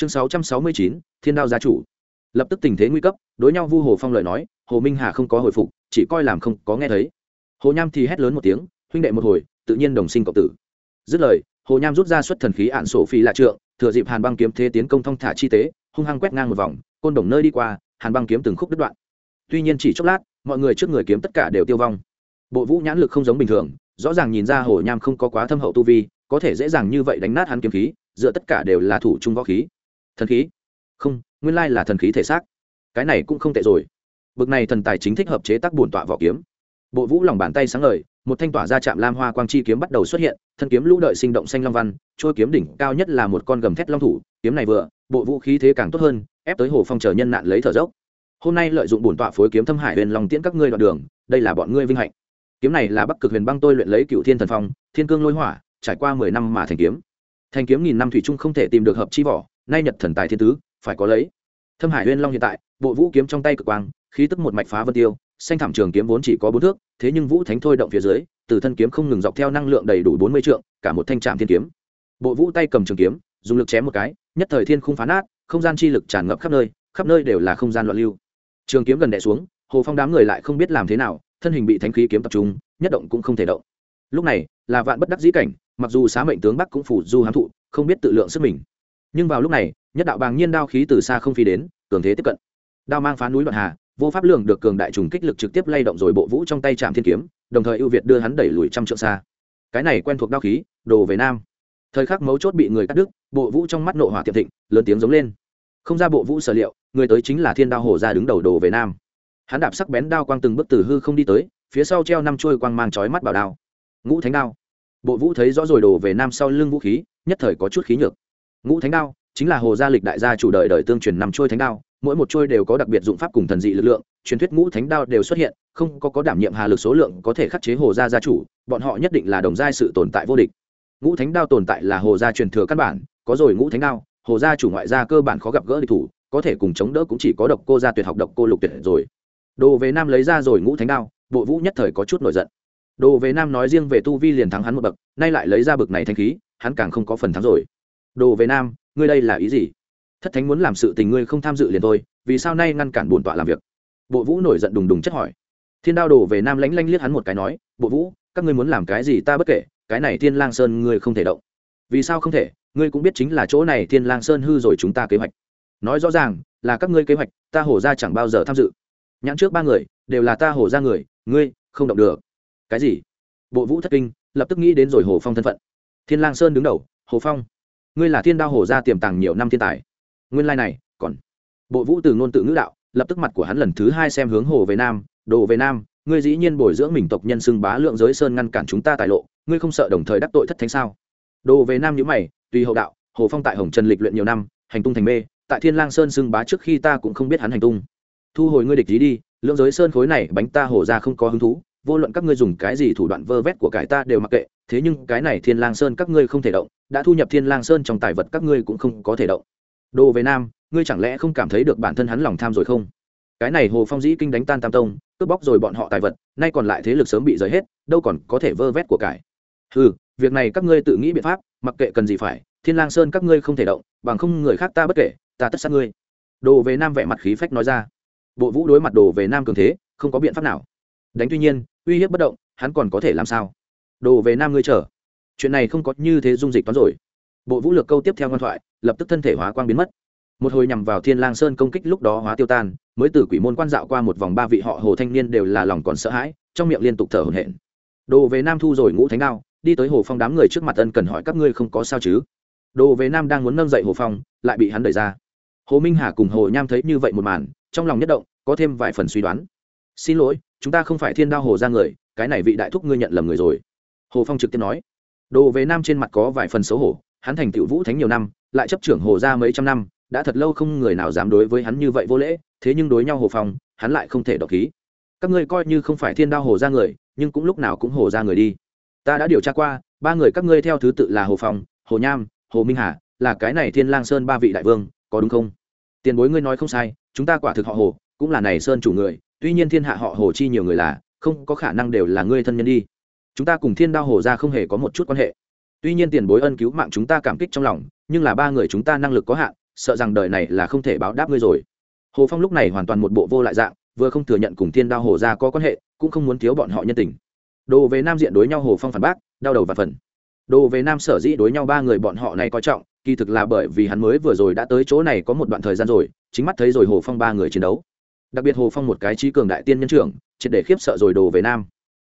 chương sáu trăm sáu mươi chín, thiên đao gia chủ. Lập tức tình thế nguy cấp, đối nhau vu hồ phong lời nói, hồ minh hà không có hồi phục, chỉ coi làm không có nghe thấy. Hồ nham thì hét lớn một tiếng, huynh đệ một hồi, tự nhiên đồng sinh cộng tử. Dứt lời, hồ nham rút ra xuất thần khí ạn sổ phi lạ trượng, thừa dịp hàn băng kiếm thế tiến công thong thả chi tế, hung hăng quét ngang một vòng, côn đồng nơi đi qua, hàn băng kiếm từng khúc đứt đoạn. Tuy nhiên chỉ chốc lát, mọi người trước người kiếm tất cả đều tiêu vong. Bộ vũ nhãn lực không giống bình thường, rõ ràng nhìn ra hồ nham không có quá thâm hậu tu vi, có thể dễ dàng như vậy đánh nát hắn kiếm khí, dựa tất cả đều là thủ trung võ khí thần khí? Không, nguyên lai là thần khí thể xác. Cái này cũng không tệ rồi. Bực này thần tài chính thích hợp chế tác bổn tọa vỏ kiếm. Bộ vũ lòng bàn tay sáng ngời, một thanh tỏa ra chạm lam hoa quang chi kiếm bắt đầu xuất hiện, thân kiếm lũ đợi sinh động xanh long văn, trôi kiếm đỉnh cao nhất là một con gầm thét long thủ, kiếm này vừa, bộ vũ khí thế càng tốt hơn, ép tới hồ phong chờ nhân nạn lấy thở dốc. Hôm nay lợi dụng bổn tọa phối kiếm thâm hải huyền lòng tiễn các ngươi đoạn đường, đây là bọn ngươi vinh hạnh. Kiếm này là bắc cực huyền băng tôi luyện lấy cựu thiên thần phong, thiên cương lôi hỏa, trải qua mười năm mà thành kiếm. Thành kiếm nghìn năm thủy trung không thể tìm được hợp chi vỏ nay nhật thần tài thiên tứ, phải có lấy. Thâm hải huyên long hiện tại, bộ vũ kiếm trong tay cực quang, khí tức một mạch phá vân tiêu, xanh thảm trường kiếm vốn chỉ có bốn thước, thế nhưng vũ thánh thôi động phía dưới, từ thân kiếm không ngừng dọc theo năng lượng đầy đủ bốn mươi trượng, cả một thanh trạm thiên kiếm. Bộ vũ tay cầm trường kiếm, dùng lực chém một cái, nhất thời thiên không phá nát, không gian chi lực tràn ngập khắp nơi khắp nơi đều là không gian loạn lưu. Trường kiếm gần đè xuống, hồ phong đám người lại không biết làm thế nào, thân hình bị thánh khí kiếm tập trung, nhất động cũng không thể động. Lúc này, là vạn bất đắc dĩ cảnh, mặc dù xá mệnh tướng bắc cũng phủ du hám thụ, không biết tự lượng sức mình nhưng vào lúc này, nhất đạo bàng nhiên đao khí từ xa không phi đến, cường thế tiếp cận. Đao mang phá núi đoạn hà, vô pháp lường được cường đại trùng kích lực trực tiếp lay động rồi bộ vũ trong tay chạm thiên kiếm, đồng thời ưu việt đưa hắn đẩy lùi trăm trượng xa. Cái này quen thuộc đao khí, đồ về nam. Thời khắc mấu chốt bị người cắt đứt, bộ vũ trong mắt nộ hỏa tiệm thịnh, lớn tiếng giống lên. Không ra bộ vũ sở liệu, người tới chính là thiên đao hồ ra đứng đầu đồ về nam. Hắn đạp sắc bén đao quang từng bước từ hư không đi tới, phía sau treo năm chuôi quang mang chói mắt bảo đao. Ngũ thánh đao. Bộ vũ thấy rõ rồi đồ về nam sau lưng vũ khí, nhất thời có chút khí nhược ngũ thánh đao, chính là hồ gia lịch đại gia chủ đời đời tương truyền năm chuôi thánh đao, mỗi một chuôi đều có đặc biệt dụng pháp cùng thần dị lực lượng, truyền thuyết ngũ thánh đao đều xuất hiện, không có có đảm nhiệm hà lực số lượng có thể khắc chế hồ gia gia chủ, bọn họ nhất định là đồng giai sự tồn tại vô địch. Ngũ thánh đao tồn tại là hồ gia truyền thừa căn bản, có rồi ngũ thánh đao, hồ gia chủ ngoại gia cơ bản khó gặp gỡ địch thủ, có thể cùng chống đỡ cũng chỉ có độc cô gia tuyệt học độc cô lục tuyệt rồi. Đồ về nam lấy ra rồi ngũ thánh đao, bộ vũ nhất thời có chút nổi giận. Đồ về nam nói riêng về tu vi liền thắng hắn một bậc, nay lại lấy ra bậc này thanh khí, hắn càng không có phần thắng rồi đồ về nam, ngươi đây là ý gì? Thất thánh muốn làm sự tình ngươi không tham dự liền thôi, vì sao nay ngăn cản bổn tọa làm việc? Bộ vũ nổi giận đùng đùng chất hỏi. Thiên đao đồ về nam lánh lanh liếc hắn một cái nói, bộ vũ, các ngươi muốn làm cái gì ta bất kể, cái này thiên lang sơn ngươi không thể động. Vì sao không thể? Ngươi cũng biết chính là chỗ này thiên lang sơn hư rồi chúng ta kế hoạch. Nói rõ ràng, là các ngươi kế hoạch, ta hổ ra chẳng bao giờ tham dự. Nhãn trước ba người, đều là ta hổ ra người, ngươi không động được. Cái gì? Bộ vũ thất kinh, lập tức nghĩ đến rồi hồ phong thân phận. Thiên lang sơn đứng đầu, hồ phong ngươi là thiên đao hồ ra tiềm tàng nhiều năm thiên tài. Nguyên lai này, còn. Bộ vũ từ ngôn tự ngữ đạo, lập tức mặt của hắn lần thứ hai xem hướng hồ về nam, đồ về nam, ngươi dĩ nhiên bồi dưỡng mình tộc nhân xưng bá lượng giới sơn ngăn cản chúng ta tài lộ, ngươi không sợ đồng thời đắc tội thất thánh sao? Đồ về nam nhữ mày, tùy hậu đạo, hồ phong tại hồng trần lịch luyện nhiều năm, hành tung thành mê, tại thiên lang sơn xưng bá trước khi ta cũng không biết hắn hành tung. Thu hồi ngươi địch lý đi, lượng giới sơn khối này bánh ta hổ ra không có hứng thú, vô luận các ngươi dùng cái gì thủ đoạn vơ vét của cải ta đều mặc kệ thế nhưng cái này thiên lang sơn các ngươi không thể động, đã thu nhập thiên lang sơn trong tài vật các ngươi cũng không có thể động. Đồ về nam, ngươi chẳng lẽ không cảm thấy được bản thân hắn lòng tham rồi không? Cái này hồ phong dĩ kinh đánh tan tam tông, cướp bóc rồi bọn họ tài vật, nay còn lại thế lực sớm bị rời hết, đâu còn có thể vơ vét của cải. Ừ việc này các ngươi tự nghĩ biện pháp, mặc kệ cần gì phải, thiên lang sơn các ngươi không thể động, bằng không người khác ta bất kể, ta tất sát ngươi. Đồ về nam vẻ mặt khí phách nói ra. Bộ vũ đối mặt đồ về nam cường thế, không có biện pháp nào. Đánh tuy nhiên, uy hiếp bất động, hắn còn có thể làm sao? Đồ về nam ngươi chờ chuyện này không có như thế dung dịch toán rồi. Bộ vũ lược câu tiếp theo ngoan thoại, lập tức thân thể hóa quang biến mất. Một hồi nhằm vào thiên lang sơn công kích lúc đó hóa tiêu tan, mới từ quỷ môn quan dạo qua một vòng ba vị họ hồ thanh niên đều là lòng còn sợ hãi, trong miệng liên tục thở hổn hển. Đồ về nam thu rồi ngũ thánh đao, đi tới hồ phong đám người trước mặt ân cần hỏi các ngươi không có sao chứ? Đồ về nam đang muốn nâng dậy hồ phong, lại bị hắn đẩy ra. Hồ minh hà cùng hồ nham thấy như vậy một màn, trong lòng nhất động, có thêm vài phần suy đoán. Xin lỗi, chúng ta không phải thiên đao hồ ra người, cái này vị đại thúc ngươi nhận lầm người rồi hồ phong trực tiếp nói, đồ về nam trên mặt có vài phần xấu hổ, hắn thành tựu vũ thánh nhiều năm, lại chấp trưởng hồ ra mấy trăm năm, đã thật lâu không người nào dám đối với hắn như vậy vô lễ, thế nhưng đối nhau hồ phong, hắn lại không thể đọc khí. Các ngươi coi như không phải thiên đao hồ ra người, nhưng cũng lúc nào cũng hồ ra người đi. Ta đã điều tra qua, ba người các ngươi theo thứ tự là hồ phong, hồ nham, hồ minh hà, là cái này thiên lang sơn ba vị đại vương, có đúng không? Tiền bối ngươi nói không sai, chúng ta quả thực họ hồ, cũng là này sơn chủ người, tuy nhiên thiên hạ họ hồ chi nhiều người là, không có khả năng đều là ngươi thân nhân đi chúng ta cùng thiên đao hồ ra không hề có một chút quan hệ. Tuy nhiên tiền bối ân cứu mạng chúng ta cảm kích trong lòng, nhưng là ba người chúng ta năng lực có hạn, sợ rằng đời này là không thể báo đáp ngươi rồi. Hồ phong lúc này hoàn toàn một bộ vô lại dạng, vừa không thừa nhận cùng thiên đao hồ gia có quan hệ, cũng không muốn thiếu bọn họ nhân tình. Đồ về nam diện đối nhau hồ phong phản bác, đau đầu và phần. Đồ về nam sở dĩ đối nhau ba người bọn họ này coi trọng, kỳ thực là bởi vì hắn mới vừa rồi đã tới chỗ này có một đoạn thời gian rồi, chính mắt thấy rồi hồ phong ba người chiến đấu. Đặc biệt hồ phong một cái trí cường đại tiên nhân trưởng, triệt để khiếp sợ rồi đồ về nam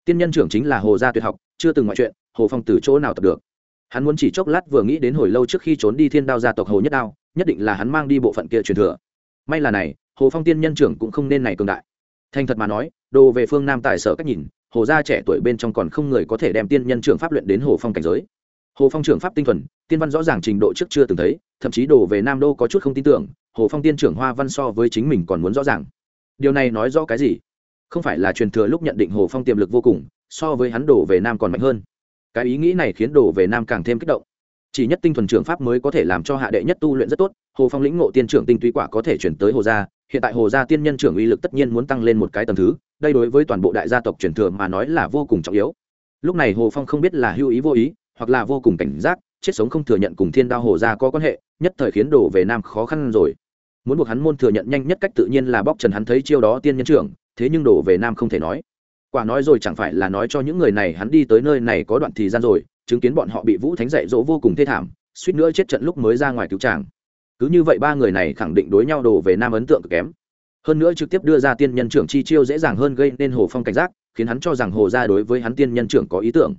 tiên nhân trưởng chính là hồ gia tuyệt học, chưa từng ngoại chuyện, hồ phong từ chỗ nào tập được? Hắn muốn chỉ chốc lát vừa nghĩ đến hồi lâu trước khi trốn đi thiên đao gia tộc hồ nhất đao, nhất định là hắn mang đi bộ phận kia truyền thừa. May là này, hồ phong tiên nhân trưởng cũng không nên này cường đại. Thành thật mà nói, đồ về phương nam tài sở cách nhìn, hồ gia trẻ tuổi bên trong còn không người có thể đem tiên nhân trưởng pháp luyện đến hồ phong cảnh giới. Hồ phong trưởng pháp tinh thuần, tiên văn rõ ràng trình độ trước chưa từng thấy, thậm chí đồ về nam đô có chút không tin tưởng, hồ phong tiên trưởng hoa văn so với chính mình còn muốn rõ ràng. Điều này nói rõ cái gì? Không phải là truyền thừa lúc nhận định hồ phong tiềm lực vô cùng, so với hắn đổ về nam còn mạnh hơn. Cái ý nghĩ này khiến đổ về nam càng thêm kích động. Chỉ nhất tinh thuần trưởng pháp mới có thể làm cho hạ đệ nhất tu luyện rất tốt, hồ phong lĩnh ngộ tiên trưởng tinh túy quả có thể chuyển tới hồ gia, hiện tại hồ gia tiên nhân trưởng uy lực tất nhiên muốn tăng lên một cái tầm thứ, đây đối với toàn bộ đại gia tộc truyền thừa mà nói là vô cùng trọng yếu. Lúc này hồ phong không biết là hưu ý vô ý, hoặc là vô cùng cảnh giác, chết sống không thừa nhận cùng thiên đao hồ gia có quan hệ, nhất thời khiến đổ về nam khó khăn rồi. Muốn buộc hắn môn thừa nhận nhanh nhất cách tự nhiên là bóc trần hắn thấy chiêu đó tiên nhân trưởng thế nhưng đổ về nam không thể nói. Quả nói rồi chẳng phải là nói cho những người này hắn đi tới nơi này có đoạn thì gian rồi, chứng kiến bọn họ bị vũ thánh dạy dỗ vô cùng thê thảm, suýt nữa chết trận lúc mới ra ngoài cứu tràng cứ như vậy ba người này khẳng định đối nhau đổ về nam ấn tượng cực kém. Hơn nữa trực tiếp đưa ra tiên nhân trưởng chi chiêu dễ dàng hơn gây nên hồ phong cảnh giác, khiến hắn cho rằng hồ ra đối với hắn tiên nhân trưởng có ý tưởng.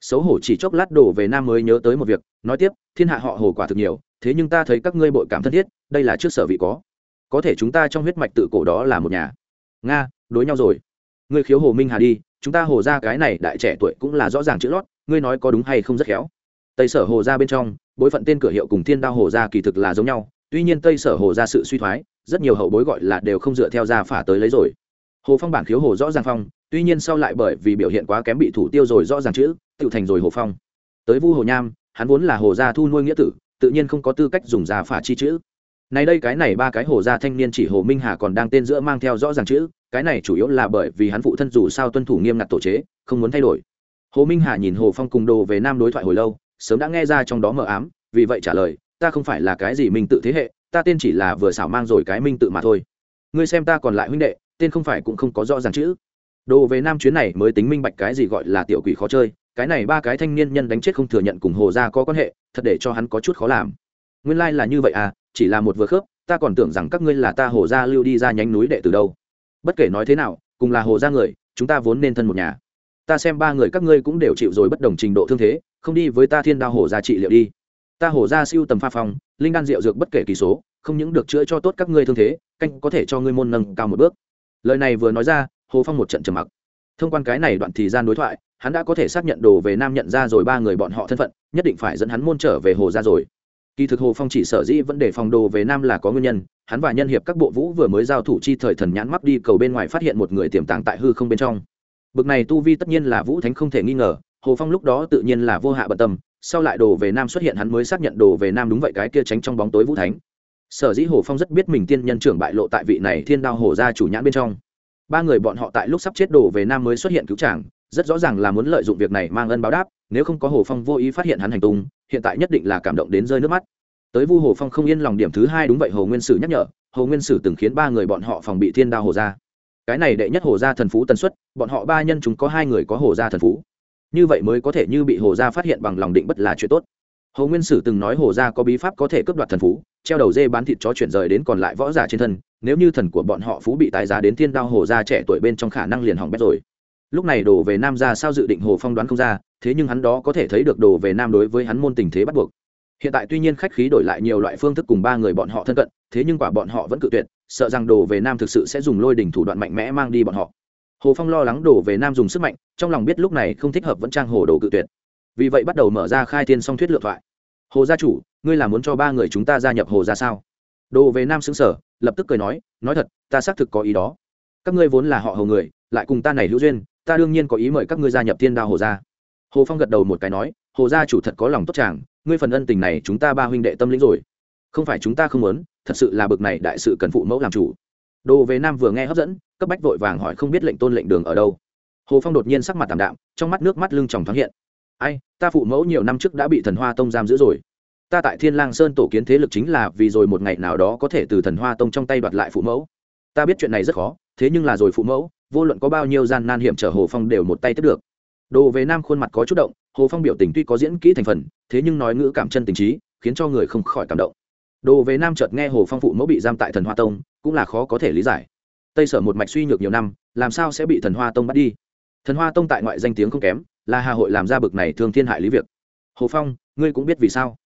Xấu hổ chỉ chốc lát đổ về nam mới nhớ tới một việc, nói tiếp, thiên hạ họ hồ quả thực nhiều, thế nhưng ta thấy các ngươi bội cảm thân thiết, đây là trước sở vị có. Có thể chúng ta trong huyết mạch tự cổ đó là một nhà. Nga đối nhau rồi. Ngươi khiếu hồ minh hà đi, chúng ta hồ ra cái này đại trẻ tuổi cũng là rõ ràng chữ lót, ngươi nói có đúng hay không rất khéo. Tây sở hồ ra bên trong, bối phận tên cửa hiệu cùng thiên đao hồ ra kỳ thực là giống nhau, tuy nhiên tây sở hồ ra sự suy thoái, rất nhiều hậu bối gọi là đều không dựa theo gia phả tới lấy rồi. Hồ phong bản khiếu hồ rõ ràng phong, tuy nhiên sau lại bởi vì biểu hiện quá kém bị thủ tiêu rồi rõ ràng chữ, tự thành rồi hồ phong. Tới vu hồ nham, hắn vốn là hồ gia thu nuôi nghĩa tử, tự nhiên không có tư cách dùng gia phả chi chữ. Này đây cái này ba cái hồ gia thanh niên chỉ hồ minh hà còn đang tên giữa mang theo rõ ràng chữ cái này chủ yếu là bởi vì hắn phụ thân dù sao tuân thủ nghiêm ngặt tổ chế, không muốn thay đổi. Hồ minh hà nhìn hồ phong cùng đồ về nam đối thoại hồi lâu, sớm đã nghe ra trong đó mờ ám, vì vậy trả lời, ta không phải là cái gì minh tự thế hệ, ta tên chỉ là vừa xảo mang rồi cái minh tự mà thôi. Ngươi xem ta còn lại huynh đệ, tên không phải cũng không có rõ ràng chữ. Đồ về nam chuyến này mới tính minh bạch cái gì gọi là tiểu quỷ khó chơi, cái này ba cái thanh niên nhân đánh chết không thừa nhận cùng hồ gia có quan hệ, thật để cho hắn có chút khó làm. Nguyên lai là như vậy à chỉ là một vừa khớp, ta còn tưởng rằng các ngươi là ta hồ gia lưu đi ra nhánh núi đệ từ đâu bất kể nói thế nào, cùng là hồ gia người, chúng ta vốn nên thân một nhà. Ta xem ba người các ngươi cũng đều chịu rồi bất đồng trình độ thương thế, không đi với ta thiên đao hồ gia trị liệu đi. Ta hồ gia siêu tầm pha phong, linh đan rượu dược bất kể kỳ số, không những được chữa cho tốt các ngươi thương thế, canh có thể cho ngươi môn nâng cao một bước. Lời này vừa nói ra, hồ phong một trận trầm mặc. Thông quan cái này đoạn thì gian đối thoại, hắn đã có thể xác nhận đồ về nam nhận ra rồi ba người bọn họ thân phận, nhất định phải dẫn hắn môn trở về hồ ra rồi kỳ thực hồ phong chỉ sở dĩ vẫn để phòng đồ về nam là có nguyên nhân, hắn và nhân hiệp các bộ vũ vừa mới giao thủ chi thời thần nhãn mắc đi cầu bên ngoài phát hiện một người tiềm tàng tại hư không bên trong. Bực này tu vi tất nhiên là vũ thánh không thể nghi ngờ, hồ phong lúc đó tự nhiên là vô hạ bận tâm, sau lại đồ về nam xuất hiện hắn mới xác nhận đồ về nam đúng vậy cái kia tránh trong bóng tối vũ thánh. Sở dĩ hồ phong rất biết mình tiên nhân trưởng bại lộ tại vị này thiên đao hồ gia chủ nhãn bên trong. Ba người bọn họ tại lúc sắp chết đồ về nam mới xuất hiện cứu tràng rất rõ ràng là muốn lợi dụng việc này mang ân báo đáp, nếu không có hồ phong vô ý phát hiện hắn hành tung, hiện tại nhất định là cảm động đến rơi nước mắt. Tới vu hồ phong không yên lòng điểm thứ hai đúng vậy, hồ nguyên sử nhắc nhở, hồ nguyên sử từng khiến ba người bọn họ phòng bị thiên đao hồ gia. Cái này đệ nhất hồ gia thần phú tần suất, bọn họ ba nhân chúng có hai người có hồ gia thần phú. Như vậy mới có thể như bị hồ gia phát hiện bằng lòng định bất là chuyện tốt. Hồ nguyên sử từng nói hồ gia có bí pháp có thể cướp đoạt thần phú, treo đầu dê bán thịt chó chuyển rời đến còn lại võ giả trên thân, nếu như thần của bọn họ phú bị tái giá đến thiên đao hồ gia trẻ tuổi bên trong khả năng liền hỏng bét rồi lúc này đổ về nam ra sao dự định hồ phong đoán không ra, thế nhưng hắn đó có thể thấy được đồ về nam đối với hắn môn tình thế bắt buộc. Hiện tại tuy nhiên khách khí đổi lại nhiều loại phương thức cùng ba người bọn họ thân cận, thế nhưng quả bọn họ vẫn cự tuyệt, sợ rằng đồ về nam thực sự sẽ dùng lôi đỉnh thủ đoạn mạnh mẽ mang đi bọn họ. Hồ phong lo lắng đổ về nam dùng sức mạnh, trong lòng biết lúc này không thích hợp vẫn trang hồ đồ cự tuyệt. Vì vậy bắt đầu mở ra khai thiên song thuyết lựa thoại. Hồ gia chủ, ngươi là muốn cho ba người chúng ta gia nhập hồ ra sao? Đồ về nam xứng sở lập tức cười nói nói thật, ta xác thực có ý đó. Các ngươi vốn là họ hồ người, lại cùng ta này hữu duyên ta đương nhiên có ý mời các ngươi gia nhập thiên đao hồ gia. Hồ phong gật đầu một cái nói, hồ gia chủ thật có lòng tốt chàng, ngươi phần ân tình này chúng ta ba huynh đệ tâm lĩnh rồi. Không phải chúng ta không muốn, thật sự là bực này đại sự cần phụ mẫu làm chủ. Đồ về nam vừa nghe hấp dẫn, cấp bách vội vàng hỏi không biết lệnh tôn lệnh đường ở đâu. Hồ phong đột nhiên sắc mặt tảm đạm, trong mắt nước mắt lưng tròng thoáng hiện. Ai, ta phụ mẫu nhiều năm trước đã bị thần hoa tông giam giữ rồi. Ta tại thiên lang sơn tổ kiến thế lực chính là vì rồi một ngày nào đó có thể từ thần hoa tông trong tay đoạt lại phụ mẫu. Ta biết chuyện này rất khó, thế nhưng là rồi phụ mẫu vô luận có bao nhiêu gian nan hiểm trở hồ phong đều một tay tiếp được. Đồ về nam khuôn mặt có chút động, hồ phong biểu tình tuy có diễn kỹ thành phần, thế nhưng nói ngữ cảm chân tình trí, khiến cho người không khỏi cảm động. Đồ về nam chợt nghe hồ phong phụ mẫu bị giam tại thần hoa tông, cũng là khó có thể lý giải. Tây sở một mạch suy nhược nhiều năm, làm sao sẽ bị thần hoa tông bắt đi? Thần hoa tông tại ngoại danh tiếng không kém, là hà hội làm ra bực này thương thiên hại lý việc. Hồ phong, ngươi cũng biết vì sao?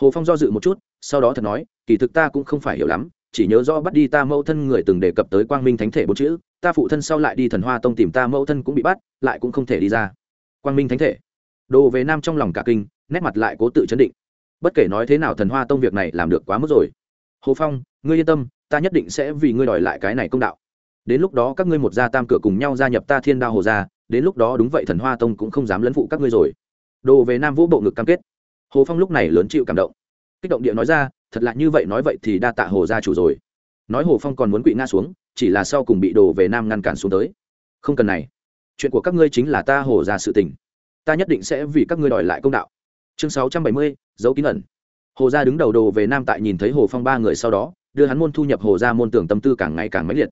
Hồ phong do dự một chút, sau đó thật nói, kỳ thực ta cũng không phải hiểu lắm, chỉ nhớ rõ bắt đi ta mẫu thân người từng đề cập tới quang minh thánh thể bốn chữ ta phụ thân sau lại đi thần hoa tông tìm ta, mẫu thân cũng bị bắt, lại cũng không thể đi ra. Quang minh thánh thể. Đồ về nam trong lòng cả kinh, nét mặt lại cố tự chấn định. Bất kể nói thế nào thần hoa tông việc này làm được quá mức rồi. Hồ phong, ngươi yên tâm, ta nhất định sẽ vì ngươi đòi lại cái này công đạo. Đến lúc đó các ngươi một gia tam cửa cùng nhau gia nhập ta thiên đao hồ gia, đến lúc đó đúng vậy thần hoa tông cũng không dám lấn phụ các ngươi rồi. Đồ về nam vũ bộ ngực cam kết. Hồ phong lúc này lớn chịu cảm động. Kích động địa nói ra, thật lạ như vậy nói vậy thì đa tạ hồ gia chủ rồi. Nói hồ phong còn muốn quỵ ngã xuống chỉ là sau cùng bị đồ về nam ngăn cản xuống tới. Không cần này. Chuyện của các ngươi chính là ta hồ ra sự tình. Ta nhất định sẽ vì các ngươi đòi lại công đạo. Chương sáu trăm bảy mươi dấu kín ẩn. Hồ gia đứng đầu đồ về nam tại nhìn thấy hồ phong ba người sau đó, đưa hắn môn thu nhập hồ gia môn tưởng tâm tư càng ngày càng mãnh liệt.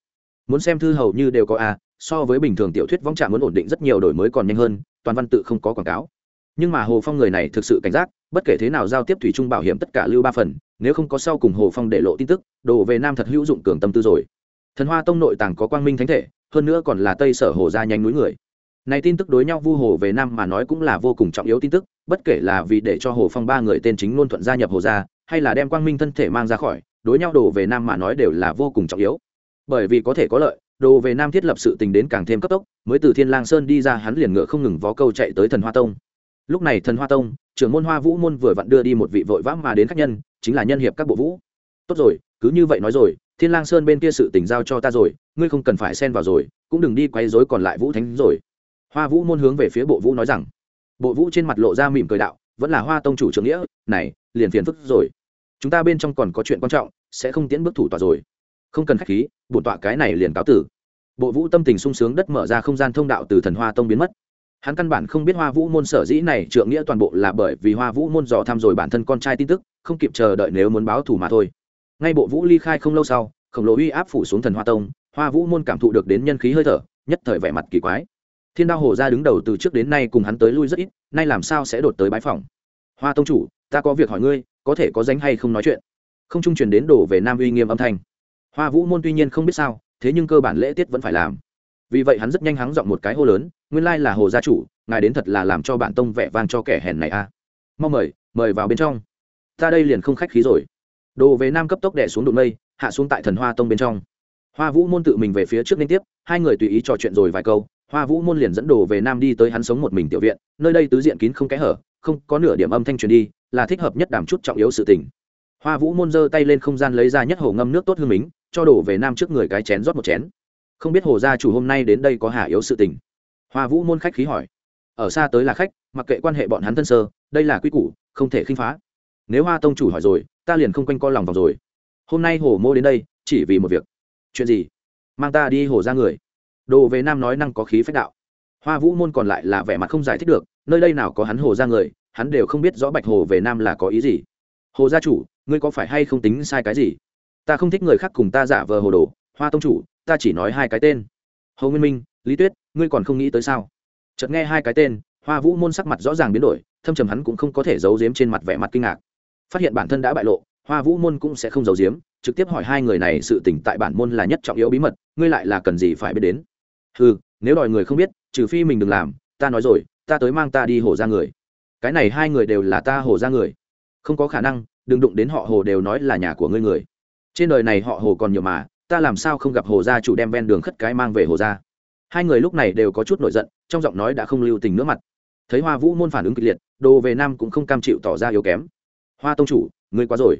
Muốn xem thư hầu như đều có a so với bình thường tiểu thuyết vong trạm muốn ổn định rất nhiều đổi mới còn nhanh hơn, toàn văn tự không có quảng cáo. Nhưng mà hồ phong người này thực sự cảnh giác, bất kể thế nào giao tiếp thủy chung bảo hiểm tất cả lưu ba phần, nếu không có sau cùng hồ phong để lộ tin tức, đồ về nam thật hữu dụng cường tâm tư rồi thần hoa tông nội tàng có quang minh thánh thể, hơn nữa còn là tây sở hồ gia nhanh núi người. Này tin tức đối nhau vu hồ về nam mà nói cũng là vô cùng trọng yếu tin tức, bất kể là vì để cho hồ phong ba người tên chính luôn thuận gia nhập hồ gia, hay là đem quang minh thân thể mang ra khỏi, đối nhau đồ về nam mà nói đều là vô cùng trọng yếu. Bởi vì có thể có lợi, đồ về nam thiết lập sự tình đến càng thêm cấp tốc, mới từ thiên lang sơn đi ra hắn liền ngựa không ngừng vó câu chạy tới thần hoa tông. Lúc này thần hoa tông, trưởng môn hoa vũ môn vừa vặn đưa đi một vị vội vã mà đến khách nhân, chính là nhân hiệp các bộ vũ. Tốt rồi, cứ như vậy nói rồi thiên lang sơn bên kia sự tình giao cho ta rồi, ngươi không cần phải xen vào rồi, cũng đừng đi quấy rối còn lại vũ thánh rồi. Hoa vũ môn hướng về phía bộ vũ nói rằng. Bộ vũ trên mặt lộ ra mỉm cười đạo, vẫn là hoa tông chủ trưởng nghĩa, này, liền phiền phức rồi. Chúng ta bên trong còn có chuyện quan trọng, sẽ không tiến bước thủ tọa rồi. Không cần khách khí, bổn tọa cái này liền cáo tử. Bộ vũ tâm tình sung sướng đất mở ra không gian thông đạo từ thần hoa tông biến mất. Hắn căn bản không biết hoa vũ môn sở dĩ này trượng nghĩa toàn bộ là bởi vì hoa vũ môn dò thăm rồi bản thân con trai tin tức, không kịp chờ đợi nếu muốn báo thù mà thôi ngay bộ vũ ly khai không lâu sau, khổng lồ uy áp phủ xuống thần hoa tông, hoa vũ môn cảm thụ được đến nhân khí hơi thở, nhất thời vẻ mặt kỳ quái. Thiên đao hồ ra đứng đầu từ trước đến nay cùng hắn tới lui rất ít, nay làm sao sẽ đột tới bãi phòng hoa tông chủ, ta có việc hỏi ngươi, có thể có danh hay không nói chuyện? Không trung truyền đến đổ về nam uy nghiêm âm thanh. Hoa vũ môn tuy nhiên không biết sao, thế nhưng cơ bản lễ tiết vẫn phải làm. Vì vậy hắn rất nhanh hắng giọng một cái hô lớn, nguyên lai là hồ gia chủ, ngài đến thật là làm cho bản tông vẻ vang cho kẻ hèn này a à. mong mời mời vào bên trong. Ta đây liền không khách khí rồi đồ về nam cấp tốc đẻ xuống đụng mây, hạ xuống tại thần hoa tông bên trong. Hoa vũ môn tự mình về phía trước liên tiếp, hai người tùy ý trò chuyện rồi vài câu, hoa vũ môn liền dẫn đồ về nam đi tới hắn sống một mình tiểu viện, nơi đây tứ diện kín không kẽ hở, không có nửa điểm âm thanh truyền đi, là thích hợp nhất đảm chút trọng yếu sự tình. Hoa vũ môn giơ tay lên không gian lấy ra nhất hồ ngâm nước tốt hương mính, cho đổ về nam trước người cái chén rót một chén. Không biết hồ gia chủ hôm nay đến đây có hạ yếu sự tình. Hoa vũ môn khách khí hỏi. Ở xa tới là khách, mặc kệ quan hệ bọn hắn thân sơ, đây là quy củ, không thể khinh phá nếu hoa tông chủ hỏi rồi, ta liền không quanh co lòng vòng rồi. Hôm nay hồ mô đến đây, chỉ vì một việc. Chuyện gì? Mang ta đi hồ ra người. Đồ về nam nói năng có khí phách đạo. Hoa vũ môn còn lại là vẻ mặt không giải thích được, nơi đây nào có hắn hồ ra người, hắn đều không biết rõ bạch hồ về nam là có ý gì. Hồ gia chủ, ngươi có phải hay không tính sai cái gì? Ta không thích người khác cùng ta giả vờ hồ đồ, hoa tông chủ, ta chỉ nói hai cái tên. Hồ nguyên minh, lý tuyết, ngươi còn không nghĩ tới sao? Chợt nghe hai cái tên, hoa vũ môn sắc mặt rõ ràng biến đổi, thâm trầm hắn cũng không có thể giấu giếm trên mặt vẻ mặt kinh ngạc phát hiện bản thân đã bại lộ, hoa vũ môn cũng sẽ không giấu giếm, trực tiếp hỏi hai người này sự tỉnh tại bản môn là nhất trọng yếu bí mật, ngươi lại là cần gì phải biết đến? Ừ nếu đòi người không biết, trừ phi mình đừng làm, ta nói rồi, ta tới mang ta đi hồ ra người. Cái này hai người đều là ta hồ ra người. Không có khả năng, đừng đụng đến họ hồ đều nói là nhà của ngươi người. Trên đời này họ hồ còn nhiều mà, ta làm sao không gặp hồ gia chủ đem ven đường khất cái mang về hồ gia? Hai người lúc này đều có chút nổi giận, trong giọng nói đã không lưu tình nữa mặt. Thấy hoa vũ môn phản ứng kịch liệt, đồ về nam cũng không cam chịu tỏ ra yếu kém hoa tông chủ, ngươi quá rồi.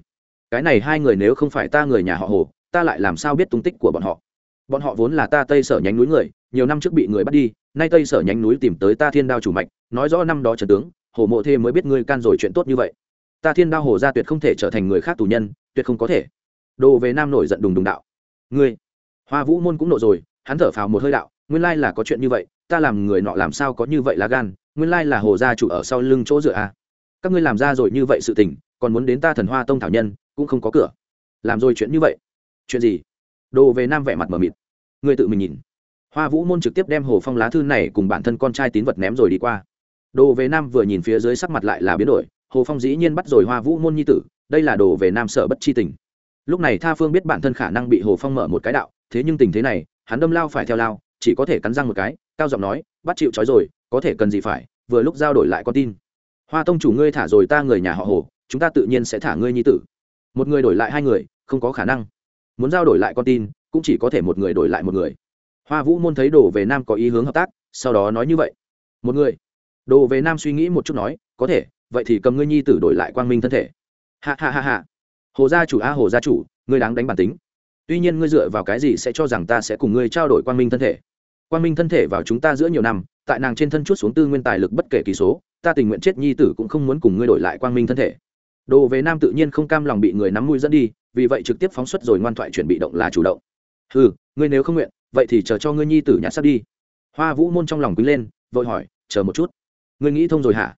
Cái này hai người nếu không phải ta người nhà họ hồ, ta lại làm sao biết tung tích của bọn họ? Bọn họ vốn là ta tây sở nhánh núi người, nhiều năm trước bị người bắt đi, nay tây sở nhánh núi tìm tới ta thiên đao chủ mạch, nói rõ năm đó trần tướng, hồ mộ thêm mới biết ngươi can rồi chuyện tốt như vậy. Ta thiên đao hồ gia tuyệt không thể trở thành người khác tù nhân, tuyệt không có thể. Đồ về nam nổi giận đùng đùng đạo. Ngươi, hoa vũ môn cũng nộ rồi, hắn thở phào một hơi đạo, nguyên lai là có chuyện như vậy, ta làm người nọ làm sao có như vậy là gan, nguyên lai là hồ gia chủ ở sau lưng chỗ dựa à các ngươi làm ra rồi như vậy sự tình, còn muốn đến ta thần hoa tông thảo nhân, cũng không có cửa. Làm rồi chuyện như vậy? Chuyện gì? Đồ về nam vẻ mặt mờ mịt. Ngươi tự mình nhìn. Hoa vũ môn trực tiếp đem hồ phong lá thư này cùng bản thân con trai tín vật ném rồi đi qua. Đồ về nam vừa nhìn phía dưới sắc mặt lại là biến đổi, hồ phong dĩ nhiên bắt rồi hoa vũ môn nhi tử, đây là đồ về nam sợ bất chi tình. Lúc này tha phương biết bản thân khả năng bị hồ phong mở một cái đạo, thế nhưng tình thế này, hắn đâm lao phải theo lao, chỉ có thể cắn răng một cái, cao giọng nói, bắt chịu trói rồi, có thể cần gì phải, vừa lúc giao đổi lại con tin hoa tông chủ ngươi thả rồi ta người nhà họ hồ, chúng ta tự nhiên sẽ thả ngươi nhi tử. Một người đổi lại hai người, không có khả năng. Muốn giao đổi lại con tin, cũng chỉ có thể một người đổi lại một người. Hoa vũ môn thấy đồ về nam có ý hướng hợp tác, sau đó nói như vậy. Một người. Đồ về nam suy nghĩ một chút nói, có thể, vậy thì cầm ngươi nhi tử đổi lại quang minh thân thể. Hạ hạ hạ hạ hồ gia chủ a hồ gia chủ, ngươi đáng đánh bản tính. Tuy nhiên ngươi dựa vào cái gì sẽ cho rằng ta sẽ cùng ngươi trao đổi quang minh thân thể? Quang minh thân thể vào chúng ta giữa nhiều năm, tại nàng trên thân chút xuống tư nguyên tài lực bất kể kỳ số, ta tình nguyện chết nhi tử cũng không muốn cùng ngươi đổi lại quang minh thân thể. Đồ về nam tự nhiên không cam lòng bị người nắm mũi dẫn đi, vì vậy trực tiếp phóng xuất rồi ngoan thoại chuyển bị động là chủ động. Ừ ngươi nếu không nguyện, vậy thì chờ cho ngươi nhi tử nhặt sắp đi. Hoa vũ môn trong lòng quý lên, vội hỏi, chờ một chút, ngươi nghĩ thông rồi hả?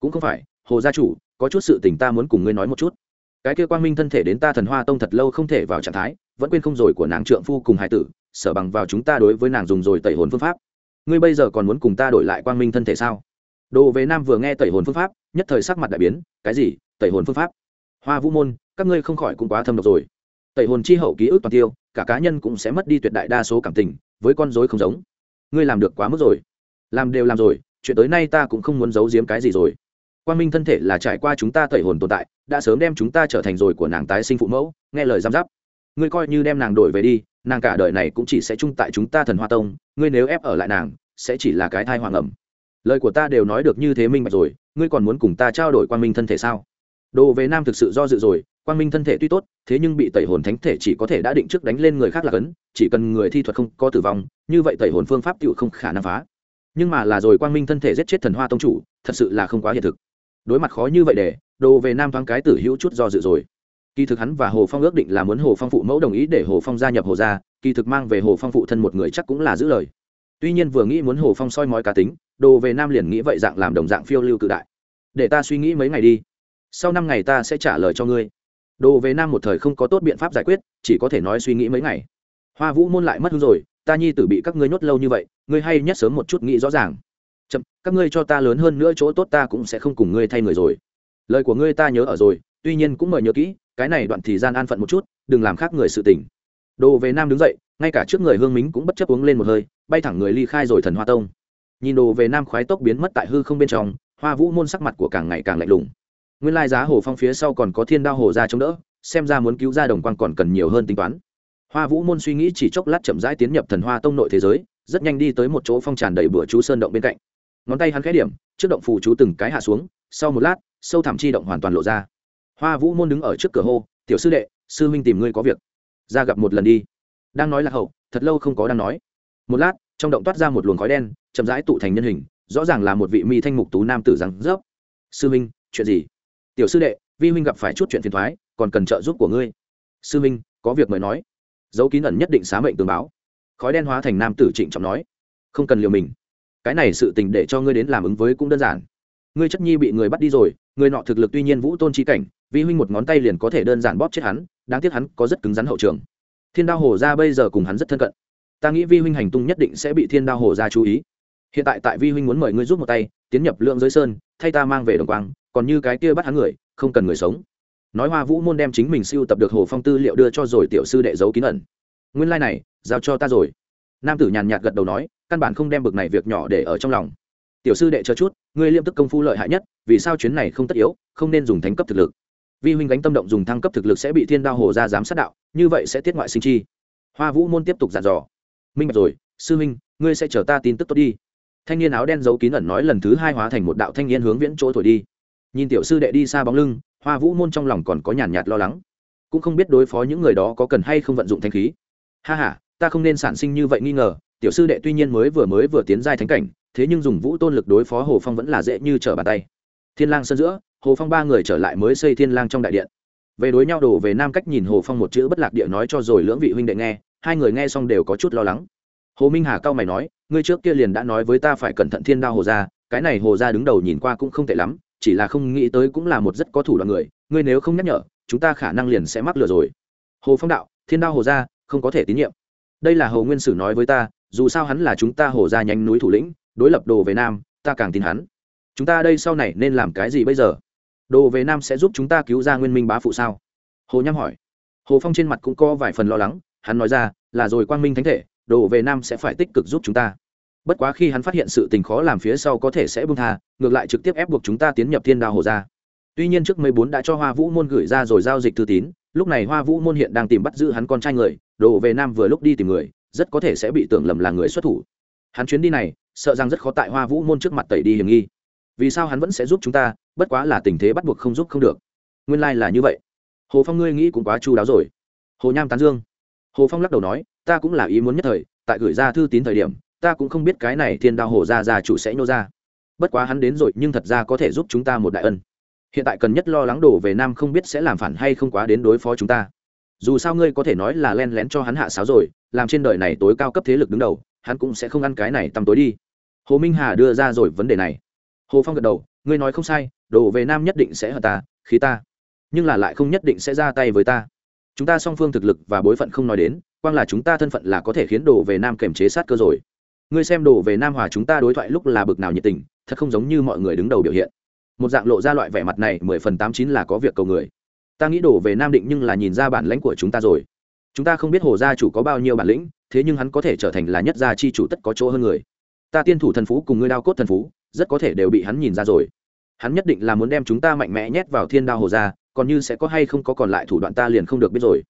Cũng không phải, hồ gia chủ, có chút sự tình ta muốn cùng ngươi nói một chút. Cái kia quang minh thân thể đến ta thần hoa tông thật lâu không thể vào trạng thái, vẫn quên không rồi của nàng trượng phu cùng hải tử sở bằng vào chúng ta đối với nàng dùng rồi tẩy hồn phương pháp. Ngươi bây giờ còn muốn cùng ta đổi lại quang minh thân thể sao? Đồ về nam vừa nghe tẩy hồn phương pháp, nhất thời sắc mặt đại biến, cái gì? Tẩy hồn phương pháp? Hoa vũ môn, các ngươi không khỏi cũng quá thâm độc rồi. Tẩy hồn chi hậu ký ức toàn tiêu, cả cá nhân cũng sẽ mất đi tuyệt đại đa số cảm tình, với con dối không giống. Ngươi làm được quá mức rồi. Làm đều làm rồi, chuyện tới nay ta cũng không muốn giấu giếm cái gì rồi. Quan minh thân thể là trải qua chúng ta tẩy hồn tồn tại, đã sớm đem chúng ta trở thành rồi của nàng tái sinh phụ mẫu, nghe lời giam giáp ngươi coi như đem nàng đổi về đi, nàng cả đời này cũng chỉ sẽ chung tại chúng ta thần hoa tông, ngươi nếu ép ở lại nàng, sẽ chỉ là cái thai hoàng ẩm. Lời của ta đều nói được như thế minh bạch rồi, ngươi còn muốn cùng ta trao đổi quan minh thân thể sao? Đồ về nam thực sự do dự rồi quan minh thân thể tuy tốt, thế nhưng bị tẩy hồn thánh thể chỉ có thể đã định trước đánh lên người khác là cấn, chỉ cần người thi thuật không có tử vong, như vậy tẩy hồn phương pháp tựu không khả năng phá. Nhưng mà là rồi quan minh thân thể giết chết thần hoa tông chủ, thật sự là không quá hiện thực. Đối mặt khó như vậy để, đồ về nam thoáng cái tử hữu chút do dự rồi kỳ thực hắn và hồ phong ước định là muốn hồ phong phụ mẫu đồng ý để hồ phong gia nhập hồ gia, kỳ thực mang về hồ phong phụ thân một người chắc cũng là giữ lời. Tuy nhiên vừa nghĩ muốn hồ phong soi mói cá tính, đồ về nam liền nghĩ vậy dạng làm đồng dạng phiêu lưu cự đại. Để ta suy nghĩ mấy ngày đi. Sau năm ngày ta sẽ trả lời cho ngươi. Đồ về nam một thời không có tốt biện pháp giải quyết, chỉ có thể nói suy nghĩ mấy ngày. Hoa vũ môn lại mất hứng rồi, ta nhi tử bị các ngươi nhốt lâu như vậy, ngươi hay nhất sớm một chút nghĩ rõ ràng. Chậm, các ngươi cho ta lớn hơn nữa chỗ tốt ta cũng sẽ không cùng ngươi thay người rồi. Lời của ngươi ta nhớ ở rồi tuy nhiên cũng mời nhớ kỹ, cái này đoạn thì gian an phận một chút, đừng làm khác người sự tình. Đồ về nam đứng dậy, ngay cả trước người hương mính cũng bất chấp uống lên một hơi, bay thẳng người ly khai rồi thần hoa tông. Nhìn đồ về nam khoái tốc biến mất tại hư không bên trong, hoa vũ môn sắc mặt của càng ngày càng lạnh lùng. Nguyên lai giá hồ phong phía sau còn có thiên đao hồ ra chống đỡ, xem ra muốn cứu ra đồng quang còn cần nhiều hơn tính toán. Hoa vũ môn suy nghĩ chỉ chốc lát chậm rãi tiến nhập thần hoa tông nội thế giới, rất nhanh đi tới một chỗ phong tràn đầy bửa chú sơn động bên cạnh. Ngón tay hắn khẽ điểm, trước động phù chú từng cái hạ xuống, sau một lát, sâu thẳm chi động hoàn toàn lộ ra hoa vũ môn đứng ở trước cửa hô, tiểu sư đệ, sư huynh tìm ngươi có việc. Ra gặp một lần đi. Đang nói là hậu, thật lâu không có đang nói. Một lát, trong động toát ra một luồng khói đen, chậm rãi tụ thành nhân hình, rõ ràng là một vị mi thanh mục tú nam tử rằng rớp. Sư huynh, chuyện gì? Tiểu sư đệ, vi huynh gặp phải chút chuyện phiền thoái, còn cần trợ giúp của ngươi. Sư huynh, có việc mời nói. Dấu kín ẩn nhất định xá mệnh tường báo. Khói đen hóa thành nam tử trịnh trọng nói, không cần liều mình. Cái này sự tình để cho ngươi đến làm ứng với cũng đơn giản. Ngươi chất nhi bị người bắt đi rồi, người nọ thực lực tuy nhiên vũ tôn trí cảnh vi huynh một ngón tay liền có thể đơn giản bóp chết hắn, đáng tiếc hắn có rất cứng rắn hậu trường. Thiên đao hồ ra bây giờ cùng hắn rất thân cận. Ta nghĩ vi huynh hành tung nhất định sẽ bị thiên đao hồ ra chú ý. Hiện tại tại vi huynh muốn mời ngươi giúp một tay, tiến nhập lượng giới sơn, thay ta mang về đồng quang, còn như cái kia bắt hắn người, không cần người sống. Nói hoa vũ môn đem chính mình siêu tập được hồ phong tư liệu đưa cho rồi tiểu sư đệ giấu kín ẩn. Nguyên lai、like、này, giao cho ta rồi. Nam tử nhàn nhạt gật đầu nói, căn bản không đem bực này việc nhỏ để ở trong lòng. Tiểu sư đệ chờ chút, ngươi liêm tức công phu lợi hại nhất, vì sao chuyến này không tất yếu, không nên dùng thánh cấp thực lực vi huynh gánh tâm động dùng thăng cấp thực lực sẽ bị thiên đao hồ ra giám sát đạo, như vậy sẽ tiết ngoại sinh chi. Hoa vũ môn tiếp tục dặn dò. Minh bạch rồi, sư huynh, ngươi sẽ chờ ta tin tức tốt đi. Thanh niên áo đen giấu kín ẩn nói lần thứ hai hóa thành một đạo thanh niên hướng viễn chỗ thổi đi. Nhìn tiểu sư đệ đi xa bóng lưng, hoa vũ môn trong lòng còn có nhàn nhạt lo lắng. Cũng không biết đối phó những người đó có cần hay không vận dụng thanh khí. Ha h a ta không nên sản sinh như vậy nghi ngờ, tiểu sư đệ tuy nhiên mới vừa mới vừa tiến giai thánh cảnh, thế nhưng dùng vũ tôn lực đối phó hồ phong vẫn là dễ như trở bàn tay. Thiên lang sân giữa hồ phong ba người trở lại mới xây thiên lang trong đại điện. Về đối nhau đổ về nam cách nhìn hồ phong một chữ bất lạc địa nói cho rồi lưỡng vị huynh đệ nghe, hai người nghe xong đều có chút lo lắng. Hồ minh hà cao mày nói, ngươi trước kia liền đã nói với ta phải cẩn thận thiên đao hồ gia, cái này hồ gia đứng đầu nhìn qua cũng không tệ lắm, chỉ là không nghĩ tới cũng là một rất có thủ đoạn người, ngươi nếu không nhắc nhở, chúng ta khả năng liền sẽ mắc lừa rồi. Hồ phong đạo, thiên đao hồ gia, không có thể tín nhiệm. Đây là hồ nguyên sử nói với ta, dù sao hắn là chúng ta hồ gia nhánh núi thủ lĩnh, đối lập đồ về nam, ta càng tin hắn. Chúng ta đây sau này nên làm cái gì bây giờ? Đồ về nam sẽ giúp chúng ta cứu ra nguyên minh bá phụ sao? Hồ nham hỏi. Hồ phong trên mặt cũng có vài phần lo lắng, hắn nói ra, là rồi quang minh thánh thể, đồ về nam sẽ phải tích cực giúp chúng ta. Bất quá khi hắn phát hiện sự tình khó làm phía sau có thể sẽ bung tha, ngược lại trực tiếp ép buộc chúng ta tiến nhập thiên đao hồ ra tuy nhiên trước mấy bốn đã cho hoa vũ môn gửi ra rồi giao dịch thư tín, lúc này hoa vũ môn hiện đang tìm bắt giữ hắn con trai người, đồ về nam vừa lúc đi tìm người, rất có thể sẽ bị tưởng lầm là người xuất thủ. Hắn chuyến đi này, sợ rằng rất khó tại hoa vũ môn trước mặt tẩy đi hiểm nghi. Vì sao hắn vẫn sẽ giúp chúng ta bất quá là tình thế bắt buộc không giúp không được. Nguyên lai、like、là như vậy. Hồ phong ngươi nghĩ cũng quá chu đáo rồi. Hồ nham tán dương. Hồ phong lắc đầu nói, ta cũng là ý muốn nhất thời, tại gửi ra thư tín thời điểm, ta cũng không biết cái này thiên đao hồ ra ra chủ sẽ nhô ra. Bất quá hắn đến rồi, nhưng thật ra có thể giúp chúng ta một đại ân. Hiện tại cần nhất lo lắng đổ về nam không biết sẽ làm phản hay không quá đến đối phó chúng ta. Dù sao ngươi có thể nói là len lén cho hắn hạ sáo rồi, làm trên đời này tối cao cấp thế lực đứng đầu, hắn cũng sẽ không ăn cái này tăm tối đi. Hồ minh hà đưa ra rồi vấn đề này. Hồ phong gật đầu ngươi nói không sai đổ về nam nhất định sẽ hận ta, khí ta. Nhưng là lại không nhất định sẽ ra tay với ta. Chúng ta song phương thực lực và bối phận không nói đến, quang là chúng ta thân phận là có thể khiến đồ về nam kềm chế sát cơ rồi. Ngươi xem đồ về nam hòa chúng ta đối thoại lúc là bực nào nhiệt tình, thật không giống như mọi người đứng đầu biểu hiện. Một dạng lộ ra loại vẻ mặt này, mười phần tám chín là có việc cầu người. Ta nghĩ đồ về nam định nhưng là nhìn ra bản lãnh của chúng ta rồi. Chúng ta không biết hồ gia chủ có bao nhiêu bản lĩnh, thế nhưng hắn có thể trở thành là nhất gia chi chủ tất có chỗ hơn người. Ta tiên thủ thần phú cùng ngươi đao cốt thần phú rất có thể đều bị hắn nhìn ra rồi. Hắn nhất định là muốn đem chúng ta mạnh mẽ nhét vào thiên đao hồ gia, còn như sẽ có hay không có còn lại thủ đoạn ta liền không được biết rồi.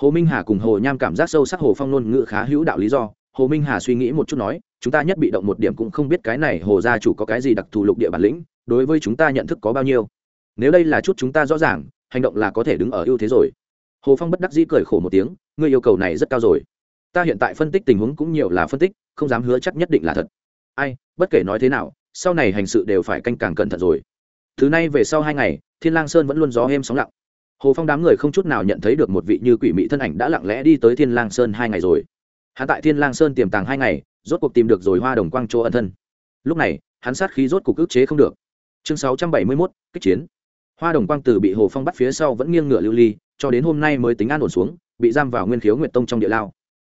Hồ minh hà cùng hồ nham cảm giác sâu sắc hồ phong nôn ngữ khá hữu đạo lý do. Hồ minh hà suy nghĩ một chút nói, chúng ta nhất bị động một điểm cũng không biết cái này hồ gia chủ có cái gì đặc thù lục địa bản lĩnh, đối với chúng ta nhận thức có bao nhiêu. Nếu đây là chút chúng ta rõ ràng, hành động là có thể đứng ở ưu thế rồi. Hồ phong bất đắc dĩ cười khổ một tiếng, ngươi yêu cầu này rất cao rồi. Ta hiện tại phân tích tình huống cũng nhiều là phân tích, không dám hứa chắc nhất định là thật. Ai, bất kể nói thế nào sau này hành sự đều phải canh càng cẩn thận rồi. Thứ nay về sau hai ngày thiên lang sơn vẫn luôn gió êm sóng lặng. Hồ phong đám người không chút nào nhận thấy được một vị như quỷ mị thân ảnh đã lặng lẽ đi tới thiên lang sơn hai ngày rồi. Hắn tại thiên lang sơn tiềm tàng hai ngày rốt cuộc tìm được rồi hoa đồng quang chỗ ẩn thân. Lúc này hắn sát khí rốt cuộc ức chế không được. Chương sáu trăm bảy mươi 671, kích chiến. Hoa đồng quang từ bị hồ phong bắt phía sau vẫn nghiêng ngửa lưu ly cho đến hôm nay mới tính an ổn xuống bị giam vào nguyên khiếu nguyệt tông trong địa lao.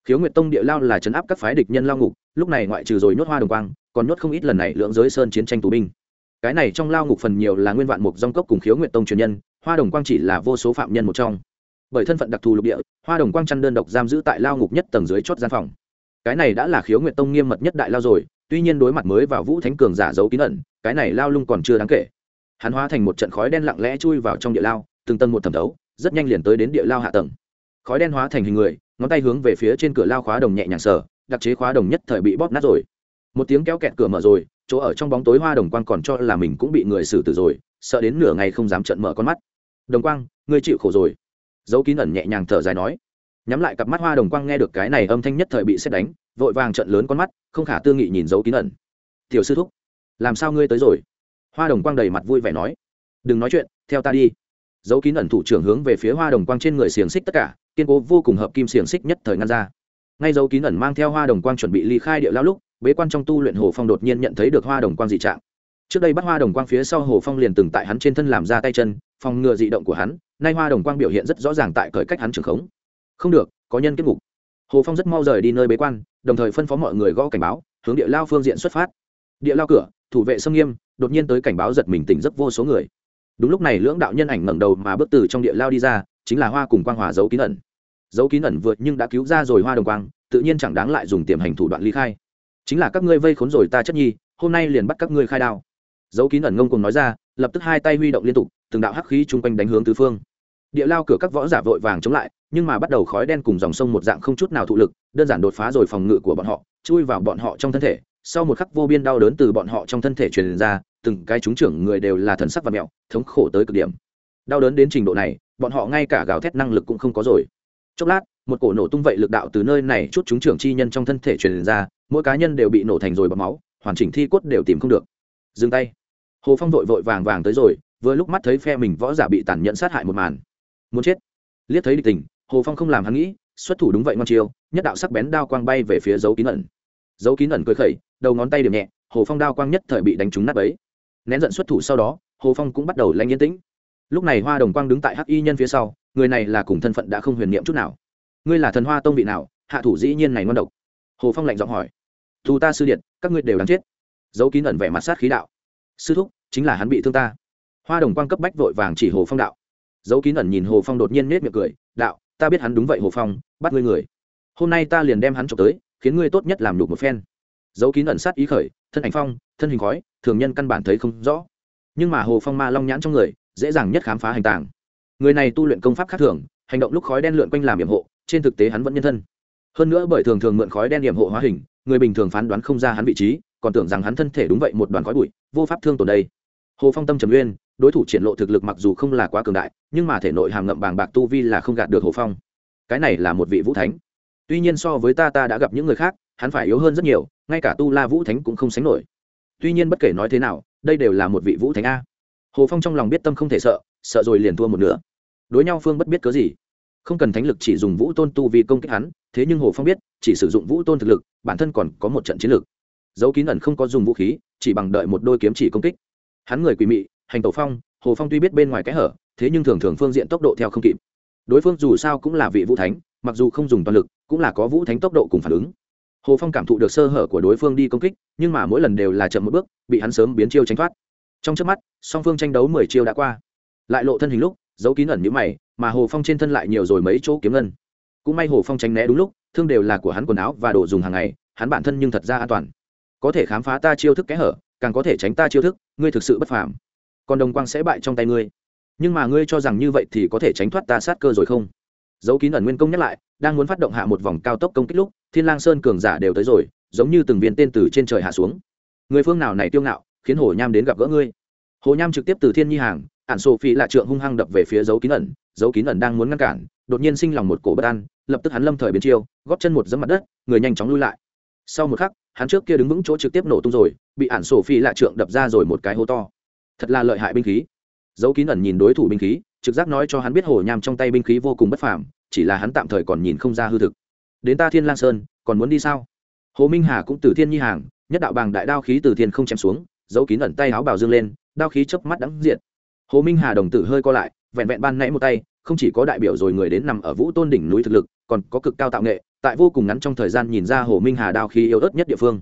Khiếu nguyệt tông địa lao là chấn áp các phái địch nhân lao ngục lúc này ngoại trừ rồi nhốt hoa đồng quang còn nhốt không ít lần này lượng giới sơn chiến tranh tù binh. Cái này trong lao ngục phần nhiều là nguyên vạn mục dong cốc cùng khiếu nguyện tông truyền nhân, hoa đồng quang chỉ là vô số phạm nhân một trong. Bởi thân phận đặc thù lục địa, hoa đồng quang chăn đơn độc giam giữ tại lao ngục nhất tầng dưới chót gian phòng. Cái này đã là khiếu nguyện tông nghiêm mật nhất đại lao rồi, tuy nhiên đối mặt mới vào vũ thánh cường giả giấu kín ẩn, cái này lao lung còn chưa đáng kể. Hắn hóa thành một trận khói đen lặng lẽ chui vào trong địa lao, từng tầng một thẩm thấu, rất nhanh liền tới đến địa lao hạ tầng. Khói đen hóa thành hình người, ngón tay hướng về phía trên cửa lao khóa đồng nhẹ nhàng sờ, đặc chế khóa đồng nhất thời bị bóp nát rồi một tiếng kéo kẹt cửa mở rồi, chỗ ở trong bóng tối hoa đồng quang còn cho là mình cũng bị người xử tử rồi, sợ đến nửa ngày không dám trận mở con mắt. Đồng quang, ngươi chịu khổ rồi. Dấu kín ẩn nhẹ nhàng thở dài nói. Nhắm lại cặp mắt hoa đồng quang nghe được cái này âm thanh nhất thời bị xét đánh, vội vàng trận lớn con mắt, không khả tư nghị nhìn dấu kín ẩn. Tiểu sư thúc, làm sao ngươi tới rồi? Hoa đồng quang đầy mặt vui vẻ nói. Đừng nói chuyện, theo ta đi. Dấu kín ẩn thủ trưởng hướng về phía hoa đồng quang trên người xiềng xích tất cả, kiên cố vô cùng hợp kim xiềng xích nhất thời ngăn ra. Ngay dấu kín ẩn mang theo hoa đồng quang chuẩn bị ly khai địa lao lúc bế quan trong tu luyện hồ phong đột nhiên nhận thấy được hoa đồng quang dị trạng. Trước đây bắt hoa đồng quang phía sau hồ phong liền từng tại hắn trên thân làm ra tay chân, phòng ngừa dị động của hắn, nay hoa đồng quang biểu hiện rất rõ ràng tại cởi cách hắn trưởng khống. Không được, có nhân kết ngục. Hồ phong rất mau rời đi nơi bế quan, đồng thời phân phó mọi người gõ cảnh báo, hướng địa lao phương diện xuất phát. Địa lao cửa, thủ vệ sông nghiêm, đột nhiên tới cảnh báo giật mình tỉnh giấc vô số người. Đúng lúc này lưỡng đạo nhân ảnh ngẩng đầu mà bước từ trong địa lao đi ra, chính là hoa cùng quang hòa giấu kín ẩn. Giấu kín ẩn vượt nhưng đã cứu ra rồi hoa đồng quang, tự nhiên chẳng đáng lại dùng tiềm hành thủ đoạn ly khai chính là các ngươi vây khốn rồi ta chất nhi, hôm nay liền bắt các ngươi khai đao. Dấu kín ẩn ngông cùng nói ra, lập tức hai tay huy động liên tục, từng đạo hắc khí chung quanh đánh hướng tứ phương. Địa lao cửa các võ giả vội vàng chống lại, nhưng mà bắt đầu khói đen cùng dòng sông một dạng không chút nào thụ lực, đơn giản đột phá rồi phòng ngự của bọn họ, chui vào bọn họ trong thân thể. Sau một khắc vô biên đau đớn từ bọn họ trong thân thể truyền ra, từng cái chúng trưởng người đều là thần sắc và mẹo, thống khổ tới cực điểm. Đau đớn đến trình độ này, bọn họ ngay cả gào thét năng lực cũng không có rồi. Chốc lát một cổ nổ tung vậy lực đạo từ nơi này chút chúng trưởng chi nhân trong thân thể truyền ra, mỗi cá nhân đều bị nổ thành rồi bọc máu, hoàn chỉnh thi cốt đều tìm không được. Dừng tay. Hồ phong vội vội vàng vàng tới rồi, vừa lúc mắt thấy phe mình võ giả bị tàn nhẫn sát hại một màn. Muốn chết. Liếc thấy địch tình, hồ phong không làm hắn nghĩ, xuất thủ đúng vậy ngon chiêu, nhất đạo sắc bén đao quang bay về phía dấu kín ẩn. Dấu kín ẩn cười khẩy, đầu ngón tay điểm nhẹ, hồ phong đao quang nhất thời bị đánh trúng nát ấy nén giận xuất thủ sau đó, hồ phong cũng bắt đầu lanh yên tĩnh. Lúc này hoa đồng quang đứng tại hắc y nhân phía sau, người này là cùng thân phận đã không huyền niệm chút nào ngươi là thần hoa tông vị nào, hạ thủ dĩ nhiên này ngon độc. Hồ phong lạnh giọng hỏi. Thù ta sư điện các ngươi đều đáng chết. Dấu kín ẩn vẻ mặt sát khí đạo. Sư thúc, chính là hắn bị thương ta. Hoa đồng quang cấp bách vội vàng chỉ hồ phong đạo. Dấu kín ẩn nhìn hồ phong đột nhiên nết miệng cười, đạo, ta biết hắn đúng vậy hồ phong, bắt ngươi người. Hôm nay ta liền đem hắn trộm tới, khiến ngươi tốt nhất làm đủ một phen. Dấu kín ẩn sát ý khởi, thân ảnh phong, thân hình khói, thường nhân căn bản thấy không rõ. Nhưng mà hồ phong ma long nhãn trong người, dễ dàng nhất khám phá hành tàng. Người này tu luyện công pháp khác thường, hành động lúc khói đen lượn quanh làm hiểm hộ trên thực tế hắn vẫn nhân thân. Hơn nữa bởi thường thường mượn khói đen điểm hộ hóa hình, người bình thường phán đoán không ra hắn vị trí, còn tưởng rằng hắn thân thể đúng vậy một đoàn khói bụi, vô pháp thương tổn đây. Hồ phong tâm trầm uyên đối thủ triển lộ thực lực mặc dù không là quá cường đại, nhưng mà thể nội hàm ngậm bàng bạc tu vi là không gạt được hồ phong. Cái này là một vị vũ thánh. Tuy nhiên so với ta ta đã gặp những người khác, hắn phải yếu hơn rất nhiều, ngay cả tu la vũ thánh cũng không sánh nổi. Tuy nhiên bất kể nói thế nào, đây đều là một vị vũ thánh a. Hồ phong trong lòng biết tâm không thể sợ sợ rồi liền thua một nửa. Đối nhau phương bất biết cớ gì không cần thánh lực chỉ dùng vũ tôn tu vì công kích hắn, thế nhưng hồ phong biết, chỉ sử dụng vũ tôn thực lực, bản thân còn có một trận chiến lược dấu kín ẩn không có dùng vũ khí, chỉ bằng đợi một đôi kiếm chỉ công kích. Hắn người quỷ mị, hành tổ phong, hồ phong tuy biết bên ngoài cái hở, thế nhưng thường thường phương diện tốc độ theo không kịp. Đối phương dù sao cũng là vị vũ thánh, mặc dù không dùng toàn lực, cũng là có vũ thánh tốc độ cùng phản ứng. Hồ phong cảm thụ được sơ hở của đối phương đi công kích, nhưng mà mỗi lần đều là chậm một bước, bị hắn sớm biến chiêu tránh thoát. Trong trước mắt, song phương tranh đấu mười chiêu đã qua. Lại lộ thân hình lúc, giấu kín ẩn như mày mà hồ phong trên thân lại nhiều rồi mấy chỗ kiếm ngân. Cũng may hồ phong tránh né đúng lúc, thương đều là của hắn quần áo và đồ dùng hàng ngày, hắn bản thân nhưng thật ra an toàn. Có thể khám phá ta chiêu thức kẽ hở, càng có thể tránh ta chiêu thức, ngươi thực sự bất phàm. Còn đồng quang sẽ bại trong tay ngươi. Nhưng mà ngươi cho rằng như vậy thì có thể tránh thoát ta sát cơ rồi không? Dấu kín ẩn nguyên công nhắc lại, đang muốn phát động hạ một vòng cao tốc công kích lúc, thiên lang sơn cường giả đều tới rồi, giống như từng viên tên từ trên trời hạ xuống. Người phương nào này tiêu ngạo, khiến hồ nham đến gặp gỡ ngươi? Hồ nham trực tiếp từ thiên nhi hàng ạn sổ phi lạ trượng hung hăng đập về phía dấu kín ẩn, dấu kín ẩn đang muốn ngăn cản, đột nhiên sinh lòng một cổ bất an, lập tức hắn lâm thời biến chiêu, góp chân một dẫm mặt đất, người nhanh chóng lui lại. Sau một khắc, hắn trước kia đứng vững chỗ trực tiếp nổ tung rồi, bị ạn sổ phi lạ trượng đập ra rồi một cái hố to. Thật là lợi hại binh khí. Dấu kín ẩn nhìn đối thủ binh khí, trực giác nói cho hắn biết hồ nham trong tay binh khí vô cùng bất phàm, chỉ là hắn tạm thời còn nhìn không ra hư thực. Đến ta thiên lang sơn, còn muốn đi sao? Hồ minh hà cũng từ thiên nhi hàng, nhất đạo bàng đại đao khí từ thiên không chém xuống, dấu kín ẩn tay áo bào dương lên, đao khí chớp mắt đắng diện hồ minh hà đồng tử hơi co lại, vẹn vẹn ban nãy một tay, không chỉ có đại biểu rồi người đến nằm ở vũ tôn đỉnh núi thực lực, còn có cực cao tạo nghệ, tại vô cùng ngắn trong thời gian nhìn ra hồ minh hà đao khí yếu ớt nhất địa phương.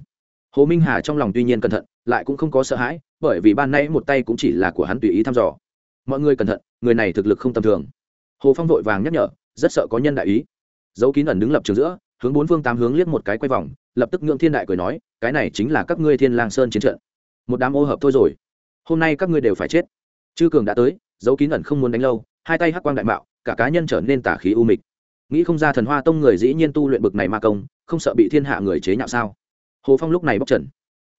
Hồ minh hà trong lòng tuy nhiên cẩn thận, lại cũng không có sợ hãi, bởi vì ban nãy một tay cũng chỉ là của hắn tùy ý thăm dò. Mọi người cẩn thận, người này thực lực không tầm thường. Hồ phong vội vàng nhắc nhở, rất sợ có nhân đại ý. Dấu kín ẩn đứng lập trường giữa, hướng bốn phương tám hướng liếc một cái quay vòng, lập tức ngưỡng thiên đại cười nói, cái này chính là các ngươi thiên lang sơn chiến trận. Một đám ô hợp thôi rồi. Hôm nay các ngươi đều phải chết chư cường đã tới dấu kín ẩn không muốn đánh lâu, hai tay hắc quang đại mạo, cả cá nhân trở nên tả khí u mịch. Nghĩ không ra thần hoa tông người dĩ nhiên tu luyện bực này ma công, không sợ bị thiên hạ người chế nhạo sao? Hồ phong lúc này bóc trần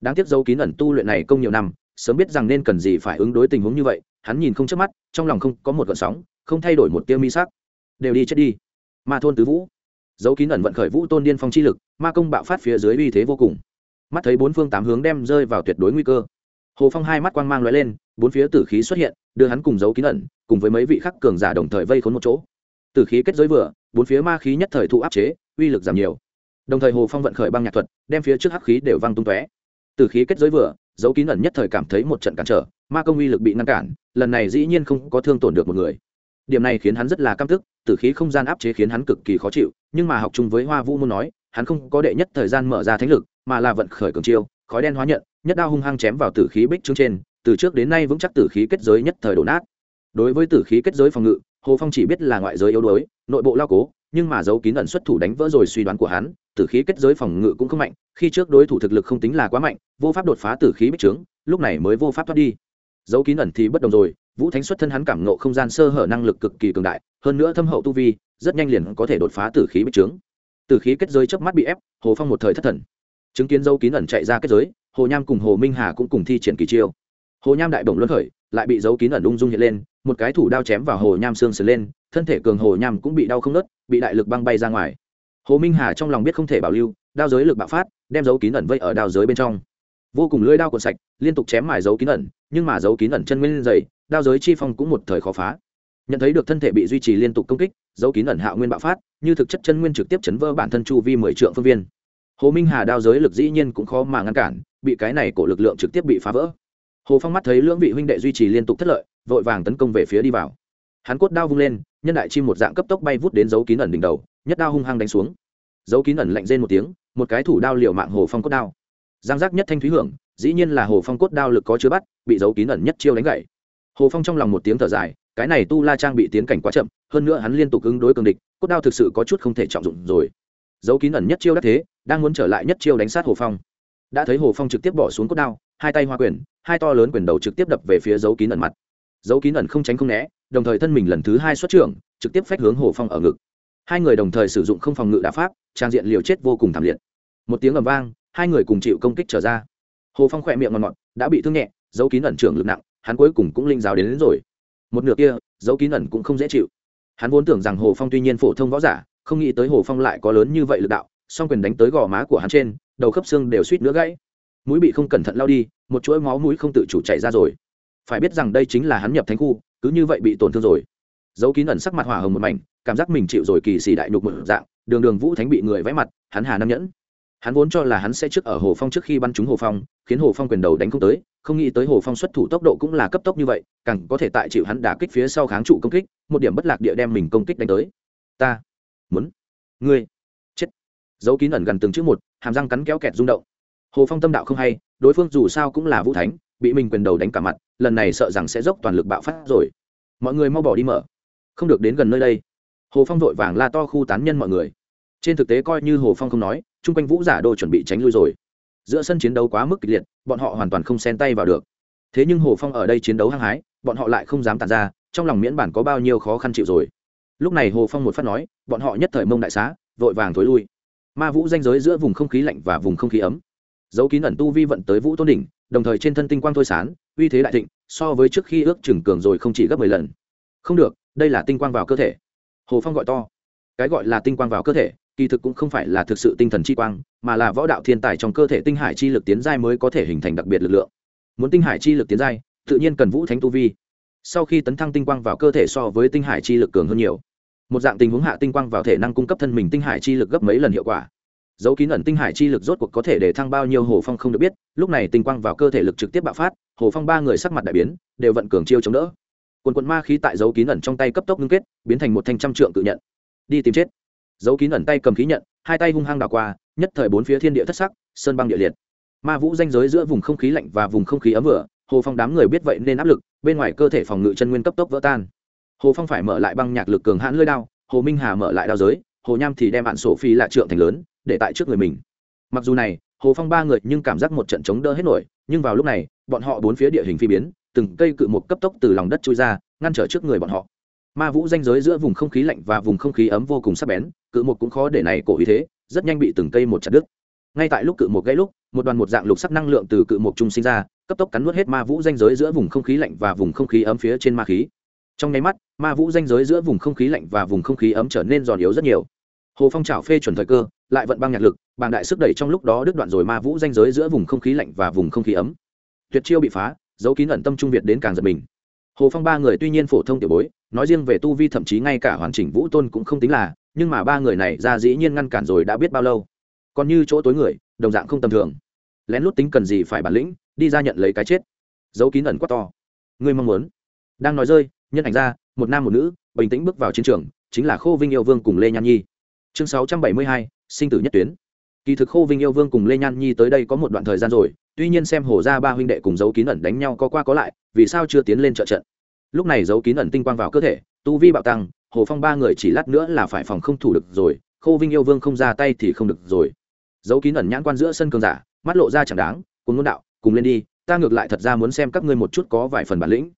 đáng tiếc dấu kín ẩn tu luyện này công nhiều năm, sớm biết rằng nên cần gì phải ứng đối tình huống như vậy, hắn nhìn không chớp mắt, trong lòng không có một gợn sóng, không thay đổi một tiêu mi sắc. Đều đi chết đi. Ma thôn tứ vũ. Dấu kín ẩn vận khởi vũ tôn điên phong chi lực, ma công bạo phát phía dưới uy thế vô cùng. Mắt thấy bốn phương tám hướng đem rơi vào tuyệt đối nguy cơ hồ phong hai mắt quang mang l lên, bốn phía tử khí xuất hiện, đưa hắn cùng dấu kín ẩn, cùng với mấy vị khắc cường giả đồng thời vây khốn một chỗ. Tử khí kết giới vừa, bốn phía ma khí nhất thời thụ áp chế, uy lực giảm nhiều. Đồng thời hồ phong vận khởi băng nhạc thuật, đem phía trước hắc khí đều văng tung tóe. Tử khí kết giới vừa dấu kín ẩn nhất thời cảm thấy một trận cản trở, ma công uy lực bị ngăn cản, lần này dĩ nhiên không có thương tổn được một người. Điểm này khiến hắn rất là căm tức, tử khí không gian áp chế khiến hắn cực kỳ khó chịu, nhưng mà học chung với hoa vũ muốn nói, hắn không có đệ nhất thời gian mở ra thánh lực, mà là vận khởi cường chiêu khói đen hóa nhận, nhất đao hung hăng chém vào tử khí bích trướng trên, từ trước đến nay vững chắc tử khí kết giới nhất thời đổ nát. Đối với tử khí kết giới phòng ngự, hồ phong chỉ biết là ngoại giới yếu đuối, nội bộ lao cố, nhưng mà dấu kín ẩn xuất thủ đánh vỡ rồi suy đoán của hắn, tử khí kết giới phòng ngự cũng không mạnh, khi trước đối thủ thực lực không tính là quá mạnh, vô pháp đột phá tử khí bích trướng, lúc này mới vô pháp thoát đi. Dấu kín ẩn thì bất đồng rồi, vũ thánh xuất thân hắn cảm nộ không gian sơ hở năng lực cực kỳ cường đại, hơn nữa thâm hậu tu vi, rất nhanh liền có thể đột phá tử khí bích trướng. Tử khí kết giới chớp mắt bị ép, hồ phong một thời thất thần chứng kiến dấu kín ẩn chạy ra kết giới, hồ nham cùng hồ minh hà cũng cùng thi triển kỳ chiêu. Hồ nham đại bổng luân khởi, lại bị dấu kín ẩn ung dung hiện lên, một cái thủ đao chém vào hồ nham xương sờ lên, thân thể cường hồ nham cũng bị đau không nớt bị đại lực băng bay ra ngoài. Hồ minh hà trong lòng biết không thể bảo lưu, đao giới lực bạo phát, đem dấu kín ẩn vây ở đao giới bên trong. Vô cùng lưỡi đao cuộn sạch, liên tục chém mài dấu kín ẩn, nhưng mà dấu kín ẩn chân nguyên dày, đao giới chi phong cũng một thời khó phá. Nhận thấy được thân thể bị duy trì liên tục công kích, dấu kín ẩn hạo nguyên bạo phát, như thực chất chân nguyên trực tiếp chấn vỡ bản thân chu vi mười trượng phương viên hồ minh hà đao giới lực dĩ nhiên cũng khó mà ngăn cản, bị cái này cổ lực lượng trực tiếp bị phá vỡ. Hồ phong mắt thấy lưỡng vị huynh đệ duy trì liên tục thất lợi, vội vàng tấn công về phía đi vào. Hắn cốt đao vung lên, nhân đại chim một dạng cấp tốc bay vút đến dấu kín ẩn đỉnh đầu, nhất đao hung hăng đánh xuống. Dấu kín ẩn lạnh rên một tiếng, một cái thủ đao liều mạng hồ phong cốt đao. Giang giác nhất thanh thúy hưởng, dĩ nhiên là hồ phong cốt đao lực có chứa bắt, bị dấu kín ẩn nhất chiêu đánh gậy. Hồ phong trong lòng một tiếng thở dài, cái này tu la trang bị tiến cảnh quá chậm, hơn nữa hắn liên tục ứng đối cường địch cốt đao thực sự có chút không thể trọng dụng rồi dấu kín ẩn nhất chiêu đắc thế đang muốn trở lại nhất chiêu đánh sát hồ phong. Đã thấy hồ phong trực tiếp bỏ xuống cốt đao hai tay hoa quyền hai to lớn quyền đầu trực tiếp đập về phía dấu kín ẩn mặt. Dấu kín ẩn không tránh không né đồng thời thân mình lần thứ hai xuất trưởng trực tiếp phách hướng hồ phong ở ngực. Hai người đồng thời sử dụng không phòng ngự đả pháp trang diện liều chết vô cùng thảm liệt. Một tiếng ầm vang hai người cùng chịu công kích trở ra. Hồ phong khỏe miệng ngọt ngọt đã bị thương nhẹ dấu kín ẩn trưởng lực nặng hắn cuối cùng cũng linh giáo đến, đến rồi. Một nửa kia dấu kín ẩn cũng không dễ chịu. Hắn vốn tưởng rằng hồ phong tuy nhiên phổ thông võ giả không nghĩ tới hồ phong lại có lớn như vậy lực đạo, song quyền đánh tới gò má của hắn trên, đầu khớp xương đều suýt nữa gãy. Mũi bị không cẩn thận lao đi, một chuỗi máu mũi không tự chủ chạy ra rồi. Phải biết rằng đây chính là hắn nhập thánh khu, cứ như vậy bị tổn thương rồi. Dấu kín ẩn sắc mặt hỏa hồng một mảnh, cảm giác mình chịu rồi kỳ xì đại nhục một dạng, đường đường vũ thánh bị người vẽ mặt, hắn hà nam nhẫn. Hắn vốn cho là hắn sẽ trước ở hồ phong trước khi bắn trúng hồ phong, khiến hồ phong quyền đầu đánh không tới, không nghĩ tới hồ phong xuất thủ tốc độ cũng là cấp tốc như vậy, càng có thể tại chịu hắn đả kích phía sau kháng trụ công kích, một điểm bất lạc địa đem mình công kích đánh tới. Ta muốn. Ngươi. Chết. Dấu kín ẩn gần từng chữ một, hàm răng cắn kéo kẹt rung động. Hồ phong tâm đạo không hay, đối phương dù sao cũng là vũ thánh, bị mình quyền đầu đánh cả mặt, lần này sợ rằng sẽ dốc toàn lực bạo phát rồi. Mọi người mau bỏ đi mở. Không được đến gần nơi đây. Hồ phong vội vàng la to khu tán nhân mọi người. Trên thực tế coi như hồ phong không nói, chung quanh vũ giả đồ chuẩn bị tránh lui rồi. Giữa sân chiến đấu quá mức kịch liệt, bọn họ hoàn toàn không xen tay vào được. Thế nhưng hồ phong ở đây chiến đấu hăng hái, bọn họ lại không dám tàn ra, trong lòng miễn bản có bao nhiêu khó khăn chịu rồi lúc này hồ phong một phát nói, bọn họ nhất thời mông đại xá, vội vàng thối lui. Ma vũ danh giới giữa vùng không khí lạnh và vùng không khí ấm. Dấu kín ẩn tu vi vận tới vũ tôn đỉnh, đồng thời trên thân tinh quang thôi sán uy thế đại thịnh, so với trước khi ước chừng cường rồi không chỉ gấp mười lần. Không được, đây là tinh quang vào cơ thể. Hồ phong gọi to. Cái gọi là tinh quang vào cơ thể, kỳ thực cũng không phải là thực sự tinh thần chi quang, mà là võ đạo thiên tài trong cơ thể tinh hải chi lực tiến giai mới có thể hình thành đặc biệt lực lượng. Muốn tinh hải chi lực tiến giai, tự nhiên cần vũ thánh tu vi. Sau khi tấn thăng tinh quang vào cơ thể so với tinh hải chi lực cường hơn nhiều một dạng tình huống hạ tinh quang vào thể năng cung cấp thân mình tinh hải chi lực gấp mấy lần hiệu quả. Dấu kín ẩn tinh hải chi lực rốt cuộc có thể để thăng bao nhiêu hồ phong không được biết, lúc này tinh quang vào cơ thể lực trực tiếp bạo phát, hồ phong ba người sắc mặt đại biến, đều vận cường chiêu chống đỡ. Quần quần ma khí tại dấu kín ẩn trong tay cấp tốc ngưng kết, biến thành một thanh trăm trượng tự nhận. Đi tìm chết. Dấu kín ẩn tay cầm khí nhận, hai tay hung hăng đảo qua, nhất thời bốn phía thiên địa thất sắc, sơn băng địa liệt. Ma vũ danh giới giữa vùng không khí lạnh và vùng không khí ấm vừa, hồ phong đám người biết vậy nên áp lực, bên ngoài cơ thể phòng ngự chân nguyên cấp tốc vỡ tan hồ phong phải mở lại băng nhạc lực cường hãn lơi đao, hồ minh hà mở lại đao giới, hồ nham thì đem bạn sổ phi lạ trượng thành lớn, để tại trước người mình. Mặc dù này, hồ phong ba người nhưng cảm giác một trận chống đỡ hết nổi, nhưng vào lúc này, bọn họ bốn phía địa hình phi biến, từng cây cự một cấp tốc từ lòng đất trôi ra, ngăn trở trước người bọn họ. Ma vũ danh giới giữa vùng không khí lạnh và vùng không khí ấm vô cùng sắc bén, cự một cũng khó để này cổ ý thế, rất nhanh bị từng cây một chặt đứt. Ngay tại lúc cự một gãy lúc, một đoàn một dạng lục sắc năng lượng từ cự một trung sinh ra, cấp tốc cắn nuốt hết ma vũ danh giới giữa vùng không khí lạnh và vùng không khí ấm phía trên ma khí trong nháy mắt, ma vũ danh giới giữa vùng không khí lạnh và vùng không khí ấm trở nên giòn yếu rất nhiều. Hồ phong trào phê chuẩn thời cơ, lại vận băng nhạc lực bàn đại sức đẩy trong lúc đó đứt đoạn rồi ma vũ danh giới giữa vùng không khí lạnh và vùng không khí ấm. Tuyệt chiêu bị phá dấu kín ẩn tâm trung việt đến càng giật mình. Hồ phong ba người tuy nhiên phổ thông tiểu bối, nói riêng về tu vi thậm chí ngay cả hoàn chỉnh vũ tôn cũng không tính là, nhưng mà ba người này ra dĩ nhiên ngăn cản rồi đã biết bao lâu. Còn như chỗ tối người, đồng dạng không tầm thường. Lén lút tính cần gì phải bản lĩnh, đi ra nhận lấy cái chết. Dấu kín ẩn quá to. Ngươi mong muốn. Đang nói rơi nhân ảnh ra, một nam một nữ, bình tĩnh bước vào chiến trường, chính là khô vinh yêu vương cùng lê nhan nhi. Chương sáu trăm bảy mươi hai, sinh tử nhất tuyến. Kỳ thực khô vinh yêu vương cùng lê nhan nhi tới đây có một đoạn thời gian rồi, tuy nhiên xem hồ ra ba huynh đệ cùng dấu kín ẩn đánh nhau có qua có lại, vì sao chưa tiến lên trợ trận? Lúc này dấu kín ẩn tinh quang vào cơ thể, tu vi bạo tăng, hồ phong ba người chỉ lát nữa là phải phòng không thủ được rồi, khô vinh yêu vương không ra tay thì không được rồi. Dấu kín ẩn nhãn quan giữa sân cường giả, mắt lộ ra chẳng đáng cùng ngôn đạo, cùng lên đi, ta ngược lại thật ra muốn xem các ngươi một chút có vài phần bản lĩnh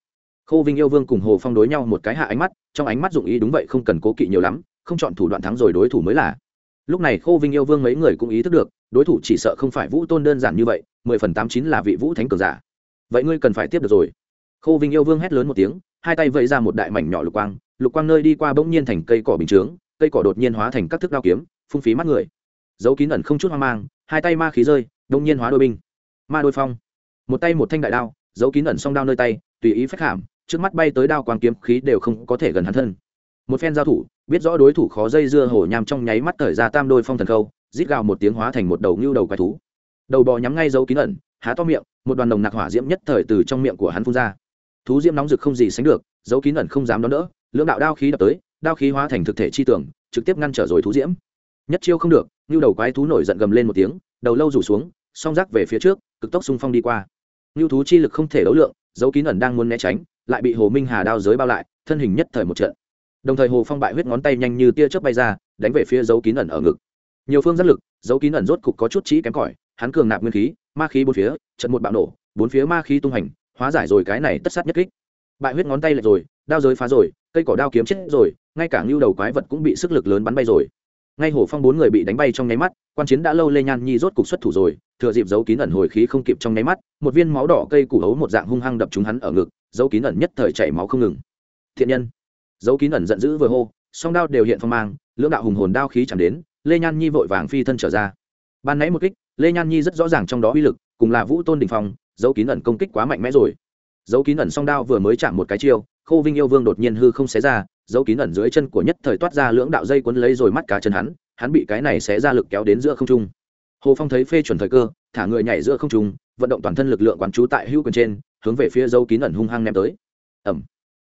khô vinh yêu vương cùng hồ phong đối nhau một cái hạ ánh mắt, trong ánh mắt dụng ý đúng vậy không cần cố kỵ nhiều lắm, không chọn thủ đoạn thắng rồi đối thủ mới là. Lúc này khô vinh yêu vương mấy người cũng ý thức được, đối thủ chỉ sợ không phải vũ tôn đơn giản như vậy, mười phần tám chín là vị vũ thánh cường giả. Vậy ngươi cần phải tiếp được rồi. Khô vinh yêu vương hét lớn một tiếng, hai tay vẫy ra một đại mảnh nhỏ lục quang lục quang nơi đi qua bỗng nhiên thành cây cỏ bình chướng, cây cỏ đột nhiên hóa thành các thức đao kiếm, phung phí mắt người. Dấu kín ẩn không chút hoang mang, hai tay ma khí rơi, bỗng nhiên hóa đôi binh. Ma đôi phong. Một tay một thanh đại đao, dấu kín ẩn song đao nơi tay, tùy ý phách hàm trước mắt bay tới đao quang kiếm khí đều không có thể gần hắn thân. Một phen giao thủ, biết rõ đối thủ khó dây dưa hổ nham trong nháy mắt thời ra tam đôi phong thần khâu, rít gào một tiếng hóa thành một đầu ngưu đầu quái thú. Đầu bò nhắm ngay dấu kín ẩn, há to miệng, một đoàn đồng nặc hỏa diễm nhất thời từ trong miệng của hắn phun ra. Thú diễm nóng rực không gì sánh được, dấu kín ẩn không dám đón đỡ, lưỡng đạo đao khí đập tới, đao khí hóa thành thực thể chi tưởng trực tiếp ngăn trở rồi thú diễm. Nhất chiêu không được nhưu đầu quái thú nổi giận gầm lên một tiếng, đầu lâu rủ xuống, song rác về phía trước, cực tốc xung phong đi qua. Nhưu thú chi lực không thể đấu lượng, dấu kín ẩn đang muốn né tránh lại bị hồ minh hà đao giới bao lại, thân hình nhất thời một trận. Đồng thời hồ phong bại huyết ngón tay nhanh như tia chớp bay ra, đánh về phía dấu kín ẩn ở ngực. Nhiều phương giác lực, dấu kín ẩn rốt cục có chút chỉ kém cỏi, hắn cường nạp nguyên khí, ma khí bốn phía, trận một bạo nổ, bốn phía ma khí tung hành, hóa giải rồi cái này tất sát nhất kích. Bại huyết ngón tay lệch rồi, đao giới phá rồi, cây cỏ đao kiếm chết rồi, ngay cả ngưu đầu quái vật cũng bị sức lực lớn bắn bay rồi. Ngay hồ phong bốn người bị đánh bay trong nháy mắt, quan chiến đã lâu lê nhan nhi rốt cục xuất thủ rồi, thừa dịp dấu kín ẩn hồi khí không kịp trong nháy mắt, một viên máu đỏ cây củ hấu một dạng hung hăng đập trúng hắn ở ngực dấu kín ẩn nhất thời chảy máu không ngừng. Thiện nhân. Dấu kín ẩn giận dữ vừa hô, song đao đều hiện phong mang, lưỡng đạo hùng hồn đao khí chẳng đến, lê nhan nhi vội vàng phi thân trở ra. Ban nãy một kích, lê nhan nhi rất rõ ràng trong đó uy lực, cùng là vũ tôn đình phong dấu kín ẩn công kích quá mạnh mẽ rồi. Dấu kín ẩn song đao vừa mới chạm một cái chiêu, khô vinh yêu vương đột nhiên hư không xé ra dấu kín ẩn dưới chân của nhất thời toát ra lưỡng đạo dây quấn lấy rồi mắt cá chân hắn hắn bị cái này xé ra lực kéo đến giữa không trung hồ phong thấy phê chuẩn thời cơ, thả người nhảy giữa không trung, vận động toàn thân lực lượng quán trú tại hữu quyền trên, hướng về phía dấu kín ẩn hung hăng ném tới. Ẩm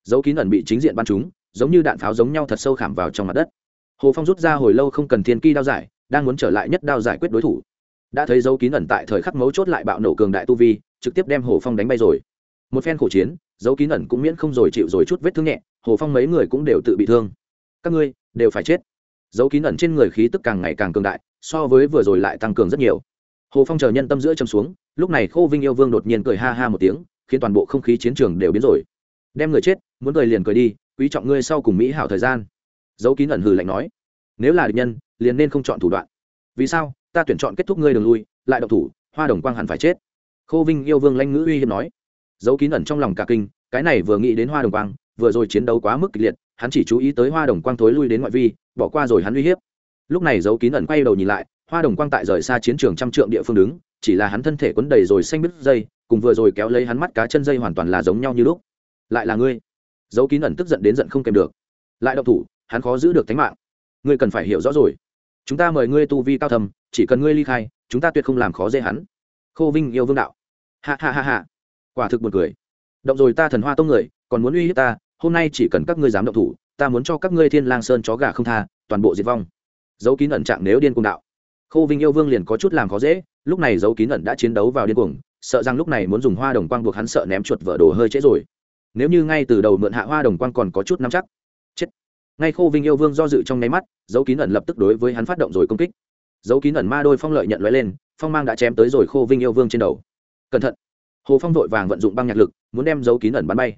dấu kín ẩn bị chính diện bắn trúng, giống như đạn pháo giống nhau thật sâu khảm vào trong mặt đất. Hồ phong rút ra hồi lâu không cần thiên ki đao giải, đang muốn trở lại nhất đao giải quyết đối thủ. Đã thấy dấu kín ẩn tại thời khắc mấu chốt lại bạo nổ cường đại tu vi, trực tiếp đem hồ phong đánh bay rồi. Một phen khổ chiến, dấu kín ẩn cũng miễn không rồi chịu rồi chút vết thương nhẹ, hồ phong mấy người cũng đều tự bị thương. Các ngươi đều phải chết. Dấu kín ẩn trên người khí tức càng ngày càng cường đại so với vừa rồi lại tăng cường rất nhiều. Hồ phong chờ nhân tâm giữa châm xuống, lúc này khô vinh yêu vương đột nhiên cười ha ha một tiếng, khiến toàn bộ không khí chiến trường đều biến rồi. Đem người chết, muốn cười liền cười đi, quý trọng ngươi sau cùng mỹ hảo thời gian. Dấu kín ẩn hừ lạnh nói, nếu là địch nhân, liền nên không chọn thủ đoạn. Vì sao? Ta tuyển chọn kết thúc ngươi đường lui, lại độc thủ, hoa đồng quang hẳn phải chết. Khô vinh yêu vương lanh ngữ uy hiếp nói. Dấu kín ẩn trong lòng cả kinh, cái này vừa nghĩ đến hoa đồng quang, vừa rồi chiến đấu quá mức kịch liệt, hắn chỉ chú ý tới hoa đồng quang thối lui đến ngoại vi, bỏ qua rồi hắn uy hiếp lúc này dấu kín ẩn quay đầu nhìn lại, hoa đồng quang tại rời xa chiến trường trăm trượng địa phương đứng, chỉ là hắn thân thể quấn đầy rồi xanh bứt dây, cùng vừa rồi kéo lấy hắn mắt cá chân dây hoàn toàn là giống nhau như lúc. Lại là ngươi. Dấu kín ẩn tức giận đến giận không kèm được. Lại độc thủ, hắn khó giữ được tính mạng. Ngươi cần phải hiểu rõ rồi. Chúng ta mời ngươi tu vi cao thầm chỉ cần ngươi ly khai, chúng ta tuyệt không làm khó dễ hắn. Khô vinh yêu vương đạo. Ha ha ha ha. Quả thực buồn cười. Động rồi ta thần hoa tông người, còn muốn uy hiếp ta, hôm nay chỉ cần các ngươi dám động thủ, ta muốn cho các ngươi thiên lang sơn chó gà không tha, toàn bộ diệt vong dấu kín ẩn trạng nếu điên cuồng đạo. Khô vinh yêu vương liền có chút làm khó dễ, lúc này dấu kín ẩn đã chiến đấu vào điên cuồng, sợ rằng lúc này muốn dùng hoa đồng quang buộc hắn sợ ném chuột vỡ đồ hơi trễ rồi. Nếu như ngay từ đầu mượn hạ hoa đồng quang còn có chút nắm chắc. Chết. Ngay khô vinh yêu vương do dự trong nháy mắt dấu kín ẩn lập tức đối với hắn phát động rồi công kích. Dấu kín ẩn ma đôi phong lợi nhận lóe lên, phong mang đã chém tới rồi khô vinh yêu vương trên đầu. Cẩn thận. Hồ phong vội vàng vận dụng băng nhạc lực, muốn đem dấu kín ẩn bắn bay.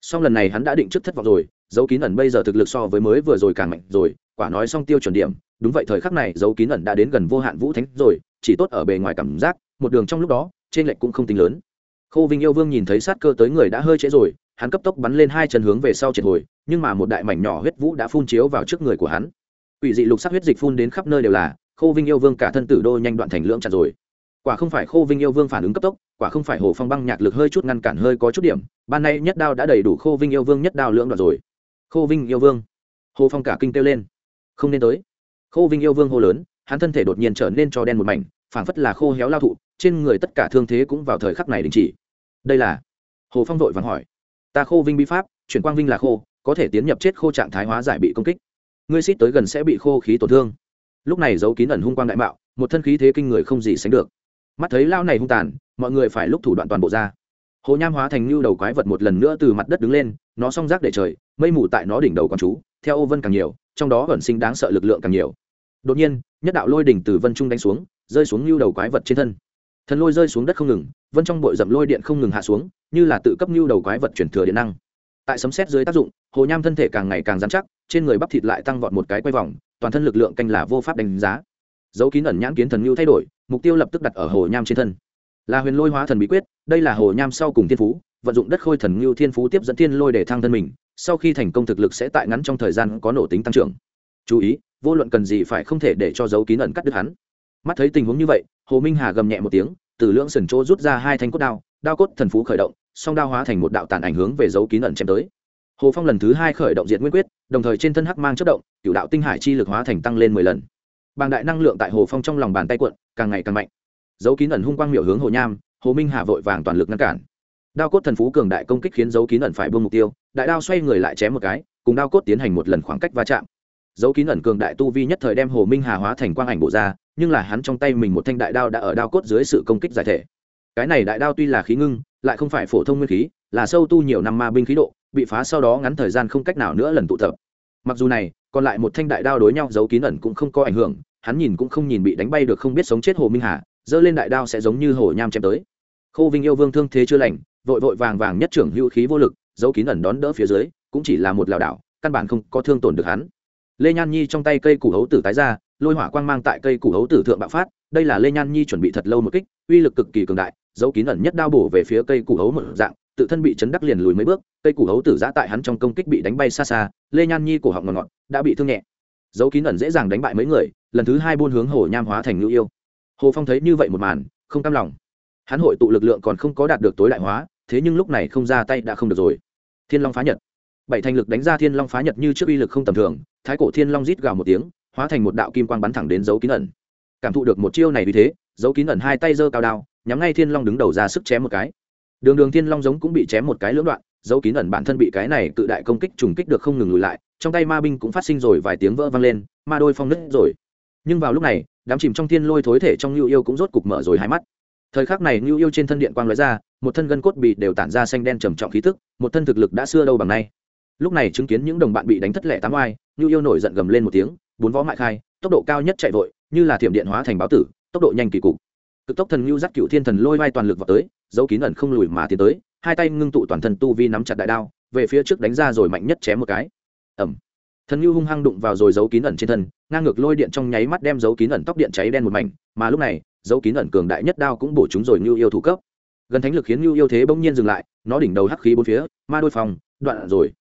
Song lần này hắn đã định trước thất vọng rồi dấu kín ẩn bây giờ thực lực so với mới vừa rồi càng mạnh rồi, quả nói xong tiêu chuẩn điểm, đúng vậy thời khắc này dấu kín ẩn đã đến gần vô hạn vũ thánh rồi, chỉ tốt ở bề ngoài cảm giác, một đường trong lúc đó, trên lệch cũng không tính lớn. Khô vinh yêu vương nhìn thấy sát cơ tới người đã hơi trễ rồi, hắn cấp tốc bắn lên hai chân hướng về sau triệt hồi, nhưng mà một đại mảnh nhỏ huyết vũ đã phun chiếu vào trước người của hắn. Ủy dị lục sắc huyết dịch phun đến khắp nơi đều là, khô vinh yêu vương cả thân tử đô nhanh đoạn thành lưỡng chặt rồi. Quả không phải khô vinh yêu vương phản ứng cấp tốc, quả không phải hồ phong băng nhạc lực hơi chút ngăn cản hơi có chút điểm, ban nay nhất đao đã đầy đủ khô vinh yêu vương nhất đao lưỡng đoạn rồi khô vinh yêu vương. Hồ phong cả kinh kêu lên. Không nên tới. Khô vinh yêu vương hô lớn, hắn thân thể đột nhiên trở nên cho đen một mảnh, phảng phất là khô héo lao thụ, trên người tất cả thương thế cũng vào thời khắc này đình chỉ. Đây là? Hồ phong vội vàng hỏi. Ta khô vinh bi pháp, chuyển quang vinh là khô, có thể tiến nhập chết khô trạng thái hóa giải bị công kích. Ngươi xít tới gần sẽ bị khô khí tổn thương. Lúc này giấu kín ẩn hung quang đại mạo, một thân khí thế kinh người không gì sánh được. Mắt thấy lao này hung tàn, mọi người phải lúc thủ đoạn toàn bộ ra. Hồ nham hóa thành như đầu quái vật một lần nữa từ mặt đất đứng lên nó song rác để trời, mây mù tại nó đỉnh đầu con chú, theo ô vân càng nhiều, trong đó ẩn sinh đáng sợ lực lượng càng nhiều. Đột nhiên, nhất đạo lôi đỉnh từ vân trung đánh xuống, rơi xuống như đầu quái vật trên thân. Thần lôi rơi xuống đất không ngừng, vân trong bội rậm lôi điện không ngừng hạ xuống, như là tự cấp như đầu quái vật chuyển thừa điện năng. Tại sấm xét dưới tác dụng, hồ nham thân thể càng ngày càng dán chắc, trên người bắp thịt lại tăng vọt một cái quay vòng, toàn thân lực lượng canh là vô pháp đánh giá. Dấu kín ẩn nhãn kiến thần lưu thay đổi, mục tiêu lập tức đặt ở hồ nham trên thân. Là huyền lôi hóa thần bí quyết, đây là hồ nham sau cùng thiên phú vận dụng đất khôi thần ngưu thiên phú tiếp dẫn thiên lôi để thăng thân mình, sau khi thành công thực lực sẽ tại ngắn trong thời gian có nổ tính tăng trưởng. Chú ý, vô luận cần gì phải không thể để cho dấu kín ẩn cắt đứt hắn. Mắt thấy tình huống như vậy, hồ minh hà gầm nhẹ một tiếng, từ lưỡng sườn chỗ rút ra hai thanh cốt đao đao cốt thần phú khởi động, song đao hóa thành một đạo tàn ảnh hướng về dấu kín ẩn chém tới. Hồ phong lần thứ hai khởi động diện nguyên quyết, đồng thời trên thân hắc mang chất động cựu đạo tinh hải chi lực hóa thành tăng lên mười lần. Bàng đại năng lượng tại hồ phong trong lòng bàn tay cuộn, càng ngày càng mạnh. Dấu kín ẩn hung quang miểu hướng hồ nham, hồ minh hà vội vàng toàn lực ngăn cản đao cốt thần phú cường đại công kích khiến dấu kín ẩn phải buông mục tiêu, đại đao xoay người lại chém một cái, cùng đao cốt tiến hành một lần khoảng cách va chạm. Dấu kín ẩn cường đại tu vi nhất thời đem hồ minh hà hóa thành quang ảnh bộ ra, nhưng là hắn trong tay mình một thanh đại đao đã ở đao cốt dưới sự công kích giải thể. Cái này đại đao tuy là khí ngưng, lại không phải phổ thông nguyên khí, là sâu tu nhiều năm ma binh khí độ, bị phá sau đó ngắn thời gian không cách nào nữa lần tụ tập. Mặc dù này, còn lại một thanh đại đao đối nhau giấu kín ẩn cũng không có ảnh hưởng, hắn nhìn cũng không nhìn bị đánh bay được không biết sống chết hồ minh hà, giơ lên đại đao sẽ giống như hồ nham chém tới. Khô vinh yêu vương thương thế chưa lành vội vội vàng vàng nhất trưởng hữu khí vô lực dấu kín ẩn đón đỡ phía dưới, cũng chỉ là một lảo đảo, căn bản không có thương tổn được hắn. Lê nhan nhi trong tay cây củ hấu tử tái ra, lôi hỏa quang mang tại cây củ hấu tử thượng bạo phát, đây là lê nhan nhi chuẩn bị thật lâu một kích, uy lực cực kỳ cường đại dấu kín ẩn nhất đao bổ về phía cây củ hấu một dạng, tự thân bị chấn đắc liền lùi mấy bước, cây củ hấu tử giã tại hắn trong công kích bị đánh bay xa xa, lê nhan nhi cổ họng ngọt ngọt, đã bị thương nhẹ. Dấu kín ẩn dễ dàng đánh bại mấy người, lần thứ hai buôn hướng hồ nham hóa thành ngữ yêu. Hồ phong thấy như vậy một màn, không cam lòng. Hắn hội tụ lực lượng còn không có đạt được tối đại hóa thế nhưng lúc này không ra tay đã không được rồi. Thiên long phá nhật. Bảy thành lực đánh ra thiên long phá nhật như trước uy lực không tầm thường, thái cổ thiên long rít gào một tiếng, hóa thành một đạo kim quang bắn thẳng đến dấu kín ẩn. Cảm thụ được một chiêu này vì thế, dấu kín ẩn hai tay giơ cao đao, nhắm ngay thiên long đứng đầu ra sức chém một cái. Đường đường thiên long giống cũng bị chém một cái lưỡng đoạn, dấu kín ẩn bản thân bị cái này tự đại công kích trùng kích được không ngừng lùi lại, trong tay ma binh cũng phát sinh rồi vài tiếng vỡ vang lên, ma đôi phong nứt rồi. Nhưng vào lúc này, đám chìm trong thiên lôi thối thể trong lưu yêu cũng rốt cục mở rồi hai mắt thời khắc này lưu yêu trên thân điện quang lóe ra, một thân gân cốt bị đều tản ra xanh đen trầm trọng khí tức, một thân thực lực đã xưa đâu bằng nay. Lúc này chứng kiến những đồng bạn bị đánh thất lẻ tám oai lưu yêu nổi giận gầm lên một tiếng, bốn võ mại khai, tốc độ cao nhất chạy vội, như là thiểm điện hóa thành báo tử, tốc độ nhanh kỳ cục. Cực tốc thần lưu giác cựu thiên thần lôi vai toàn lực vào tới dấu kín ẩn không lùi mà tiến tới, hai tay ngưng tụ toàn thân tu vi nắm chặt đại đao, về phía trước đánh ra rồi mạnh nhất chém một cái. Ẩm thần lưu hung hăng đụng vào rồi dấu kín ẩn trên thân, ngang ngược lôi điện trong nháy mắt đem dấu kín ẩn tóc điện cháy đen một mảnh, mà lúc này dấu kín ẩn cường đại nhất đao cũng bổ chúng rồi như yêu thủ cấp. Gần thánh lực khiến như yêu thế bỗng nhiên dừng lại, nó đỉnh đầu hắc khí bốn phía, ma đôi phòng, đoạn rồi.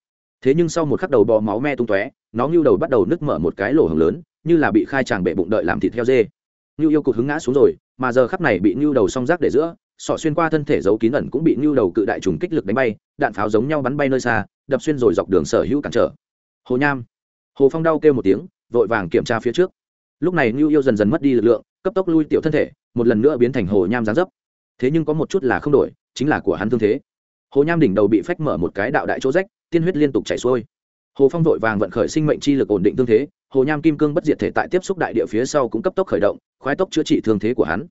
Thế nhưng sau một khắc đầu bò máu me tung tóe, nó như đầu bắt đầu nứt mở một cái lỗ hồng lớn, như là bị khai tràng bệ bụng đợi làm thịt theo dê. Như yêu cục hứng ngã xuống rồi, mà giờ khắp này bị như đầu song rác để giữa, sọ xuyên qua thân thể giấu kín ẩn cũng bị như đầu cự đại trùng kích lực đánh bay, đạn pháo giống nhau bắn bay nơi xa, đập xuyên rồi dọc đường sở hữu cản trở. Hồ nham. Hồ phong đau kêu một tiếng, vội vàng kiểm tra phía trước. Lúc này như yêu dần dần mất đi lực lượng cấp tốc lui tiểu thân thể, một lần nữa biến thành hồ nham gián dấp. Thế nhưng có một chút là không đổi, chính là của hắn thương thế. Hồ nham đỉnh đầu bị phách mở một cái đạo đại chỗ rách, tiên huyết liên tục chảy xuôi. Hồ phong vội vàng vận khởi sinh mệnh chi lực ổn định thương thế, hồ nham kim cương bất diệt thể tại tiếp xúc đại địa phía sau cũng cấp tốc khởi động, khoái tốc chữa trị thương thế của hắn.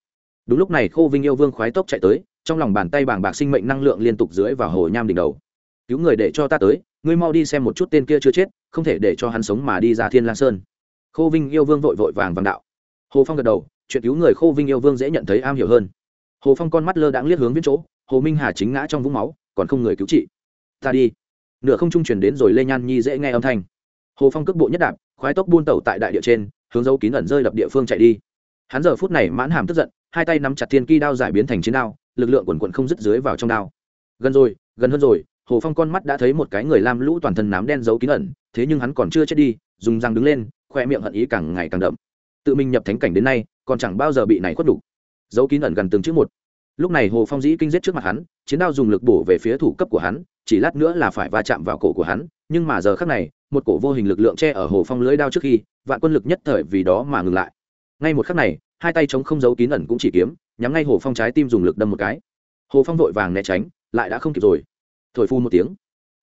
Đúng lúc này khô vinh yêu vương khoái tốc chạy tới, trong lòng bàn tay bàng bạc sinh mệnh năng lượng liên tục dưới vào hồ nham đỉnh đầu. Cứu người để cho ta tới, ngươi mau đi xem một chút tên kia chưa chết, không thể để cho hắn sống mà đi ra thiên lang sơn. Khô vinh yêu vương vội vội vàng vàng đạo. Hồ phong gật đầu chuyện cứu người khô vinh yêu vương dễ nhận thấy am hiểu hơn. Hồ phong con mắt lơ đãng liếc hướng viễn chỗ, hồ minh hà chính ngã trong vũng máu, còn không người cứu trị. Ta đi. Nửa không trung chuyển đến rồi lê nhan nhi dễ nghe âm thanh. Hồ phong cước bộ nhất đạp, khoái tốc buôn tẩu tại đại địa trên, hướng dấu kín ẩn rơi đập địa phương chạy đi. Hắn giờ phút này mãn hàm tức giận, hai tay nắm chặt thiên ki đao giải biến thành chiến đao, lực lượng quần quận không dứt dưới vào trong đao. Gần rồi, gần hơn rồi, hồ phong con mắt đã thấy một cái người lam lũ toàn thân nám đen giấu kín ẩn, thế nhưng hắn còn chưa chết đi, dùng răng đứng lên, khoe miệng hận ý càng ngày càng đậm. Tự mình nhập thánh cảnh đến nay còn chẳng bao giờ bị này khuất đủ giấu kín ẩn gần từng chữ một. Lúc này hồ phong dĩ kinh giết trước mặt hắn, chiến đao dùng lực bổ về phía thủ cấp của hắn, chỉ lát nữa là phải va chạm vào cổ của hắn, nhưng mà giờ khắc này, một cổ vô hình lực lượng che ở hồ phong lưỡi đao trước khi, vạn quân lực nhất thời vì đó mà ngừng lại. Ngay một khắc này, hai tay chống không giấu kín ẩn cũng chỉ kiếm, nhắm ngay hồ phong trái tim dùng lực đâm một cái. Hồ phong vội vàng né tránh, lại đã không kịp rồi. Thổi phu một tiếng,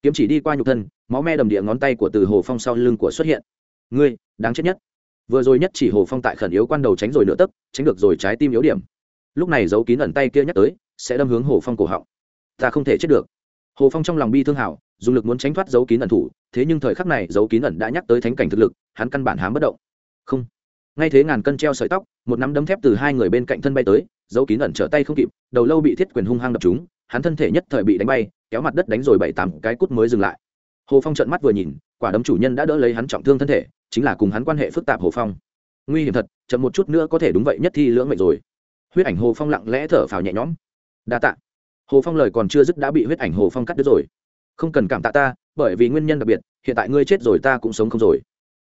kiếm chỉ đi qua nhục thân, máu me đầm địa ngón tay của từ hồ phong sau lưng của xuất hiện. Ngươi, đáng chết nhất vừa rồi nhất chỉ hồ phong tại khẩn yếu quan đầu tránh rồi nửa tấc, tránh được rồi trái tim yếu điểm. Lúc này giấu kín ẩn tay kia nhắc tới, sẽ đâm hướng hồ phong cổ họng. Ta không thể chết được. Hồ phong trong lòng bi thương hảo, dùng lực muốn tránh thoát dấu kín ẩn thủ, thế nhưng thời khắc này dấu kín ẩn đã nhắc tới thánh cảnh thực lực, hắn căn bản hám bất động. Không. Ngay thế ngàn cân treo sợi tóc, một nắm đấm thép từ hai người bên cạnh thân bay tới dấu kín ẩn trở tay không kịp, đầu lâu bị thiết quyền hung hăng đập chúng hắn thân thể nhất thời bị đánh bay, kéo mặt đất đánh rồi bảy tám cái cút mới dừng lại. Hồ phong trợn mắt vừa nhìn, quả đấm chủ nhân đã đỡ lấy hắn trọng thương thân thể chính là cùng hắn quan hệ phức tạp hồ phong. Nguy hiểm thật, chậm một chút nữa có thể đúng vậy nhất thi lưỡng mệnh rồi. Huyết ảnh hồ phong lặng lẽ thở phào nhẹ nhõm. Đa tạ. Hồ phong lời còn chưa dứt đã bị huyết ảnh hồ phong cắt đứt rồi. Không cần cảm tạ ta, bởi vì nguyên nhân đặc biệt, hiện tại ngươi chết rồi ta cũng sống không rồi.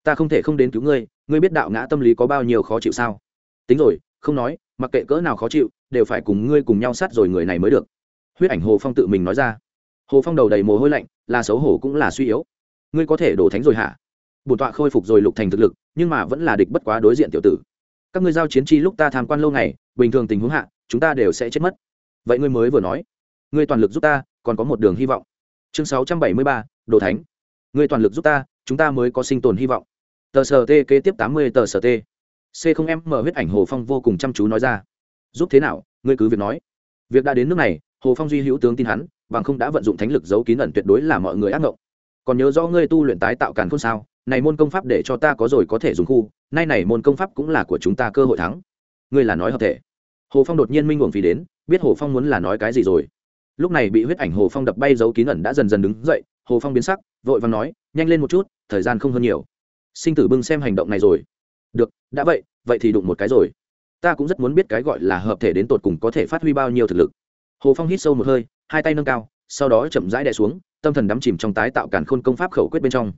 Ta không thể không đến cứu ngươi ngươi biết đạo ngã tâm lý có bao nhiêu khó chịu sao? Tính rồi, không nói, mặc kệ cỡ nào khó chịu, đều phải cùng ngươi cùng nhau sát rồi người này mới được. Huyết ảnh hồ phong tự mình nói ra. Hồ phong đầu đầy mồ hôi lạnh, là xấu hổ cũng là suy yếu. Ngươi có thể đổ thánh rồi hả? Bổn tọa khôi phục rồi lục thành thực lực, nhưng mà vẫn là địch bất quá đối diện tiểu tử. Các ngươi giao chiến chi lúc ta tham quan lâu ngày, bình thường tình huống hạ, chúng ta đều sẽ chết mất. Vậy ngươi mới vừa nói, ngươi toàn lực giúp ta, còn có một đường hy vọng. Chương sáu trăm bảy mươi ba, đồ thánh. Ngươi toàn lực giúp ta, chúng ta mới có sinh tồn hy vọng. Tờ sở t kế tiếp tám mươi tờ sở t c không em mở huyết ảnh hồ phong vô cùng chăm chú nói ra. Giúp thế nào, ngươi cứ việc nói. Việc đã đến nước này, hồ phong duy hữu tướng tin hắn, bằng không đã vận dụng thánh lực giấu kín ẩn tuyệt đối là mọi người ác ngộng. Còn nhớ rõ ngươi tu luyện tái tạo càn khôn sao? Này môn công pháp để cho ta có rồi có thể dùng khu, nay này môn công pháp cũng là của chúng ta cơ hội thắng. Ngươi là nói hợp thể. Hồ phong đột nhiên minh uổng phí đến, biết hồ phong muốn là nói cái gì rồi. Lúc này bị huyết ảnh hồ phong đập bay giấu kín ẩn đã dần dần đứng dậy, hồ phong biến sắc, vội và nói, nhanh lên một chút, thời gian không hơn nhiều. Sinh tử bưng xem hành động này rồi. Được, đã vậy vậy thì đụng một cái rồi. Ta cũng rất muốn biết cái gọi là hợp thể đến tột cùng có thể phát huy bao nhiêu thực lực. Hồ phong hít sâu một hơi, hai tay nâng cao, sau đó chậm rãi đè xuống, tâm thần đắm chìm trong tái tạo cản khôn công pháp khẩu quyết bên trong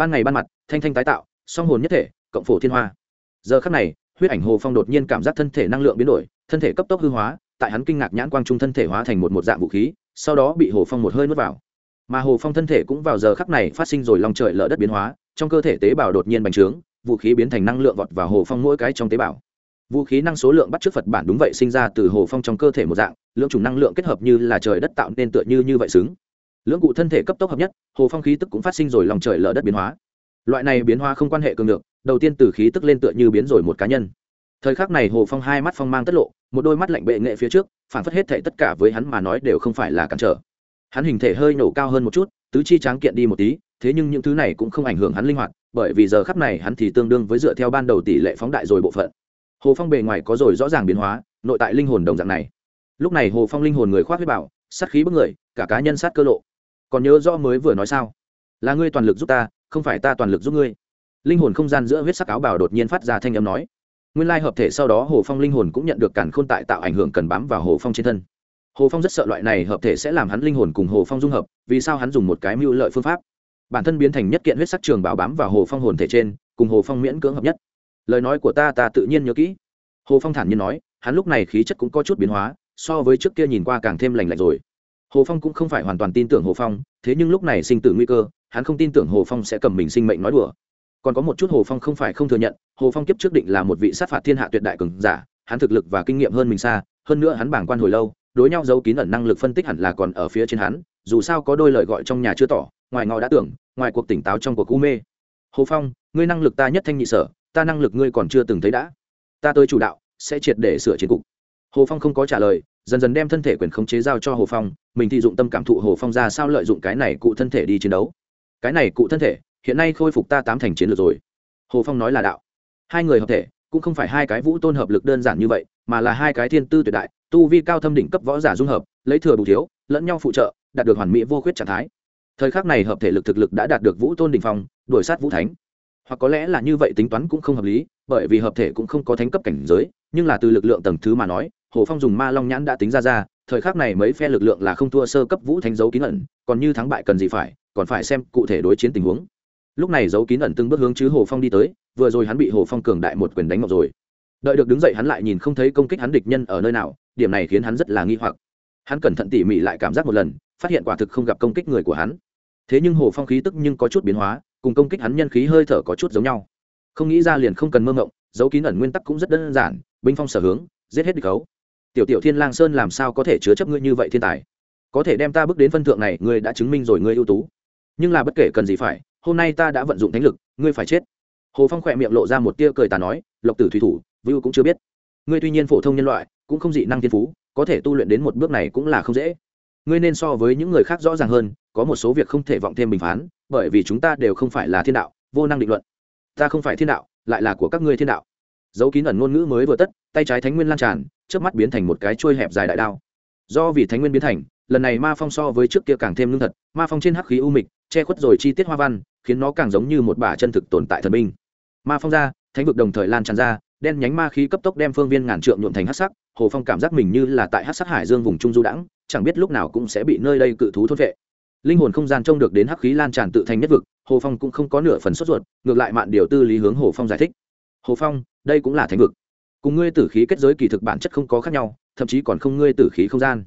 ban ngày ban mặt, thanh thanh tái tạo, song hồn nhất thể, cộng phổ thiên hoa. Giờ khắc này, huyết ảnh hồ phong đột nhiên cảm giác thân thể năng lượng biến đổi, thân thể cấp tốc hư hóa, tại hắn kinh ngạc nhãn quang trung thân thể hóa thành một một dạng vũ khí, sau đó bị hồ phong một hơi nuốt vào. Mà hồ phong thân thể cũng vào giờ khắc này phát sinh rồi lòng trời lở đất biến hóa, trong cơ thể tế bào đột nhiên bành trướng, vũ khí biến thành năng lượng vọt vào hồ phong mỗi cái trong tế bào. Vũ khí năng số lượng bắt trước phật bản đúng vậy sinh ra từ hồ phong trong cơ thể một dạng, lượng chủng năng lượng kết hợp như là trời đất tạo nên tựa như như vậy xứng lưỡng cụ thân thể cấp tốc hợp nhất, hồ phong khí tức cũng phát sinh rồi lòng trời lở đất biến hóa. Loại này biến hóa không quan hệ cường được đầu tiên từ khí tức lên tựa như biến rồi một cá nhân. Thời khắc này hồ phong hai mắt phong mang tất lộ, một đôi mắt lạnh bệ nghệ phía trước, phản phất hết thệ tất cả với hắn mà nói đều không phải là cản trở. Hắn hình thể hơi nổ cao hơn một chút, tứ chi tráng kiện đi một tí, thế nhưng những thứ này cũng không ảnh hưởng hắn linh hoạt, bởi vì giờ khắp này hắn thì tương đương với dựa theo ban đầu tỷ lệ phóng đại rồi bộ phận. Hồ phong bề ngoài có rồi rõ ràng biến hóa, nội tại linh hồn đồng dạng này. Lúc này hồ phong linh hồn người khoác huyết bảo, sát khí bức người, cả cá nhân sát cơ lộ còn nhớ rõ mới vừa nói sao? Là ngươi toàn lực giúp ta, không phải ta toàn lực giúp ngươi. Linh hồn không gian giữa huyết sắc áo bào đột nhiên phát ra thanh âm nói. Nguyên lai hợp thể sau đó hồ phong linh hồn cũng nhận được cản khôn tại tạo ảnh hưởng cần bám vào hồ phong trên thân. Hồ phong rất sợ loại này hợp thể sẽ làm hắn linh hồn cùng hồ phong dung hợp, vì sao hắn dùng một cái mưu lợi phương pháp? Bản thân biến thành nhất kiện huyết sắc trường bảo bám vào hồ phong hồn thể trên, cùng hồ phong miễn cưỡng hợp nhất. Lời nói của ta ta tự nhiên nhớ kỹ. Hồ phong thản nhiên nói, hắn lúc này khí chất cũng có chút biến hóa, so với trước kia nhìn qua càng thêm lành lạnh rồi hồ phong cũng không phải hoàn toàn tin tưởng hồ phong, thế nhưng lúc này sinh tử nguy cơ, hắn không tin tưởng hồ phong sẽ cầm mình sinh mệnh nói đùa. Còn có một chút hồ phong không phải không thừa nhận, hồ phong kiếp trước định là một vị sát phạt thiên hạ tuyệt đại cường giả, hắn thực lực và kinh nghiệm hơn mình xa, hơn nữa hắn bảng quan hồi lâu, đối nhau giấu kín ẩn năng lực phân tích hẳn là còn ở phía trên hắn, dù sao có đôi lời gọi trong nhà chưa tỏ, ngoài ngọ đã tưởng, ngoài cuộc tỉnh táo trong cuộc u mê. Hồ phong, ngươi năng lực ta nhất thanh nhị sở, ta năng lực ngươi còn chưa từng thấy đã. Ta tới chủ đạo, sẽ triệt để sửa chiến cục. Hồ phong không có trả lời dần dần đem thân thể quyền khống chế giao cho hồ phong, mình thì dụng tâm cảm thụ hồ phong ra sao lợi dụng cái này cụ thân thể đi chiến đấu. Cái này cụ thân thể, hiện nay khôi phục ta tám thành chiến lược rồi. Hồ phong nói là đạo. Hai người hợp thể, cũng không phải hai cái vũ tôn hợp lực đơn giản như vậy, mà là hai cái thiên tư tuyệt đại, tu vi cao thâm đỉnh cấp võ giả dung hợp, lấy thừa đủ thiếu, lẫn nhau phụ trợ, đạt được hoàn mỹ vô khuyết trạng thái. Thời khắc này hợp thể lực thực lực đã đạt được vũ tôn đình phong, đuổi sát vũ thánh. Hoặc có lẽ là như vậy tính toán cũng không hợp lý, bởi vì hợp thể cũng không có thánh cấp cảnh giới, nhưng là từ lực lượng tầng thứ mà nói hồ phong dùng ma long nhãn đã tính ra ra, thời khắc này mấy phe lực lượng là không thua sơ cấp vũ thánh dấu kín ẩn, còn như thắng bại cần gì phải, còn phải xem cụ thể đối chiến tình huống. Lúc này dấu kín ẩn từng bước hướng chứ hồ phong đi tới, vừa rồi hắn bị hồ phong cường đại một quyền đánh ngọc rồi. Đợi được đứng dậy hắn lại nhìn không thấy công kích hắn địch nhân ở nơi nào, điểm này khiến hắn rất là nghi hoặc. Hắn cẩn thận tỉ mỉ lại cảm giác một lần, phát hiện quả thực không gặp công kích người của hắn. Thế nhưng hồ phong khí tức nhưng có chút biến hóa, cùng công kích hắn nhân khí hơi thở có chút giống nhau. Không nghĩ ra liền không cần mơ ngộng dấu kín ẩn nguyên tắc cũng rất đơn giản, binh phong sở hướng, giết hết địch khấu tiểu tiểu thiên lang sơn làm sao có thể chứa chấp ngươi như vậy thiên tài? Có thể đem ta bước đến phân thượng này, ngươi đã chứng minh rồi ngươi ưu tú. Nhưng là bất kể cần gì phải, hôm nay ta đã vận dụng thánh lực, ngươi phải chết. Hồ phong khỏe miệng lộ ra một tia cười tà nói, lộc tử thủy thủ, vưu cũng chưa biết. Ngươi tuy nhiên phổ thông nhân loại, cũng không dị năng thiên phú, có thể tu luyện đến một bước này cũng là không dễ. Ngươi nên so với những người khác rõ ràng hơn, có một số việc không thể vọng thêm bình phán, bởi vì chúng ta đều không phải là thiên đạo, vô năng định luận. Ta không phải thiên đạo, lại là của các ngươi thiên đạo. Dấu kín ẩn ngôn ngữ mới vừa tất, tay trái thánh nguyên lan tràn trước mắt biến thành một cái trôi hẹp dài đại đao. Do vì thánh nguyên biến thành, lần này ma phong so với trước kia càng thêm lương thật, ma phong trên hắc khí u mịch, che khuất rồi chi tiết hoa văn, khiến nó càng giống như một bả chân thực tồn tại thần binh. Ma phong ra, thánh vực đồng thời lan tràn ra, đen nhánh ma khí cấp tốc đem phương viên ngàn trượng nhuộm thành hắc sắc, hồ phong cảm giác mình như là tại hắc sắc hải dương vùng trung du đãng, chẳng biết lúc nào cũng sẽ bị nơi đây cự thú thốt vệ. Linh hồn không gian trông được đến hắc khí lan tràn tự thành nhất vực, hồ phong cũng không có nửa phần sốt ruột, ngược lại mạn điều tư lý hướng hồ phong giải thích. Hồ phong, đây cũng là thánh vực cùng ngươi tử khí kết giới kỳ thực bản chất không có khác nhau, thậm chí còn không ngươi tử khí không gian.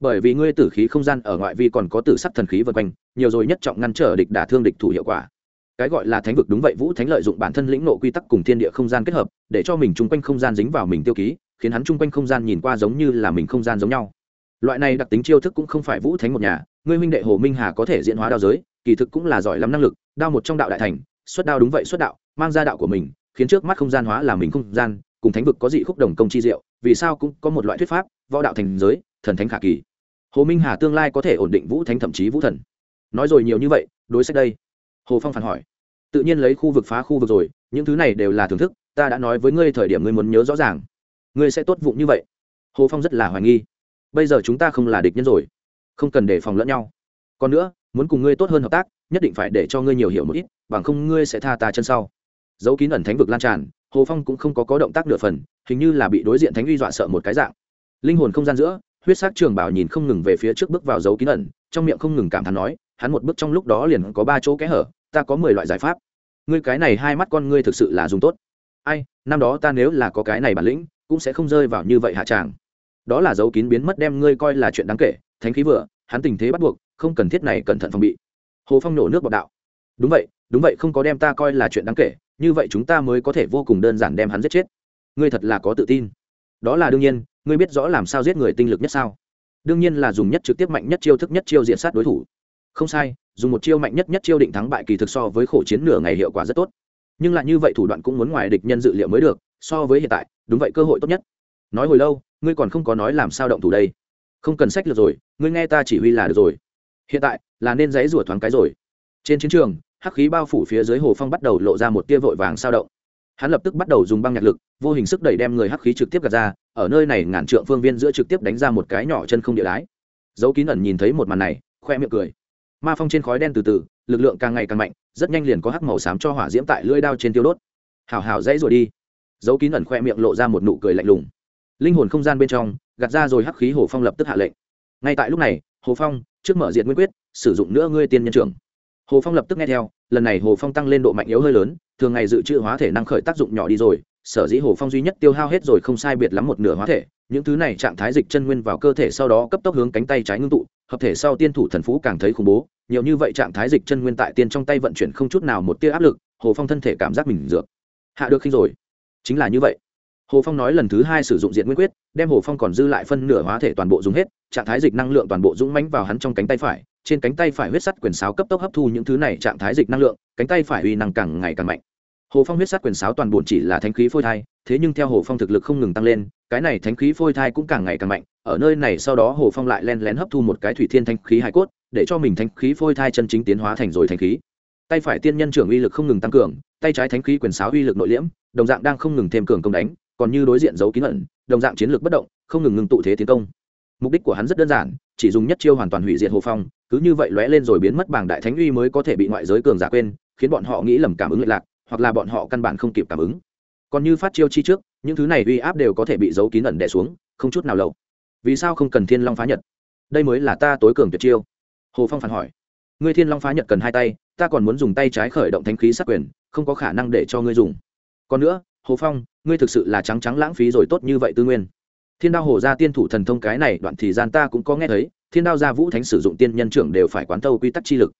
Bởi vì ngươi tử khí không gian ở ngoại vi còn có tử sắc thần khí vân quanh, nhiều rồi nhất trọng ngăn trở địch đả thương địch thủ hiệu quả. Cái gọi là thánh vực đúng vậy, vũ thánh lợi dụng bản thân lĩnh nộ quy tắc cùng thiên địa không gian kết hợp, để cho mình chung quanh không gian dính vào mình tiêu ký, khiến hắn chung quanh không gian nhìn qua giống như là mình không gian giống nhau. Loại này đặc tính chiêu thức cũng không phải vũ thánh một nhà, ngươi huynh đệ hồ minh hà có thể diễn hóa đao giới, kỳ thực cũng là giỏi lắm năng lực, đao một trong đạo đại thành, xuất đao đúng vậy xuất đạo, mang ra đạo của mình, khiến trước mắt không gian hóa là mình không gian cùng thánh vực có dị khúc đồng công chi diệu, vì sao cũng có một loại thuyết pháp, võ đạo thành giới, thần thánh khả kỳ. Hồ minh hà tương lai có thể ổn định vũ thánh thậm chí vũ thần. Nói rồi nhiều như vậy, đối sách đây. Hồ phong phản hỏi. Tự nhiên lấy khu vực phá khu vực rồi, những thứ này đều là thưởng thức, ta đã nói với ngươi thời điểm ngươi muốn nhớ rõ ràng. Ngươi sẽ tốt vụng như vậy. Hồ phong rất là hoài nghi. Bây giờ chúng ta không là địch nhân rồi. Không cần đề phòng lẫn nhau. Còn nữa, muốn cùng ngươi tốt hơn hợp tác, nhất định phải để cho ngươi nhiều hiểu một ít, bằng không ngươi sẽ tha ta chân sau. Dấu kín ẩn thánh vực lan tràn hồ phong cũng không có có động tác nửa phần, hình như là bị đối diện thánh uy dọa sợ một cái dạng. Linh hồn không gian giữa, huyết sắc trường bảo nhìn không ngừng về phía trước bước vào dấu kín ẩn, trong miệng không ngừng cảm thán nói, hắn một bước trong lúc đó liền có ba chỗ kẽ hở, ta có mười loại giải pháp. Ngươi cái này hai mắt con ngươi thực sự là dùng tốt. Ai, năm đó ta nếu là có cái này bản lĩnh, cũng sẽ không rơi vào như vậy hạ tràng đó là dấu kín biến mất đem ngươi coi là chuyện đáng kể, thánh khí vừa, hắn tình thế bắt buộc, không cần thiết này cẩn thận phòng bị. Hồ phong nổ nước bọc đạo. Đúng vậy đúng vậy, không có đem ta coi là chuyện đáng kể như vậy chúng ta mới có thể vô cùng đơn giản đem hắn giết chết. Ngươi thật là có tự tin. Đó là đương nhiên, ngươi biết rõ làm sao giết người tinh lực nhất sao? Đương nhiên là dùng nhất trực tiếp mạnh nhất chiêu thức nhất chiêu diện sát đối thủ. Không sai, dùng một chiêu mạnh nhất nhất chiêu định thắng bại kỳ thực so với khổ chiến nửa ngày hiệu quả rất tốt. Nhưng lại như vậy thủ đoạn cũng muốn ngoài địch nhân dự liệu mới được, so với hiện tại, đúng vậy cơ hội tốt nhất. Nói hồi lâu, ngươi còn không có nói làm sao động thủ đây. Không cần sách lược rồi, ngươi nghe ta chỉ huy là được rồi. Hiện tại, là nên dãy rủa thoáng cái rồi. Trên chiến trường hắc khí bao phủ phía dưới hồ phong bắt đầu lộ ra một tia vội vàng sao động. Hắn lập tức bắt đầu dùng băng nhạc lực, vô hình sức đẩy đem người hắc khí trực tiếp gạt ra, ở nơi này ngàn trượng phương viên giữa trực tiếp đánh ra một cái nhỏ chân không địa đái. Dấu kín ẩn nhìn thấy một màn này, khoe miệng cười. Ma phong trên khói đen từ từ, lực lượng càng ngày càng mạnh, rất nhanh liền có hắc màu xám cho hỏa diễm tại lưỡi đao trên tiêu đốt. Hào hào dãy rồi đi. Dấu kín ẩn khoe miệng lộ ra một nụ cười lạnh lùng. Linh hồn không gian bên trong, gạt ra rồi hắc khí hồ phong lập tức hạ lệnh. Ngay tại lúc này, hồ phong, trước mở diện nguyên quyết, sử dụng nữa ngươi tiên nhân trưởng hồ phong lập tức nghe theo, lần này hồ phong tăng lên độ mạnh yếu hơi lớn, thường ngày dự trữ hóa thể năng khởi tác dụng nhỏ đi rồi, sở dĩ hồ phong duy nhất tiêu hao hết rồi không sai biệt lắm một nửa hóa thể, những thứ này trạng thái dịch chân nguyên vào cơ thể sau đó cấp tốc hướng cánh tay trái ngưng tụ, hợp thể sau tiên thủ thần phú càng thấy khủng bố, nhiều như vậy trạng thái dịch chân nguyên tại tiên trong tay vận chuyển không chút nào một tia áp lực, hồ phong thân thể cảm giác mình dược hạ được khi rồi. Chính là như vậy. Hồ phong nói lần thứ hai sử dụng diện nguyên quyết, đem hồ phong còn dư lại phân nửa hóa thể toàn bộ dùng hết, trạng thái dịch năng lượng toàn bộ dũng mánh vào hắn trong cánh tay phải trên cánh tay phải huyết sắt quyền sáo cấp tốc hấp thu những thứ này trạng thái dịch năng lượng, cánh tay phải uy năng càng ngày càng mạnh. Hồ phong huyết sắt quyền sáo toàn bộ chỉ là thánh khí phôi thai, thế nhưng theo hồ phong thực lực không ngừng tăng lên, cái này thánh khí phôi thai cũng càng ngày càng mạnh, ở nơi này sau đó hồ phong lại len lén hấp thu một cái thủy thiên thanh khí hải cốt, để cho mình thánh khí phôi thai chân chính tiến hóa thành rồi thánh khí. Tay phải tiên nhân trưởng uy lực không ngừng tăng cường, tay trái thánh khí quyền sáo uy lực nội liễm, đồng dạng đang không ngừng thêm cường công đánh, còn như đối diện giấu kín ẩn, đồng dạng chiến lược bất động, không ngừng ngừng tụ thế tiến công mục đích của hắn rất đơn giản, chỉ dùng nhất chiêu hoàn toàn hủy diệt hồ phong, cứ như vậy lóe lên rồi biến mất bảng đại thánh uy mới có thể bị ngoại giới cường giả quên, khiến bọn họ nghĩ lầm cảm ứng lệch lạc, hoặc là bọn họ căn bản không kịp cảm ứng. Còn như phát chiêu chi trước, những thứ này uy áp đều có thể bị giấu kín ẩn đè xuống, không chút nào lậu vì sao không cần thiên long phá nhật? Đây mới là ta tối cường tuyệt chiêu. Hồ phong phản hỏi. Ngươi thiên long phá nhật cần hai tay, ta còn muốn dùng tay trái khởi động thánh khí sát quyền, không có khả năng để cho ngươi dùng. Còn nữa, hồ phong, ngươi thực sự là trắng trắng lãng phí rồi tốt như vậy tư nguyên thiên đao hồ ra tiên thủ thần thông cái này đoạn thì gian ta cũng có nghe thấy, thiên đao gia vũ thánh sử dụng tiên nhân trưởng đều phải quán tâu quy tắc chi lực.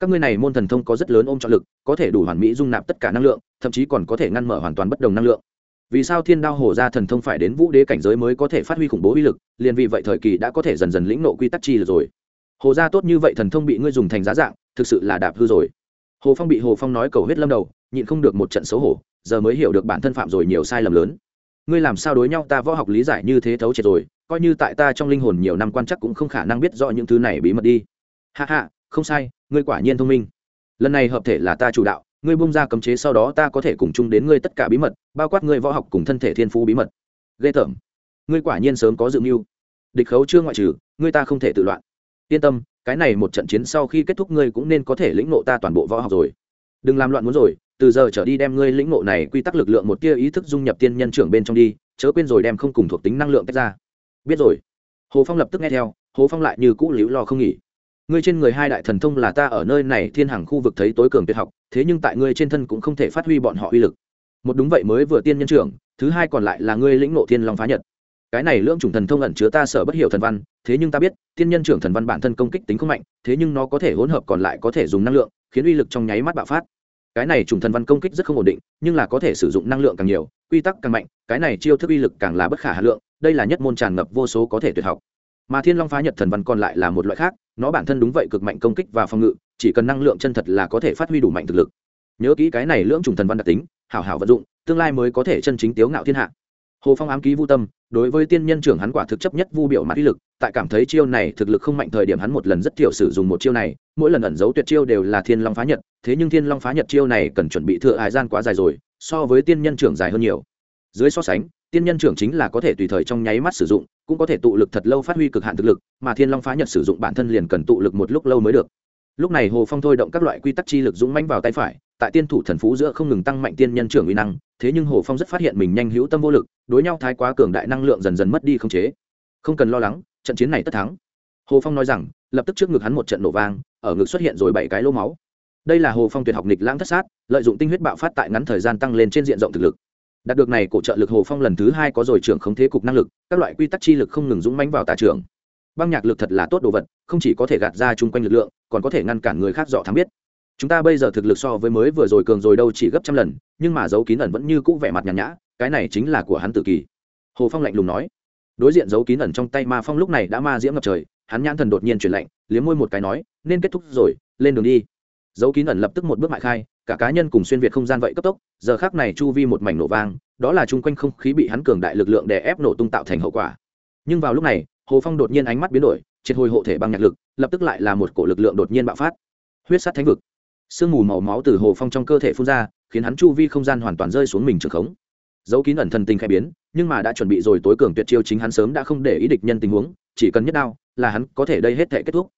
Các ngươi này môn thần thông có rất lớn ôm trọng lực, có thể đủ hoàn mỹ dung nạp tất cả năng lượng, thậm chí còn có thể ngăn mở hoàn toàn bất đồng năng lượng. Vì sao thiên đao hồ ra thần thông phải đến vũ đế cảnh giới mới có thể phát huy khủng bố uy lực, liền vì vậy thời kỳ đã có thể dần dần lĩnh nộ quy tắc chi lực rồi. Hồ Gia tốt như vậy thần thông bị ngươi dùng thành giá dạng, thực sự là đạp hư rồi. Hồ phong bị hồ phong nói cầu huyết lâm đầu, nhịn không được một trận xấu hổ, giờ mới hiểu được bản thân phạm rồi nhiều sai lầm lớn ngươi làm sao đối nhau, ta võ học lý giải như thế thấu triệt rồi, coi như tại ta trong linh hồn nhiều năm quan chắc cũng không khả năng biết rõ những thứ này bí mật đi. Hạ hạ không sai, ngươi quả nhiên thông minh. Lần này hợp thể là ta chủ đạo, ngươi bung ra cấm chế sau đó ta có thể cùng chung đến ngươi tất cả bí mật, bao quát ngươi võ học cùng thân thể thiên phú bí mật. Ghê tởm. Ngươi quả nhiên sớm có dự mưu. Địch khấu chưa ngoại trừ, ngươi ta không thể tự loạn. Yên tâm, cái này một trận chiến sau khi kết thúc ngươi cũng nên có thể lĩnh nộ ta toàn bộ võ học rồi. Đừng làm loạn muốn rồi từ giờ trở đi đem ngươi lĩnh ngộ này quy tắc lực lượng một tia ý thức dung nhập tiên nhân trưởng bên trong đi, chớ quên rồi đem không cùng thuộc tính năng lượng tách ra. Biết rồi. Hồ phong lập tức nghe theo, hồ phong lại như cũ liễu lo không nghỉ. Ngươi trên người hai đại thần thông là ta ở nơi này thiên hàng khu vực thấy tối cường tuyệt học, thế nhưng tại ngươi trên thân cũng không thể phát huy bọn họ uy lực. Một đúng vậy mới vừa tiên nhân trưởng, thứ hai còn lại là ngươi lĩnh ngộ thiên long phá nhật. Cái này lưỡng chủng thần thông ẩn chứa ta sở bất hiểu thần văn, thế nhưng ta biết, tiên nhân trưởng thần văn bản thân công kích tính không mạnh, thế nhưng nó có thể hỗn hợp còn lại có thể dùng năng lượng, khiến uy lực trong nháy mắt bạo phát cái này trùng thần văn công kích rất không ổn định, nhưng là có thể sử dụng năng lượng càng nhiều, quy tắc càng mạnh, cái này chiêu thức uy lực càng là bất khả hà lượng, đây là nhất môn tràn ngập vô số có thể tuyệt học. Mà thiên long phá nhật thần văn còn lại là một loại khác, nó bản thân đúng vậy cực mạnh công kích và phòng ngự, chỉ cần năng lượng chân thật là có thể phát huy đủ mạnh thực lực. Nhớ kỹ cái này lưỡng trùng thần văn đặc tính, hảo hảo vận dụng, tương lai mới có thể chân chính tiếu ngạo thiên hạ hồ phong ám ký vu tâm, đối với tiên nhân trưởng hắn quả thực chấp nhất vu biểu mặt uy lực, tại cảm thấy chiêu này thực lực không mạnh thời điểm hắn một lần rất thiểu sử dụng một chiêu này, mỗi lần ẩn giấu tuyệt chiêu đều là thiên long phá nhật, thế nhưng thiên long phá nhật chiêu này cần chuẩn bị thừa hải gian quá dài rồi, so với tiên nhân trưởng dài hơn nhiều. Dưới so sánh, tiên nhân trưởng chính là có thể tùy thời trong nháy mắt sử dụng, cũng có thể tụ lực thật lâu phát huy cực hạn thực lực, mà thiên long phá nhật sử dụng bản thân liền cần tụ lực một lúc lâu mới được. Lúc này hồ phong thôi động các loại quy tắc chi lực dũng manh vào tay phải tại tiên thủ thần phú giữa không ngừng tăng mạnh tiên nhân trưởng uy năng, thế nhưng hồ phong rất phát hiện mình nhanh hữu tâm vô lực, đối nhau thái quá cường đại năng lượng dần dần mất đi không chế. Không cần lo lắng, trận chiến này tất thắng. Hồ phong nói rằng, lập tức trước ngực hắn một trận nổ vang, ở ngực xuất hiện rồi bảy cái lô máu. Đây là hồ phong tuyệt học nịch lãng thất sát, lợi dụng tinh huyết bạo phát tại ngắn thời gian tăng lên trên diện rộng thực lực. Đạt được này cổ trợ lực hồ phong lần thứ hai có rồi trưởng không thế cục năng lực, các loại quy tắc chi lực không ngừng dũng mánh vào tà trường băng nhạc lực thật là tốt đồ vật, không chỉ có thể gạt ra chung quanh lực lượng, còn có thể ngăn cản người khác dọ thắng biết chúng ta bây giờ thực lực so với mới vừa rồi cường rồi đâu chỉ gấp trăm lần, nhưng mà dấu kín ẩn vẫn như cũ vẻ mặt nhàn nhã, cái này chính là của hắn tự kỳ. Hồ phong lạnh lùng nói. Đối diện dấu kín ẩn trong tay ma phong lúc này đã ma diễm ngập trời, hắn nhãn thần đột nhiên chuyển lạnh, liếm môi một cái nói, nên kết thúc rồi, lên đường đi. Dấu kín ẩn lập tức một bước mại khai, cả cá nhân cùng xuyên việt không gian vậy cấp tốc, giờ khác này chu vi một mảnh nổ vang, đó là chung quanh không khí bị hắn cường đại lực lượng đè ép nổ tung tạo thành hậu quả. Nhưng vào lúc này, hồ phong đột nhiên ánh mắt biến đổi, triệt hồi hộ thể bằng nhạc lực, lập tức lại là một cổ lực lượng đột nhiên bạo phát. Huyết sát thánh vực sương mù màu máu từ hồ phong trong cơ thể phun ra, khiến hắn chu vi không gian hoàn toàn rơi xuống mình trường khống. Dấu kín ẩn thần tình khai biến, nhưng mà đã chuẩn bị rồi tối cường tuyệt chiêu chính hắn sớm đã không để ý địch nhân tình huống, chỉ cần nhất đao là hắn có thể đây hết thể kết thúc.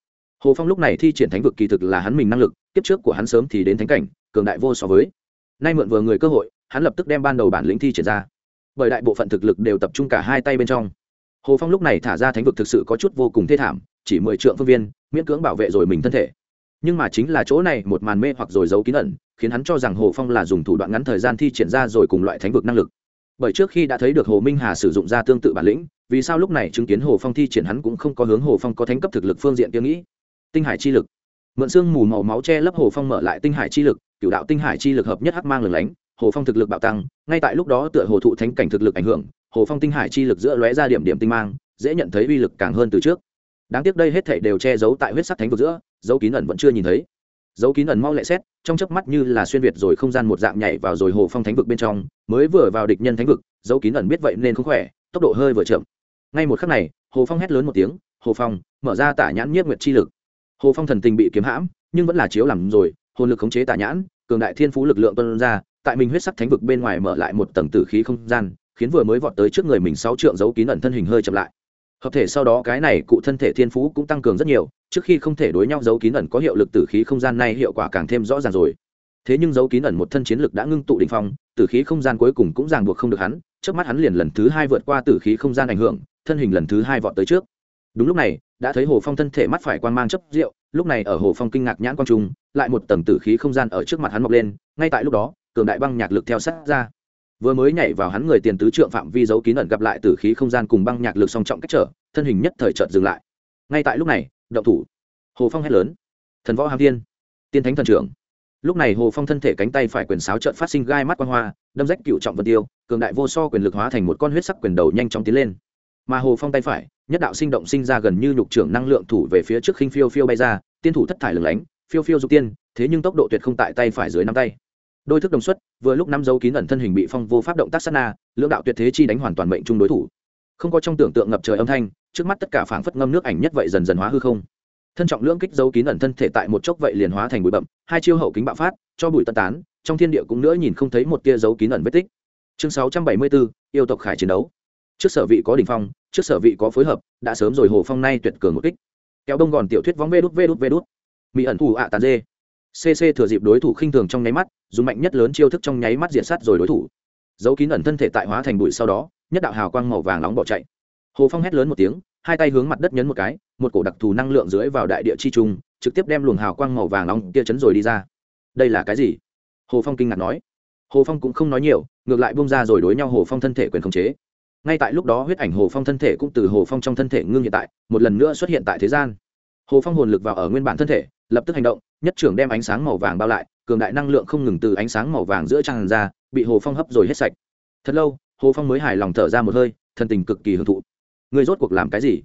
Hồ phong lúc này thi triển thánh vực kỳ thực là hắn mình năng lực, kiếp trước của hắn sớm thì đến thánh cảnh, cường đại vô so với. Nay mượn vừa người cơ hội, hắn lập tức đem ban đầu bản lĩnh thi triển ra. Bởi đại bộ phận thực lực đều tập trung cả hai tay bên trong. Hồ phong lúc này thả ra thánh vực thực sự có chút vô cùng thê thảm, chỉ mười triệu phương viên, miễn cưỡng bảo vệ rồi mình thân thể nhưng mà chính là chỗ này một màn mê hoặc rồi giấu kín ẩn, khiến hắn cho rằng hồ phong là dùng thủ đoạn ngắn thời gian thi triển ra rồi cùng loại thánh vực năng lực. Bởi trước khi đã thấy được hồ minh hà sử dụng ra tương tự bản lĩnh, vì sao lúc này chứng kiến hồ phong thi triển hắn cũng không có hướng hồ phong có thánh cấp thực lực phương diện tiêu nghĩ? Tinh hải chi lực. Mượn xương mù màu máu che lấp hồ phong mở lại tinh hải chi lực cựu đạo tinh hải chi lực hợp nhất hắc mang lửng lánh, hồ phong thực lực bạo tăng, ngay tại lúc đó tựa hồ thụ thánh cảnh thực lực ảnh hưởng, hồ phong tinh hải chi lực giữa lóe ra điểm điểm tinh mang, dễ nhận thấy uy lực càng hơn từ trước đáng tiếc đây hết thảy đều che giấu tại huyết sắc thánh vực giữa, dấu kín ẩn vẫn chưa nhìn thấy. Dấu kín ẩn mau lẹ xét, trong chớp mắt như là xuyên việt rồi không gian một dạng nhảy vào rồi hồ phong thánh vực bên trong, mới vừa vào địch nhân thánh vực, dấu kín ẩn biết vậy nên không khỏe, tốc độ hơi vừa chậm. Ngay một khắc này, hồ phong hét lớn một tiếng, hồ phong, mở ra tả nhãn nhiếp nguyệt chi lực. Hồ phong thần tình bị kiếm hãm, nhưng vẫn là chiếu làm rồi, hồn lực khống chế tả nhãn, cường đại thiên phú lực lượng tuân ra, tại mình huyết sắc thánh vực bên ngoài mở lại một tầng tử khí không gian, khiến vừa mới vọt tới trước người mình sáu trượng dấu kín ẩn thân hình hơi chậm lại hợp thể sau đó cái này cụ thân thể thiên phú cũng tăng cường rất nhiều, trước khi không thể đối nhau dấu kín ẩn có hiệu lực tử khí không gian này hiệu quả càng thêm rõ ràng rồi. Thế nhưng dấu kín ẩn một thân chiến lực đã ngưng tụ đỉnh phong, tử khí không gian cuối cùng cũng ràng buộc không được hắn, trước mắt hắn liền lần thứ hai vượt qua tử khí không gian ảnh hưởng, thân hình lần thứ hai vọt tới trước. Đúng lúc này, đã thấy hồ phong thân thể mắt phải quan mang chấp rượu, lúc này ở hồ phong kinh ngạc nhãn quang trung lại một tầng tử khí không gian ở trước mặt hắn mọc lên, ngay tại lúc đó, cường đại băng nhạc lực theo sát ra vừa mới nhảy vào hắn người tiền tứ trượng phạm vi dấu kín ẩn gặp lại tử khí không gian cùng băng nhạc lực song trọng cách trở, thân hình nhất thời chợt dừng lại. Ngay tại lúc này, động thủ. Hồ phong hét lớn. Thần võ hàm thiên. Tiên thánh thần trưởng. Lúc này hồ phong thân thể cánh tay phải quyền sáo trợn phát sinh gai mắt quan hoa, đâm rách cựu trọng vân tiêu, cường đại vô so quyền lực hóa thành một con huyết sắc quyền đầu nhanh chóng tiến lên. Mà hồ phong tay phải, nhất đạo sinh động sinh ra gần như nhục trưởng năng lượng thủ về phía trước khinh phiêu phiêu bay ra, tiên thủ thất thải lửng lánh, phiêu phiêu dục tiên, thế nhưng tốc độ tuyệt không tại tay phải dưới năm tay đôi thức đồng xuất, vừa lúc năm dấu kín ẩn thân hình bị phong vô pháp động tác sát na, lưỡng đạo tuyệt thế chi đánh hoàn toàn mệnh chung đối thủ. Không có trong tưởng tượng ngập trời âm thanh, trước mắt tất cả phảng phất ngâm nước ảnh nhất vậy dần dần hóa hư không. Thân trọng lưỡng kích dấu kín ẩn thân thể tại một chốc vậy liền hóa thành bụi bậm hai chiêu hậu kính bạo phát, cho bụi tân tán, trong thiên địa cũng nữa nhìn không thấy một tia dấu kín ẩn vết tích. Chương sáu trăm bảy mươi bốn yêu tộc khải chiến đấu. Trước sở vị có đỉnh phong, trước sở vị có phối hợp, đã sớm rồi hồ phong nay tuyệt cường một kích. Kéo đông gòn tiểu thuyết vóng vê đút vê đút vê đút. Mỹ ẩn thủ ạ tàn dê. Cc thừa dịp đối thủ khinh thường trong nháy mắt dùng mạnh nhất lớn chiêu thức trong nháy mắt diện sát rồi đối thủ. Dấu kín ẩn thân thể tại hóa thành bụi sau đó, nhất đạo hào quang màu vàng nóng bỏ chạy. Hồ phong hét lớn một tiếng, hai tay hướng mặt đất nhấn một cái, một cổ đặc thù năng lượng dưới vào đại địa chi trung, trực tiếp đem luồng hào quang màu vàng nóng kia chấn rồi đi ra. Đây là cái gì? Hồ phong kinh ngạc nói. Hồ phong cũng không nói nhiều, ngược lại bung ra rồi đối nhau hồ phong thân thể quyền khống chế. Ngay tại lúc đó huyết ảnh hồ phong thân thể cũng từ hồ phong trong thân thể ngưng hiện tại, một lần nữa xuất hiện tại thế gian. Hồ phong hồn lực vào ở nguyên bản thân thể, lập tức hành động, nhất trưởng đem ánh sáng màu vàng bao lại cường đại năng lượng không ngừng từ ánh sáng màu vàng giữa tràn ra, bị hồ phong hấp rồi hết sạch. Thật lâu, hồ phong mới hài lòng thở ra một hơi, thân tình cực kỳ hưởng thụ. Người rốt cuộc làm cái gì?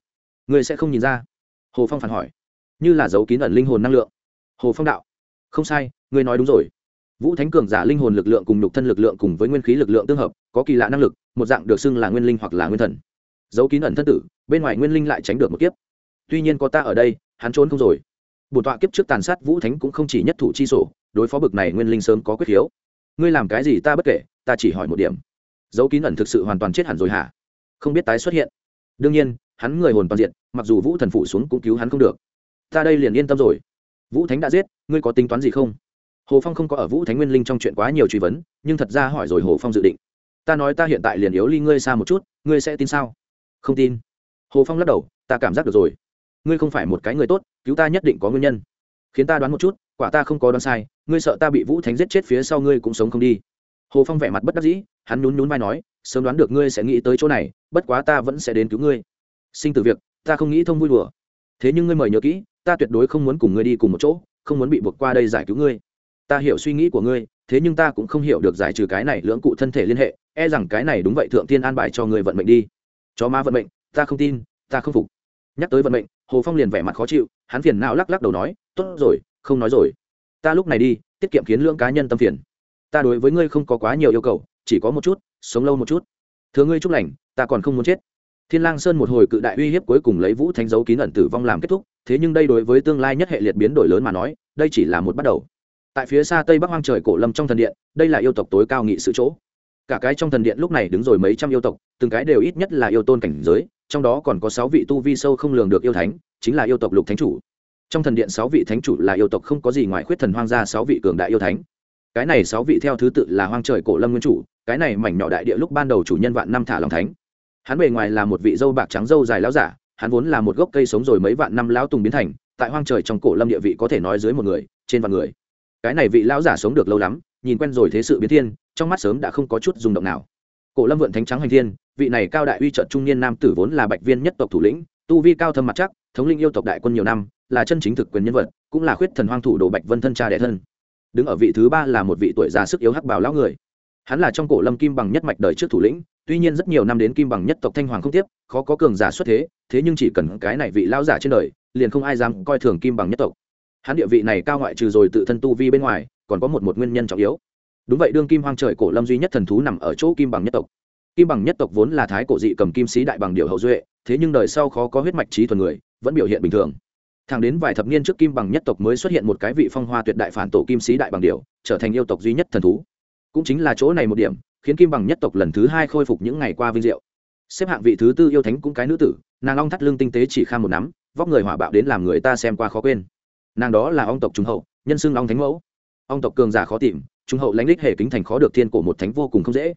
Ngươi sẽ không nhìn ra. Hồ phong phản hỏi. Như là dấu kín ẩn linh hồn năng lượng. Hồ phong đạo. Không sai ngươi nói đúng rồi. Vũ thánh cường giả linh hồn lực lượng cùng nhục thân lực lượng cùng với nguyên khí lực lượng tương hợp, có kỳ lạ năng lực, một dạng được xưng là nguyên linh hoặc là nguyên thần. Dấu kín ẩn thân tử, bên ngoài nguyên linh lại tránh được một kiếp. Tuy nhiên có ta ở đây, hắn trốn không rồi. Bổn tọa kiếp trước tàn sát vũ thánh cũng không chỉ nhất thủ chi sổ đối phó bực này nguyên linh sớm có quyết khiếu ngươi làm cái gì ta bất kể, ta chỉ hỏi một điểm. Dấu kín ẩn thực sự hoàn toàn chết hẳn rồi hả? Không biết tái xuất hiện. Đương nhiên, hắn người hồn toàn diện mặc dù vũ thần phụ xuống cũng cứu hắn không được. Ta đây liền yên tâm rồi. Vũ thánh đã giết, ngươi có tính toán gì không? Hồ phong không có ở vũ thánh nguyên linh trong chuyện quá nhiều truy vấn, nhưng thật ra hỏi rồi hồ phong dự định. Ta nói ta hiện tại liền yếu ly ngươi xa một chút, ngươi sẽ tin sao? Không tin. Hồ phong lắc đầu, ta cảm giác được rồi. Ngươi không phải một cái người tốt, cứu ta nhất định có nguyên nhân khiến ta đoán một chút, quả ta không có đoán sai, ngươi sợ ta bị vũ thánh giết chết phía sau ngươi cũng sống không đi. Hồ phong vẻ mặt bất đắc dĩ, hắn nhún nhún vai nói, sớm đoán được ngươi sẽ nghĩ tới chỗ này, bất quá ta vẫn sẽ đến cứu ngươi. Sinh từ việc, ta không nghĩ thông vui đùa. Thế nhưng ngươi mời nhớ kỹ, ta tuyệt đối không muốn cùng ngươi đi cùng một chỗ, không muốn bị buộc qua đây giải cứu ngươi. Ta hiểu suy nghĩ của ngươi, thế nhưng ta cũng không hiểu được giải trừ cái này lưỡng cụ thân thể liên hệ e rằng cái này đúng vậy, thượng tiên an bài cho ngươi vận mệnh đi. Chó ma vận mệnh, ta không tin, ta không phục. Nhắc tới vận mệnh hồ phong liền vẻ mặt khó chịu, hắn phiền não lắc lắc đầu nói, tốt rồi, không nói rồi. Ta lúc này đi, tiết kiệm kiến lưỡng cá nhân tâm phiền. Ta đối với ngươi không có quá nhiều yêu cầu, chỉ có một chút, sống lâu một chút. Thưa ngươi chúc lành, ta còn không muốn chết. Thiên lang sơn một hồi cự đại uy hiếp cuối cùng lấy vũ thánh dấu kín ẩn tử vong làm kết thúc, thế nhưng đây đối với tương lai nhất hệ liệt biến đổi lớn mà nói, đây chỉ là một bắt đầu. Tại phía xa tây bắc hoang trời cổ lâm trong thần điện, đây là yêu tộc tối cao nghị sự chỗ. Cả cái trong thần điện lúc này đứng rồi mấy trăm yêu tộc, từng cái đều ít nhất là yêu tôn cảnh giới trong đó còn có sáu vị tu vi sâu không lường được yêu thánh, chính là yêu tộc lục thánh chủ. Trong thần điện sáu vị thánh chủ là yêu tộc không có gì ngoài khuyết thần hoang gia sáu vị cường đại yêu thánh. Cái này sáu vị theo thứ tự là hoang trời cổ lâm nguyên chủ, cái này mảnh nhỏ đại địa lúc ban đầu chủ nhân vạn năm thả lòng thánh. Hắn bề ngoài là một vị dâu bạc trắng dâu dài lão giả, hắn vốn là một gốc cây sống rồi mấy vạn năm lão tùng biến thành, tại hoang trời trong cổ lâm địa vị có thể nói dưới một người, trên vạn người. Cái này vị lão giả sống được lâu lắm, nhìn quen rồi thế sự biến thiên, trong mắt sớm đã không có chút rung động nào cổ lâm vượn thánh trắng hành thiên, vị này cao đại uy trợ trung niên nam tử vốn là bạch viên nhất tộc thủ lĩnh, tu vi cao thâm mặt chắc, thống linh yêu tộc đại quân nhiều năm, là chân chính thực quyền nhân vật, cũng là khuyết thần hoang thủ đồ bạch vân thân cha đệ thân. Đứng ở vị thứ ba là một vị tuổi già sức yếu hắc bào lão người. Hắn là trong cổ lâm kim bằng nhất mạch đời trước thủ lĩnh, tuy nhiên rất nhiều năm đến kim bằng nhất tộc thanh hoàng không tiếp, khó có cường giả xuất thế thế nhưng chỉ cần cái này vị lão giả trên đời, liền không ai dám coi thường kim bằng nhất tộc. Hắn địa vị này cao ngoại trừ rồi tự thân tu vi bên ngoài, còn có một một nguyên nhân trọng yếu đúng vậy, đương kim hoang trời cổ lâm duy nhất thần thú nằm ở chỗ kim bằng nhất tộc. Kim bằng nhất tộc vốn là thái cổ dị cầm kim sĩ đại bằng điều hậu duệ, thế nhưng đời sau khó có huyết mạch trí thuần người, vẫn biểu hiện bình thường. Thẳng đến vài thập niên trước kim bằng nhất tộc mới xuất hiện một cái vị phong hoa tuyệt đại phản tổ kim sĩ đại bằng điều trở thành yêu tộc duy nhất thần thú. Cũng chính là chỗ này một điểm, khiến kim bằng nhất tộc lần thứ hai khôi phục những ngày qua vinh diệu. Xếp hạng vị thứ tư yêu thánh cũng cái nữ tử, nàng long thắt lưng tinh tế chỉ kham một nắm, vóc người hỏa bạo đến làm người ta xem qua khó quên. Nàng đó là ông tộc trung hậu, nhân xưng long thánh mẫu ông tộc cường giả khó tìm, trung hậu lãnh đích hệ kính thành khó được thiên cổ một thánh vô cùng không dễ.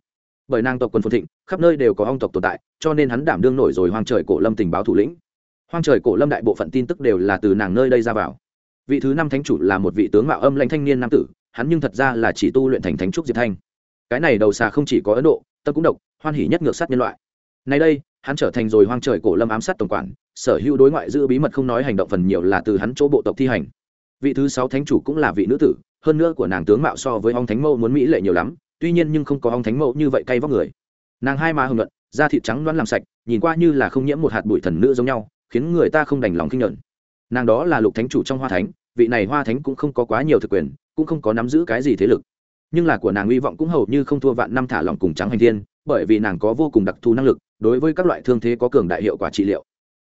Bởi nàng tộc quân phồn thịnh, khắp nơi đều có ông tộc tồn tại, cho nên hắn đảm đương nổi rồi hoang trời cổ lâm tình báo thủ lĩnh. Hoang trời cổ lâm đại bộ phận tin tức đều là từ nàng nơi đây ra vào. Vị thứ năm thánh chủ là một vị tướng mạo âm lãnh thanh niên nam tử, hắn nhưng thật ra là chỉ tu luyện thành thánh trúc diệp thanh. Cái này đầu xà không chỉ có ấn độ, tâm cũng độc, hoan hỉ nhất ngược sát nhân loại. Nay đây, hắn trở thành rồi hoang trời cổ lâm ám sát tổng quản, sở hữu đối ngoại giữ bí mật không nói hành động phần nhiều là từ hắn chỗ bộ tộc thi hành. Vị thứ sáu thánh chủ cũng là vị nữ tử hơn nữa của nàng tướng mạo so với ông thánh mẫu muốn mỹ lệ nhiều lắm, tuy nhiên nhưng không có ông thánh mẫu như vậy cay vóc người. Nàng hai má hồng luận da thịt trắng đoán làm sạch, nhìn qua như là không nhiễm một hạt bụi thần nữ giống nhau, khiến người ta không đành lòng kinh nhợn nàng đó là lục thánh chủ trong hoa thánh, vị này hoa thánh cũng không có quá nhiều thực quyền, cũng không có nắm giữ cái gì thế lực. Nhưng là của nàng hy vọng cũng hầu như không thua vạn năm thả lòng cùng trắng hành thiên, bởi vì nàng có vô cùng đặc thù năng lực, đối với các loại thương thế có cường đại hiệu quả trị liệu.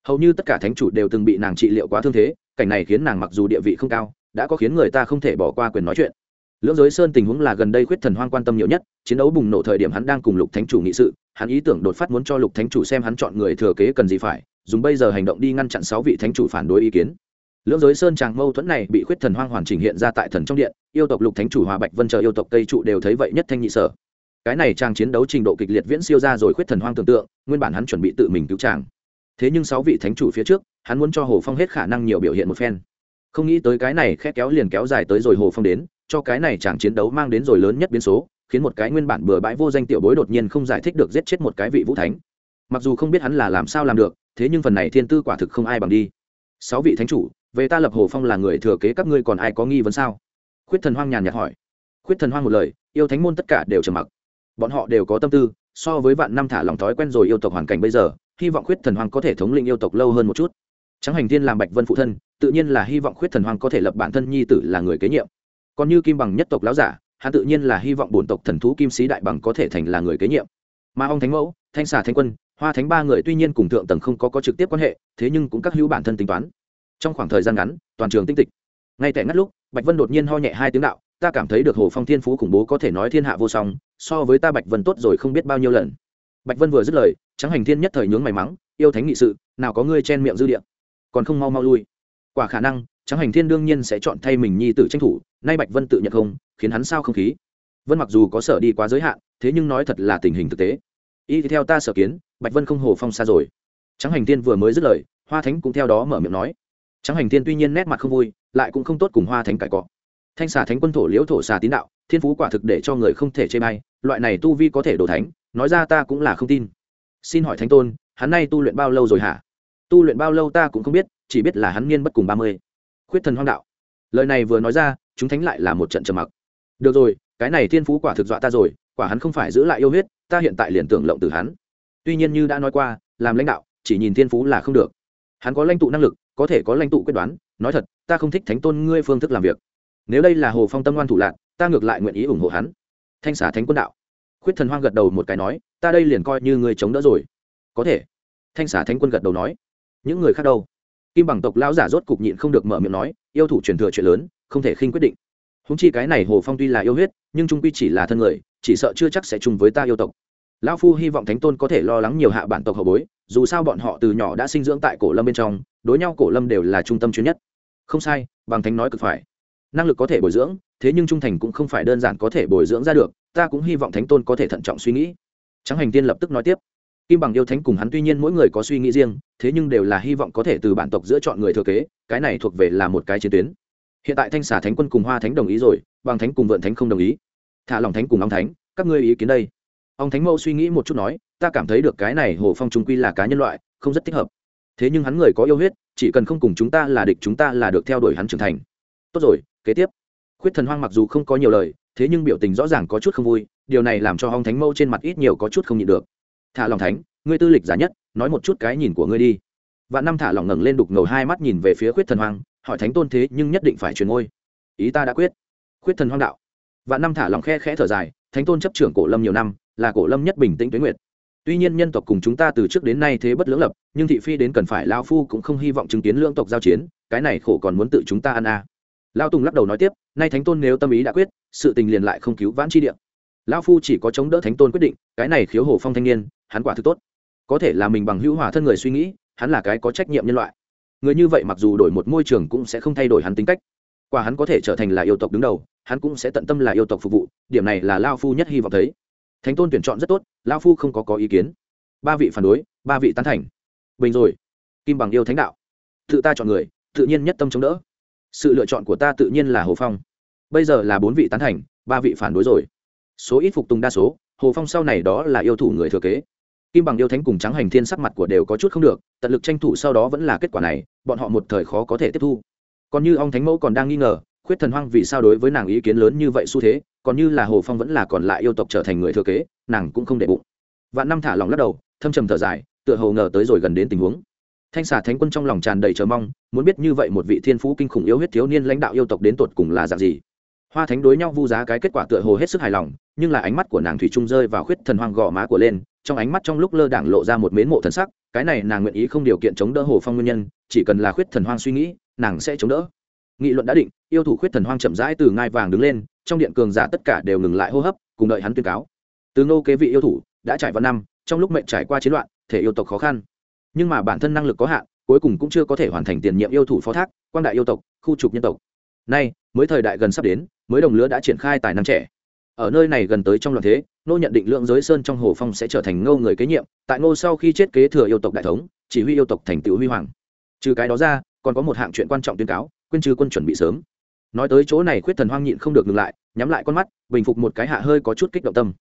Hầu như tất cả thánh chủ đều từng bị nàng trị liệu quá thương thế, cảnh này khiến nàng mặc dù địa vị không cao đã có khiến người ta không thể bỏ qua quyền nói chuyện. Lưỡng giới sơn tình huống là gần đây khuyết thần hoang quan tâm nhiều nhất, chiến đấu bùng nổ thời điểm hắn đang cùng lục thánh chủ nghị sự, hắn ý tưởng đột phát muốn cho lục thánh chủ xem hắn chọn người thừa kế cần gì phải, dùng bây giờ hành động đi ngăn chặn sáu vị thánh chủ phản đối ý kiến. Lưỡng giới sơn tràng mâu thuẫn này bị khuyết thần hoang hoàn chỉnh hiện ra tại thần trong điện, yêu tộc lục thánh chủ hòa bạch vân chờ yêu tộc cây trụ đều thấy vậy nhất thanh nhị sở. Cái này trang chiến đấu trình độ kịch liệt viễn siêu ra rồi khuyết thần hoang tưởng tượng, nguyên bản hắn chuẩn bị tự mình cứu tràng. Thế nhưng sáu vị thánh chủ phía trước, hắn muốn cho hồ phong hết khả năng nhiều biểu hiện một phen không nghĩ tới cái này khét kéo liền kéo dài tới rồi hồ phong đến, cho cái này chẳng chiến đấu mang đến rồi lớn nhất biến số, khiến một cái nguyên bản bừa bãi vô danh tiểu bối đột nhiên không giải thích được giết chết một cái vị vũ thánh. Mặc dù không biết hắn là làm sao làm được, thế nhưng phần này thiên tư quả thực không ai bằng đi. Sáu vị thánh chủ, về ta lập hồ phong là người thừa kế các ngươi còn ai có nghi vấn sao? Khuyết thần hoang nhàn nhạt hỏi. Khuyết thần hoang một lời, yêu thánh môn tất cả đều trầm mặc. Bọn họ đều có tâm tư, so với vạn năm thả lòng thói quen rồi yêu tộc hoàn cảnh bây giờ, hy vọng khuyết thần hoang có thể thống lĩnh yêu tộc lâu hơn một chút trắng hành thiên làm bạch vân phụ thân tự nhiên là hy vọng khuyết thần hoàng có thể lập bản thân nhi tử là người kế nhiệm. Còn như kim bằng nhất tộc lão giả hắn tự nhiên là hy vọng bổn tộc thần thú kim sĩ đại bằng có thể thành là người kế nhiệm. Mà ông thánh mẫu thanh xà thánh quân hoa thánh ba người tuy nhiên cùng thượng tầng không có, có trực tiếp quan hệ thế nhưng cũng các hữu bản thân tính toán. Trong khoảng thời gian ngắn toàn trường tinh tịch. Ngay tại ngắt lúc bạch vân đột nhiên ho nhẹ hai tiếng đạo ta cảm thấy được hồ phong thiên phú khủng bố có thể nói thiên hạ vô song so với ta bạch vân tốt rồi không biết bao nhiêu lần. Bạch vân vừa dứt lời trắng hành thiên nhất thời nhướng mày mắng yêu thánh nghị sự nào có ngươi chen miệng dư địa? Còn không mau mau lui. Quả khả năng trắng hành thiên đương nhiên sẽ chọn thay mình nhi tử tranh thủ, nay bạch vân tự nhận không, khiến hắn sao không khí. Vân mặc dù có sở đi quá giới hạn, thế nhưng nói thật là tình hình thực tế. Y theo ta sở kiến, bạch vân không hồ phong xa rồi. Trắng hành thiên vừa mới dứt lời, hoa thánh cũng theo đó mở miệng nói. Trắng hành thiên tuy nhiên nét mặt không vui, lại cũng không tốt cùng hoa thánh cải cọ. Thanh xà thánh quân thổ liễu thổ xà tín đạo, thiên phú quả thực để cho người không thể chê bay loại này tu vi có thể đổ thánh, nói ra ta cũng là không tin. Xin hỏi thánh tôn, hắn nay tu luyện bao lâu rồi hả? Tu luyện bao lâu ta cũng không biết, chỉ biết là hắn niên bất cùng ba mươi. Khuyết thần hoang đạo. Lời này vừa nói ra, chúng thánh lại là một trận trầm mặc. Được rồi, cái này thiên phú quả thực dọa ta rồi, quả hắn không phải giữ lại yêu huyết, ta hiện tại liền tưởng lộng từ hắn. Tuy nhiên như đã nói qua, làm lãnh đạo, chỉ nhìn thiên phú là không được. Hắn có lãnh tụ năng lực, có thể có lãnh tụ quyết đoán, nói thật, ta không thích thánh tôn ngươi phương thức làm việc. Nếu đây là hồ phong tâm ngoan thủ lạc ta ngược lại nguyện ý ủng hộ hắn. Thanh xả thánh quân đạo. Khuyết thần hoang gật đầu một cái nói, ta đây liền coi như ngươi chống đỡ rồi. Có thể. Thanh xả thánh quân gật đầu nói những người khác đâu? Kim bằng tộc lão giả rốt cục nhịn không được mở miệng nói, yêu thủ truyền thừa chuyện lớn, không thể khinh quyết định. Húng chi cái này hồ phong tuy là yêu huyết, nhưng trung quy chỉ là thân người, chỉ sợ chưa chắc sẽ chung với ta yêu tộc. Lão phu hy vọng thánh tôn có thể lo lắng nhiều hạ bản tộc hậu bối, dù sao bọn họ từ nhỏ đã sinh dưỡng tại cổ lâm bên trong, đối nhau cổ lâm đều là trung tâm chuyên nhất. Không sai, bằng thánh nói cực phải. Năng lực có thể bồi dưỡng, thế nhưng trung thành cũng không phải đơn giản có thể bồi dưỡng ra được, ta cũng hy vọng thánh tôn có thể thận trọng suy nghĩ. Trắng hành tiên lập tức nói tiếp kim bằng yêu thánh cùng hắn tuy nhiên mỗi người có suy nghĩ riêng, thế nhưng đều là hy vọng có thể từ bản tộc giữa chọn người thừa kế, cái này thuộc về là một cái chiến tuyến. Hiện tại thanh xà thánh quân cùng hoa thánh đồng ý rồi, bằng thánh cùng vợn thánh không đồng ý. Thả lòng thánh cùng ông thánh, các ngươi ý kiến đây? Ông thánh mẫu suy nghĩ một chút nói, ta cảm thấy được cái này hồ phong trung quy là cá nhân loại, không rất thích hợp. Thế nhưng hắn người có yêu huyết, chỉ cần không cùng chúng ta là địch chúng ta là được theo đuổi hắn trưởng thành. Tốt rồi, kế tiếp. Khuyết thần hoang mặc dù không có nhiều lời, thế nhưng biểu tình rõ ràng có chút không vui, điều này làm cho hong thánh mẫu trên mặt ít nhiều có chút không nhịn được thả lòng thánh, ngươi tư lịch giả nhất, nói một chút cái nhìn của ngươi đi. Và năm thả lòng ngẩng lên đục ngầu hai mắt nhìn về phía khuyết thần hoang, hỏi thánh tôn thế nhưng nhất định phải truyền ngôi. Ý ta đã quyết. Khuyết thần hoang đạo. Và năm thả lòng khe khẽ thở dài, thánh tôn chấp trưởng cổ lâm nhiều năm, là cổ lâm nhất bình tĩnh tuyến nguyệt. Tuy nhiên nhân tộc cùng chúng ta từ trước đến nay thế bất lưỡng lập, nhưng thị phi đến cần phải lao phu cũng không hy vọng chứng kiến lưỡng tộc giao chiến, cái này khổ còn muốn tự chúng ta ăn à. lao tùng lắc đầu nói tiếp, nay thánh tôn nếu tâm ý đã quyết, sự tình liền lại không cứu vãn chi địa. Lão phu chỉ có chống đỡ thánh tôn quyết định, cái này khiếu hồ phong thanh niên, hắn quả thực tốt. Có thể là mình bằng hữu hòa thân người suy nghĩ, hắn là cái có trách nhiệm nhân loại. Người như vậy mặc dù đổi một môi trường cũng sẽ không thay đổi hắn tính cách. Quả hắn có thể trở thành là yêu tộc đứng đầu, hắn cũng sẽ tận tâm là yêu tộc phục vụ, điểm này là lao phu nhất hy vọng thấy. Thánh tôn tuyển chọn rất tốt lao phu không có có ý kiến. Ba vị phản đối, ba vị tán thành. Bình rồi. Kim bằng yêu thánh đạo. Tự ta chọn người, tự nhiên nhất tâm chống đỡ. Sự lựa chọn của ta tự nhiên là hồ phong. Bây giờ là bốn vị tán thành, ba vị phản đối rồi số ít phục tùng đa số, hồ phong sau này đó là yêu thủ người thừa kế. Kim bằng yêu thánh cùng trắng hành thiên sắc mặt của đều có chút không được, tận lực tranh thủ sau đó vẫn là kết quả này, bọn họ một thời khó có thể tiếp thu. Còn như ông thánh mẫu còn đang nghi ngờ, khuyết thần hoang vì sao đối với nàng ý kiến lớn như vậy xu thế, còn như là hồ phong vẫn là còn lại yêu tộc trở thành người thừa kế, nàng cũng không để bụng. Vạn năm thả lòng lắc đầu, thâm trầm thở dài, tựa hồ ngờ tới rồi gần đến tình huống. Thanh xà thánh quân trong lòng tràn đầy chờ mong, muốn biết như vậy một vị thiên phú kinh khủng yêu huyết thiếu niên lãnh đạo yêu tộc đến tột cùng là dạng gì. Hoa thánh đối nhau vu giá cái kết quả tựa hồ hết sức hài lòng nhưng là ánh mắt của nàng thủy trung rơi vào khuyết thần hoang gò má của lên, trong ánh mắt trong lúc lơ đảng lộ ra một mến mộ thần sắc, cái này nàng nguyện ý không điều kiện chống đỡ hồ phong nguyên nhân, chỉ cần là khuyết thần hoang suy nghĩ, nàng sẽ chống đỡ. Nghị luận đã định, yêu thủ khuyết thần hoang chậm rãi từ ngai vàng đứng lên, trong điện cường giả tất cả đều ngừng lại hô hấp, cùng đợi hắn tuyên cáo. Từ ngô kế vị yêu thủ, đã trải vào năm, trong lúc mệnh trải qua chiến loạn, thể yêu tộc khó khăn. Nhưng mà bản thân năng lực có hạn, cuối cùng cũng chưa có thể hoàn thành tiền nhiệm yêu thủ phó thác quan đại yêu tộc, khu trục nhân tộc. Nay, mới thời đại gần sắp đến, mới đồng lứa đã triển khai tài năng trẻ ở nơi này gần tới trong loạn thế, nô nhận định lượng giới sơn trong hồ phong sẽ trở thành ngô người kế nhiệm, tại ngô sau khi chết kế thừa yêu tộc đại thống, chỉ huy yêu tộc thành tựu huy hoàng. Trừ cái đó ra, còn có một hạng chuyện quan trọng tuyên cáo, quên trừ quân chuẩn bị sớm. Nói tới chỗ này khuyết thần hoang nhịn không được ngừng lại, nhắm lại con mắt, bình phục một cái hạ hơi có chút kích động tâm.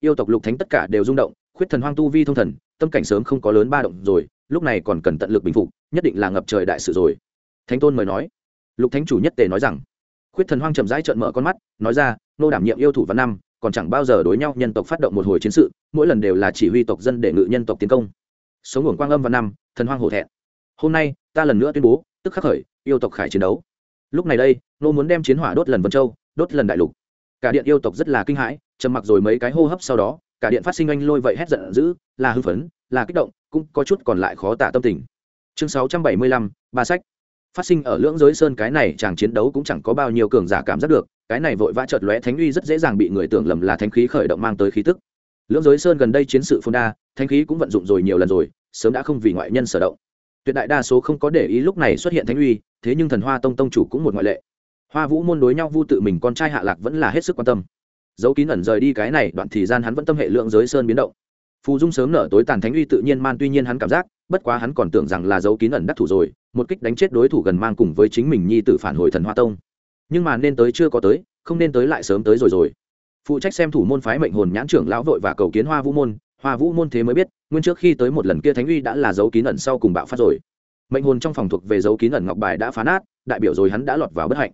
Yêu tộc lục thánh tất cả đều rung động, khuyết thần hoang tu vi thông thần, tâm cảnh sớm không có lớn ba động rồi, lúc này còn cần tận lực bình phục, nhất định là ngập trời đại sự rồi. Thánh tôn mời nói. Lục thánh chủ nhất tề nói rằng. Khuyết thần hoang chậm rãi trợn mở con mắt, nói ra nô đảm nhiệm yêu thủ văn năm, còn chẳng bao giờ đối nhau nhân tộc phát động một hồi chiến sự, mỗi lần đều là chỉ huy tộc dân để ngự nhân tộc tiến công. Sống ngưỡng quang âm và năm, thần hoang hổ thẹn. Hôm nay, ta lần nữa tuyên bố, tức khắc khởi, yêu tộc khải chiến đấu. Lúc này đây, nô muốn đem chiến hỏa đốt lần vân châu, đốt lần đại lục. Cả điện yêu tộc rất là kinh hãi, trầm mặc rồi mấy cái hô hấp sau đó, cả điện phát sinh anh lôi vậy hét giận dữ, là hưng phấn, là kích động, cũng có chút còn lại khó tả tâm tình. Chương sáu trăm bảy mươi lăm, ba sách phát sinh ở lưỡng giới sơn cái này, chàng chiến đấu cũng chẳng có bao nhiêu cường giả cảm giác được, cái này vội vã chợt lóe thánh uy rất dễ dàng bị người tưởng lầm là thánh khí khởi động mang tới khí tức. Lưỡng giới sơn gần đây chiến sự phôn đa, thánh khí cũng vận dụng rồi nhiều lần rồi, sớm đã không vì ngoại nhân sở động. Tuyệt đại đa số không có để ý lúc này xuất hiện thánh uy, thế nhưng thần hoa tông tông chủ cũng một ngoại lệ. Hoa vũ môn đối nhau vu tự mình con trai hạ lạc vẫn là hết sức quan tâm. Dấu kín ẩn rời đi cái này, đoạn thì gian hắn vẫn tâm hệ lượng giới sơn biến động. Phù dung sớm nở tối tàn thánh uy tự nhiên man, tuy nhiên hắn cảm giác, bất quá hắn còn tưởng rằng là dấu kín ẩn đắc thủ rồi một kích đánh chết đối thủ gần mang cùng với chính mình nhi tử phản hồi thần hoa tông. Nhưng mà nên tới chưa có tới, không nên tới lại sớm tới rồi rồi. Phụ trách xem thủ môn phái mệnh hồn nhãn trưởng lão vội và cầu kiến hoa vũ môn, hoa vũ môn thế mới biết, nguyên trước khi tới một lần kia thánh uy đã là dấu kín ẩn sau cùng bạo phát rồi. Mệnh hồn trong phòng thuộc về dấu kín ẩn ngọc bài đã phá nát, đại biểu rồi hắn đã lọt vào bất hạnh.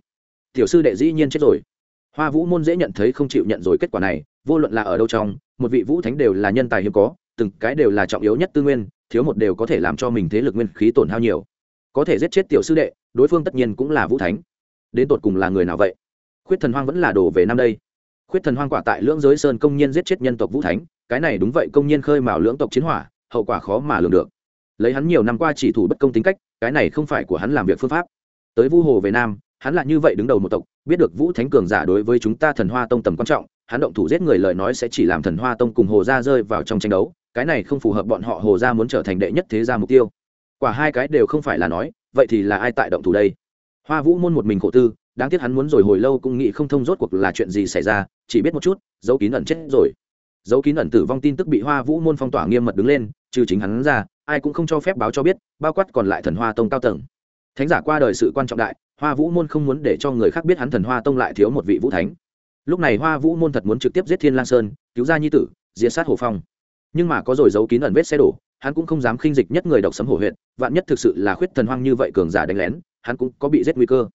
Tiểu sư đệ dĩ nhiên chết rồi. Hoa vũ môn dễ nhận thấy không chịu nhận rồi kết quả này, vô luận là ở đâu trong, một vị vũ thánh đều là nhân tài hiếm có, từng cái đều là trọng yếu nhất tư nguyên, thiếu một đều có thể làm cho mình thế lực nguyên khí tổn hao nhiều có thể giết chết tiểu sư đệ, đối phương tất nhiên cũng là vũ thánh. Đến tột cùng là người nào vậy? Khuyết thần hoang vẫn là đồ về năm đây. Khuyết thần hoang quả tại lưỡng giới sơn công nhân giết chết nhân tộc vũ thánh, cái này đúng vậy, công nhân khơi mào lưỡng tộc chiến hỏa, hậu quả khó mà lường được. Lấy hắn nhiều năm qua chỉ thủ bất công tính cách, cái này không phải của hắn làm việc phương pháp. Tới vu hồ về nam, hắn là như vậy đứng đầu một tộc, biết được vũ thánh cường giả đối với chúng ta thần hoa tông tầm quan trọng, hắn động thủ giết người lời nói sẽ chỉ làm thần hoa tông cùng hồ gia rơi vào trong tranh đấu, cái này không phù hợp bọn họ hồ gia muốn trở thành đệ nhất thế gia mục tiêu quả hai cái đều không phải là nói, vậy thì là ai tại động thủ đây? Hoa vũ môn một mình khổ tư, đáng tiếc hắn muốn rồi hồi lâu cũng nghĩ không thông rốt cuộc là chuyện gì xảy ra, chỉ biết một chút dấu kín ẩn chết rồi. Dấu kín ẩn tử vong tin tức bị hoa vũ môn phong tỏa nghiêm mật đứng lên, trừ chính hắn ra, ai cũng không cho phép báo cho biết, bao quát còn lại thần hoa tông cao tầng. Thánh giả qua đời sự quan trọng đại, hoa vũ môn không muốn để cho người khác biết hắn thần hoa tông lại thiếu một vị vũ thánh. Lúc này hoa vũ môn thật muốn trực tiếp giết thiên lang sơn, cứu ra nhi tử, diệt sát hồ phong. Nhưng mà có rồi giấu kín ẩn vết xe đổ hắn cũng không dám khinh dịch nhất người độc sấm hổ huyện vạn nhất thực sự là khuyết thần hoang như vậy cường giả đánh lén, hắn cũng có bị giết nguy cơ.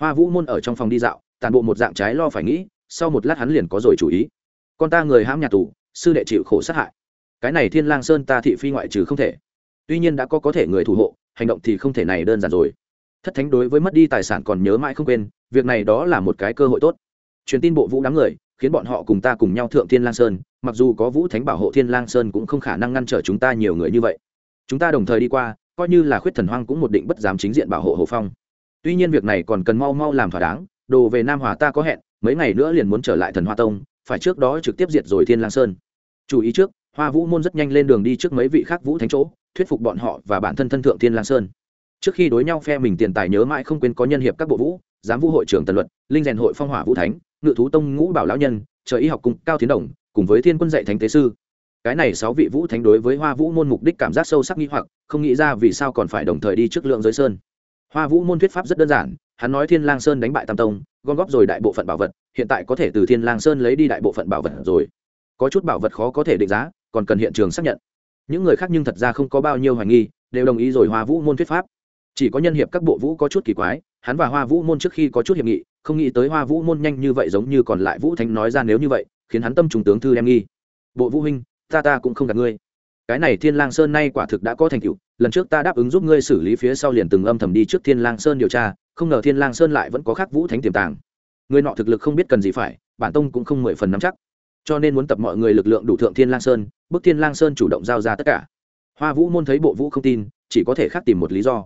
Hoa vũ môn ở trong phòng đi dạo tàn bộ một dạng trái lo phải nghĩ, sau một lát hắn liền có rồi chủ ý. Con ta người hãm nhà tù, sư đệ chịu khổ sát hại. Cái này thiên lang sơn ta thị phi ngoại trừ không thể. Tuy nhiên đã có có thể người thủ hộ, hành động thì không thể này đơn giản rồi. Thất thánh đối với mất đi tài sản còn nhớ mãi không quên, việc này đó là một cái cơ hội tốt. Truyền tin bộ vũ đám người khiến bọn họ cùng ta cùng nhau thượng thiên lang sơn, mặc dù có vũ thánh bảo hộ thiên lang sơn cũng không khả năng ngăn trở chúng ta nhiều người như vậy. Chúng ta đồng thời đi qua, coi như là khuyết thần hoang cũng một định bất dám chính diện bảo hộ hồ phong. Tuy nhiên việc này còn cần mau mau làm thỏa đáng, đồ về nam hòa ta có hẹn, mấy ngày nữa liền muốn trở lại thần hoa tông, phải trước đó trực tiếp diệt rồi thiên lang sơn. Chú ý trước, hoa vũ môn rất nhanh lên đường đi trước mấy vị khác vũ thánh chỗ, thuyết phục bọn họ và bản thân thân thượng thiên lang sơn trước khi đối nhau phe mình tiền tài nhớ mãi không quên có nhân hiệp các bộ vũ, giám vũ hội trưởng tần luật linh rèn hội phong hỏa vũ thánh, ngự thú tông ngũ bảo lão nhân, trời y học cùng cao tiến đồng, cùng với thiên quân dạy thánh tế sư. Cái này sáu vị vũ thánh đối với hoa vũ môn mục đích cảm giác sâu sắc nghi hoặc, không nghĩ ra vì sao còn phải đồng thời đi trước lượng giới sơn. Hoa vũ môn thuyết pháp rất đơn giản, hắn nói thiên lang sơn đánh bại tam tông, gom góp rồi đại bộ phận bảo vật, hiện tại có thể từ thiên lang sơn lấy đi đại bộ phận bảo vật rồi. Có chút bảo vật khó có thể định giá, còn cần hiện trường xác nhận. Những người khác nhưng thật ra không có bao nhiêu hoài nghi, đều đồng ý rồi hoa vũ môn thuyết pháp chỉ có nhân hiệp các bộ vũ có chút kỳ quái, hắn và hoa vũ môn trước khi có chút hiệp nghị, không nghĩ tới hoa vũ môn nhanh như vậy giống như còn lại vũ thánh nói ra nếu như vậy, khiến hắn tâm trùng tướng thư đem nghi. Bộ vũ huynh, ta ta cũng không gặp ngươi. Cái này thiên lang sơn nay quả thực đã có thành tựu, lần trước ta đáp ứng giúp ngươi xử lý phía sau liền từng âm thầm đi trước thiên lang sơn điều tra, không ngờ thiên lang sơn lại vẫn có khác vũ thánh tiềm tàng. Người nọ thực lực không biết cần gì phải, bản tông cũng không mười phần nắm chắc. Cho nên muốn tập mọi người lực lượng đủ thượng thiên lang sơn bức thiên lang sơn chủ động giao ra tất cả. Hoa vũ môn thấy bộ vũ không tin, chỉ có thể khác tìm một lý do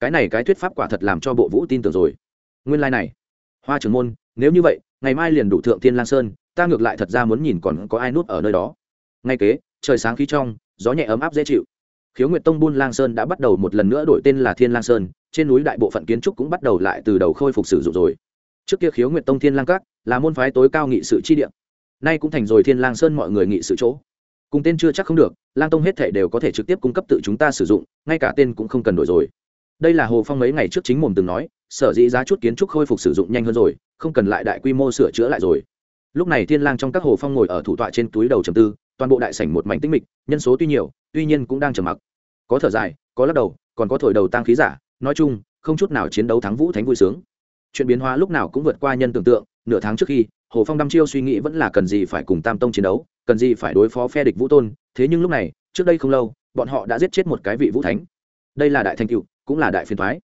cái này cái thuyết pháp quả thật làm cho bộ vũ tin tưởng rồi. Nguyên lai、like、này, hoa trưởng môn, nếu như vậy, ngày mai liền đủ thượng tiên lang sơn, ta ngược lại thật ra muốn nhìn còn có ai nút ở nơi đó. Ngay kế, trời sáng khí trong, gió nhẹ ấm áp dễ chịu. Khiếu nguyệt tông buôn lang sơn đã bắt đầu một lần nữa đổi tên là thiên lang sơn, trên núi đại bộ phận kiến trúc cũng bắt đầu lại từ đầu khôi phục sử dụng rồi. Trước kia khiếu nguyệt tông thiên lang các là môn phái tối cao nghị sự chi địa. Nay cũng thành rồi thiên lang sơn mọi người nghị sự chỗ. Cùng tên chưa chắc không được, lang tông hết thể đều có thể trực tiếp cung cấp tự chúng ta sử dụng, ngay cả tên cũng không cần đổi rồi đây là hồ phong mấy ngày trước chính mồm từng nói, sở dĩ giá chút kiến trúc khôi phục sử dụng nhanh hơn rồi, không cần lại đại quy mô sửa chữa lại rồi. Lúc này thiên lang trong các hồ phong ngồi ở thủ tọa trên túi đầu trầm tư, toàn bộ đại sảnh một mảnh tĩnh mịch, nhân số tuy nhiều, tuy nhiên cũng đang trầm mặc. Có thở dài, có lắc đầu, còn có thổi đầu tăng khí giả, nói chung, không chút nào chiến đấu thắng vũ thánh vui sướng. Chuyện biến hóa lúc nào cũng vượt qua nhân tưởng tượng, nửa tháng trước khi, hồ phong đăm chiêu suy nghĩ vẫn là cần gì phải cùng tam tông chiến đấu, cần gì phải đối phó phe địch vũ tôn, thế nhưng lúc này, trước đây không lâu, bọn họ đã giết chết một cái vị vũ thánh. Đây là đại thành cựu cũng là đại phiền thoái.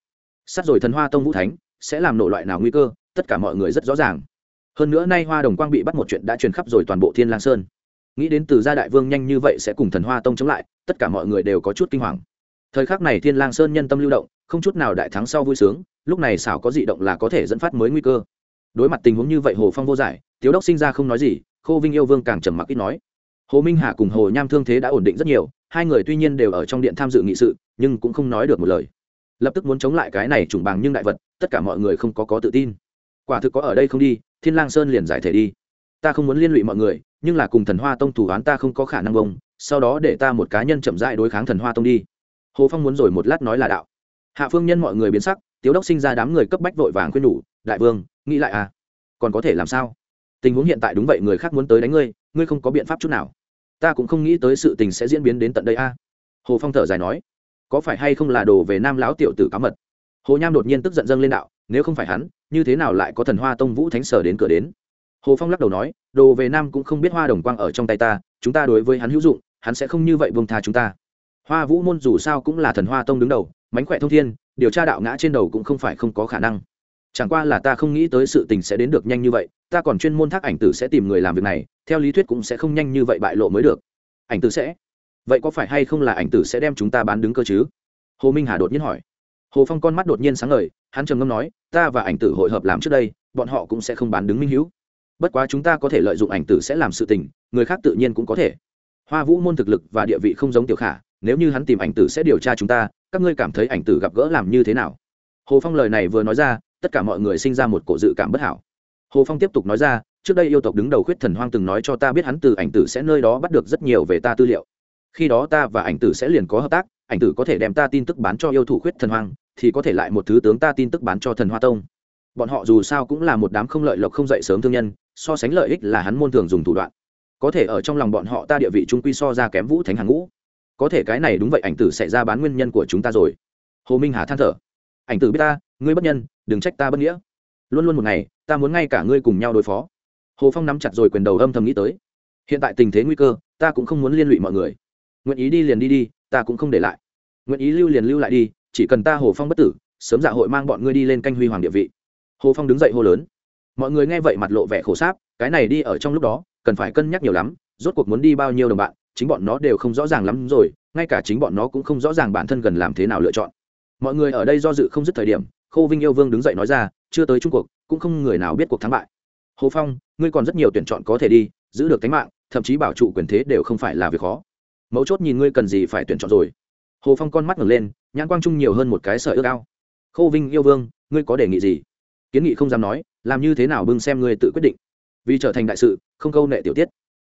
Sát rồi thần hoa tông vũ thánh, sẽ làm nổ loại nào nguy cơ, tất cả mọi người rất rõ ràng. Hơn nữa nay hoa đồng quang bị bắt một chuyện đã truyền khắp rồi toàn bộ thiên lang sơn. Nghĩ đến từ gia đại vương nhanh như vậy sẽ cùng thần hoa tông chống lại, tất cả mọi người đều có chút kinh hoàng. Thời khắc này thiên lang sơn nhân tâm lưu động, không chút nào đại thắng sau vui sướng, lúc này xảo có dị động là có thể dẫn phát mới nguy cơ. Đối mặt tình huống như vậy hồ phong vô giải, tiếu đốc sinh ra không nói gì, khô vinh yêu vương càng trầm mặc ít nói. Hồ minh hà cùng hồ nham thương thế đã ổn định rất nhiều, hai người tuy nhiên đều ở trong điện tham dự nghị sự, nhưng cũng không nói được một lời lập tức muốn chống lại cái này trùng bằng nhưng đại vật, tất cả mọi người không có có tự tin. Quả thực có ở đây không đi, thiên lang sơn liền giải thể đi. Ta không muốn liên lụy mọi người, nhưng là cùng thần hoa tông thủ án ta không có khả năng bông, sau đó để ta một cá nhân chậm rãi đối kháng thần hoa tông đi. Hồ phong muốn rồi một lát nói là đạo. Hạ phương nhân mọi người biến sắc, tiếu đốc sinh ra đám người cấp bách vội vàng khuyên nhủ, đại vương, nghĩ lại à? Còn có thể làm sao? Tình huống hiện tại đúng vậy, người khác muốn tới đánh ngươi ngươi không có biện pháp chút nào. Ta cũng không nghĩ tới sự tình sẽ diễn biến đến tận đây a. Hồ phong thở dài nói có phải hay không là đồ về nam lão tiểu tử cá mật? Hồ nham đột nhiên tức giận dâng lên đạo, nếu không phải hắn, như thế nào lại có thần hoa tông vũ thánh sở đến cửa đến? Hồ phong lắc đầu nói, đồ về nam cũng không biết hoa đồng quang ở trong tay ta, chúng ta đối với hắn hữu dụng, hắn sẽ không như vậy buông tha chúng ta. Hoa vũ môn dù sao cũng là thần hoa tông đứng đầu, mánh khỏe thông thiên, điều tra đạo ngã trên đầu cũng không phải không có khả năng. Chẳng qua là ta không nghĩ tới sự tình sẽ đến được nhanh như vậy, ta còn chuyên môn thác ảnh tử sẽ tìm người làm việc này, theo lý thuyết cũng sẽ không nhanh như vậy bại lộ mới được. Ảnh tử sẽ vậy có phải hay không là ảnh tử sẽ đem chúng ta bán đứng cơ chứ? Hồ minh hà đột nhiên hỏi. Hồ phong con mắt đột nhiên sáng ngời, hắn trầm ngâm nói, ta và ảnh tử hội hợp làm trước đây, bọn họ cũng sẽ không bán đứng minh hữu bất quá chúng ta có thể lợi dụng ảnh tử sẽ làm sự tình, người khác tự nhiên cũng có thể. Hoa vũ môn thực lực và địa vị không giống tiểu khả, nếu như hắn tìm ảnh tử sẽ điều tra chúng ta, các ngươi cảm thấy ảnh tử gặp gỡ làm như thế nào? Hồ phong lời này vừa nói ra, tất cả mọi người sinh ra một cổ dự cảm bất hảo. Hồ phong tiếp tục nói ra, trước đây yêu tộc đứng đầu khuyết thần hoang từng nói cho ta biết hắn từ ảnh tử sẽ nơi đó bắt được rất nhiều về ta tư liệu khi đó ta và ảnh tử sẽ liền có hợp tác, ảnh tử có thể đem ta tin tức bán cho yêu thủ khuyết thần hoang, thì có thể lại một thứ tướng ta tin tức bán cho thần hoa tông. Bọn họ dù sao cũng là một đám không lợi lộc không dậy sớm thương nhân, so sánh lợi ích là hắn môn thường dùng thủ đoạn. Có thể ở trong lòng bọn họ ta địa vị trung quy so ra kém vũ thánh hàng ngũ. Có thể cái này đúng vậy, ảnh tử sẽ ra bán nguyên nhân của chúng ta rồi. Hồ minh hà than thở. Ảnh tử biết ta, ngươi bất nhân, đừng trách ta bất nghĩa. Luôn luôn một ngày, ta muốn ngay cả ngươi cùng nhau đối phó. Hồ phong nắm chặt rồi quyền đầu âm thầm nghĩ tới. Hiện tại tình thế nguy cơ, ta cũng không muốn liên lụy mọi người nguyện ý đi liền đi đi, ta cũng không để lại. Nguyện ý lưu liền lưu lại đi, chỉ cần ta hồ phong bất tử, sớm dạ hội mang bọn ngươi đi lên canh huy hoàng địa vị. Hồ phong đứng dậy hô lớn. Mọi người nghe vậy mặt lộ vẻ khổ sáp, cái này đi ở trong lúc đó, cần phải cân nhắc nhiều lắm, rốt cuộc muốn đi bao nhiêu đồng bạn, chính bọn nó đều không rõ ràng lắm rồi, ngay cả chính bọn nó cũng không rõ ràng bản thân gần làm thế nào lựa chọn. Mọi người ở đây do dự không dứt thời điểm, khô vinh yêu vương đứng dậy nói ra, chưa tới trung cuộc cũng không người nào biết cuộc thắng bại. Hồ phong, ngươi còn rất nhiều tuyển chọn có thể đi, giữ được tính mạng, thậm chí bảo trụ quyền thế đều không phải là việc khó mấu chốt nhìn ngươi cần gì phải tuyển chọn rồi. Hồ phong con mắt ngẩng lên, nhãn quang trung nhiều hơn một cái sợi ước ao. Khô vinh yêu vương, ngươi có đề nghị gì? Kiến nghị không dám nói, làm như thế nào bưng xem ngươi tự quyết định. Vì trở thành đại sự, không câu nệ tiểu tiết.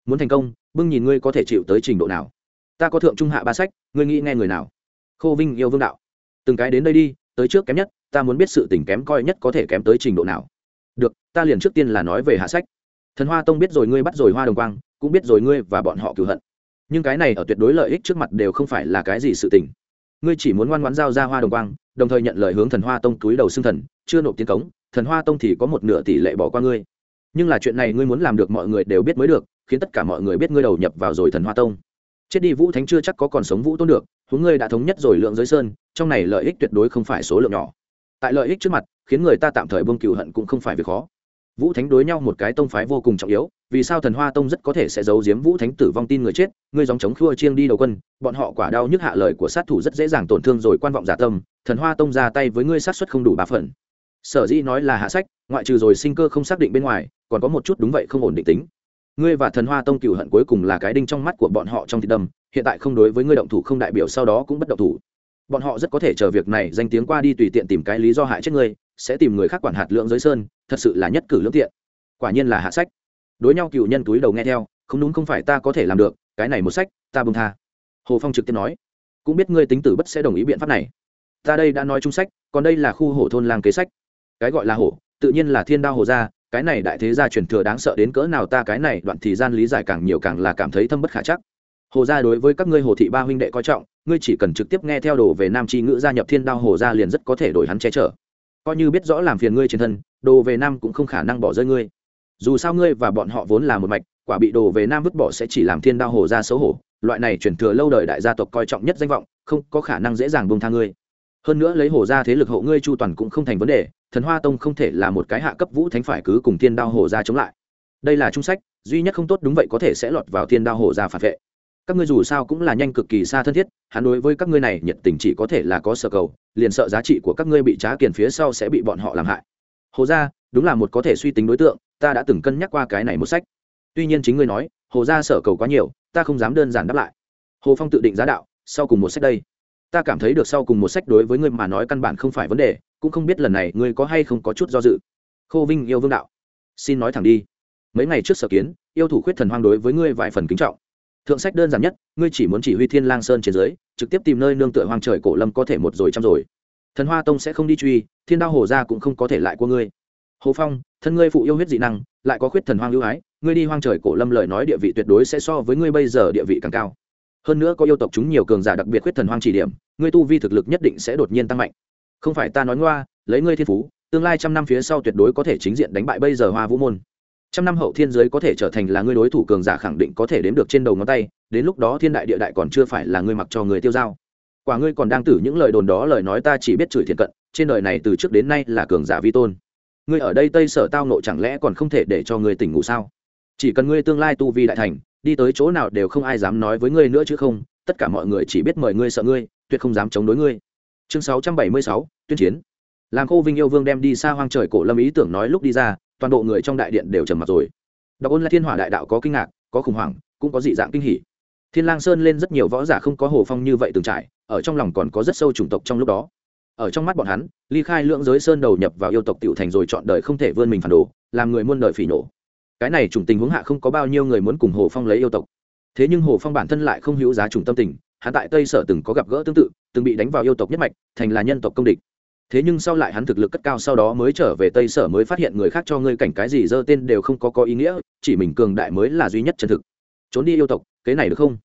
Muốn thành công, bưng nhìn ngươi có thể chịu tới trình độ nào. Ta có thượng trung hạ ba sách, ngươi nghĩ nghe người nào? Khô vinh yêu vương đạo. Từng cái đến đây đi, tới trước kém nhất, ta muốn biết sự tình kém coi nhất có thể kém tới trình độ nào. Được, ta liền trước tiên là nói về hạ sách. Thần hoa tông biết rồi ngươi bắt rồi hoa đồng quang, cũng biết rồi ngươi và bọn họ cửu hận nhưng cái này ở tuyệt đối lợi ích trước mặt đều không phải là cái gì sự tình. Ngươi chỉ muốn ngoan ngoãn giao ra hoa đồng quang, đồng thời nhận lời hướng thần hoa tông túi đầu xưng thần, chưa nộp tiến cống, thần hoa tông thì có một nửa tỷ lệ bỏ qua ngươi. Nhưng là chuyện này ngươi muốn làm được mọi người đều biết mới được, khiến tất cả mọi người biết ngươi đầu nhập vào rồi thần hoa tông. Chết đi vũ thánh chưa chắc có còn sống vũ tôn được, huống ngươi đã thống nhất rồi lượng giới sơn, trong này lợi ích tuyệt đối không phải số lượng nhỏ. Tại lợi ích trước mặt, khiến người ta tạm thời bông cừu hận cũng không phải việc khó vũ thánh đối nhau một cái tông phái vô cùng trọng yếu, vì sao thần hoa tông rất có thể sẽ giấu giếm vũ thánh tử vong tin người chết, ngươi dòng chống khua chiêng đi đầu quân, bọn họ quả đau nhức hạ lời của sát thủ rất dễ dàng tổn thương rồi quan vọng giả tâm, thần hoa tông ra tay với ngươi sát xuất không đủ ba phần sở dĩ nói là hạ sách, ngoại trừ rồi sinh cơ không xác định bên ngoài, còn có một chút đúng vậy không ổn định tính ngươi và thần hoa tông cựu hận cuối cùng là cái đinh trong mắt của bọn họ trong thị đầm. hiện tại không đối với ngươi động thủ không đại biểu sau đó cũng bất động thủ bọn họ rất có thể chờ việc này danh tiếng qua đi tùy tiện tìm cái lý do hại chết ngươi sẽ tìm người khác quản hạt lượng giới sơn, thật sự là nhất cử lương tiện. Quả nhiên là hạ sách. Đối nhau cựu nhân túi đầu nghe theo, không đúng không phải ta có thể làm được, cái này một sách, ta bông tha. Hồ phong trực tiếp nói, cũng biết ngươi tính tử bất sẽ đồng ý biện pháp này. Ta đây đã nói chung sách, còn đây là khu hổ thôn lang kế sách. Cái gọi là hổ, tự nhiên là thiên đao hồ gia cái này đại thế gia truyền thừa đáng sợ đến cỡ nào ta cái này đoạn thì gian lý giải càng nhiều càng là cảm thấy thâm bất khả chắc. Hồ gia đối với các ngươi hồ thị ba huynh đệ coi trọng, ngươi chỉ cần trực tiếp nghe theo đồ về nam tri ngữ gia nhập thiên đao hồ gia liền rất có thể đổi hắn che chở coi như biết rõ làm phiền ngươi trên thân, đồ về nam cũng không khả năng bỏ rơi ngươi. Dù sao ngươi và bọn họ vốn là một mạch, quả bị đồ về nam vứt bỏ sẽ chỉ làm thiên đao hồ ra xấu hổ. Loại này chuyển thừa lâu đời đại gia tộc coi trọng nhất danh vọng, không có khả năng dễ dàng bông tha ngươi. Hơn nữa lấy hồ ra thế lực hộ ngươi chu toàn cũng không thành vấn đề, thần hoa tông không thể là một cái hạ cấp vũ thánh phải cứ cùng thiên đao hồ ra chống lại. Đây là trung sách, duy nhất không tốt đúng vậy có thể sẽ lọt vào thiên đao hồ ra phản vệ. Các ngươi dù sao cũng là nhanh cực kỳ xa thân thiết hắn đối với các ngươi này nhiệt tình chỉ có thể là có sở cầu, liền sợ giá trị của các ngươi bị trá kiền phía sau sẽ bị bọn họ làm hại. Hồ gia, đúng là một có thể suy tính đối tượng, ta đã từng cân nhắc qua cái này một sách. Tuy nhiên chính ngươi nói, hồ gia sở cầu quá nhiều, ta không dám đơn giản đáp lại. Hồ phong tự định giá đạo, sau cùng một sách đây. Ta cảm thấy được sau cùng một sách đối với ngươi mà nói căn bản không phải vấn đề, cũng không biết lần này ngươi có hay không có chút do dự. Khô vinh yêu vương đạo. Xin nói thẳng đi. Mấy ngày trước sở kiến, yêu thủ khuyết thần hoang đối với ngươi vài phần kính trọng thượng sách đơn giản nhất, ngươi chỉ muốn chỉ huy thiên lang sơn trên dưới, trực tiếp tìm nơi nương tựa hoang trời cổ lâm có thể một rồi trăm rồi. Thần hoa tông sẽ không đi truy, thiên đao hồ ra cũng không có thể lại của ngươi. Hồ phong, thân ngươi phụ yêu huyết dị năng, lại có khuyết thần hoang ưu ái, ngươi đi hoang trời cổ lâm lời nói địa vị tuyệt đối sẽ so với ngươi bây giờ địa vị càng cao. Hơn nữa có yêu tộc chúng nhiều cường giả đặc biệt khuyết thần hoang chỉ điểm, ngươi tu vi thực lực nhất định sẽ đột nhiên tăng mạnh. Không phải ta nói ngoa, lấy ngươi thiên phú, tương lai trăm năm phía sau tuyệt đối có thể chính diện đánh bại bây giờ hoa vũ môn trăm năm hậu thiên giới có thể trở thành là ngươi đối thủ cường giả khẳng định có thể đếm được trên đầu ngón tay, đến lúc đó thiên đại địa đại còn chưa phải là ngươi mặc cho người tiêu dao. Quả ngươi còn đang tử những lời đồn đó, lời nói ta chỉ biết chửi thiện cận, trên đời này từ trước đến nay là cường giả vi tôn. Ngươi ở đây tây sở tao nộ chẳng lẽ còn không thể để cho ngươi tỉnh ngủ sao? Chỉ cần ngươi tương lai tu vi đại thành, đi tới chỗ nào đều không ai dám nói với ngươi nữa chứ không, tất cả mọi người chỉ biết mời ngươi sợ ngươi, tuyệt không dám chống đối ngươi. Chương sáu trăm bảy mươi sáu, tuyên chiến. Làm khô vinh yêu vương đem đi xa hoang trời cổ lâm ý tưởng nói lúc đi ra toàn bộ người trong đại điện đều trầm mặt rồi. Đọc ôn là thiên hỏa đại đạo có kinh ngạc, có khủng hoảng, cũng có dị dạng kinh hỉ. Thiên lang sơn lên rất nhiều võ giả không có hồ phong như vậy từng trải, ở trong lòng còn có rất sâu chủng tộc trong lúc đó. Ở trong mắt bọn hắn, ly khai lưỡng giới sơn đầu nhập vào yêu tộc tiểu thành rồi chọn đời không thể vươn mình phản đồ, làm người muôn đời phỉ nổ cái này chủng tình huống hạ không có bao nhiêu người muốn cùng hồ phong lấy yêu tộc. Thế nhưng hồ phong bản thân lại không hữu giá chủng tâm tình, hắn tại tây sở từng có gặp gỡ tương tự, từng bị đánh vào yêu tộc nhất mạch, thành là nhân tộc công địch thế nhưng sau lại hắn thực lực cất cao sau đó mới trở về tây sở mới phát hiện người khác cho ngươi cảnh cái gì dơ tên đều không có có ý nghĩa, chỉ mình cường đại mới là duy nhất chân thực. Trốn đi yêu tộc, cái này được không?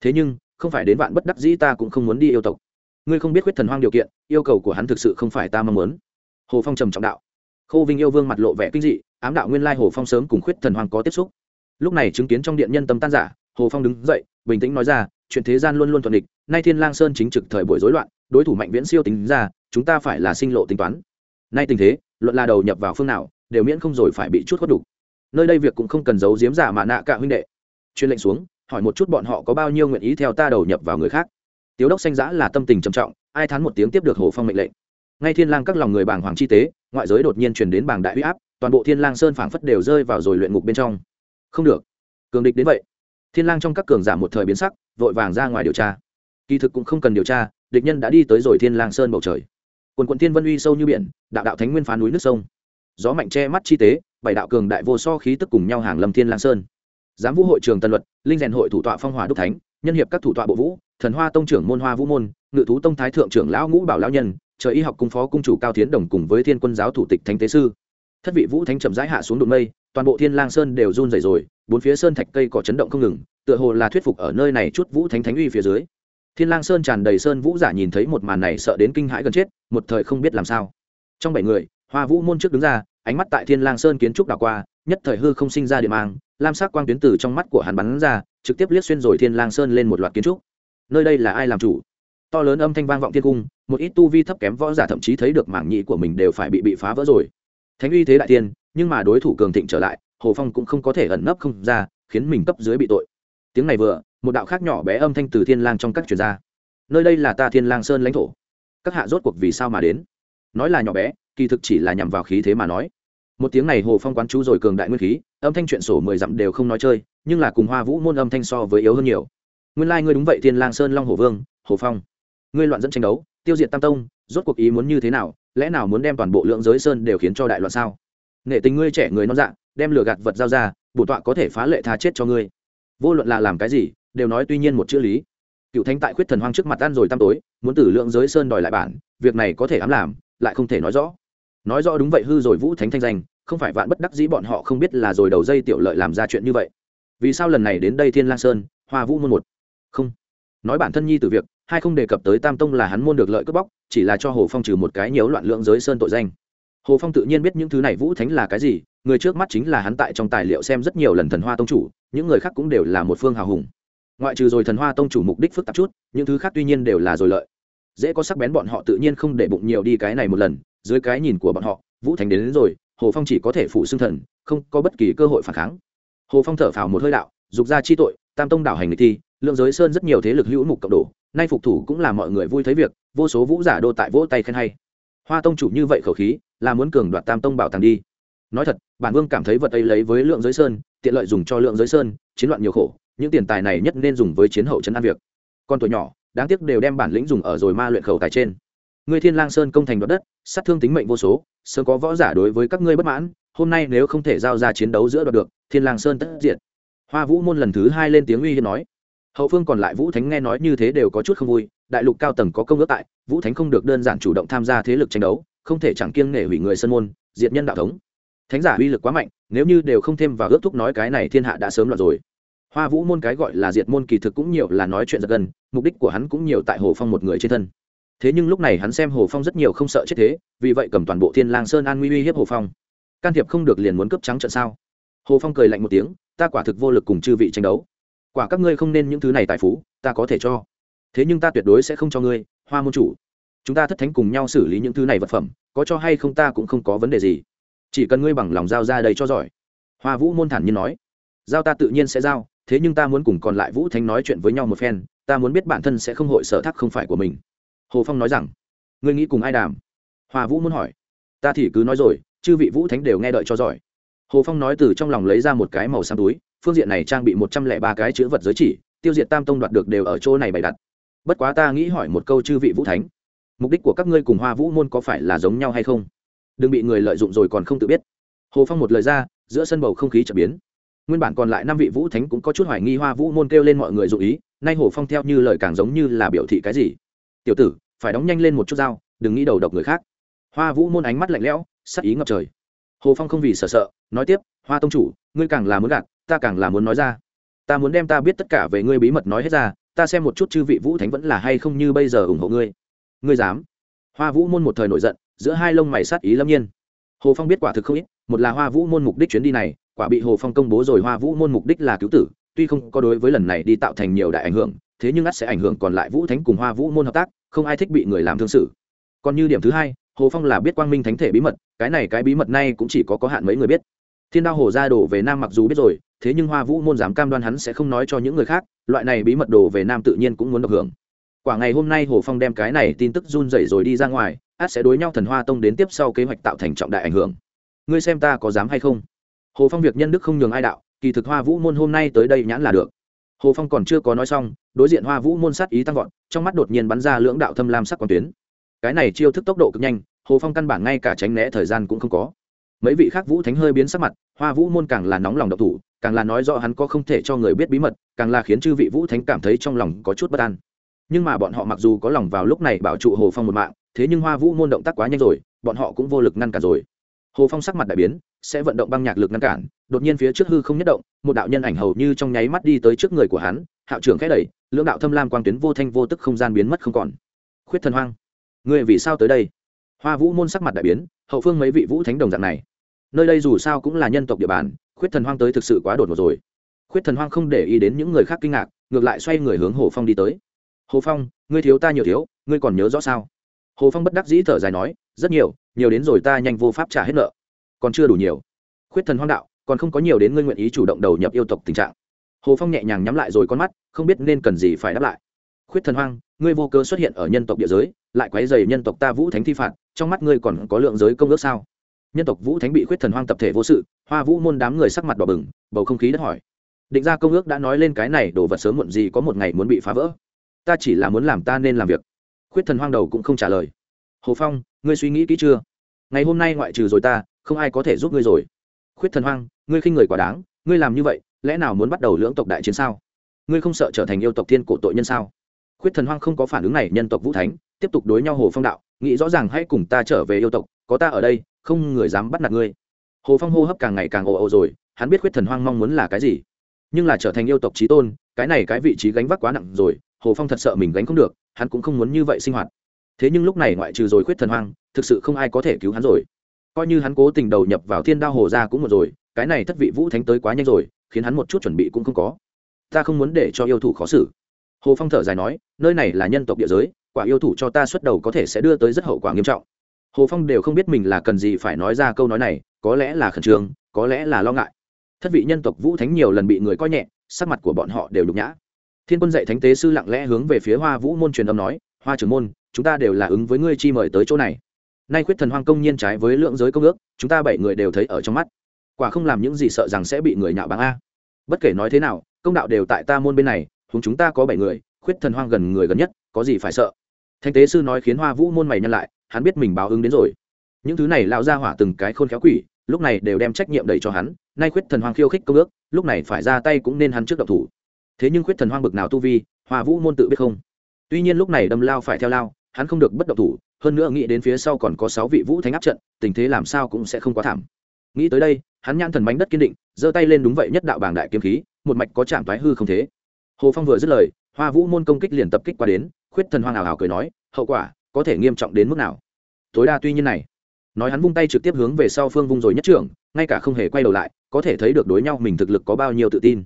Thế nhưng, không phải đến vạn bất đắc dĩ ta cũng không muốn đi yêu tộc. Ngươi không biết khuyết thần hoang điều kiện, yêu cầu của hắn thực sự không phải ta mong muốn. Hồ phong trầm trọng đạo. Khô vinh yêu vương mặt lộ vẻ kinh dị, ám đạo nguyên lai hồ phong sớm cùng khuyết thần hoang có tiếp xúc. Lúc này chứng kiến trong điện nhân tâm tan giả hồ phong đứng dậy, bình tĩnh nói ra, chuyện thế gian luôn luôn thuận địch, nay thiên lang sơn chính trực thời buổi rối loạn, đối thủ mạnh viễn siêu tính ra chúng ta phải là sinh lộ tính toán. Nay tình thế, luận là đầu nhập vào phương nào, đều miễn không rồi phải bị chút khuất đủ. Nơi đây việc cũng không cần giấu giếm giả mà nạ cả huynh đệ. Chuyên lệnh xuống, hỏi một chút bọn họ có bao nhiêu nguyện ý theo ta đầu nhập vào người khác. Tiếu đốc xanh giã là tâm tình trầm trọng, ai thán một tiếng tiếp được hồ phong mệnh lệnh. Ngay thiên lang các lòng người bảng hoàng chi tế, ngoại giới đột nhiên truyền đến bảng đại huy áp, toàn bộ thiên lang sơn phảng phất đều rơi vào rồi luyện ngục bên trong. Không được. Cường địch đến vậy. Thiên lang trong các cường giả một thời biến sắc, vội vàng ra ngoài điều tra. Kỳ thực cũng không cần điều tra, địch nhân đã đi tới rồi thiên lang sơn bầu trời quần quận thiên vân uy sâu như biển, đạo đạo thánh nguyên phá núi nước sông. Gió mạnh che mắt chi tế, bảy đạo cường đại vô so khí tức cùng nhau hàng lâm thiên lang sơn. Giám vũ hội trường tân luật, linh rèn hội thủ tọa phong hòa đúc thánh, nhân hiệp các thủ tọa bộ vũ, thần hoa tông trưởng môn hoa vũ môn, ngự thú tông thái thượng trưởng lão ngũ bảo lão nhân, trời y học cung phó cung chủ cao tiến đồng cùng với thiên quân giáo thủ tịch thánh tế sư. Thất vị vũ thánh chậm rãi hạ xuống đụng mây, toàn bộ thiên lang sơn đều run rẩy rồi, bốn phía sơn thạch cây có chấn động không ngừng, tựa hồ là thuyết phục ở nơi này chút vũ thánh thánh uy phía dưới thiên lang sơn tràn đầy sơn vũ giả nhìn thấy một màn này sợ đến kinh hãi gần chết, một thời không biết làm sao. Trong bảy người, hoa vũ môn trước đứng ra, ánh mắt tại thiên lang sơn kiến trúc đảo qua, nhất thời hư không sinh ra điện mang, lam sắc quang tuyến từ trong mắt của hắn bắn ra, trực tiếp liếc xuyên rồi thiên lang sơn lên một loạt kiến trúc. Nơi đây là ai làm chủ? To lớn âm thanh vang vọng thiên cung, một ít tu vi thấp kém võ giả thậm chí thấy được mảng nhĩ của mình đều phải bị bị phá vỡ rồi. Thánh uy thế đại tiên nhưng mà đối thủ cường thịnh trở lại, hồ phong cũng không có thể ẩn nấp không ra, khiến mình cấp dưới bị tội. Tiếng này vừa một đạo khác nhỏ bé âm thanh từ thiên lang trong các truyền ra. Nơi đây là ta thiên lang sơn lãnh thổ. Các hạ rốt cuộc vì sao mà đến? Nói là nhỏ bé, kỳ thực chỉ là nhằm vào khí thế mà nói. Một tiếng này hồ phong quán chú rồi cường đại nguyên khí, âm thanh chuyện sổ mười dặm đều không nói chơi, nhưng là cùng hoa vũ môn âm thanh so với yếu hơn nhiều. Nguyên lai、like、ngươi đúng vậy thiên lang sơn long hồ vương, hồ phong. Ngươi loạn dẫn tranh đấu, tiêu diệt tam tông, rốt cuộc ý muốn như thế nào, lẽ nào muốn đem toàn bộ lượng giới sơn đều khiến cho đại loạn sao? Nghệ tình ngươi trẻ người non dạ đem lửa gạt vật giao ra bổ tọa có thể phá lệ tha chết cho ngươi. Vô luận là làm cái gì đều nói tuy nhiên một chữ lý. Cựu thánh tại khuyết thần hoang trước mặt ăn rồi tăm tối, muốn tử lượng giới sơn đòi lại bản, việc này có thể ám làm, lại không thể nói rõ. Nói rõ đúng vậy hư rồi vũ thánh thanh danh, không phải vạn bất đắc dĩ bọn họ không biết là rồi đầu dây tiểu lợi làm ra chuyện như vậy. Vì sao lần này đến đây thiên lang sơn, hoa vũ môn một? Không. Nói bản thân nhi từ việc, hai không đề cập tới tam tông là hắn môn được lợi cướp bóc, chỉ là cho hồ phong trừ một cái nhiễu loạn lượng giới sơn tội danh. Hồ phong tự nhiên biết những thứ này vũ thánh là cái gì, người trước mắt chính là hắn tại trong tài liệu xem rất nhiều lần thần hoa tông chủ, những người khác cũng đều là một phương hào hùng ngoại trừ rồi thần hoa tông chủ mục đích phức tạp chút những thứ khác tuy nhiên đều là rồi lợi. Dễ có sắc bén bọn họ tự nhiên không để bụng nhiều đi cái này một lần dưới cái nhìn của bọn họ vũ thành đến, đến rồi hồ phong chỉ có thể phụ xưng thần không có bất kỳ cơ hội phản kháng. Hồ phong thở phào một hơi đạo dục ra chi tội tam tông đảo hành lịch thi lượng giới sơn rất nhiều thế lực hữu mục cộng đổ nay phục thủ cũng là mọi người vui thấy việc vô số vũ giả đô tại vỗ tay khen hay. Hoa tông chủ như vậy khẩu khí là muốn cường đoạt tam tông bảo tàng đi. Nói thật bản vương cảm thấy vật ấy lấy với lượng giới sơn tiện lợi dùng cho lượng giới sơn chiến loạn nhiều khổ những tiền tài này nhất nên dùng với chiến hậu chấn an việc. Con tuổi nhỏ, đáng tiếc đều đem bản lĩnh dùng ở rồi ma luyện khẩu tài trên. Ngươi thiên lang sơn công thành đoạt đất, sát thương tính mệnh vô số, sớm có võ giả đối với các ngươi bất mãn, hôm nay nếu không thể giao ra chiến đấu giữa đoạt được, thiên lang sơn tất diệt. Hoa vũ môn lần thứ hai lên tiếng uy hiếp nói. Hậu phương còn lại vũ thánh nghe nói như thế đều có chút không vui, đại lục cao tầng có công ước tại, vũ thánh không được đơn giản chủ động tham gia thế lực tranh đấu, không thể chẳng kiêng nể hủy người sân môn, diệt nhân đạo thống. Thánh giả uy lực quá mạnh, nếu như đều không thêm vào ước thúc nói cái này thiên hạ đã sớm loạn rồi hoa vũ môn cái gọi là diệt môn kỳ thực cũng nhiều là nói chuyện giật gần mục đích của hắn cũng nhiều tại hồ phong một người trên thân. Thế nhưng lúc này hắn xem hồ phong rất nhiều không sợ chết thế, vì vậy cầm toàn bộ thiên lang sơn an nguy uy hiếp hồ phong. Can thiệp không được liền muốn cướp trắng trận sao? Hồ phong cười lạnh một tiếng, ta quả thực vô lực cùng chư vị tranh đấu. Quả các ngươi không nên những thứ này tài phú, ta có thể cho. Thế nhưng ta tuyệt đối sẽ không cho ngươi, hoa môn chủ. Chúng ta thất thánh cùng nhau xử lý những thứ này vật phẩm, có cho hay không ta cũng không có vấn đề gì. Chỉ cần ngươi bằng lòng giao ra đây cho giỏi. Hoa vũ môn thản nhiên nói. Giao ta tự nhiên sẽ giao thế nhưng ta muốn cùng còn lại vũ thánh nói chuyện với nhau một phen, ta muốn biết bản thân sẽ không hội sở thác không phải của mình. Hồ phong nói rằng. Ngươi nghĩ cùng ai đàm? Hoa vũ muốn hỏi. Ta thì cứ nói rồi, chư vị vũ thánh đều nghe đợi cho giỏi. Hồ phong nói từ trong lòng lấy ra một cái màu xám túi, phương diện này trang bị một trăm lẻ ba cái chữ vật giới chỉ, tiêu diệt tam tông đoạt được đều ở chỗ này bày đặt. Bất quá ta nghĩ hỏi một câu chư vị vũ thánh, mục đích của các ngươi cùng hoa vũ môn có phải là giống nhau hay không? Đừng bị người lợi dụng rồi còn không tự biết. Hồ phong một lời ra, giữa sân bầu không khí trở biến nguyên bản còn lại năm vị vũ thánh cũng có chút hoài nghi hoa vũ môn kêu lên mọi người dụ ý, nay hồ phong theo như lời càng giống như là biểu thị cái gì? Tiểu tử, phải đóng nhanh lên một chút dao, đừng nghĩ đầu độc người khác. Hoa vũ môn ánh mắt lạnh lẽo, sắc ý ngập trời. Hồ phong không vì sợ sợ, nói tiếp, hoa tông chủ, ngươi càng là muốn gạt, ta càng là muốn nói ra. Ta muốn đem ta biết tất cả về ngươi bí mật nói hết ra, ta xem một chút chư vị vũ thánh vẫn là hay không như bây giờ ủng hộ ngươi. Ngươi dám? Hoa vũ môn một thời nổi giận, giữa hai lông mày sát ý lâm nhiên. Hồ phong biết quả thực không ít một là hoa vũ môn mục đích chuyến đi này, quả bị hồ phong công bố rồi hoa vũ môn mục đích là cứu tử, tuy không có đối với lần này đi tạo thành nhiều đại ảnh hưởng, thế nhưng ắt sẽ ảnh hưởng còn lại vũ thánh cùng hoa vũ môn hợp tác, không ai thích bị người làm thương sự. Còn như điểm thứ hai, hồ phong là biết quang minh thánh thể bí mật, cái này cái bí mật này cũng chỉ có có hạn mấy người biết. Thiên đao hồ ra đổ về nam mặc dù biết rồi, thế nhưng hoa vũ môn dám cam đoan hắn sẽ không nói cho những người khác, loại này bí mật đồ về nam tự nhiên cũng muốn được hưởng. Quả ngày hôm nay hồ phong đem cái này tin tức run rẩy rồi đi ra ngoài át sẽ đối nhau thần hoa tông đến tiếp sau kế hoạch tạo thành trọng đại ảnh hưởng ngươi xem ta có dám hay không? Hồ phong việc nhân đức không nhường ai đạo, kỳ thực hoa vũ môn hôm nay tới đây nhãn là được. Hồ phong còn chưa có nói xong, đối diện hoa vũ môn sát ý tăng vọt, trong mắt đột nhiên bắn ra lưỡng đạo thâm lam sắc quang tuyến. Cái này chiêu thức tốc độ cực nhanh, hồ phong căn bản ngay cả tránh né thời gian cũng không có. Mấy vị khác vũ thánh hơi biến sắc mặt, hoa vũ môn càng là nóng lòng độc thủ, càng là nói rõ hắn có không thể cho người biết bí mật, càng là khiến chư vị vũ thánh cảm thấy trong lòng có chút bất an. Nhưng mà bọn họ mặc dù có lòng vào lúc này bảo trụ hồ phong một mạng, thế nhưng hoa vũ môn động tác quá nhanh rồi, bọn họ cũng vô lực ngăn cản rồi hồ phong sắc mặt đại biến, sẽ vận động băng nhạc lực ngăn cản, đột nhiên phía trước hư không nhất động, một đạo nhân ảnh hầu như trong nháy mắt đi tới trước người của hắn, hạo trưởng khẽ đẩy, lưỡng đạo thâm lam quang tuyến vô thanh vô tức không gian biến mất không còn. Khuyết thần hoang người vì sao tới đây? Hoa vũ môn sắc mặt đại biến, hậu phương mấy vị vũ thánh đồng dạng này. Nơi đây dù sao cũng là nhân tộc địa bàn, khuyết thần hoang tới thực sự quá đột ngột rồi. Khuyết thần hoang không để ý đến những người khác kinh ngạc, ngược lại xoay người hướng hồ phong đi tới. Hồ phong, ngươi thiếu ta nhiều thiếu, ngươi còn nhớ rõ sao? Hồ phong bất đắc dĩ thở dài nói rất nhiều nhiều đến rồi ta nhanh vô pháp trả hết nợ. Còn chưa đủ nhiều. Khuyết thần hoang đạo, còn không có nhiều đến ngươi nguyện ý chủ động đầu nhập yêu tộc tình trạng. Hồ phong nhẹ nhàng nhắm lại rồi con mắt, không biết nên cần gì phải đáp lại. Khuyết thần hoang, ngươi vô cơ xuất hiện ở nhân tộc địa giới, lại quấy dày nhân tộc ta vũ thánh thi phạt, trong mắt ngươi còn có lượng giới công ước sao? Nhân tộc vũ thánh bị khuyết thần hoang tập thể vô sự, hoa vũ môn đám người sắc mặt đỏ bừng, bầu không khí đất hỏi. Định ra công ước đã nói lên cái này, đồ vật sớm muộn gì có một ngày muốn bị phá vỡ. Ta chỉ là muốn làm ta nên làm việc. Khuyết thần hoang đầu cũng không trả lời. Hồ phong ngươi suy nghĩ kỹ chưa? Ngày hôm nay ngoại trừ rồi ta, không ai có thể giúp ngươi rồi. Khuyết thần hoang, ngươi khinh người quả đáng, ngươi làm như vậy, lẽ nào muốn bắt đầu lưỡng tộc đại chiến sao? Ngươi không sợ trở thành yêu tộc thiên cổ tội nhân sao? Khuyết thần hoang không có phản ứng này, nhân tộc vũ thánh, tiếp tục đối nhau hồ phong đạo, nghĩ rõ ràng hãy cùng ta trở về yêu tộc, có ta ở đây, không người dám bắt nạt ngươi. Hồ phong hô hấp càng ngày càng ồ ồ rồi, hắn biết khuyết thần hoang mong muốn là cái gì. Nhưng là trở thành yêu tộc trí tôn, cái này cái vị trí gánh vác quá nặng rồi, hồ phong thật sợ mình gánh không được, hắn cũng không muốn như vậy sinh hoạt thế nhưng lúc này ngoại trừ rồi khuyết thần hoang, thực sự không ai có thể cứu hắn rồi. Coi như hắn cố tình đầu nhập vào thiên đao hồ ra cũng một rồi, cái này thất vị vũ thánh tới quá nhanh rồi, khiến hắn một chút chuẩn bị cũng không có. Ta không muốn để cho yêu thủ khó xử. Hồ phong thở dài nói, nơi này là nhân tộc địa giới, quả yêu thủ cho ta xuất đầu có thể sẽ đưa tới rất hậu quả nghiêm trọng. Hồ phong đều không biết mình là cần gì phải nói ra câu nói này, có lẽ là khẩn trương, có lẽ là lo ngại. Thất vị nhân tộc vũ thánh nhiều lần bị người coi nhẹ, sắc mặt của bọn họ đều nhục nhã. Thiên quân dạy thánh tế sư lặng lẽ hướng về phía hoa vũ môn truyền âm nói hoa trưởng môn, chúng ta đều là ứng với ngươi chi mời tới chỗ này. Nay khuyết thần hoang công nhiên trái với lượng giới công ước, chúng ta bảy người đều thấy ở trong mắt. Quả không làm những gì sợ rằng sẽ bị người nhạo báng a. Bất kể nói thế nào, công đạo đều tại ta môn bên này chúng chúng ta có bảy người, khuyết thần hoang gần người gần nhất, có gì phải sợ? Thanh tế sư nói khiến hoa vũ môn mày nhân lại, hắn biết mình báo ứng đến rồi. Những thứ này lão ra hỏa từng cái khôn khéo quỷ, lúc này đều đem trách nhiệm đầy cho hắn, nay khuyết thần hoang khiêu khích công ước, lúc này phải ra tay cũng nên hắn trước độc thủ. Thế nhưng khuyết thần hoang bực nào tu vi, hoa vũ môn tự biết không? Tuy nhiên lúc này đâm lao phải theo lao, hắn không được bất động thủ, hơn nữa nghĩ đến phía sau còn có sáu vị vũ thánh áp trận, tình thế làm sao cũng sẽ không quá thảm. Nghĩ tới đây, hắn nhãn thần bánh đất kiên định, giơ tay lên đúng vậy nhất đạo bảng đại kiếm khí, một mạch có chạm thoái hư không thế. Hồ phong vừa dứt lời, hoa vũ môn công kích liền tập kích qua đến, khuyết thần hoang ảo ảo cười nói, hậu quả, có thể nghiêm trọng đến mức nào? Tối đa tuy nhiên này, nói hắn vung tay trực tiếp hướng về sau phương vung rồi nhất trưởng, ngay cả không hề quay đầu lại, có thể thấy được đối nhau mình thực lực có bao nhiêu tự tin.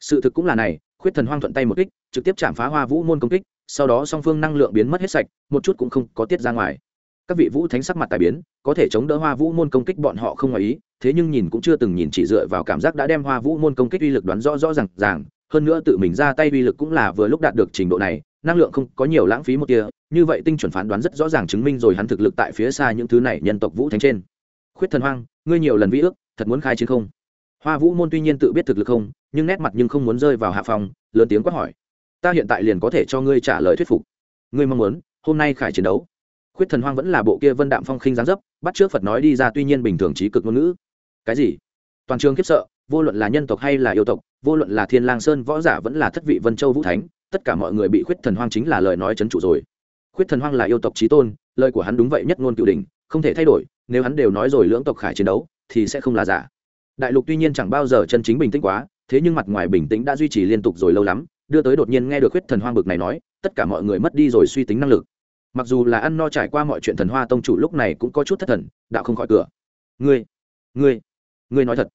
Sự thực cũng là này, khuyết thần hoang thuận tay một kích, trực tiếp chạm phá hoa vũ môn công kích sau đó song phương năng lượng biến mất hết sạch, một chút cũng không có tiết ra ngoài. Các vị vũ thánh sắc mặt tài biến, có thể chống đỡ hoa vũ môn công kích bọn họ không ngoài ý, thế nhưng nhìn cũng chưa từng nhìn chỉ dựa vào cảm giác đã đem hoa vũ môn công kích uy lực đoán rõ rõ r à n g ràng, hơn nữa tự mình ra tay uy lực cũng là vừa lúc đạt được trình độ này, năng lượng không có nhiều lãng phí một tia, như vậy tinh chuẩn phán đoán rất rõ ràng chứng minh rồi hắn thực lực tại phía xa những thứ này nhân tộc vũ thánh trên. Khuyết thần hoang, ngươi nhiều lần vĩ ước, thật muốn khai chiến không? Hoa vũ môn tuy nhiên tự biết thực lực không, nhưng nét mặt nhưng không muốn rơi vào hạ phòng, lớn tiếng quát hỏi ta hiện tại liền có thể cho ngươi trả lời thuyết phục. Ngươi mong muốn, hôm nay khải chiến đấu. Khuyết thần hoang vẫn là bộ kia vân đạm phong khinh gián dấp, bắt trước phật nói đi ra tuy nhiên bình thường trí cực ngôn ngữ. Cái gì? Toàn trường khiếp sợ, vô luận là nhân tộc hay là yêu tộc, vô luận là thiên lang sơn võ giả vẫn là thất vị vân châu vũ thánh, tất cả mọi người bị khuyết thần hoang chính là lời nói chấn trụ rồi. Khuyết thần hoang là yêu tộc trí tôn, lời của hắn đúng vậy nhất ngôn cựu đình không thể thay đổi, nếu hắn đều nói rồi lưỡng tộc khải chiến đấu, thì sẽ không là giả. Đại lục tuy nhiên chẳng bao giờ chân chính bình tĩnh quá, thế nhưng mặt ngoài bình tĩnh đã duy trì liên tục rồi lâu lắm đưa tới đột nhiên nghe được khuyết thần hoang bực này nói, tất cả mọi người mất đi rồi suy tính năng lực. Mặc dù là ăn no trải qua mọi chuyện thần hoa tông chủ lúc này cũng có chút thất thần đạo không khỏi cửa. Ngươi ngươi ngươi nói thật.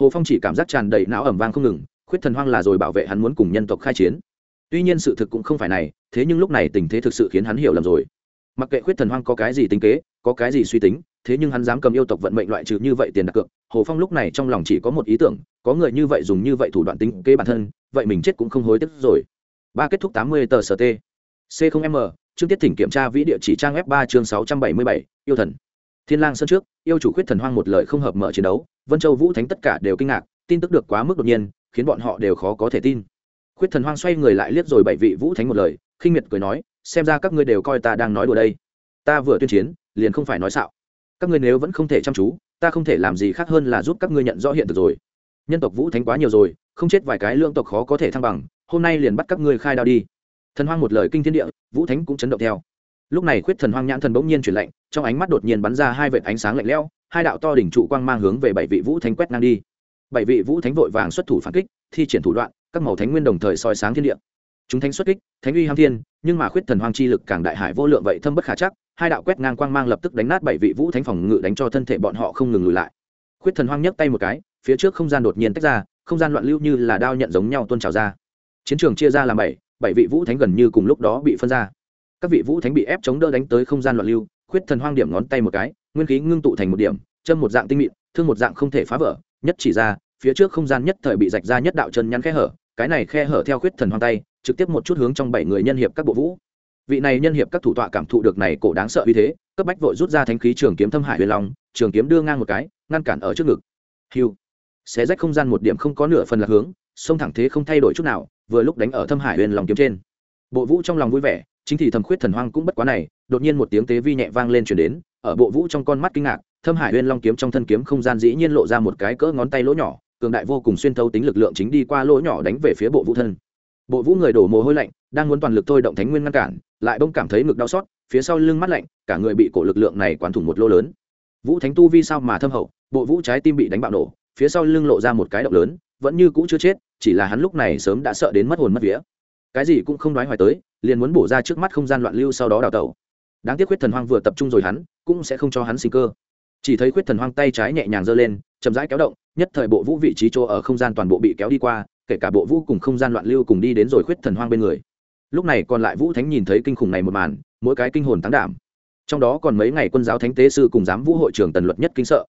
Hồ phong chỉ cảm giác tràn đầy não ẩm vang không ngừng, khuyết thần hoang là rồi bảo vệ hắn muốn cùng nhân tộc khai chiến. Tuy nhiên sự thực cũng không phải này, thế nhưng lúc này tình thế thực sự khiến hắn hiểu lầm rồi. Mặc kệ khuyết thần hoang có cái gì tính kế, có cái gì suy tính thế nhưng hắn dám cầm yêu tộc vận mệnh loại trừ như vậy tiền đặt cược, hồ phong lúc này trong lòng chỉ có một ý tưởng, có người như vậy dùng như vậy thủ đoạn tính kế bản thân, vậy mình chết cũng không hối tiếc rồi. Ba kết thúc tám mươi tờ st. C không m, chương tiết thỉnh kiểm tra vĩ địa chỉ trang f ba chương sáu trăm bảy mươi bảy, yêu thần. Thiên lang sân trước, yêu chủ khuyết thần hoang một lời không hợp mở chiến đấu, vân châu vũ thánh tất cả đều kinh ngạc, tin tức được quá mức đột nhiên, khiến bọn họ đều khó có thể tin. Khuyết thần hoang xoay người lại liếc rồi bảy vị vũ thánh một lời, khinh miệt cười nói, xem ra các ngươi đều coi ta đang nói đùa đây. Ta vừa tuyên chiến, liền không phải nói xạo các ngươi nếu vẫn không thể chăm chú, ta không thể làm gì khác hơn là giúp các ngươi nhận rõ hiện thực rồi. Nhân tộc vũ thánh quá nhiều rồi, không chết vài cái lương tộc khó có thể thăng bằng, hôm nay liền bắt các ngươi khai đao đi. Thần hoang một lời kinh thiên địa, vũ thánh cũng chấn động theo. Lúc này khuyết thần hoang nhãn thần bỗng nhiên chuyển lạnh, trong ánh mắt đột nhiên bắn ra hai vệt ánh sáng lạnh lẽo, hai đạo to đỉnh trụ quang mang hướng về bảy vị vũ thánh quét ngang đi. Bảy vị vũ thánh vội vàng xuất thủ phản kích, thi triển thủ đoạn, các màu thánh nguyên đồng thời soi sáng thiên địa chúng thánh xuất kích, thánh uy ham thiên, nhưng mà khuyết thần hoang chi lực càng đại hải vô lượng vậy thâm bất khả chắc, hai đạo quét ngang quang mang lập tức đánh nát bảy vị vũ thánh phòng ngự đánh cho thân thể bọn họ không ngừng lùi lại. Khuyết thần hoang nhấc tay một cái, phía trước không gian đột nhiên tách ra, không gian loạn lưu như là đao nhận giống nhau tuôn trào ra. Chiến trường chia ra làm bảy bảy vị vũ thánh gần như cùng lúc đó bị phân ra. Các vị vũ thánh bị ép chống đỡ đánh tới không gian loạn lưu, khuyết thần hoang điểm ngón tay một cái, nguyên khí ngưng tụ thành một điểm, châm một dạng tinh mịn, thương một dạng không thể phá vỡ, nhất chỉ ra, phía trước không gian nhất thời bị rạch ra nhất đạo chân nhắn khe hở, cái này khe hở theo khuyết thần hoang tay trực tiếp một chút hướng trong bảy người nhân hiệp các bộ vũ. Vị này nhân hiệp các thủ tọa cảm thụ được này cổ đáng sợ uy thế, cấp bách vội rút ra thánh khí trường kiếm thâm hải huyền long, trường kiếm đưa ngang một cái, ngăn cản ở trước ngực. Hiu xé rách không gian một điểm không có nửa phần lạc hướng, sông thẳng thế không thay đổi chút nào, vừa lúc đánh ở thâm hải huyền long kiếm trên. Bộ vũ trong lòng vui vẻ, chính thì thầm khuyết thần hoang cũng bất quá này, đột nhiên một tiếng tế vi nhẹ vang lên chuyển đến, ở bộ vũ trong con mắt kinh ngạc, thâm hải huyền long kiếm trong thân kiếm không gian dĩ nhiên lộ ra một cái cỡ ngón tay lỗ nhỏ, cường đại vô cùng xuyên thấu tính lực lượng chính đi qua lỗ nhỏ đánh về phía bộ vũ thân bộ vũ người đổ mồ hôi lạnh, đang muốn toàn lực thôi động thánh nguyên ngăn cản, lại bỗng cảm thấy ngực đau xót, phía sau lưng mắt lạnh, cả người bị cổ lực lượng này quán thủng một lô lớn. Vũ thánh tu vi sao mà thâm hậu, bộ vũ trái tim bị đánh bạo nổ, phía sau lưng lộ ra một cái động lớn, vẫn như cũ chưa chết, chỉ là hắn lúc này sớm đã sợ đến mất hồn mất vía. Cái gì cũng không nói hoài tới, liền muốn bổ ra trước mắt không gian loạn lưu sau đó đào tẩu. Đáng tiếc khuyết thần hoang vừa tập trung rồi hắn, cũng sẽ không cho hắn sinh cơ. Chỉ thấy khuyết thần hoang tay trái nhẹ nhàng giơ lên, chậm rãi kéo động, nhất thời bộ vũ vị trí chỗ ở không gian toàn bộ bị kéo đi qua kể cả bộ vũ cùng không gian loạn lưu cùng đi đến rồi khuyết thần hoang bên người. Lúc này còn lại vũ thánh nhìn thấy kinh khủng này một màn, mỗi cái kinh hồn tán đảm. Trong đó còn mấy ngày quân giáo thánh tế sư cùng giám vũ hội trưởng tần luật nhất kinh sợ.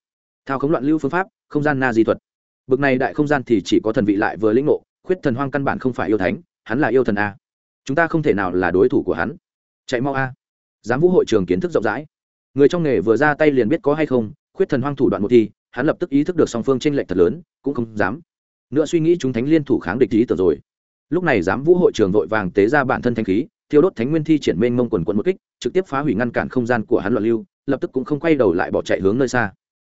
Thao khống loạn lưu phương pháp, không gian na di thuật. Bực này đại không gian thì chỉ có thần vị lại vừa lĩnh ngộ, khuyết thần hoang căn bản không phải yêu thánh, hắn là yêu thần a. Chúng ta không thể nào là đối thủ của hắn. Chạy mau a. Giám vũ hội trường kiến thức rộng rãi. Người trong nghề vừa ra tay liền biết có hay không, khuyết thần hoang thủ đoạn một thi hắn lập tức ý thức được song phương tranh lệch thật lớn, cũng không dám nữa suy nghĩ chúng thánh liên thủ kháng địch ý tưởng rồi. Lúc này giám vũ hội trường vội vàng tế ra bản thân thanh khí, thiêu đốt thánh nguyên thi triển mênh mông quần quận một kích, trực tiếp phá hủy ngăn cản không gian của hắn loạn lưu, lập tức cũng không quay đầu lại bỏ chạy hướng nơi xa.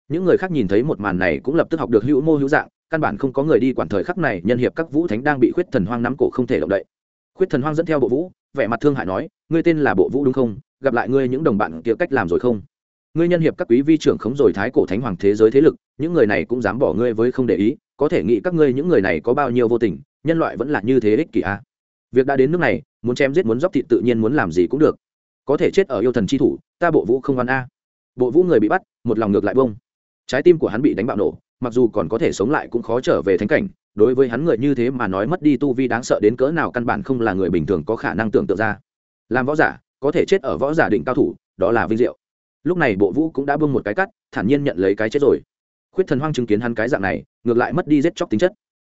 Những người khác nhìn thấy một màn này cũng lập tức học được hữu mô hữu dạng, căn bản không có người đi quản thời khắc này, nhân hiệp các vũ thánh đang bị khuyết thần hoang nắm cổ không thể động đậy. Khuyết thần hoang dẫn theo bộ vũ, vẻ mặt thương hại nói, ngươi tên là bộ vũ đúng không? Gặp lại ngươi những đồng bạn kia cách làm rồi không? Ngươi nhân hiệp các quý vi trưởng khống rồi thái cổ thánh hoàng thế giới thế lực, những người này cũng dám bỏ ngươi với không để ý có thể nghĩ các ngươi những người này có bao nhiêu vô tình, nhân loại vẫn là như thế ích kỷ a việc đã đến nước này, muốn chém giết muốn dóc thịt tự nhiên muốn làm gì cũng được. Có thể chết ở yêu thần chi thủ, ta bộ vũ không văn a. Bộ vũ người bị bắt, một lòng ngược lại bông. Trái tim của hắn bị đánh bạo nổ, mặc dù còn có thể sống lại cũng khó trở về thánh cảnh, đối với hắn người như thế mà nói mất đi tu vi đáng sợ đến cỡ nào căn bản không là người bình thường có khả năng tưởng tượng ra. Làm võ giả, có thể chết ở võ giả định cao thủ, đó là vinh diệu. Lúc này bộ vũ cũng đã bưng một cái cắt, thản nhiên nhận lấy cái chết rồi. Khuyết thần hoang chứng kiến hắn cái dạng này ngược lại mất đi giết chóc tính chất.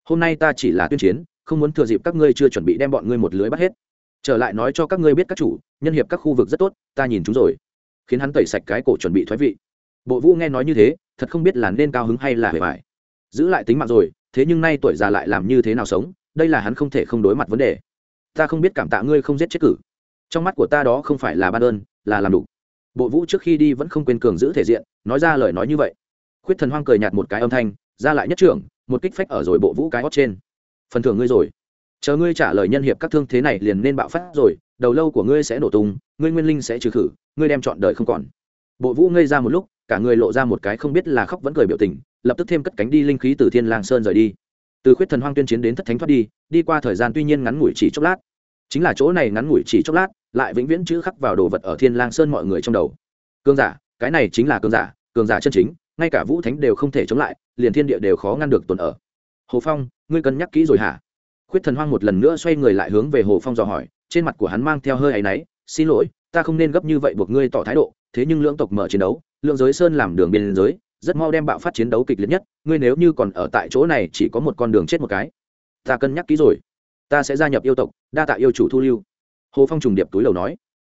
Hôm nay ta chỉ là tuyên chiến, không muốn thừa dịp các ngươi chưa chuẩn bị đem bọn ngươi một lưới bắt hết. Trở lại nói cho các ngươi biết các chủ, nhân hiệp các khu vực rất tốt, ta nhìn chúng rồi. Khiến hắn tẩy sạch cái cổ chuẩn bị thoái vị. Bộ vũ nghe nói như thế, thật không biết là nên cao hứng hay là hề vải giữ lại tính mạng rồi, thế nhưng nay tuổi già lại làm như thế nào sống, đây là hắn không thể không đối mặt vấn đề. Ta không biết cảm tạ ngươi không giết chết cử. Trong mắt của ta đó không phải là ban ơn, là làm đủ. Bộ vũ trước khi đi vẫn không quên cường giữ thể diện, nói ra lời nói như vậy. Khuyết thần hoang cười nhạt một cái âm thanh ra lại nhất trưởng, một kích phách ở rồi bộ vũ cái hót trên. Phần thưởng ngươi rồi. Chờ ngươi trả lời nhân hiệp các thương thế này liền nên bạo phát rồi, đầu lâu của ngươi sẽ nổ tung, ngươi nguyên linh sẽ trừ khử, ngươi đem chọn đời không còn. Bộ vũ ngây ra một lúc, cả người lộ ra một cái không biết là khóc vẫn cười biểu tình, lập tức thêm cất cánh đi linh khí từ thiên lang sơn rời đi. Từ khuyết thần hoang tuyên chiến đến thất thánh thoát đi đi qua thời gian tuy nhiên ngắn ngủi chỉ chốc lát. Chính là chỗ này ngắn ngủi chỉ chốc lát, lại vĩnh viễn chữ khắc vào đồ vật ở thiên lang sơn mọi người trong đầu. Cương giả, cái này chính là cương giả, cường giả chân chính, ngay cả vũ thánh đều không thể chống lại liền thiên địa đều khó ngăn được tồn ở. Hồ phong, ngươi cân nhắc kỹ rồi hả? Khuyết thần hoang một lần nữa xoay người lại hướng về hồ phong dò hỏi, trên mặt của hắn mang theo hơi áy náy, xin lỗi, ta không nên gấp như vậy buộc ngươi tỏ thái độ, thế nhưng lưỡng tộc mở chiến đấu, lượng giới sơn làm đường biên giới, rất mau đem bạo phát chiến đấu kịch liệt nhất, ngươi nếu như còn ở tại chỗ này chỉ có một con đường chết một cái. Ta cân nhắc kỹ rồi. Ta sẽ gia nhập yêu tộc, đa tạ yêu chủ thu lưu. Hồ phong trùng điệp túi đầu nói.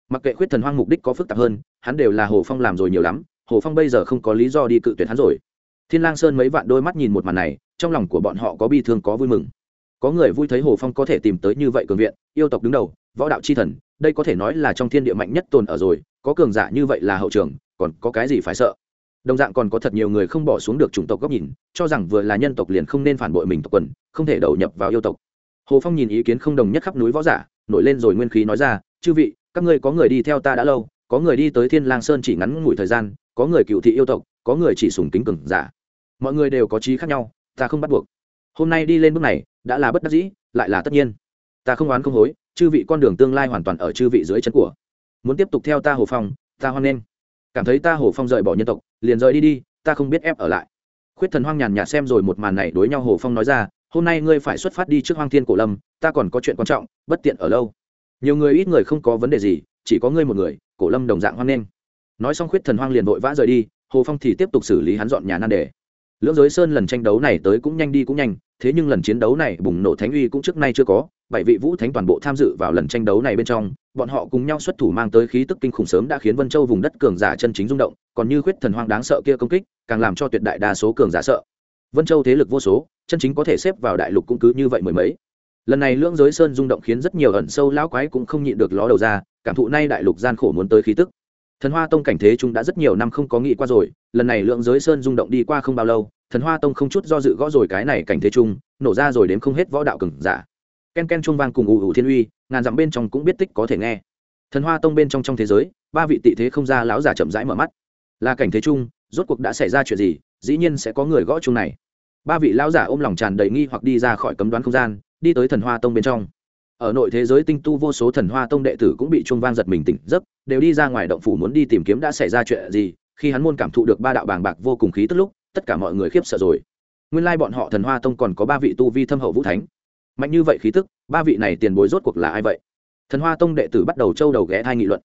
Mặc kệ khuyết thần hoang mục đích có phức tạp hơn, hắn đều là hồ phong làm rồi nhiều lắm, hồ phong bây giờ không có lý do đi cự tuyệt hắn rồi thiên lang sơn mấy vạn đôi mắt nhìn một màn này, trong lòng của bọn họ có bi thương, có vui mừng. Có người vui thấy hồ phong có thể tìm tới như vậy cường viện, yêu tộc đứng đầu, võ đạo c h i thần, đây có thể nói là trong thiên địa mạnh nhất tồn ở rồi, có cường giả như vậy là hậu trường, còn có cái gì phải sợ? Đồng dạng còn có thật nhiều người không bỏ xuống được chủng tộc góc nhìn, cho rằng vừa là nhân tộc liền không nên phản bội mình tộc quần, không thể đầu nhập vào yêu tộc. Hồ phong nhìn ý kiến không đồng nhất khắp núi võ giả, nổi lên rồi nguyên khí nói ra, chư vị, các ngươi có người đi theo ta đã lâu, có người đi tới thiên lang sơn chỉ ngắn ngủi thời gian, có người cựu thị yêu tộc, có người chỉ sùng kính cường giả mọi người đều có trí khác nhau, ta không bắt buộc. Hôm nay đi lên bước này, đã là bất đắc dĩ, lại là tất nhiên. Ta không oán không hối, chư vị con đường tương lai hoàn toàn ở chư vị dưới chân của. Muốn tiếp tục theo ta hồ phong, ta hoan nghênh. Cảm thấy ta hồ phong rời bỏ nhân tộc, liền rời đi đi, ta không biết ép ở lại. Khuyết thần hoang nhàn nhạt xem rồi một màn này đối nhau hồ phong nói ra, hôm nay ngươi phải xuất phát đi trước hoang thiên cổ lâm, ta còn có chuyện quan trọng, bất tiện ở lâu. Nhiều người ít người không có vấn đề gì, chỉ có ngươi một người, cổ lâm đồng dạng hoan nghênh. Nói xong khuyết thần hoang liền vội vã rời đi, hồ phong thì tiếp tục xử lý hắn dọn nhà nan đề lưỡng giới sơn lần tranh đấu này tới cũng nhanh đi cũng nhanh, thế nhưng lần chiến đấu này bùng nổ thánh uy cũng trước nay chưa có, bảy vị vũ thánh toàn bộ tham dự vào lần tranh đấu này bên trong, bọn họ cùng nhau xuất thủ mang tới khí tức kinh khủng sớm đã khiến vân châu vùng đất cường giả chân chính rung động, còn như khuyết thần hoang đáng sợ kia công kích, càng làm cho tuyệt đại đa số cường giả sợ. Vân châu thế lực vô số, chân chính có thể xếp vào đại lục cũng cứ như vậy mười mấy. Lần này lưỡng giới sơn rung động khiến rất nhiều ẩn sâu lão quái cũng không nhịn được ló đầu ra, cảm thụ nay đại lục gian khổ muốn tới khí tức thần hoa tông cảnh thế chúng đã rất nhiều năm không có nghĩ qua rồi, lần này lượng giới sơn rung động đi qua không bao lâu, thần hoa tông không chút do dự gõ rồi cái này cảnh thế chung, nổ ra rồi đến không hết võ đạo cừng giả. Ken ken trung vang cùng ù ù thiên uy, ngàn dặm bên trong cũng biết tích có thể nghe. Thần hoa tông bên trong trong thế giới, ba vị tị thế không ra láo giả chậm rãi mở mắt. Là cảnh thế chung, rốt cuộc đã xảy ra chuyện gì, dĩ nhiên sẽ có người gõ chung này. Ba vị lão giả ôm lòng tràn đầy nghi hoặc đi ra khỏi cấm đoán không gian, đi tới thần hoa tông bên trong ở nội thế giới tinh tu vô số thần hoa tông đệ tử cũng bị chuông vang giật mình tỉnh giấc, đều đi ra ngoài động phủ muốn đi tìm kiếm đã xảy ra chuyện gì, khi hắn môn cảm thụ được ba đạo bàng bạc vô cùng khí tức lúc, tất cả mọi người khiếp sợ rồi. Nguyên lai bọn họ thần hoa tông còn có ba vị tu vi thâm hậu vũ thánh. Mạnh như vậy khí tức, ba vị này tiền bối rốt cuộc là ai vậy? Thần hoa tông đệ tử bắt đầu trâu đầu ghé thai nghị luận.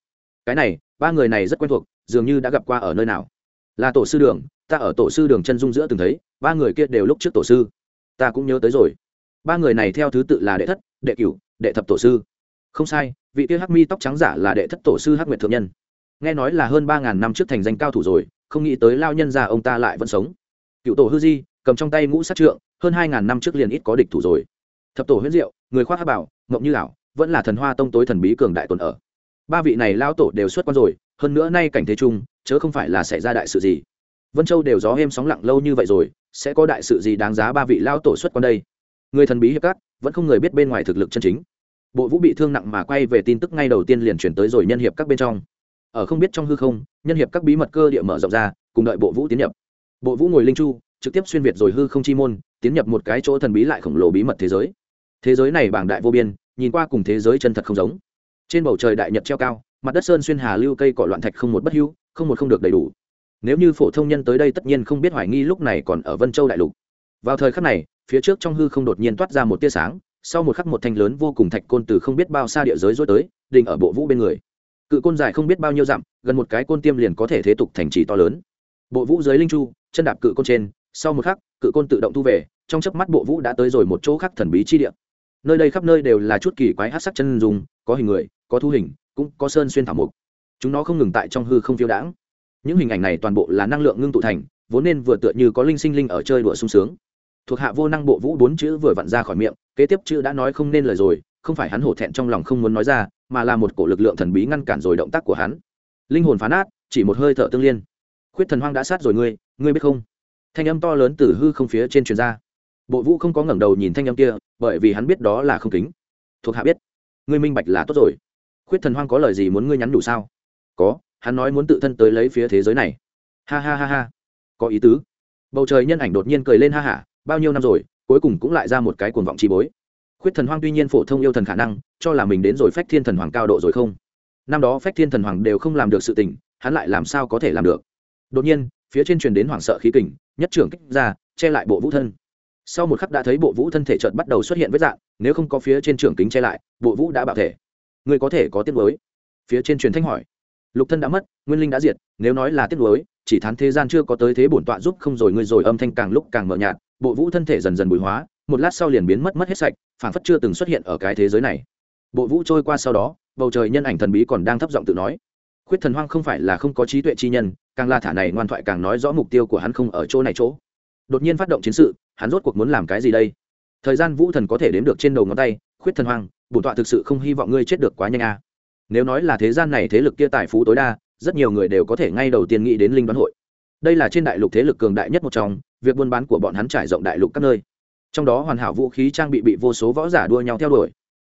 Cái này, ba người này rất quen thuộc, dường như đã gặp qua ở nơi nào. Là tổ sư đường, ta ở tổ sư đường chân dung giữa từng thấy, ba người kia đều lúc trước tổ sư. Ta cũng nhớ tới rồi ba người này theo thứ tự là đệ thất, đệ cửu, đệ thập tổ sư. Không sai, vị kia hắc mi tóc trắng giả là đệ thất tổ sư hắc nguyệt thượng nhân. Nghe nói là hơn ba ngàn năm trước thành danh cao thủ rồi, không nghĩ tới lao nhân già ông ta lại vẫn sống. Cựu tổ hư di, cầm trong tay ngũ sát trượng, hơn hai ngàn năm trước liền ít có địch thủ rồi. Thập tổ huyết diệu, người khoác hát bảo, mộng như ảo, vẫn là thần hoa tông tối thần bí cường đại tồn ở. Ba vị này lao tổ đều xuất quan rồi, hơn nữa nay cảnh thế chung chớ không phải là xảy ra đại sự gì. Vân châu đều gió êm sóng lặng lâu như vậy rồi, sẽ có đại sự gì đáng giá ba vị lao tổ xuất quan đây? Người thần bí hiệp cát vẫn không người biết bên ngoài thực lực chân chính. Bộ vũ bị thương nặng mà quay về tin tức ngay đầu tiên liền chuyển tới rồi nhân hiệp các bên trong. Ở không biết trong hư không, nhân hiệp các bí mật cơ địa mở rộng ra, cùng đợi bộ vũ tiến nhập. Bộ vũ ngồi linh chu, trực tiếp xuyên việt rồi hư không chi môn, tiến nhập một cái chỗ thần bí lại khổng lồ bí mật thế giới. Thế giới này bảng đại vô biên, nhìn qua cùng thế giới chân thật không giống. Trên bầu trời đại nhật treo cao, mặt đất sơn xuyên hà lưu cây cỏ loạn thạch không một bất hưu, không một không được đầy đủ. Nếu như phổ thông nhân tới đây tất nhiên không biết hoài nghi lúc này còn ở vân châu đại lục. Vào thời khắc này phía trước trong hư không đột nhiên toát ra một tia sáng, sau một khắc một thanh lớn vô cùng thạch côn từ không biết bao xa địa giới dối tới đình ở bộ vũ bên người. Cự côn dài không biết bao nhiêu dặm, gần một cái côn tiêm liền có thể thế tục thành trì to lớn. Bộ vũ dưới linh chu, chân đạp cự côn trên, sau một khắc, cự côn tự động thu về, trong chớp mắt bộ vũ đã tới rồi một chỗ khác thần bí chi địa. Nơi đây khắp nơi đều là chút kỳ quái hát sắc chân dùng có hình người, có thu hình, cũng có sơn xuyên thảo mục. Chúng nó không ngừng tại trong hư không phiêu đãng. Những hình ảnh này toàn bộ là năng lượng ngưng tụ thành, vốn nên vừa tựa như có linh sinh linh ở chơi đùa sung sướng thuộc hạ vô năng bộ vũ bốn chữ vừa vặn ra khỏi miệng, kế tiếp chữ đã nói không nên lời rồi, không phải hắn hổ thẹn trong lòng không muốn nói ra, mà là một cổ lực lượng thần bí ngăn cản rồi động tác của hắn. Linh hồn phá nát chỉ một hơi thở tương liên. Khuyết thần hoang đã sát rồi ngươi ngươi biết không? Thanh âm to lớn từ hư không phía trên truyền ra. Bộ vũ không có ngẩng đầu nhìn thanh âm kia, bởi vì hắn biết đó là không kính. Thuộc hạ biết. Ngươi minh bạch là tốt rồi. Khuyết thần hoang có lời gì muốn ngươi nhắn đủ sao? Có, hắn nói muốn tự thân tới lấy phía thế giới này. Ha ha ha ha. Có ý tứ. Bầu trời nhân ảnh đột nhiên cười lên ha hả bao nhiêu năm rồi, cuối cùng cũng lại ra một cái cuồng vọng chi bối. Khuyết thần hoang tuy nhiên phổ thông yêu thần khả năng, cho là mình đến rồi phách thiên thần hoàng cao độ rồi không? Năm đó phách thiên thần hoàng đều không làm được sự tình, hắn lại làm sao có thể làm được? Đột nhiên, phía trên truyền đến hoảng sợ khí kình, nhất trưởng kích ra, che lại bộ vũ thân. Sau một khắc đã thấy bộ vũ thân thể chợt bắt đầu xuất hiện vết dạng, nếu không có phía trên trưởng kính che lại, bộ vũ đã bạo thể. Người có thể có tiết mới phía trên truyền thanh hỏi. Lục thân đã mất, nguyên linh đã diệt, nếu nói là tiết mới chỉ thán thế gian chưa có tới thế bổn tọa giúp không rồi, ngươi rồi âm thanh càng lúc càng mờ nhạt bộ vũ thân thể dần dần bùi hóa, một lát sau liền biến mất mất hết sạch phản phất chưa từng xuất hiện ở cái thế giới này. Bộ vũ trôi qua sau đó, bầu trời nhân ảnh thần bí còn đang thấp giọng tự nói. Khuyết thần hoang không phải là không có trí tuệ chi nhân, càng la thả này ngoan thoại càng nói rõ mục tiêu của hắn không ở chỗ này chỗ. Đột nhiên phát động chiến sự, hắn rốt cuộc muốn làm cái gì đây? Thời gian vũ thần có thể đếm được trên đầu ngón tay, khuyết thần hoang, bổn tọa thực sự không hy vọng ngươi chết được quá nhanh a. À. nếu nói là thế gian này thế lực kia tài phú tối đa, rất nhiều người đều có thể ngay đầu tiên nghĩ đến linh đoán hội. Đây là trên đại lục thế lực cường đại nhất một trong việc buôn bán của bọn hắn trải rộng đại lục các nơi. Trong đó hoàn hảo vũ khí trang bị bị vô số võ giả đua nhau theo đuổi.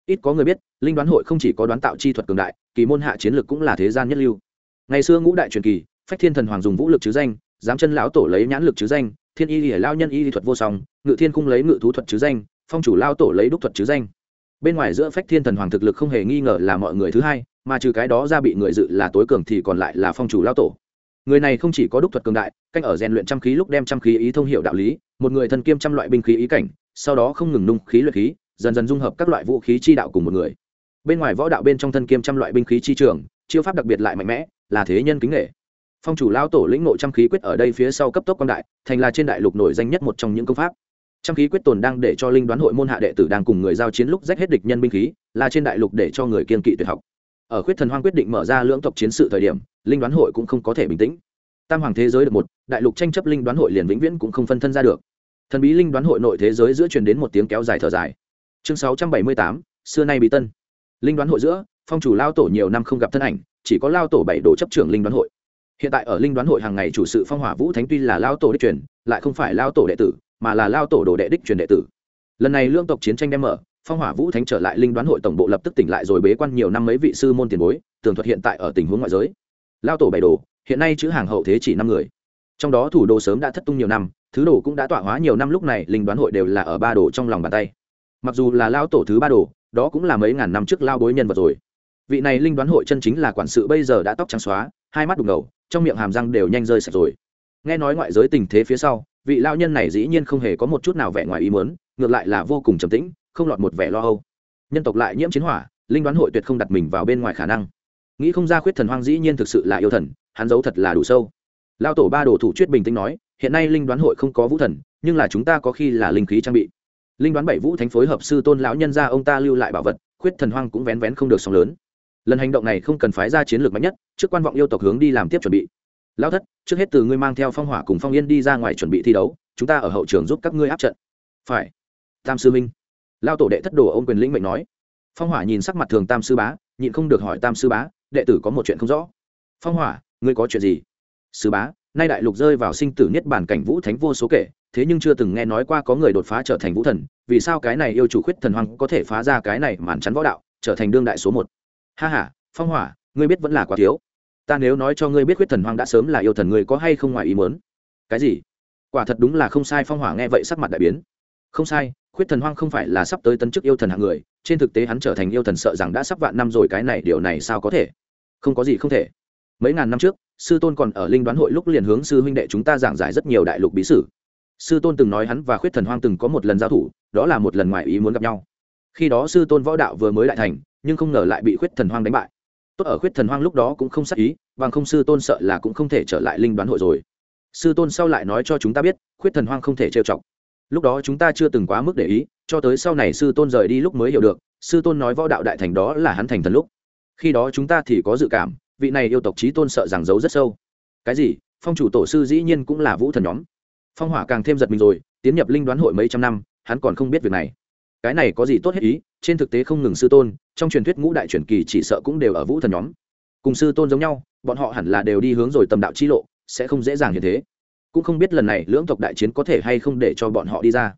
Ít có người biết, linh đoán hội không chỉ có đoán tạo chi thuật cường đại, kỳ môn hạ chiến lược cũng là thế gian nhất lưu. Ngày xưa ngũ đại truyền kỳ, phách thiên thần hoàng dùng vũ lực chứ danh dám chân lão tổ lấy nhãn lực chứ danh, thiên y lìa lao nhân y thuật vô song, ngự thiên cung lấy ngự thú thuật chứ danh, phong chủ lao tổ lấy đúc thuật chứ danh. Bên ngoài giữa phách thiên thần hoàng thực lực không hề nghi ngờ là mọi người thứ hai, mà trừ cái đó ra bị người dự là tối cường thì còn lại là phong chủ lao tổ người này không chỉ có đúc thuật cường đại, canh ở rèn luyện trăm khí lúc đem trăm khí ý thông hiệu đạo lý, một người thân kiêm trăm loại binh khí ý cảnh, sau đó không ngừng nung khí luyện khí, dần dần dung hợp các loại vũ khí chi đạo cùng một người. Bên ngoài võ đạo bên trong thân kiêm trăm loại binh khí chi trường, chiêu pháp đặc biệt lại mạnh mẽ, là thế nhân kính nghệ phong chủ lao tổ lĩnh nội trăm khí quyết ở đây phía sau cấp tốc quan đại, thành là trên đại lục nổi danh nhất một trong những công pháp. Trăm khí quyết tồn đang để cho linh đoán hội môn hạ đệ tử đang cùng người giao chiến lúc rách hết địch nhân binh khí, là trên đại lục để cho người kiên kỵ tuyệt học ở khuyết thần hoang quyết định mở ra lưỡng tộc chiến sự thời điểm, linh đoán hội cũng không có thể bình tĩnh. Tam hoàng thế giới được một, đại lục tranh chấp linh đoán hội liền vĩnh viễn cũng không phân thân ra được. Thần bí linh đoán hội nội thế giới giữa truyền đến một tiếng kéo dài thở dài. Chương sáu trăm bảy mươi tám, xưa nay bị tân. Linh đoán hội giữa, phong chủ lao tổ nhiều năm không gặp thân ảnh, chỉ có lao tổ bảy đồ chấp trưởng linh đoán hội. Hiện tại ở linh đoán hội hàng ngày chủ sự phong hỏa vũ thánh tuy là lao tổ đích truyền, lại không phải lao tổ đệ tử, mà là lao tổ đồ đệ đích truyền đệ tử. Lần này lương tộc chiến tranh đem mở phong hỏa vũ thánh trở lại linh đoán hội tổng bộ lập tức tỉnh lại rồi bế quan nhiều năm mấy vị sư môn tiền bối, tường thuật hiện tại ở tình huống ngoại giới. Lao tổ bày đồ, hiện nay chữ hàng hậu thế chỉ năm người. Trong đó thủ đồ sớm đã thất tung nhiều năm, thứ đồ cũng đã tọa hóa nhiều năm lúc này linh đoán hội đều là ở ba đồ trong lòng bàn tay. Mặc dù là lao tổ thứ ba đồ, đó cũng là mấy ngàn năm trước lao bối nhân vật rồi. Vị này linh đoán hội chân chính là quản sự bây giờ đã tóc trắng xóa, hai mắt đục ngầu, trong miệng hàm răng đều nhanh rơi sạch rồi. Nghe nói ngoại giới tình thế phía sau, vị lao nhân này dĩ nhiên không hề có một chút nào vẻ ngoài ý muốn, ngược lại là vô cùng trầm tĩnh không lọt một vẻ lo âu. Nhân tộc lại nhiễm chiến hỏa, linh đoán hội tuyệt không đặt mình vào bên ngoài khả năng. Nghĩ không ra khuyết thần hoang dĩ nhiên thực sự là yêu thần, hắn giấu thật là đủ sâu. Lao tổ ba đồ thủ chuyết bình tĩnh nói, hiện nay linh đoán hội không có vũ thần, nhưng là chúng ta có khi là linh khí trang bị. Linh đoán bảy vũ thánh phối hợp sư tôn lão nhân ra ông ta lưu lại bảo vật, khuyết thần hoang cũng vén vén không được sóng lớn. Lần hành động này không cần phái ra chiến lược mạnh nhất, trước quan vọng yêu tộc hướng đi làm tiếp chuẩn bị. Lão thất, trước hết từ ngươi mang theo phong hỏa cùng phong yên đi ra ngoài chuẩn bị thi đấu, chúng ta ở hậu trường giúp các ngươi áp trận. Phải. Tam sư minh lao tổ đệ thất đồ ôm quyền lĩnh mệnh nói. Phong hỏa nhìn sắc mặt thường tam sư bá, nhịn không được hỏi tam sư bá, đệ tử có một chuyện không rõ. Phong hỏa, ngươi có chuyện gì? Sư bá, nay đại lục rơi vào sinh tử niết bản cảnh vũ thánh vô số kể, thế nhưng chưa từng nghe nói qua có người đột phá trở thành vũ thần, vì sao cái này yêu chủ khuyết thần hoàng có thể phá ra cái này màn chắn võ đạo, trở thành đương đại số một? Ha ha, phong hỏa, ngươi biết vẫn là quá thiếu. Ta nếu nói cho ngươi biết khuyết thần hoàng đã sớm là yêu thần, ngươi có hay không ngoài ý mớn cái gì? Quả thật đúng là không sai, phong hỏa nghe vậy sắc mặt đại biến không sai, khuyết thần hoang không phải là sắp tới tân chức yêu thần hạng người, trên thực tế hắn trở thành yêu thần sợ rằng đã sắp vạn năm rồi, cái này điều này sao có thể? Không có gì không thể. Mấy ngàn năm trước, sư tôn còn ở linh đoán hội lúc liền hướng sư huynh đệ chúng ta giảng giải rất nhiều đại lục bí sử. Sư tôn từng nói hắn và khuyết thần hoang từng có một lần giao thủ, đó là một lần ngoài ý muốn gặp nhau. Khi đó sư tôn võ đạo vừa mới đại thành, nhưng không ngờ lại bị khuyết thần hoang đánh bại. Tốt ở khuyết thần hoang lúc đó cũng không sắc ý, bằng không sư tôn sợ là cũng không thể trở lại linh đoán hội rồi. Sư tôn sau lại nói cho chúng ta biết, khuyết thần hoang không thể trêu chọc lúc đó chúng ta chưa từng quá mức để ý, cho tới sau này sư tôn rời đi lúc mới hiểu được, sư tôn nói võ đạo đại thành đó là hắn thành thần lúc. Khi đó chúng ta thì có dự cảm, vị này yêu tộc trí tôn sợ rằng giấu rất sâu. Cái gì? Phong chủ tổ sư dĩ nhiên cũng là vũ thần nhóm. Phong hỏa càng thêm giật mình rồi, tiến nhập linh đoán hội mấy trăm năm, hắn còn không biết việc này. Cái này có gì tốt hết ý, trên thực tế không ngừng sư tôn, trong truyền thuyết ngũ đại truyền kỳ chỉ sợ cũng đều ở vũ thần nhóm. Cùng sư tôn giống nhau, bọn họ hẳn là đều đi hướng rồi tầm đạo chi lộ, sẽ không dễ dàng như thế cũng không biết lần này lưỡng tộc đại chiến có thể hay không để cho bọn họ đi ra.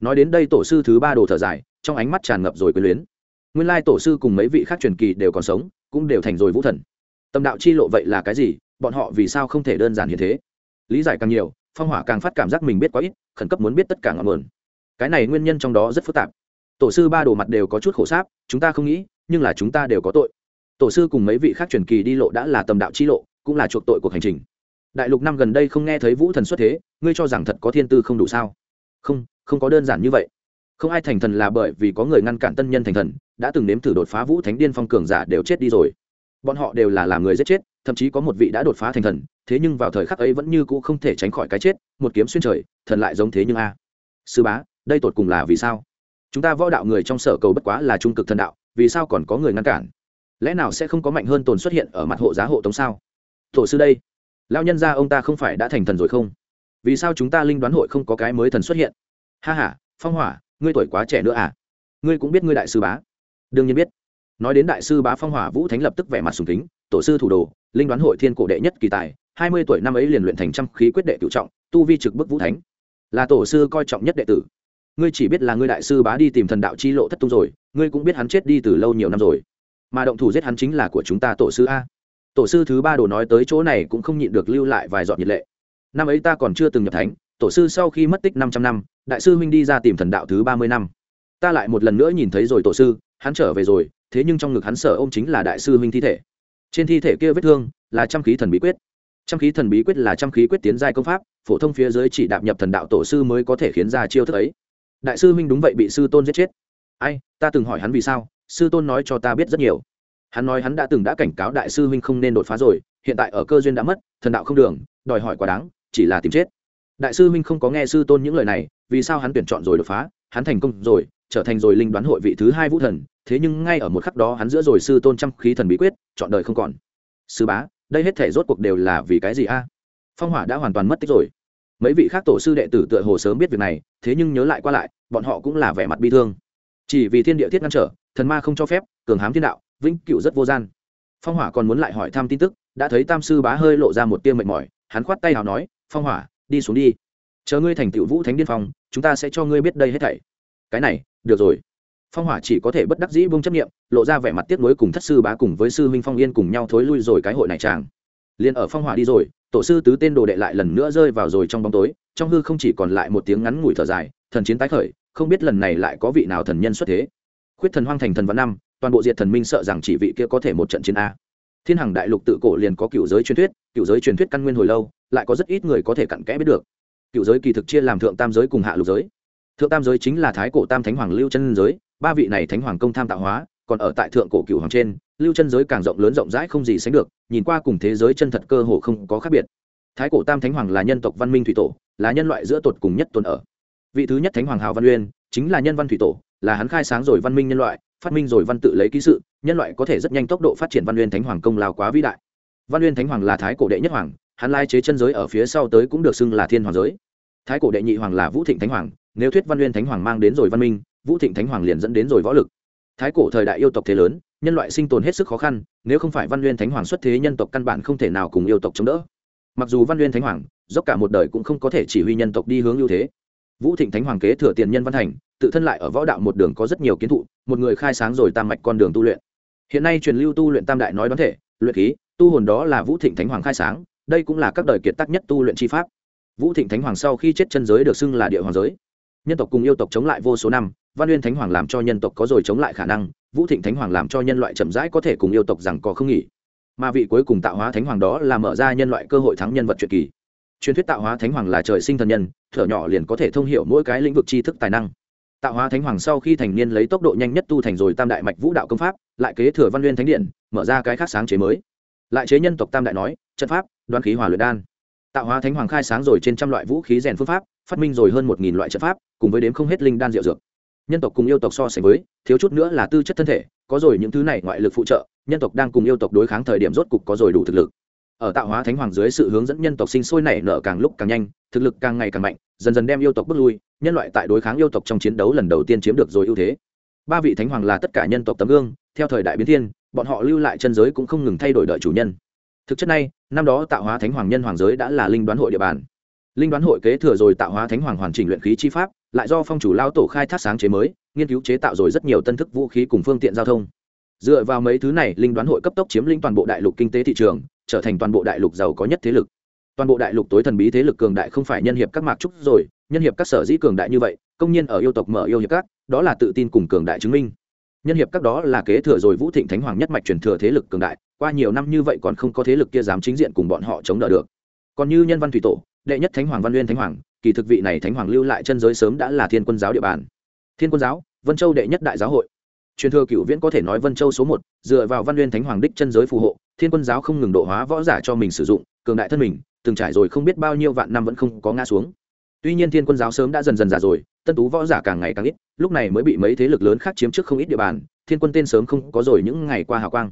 Nói đến đây tổ sư thứ ba đồ thở dài, trong ánh mắt tràn ngập rồi quyền luyến. Nguyên lai tổ sư cùng mấy vị khác truyền kỳ đều còn sống, cũng đều thành rồi vũ thần. Tâm đạo chi lộ vậy là cái gì? Bọn họ vì sao không thể đơn giản như thế? Lý giải càng nhiều, phong hỏa càng phát cảm giác mình biết quá ít, khẩn cấp muốn biết tất cả ngọn nguồn. Cái này nguyên nhân trong đó rất phức tạp. Tổ sư ba đồ mặt đều có chút khổ sáp, chúng ta không nghĩ, nhưng là chúng ta đều có tội. Tổ sư cùng mấy vị khác truyền kỳ đi lộ đã là tầm đạo chi lộ, cũng là chuộc tội cuộc hành trình đại lục năm gần đây không nghe thấy vũ thần xuất thế, ngươi cho rằng thật có thiên tư không đủ sao? Không không có đơn giản như vậy. Không ai thành thần là bởi vì có người ngăn cản tân nhân thành thần, đã từng nếm thử đột phá vũ thánh điên phong cường giả đều chết đi rồi. Bọn họ đều là làm người giết chết, thậm chí có một vị đã đột phá thành thần, thế nhưng vào thời khắc ấy vẫn như cũ không thể tránh khỏi cái chết, một kiếm xuyên trời, thần lại giống thế nhưng a. Sư bá, đây tột cùng là vì sao? Chúng ta võ đạo người trong sở cầu bất quá là trung cực thần đạo, vì sao còn có người ngăn cản? Lẽ nào sẽ không có mạnh hơn tồn xuất hiện ở mặt hộ giá hộ tống sao? Tổ sư đây lao nhân ra ông ta không phải đã thành thần rồi không? Vì sao chúng ta linh đoán hội không có cái mới thần xuất hiện? Ha h a phong hỏa, ngươi tuổi quá trẻ nữa à? Ngươi cũng biết ngươi đại sư bá. Đương nhiên biết. Nói đến đại sư bá phong hỏa, vũ thánh lập tức vẻ mặt sùng kính, tổ sư thủ đồ, linh đoán hội thiên cổ đệ nhất kỳ tài, hai mươi tuổi năm ấy liền luyện thành trăm khí quyết đệ cựu trọng, tu vi trực bức vũ thánh. Là tổ sư coi trọng nhất đệ tử. Ngươi chỉ biết là ngươi đại sư bá đi tìm thần đạo chi lộ thất tung rồi, ngươi cũng biết hắn chết đi từ lâu nhiều năm rồi. Mà động thủ giết hắn chính là của chúng ta tổ sư a tổ sư thứ ba đồ nói tới chỗ này cũng không nhịn được lưu lại vài giọt nhiệt lệ. Năm ấy ta còn chưa từng nhập thánh, tổ sư sau khi mất tích năm trăm năm, đại sư huynh đi ra tìm thần đạo thứ ba mươi năm. Ta lại một lần nữa nhìn thấy rồi tổ sư, hắn trở về rồi, thế nhưng trong ngực hắn sở ôm chính là đại sư huynh thi thể. Trên thi thể kia vết thương là trăm khí thần bí quyết. Trăm khí thần bí quyết là trăm khí quyết tiến giai công pháp, phổ thông phía dưới chỉ đạp nhập thần đạo tổ sư mới có thể khiến ra chiêu thức ấy. Đại sư huynh đúng vậy bị sư tôn giết chết. Ai, ta từng hỏi hắn vì sao, sư tôn nói cho ta biết rất nhiều hắn nói hắn đã từng đã cảnh cáo đại sư huynh không nên đột phá rồi, hiện tại ở cơ duyên đã mất, thần đạo không đường, đòi hỏi quá đáng, chỉ là tìm chết. Đại sư huynh không có nghe sư tôn những lời này, vì sao hắn tuyển chọn rồi đột phá? Hắn thành công rồi, trở thành rồi linh đoán hội vị thứ hai vũ thần, thế nhưng ngay ở một khắc đó hắn giữa rồi sư tôn trăm khí thần bí quyết, chọn đời không còn. Sư bá, đây hết thể rốt cuộc đều là vì cái gì a? Phong hỏa đã hoàn toàn mất tích rồi. Mấy vị khác tổ sư đệ tử tựa hồ sớm biết việc này, thế nhưng nhớ lại qua lại, bọn họ cũng là vẻ mặt bi thương. Chỉ vì thiên địa thiết ngăn trở, thần ma không cho phép, cường hám thiên đạo vĩnh cựu rất vô gian. Phong hỏa còn muốn lại hỏi thăm tin tức, đã thấy tam sư bá hơi lộ ra một tiêu mệt mỏi, hắn khoát tay nào nói, phong hỏa, đi xuống đi. Chờ ngươi thành tựu vũ thánh điên phong, chúng ta sẽ cho ngươi biết đây hết thảy. Cái này, được rồi. Phong hỏa chỉ có thể bất đắc dĩ buông chấp nghiệm lộ ra vẻ mặt tiếc nuối cùng thất sư bá cùng với sư huynh phong yên cùng nhau thối lui rồi cái hội này chàng. Liền ở phong hỏa đi rồi, tổ sư tứ tên đồ đệ lại lần nữa rơi vào rồi trong bóng tối, trong hư không chỉ còn lại một tiếng ngắn ngủi thở dài, thần chiến tái khởi, không biết lần này lại có vị nào thần nhân xuất thế. Khuyết thần hoang thành thần văn năm toàn bộ diệt thần minh sợ rằng chỉ vị kia có thể một trận chiến a. Thiên hằng đại lục tự cổ liền có cựu giới truyền thuyết, cựu giới truyền thuyết căn nguyên hồi lâu, lại có rất ít người có thể cặn kẽ biết được. Cựu giới kỳ thực chia làm thượng tam giới cùng hạ lục giới. Thượng tam giới chính là thái cổ tam thánh hoàng lưu chân giới, ba vị này thánh hoàng công tham tạo hóa, còn ở tại thượng cổ cựu hoàng trên, lưu chân giới càng rộng lớn rộng rãi không gì sánh được, nhìn qua cùng thế giới chân thật cơ hồ không có khác biệt. Thái cổ tam thánh hoàng là nhân tộc văn minh thủy tổ, là nhân loại giữa tột cùng nhất tồn ở. Vị thứ nhất thánh hoàng hào văn uyên, chính là nhân văn thủy tổ, là hắn khai sáng rồi văn minh nhân loại phát minh rồi văn tự lấy ký sự, nhân loại có thể rất nhanh tốc độ phát triển văn uyên thánh hoàng công lao quá vĩ đại. Văn uyên thánh hoàng là thái cổ đệ nhất hoàng, hắn lai chế chân giới ở phía sau tới cũng được xưng là thiên hoàng giới. Thái cổ đệ nhị hoàng là vũ thịnh thánh hoàng, nếu thuyết văn uyên thánh hoàng mang đến rồi văn minh, vũ thịnh thánh hoàng liền dẫn đến rồi võ lực. Thái cổ thời đại yêu tộc thế lớn, nhân loại sinh tồn hết sức khó khăn, nếu không phải văn uyên thánh hoàng xuất thế nhân tộc căn bản không thể nào cùng yêu tộc chống đỡ. Mặc dù văn uyên thánh hoàng, dốc cả một đời cũng không có thể chỉ huy nhân tộc đi hướng ưu thế. Vũ thịnh thánh hoàng kế thừa tiền nhân văn thành, tự thân lại ở võ đạo một đường có rất nhiều kiến thụ một người khai sáng rồi tam mạch con đường tu luyện. Hiện nay truyền lưu tu luyện tam đại nói đoán thể, luyện khí, tu hồn đó là vũ thịnh thánh hoàng khai sáng, đây cũng là các đời kiệt tác nhất tu luyện chi pháp. Vũ thịnh thánh hoàng sau khi chết chân giới được xưng là địa hoàng giới. Nhân tộc cùng yêu tộc chống lại vô số năm, văn uyên thánh hoàng làm cho nhân tộc có rồi chống lại khả năng, vũ thịnh thánh hoàng làm cho nhân loại chậm rãi có thể cùng yêu tộc rằng có không nghỉ. Mà vị cuối cùng tạo hóa thánh hoàng đó là mở ra nhân loại cơ hội thắng nhân vật truyền kỳ. Truyền thuyết tạo hóa thánh hoàng là trời sinh thần nhân, thở nhỏ liền có thể thông hiểu mỗi cái lĩnh vực tri thức tài năng tạo hóa thánh hoàng sau khi thành niên lấy tốc độ nhanh nhất tu thành rồi tam đại mạch vũ đạo công pháp, lại kế thừa văn nguyên thánh điện, mở ra cái khác sáng chế mới. Lại chế nhân tộc tam đại nói, trận pháp đoan khí hòa luyện đan. Tạo hóa thánh hoàng khai sáng rồi trên trăm loại vũ khí rèn phương pháp, phát minh rồi hơn một nghìn loại trận pháp, cùng với đếm không hết linh đan diệu dược. Nhân tộc cùng yêu tộc so sánh với, thiếu chút nữa là tư chất thân thể, có rồi những thứ này ngoại lực phụ trợ, nhân tộc đang cùng yêu tộc đối kháng thời điểm rốt cục có rồi đủ thực lực ở tạo hóa thánh hoàng dưới sự hướng dẫn nhân tộc sinh sôi nảy nở càng lúc càng nhanh, thực lực càng ngày càng mạnh, dần dần đem yêu tộc bước lui, nhân loại tại đối kháng yêu tộc trong chiến đấu lần đầu tiên chiếm được rồi ưu thế. Ba vị thánh hoàng là tất cả nhân tộc tấm gương, theo thời đại biến thiên, bọn họ lưu lại chân giới cũng không ngừng thay đổi đợi chủ nhân. Thực chất này, năm đó tạo hóa thánh hoàng nhân hoàng giới đã là linh đoán hội địa bàn. Linh đoán hội kế thừa rồi tạo hóa thánh hoàng hoàn chỉnh luyện khí chi pháp, lại do phong chủ lao tổ khai thác sáng chế mới, nghiên cứu chế tạo rồi rất nhiều tân thức vũ khí cùng phương tiện giao thông. Dựa vào mấy thứ này, linh đoán hội cấp tốc chiếm lĩnh toàn bộ đại lục kinh tế thị trường trở thành toàn bộ đại lục giàu có nhất thế lực. Toàn bộ đại lục tối thần bí thế lực cường đại không phải nhân hiệp các mạc trúc rồi, nhân hiệp các sở dĩ cường đại như vậy, công nhiên ở yêu tộc mở yêu hiệp các, đó là tự tin cùng cường đại chứng minh. Nhân hiệp các đó là kế thừa rồi vũ thịnh thánh hoàng nhất mạch truyền thừa thế lực cường đại, qua nhiều năm như vậy còn không có thế lực kia dám chính diện cùng bọn họ chống đỡ được. Còn như nhân văn thủy tổ, đệ nhất thánh hoàng văn nguyên thánh hoàng, kỳ thực vị này thánh hoàng lưu lại chân giới sớm đã là thiên quân giáo địa bàn. Thiên quân giáo, vân châu đệ nhất đại giáo hội. Truyền thừa cựu viễn có thể nói vân châu số một dựa vào văn nguyên thánh hoàng đích chân giới phù hộ, thiên quân giáo không ngừng độ hóa võ giả cho mình sử dụng, cường đại thân mình, từng trải rồi không biết bao nhiêu vạn năm vẫn không có ngã xuống. Tuy nhiên thiên quân giáo sớm đã dần dần già rồi, tân tú võ giả càng ngày càng ít, lúc này mới bị mấy thế lực lớn khác chiếm trước không ít địa bàn, thiên quân tên sớm không có rồi những ngày qua hào quang.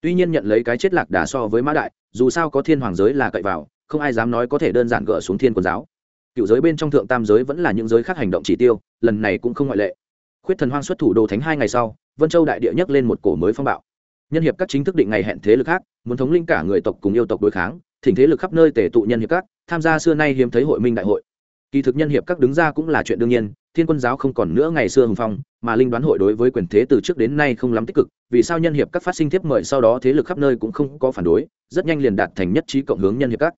Tuy nhiên nhận lấy cái chết lạc đà so với mã đại, dù sao có thiên hoàng giới là cậy vào, không ai dám nói có thể đơn giản gỡ xuống thiên quân giáo. Cựu giới bên trong thượng tam giới vẫn là những giới khác hành động chỉ tiêu, lần này cũng không ngoại lệ. Khuyết thần hoang xuất thủ đồ thánh hai ngày sau, vân châu đại địa nhấc lên một cổ mới phong bạo nhân hiệp các chính thức định ngày hẹn thế lực khác, muốn thống linh cả người tộc cùng yêu tộc đối kháng, thỉnh thế lực khắp nơi tề tụ nhân hiệp các, tham gia xưa nay hiếm thấy hội minh đại hội. Kỳ thực nhân hiệp các đứng ra cũng là chuyện đương nhiên, thiên quân giáo không còn nữa ngày xưa hùng phong, mà linh đoán hội đối với quyền thế từ trước đến nay không lắm tích cực, vì sao nhân hiệp các phát sinh tiếp mời sau đó thế lực khắp nơi cũng không có phản đối, rất nhanh liền đạt thành nhất trí cộng hướng nhân hiệp các.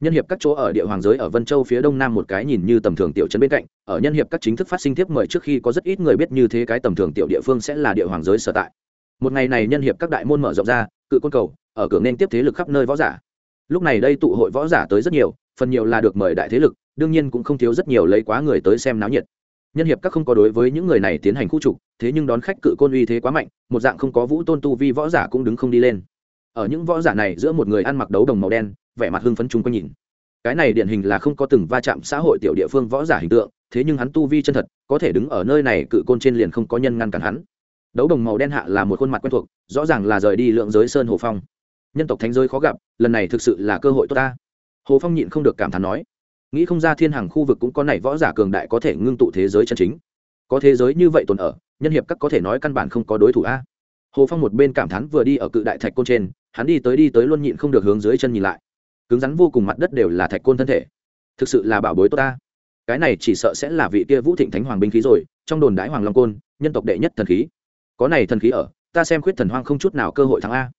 Nhân hiệp các chỗ ở địa hoàng giới ở vân châu phía đông nam một cái nhìn như tầm thường tiểu trấn bên cạnh, ở nhân hiệp các chính thức phát sinh tiếp mời trước khi có rất ít người biết như thế cái tầm thường tiểu địa phương sẽ là địa hoàng giới sở tại một ngày này nhân hiệp các đại môn mở rộng ra, cự côn cầu, ở cửa nên tiếp thế lực khắp nơi võ giả. Lúc này đây tụ hội võ giả tới rất nhiều, phần nhiều là được mời đại thế lực, đương nhiên cũng không thiếu rất nhiều lấy quá người tới xem náo nhiệt. Nhân hiệp các không có đối với những người này tiến hành khu trục, thế nhưng đón khách cự côn uy thế quá mạnh, một dạng không có vũ tôn tu vi võ giả cũng đứng không đi lên. Ở những võ giả này giữa một người ăn mặc đấu đồng màu đen, vẻ mặt hưng phấn chung quanh nhìn. Cái này điển hình là không có từng va chạm xã hội tiểu địa phương võ giả hình tượng, thế nhưng hắn tu vi chân thật, có thể đứng ở nơi này cự côn trên liền không có nhân ngăn cản hắn đấu đồng màu đen hạ là một khuôn mặt quen thuộc, rõ ràng là rời đi lượng giới sơn hồ phong. Nhân tộc thánh giới khó gặp, lần này thực sự là cơ hội tốt ta. Hồ phong nhịn không được cảm thán nói, nghĩ không ra thiên hàng khu vực cũng có này võ giả cường đại có thể ngưng tụ thế giới chân chính. Có thế giới như vậy tồn ở, nhân hiệp các có thể nói căn bản không có đối thủ a. Hồ phong một bên cảm thán vừa đi ở cự đại thạch côn trên, hắn đi tới đi tới luôn nhịn không được hướng dưới chân nhìn lại. Cứng rắn vô cùng mặt đất đều là thạch côn thân thể. Thực sự là bảo bối tốt ta. Cái này chỉ sợ sẽ là vị kia vũ thịnh thánh hoàng binh khí rồi, trong đồn đái hoàng long côn, nhân tộc đệ nhất thần khí có này thần khí ở, ta xem khuyết thần hoang không chút nào cơ hội thắng a.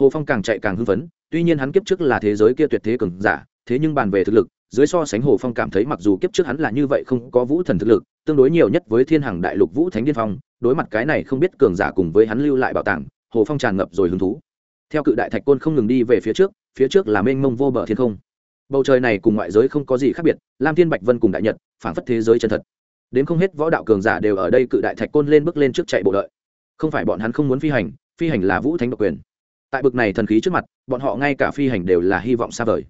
Hồ phong càng chạy càng hưng phấn, tuy nhiên hắn kiếp trước là thế giới kia tuyệt thế cường giả, thế nhưng bàn về thực lực, dưới so sánh hồ phong cảm thấy mặc dù kiếp trước hắn là như vậy không có vũ thần thực lực, tương đối nhiều nhất với thiên hằng đại lục vũ thánh điên phong, đối mặt cái này không biết cường giả cùng với hắn lưu lại bảo tàng, hồ phong tràn ngập rồi hứng thú. Theo cự đại thạch côn không ngừng đi về phía trước phía trước là mênh mông vô bờ thiên không. Bầu trời này cùng ngoại giới không có gì khác biệt, lam thiên bạch vân cùng đại nhật phản phất thế giới chân thật. Đến không hết võ đạo cường giả đều ở đây cự đại thạch côn lên bước lên trước chạy bộ đợi không phải bọn hắn không muốn phi hành phi hành là vũ thánh độc quyền. Tại bực này thần khí trước mặt, bọn họ ngay cả phi hành đều là hy vọng xa vời.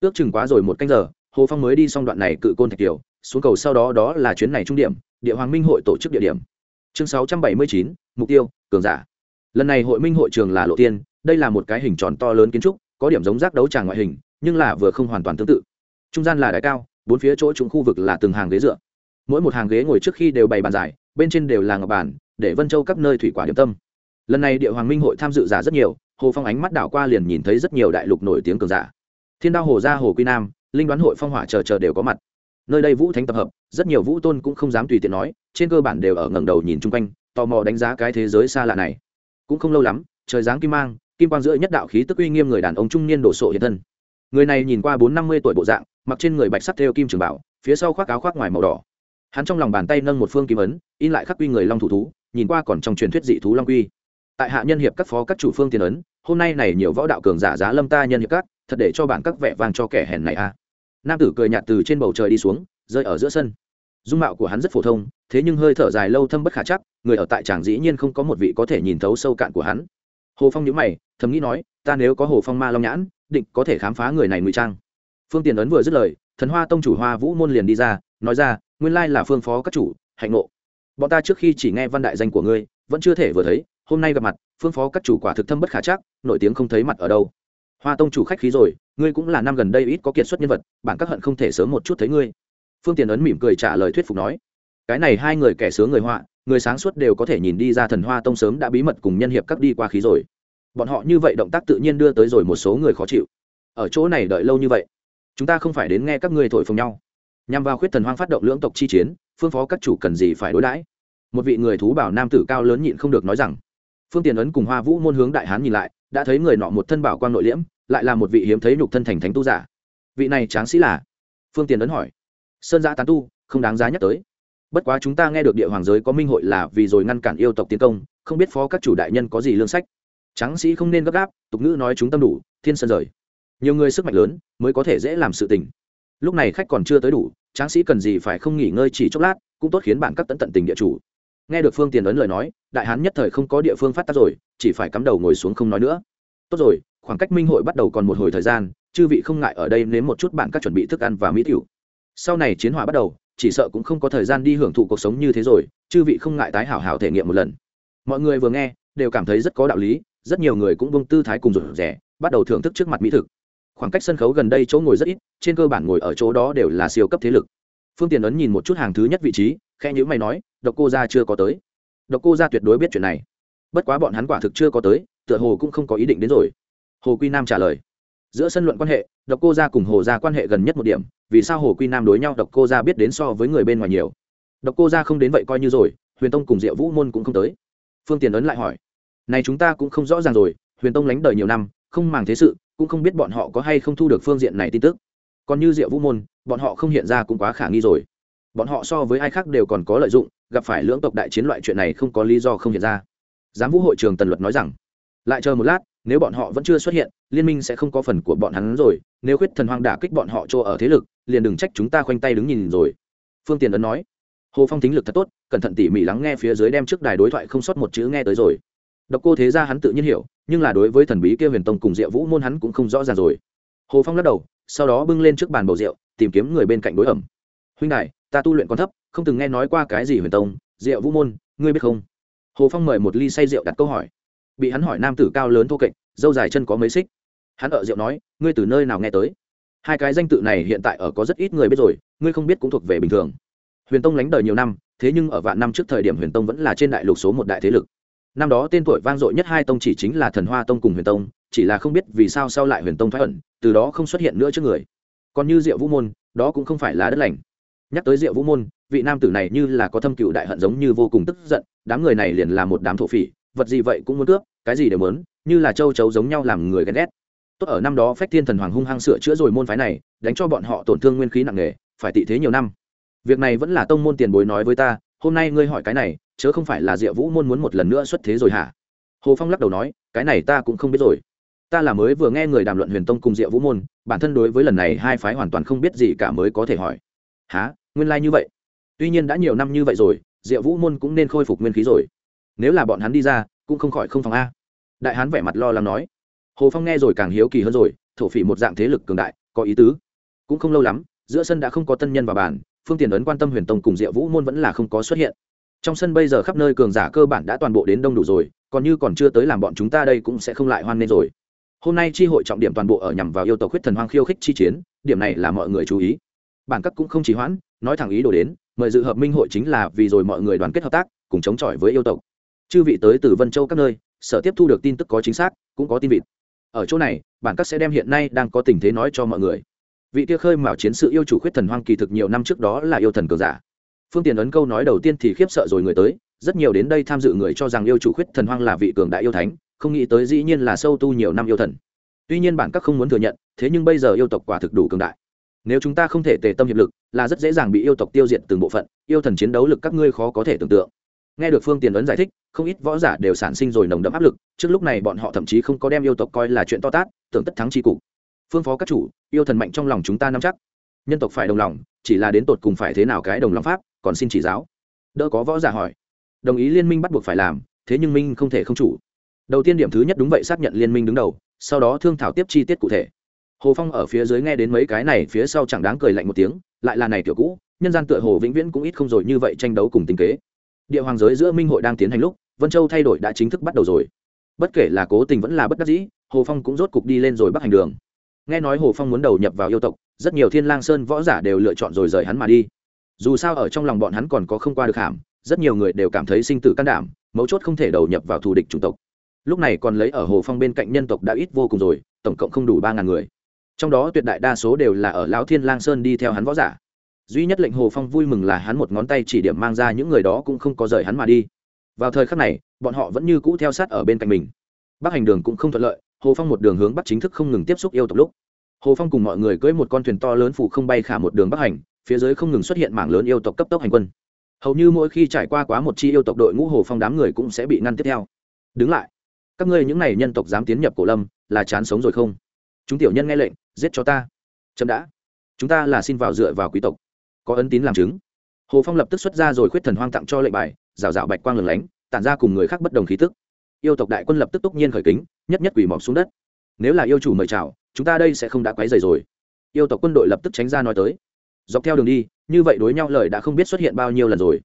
Ước chừng quá rồi một canh giờ, hồ phong mới đi xong đoạn này cự côn thạch kiều, xuống cầu sau đó đó là chuyến này trung điểm, địa hoàng minh hội tổ chức địa điểm. Chương sáu trăm bảy mươi chín, mục tiêu, cường giả. Lần này hội minh hội trường là lộ tiên, đây là một cái hình tròn to lớn kiến trúc, có điểm giống rác đấu tràng ngoại hình, nhưng là vừa không hoàn toàn tương tự. Trung gian là đài cao, bốn phía chỗ trúng khu vực là từng hàng ghế dựa. Mỗi một hàng ghế ngồi trước khi đều bày bàn dài bên trên đều là ngọc bàn để vân châu các nơi thủy quả điểm tâm. Lần này địa hoàng minh hội tham dự giả rất nhiều, hồ phong ánh mắt đảo qua liền nhìn thấy rất nhiều đại lục nổi tiếng cường giả. Thiên đao hồ gia hồ quy nam, linh đoán hội phong hỏa chờ chờ đều có mặt. Nơi đây vũ thánh tập hợp, rất nhiều vũ tôn cũng không dám tùy tiện nói, trên cơ bản đều ở ngẩng đầu nhìn chung quanh, tò mò đánh giá cái thế giới xa lạ này. Cũng không lâu lắm, trời giáng kim mang, kim quang giữa nhất đạo khí tức uy nghiêm người đàn ông trung niên đổ sộ hiện thân. Người này nhìn qua bốn năm mươi tuổi bộ dạng, mặc trên người bạch sắt theo kim trường bảo, phía sau khoác áo khoác ngoài màu đỏ. Hắn trong lòng bàn tay nâng một phương kim ấn, in lại khắc quy người long thủ thú nhìn qua còn trong truyền thuyết dị thú long quy. Tại hạ nhân hiệp các phó các chủ phương tiền ấn, hôm nay này nhiều võ đạo cường giả giá lâm ta nhân hiệp các, thật để cho bản các vẻ vàng cho kẻ hèn này a. Nam tử cười nhạt từ trên bầu trời đi xuống, rơi ở giữa sân. Dung mạo của hắn rất phổ thông, thế nhưng hơi thở dài lâu thâm bất khả chắc, người ở tại tràng dĩ nhiên không có một vị có thể nhìn thấu sâu cạn của hắn. Hồ phong nhớ mày, thầm nghĩ nói, ta nếu có hồ phong ma long nhãn, định có thể khám phá người này ngụy trang. Phương tiền ấn vừa dứt lời, thần hoa tông chủ hoa vũ môn liền đi ra, nói ra, nguyên lai là phương phó các chủ, hạnh ngộ bọn ta trước khi chỉ nghe văn đại danh của ngươi, vẫn chưa thể vừa thấy, hôm nay gặp mặt, phương phó các chủ quả thực thâm bất khả chắc, nổi tiếng không thấy mặt ở đâu. Hoa tông chủ khách khí rồi, ngươi cũng là năm gần đây ít có kiệt xuất nhân vật, bản các hận không thể sớm một chút thấy ngươi. Phương tiền ấn mỉm cười trả lời thuyết phục nói, cái này hai người kẻ sướng người họa, người sáng suốt đều có thể nhìn đi ra thần hoa tông sớm đã bí mật cùng nhân hiệp các đi qua khí rồi. Bọn họ như vậy động tác tự nhiên đưa tới rồi một số người khó chịu. Ở chỗ này đợi lâu như vậy, chúng ta không phải đến nghe các ngươi thổi phồng nhau. Nhằm vào khuyết thần hoang phát động lưỡng tộc chi chiến phương phó các chủ cần gì phải đối đãi. Một vị người thú bảo nam tử cao lớn nhịn không được nói rằng, phương tiền ấn cùng hoa vũ môn hướng đại hán nhìn lại, đã thấy người nọ một thân bảo quang nội liễm, lại là một vị hiếm thấy nhục thân thành thánh tu giả. Vị này tráng sĩ là? Phương tiền ấn hỏi. Sơn giã tán tu, không đáng giá nhắc tới. Bất quá chúng ta nghe được địa hoàng giới có minh hội là vì rồi ngăn cản yêu tộc tiến công, không biết phó các chủ đại nhân có gì lương sách. Tráng sĩ không nên gấp gáp, tục ngữ nói chúng tâm đủ, thiên sơn rời. Nhiều người sức mạnh lớn mới có thể dễ làm sự tình. Lúc này khách còn chưa tới đủ tráng sĩ cần gì phải không nghỉ ngơi chỉ chốc lát, cũng tốt khiến bạn các tận tận tình địa chủ. Nghe được phương tiền ấn lời nói, đại hán nhất thời không có địa phương phát tác rồi, chỉ phải cắm đầu ngồi xuống không nói nữa. Tốt rồi, khoảng cách minh hội bắt đầu còn một hồi thời gian, chư vị không ngại ở đây nếm một chút bạn các chuẩn bị thức ăn và mỹ tiểu. Sau này chiến hỏa bắt đầu, chỉ sợ cũng không có thời gian đi hưởng thụ cuộc sống như thế rồi, chư vị không ngại tái hảo hảo thể nghiệm một lần. Mọi người vừa nghe, đều cảm thấy rất có đạo lý, rất nhiều người cũng bông tư thái cùng rủ rẻ bắt đầu thưởng thức trước mặt mỹ thực khoảng cách sân khấu gần đây chỗ ngồi rất ít, trên cơ bản ngồi ở chỗ đó đều là siêu cấp thế lực. Phương tiền ấn nhìn một chút hàng thứ nhất vị trí khe nhữ mày nói, độc cô gia chưa có tới. Độc cô gia tuyệt đối biết chuyện này. Bất quá bọn hắn quả thực chưa có tới, tựa hồ cũng không có ý định đến rồi. Hồ quy nam trả lời. Giữa sân luận quan hệ, độc cô gia cùng hồ gia quan hệ gần nhất một điểm, vì sao hồ quy nam đối nhau độc cô gia biết đến so với người bên ngoài nhiều? Độc cô gia không đến vậy coi như rồi, huyền tông cùng diệu vũ môn cũng không tới. Phương tiền ấn lại hỏi. Này chúng ta cũng không rõ ràng rồi, huyền tông lánh đời nhiều năm, không màng thế sự cũng không biết bọn họ có hay không thu được phương diện này tin tức. Còn như diệu vũ môn, bọn họ không hiện ra cũng quá khả nghi rồi. Bọn họ so với ai khác đều còn có lợi dụng, gặp phải lưỡng tộc đại chiến loại chuyện này không có lý do không hiện ra. Giám vũ hội trường tần luật nói rằng, lại chờ một lát, nếu bọn họ vẫn chưa xuất hiện, liên minh sẽ không có phần của bọn hắn rồi. Nếu khuyết thần hoang đả kích bọn họ chỗ ở thế lực, liền đừng trách chúng ta khoanh tay đứng nhìn rồi. Phương tiền ấn nói, hồ phong tính lực thật tốt, cẩn thận tỉ mỉ lắng nghe phía dưới đem trước đài đối thoại không sót một chữ nghe tới rồi. Độc cô thế ra hắn tự nhiên hiểu nhưng là đối với thần bí kia huyền tông cùng diệu vũ môn hắn cũng không rõ ràng rồi. Hồ phong lắc đầu, sau đó bưng lên trước bàn bầu rượu, tìm kiếm người bên cạnh đối ẩm. Huynh đại ta tu luyện còn thấp, không từng nghe nói qua cái gì huyền tông, diệu vũ môn, ngươi biết không? Hồ phong mời một ly say rượu đặt câu hỏi. Bị hắn hỏi nam tử cao lớn thô kệch, dâu dài chân có mấy xích. Hắn ở rượu nói, ngươi từ nơi nào nghe tới? Hai cái danh tự này hiện tại ở có rất ít người biết rồi, ngươi không biết cũng thuộc về bình thường. Huyền tông lánh đời nhiều năm, thế nhưng ở vạn năm trước thời điểm huyền tông vẫn là trên đại lục số một đại thế lực năm đó tên tuổi vang dội nhất hai tông chỉ chính là thần hoa tông cùng huyền tông, chỉ là không biết vì sao sau lại huyền tông thoái ẩn, từ đó không xuất hiện nữa trước người. Còn như diệu vũ môn, đó cũng không phải là đất lành. Nhắc tới diệu vũ môn, vị nam tử này như là có thâm cựu đại hận giống như vô cùng tức giận, đám người này liền là một đám thổ phỉ, vật gì vậy cũng muốn cướp, cái gì đều muốn, như là châu chấu giống nhau làm người ghen ghét. Tốt ở năm đó phách thiên thần hoàng hung hăng sửa chữa rồi môn phái này, đánh cho bọn họ tổn thương nguyên khí nặng nề, phải tị thế nhiều năm. Việc này vẫn là tông môn tiền bối nói với ta, hôm nay ngươi hỏi cái này chớ không phải là diệu vũ môn muốn một lần nữa xuất thế rồi hả? Hồ phong lắc đầu nói, cái này ta cũng không biết rồi. Ta là mới vừa nghe người đàm luận huyền tông cùng diệu vũ môn, bản thân đối với lần này hai phái hoàn toàn không biết gì cả mới có thể hỏi. Há nguyên lai、like、như vậy. Tuy nhiên đã nhiều năm như vậy rồi, diệu vũ môn cũng nên khôi phục nguyên khí rồi. Nếu là bọn hắn đi ra, cũng không khỏi không phòng a. Đại hán vẻ mặt lo lắng nói. Hồ phong nghe rồi càng hiếu kỳ hơn rồi, thổ phỉ một dạng thế lực cường đại, có ý tứ. Cũng không lâu lắm, giữa sân đã không có tân nhân vào bàn, phương tiền ấn quan tâm huyền tông cùng diệu vũ môn vẫn là không có xuất hiện trong sân bây giờ khắp nơi cường giả cơ bản đã toàn bộ đến đông đủ rồi, còn như còn chưa tới làm bọn chúng ta đây cũng sẽ không lại hoan nghênh rồi. Hôm nay tri hội trọng điểm toàn bộ ở nhằm vào yêu tộc huyết thần hoang khiêu khích chi chiến, điểm này là mọi người chú ý. Bản cấp cũng không chỉ hoãn, nói thẳng ý đồ đến, mời dự hợp minh hội chính là vì rồi mọi người đoàn kết hợp tác, cùng chống chọi với yêu tộc. Chư vị tới từ vân châu các nơi, sở tiếp thu được tin tức có chính xác, cũng có tin vịt. Ở chỗ này, bản cấp sẽ đem hiện nay đang có tình thế nói cho mọi người. Vị kia khơi mào chiến sự yêu chủ khuyết thần hoang kỳ thực nhiều năm trước đó là yêu thần cường giả phương tiền ấn câu nói đầu tiên thì khiếp sợ rồi người tới, rất nhiều đến đây tham dự người cho rằng yêu chủ khuyết thần hoang là vị cường đại yêu thánh, không nghĩ tới dĩ nhiên là sâu tu nhiều năm yêu thần. Tuy nhiên bản các không muốn thừa nhận, thế nhưng bây giờ yêu tộc quả thực đủ cường đại. Nếu chúng ta không thể tề tâm hiệp lực, là rất dễ dàng bị yêu tộc tiêu diệt từng bộ phận, yêu thần chiến đấu lực các ngươi khó có thể tưởng tượng. Nghe được phương tiền ấn giải thích, không ít võ giả đều sản sinh rồi nồng đậm áp lực, trước lúc này bọn họ thậm chí không có đem yêu tộc coi là chuyện to tát, tưởng tất thắng tri cục. Phương phó các chủ, yêu thần mạnh trong lòng chúng ta nắm chắc. Nhân tộc phải đồng lòng, chỉ là đến tột cùng phải thế nào cái đồng lòng pháp còn xin chỉ giáo. Đỡ có võ giả hỏi. Đồng ý liên minh bắt buộc phải làm, thế nhưng minh không thể không chủ. Đầu tiên điểm thứ nhất đúng vậy xác nhận liên minh đứng đầu, sau đó thương thảo tiếp chi tiết cụ thể. Hồ phong ở phía dưới nghe đến mấy cái này, phía sau chẳng đáng cười lạnh một tiếng, lại là này tiểu cũ, nhân gian tựa hồ vĩnh viễn cũng ít không rồi như vậy tranh đấu cùng tình kế. Địa hoàng giới giữa minh hội đang tiến hành lúc, vân châu thay đổi đã chính thức bắt đầu rồi. Bất kể là cố tình vẫn là bất đắc dĩ, hồ phong cũng rốt cục đi lên rồi bắt hành đường. Nghe nói hồ phong muốn đầu nhập vào yêu tộc, rất nhiều thiên lang sơn võ giả đều lựa chọn rồi rời hắn mà đi dù sao ở trong lòng bọn hắn còn có không qua được hàm, rất nhiều người đều cảm thấy sinh tử can đảm, mấu chốt không thể đầu nhập vào thù địch chủng tộc. Lúc này còn lấy ở hồ phong bên cạnh nhân tộc đã ít vô cùng rồi, tổng cộng không đủ ba ngàn người. Trong đó tuyệt đại đa số đều là ở lão thiên lang sơn đi theo hắn võ giả. Duy nhất lệnh hồ phong vui mừng là hắn một ngón tay chỉ điểm mang ra những người đó cũng không có rời hắn mà đi. Vào thời khắc này, bọn họ vẫn như cũ theo sát ở bên cạnh mình. Bắc hành đường cũng không thuận lợi, hồ phong một đường hướng bắc chính thức không ngừng tiếp xúc yêu tộc lúc. Hồ phong cùng mọi người cưỡi một con thuyền to lớn phủ không bay khả một đường bắc hành phía dưới không ngừng xuất hiện mảng lớn yêu tộc cấp tốc hành quân. Hầu như mỗi khi trải qua quá một chi yêu tộc đội ngũ hồ phong đám người cũng sẽ bị ngăn tiếp theo. Đứng lại. Các ngươi những n à y nhân tộc dám tiến nhập cổ lâm, là chán sống rồi không? Chúng tiểu nhân nghe lệnh, giết cho ta. Chậm đã. Chúng ta là xin vào dựa vào quý tộc. Có ấn tín làm chứng. Hồ phong lập tức xuất ra rồi khuyết thần hoang tặng cho lệnh bài, rào rào bạch quang lửng lánh, tản ra cùng người khác bất đồng khí tức. Yêu tộc đại quân lập tức túc nhiên khởi kính, nhất nhất quỳ mọc xuống đất. Nếu là yêu chủ mời chào, chúng ta đây sẽ không đã quấy dày rồi. Yêu tộc quân đội lập tức tránh ra nói tới dọc theo đường đi, như vậy đối nhau lời đã không biết xuất hiện bao nhiêu lần rồi.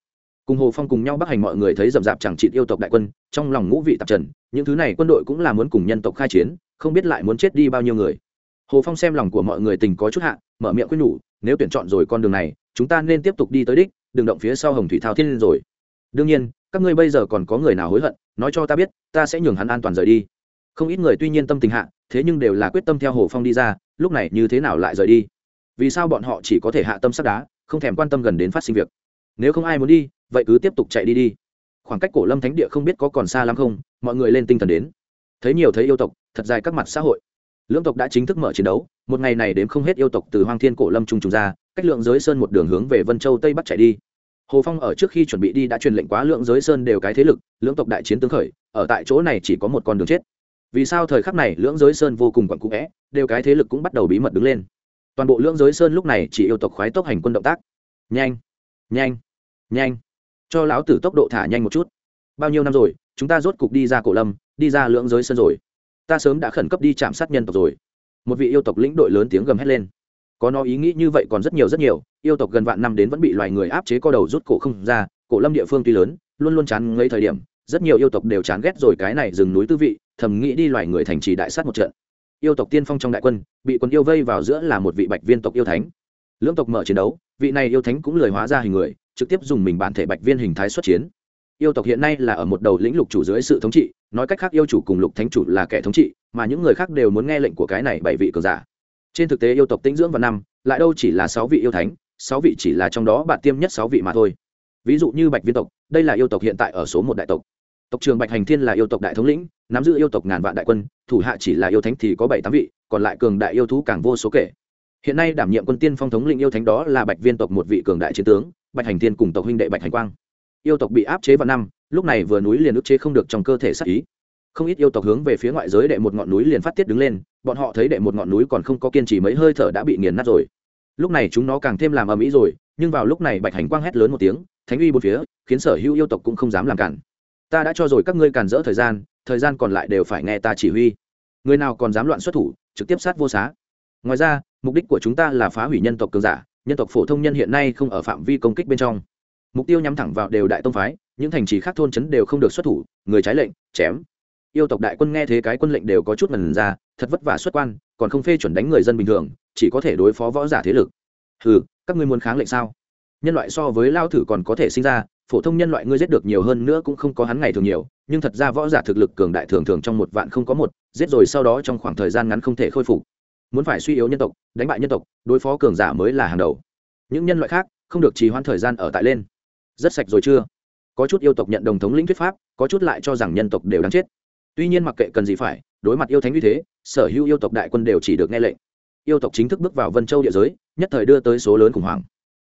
Cùng hồ phong cùng nhau bắc hành mọi người thấy rậm rạp chẳng trị yêu tộc đại quân, trong lòng ngũ vị tạp trần, những thứ này quân đội cũng là muốn cùng nhân tộc khai chiến, không biết lại muốn chết đi bao nhiêu người. Hồ phong xem lòng của mọi người tình có chút hạ, mở miệng quyết nhủ, nếu tuyển chọn rồi con đường này, chúng ta nên tiếp tục đi tới đích, đừng động phía sau hồng thủy thao thiên lên rồi. Đương nhiên, các ngươi bây giờ còn có người nào hối hận, nói cho ta biết, ta sẽ nhường hắn an toàn rời đi. Không ít người tuy nhiên tâm tình hạ, thế nhưng đều là quyết tâm theo hồ phong đi ra, lúc này như thế nào lại rời đi? Vì sao bọn họ chỉ có thể hạ tâm sắc đá, không thèm quan tâm gần đến phát sinh việc. Nếu không ai muốn đi, vậy cứ tiếp tục chạy đi đi. Khoảng cách cổ lâm thánh địa không biết có còn xa lắm không, mọi người lên tinh thần đến. Thấy nhiều thấy yêu tộc, thật dài các mặt xã hội. Lưỡng tộc đã chính thức mở chiến đấu, một ngày này đếm không hết yêu tộc từ hoang thiên cổ lâm trung trùng ra, cách lượng giới sơn một đường hướng về vân châu tây bắc chạy đi. Hồ phong ở trước khi chuẩn bị đi đã truyền lệnh quá lượng giới sơn đều cái thế lực, lưỡng tộc đại chiến tướng khởi, ở tại chỗ này chỉ có một con đường chết. Vì sao thời khắc này lưỡng giới sơn vô cùng quặn cũ vẽ đều cái thế lực cũng bắt đầu bí mật đứng lên? Toàn bộ lưỡng giới sơn lúc này chỉ yêu tộc khoái tốc hành quân động tác. Nhanh nhanh nhanh. Cho lão tử tốc độ thả nhanh một chút. Bao nhiêu năm rồi, chúng ta rốt cục đi ra cổ lâm, đi ra lưỡng giới sơn rồi. Ta sớm đã khẩn cấp đi chạm sát nhân tộc rồi. Một vị yêu tộc lĩnh đội lớn tiếng gầm hét lên. Có nó ý nghĩ như vậy còn rất nhiều rất nhiều. Yêu tộc gần vạn năm đến vẫn bị loài người áp chế co đầu rút cổ không ra. Cổ lâm địa phương tuy lớn, luôn luôn chán ngấy thời điểm, rất nhiều yêu tộc đều chán ghét rồi cái này rừng núi tư vị, thầm nghĩ đi loài người thành trì đại sát một trận yêu tộc tiên phong trong đại quân, bị quân yêu vây vào giữa là một vị bạch viên tộc yêu thánh. Lưỡng tộc mở chiến đấu, vị này yêu thánh cũng lười hóa ra hình người, trực tiếp dùng mình bản thể bạch viên hình thái xuất chiến. Yêu tộc hiện nay là ở một đầu lĩnh lục chủ dưới sự thống trị, nói cách khác yêu chủ cùng lục thánh chủ là kẻ thống trị, mà những người khác đều muốn nghe lệnh của cái này bảy vị cường giả. Trên thực tế yêu tộc tĩnh dưỡng vào năm, lại đâu chỉ là sáu vị yêu thánh, sáu vị chỉ là trong đó bạn tiêm nhất sáu vị mà thôi. Ví dụ như bạch viên tộc, đây là yêu tộc hiện tại ở số một đại tộc tộc trường bạch hành thiên là yêu tộc đại thống lĩnh, nắm giữ yêu tộc ngàn vạn đại quân, thủ hạ chỉ là yêu thánh thì có bảy tám vị, còn lại cường đại yêu thú càng vô số kể. Hiện nay đảm nhiệm quân tiên phong thống lĩnh yêu thánh đó là bạch viên tộc một vị cường đại chiến tướng, bạch hành thiên cùng tộc huynh đệ bạch hành quang. Yêu tộc bị áp chế vào năm, lúc này vừa núi liền ức chế không được trong cơ thể sát ý. Không ít yêu tộc hướng về phía ngoại giới đệ một ngọn núi liền phát tiết đứng lên, bọn họ thấy đệ một ngọn núi còn không có kiên trì mấy hơi thở đã bị nghiền nát rồi. Lúc này chúng nó càng thêm làm ầm ĩ rồi, nhưng vào lúc này bạch hành quang hét lớn một tiếng, thánh uy bốn phía, khiến sở hữu yêu tộc cũng không dám làm cản ta đã cho rồi các ngươi cản rỡ thời gian thời gian còn lại đều phải nghe ta chỉ huy. Người nào còn dám loạn xuất thủ, trực tiếp sát vô xá. Ngoài ra, mục đích của chúng ta là phá hủy nhân tộc cường giả, nhân tộc phổ thông nhân hiện nay không ở phạm vi công kích bên trong. Mục tiêu nhắm thẳng vào đều đại tông phái, những thành trì khác thôn trấn đều không được xuất thủ, người trái lệnh, chém. Yêu tộc đại quân nghe thế cái quân lệnh đều có chút ngần ra, thật vất vả xuất quan, còn không phê chuẩn đánh người dân bình thường, chỉ có thể đối phó võ giả thế lực. Ừ các ngươi muốn kháng lệnh sao? Nhân loại so với lao thử còn có thể sinh ra phổ thông nhân loại ngươi giết được nhiều hơn nữa cũng không có hắn ngày thường nhiều, nhưng thật ra võ giả thực lực cường đại thường thường trong một vạn không có một, giết rồi sau đó trong khoảng thời gian ngắn không thể khôi phục. Muốn phải suy yếu nhân tộc, đánh bại nhân tộc, đối phó cường giả mới là hàng đầu. Những nhân loại khác, không được trì hoãn thời gian ở tại lên. Rất sạch rồi chưa? Có chút yêu tộc nhận đồng thống lĩnh thuyết pháp, có chút lại cho rằng nhân tộc đều đáng chết. Tuy nhiên mặc kệ cần gì phải, đối mặt yêu thánh như thế, sở hữu yêu tộc đại quân đều chỉ được nghe lệnh. Yêu tộc chính thức bước vào vân châu địa giới, nhất thời đưa tới số lớn khủng hoảng.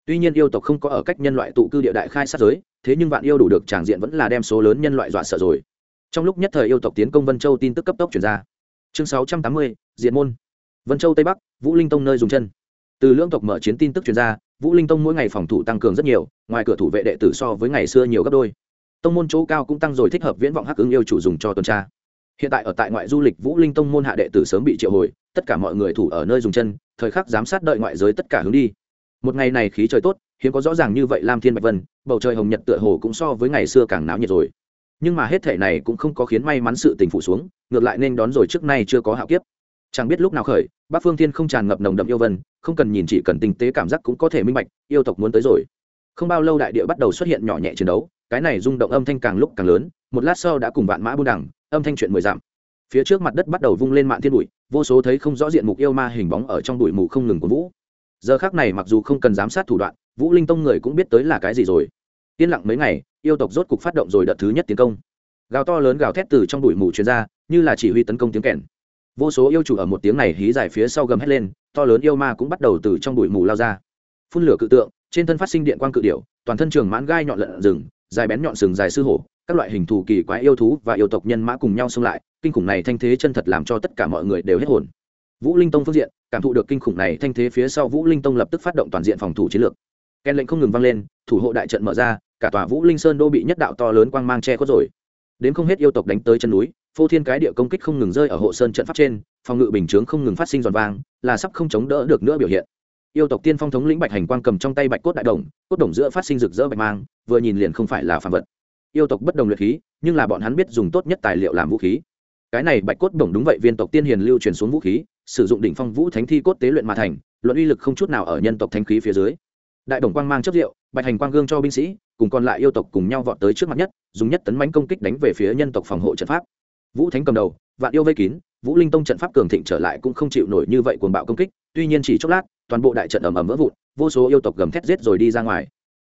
Tuy nhiên yêu tộc không có ở cách nhân loại tụ cư địa đại khai sát giới thế nhưng vạn yêu đủ được tràng diện vẫn là đem số lớn nhân loại dọa sợ rồi. Trong lúc nhất thời yêu tộc tiến công vân châu tin tức cấp tốc chuyển ra. Chương sáu trăm tám mươi diện môn. Vân châu tây bắc, vũ linh tông nơi dùng chân. Từ lưỡng tộc mở chiến tin tức chuyển ra, vũ linh tông mỗi ngày phòng thủ tăng cường rất nhiều, ngoài cửa thủ vệ đệ tử so với ngày xưa nhiều gấp đôi. Tông môn chỗ cao cũng tăng rồi thích hợp viễn vọng hắc ứng yêu chủ dùng cho tuần tra. Hiện tại ở tại ngoại du lịch, vũ linh tông môn hạ đệ tử sớm bị triệu hồi, tất cả mọi người thủ ở nơi dùng chân, thời khắc giám sát đợi ngoại giới tất cả hướng đi. Một ngày này khí trời tốt hiếm có rõ ràng như vậy lam thiên bạch vân, bầu trời hồng nhật tựa hồ cũng so với ngày xưa càng náo nhiệt rồi. Nhưng mà hết thể này cũng không có khiến may mắn sự tình phụ xuống, ngược lại nên đón rồi trước nay chưa có hạo kiếp. Chẳng biết lúc nào khởi bác phương thiên không tràn ngập nồng đậm yêu vân, không cần nhìn chỉ cần tinh tế cảm giác cũng có thể minh bạch, yêu tộc muốn tới rồi. Không bao lâu đại địa bắt đầu xuất hiện nhỏ nhẹ chiến đấu, cái này rung động âm thanh càng lúc càng lớn, một lát sau đã cùng vạn mã buôn đẳng âm thanh chuyện mười dặm. Phía trước mặt đất bắt đầu vung lên mạng thiên bụi, vô số thấy không rõ diện mục yêu ma hình bóng ở trong bụi mù không ngừng của vũ. Giờ khác này mặc dù không cần giám sát thủ đoạn vũ linh tông người cũng biết tới là cái gì rồi. Yên lặng mấy ngày, yêu tộc rốt cục phát động rồi đợt thứ nhất tiến công. Gào to lớn gào thét từ trong bụi mù truyền ra, như là chỉ huy tấn công tiếng kèn. Vô số yêu chủ ở một tiếng này hí dài phía sau gầm hét lên, to lớn yêu ma cũng bắt đầu từ trong bụi mù lao ra. Phun lửa cự tượng, trên thân phát sinh điện quang cự điệu toàn thân trường mãn gai nhọn lợn rừng, dài bén nhọn sừng dài sư hổ, các loại hình thù kỳ quái yêu thú và yêu tộc nhân mã cùng nhau xông lại, kinh khủng này thanh thế chân thật làm cho tất cả mọi người đều hết hồn. Vũ linh tông phương diện, cảm thụ được kinh khủng này thanh thế phía sau vũ linh tông lập tức phát động toàn diện phòng thủ chiến lược kèn lệnh không ngừng vang lên, thủ hộ đại trận mở ra, cả tòa vũ linh sơn đô bị nhất đạo to lớn quang mang che khuất rồi. Đến không hết yêu tộc đánh tới chân núi, phô thiên cái địa công kích không ngừng rơi ở hộ sơn trận pháp trên, phòng ngự bình chướng không ngừng phát sinh giòn vang, là sắp không chống đỡ được nữa biểu hiện. Yêu tộc tiên phong thống lĩnh bạch hành quang cầm trong tay bạch cốt đại đồng, cốt đồng giữa phát sinh rực rỡ bạch mang, vừa nhìn liền không phải là phản vật. Yêu tộc bất đồng luyện khí, nhưng là bọn hắn biết dùng tốt nhất tài liệu làm vũ khí. Cái này bạch cốt đồng đúng vậy, viên tộc tiên hiền lưu truyền xuống vũ khí, sử dụng đỉnh phong vũ thánh thi cốt tế luyện mà thành, luận uy lực không chút nào ở nhân tộc thanh khí phía dưới đại đồng quang mang chất rượu, bạch hành quang gương cho binh sĩ, cùng còn lại yêu tộc cùng nhau vọt tới trước mặt nhất, dùng nhất tấn mánh công kích đánh về phía nhân tộc phòng hộ trận pháp. Vũ thánh cầm đầu, vạn yêu vây kín, vũ linh tông trận pháp cường thịnh trở lại cũng không chịu nổi như vậy cuồng bạo công kích, tuy nhiên chỉ chốc lát, toàn bộ đại trận ầm ầm vỡ vụn, vô số yêu tộc gầm thét giết rồi đi ra ngoài.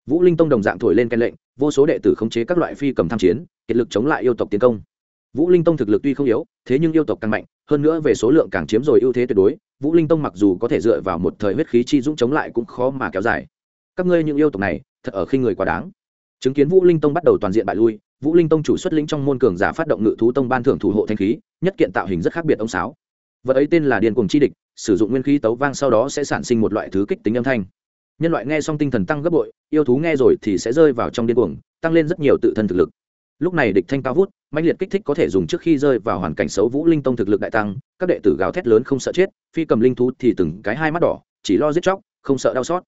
Vũ linh tông đồng dạng thổi lên canh lệnh, vô số đệ tử khống chế các loại phi cầm tham chiến, kiệt lực chống lại yêu tộc tiến công. Vũ linh tông thực lực tuy không yếu, thế nhưng yêu tộc càng mạnh, hơn nữa về số lượng càng chiếm rồi ưu thế tuyệt đối, vũ linh tông mặc dù có thể dựa vào một thời huyết khí chi dũng chống lại cũng khó mà kéo dài các ngươi những yêu tộc này, thật ở khi người quá đáng. Chứng kiến vũ linh tông bắt đầu toàn diện bại lui, vũ linh tông chủ xuất lĩnh trong môn cường giả phát động ngự thú tông ban thưởng thủ hộ thanh khí, nhất kiện tạo hình rất khác biệt ông sáo. Vật ấy tên là điền cùng chi địch, sử dụng nguyên khí tấu vang sau đó sẽ sản sinh một loại thứ kích tính âm thanh. Nhân loại nghe xong tinh thần tăng gấp bội, yêu thú nghe rồi thì sẽ rơi vào trong điên cuồng, tăng lên rất nhiều tự thân thực lực. Lúc này địch thanh cao vút mạnh liệt kích thích có thể dùng trước khi rơi vào hoàn cảnh xấu vũ linh tông thực lực đại tăng, các đệ tử gào thét lớn không sợ chết, phi cầm linh thú thì từng cái hai mắt đỏ, chỉ lo giết chóc, không sợ đau xót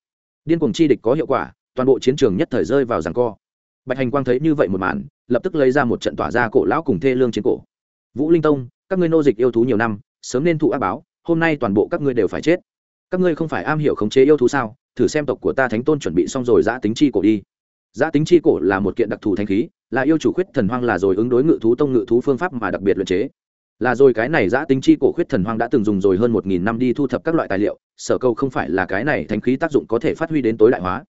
điên cuồng chi địch có hiệu quả, toàn bộ chiến trường nhất thời rơi vào giằng co. Bạch hành quang thấy như vậy một màn, lập tức lấy ra một trận tỏa ra cổ lão cùng thê lương chiến cổ. Vũ linh tông, các ngươi nô dịch yêu thú nhiều năm, sớm nên thụ ác báo, hôm nay toàn bộ các ngươi đều phải chết. Các ngươi không phải am hiểu khống chế yêu thú sao? Thử xem tộc của ta thánh tôn chuẩn bị xong rồi giã tính chi cổ đi. Giã tính chi cổ là một kiện đặc thù thanh khí, là yêu chủ khuyết thần hoang là rồi ứng đối ngự thú tông ngự thú phương pháp mà đặc biệt luyện chế là rồi cái này giã tính chi cổ khuyết thần hoang đã từng dùng rồi hơn một nghìn năm đi thu thập các loại tài liệu, sở câu không phải là cái này thánh khí tác dụng có thể phát huy đến tối đại hóa.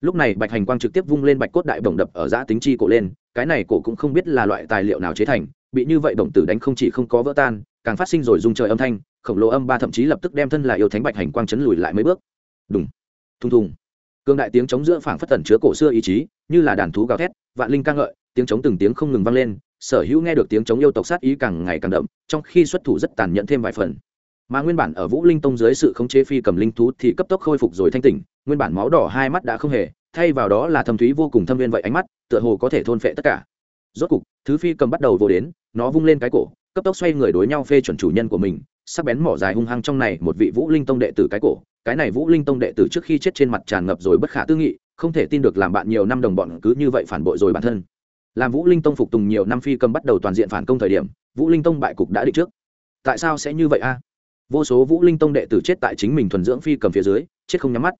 Lúc này bạch hành quang trực tiếp vung lên bạch cốt đại bổng đập ở giã tính chi cổ lên, cái này cổ cũng không biết là loại tài liệu nào chế thành, bị như vậy bổng tử đánh không chỉ không có vỡ tan, càng phát sinh rồi dung trời âm thanh, khổng lồ âm ba thậm chí lập tức đem thân là yêu thánh bạch hành quang chấn lùi lại mấy bước. Đúng thùng thùng. Cương đại tiếng chống giữa phảng phất tẩn chứa cổ xưa ý chí, như là đàn thú gào thét, vạn linh ca ngợi, tiếng chống từng tiếng không ngừng vang lên sở hữu nghe được tiếng chống yêu tộc sát ý càng ngày càng đậm, trong khi xuất thủ rất tàn nhẫn thêm vài phần. Mà nguyên bản ở vũ linh tông dưới sự khống chế phi cầm linh thú thì cấp tốc khôi phục rồi thanh tỉnh, nguyên bản máu đỏ hai mắt đã không hề, thay vào đó là thâm thúy vô cùng thâm viên vậy ánh mắt, tựa hồ có thể thôn phệ tất cả. Rốt cục, thứ phi cầm bắt đầu vô đến, nó vung lên cái cổ, cấp tốc xoay người đối nhau phê chuẩn chủ nhân của mình, sắc bén mỏ dài hung hăng trong này một vị vũ linh tông đệ tử cái cổ. Cái này vũ linh tông đệ tử trước khi chết trên mặt tràn ngập rồi bất khả tư nghị, không thể tin được làm bạn nhiều năm đồng bọn cứ như vậy phản bội rồi bản thân làm vũ linh tông phục tùng nhiều năm phi cầm bắt đầu toàn diện phản công thời điểm, vũ linh tông bại cục đã định trước. Tại sao sẽ như vậy a? Vô số vũ linh tông đệ tử chết tại chính mình thuần dưỡng phi cầm phía dưới, chết không nhắm mắt.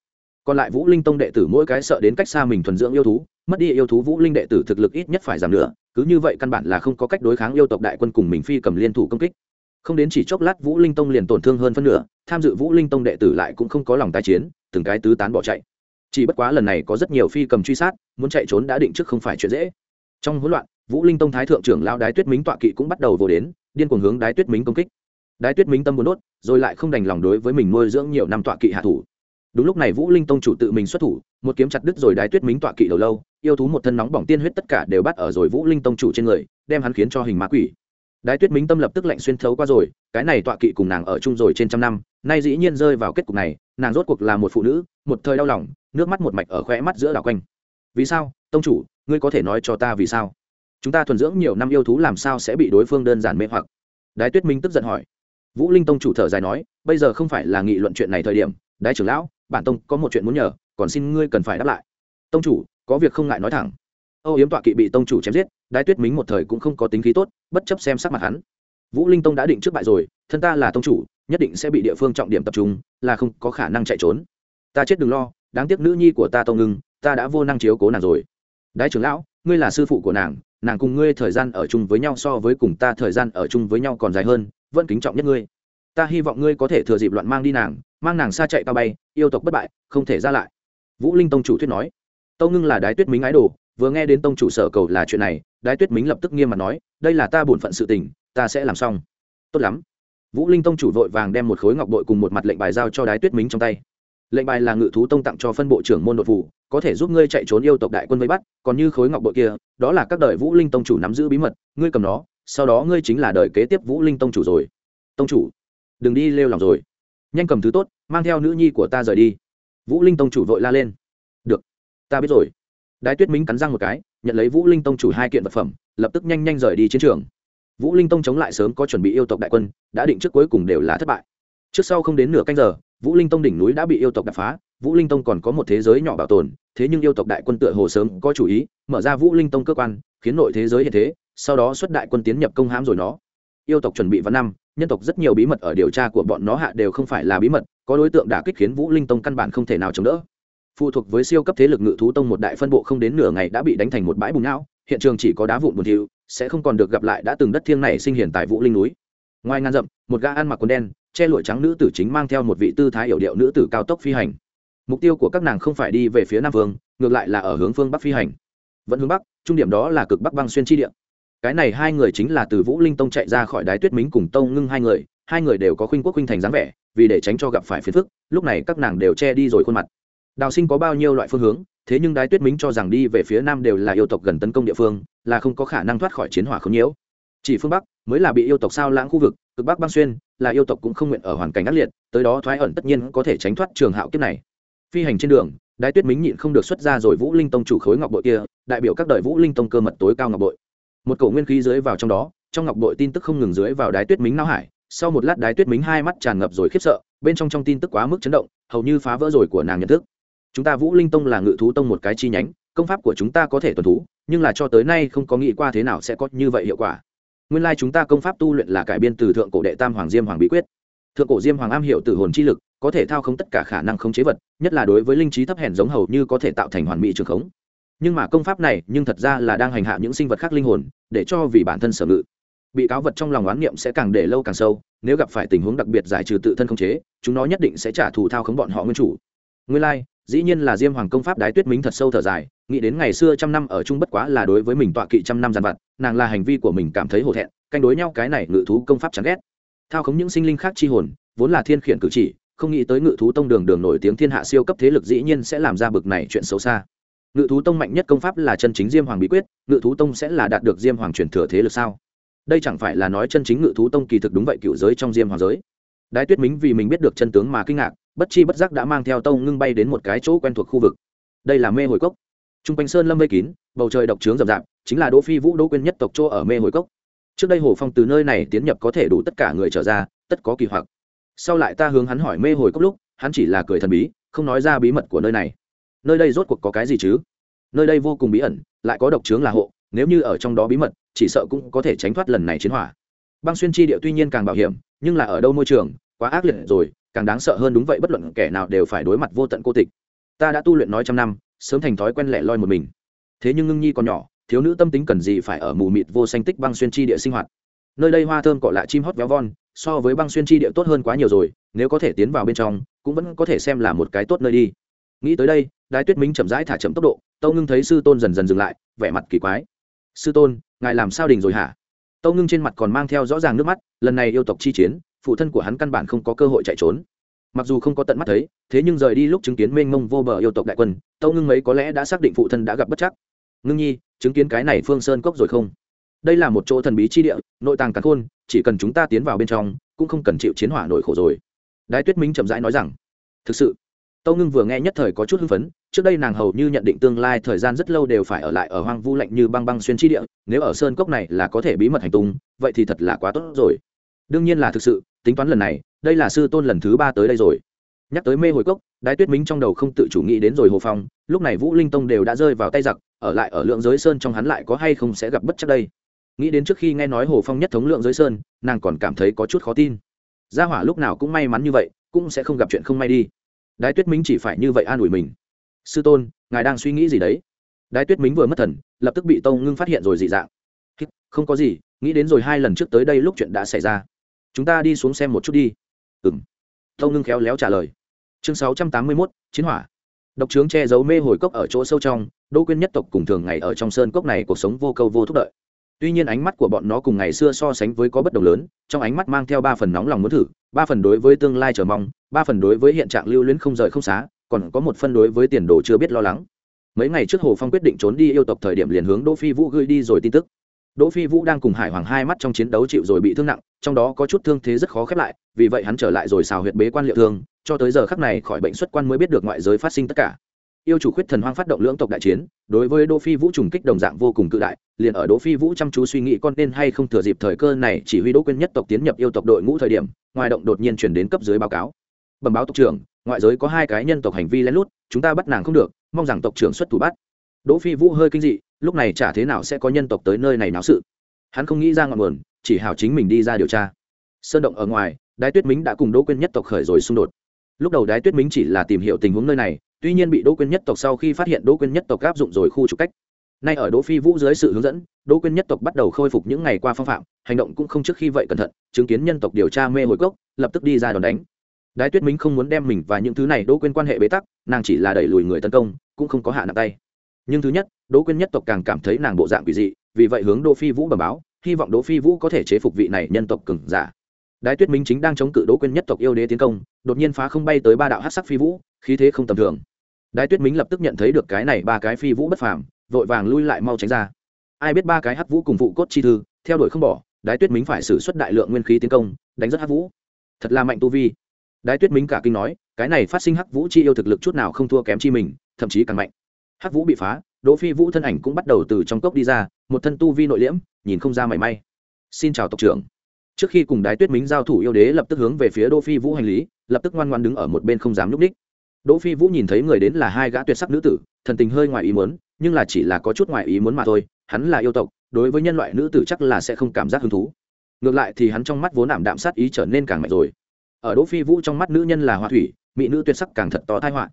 Còn lại vũ linh tông đệ tử mỗi cái sợ đến cách xa mình thuần dưỡng yêu thú, mất đi yêu thú vũ linh đệ tử thực lực ít nhất phải giảm nữa cứ như vậy căn bản là không có cách đối kháng yêu tộc đại quân cùng mình phi cầm liên thủ công kích. Không đến chỉ chốc lát vũ linh tông liền tổn thương hơn phân nửa, tham dự vũ linh tông đệ tử lại cũng không có lòng tái chiến, từng cái tứ tán bỏ chạy. Chỉ bất quá lần này có rất nhiều phi cầm truy sát, muốn chạy trốn đã định trước không phải chuyện dễ trong hỗn loạn, vũ linh tông thái thượng trưởng lao đái tuyết mính tọa kỵ cũng bắt đầu vô đến, điên cuồng hướng đái tuyết mính công kích. Đái tuyết mính tâm muốn đốt, rồi lại không đành lòng đối với mình nuôi dưỡng nhiều năm tọa kỵ hạ thủ. Đúng lúc này vũ linh tông chủ tự mình xuất thủ, một kiếm chặt đứt rồi đái tuyết mính tọa kỵ đầu lâu, yêu thú một thân nóng bỏng tiên huyết tất cả đều bắt ở rồi vũ linh tông chủ trên người, đem hắn khiến cho hình ma quỷ. Đái tuyết mính tâm lập tức lạnh xuyên thấu qua rồi, cái này tọa kỵ cùng nàng ở chung rồi trên trăm năm, nay dĩ nhiên rơi vào kết cục này, nàng rốt cuộc là một phụ nữ, một thời đau lòng, nước mắt một mạch ở khóe mắt giữa đảo quanh. Vì sao, tông chủ ngươi có thể nói cho ta vì sao? Chúng ta thuần dưỡng nhiều năm yêu thú làm sao sẽ bị đối phương đơn giản mê hoặc? Đái tuyết minh tức giận hỏi. Vũ linh tông chủ thở dài nói, bây giờ không phải là nghị luận chuyện này thời điểm. Đái trưởng lão, bản tông có một chuyện muốn nhờ, còn xin ngươi cần phải đáp lại. Tông chủ, có việc không ngại nói thẳng. Âu yếm tọa kỵ bị tông chủ chém giết, đái tuyết Minh một thời cũng không có tính khí tốt, bất chấp xem sắc mặt hắn. Vũ linh tông đã định trước bại rồi, thân ta là tông chủ, nhất định sẽ bị địa phương trọng điểm tập trung, là không có khả năng chạy trốn. Ta chết đừng lo, đáng tiếc nữ nhi của ta tông ngưng, ta đã vô năng chiếu cố nàng rồi đại trưởng lão, ngươi là sư phụ của nàng nàng cùng ngươi thời gian ở chung với nhau so với cùng ta thời gian ở chung với nhau còn dài hơn, vẫn kính trọng nhất ngươi. Ta hy vọng ngươi có thể thừa dịp loạn mang đi nàng, mang nàng xa chạy cao bay, yêu tộc bất bại, không thể ra lại. Vũ linh tông chủ thuyết nói. Tâu ngưng là đái tuyết mính ái đồ, vừa nghe đến tông chủ sở cầu là chuyện này, đái tuyết mính lập tức nghiêm mặt nói, đây là ta bổn phận sự tình, ta sẽ làm xong. Tốt lắm. Vũ linh tông chủ vội vàng đem một khối ngọc bội cùng một mặt lệnh bài giao cho đái tuyết mính trong tay lệnh bài là ngự thú tông tặng cho phân bộ trưởng môn nội vụ có thể giúp ngươi chạy trốn yêu tộc đại quân vây bắt, còn như khối ngọc bội kia, đó là các đời vũ linh tông chủ nắm giữ bí mật, ngươi cầm nó, sau đó ngươi chính là đời kế tiếp vũ linh tông chủ rồi. Tông chủ, đừng đi lêu lòng rồi. Nhanh cầm thứ tốt, mang theo nữ nhi của ta rời đi. Vũ linh tông chủ vội la lên. Được, ta biết rồi. Đái tuyết minh cắn răng một cái, nhận lấy vũ linh tông chủ hai kiện vật phẩm, lập tức nhanh nhanh rời đi chiến trường. Vũ linh tông chống lại sớm có chuẩn bị yêu tộc đại quân, đã định trước cuối cùng đều là thất bại. Trước sau không đến nửa canh giờ vũ linh tông đỉnh núi đã bị yêu tộc đập phá, vũ linh tông còn có một thế giới nhỏ bảo tồn, thế nhưng yêu tộc đại quân tựa hồ sớm có chủ ý, mở ra vũ linh tông cơ quan, khiến nội thế giới hiện thế, sau đó xuất đại quân tiến nhập công hãm rồi nó. Yêu tộc chuẩn bị vào năm, nhân tộc rất nhiều bí mật ở điều tra của bọn nó hạ đều không phải là bí mật, có đối tượng đả kích khiến vũ linh tông căn bản không thể nào chống đỡ. Phụ thuộc với siêu cấp thế lực ngự thú tông một đại phân bộ không đến nửa ngày đã bị đánh thành một bãi bùn não, hiện trường chỉ có đá vụn bùn thiu sẽ không còn được gặp lại đã từng đất thiêng này sinh hiển tại vũ linh núi. Ngoài ngàn dặm, một gã ăn mặc quần đen che lụa trắng nữ tử chính mang theo một vị tư thái hiểu điệu nữ tử cao tốc phi hành. Mục tiêu của các nàng không phải đi về phía nam vương, ngược lại là ở hướng phương bắc phi hành. Vẫn hướng bắc, trung điểm đó là cực bắc băng xuyên chi địa. Cái này hai người chính là từ vũ linh tông chạy ra khỏi đái tuyết mính cùng tông ngưng hai người hai người đều có khuynh quốc khuynh thành dáng vẻ, vì để tránh cho gặp phải phiền phức, lúc này các nàng đều che đi rồi khuôn mặt. Đào sinh có bao nhiêu loại phương hướng, thế nhưng đái tuyết mính cho rằng đi về phía nam đều là yêu tộc gần tấn công địa phương, là không có khả năng thoát khỏi chiến hỏa không nhiễu. Chỉ phương bắc mới là bị yêu tộc sao lãng khu vực cực bắc băng xuyên là yêu tộc cũng không nguyện ở hoàn cảnh ác liệt, tới đó thoái ẩn tất nhiên có thể tránh thoát trường hạo kiếp này. Phi hành trên đường, đái tuyết mính nhịn không được xuất ra rồi vũ linh tông chủ khối ngọc bội kia, đại biểu các đời vũ linh tông cơ mật tối cao ngọc bội. Một cổ nguyên khí dưới vào trong đó, trong ngọc bội tin tức không ngừng dưới vào đái tuyết mính não hải. Sau một lát đái tuyết mính hai mắt tràn ngập rồi khiếp sợ, bên trong trong tin tức quá mức chấn động, hầu như phá vỡ rồi của nàng nhận thức. Chúng ta vũ linh tông là ngự thú tông một cái chi nhánh, công pháp của chúng ta có thể tuần thú nhưng là cho tới nay không có nghĩ qua thế nào sẽ có như vậy hiệu quả nguyên lai chúng ta công pháp tu luyện là cải biên từ thượng cổ đệ tam hoàng diêm hoàng bí quyết. Thượng cổ diêm hoàng am hiểu từ hồn chi lực, có thể thao không tất cả khả năng khống chế vật, nhất là đối với linh trí thấp hèn giống hầu như có thể tạo thành hoàn mỹ trường khống. Nhưng mà công pháp này, nhưng thật ra là đang hành hạ những sinh vật khác linh hồn, để cho vì bản thân sở ngự. Bị cáo vật trong lòng oán niệm sẽ càng để lâu càng sâu, nếu gặp phải tình huống đặc biệt giải trừ tự thân khống chế, chúng nó nhất định sẽ trả thù thao khống bọn họ nguyên chủ. Nguyên lai, dĩ nhiên là diêm hoàng công pháp đái tuyết minh thật sâu thở dài nghĩ đến ngày xưa trăm năm ở chung bất quá là đối với mình tọa kỵ trăm năm giàn vặt, nàng là hành vi của mình cảm thấy hổ thẹn, canh đối nhau cái này ngự thú công pháp chán ghét. Thao khống những sinh linh khác chi hồn, vốn là thiên khiển cử chỉ, không nghĩ tới ngự thú tông đường đường nổi tiếng thiên hạ siêu cấp thế lực dĩ nhiên sẽ làm ra bực này chuyện xấu xa. Ngự thú tông mạnh nhất công pháp là chân chính diêm hoàng bí quyết, ngự thú tông sẽ là đạt được diêm hoàng truyền thừa thế lực sao? Đây chẳng phải là nói chân chính ngự thú tông kỳ thực đúng vậy cựu giới trong diêm hoàng giới. Đái tuyết mính vì mình biết được chân tướng mà kinh ngạc, bất chi bất giác đã mang theo tông ngưng bay đến một cái chỗ quen thuộc khu vực. Đây là mê hồi cốc t r u n g quanh sơn lâm vây kín, bầu trời độc trướng rậm rạp, chính là đỗ phi vũ đỗ quên nhất tộc chỗ ở mê hồi cốc. Trước đây hồ phong từ nơi này tiến nhập có thể đủ tất cả người trở ra, tất có kỳ hoặc. Sau lại ta hướng hắn hỏi mê hồi cốc lúc, hắn chỉ là cười thần bí, không nói ra bí mật của nơi này. Nơi đây rốt cuộc có cái gì chứ? Nơi đây vô cùng bí ẩn, lại có độc trướng là hộ, nếu như ở trong đó bí mật, chỉ sợ cũng có thể tránh thoát lần này chiến hỏa. Băng xuyên chi địa tuy nhiên càng bảo hiểm, nhưng là ở đâu môi trường, quá ác liệt rồi, càng đáng sợ hơn đúng vậy, bất luận kẻ nào đều phải đối mặt vô tận cô tịch. Ta đã tu luyện nói trăm năm sớm thành thói quen lẻ loi một mình. Thế nhưng ngưng nhi còn nhỏ, thiếu nữ tâm tính cần gì phải ở mù mịt vô xanh tích băng xuyên chi địa sinh hoạt? Nơi đây hoa thơm cọ lạ chim hót véo von, so với băng xuyên chi địa tốt hơn quá nhiều rồi, nếu có thể tiến vào bên trong, cũng vẫn có thể xem là một cái tốt nơi đi. Nghĩ tới đây, đái tuyết minh chậm rãi thả chậm tốc độ, tâu ngưng thấy sư tôn dần dần dừng lại, vẻ mặt kỳ quái. Sư tôn, ngài làm sao đình rồi hả? Tâu ngưng trên mặt còn mang theo rõ ràng nước mắt, lần này yêu tộc chi chiến, phụ thân của hắn căn bản không có cơ hội chạy trốn mặc dù không có tận mắt thấy, thế nhưng rời đi lúc chứng kiến mênh mông vô bờ yêu tộc đại quân, tâu ngưng mấy có lẽ đã xác định phụ thân đã gặp bất chắc. Ngưng nhi, chứng kiến cái này phương sơn cốc rồi không? Đây là một chỗ thần bí chi địa, nội tàng cắn khôn, chỉ cần chúng ta tiến vào bên trong, cũng không cần chịu chiến hỏa nổi khổ rồi. Đái tuyết minh chậm rãi nói rằng, thực sự. Tâu ngưng vừa nghe nhất thời có chút hưng phấn, trước đây nàng hầu như nhận định tương lai thời gian rất lâu đều phải ở lại ở hoang vu lạnh như băng băng xuyên chi địa, nếu ở sơn cốc này là có thể bí mật hành tung, vậy thì thật là quá tốt rồi. Đương nhiên là thực sự tính toán lần này, đây là sư tôn lần thứ ba tới đây rồi. Nhắc tới mê hồi cốc, đái tuyết minh trong đầu không tự chủ nghĩ đến rồi hồ phong, lúc này vũ linh tông đều đã rơi vào tay giặc, ở lại ở lượng giới sơn trong hắn lại có hay không sẽ gặp bất chắc đây. Nghĩ đến trước khi nghe nói hồ phong nhất thống lượng giới sơn, nàng còn cảm thấy có chút khó tin. Gia hỏa lúc nào cũng may mắn như vậy, cũng sẽ không gặp chuyện không may đi. Đái tuyết minh chỉ phải như vậy an ủi mình. Sư tôn, ngài đang suy nghĩ gì đấy? Đái tuyết minh vừa mất thần, lập tức bị tông ngưng phát hiện rồi dị dạng. Không có gì, nghĩ đến rồi hai lần trước tới đây lúc chuyện đã xảy ra chúng ta đi xuống xem một chút đi. Ừ m tâu ngưng khéo léo trả lời. Chương sáu trăm tám mươi mốt, chiến hỏa. Độc trướng che giấu mê hồi cốc ở chỗ sâu trong, đỗ quyên nhất tộc cùng thường ngày ở trong sơn cốc này cuộc sống vô câu vô thúc đợi. Tuy nhiên ánh mắt của bọn nó cùng ngày xưa so sánh với có bất đồng lớn, trong ánh mắt mang theo ba phần nóng lòng muốn thử, ba phần đối với tương lai chờ mong, ba phần đối với hiện trạng lưu luyến không rời không xá, còn có một phân đối với tiền đồ chưa biết lo lắng. Mấy ngày trước hồ phong quyết định trốn đi yêu tộc thời điểm liền hướng đỗ phi vũ gửi đi rồi tin tức đỗ phi vũ đang cùng hải hoàng hai mắt trong chiến đấu chịu rồi bị thương nặng, trong đó có chút thương thế rất khó khép lại, vì vậy hắn trở lại rồi xào huyệt bế quan liệu thương, cho tới giờ khắc này khỏi bệnh xuất quan mới biết được ngoại giới phát sinh tất cả. Yêu chủ khuyết thần hoang phát động lưỡng tộc đại chiến, đối với đỗ phi vũ trùng kích đồng dạng vô cùng cự đại, liền ở đỗ phi vũ chăm chú suy nghĩ con nên hay không thừa dịp thời cơ này chỉ huy đỗ quyên nhất tộc tiến nhập yêu tộc đội ngũ thời điểm, ngoài động đột nhiên chuyển đến cấp dưới báo cáo. Bẩm báo tộc trưởng, ngoại giới có hai cái nhân tộc hành vi lén lút, chúng ta bắt nàng không được, mong rằng tộc trưởng xuất thủ bắt. Đỗ phi vũ hơi kinh dị lúc này chả thế nào sẽ có nhân tộc tới nơi này náo sự. Hắn không nghĩ ra ngọn nguồn, chỉ hào chính mình đi ra điều tra. Sơn động ở ngoài, đái tuyết mính đã cùng đỗ quyên nhất tộc khởi rồi xung đột. Lúc đầu đái tuyết mính chỉ là tìm hiểu tình huống nơi này, tuy nhiên bị đỗ quyên nhất tộc sau khi phát hiện đỗ quyên nhất tộc áp dụng rồi khu trục cách. Nay ở đỗ phi vũ dưới sự hướng dẫn, đỗ quyên nhất tộc bắt đầu khôi phục những ngày qua phong phạm, hành động cũng không trước khi vậy cẩn thận, chứng kiến nhân tộc điều tra mê hồi cốc, lập tức đi ra đòn đánh. Đái tuyết mính không muốn đem mình và những thứ này đỗ quyên quan hệ bế tắc, nàng chỉ là đẩy lùi người tấn công, cũng không có hạ nặng tay. Nhưng thứ nhất đỗ quyên nhất tộc càng cảm thấy nàng bộ dạng quỷ dị, vì vậy hướng đỗ phi vũ bẩm báo, hy vọng đỗ phi vũ có thể chế phục vị này nhân tộc cường giả. Đái tuyết minh chính đang chống cự đỗ quyên nhất tộc yêu đế tiến công, đột nhiên phá không bay tới ba đạo hắc sắc phi vũ, khí thế không tầm thường. Đái tuyết minh lập tức nhận thấy được cái này ba cái phi vũ bất phàm, vội vàng lui lại mau tránh ra. Ai biết ba cái hắc vũ cùng vụ cốt chi thư, theo đuổi không bỏ, đái tuyết minh phải sử xuất đại lượng nguyên khí tiến công, đánh rất hắc vũ. Thật là mạnh tu vi. Đái tuyết minh cả kinh nói, cái này phát sinh hắc vũ chi yêu thực lực chút nào không thua kém chi mình, thậm chí càng mạnh. Hắc vũ bị phá đỗ phi vũ thân ảnh cũng bắt đầu từ trong cốc đi ra, một thân tu vi nội liễm, nhìn không ra mảy may. Xin chào tộc trưởng. Trước khi cùng đái tuyết mính giao thủ yêu đế lập tức hướng về phía đỗ phi vũ hành lý, lập tức ngoan ngoan đứng ở một bên không dám núp đích. Đỗ phi vũ nhìn thấy người đến là hai gã tuyệt sắc nữ tử, thần tình hơi ngoài ý muốn, nhưng là chỉ là có chút ngoài ý muốn mà thôi, hắn là yêu tộc, đối với nhân loại nữ tử chắc là sẽ không cảm giác hứng thú. Ngược lại thì hắn trong mắt vốn ảm đạm sát ý trở nên càng mạnh rồi. Ở đỗ phi vũ trong mắt nữ nhân là hoa thủy, mỹ nữ tuyệt sắc càng thật to tai họa.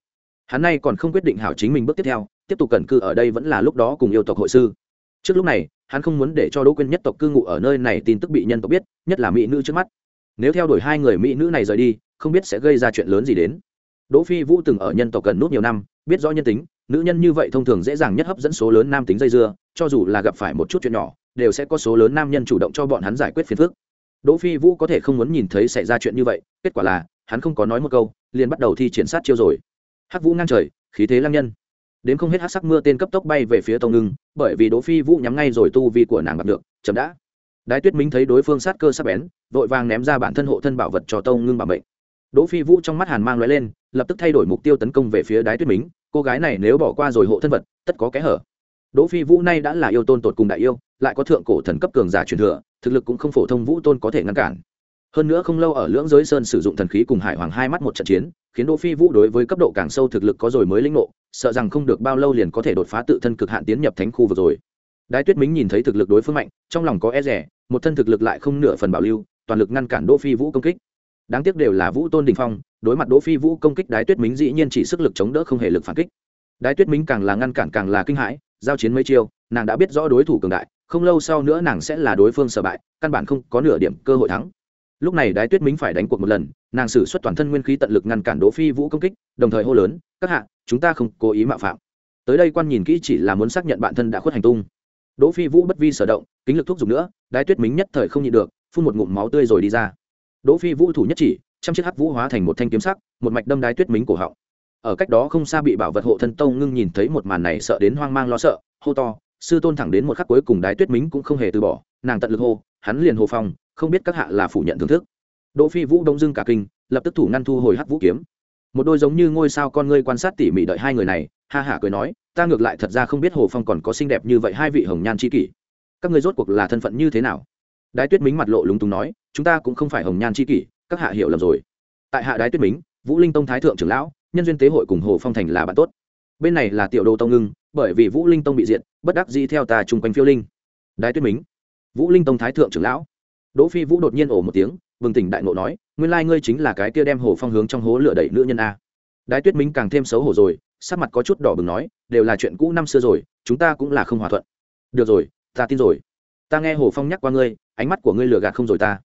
Hắn nay còn không quyết định hảo chính mình bước tiếp theo tiếp tục cẩn cư ở đây vẫn là lúc đó cùng yêu tộc hội sư. Trước lúc này, hắn không muốn để cho đỗ quyên nhất tộc cư ngụ ở nơi này tin tức bị nhân tộc biết, nhất là mỹ nữ trước mắt. Nếu theo đuổi hai người mỹ nữ này rời đi, không biết sẽ gây ra chuyện lớn gì đến. Đỗ phi vũ từng ở nhân tộc gần nút nhiều năm, biết rõ nhân tính, nữ nhân như vậy thông thường dễ dàng nhất hấp dẫn số lớn nam tính dây dưa, cho dù là gặp phải một chút chuyện nhỏ, đều sẽ có số lớn nam nhân chủ động cho bọn hắn giải quyết phiền phức. Đỗ phi vũ có thể không muốn nhìn thấy xảy ra chuyện như vậy, kết quả là, hắn không có nói một câu, liền bắt đầu thi triển sát chiêu rồi. Hắc vũ ngang trời, khí thế lang nhân đến không hết hát sắc mưa tên cấp tốc bay về phía tông ngưng, bởi vì đỗ phi vũ nhắm ngay rồi tu vi của nàng bạc được, chậm đã. Đái tuyết minh thấy đối phương sát cơ sắc bén, vội vàng ném ra bản thân hộ thân bảo vật cho tông ngưng bảo mệnh. Đỗ phi vũ trong mắt hàn mang lóe lên, lập tức thay đổi mục tiêu tấn công về phía đái tuyết minh. cô gái này nếu bỏ qua rồi hộ thân vật, tất có kẽ hở. Đỗ phi vũ nay đã là yêu tôn tột cùng đại yêu, lại có thượng cổ thần cấp cường giả truyền thừa, thực lực cũng không phổ thông vũ tôn có thể ngăn cản. Hơn nữa không lâu ở lưỡng giới sơn sử dụng thần khí cùng hải hoàng hai mắt một trận chiến, khiến đỗ phi vũ đối với cấp độ càng sâu thực lực có rồi mới lĩnh ngộ sợ rằng không được bao lâu liền có thể đột phá tự thân cực hạn tiến nhập thánh khu vực rồi. Đái tuyết mính nhìn thấy thực lực đối phương mạnh, trong lòng có e rẻ một thân thực lực lại không nửa phần bảo lưu, toàn lực ngăn cản đỗ phi vũ công kích. Đáng tiếc đều là vũ tôn đình phong, đối mặt đỗ phi vũ công kích đái tuyết mính dĩ nhiên chỉ sức lực chống đỡ không hề lực phản kích. Đái tuyết mính càng là ngăn cản càng là kinh hãi, giao chiến mấy chiêu, nàng đã biết rõ đối thủ cường đại, không lâu sau nữa nàng sẽ là đối phương sở bại, căn bản không có nửa điểm cơ hội thắng lúc này đái tuyết mính phải đánh cuộc một lần, nàng sử xuất toàn thân nguyên khí tận lực ngăn cản đỗ phi vũ công kích, đồng thời hô lớn, các hạ, chúng ta không cố ý mạo phạm. Tới đây quan nhìn kỹ chỉ là muốn xác nhận bản thân đã khuất hành tung. Đỗ phi vũ bất vi sở động, kính lực thúc giục nữa, đái tuyết mính nhất thời không nhịn được, phun một ngụm máu tươi rồi đi ra. Đỗ phi vũ thủ nhất chỉ, trăm chiếc hắc vũ hóa thành một thanh kiếm sắc, một mạch đâm đái tuyết mính cổ họng. Ở cách đó không xa bị bảo vật hộ thân tông ngưng nhìn thấy một màn này sợ đến hoang mang lo sợ, hô to, sư tôn thẳng đến một khắc cuối cùng đái tuyết mính cũng không hề từ bỏ, nàng tận lực hô hắn liền hồ phong, không biết các hạ là phủ nhận thưởng thức. Đỗ phi vũ đông dưng cả kinh, lập tức thủ ngăn thu hồi hắc vũ kiếm. Một đôi giống như ngôi sao con ngươi quan sát tỉ mỉ đợi hai người này, ha hả cười nói, ta ngược lại thật ra không biết hồ phong còn có xinh đẹp như vậy hai vị hồng nhan chi kỷ. Các ngươi rốt cuộc là thân phận như thế nào? Đái tuyết mính mặt lộ lúng túng nói, chúng ta cũng không phải hồng nhan chi kỷ, các hạ hiểu lầm rồi. Tại hạ đái tuyết mính, vũ linh tông thái thượng trưởng lão, nhân duyên tế hội cùng hồ phong thành là bạn tốt. Bên này là tiểu đô tông ngưng, bởi vì vũ linh tông bị diện bất đắc dĩ theo ta chung quanh phiêu linh. Đái tuyết mính vũ linh tông thái thượng trưởng lão. Đỗ phi vũ đột nhiên ổ một tiếng, bừng tỉnh đại ngộ nói, nguyên lai ngươi chính là cái kia đem hồ phong hướng trong hố lửa đẩy nữ nhân a. Đái tuyết Minh càng thêm xấu hổ rồi, sắc mặt có chút đỏ bừng nói, đều là chuyện cũ năm xưa rồi, chúng ta cũng là không hòa thuận. Được rồi, ta tin rồi. Ta nghe hồ phong nhắc qua ngươi, ánh mắt của ngươi lừa gạt không rồi ta.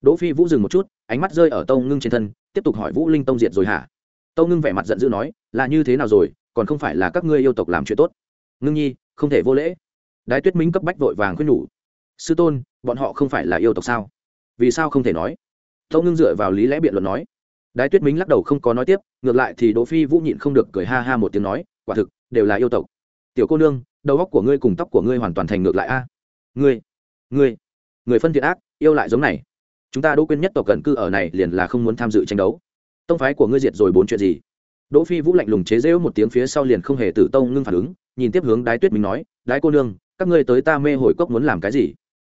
Đỗ phi vũ dừng một chút, ánh mắt rơi ở Tông ngưng trên thân, tiếp tục hỏi vũ linh tông diệt rồi hả? Tâu ngưng vẻ mặt giận dữ nói, là như thế nào rồi, còn không phải là các ngươi yêu tộc làm chuyện tốt. Ngưng nhi, không thể vô lễ. Đái tuyết minh cấp bách vội vàng khuyên nhủ sư tôn, bọn họ không phải là yêu tộc sao? Vì sao không thể nói? Tâu ngưng dựa vào lý lẽ biện luận nói. Đái tuyết minh lắc đầu không có nói tiếp, ngược lại thì đỗ phi vũ nhịn không được cười ha ha một tiếng nói, quả thực, đều là yêu tộc. Tiểu cô nương, đầu óc của ngươi cùng tóc của ngươi hoàn toàn thành ngược lại a. Ngươi ngươi, người phân thiện ác, yêu lại giống này. Chúng ta đỗ quyên nhất tộc gần cư ở này liền là không muốn tham dự tranh đấu. Tông phái của ngươi diệt rồi bốn chuyện gì? Đỗ phi vũ lạnh lùng chế giễu một tiếng phía sau liền không hề tử tông ngưng phản ứng, nhìn tiếp hướng đái tuyết minh nói, đái cô nương, các ngươi tới ta mê hồi cốc muốn làm cái gì?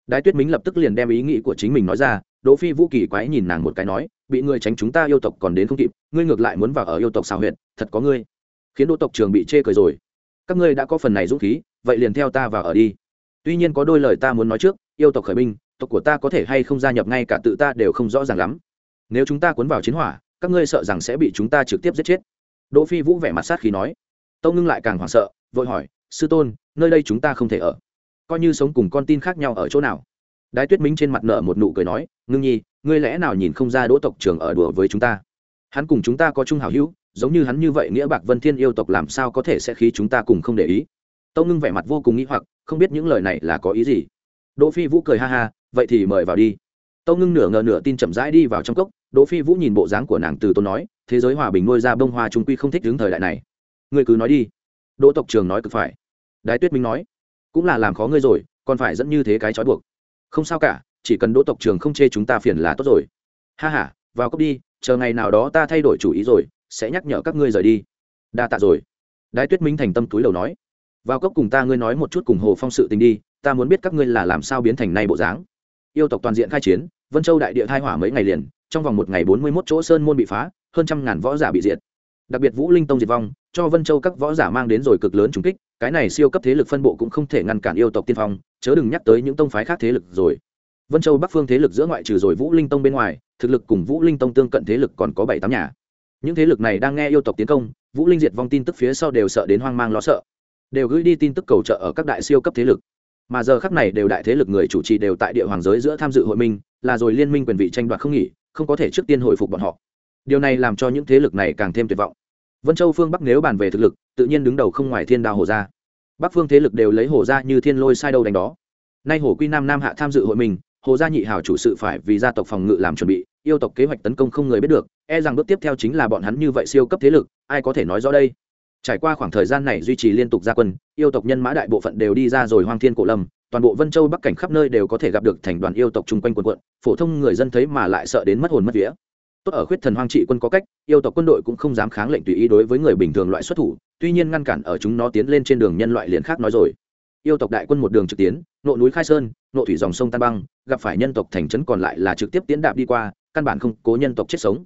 Đái tuyết minh lập tức liền đem ý nghĩ của chính mình nói ra, đỗ phi vũ kỳ quái nhìn nàng một cái nói, bị ngươi tránh chúng ta yêu tộc còn đến không kịp, ngươi ngược lại muốn vào ở yêu tộc xào huyện thật có ngươi. Khiến đỗ tộc trường bị chê cười rồi. Các ngươi đã có phần này dũng khí, vậy liền theo ta vào ở đi. Tuy nhiên có đôi lời ta muốn nói trước, yêu tộc khởi binh, tộc của ta có thể hay không gia nhập ngay cả tự ta đều không rõ ràng lắm. Nếu chúng ta cuốn vào chiến hỏa, các ngươi sợ rằng sẽ bị chúng ta trực tiếp giết chết. Đỗ phi vũ vẻ mặt sát khí nói. Tâu ngưng lại càng hoảng sợ, vội hỏi, sư tôn, nơi đây chúng ta không thể ở coi như sống cùng con tin khác nhau ở chỗ nào. Đái tuyết minh trên mặt nợ một nụ cười nói, ngưng nhi, ngươi lẽ nào nhìn không ra đỗ tộc Trường ở đùa với chúng ta? Hắn cùng chúng ta có chung hảo hữu, giống như hắn như vậy nghĩa bạc vân thiên yêu tộc làm sao có thể sẽ khí chúng ta cùng không để ý? Tâu ngưng vẻ mặt vô cùng nghĩ hoặc, không biết những lời này là có ý gì. Đỗ phi vũ cười ha ha, vậy thì mời vào đi. Tâu ngưng nửa ngờ nửa tin chậm rãi đi vào trong cốc, đỗ phi vũ nhìn bộ dáng của nàng từ tôn nói, thế giới hòa bình nuôi ra bông hoa trung quy không thích đứng thời đại này. Ngươi cứ nói đi. Đỗ tộc trường nói cực phải. Đái tuyết minh nói cũng là làm khó ngươi rồi, còn phải dẫn như thế cái trói buộc. Không sao cả, chỉ cần đỗ tộc trường không chê chúng ta phiền là tốt rồi. Ha ha, vào cốc đi, chờ ngày nào đó ta thay đổi chủ ý rồi, sẽ nhắc nhở các ngươi rời đi. Đa tạ rồi. Đái tuyết minh thành tâm túi đầu nói. Vào cốc cùng ta ngươi nói một chút cùng hồ phong sự tình đi, ta muốn biết các ngươi là làm sao biến thành nay bộ dáng. Yêu tộc toàn diện khai chiến, vân châu đại địa thai hỏa mấy ngày liền, trong vòng một ngày bốn mươi mốt chỗ sơn môn bị phá, hơn trăm ngàn võ giả bị diệt. Đặc biệt vũ linh tông diệt vong, cho vân châu các võ giả mang đến rồi cực lớn trùng kích cái này siêu cấp thế lực phân bộ cũng không thể ngăn cản yêu tộc tiên phong, chớ đừng nhắc tới những tông phái khác thế lực rồi. Vân châu bắc phương thế lực giữa ngoại trừ rồi vũ linh tông bên ngoài, thực lực cùng vũ linh tông tương cận thế lực còn có bảy tám nhà. Những thế lực này đang nghe yêu tộc tiến công, vũ linh diệt vong tin tức phía sau đều sợ đến hoang mang lo sợ. Đều gửi đi tin tức cầu trợ ở các đại siêu cấp thế lực. Mà giờ khắc này đều đại thế lực người chủ trì đều tại địa hoàng giới giữa tham dự hội minh, là rồi liên minh quyền vị tranh đoạt không nghỉ, không có thể trước tiên hồi phục bọn họ. Điều này làm cho những thế lực này càng thêm tuyệt vọng vân châu phương bắc nếu bàn về thực lực, tự nhiên đứng đầu không ngoài thiên đao hồ gia. Bắc phương thế lực đều lấy hồ gia như thiên lôi sai đâu đánh đó. Nay hồ quy nam nam hạ tham dự hội mình, hồ gia nhị hảo chủ sự phải vì gia tộc phòng ngự làm chuẩn bị, yêu tộc kế hoạch tấn công không người biết được e rằng bước tiếp theo chính là bọn hắn như vậy siêu cấp thế lực, ai có thể nói rõ đây? Trải qua khoảng thời gian này duy trì liên tục gia quân, yêu tộc nhân mã đại bộ phận đều đi ra rồi hoang thiên cổ lâm, toàn bộ vân châu bắc cảnh khắp nơi đều có thể gặp được thành đoàn yêu tộc chung quanh quần quận, phổ thông người dân thấy mà lại sợ đến mất hồn mất vía tốt ở khuyết thần hoang trị quân có cách, yêu tộc quân đội cũng không dám kháng lệnh tùy ý đối với người bình thường loại xuất thủ, tuy nhiên ngăn cản ở chúng nó tiến lên trên đường nhân loại liền khác nói rồi. Yêu tộc đại quân một đường trực tiến nộ núi khai sơn nộ thủy dòng sông tan băng, gặp phải nhân tộc thành trấn còn lại là trực tiếp tiến đạp đi qua, căn bản không cố nhân tộc chết sống.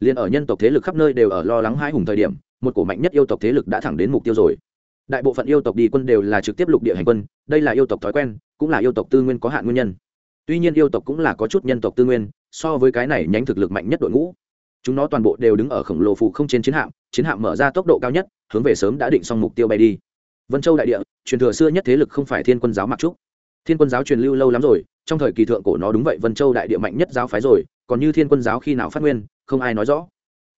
Liền ở nhân tộc thế lực khắp nơi đều ở lo lắng hai hùng thời điểm, một cổ mạnh nhất yêu tộc thế lực đã thẳng đến mục tiêu rồi. Đại bộ phận yêu tộc đi quân đều là trực tiếp lục địa hành quân, đây là yêu tộc thói quen, cũng là yêu tộc tư nguyên có hạn nguyên nhân. Tuy nhiên yêu tộc cũng là có chút nhân tộc tư nguyên so với cái này nhánh thực lực mạnh nhất đội ngũ. Chúng nó toàn bộ đều đứng ở khổng lồ phụ không trên chiến hạm chiến hạm mở ra tốc độ cao nhất, hướng về sớm đã định xong mục tiêu bay đi. Vân châu đại địa, truyền thừa xưa nhất thế lực không phải thiên quân giáo mặc trúc. Thiên quân giáo truyền lưu lâu lắm rồi, trong thời kỳ thượng cổ nó đúng vậy, vân châu đại địa mạnh nhất giáo phái rồi, còn như thiên quân giáo khi nào phát nguyên, không ai nói rõ.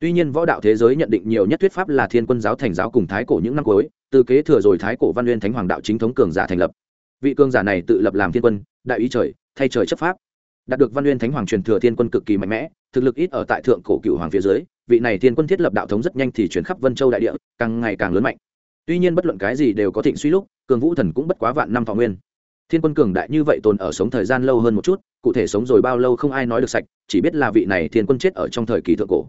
Tuy nhiên võ đạo thế giới nhận định nhiều nhất thuyết pháp là thiên quân giáo thành giáo cùng thái cổ những năm cuối, từ kế thừa rồi thái cổ văn nguyên thánh hoàng đạo chính thống cường giả thành lập. Vị cường giả này tự lập làm thiên quân, đại ý trời, thay trời chấp pháp đạt được văn nguyên thánh hoàng truyền thừa thiên quân cực kỳ mạnh mẽ, thực lực ít ở tại thượng cổ cựu hoàng phía dưới, vị này thiên quân thiết lập đạo thống rất nhanh thì chuyển khắp vân châu đại địa, càng ngày càng lớn mạnh. Tuy nhiên bất luận cái gì đều có thịnh suy lúc, cường vũ thần cũng bất quá vạn năm thọ nguyên. Thiên quân cường đại như vậy tồn ở sống thời gian lâu hơn một chút, cụ thể sống rồi bao lâu không ai nói được sạch, chỉ biết là vị này thiên quân chết ở trong thời kỳ thượng cổ.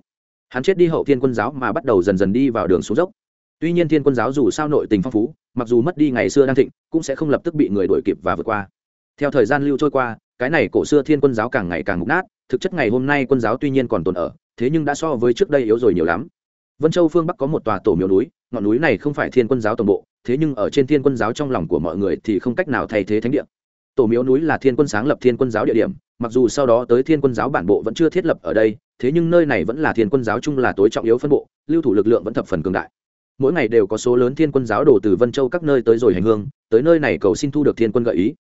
Hắn chết đi hậu thiên quân giáo mà bắt đầu dần dần đi vào đường xuống dốc. Tuy nhiên thiên quân giáo dù sao nội tình phong phú, mặc dù mất đi ngày xưa đang thịnh, cũng sẽ không lập tức bị người đuổi kịp và vượt qua. Theo thời gian lưu trôi qua cái này cổ xưa thiên quân giáo càng ngày càng mục nát, thực chất ngày hôm nay quân giáo tuy nhiên còn tồn ở, thế nhưng đã so với trước đây yếu rồi nhiều lắm. Vân châu phương bắc có một tòa tổ miếu núi, ngọn núi này không phải thiên quân giáo toàn bộ, thế nhưng ở trên thiên quân giáo trong lòng của mọi người thì không cách nào thay thế thánh địa. Tổ miếu núi là thiên quân sáng lập thiên quân giáo địa điểm, mặc dù sau đó tới thiên quân giáo bản bộ vẫn chưa thiết lập ở đây, thế nhưng nơi này vẫn là thiên quân giáo chung là tối trọng yếu phân bộ, lưu thủ lực lượng vẫn thập phần cường đại. Mỗi ngày đều có số lớn thiên quân giáo đổ từ vân châu các nơi tới rồi hành hương, tới nơi này cầu xin thu được thiên quân gợi ý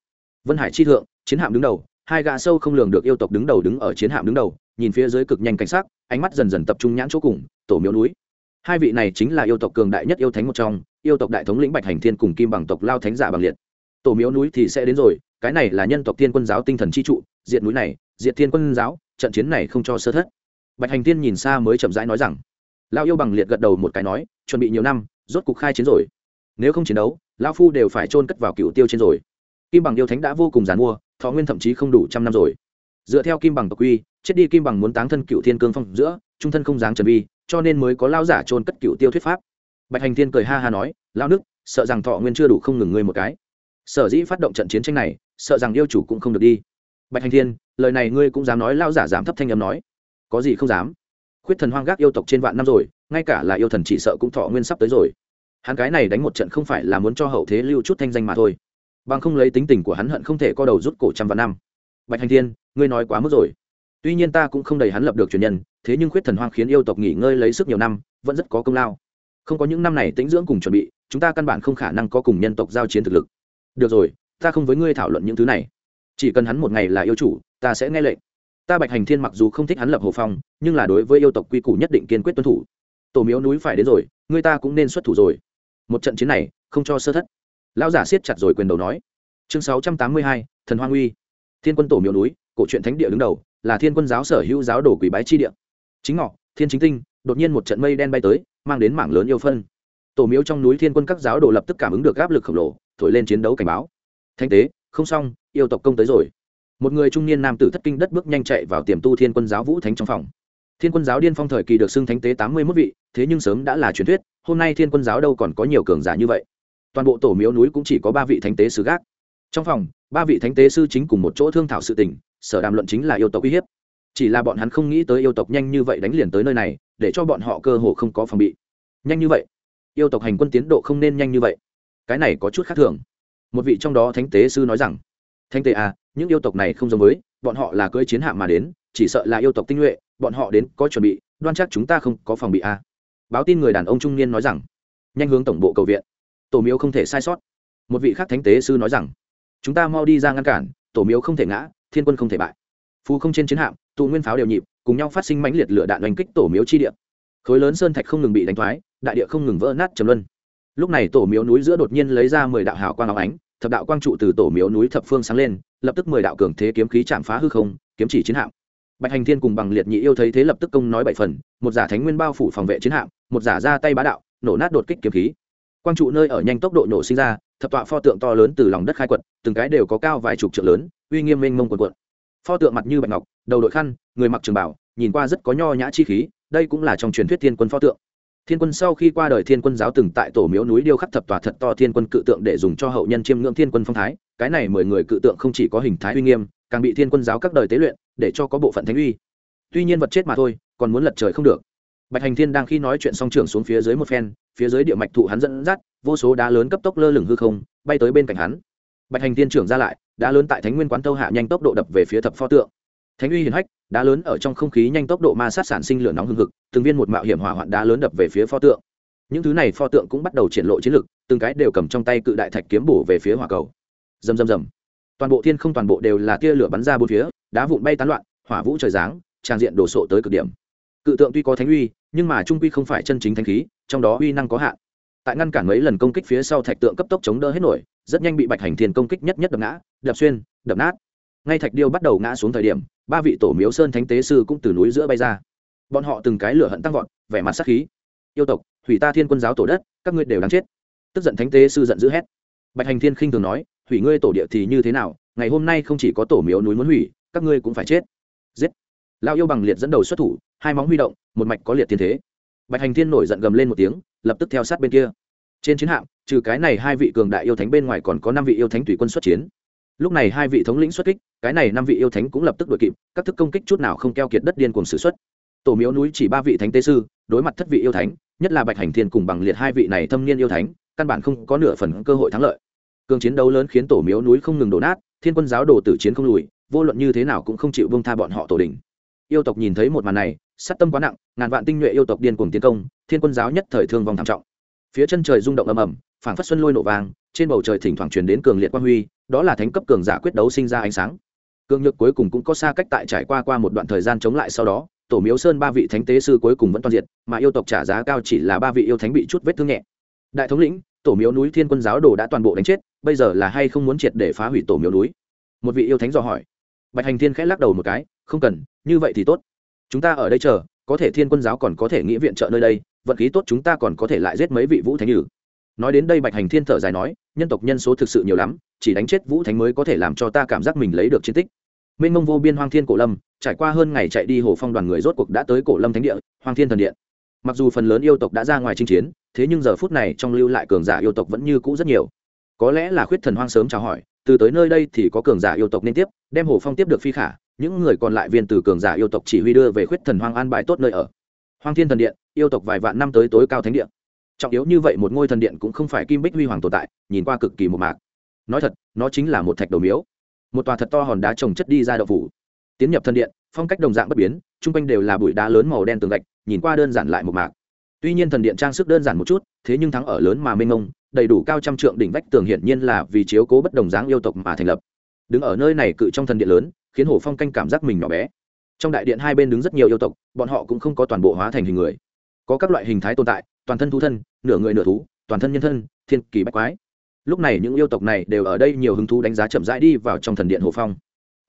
vân hải chi thượng, chiến hạm đứng đầu, hai gã sâu không lường được yêu tộc đứng đầu đứng ở chiến hạm đứng đầu, nhìn phía dưới cực nhanh cảnh sát ánh mắt dần dần tập trung nhãn chỗ cùng, tổ miếu núi. Hai vị này chính là yêu tộc cường đại nhất yêu thánh một trong, yêu tộc đại thống lĩnh bạch hành thiên cùng kim bằng tộc lao thánh giả bằng liệt. Tổ miếu núi thì sẽ đến rồi, cái này là nhân tộc thiên quân giáo tinh thần chi trụ, diệt núi này, diệt thiên quân giáo, trận chiến này không cho sơ thất. Bạch hành thiên nhìn xa mới chậm rãi nói rằng lao yêu bằng liệt gật đầu một cái nói, chuẩn bị nhiều năm, rốt cục khai chiến rồi. Nếu không chiến đấu lao phu đều phải chôn cất vào cựu tiêu trên rồi kim bằng yêu thánh đã vô cùng giàn mua thọ nguyên thậm chí không đủ trăm năm rồi. Dựa theo kim bằng tộc quy chết đi kim bằng muốn táng thân cựu thiên cương phong giữa trung thân không dáng trần vi cho nên mới có lao giả trôn cất cựu tiêu thuyết pháp. Bạch hành thiên cười ha ha nói lao nức, sợ rằng thọ nguyên chưa đủ không ngừng ngươi một cái. Sở dĩ phát động trận chiến tranh này sợ rằng yêu chủ cũng không được đi. Bạch hành thiên lời này ngươi cũng dám nói lao giả dám thấp thanh âm nói. Có gì không dám? Khuyết thần hoang gác yêu tộc trên vạn năm rồi ngay cả là yêu thần chỉ sợ cũng thọ nguyên sắp tới rồi. Hắn cái này đánh một trận không phải là muốn cho hậu thế lưu chút thanh danh mà thôi bằng không lấy tính tình của hắn hận không thể co đầu rút cổ trăm vạn năm. Bạch hành thiên, ngươi nói quá mức rồi. Tuy nhiên ta cũng không đầy hắn lập được truyền nhân, thế nhưng khuyết thần hoang khiến yêu tộc nghỉ ngơi lấy sức nhiều năm, vẫn rất có công lao. Không có những năm này tĩnh dưỡng cùng chuẩn bị, chúng ta căn bản không khả năng có cùng nhân tộc giao chiến thực lực. Được rồi, ta không với ngươi thảo luận những thứ này. Chỉ cần hắn một ngày là yêu chủ, ta sẽ nghe lệnh. Ta bạch hành thiên mặc dù không thích hắn lập hồ phong, nhưng là đối với yêu tộc quy củ nhất định kiên quyết tuân thủ. Tổ miếu núi phải đến rồi, người ta cũng nên xuất thủ rồi. Một trận chiến này, không cho sơ thất lão giả siết chặt rồi quyền đầu nói. Chương sáu trăm tám mươi hai, thần hoang uy. Thiên quân tổ miếu núi, cổ truyện thánh địa đứng đầu, là thiên quân giáo sở hữu giáo đồ quỷ bái chi địa. Chính ngọ, thiên chính tinh, đột nhiên một trận mây đen bay tới, mang đến mảng lớn yêu phân. Tổ miếu trong núi thiên quân các giáo đồ lập tức cảm ứng được áp lực khổng lồ, thổi lên chiến đấu cảnh báo. Thanh tế, không xong, yêu tộc công tới rồi. Một người trung niên nam tử thất kinh đất bước nhanh chạy vào tiềm tu thiên quân giáo vũ thánh trong phòng. Thiên quân giáo điên phong thời kỳ được xưng thánh tế tám mươi mốt vị, thế nhưng sớm đã là truyền thuyết, hôm nay thiên quân giáo đâu còn có nhiều cường giả như vậy toàn bộ tổ miếu núi cũng chỉ có ba vị thánh tế sứ gác. Trong phòng, ba vị thánh tế sư chính cùng một chỗ thương thảo sự tình, sở đàm luận chính là yêu tộc uy hiếp. Chỉ là bọn hắn không nghĩ tới yêu tộc nhanh như vậy đánh liền tới nơi này, để cho bọn họ cơ hồ không có phòng bị. Nhanh như vậy? Yêu tộc hành quân tiến độ không nên nhanh như vậy. Cái này có chút khác thường. Một vị trong đó thánh tế sư nói rằng, thánh tế à những yêu tộc này không giống với, bọn họ là cưỡi chiến hạm mà đến, chỉ sợ là yêu tộc tinh nhuệ, bọn họ đến có chuẩn bị, đoan chắc chúng ta không có phòng bị à. báo tin người đàn ông trung niên nói rằng, nhanh hướng tổng bộ cầu viện tổ miếu không thể sai sót. Một vị khác thánh tế sư nói rằng, chúng ta mau đi ra ngăn cản, tổ miếu không thể ngã, thiên quân không thể bại. Phù không trên chiến hạm, tụ nguyên pháo đều nhịp, cùng nhau phát sinh mãnh liệt lửa đạn đánh kích tổ miếu chi địa. Khối lớn sơn thạch không ngừng bị đánh thoái, đại địa không ngừng vỡ nát trầm luân. Lúc này tổ miếu núi giữa đột nhiên lấy ra mười đạo hào quang áo ánh, thập đạo quang trụ từ tổ miếu núi thập phương sáng lên, lập tức mười đạo cường thế kiếm khí chạm phá hư không, kiếm chỉ chiến hạm. Bạch hành thiên cùng bằng liệt nhị yêu thấy thế lập tức công nói bảy phần, một giả thánh nguyên bao phủ phòng vệ chiến hạm, một giả ra tay bá đạo, nổ nát đột kích kiếm khí quang trụ nơi ở nhanh tốc độ nổ sinh ra, thập tọa pho tượng to lớn từ lòng đất khai quật, từng cái đều có cao vài chục trượng lớn, uy nghiêm mênh mông quần quận pho tượng mặt như bạch ngọc, đầu đội khăn, người mặc trường bảo, nhìn qua rất có nho nhã chi khí, đây cũng là trong truyền thuyết thiên quân pho tượng. Thiên quân sau khi qua đời thiên quân giáo từng tại tổ miếu núi điêu khắc thập tòa thật to thiên quân cự tượng để dùng cho hậu nhân chiêm ngưỡng thiên quân phong thái, cái này mười người cự tượng không chỉ có hình thái uy nghiêm, càng bị thiên quân giáo các đời tế luyện, để cho có bộ phận thánh uy. Tuy nhiên vật chết mà thôi, còn muốn lật trời không được bạch hành thiên đang khi nói chuyện song trưởng xuống phía dưới một phen, phía dưới địa mạch thụ hắn dẫn dắt, vô số đá lớn cấp tốc lơ lửng hư không, bay tới bên cạnh hắn. Bạch hành thiên trưởng ra lại, đá lớn tại thánh nguyên quán thâu hạ nhanh tốc độ đập về phía thập pho tượng. Thánh uy hiển hách, đá lớn ở trong không khí nhanh tốc độ ma sát sản sinh lửa nóng hưng hực, từng viên một mạo hiểm hỏa hoạn đá lớn đập về phía pho tượng. Những thứ này pho tượng cũng bắt đầu triển lộ chiến lực, từng cái đều cầm trong tay cự đại thạch kiếm bổ về phía hỏa cầu. Rầm rầm rầm. Toàn bộ thiên không toàn bộ đều là tia lửa bắn ra bốn phía, đá vụn bay tán loạn, hỏa vũ trời giáng, trang diện đổ sộ tới cực điểm cự tượng tuy có thánh uy, nhưng mà trung quy không phải chân chính thánh khí, trong đó uy năng có hạn. Tại ngăn cản mấy lần công kích phía sau thạch tượng cấp tốc chống đỡ hết nổi, rất nhanh bị bạch hành thiên công kích nhất nhất đập ngã, đập xuyên, đập nát. Ngay thạch điêu bắt đầu ngã xuống thời điểm, ba vị tổ miếu sơn thánh tế sư cũng từ núi giữa bay ra. Bọn họ từng cái lửa hận tăng vọt, vẻ mặt sắc khí. Yêu tộc, hủy ta thiên quân giáo tổ đất, các ngươi đều đáng chết. Tức giận thánh tế sư giận dữ hét. Bạch hành thiên khinh thường nói, hủy ngươi tổ địa thì như thế nào, ngày hôm nay không chỉ có tổ miếu núi muốn hủy, các ngươi cũng phải chết. Giết. Lao yêu bằng liệt dẫn đầu xuất thủ hai móng huy động, một mạch có liệt thiên thế. Bạch hành thiên nổi giận gầm lên một tiếng, lập tức theo sát bên kia. Trên chiến hạm, trừ cái này hai vị cường đại yêu thánh bên ngoài còn có năm vị yêu thánh thủy quân xuất chiến. Lúc này hai vị thống lĩnh xuất kích, cái này năm vị yêu thánh cũng lập tức đội kịp, các thức công kích chút nào không keo kiệt đất điên cùng sử xuất. Tổ miếu núi chỉ ba vị thánh tế sư, đối mặt thất vị yêu thánh, nhất là bạch hành thiên cùng bằng liệt hai vị này thâm niên yêu thánh, căn bản không có nửa phần cơ hội thắng lợi. Cường chiến đấu lớn khiến tổ miếu núi không ngừng đổ nát, thiên quân giáo đồ tử chiến không lùi, vô luận như thế nào cũng không chịu bông tha bọn họ tổ đình yêu tộc nhìn thấy một màn này, sát tâm quá nặng, ngàn vạn tinh nhuệ yêu tộc điên cuồng tiến công, thiên quân giáo nhất thời thương vong thảm trọng. Phía chân trời rung động ầm ầm, phảng phất xuân lôi nổ vàng, trên bầu trời thỉnh thoảng truyền đến cường liệt quang huy, đó là thánh cấp cường giả quyết đấu sinh ra ánh sáng. Cường nhược cuối cùng cũng có xa cách tại trải qua qua một đoạn thời gian chống lại sau đó, tổ miếu sơn ba vị thánh tế sư cuối cùng vẫn toàn diệt, mà yêu tộc trả giá cao chỉ là ba vị yêu thánh bị chút vết thương nhẹ. Đại thống lĩnh, tổ miếu núi thiên quân giáo đồ đã toàn bộ đánh chết, bây giờ là hay không muốn triệt để phá hủy tổ miếu núi? Một vị yêu thánh dò hỏi. Bạch hành thiên khẽ lắc đầu một cái không cần, như vậy thì tốt. Chúng ta ở đây chờ, có thể thiên quân giáo còn có thể nghĩ viện trợ nơi đây, vận khí tốt chúng ta còn có thể lại giết mấy vị vũ thánh nhử. Nói đến đây bạch hành thiên thở dài nói, nhân tộc nhân số thực sự nhiều lắm, chỉ đánh chết vũ thánh mới có thể làm cho ta cảm giác mình lấy được chiến tích. Mênh mông vô biên hoang thiên cổ lâm, trải qua hơn ngày chạy đi hồ phong đoàn người rốt cuộc đã tới cổ lâm thánh địa, hoang thiên thần điện. Mặc dù phần lớn yêu tộc đã ra ngoài chinh chiến, thế nhưng giờ phút này trong lưu lại cường giả yêu tộc vẫn như cũ rất nhiều. Có lẽ là khuyết thần hoang sớm chào hỏi, từ tới nơi đây thì có cường giả yêu tộc nên tiếp, đem hồ phong tiếp được phi khả những người còn lại viên từ cường giả yêu tộc chỉ huy đưa về khuyết thần hoang an bài tốt nơi ở. Hoang thiên thần điện, yêu tộc vài vạn năm tới tối cao thánh điện trọng yếu như vậy một ngôi thần điện cũng không phải kim bích huy hoàng tồn tại, nhìn qua cực kỳ một mạc. Nói thật, nó chính là một thạch đầu miếu. Một tòa thật to hòn đá trồng chất đi ra đậu phủ. Tiến nhập thần điện, phong cách đồng dạng bất biến chung quanh đều là bụi đá lớn màu đen tường gạch, nhìn qua đơn giản lại một mạc. Tuy nhiên thần điện trang sức đơn giản một chút, thế nhưng thắng ở lớn mà mênh mông, đầy đủ cao trăm trượng đỉnh vách tường hiển nhiên là vì chiếu cố bất đồng dáng yêu tộc mà thành lập. Đứng ở nơi này cự trong thần điện lớn khiến hồ phong canh cảm giác mình nhỏ bé. Trong đại điện hai bên đứng rất nhiều yêu tộc, bọn họ cũng không có toàn bộ hóa thành hình người. Có các loại hình thái tồn tại, toàn thân thú thân, nửa người nửa thú, toàn thân nhân thân, thiên kỳ bách quái. Lúc này những yêu tộc này đều ở đây nhiều hứng thú đánh giá chậm rãi đi vào trong thần điện hồ phong.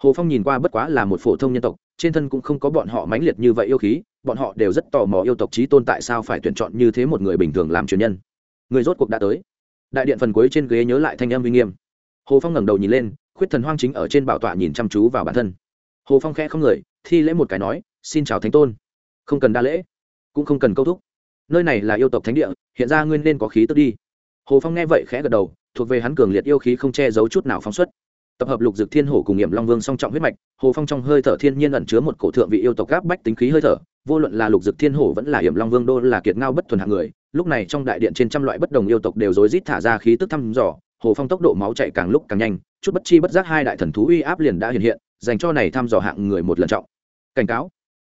Hồ phong nhìn qua bất quá là một phổ thông nhân tộc, trên thân cũng không có bọn họ mãnh liệt như vậy yêu khí, bọn họ đều rất tò mò yêu tộc trí tôn tại sao phải tuyển chọn như thế một người bình thường làm truyền nhân. Người rốt cuộc đã tới. Đại điện phần cuối trên ghế nhớ lại thanh âm uy nghiêm. Hồ phong ngẩng đầu nhìn lên khuyết thần hoang chính ở trên bảo tọa nhìn chăm chú vào bản thân. Hồ phong khẽ không người, thi lễ một cái nói, xin chào thánh tôn. Không cần đa lễ, cũng không cần câu thúc. Nơi này là yêu tộc thánh địa, hiện ra nguyên nên có khí tức đi. Hồ phong nghe vậy khẽ gật đầu, thuộc về hắn cường liệt yêu khí không che giấu chút nào phóng xuất. Tập hợp lục dực thiên hổ cùng nghiệm long vương song trọng huyết mạch, hồ phong trong hơi thở thiên nhiên ẩn chứa một cổ thượng vị yêu tộc gáp bách tính khí hơi thở, vô luận là lục dực thiên hổ vẫn là hiểm long vương đô là kiệt ngao bất thuần hạng người, lúc này trong đại điện trên trăm loại bất đồng yêu tộc đều rối rít thả ra khí tức thăm dò hồ phong tốc độ máu chạy càng lúc càng nhanh, chút bất chi bất giác hai đại thần thú uy áp liền đã hiện hiện, dành cho này thăm dò hạng người một lần trọng. Cảnh cáo.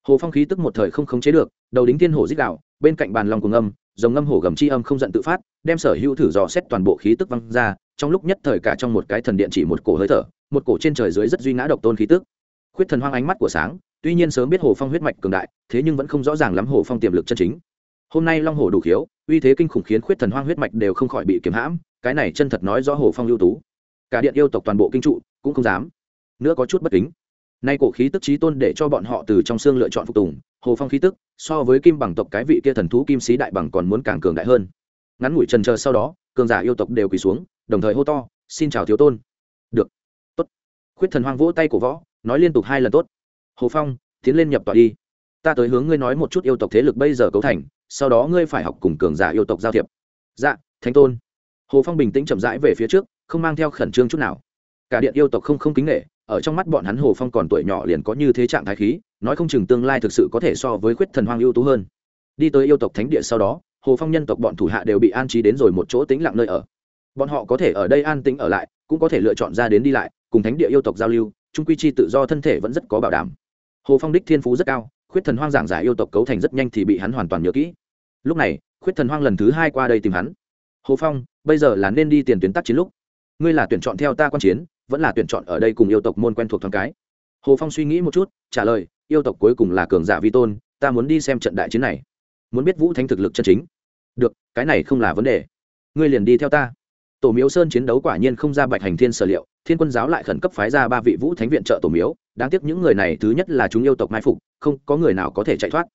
Hồ phong khí tức một thời không khống chế được, đầu đính thiên hổ dích đạo, bên cạnh bàn lòng cùng âm dòng ngâm hổ gầm chi âm không giận tự phát, đem sở hữu thử dò xét toàn bộ khí tức văng ra, trong lúc nhất thời cả trong một cái thần điện chỉ một cổ hơi thở, một cổ trên trời dưới rất duy ngã độc tôn khí tức. Khuyết thần hoang ánh mắt của sáng, tuy nhiên sớm biết hồ phong huyết mạch cường đại, thế nhưng vẫn không rõ ràng lắm hồ phong tiềm lực chân chính. Hôm nay long hồ đủ khiếu, uy thế kinh khủng khiến khuyết thần hoang huyết mạch đều không khỏi bị kiếm hãm cái này chân thật nói rõ hồ phong ưu tú. Cả điện yêu tộc toàn bộ kinh trụ, cũng không dám. Nữa có chút bất kính. Nay cổ khí tức trí tôn để cho bọn họ từ trong xương lựa chọn phục tùng, hồ phong khí tức, so với kim bằng tộc cái vị kia thần thú kim sĩ đại bằng còn muốn càng cường đại hơn. Ngắn ngủi trần chờ sau đó, cường giả yêu tộc đều quỳ xuống, đồng thời hô to, xin chào thiếu tôn. Được. Tốt. Khuyết thần hoang vỗ tay cổ võ, nói liên tục hai lần tốt. Hồ phong, tiến lên nhập tọa đi. Ta tới hướng ngươi nói một chút yêu tộc thế lực bây giờ cấu thành, sau đó ngươi phải học cùng cường giả yêu tộc giao thiệp. Dạ thánh tôn hồ phong bình tĩnh chậm rãi về phía trước, không mang theo khẩn trương chút nào. Cả điện yêu tộc không không kính nghệ ở trong mắt bọn hắn hồ phong còn tuổi nhỏ liền có như thế trạng thái khí, nói không chừng tương lai thực sự có thể so với khuyết thần hoang ưu tú hơn. Đi tới yêu tộc thánh địa sau đó, hồ phong nhân tộc bọn thủ hạ đều bị an trí đến rồi một chỗ tĩnh lặng nơi ở. Bọn họ có thể ở đây an tĩnh ở lại, cũng có thể lựa chọn ra đến đi lại, cùng thánh địa yêu tộc giao lưu trung quy chi tự do thân thể vẫn rất có bảo đảm. Hồ phong đích thiên phú rất cao, khuyết thần hoang giảng giải yêu tộc cấu thành rất nhanh thì bị hắn hoàn toàn nhớ kỹ. Lúc này, khuyết thần hoang lần thứ hai qua đây tìm hắn. Hồ phong bây giờ là nên đi tiền tuyến tác chiến lúc. Ngươi là tuyển chọn theo ta quan chiến, vẫn là tuyển chọn ở đây cùng yêu tộc môn quen thuộc thoáng cái. Hồ phong suy nghĩ một chút, trả lời, yêu tộc cuối cùng là cường giả vi tôn, ta muốn đi xem trận đại chiến này. Muốn biết vũ thánh thực lực chân chính. Được, cái này không là vấn đề. Ngươi liền đi theo ta. Tổ miếu sơn chiến đấu quả nhiên không ra bạch hành thiên sở liệu, thiên quân giáo lại khẩn cấp phái ra ba vị vũ thánh viện trợ tổ miếu, đáng tiếc những người này thứ nhất là chúng yêu tộc mai phục, không có người nào có thể chạy thoát.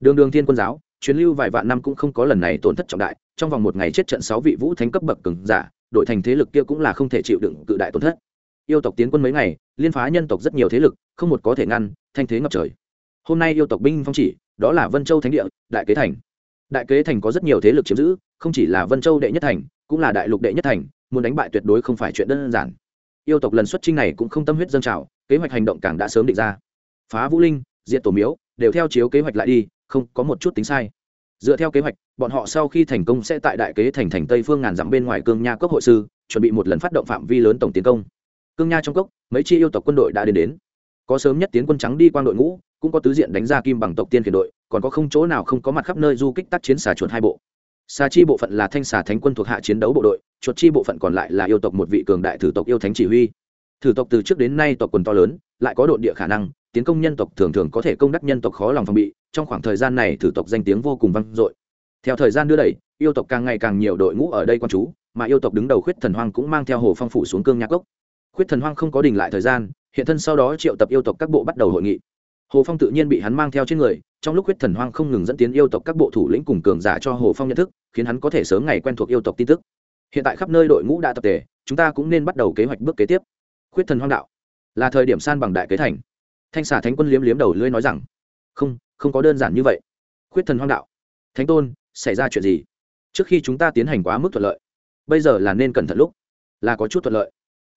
Đường đường thiên quân giáo, chuyến lưu vài vạn năm cũng không có lần này tổn thất trọng đại trong vòng một ngày chết trận sáu vị vũ thánh cấp bậc cường giả đội thành thế lực kia cũng là không thể chịu đựng cự đại tổn thất. Yêu tộc tiến quân mấy ngày, liên phá nhân tộc rất nhiều thế lực, không một có thể ngăn, thanh thế ngập trời. Hôm nay yêu tộc binh phong chỉ, đó là vân châu thánh địa, đại kế thành. Đại kế thành có rất nhiều thế lực chiếm giữ, không chỉ là vân châu đệ nhất thành, cũng là đại lục đệ nhất thành, muốn đánh bại tuyệt đối không phải chuyện đơn giản. Yêu tộc lần xuất trinh này cũng không tâm huyết dân trào, kế hoạch hành động càng đã sớm định ra. Phá vũ linh diện tổ miếu, đều theo chiếu kế hoạch lại đi, không có một chút tính sai dựa theo kế hoạch, bọn họ sau khi thành công sẽ tại đại kế thành thành tây phương ngàn dặm bên ngoài cương nha cốc hội sư, chuẩn bị một lần phát động phạm vi lớn tổng tiến công. Cương nha trong cốc, mấy chi yêu tộc quân đội đã đến đến. Có sớm nhất tiến quân trắng đi qua đội ngũ, cũng có tứ diện đánh ra kim bằng tộc tiên khiển đội, còn có không chỗ nào không có mặt khắp nơi du kích tác chiến xà chuột hai bộ. Xà chi bộ phận là thanh xà thánh quân thuộc hạ chiến đấu bộ đội, chuột chi bộ phận còn lại là yêu tộc một vị cường đại thử tộc yêu thánh chỉ huy. Thử tộc từ trước đến nay tộc quần to lớn lại có độn địa khả năng, tiến công nhân tộc thường thường có thể công đắc nhân tộc khó lòng phòng bị, trong khoảng thời gian này thử tộc danh tiếng vô cùng vang dội. Theo thời gian đưa đẩy, yêu tộc càng ngày càng nhiều đội ngũ ở đây quan chú mà yêu tộc đứng đầu khuyết thần hoang cũng mang theo hồ phong phủ xuống cương nhạc gốc khuyết thần hoang không có đình lại thời gian, hiện thân sau đó triệu tập yêu tộc các bộ bắt đầu hội nghị. Hồ phong tự nhiên bị hắn mang theo trên người, trong lúc huyết thần hoang không ngừng dẫn tiến yêu tộc các bộ thủ lĩnh cùng cường giả cho hồ phong nhận thức, khiến hắn có thể sớm ngày quen thuộc yêu tộc tin tức. Hiện tại khắp nơi đội ngũ đã tập thể, chúng ta cũng nên bắt đầu kế hoạch bước kế tiếp. Khuyết thần hoang đạo là thời điểm san bằng đại kế thành. Thanh xà thánh quân liếm liếm đầu lưỡi nói rằng, không không có đơn giản như vậy. Khuyết thần hoang đạo, thánh tôn, xảy ra chuyện gì? Trước khi chúng ta tiến hành quá mức thuận lợi, bây giờ là nên cẩn thận lúc, là có chút thuận lợi.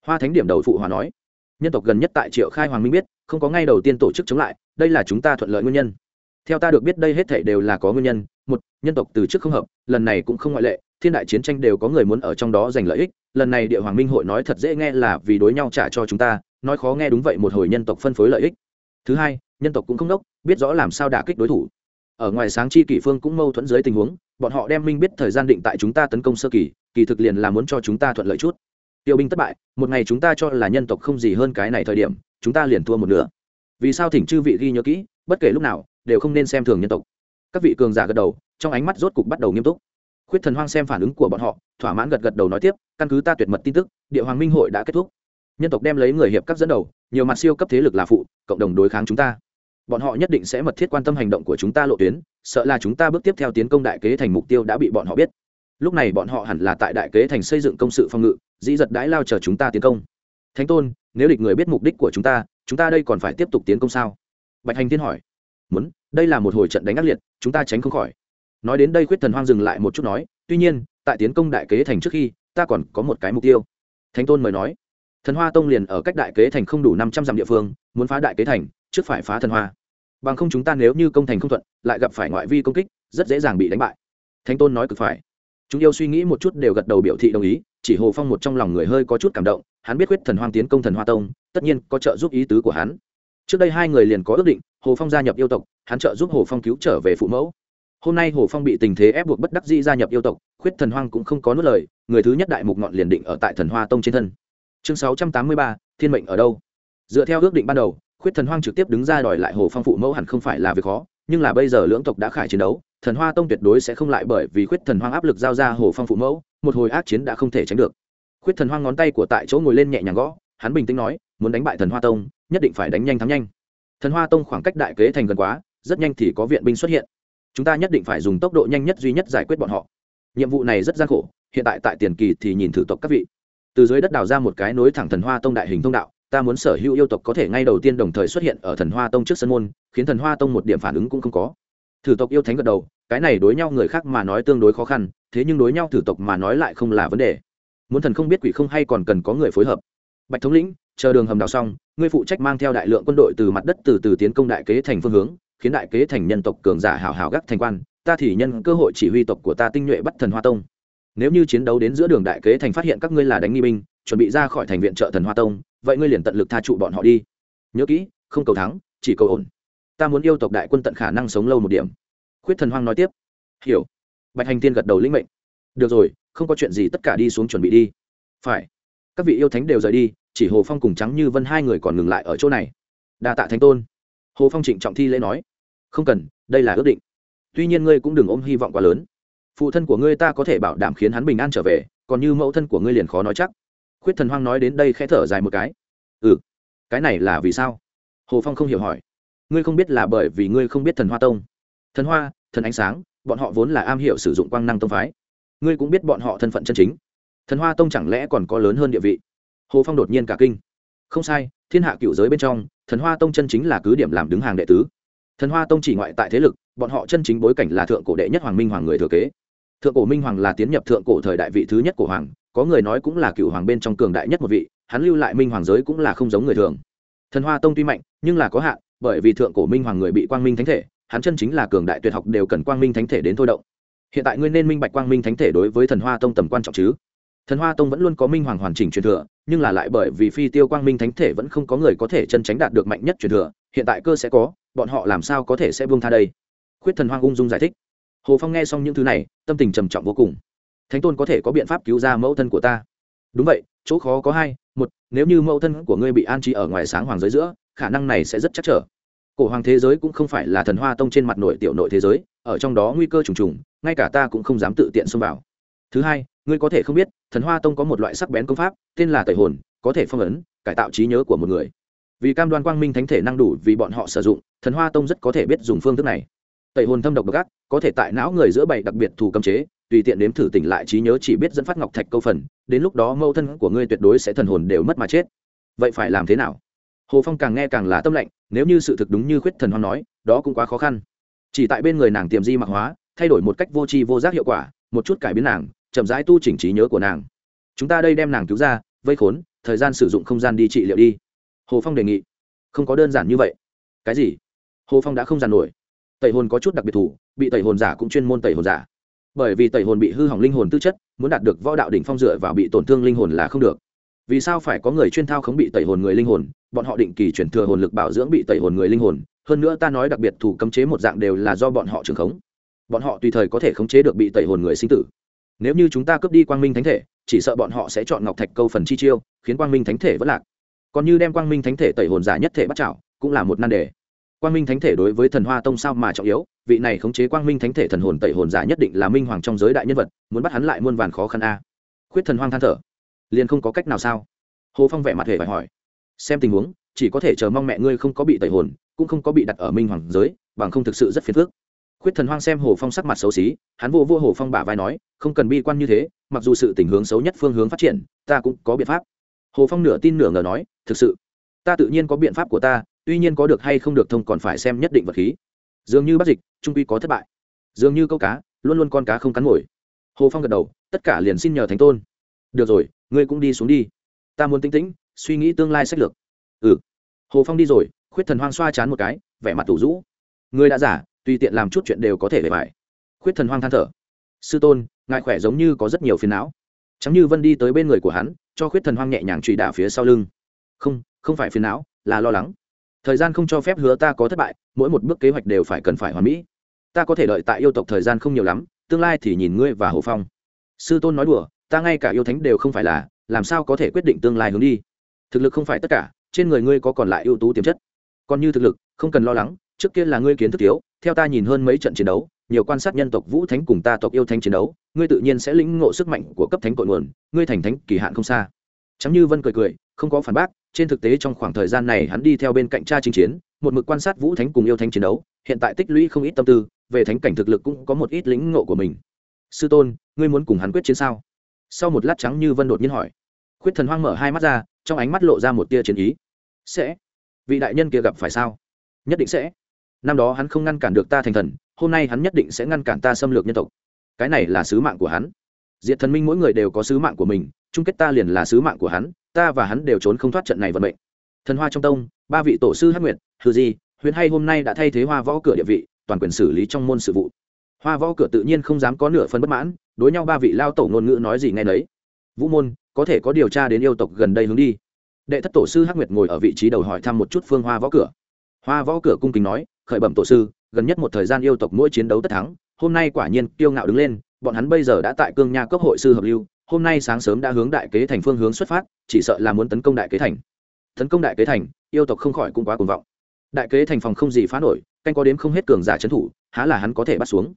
Hoa thánh điểm đầu phụ hòa nói, nhân tộc gần nhất tại triệu khai hoàng minh biết, không có ngay đầu tiên tổ chức chống lại, đây là chúng ta thuận lợi nguyên nhân. Theo ta được biết đây hết thể đều là có nguyên nhân. Một, nhân tộc từ trước không hợp, lần này cũng không ngoại lệ, thiên đại chiến tranh đều có người muốn ở trong đó giành lợi ích. Lần này địa hoàng minh hội nói thật dễ nghe là vì đối nhau trả cho chúng ta nói khó nghe đúng vậy một hồi nhân tộc phân phối lợi ích. Thứ hai, nhân tộc cũng không đốc, biết rõ làm sao đả kích đối thủ. Ở ngoài sáng chi kỷ phương cũng mâu thuẫn dưới tình huống, bọn họ đem minh biết thời gian định tại chúng ta tấn công sơ kỳ kỳ thực liền là muốn cho chúng ta thuận lợi chút. Tiêu binh thất bại, một ngày chúng ta cho là nhân tộc không gì hơn cái này thời điểm, chúng ta liền thua một nửa. Vì sao thỉnh chư vị ghi nhớ kỹ, bất kể lúc nào, đều không nên xem thường nhân tộc. Các vị cường giả gật đầu, trong ánh mắt rốt cục bắt đầu nghiêm túc. Khuyết thần hoang xem phản ứng của bọn họ, thỏa mãn gật gật đầu nói tiếp, căn cứ ta tuyệt mật tin tức, địa hoàng minh hội đã kết thúc nhân tộc đem lấy người hiệp các dẫn đầu, nhiều mặt siêu cấp thế lực là phụ, cộng đồng đối kháng chúng ta. Bọn họ nhất định sẽ mật thiết quan tâm hành động của chúng ta lộ tuyến, sợ là chúng ta bước tiếp theo tiến công đại kế thành mục tiêu đã bị bọn họ biết. Lúc này bọn họ hẳn là tại đại kế thành xây dựng công sự phòng ngự, dĩ giật đãi lao chờ chúng ta tiến công. Thánh tôn, nếu địch người biết mục đích của chúng ta chúng ta đây còn phải tiếp tục tiến công sao? Bạch hành thiên hỏi. Muốn, đây là một hồi trận đánh ác liệt, chúng ta tránh không khỏi. Nói đến đây khuyết thần hoang dừng lại một chút nói, tuy nhiên, tại tiến công đại kế thành trước khi, ta còn có một cái mục tiêu. Thánh tôn mời nói thần hoa tông liền ở cách đại kế thành không đủ năm trăm dặm địa phương, muốn phá đại kế thành, trước phải phá thần hoa. Bằng không chúng ta nếu như công thành không thuận, lại gặp phải ngoại vi công kích, rất dễ dàng bị đánh bại. Thánh tôn nói cực phải. Chúng yêu suy nghĩ một chút đều gật đầu biểu thị đồng ý, chỉ hồ phong một trong lòng người hơi có chút cảm động, hắn biết quyết thần hoang tiến công thần hoa tông, tất nhiên có trợ giúp ý tứ của hắn. Trước đây hai người liền có ước định, hồ phong gia nhập yêu tộc, hắn trợ giúp hồ phong cứu trở về phụ mẫu. Hôm nay hồ phong bị tình thế ép buộc bất đắc dĩ gia nhập yêu tộc, khuyết thần hoang cũng không có nuốt lời, người thứ nhất đại mục ngọn liền định ở tại thần hoa tông trên thân chương sáu trăm tám mươi ba, thiên mệnh ở đâu? Dựa theo ước định ban đầu, khuyết thần hoang trực tiếp đứng ra đòi lại hồ phong phụ mẫu hẳn không phải là việc khó, nhưng là bây giờ lưỡng tộc đã khải chiến đấu, thần hoa tông tuyệt đối sẽ không lại bởi vì khuyết thần hoang áp lực giao ra hồ phong phụ mẫu, một hồi ác chiến đã không thể tránh được. Khuyết thần hoang ngón tay của tại chỗ ngồi lên nhẹ nhàng gõ, hắn bình tĩnh nói, muốn đánh bại thần hoa tông, nhất định phải đánh nhanh thắng nhanh. Thần hoa tông khoảng cách đại kế thành gần quá, rất nhanh thì có viện binh xuất hiện. Chúng ta nhất định phải dùng tốc độ nhanh nhất duy nhất giải quyết bọn họ. Nhiệm vụ này rất gian khổ, hiện tại tại tiền kỳ thì nhìn thử tộc các vị từ dưới đất đào ra một cái nối thẳng thần hoa tông đại hình thông đạo, ta muốn sở hữu yêu tộc có thể ngay đầu tiên đồng thời xuất hiện ở thần hoa tông trước sân môn, khiến thần hoa tông một điểm phản ứng cũng không có. Thử tộc yêu thánh gật đầu, cái này đối nhau người khác mà nói tương đối khó khăn, thế nhưng đối nhau thử tộc mà nói lại không là vấn đề. Muốn thần không biết quỷ không hay còn cần có người phối hợp. Bạch thống lĩnh, chờ đường hầm đào xong, ngươi phụ trách mang theo đại lượng quân đội từ mặt đất từ từ tiến công đại kế thành phương hướng, khiến đại kế thành nhân tộc cường giả hảo hảo gác thành quan, ta thì nhân cơ hội chỉ huy tộc của ta tinh nhuệ bắt thần hoa tông nếu như chiến đấu đến giữa đường đại kế thành phát hiện các ngươi là đánh nghi binh, chuẩn bị ra khỏi thành viện trợ thần hoa tông, vậy ngươi liền tận lực tha trụ bọn họ đi. Nhớ kỹ, không cầu thắng, chỉ cầu ổn. Ta muốn yêu tộc đại quân tận khả năng sống lâu một điểm. Khuyết thần hoang nói tiếp. Hiểu. Bạch hành tiên gật đầu lĩnh mệnh. Được rồi, không có chuyện gì, tất cả đi xuống chuẩn bị đi. Phải. Các vị yêu thánh đều rời đi, chỉ hồ phong cùng trắng như vân hai người còn ngừng lại ở chỗ này. Đa tạ thánh tôn. Hồ phong trịnh trọng thi lễ nói. Không cần, đây là ước định. Tuy nhiên ngươi cũng đừng ôm hy vọng quá lớn phụ thân của ngươi ta có thể bảo đảm khiến hắn bình an trở về, còn như mẫu thân của ngươi liền khó nói chắc. Khuyết thần hoang nói đến đây khẽ thở dài một cái. Ừ cái này là vì sao? Hồ phong không hiểu hỏi. Ngươi không biết là bởi vì ngươi không biết thần hoa tông. Thần hoa, thần ánh sáng, bọn họ vốn là am hiểu sử dụng quang năng tông phái. Ngươi cũng biết bọn họ thân phận chân chính. Thần hoa tông chẳng lẽ còn có lớn hơn địa vị? Hồ phong đột nhiên cả kinh. Không sai, thiên hạ cựu giới bên trong, thần hoa tông chân chính là cứ điểm làm đứng hàng đệ tứ. Thần hoa tông chỉ ngoại tại thế lực, bọn họ chân chính bối cảnh là thượng cổ đệ nhất hoàng minh hoàng người thừa kế thượng cổ minh hoàng là tiến nhập thượng cổ thời đại vị thứ nhất của hoàng, có người nói cũng là cựu hoàng bên trong cường đại nhất một vị, hắn lưu lại minh hoàng giới cũng là không giống người thường. Thần hoa tông tuy mạnh, nhưng là có hạn, bởi vì thượng cổ minh hoàng người bị quang minh thánh thể, hắn chân chính là cường đại tuyệt học đều cần quang minh thánh thể đến thôi động. Hiện tại ngươi nên minh bạch quang minh thánh thể đối với thần hoa tông tầm quan trọng chứ? Thần hoa tông vẫn luôn có minh hoàng hoàn chỉnh truyền thừa, nhưng là lại bởi vì phi tiêu quang minh thánh thể vẫn không có người có thể chân tránh đạt được mạnh nhất truyền thừa, hiện tại cơ sẽ có, bọn họ làm sao có thể sẽ buông tha đây? Khuyết thần hoang ung dung giải thích hồ phong nghe xong những thứ này, tâm tình trầm trọng vô cùng. Thánh tôn có thể có biện pháp cứu ra mẫu thân của ta? Đúng vậy, chỗ khó có hai, một, nếu như mẫu thân của ngươi bị an trí ở ngoài sáng hoàng giới giữa, khả năng này sẽ rất chắc trở. Cổ hoàng thế giới cũng không phải là thần hoa tông trên mặt nội tiểu nội thế giới, ở trong đó nguy cơ trùng trùng, ngay cả ta cũng không dám tự tiện xông vào. Thứ hai, ngươi có thể không biết, thần hoa tông có một loại sắc bén công pháp, tên là tẩy hồn, có thể phong ấn, cải tạo trí nhớ của một người. Vì cam đoan quang minh thánh thể năng đủ vì bọn họ sử dụng, thần hoa tông rất có thể biết dùng phương thức này tẩy hồn thâm độc độc ác, có thể tại não người giữa bày đặc biệt thù cấm chế, tùy tiện đếm thử tỉnh lại trí nhớ chỉ biết dẫn phát ngọc thạch câu phần, đến lúc đó mâu thân của ngươi tuyệt đối sẽ thần hồn đều mất mà chết. Vậy phải làm thế nào? Hồ phong càng nghe càng là tâm lạnh. nếu như sự thực đúng như khuyết thần Hoan nói, đó cũng quá khó khăn. Chỉ tại bên người nàng tiềm di mạc hóa, thay đổi một cách vô tri vô giác hiệu quả, một chút cải biến nàng, chậm rãi tu chỉnh trí nhớ của nàng. Chúng ta đây đem nàng cứu ra, vây khốn, thời gian sử dụng không gian đi trị liệu đi. Hồ phong đề nghị. Không có đơn giản như vậy. Cái gì? Hồ phong đã không giàn nổi tẩy hồn có chút đặc biệt thủ, bị tẩy hồn giả cũng chuyên môn tẩy hồn giả. Bởi vì tẩy hồn bị hư hỏng linh hồn tư chất, muốn đạt được võ đạo đỉnh phong dựa vào bị tổn thương linh hồn là không được. Vì sao phải có người chuyên thao không bị tẩy hồn người linh hồn, bọn họ định kỳ chuyển thừa hồn lực bảo dưỡng bị tẩy hồn người linh hồn, hơn nữa ta nói đặc biệt thủ cấm chế một dạng đều là do bọn họ trường khống. Bọn họ tùy thời có thể khống chế được bị tẩy hồn người sinh tử. Nếu như chúng ta cướp đi quang minh thánh thể, chỉ sợ bọn họ sẽ chọn ngọc thạch câu phần chi chiêu, khiến quang minh thánh thể vất lạc. Còn như đem quang minh thánh thể tẩy hồn giả nhất thể bắt chảo, cũng là một nan đề quang minh thánh thể đối với thần hoa tông sao mà trọng yếu? Vị này khống chế quang minh thánh thể thần hồn tẩy hồn giả nhất định là minh hoàng trong giới đại nhân vật, muốn bắt hắn lại muôn vàn khó khăn a. Khuyết thần hoang than thở. Liền không có cách nào sao? Hồ phong vẻ mặt hề phải hỏi. Xem tình huống, chỉ có thể chờ mong mẹ ngươi không có bị tẩy hồn, cũng không có bị đặt ở minh hoàng giới, bằng không thực sự rất phiền phức. Khuyết thần hoang xem hồ phong sắc mặt xấu xí, hắn vô vô hồ phong bả vai nói, không cần bi quan như thế, mặc dù sự tình hướng xấu nhất phương hướng phát triển, ta cũng có biện pháp. Hồ phong nửa tin nửa ngờ nói, thực sự, ta tự nhiên có biện pháp của ta tuy nhiên có được hay không được thông còn phải xem nhất định vật khí. Dường như bắt dịch, trung quy có thất bại. Dường như câu cá, luôn luôn con cá không cắn mồi hồ phong gật đầu, tất cả liền xin nhờ thánh tôn. Được rồi, ngươi cũng đi xuống đi. Ta muốn tinh tĩnh, suy nghĩ tương lai sách lược. Ừ. Hồ phong đi rồi, khuyết thần hoang xoa chán một cái, vẻ mặt tủ rũ. Ngươi đã giả, tùy tiện làm chút chuyện đều có thể để bài khuyết thần hoang than thở. Sư tôn ngại khỏe giống như có rất nhiều phiền não. Chẳng như vân đi tới bên người của hắn, cho khuyết thần hoang nhẹ nhàng trụy đả phía sau lưng. Không không phải phiền não, là lo lắng thời gian không cho phép hứa ta có thất bại, mỗi một bước kế hoạch đều phải cần phải hoàn mỹ. Ta có thể đợi tại yêu tộc thời gian không nhiều lắm, tương lai thì nhìn ngươi và hồ phong. Sư tôn nói đùa, ta ngay cả yêu thánh đều không phải là, làm sao có thể quyết định tương lai hướng đi? Thực lực không phải tất cả, trên người ngươi có còn lại ưu tú tiềm chất. Còn như thực lực, không cần lo lắng, trước kia là ngươi kiến thức thiếu, theo ta nhìn hơn mấy trận chiến đấu, nhiều quan sát nhân tộc vũ thánh cùng ta tộc yêu thánh chiến đấu, ngươi tự nhiên sẽ lĩnh ngộ sức mạnh của cấp thánh cội nguồn, ngươi thành thánh kỳ hạn không xa. Chẳng như vân cười cười, không có phản bác trên thực tế trong khoảng thời gian này hắn đi theo bên cạnh cha chinh chiến, một mực quan sát vũ thánh cùng yêu thánh chiến đấu, hiện tại tích lũy không ít tâm tư, về thánh cảnh thực lực cũng có một ít lĩnh ngộ của mình. Sư tôn, ngươi muốn cùng hắn quyết chiến sao? Sau một lát trắng như vân đột nhiên hỏi. Khuyết thần hoang mở hai mắt ra, trong ánh mắt lộ ra một tia chiến ý. Sẽ. Vị đại nhân kia gặp phải sao? Nhất định sẽ. Năm đó hắn không ngăn cản được ta thành thần, hôm nay hắn nhất định sẽ ngăn cản ta xâm lược nhân tộc. Cái này là sứ mạng của hắn. Diệt thần minh mỗi người đều có sứ mạng của mình, chung kết ta liền là sứ mạng của hắn ta và hắn đều trốn không thoát trận này vận mệnh. Thần hoa trong tông, ba vị tổ sư hắc nguyệt, hư di huyền hay hôm nay đã thay thế hoa võ cửa địa vị, toàn quyền xử lý trong môn sự vụ. Hoa võ cửa tự nhiên không dám có nửa phần bất mãn, đối nhau ba vị lao tổ ngôn ngữ nói gì ngay nấy. Vũ môn, có thể có điều tra đến yêu tộc gần đây hướng đi. Đệ thất tổ sư hắc nguyệt ngồi ở vị trí đầu hỏi thăm một chút phương hoa võ cửa. Hoa võ cửa cung kính nói, khởi bẩm tổ sư, gần nhất một thời gian yêu tộc mỗi chiến đấu tất thắng, hôm nay quả nhiên kiêu ngạo đứng lên, bọn hắn bây giờ đã tại cương nha cấp hội sư hợp lưu hôm nay sáng sớm đã hướng đại kế thành phương hướng xuất phát, chỉ sợ là muốn tấn công đại kế thành. Tấn công đại kế thành, yêu tộc không khỏi cũng quá cuồng vọng. Đại kế thành phòng không gì phá nổi, canh có đếm không hết cường giả trấn thủ, há là hắn có thể bắt xuống.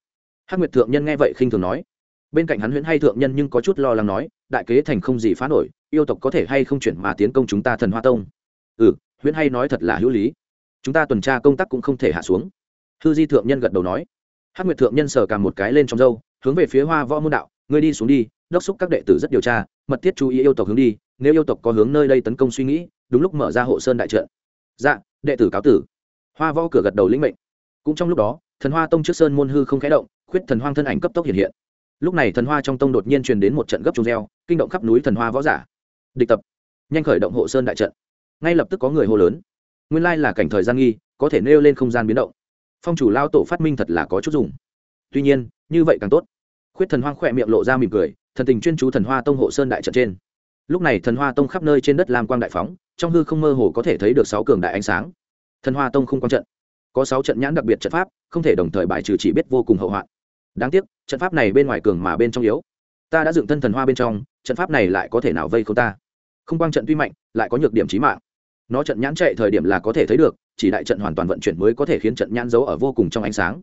Hắc nguyệt thượng nhân nghe vậy khinh thường nói. Bên cạnh hắn huyễn hay thượng nhân nhưng có chút lo lắng nói, đại kế thành không gì phá nổi, yêu tộc có thể hay không chuyển mà tiến công chúng ta thần hoa tông? Ừ huyễn hay nói thật là hữu lý. Chúng ta tuần tra công tác cũng không thể hạ xuống. Hư di thượng nhân gật đầu nói. Hắc nguyệt thượng nhân sờ cả một cái lên trong dâu hướng về phía hoa võ môn đạo ngươi đi xuống đi, đốc xúc các đệ tử rất điều tra, mật thiết chú ý yêu tộc hướng đi, nếu yêu tộc có hướng nơi đây tấn công suy nghĩ, đúng lúc mở ra hộ sơn đại trận. Dạ đệ tử cáo tử. Hoa võ cửa gật đầu lĩnh mệnh. Cũng trong lúc đó, thần hoa tông trước sơn môn hư không khẽ động, khuyết thần hoang thân ảnh cấp tốc hiện hiện. Lúc này thần hoa trong tông đột nhiên truyền đến một trận gấp trùng reo, kinh động khắp núi thần hoa võ giả. Địch tập. Nhanh khởi động hộ sơn đại trận. Ngay lập tức có người hô lớn. Nguyên lai là cảnh thời gian nghi, có thể nêu lên không gian biến động. Phong chủ lao tổ phát minh thật là có chút dùng. Tuy nhiên, như vậy càng tốt khuyết thần hoang khỏe miệng lộ ra mỉm cười, thần tình chuyên chú thần hoa tông hộ sơn đại trận trên. Lúc này thần hoa tông khắp nơi trên đất lam quang đại phóng, trong hư không mơ hồ có thể thấy được sáu cường đại ánh sáng. Thần hoa tông không quang trận. Có sáu trận nhãn đặc biệt trận pháp, không thể đồng thời bài trừ chỉ biết vô cùng hậu hoạn. Đáng tiếc, trận pháp này bên ngoài cường mà bên trong yếu. Ta đã dựng thân thần hoa bên trong, trận pháp này lại có thể nào vây không ta? Không quang trận tuy mạnh, lại có nhược điểm trí mạng. Nó trận nhãn chạy thời điểm là có thể thấy được, chỉ đại trận hoàn toàn vận chuyển mới có thể khiến trận nhãn giấu ở vô cùng trong ánh sáng.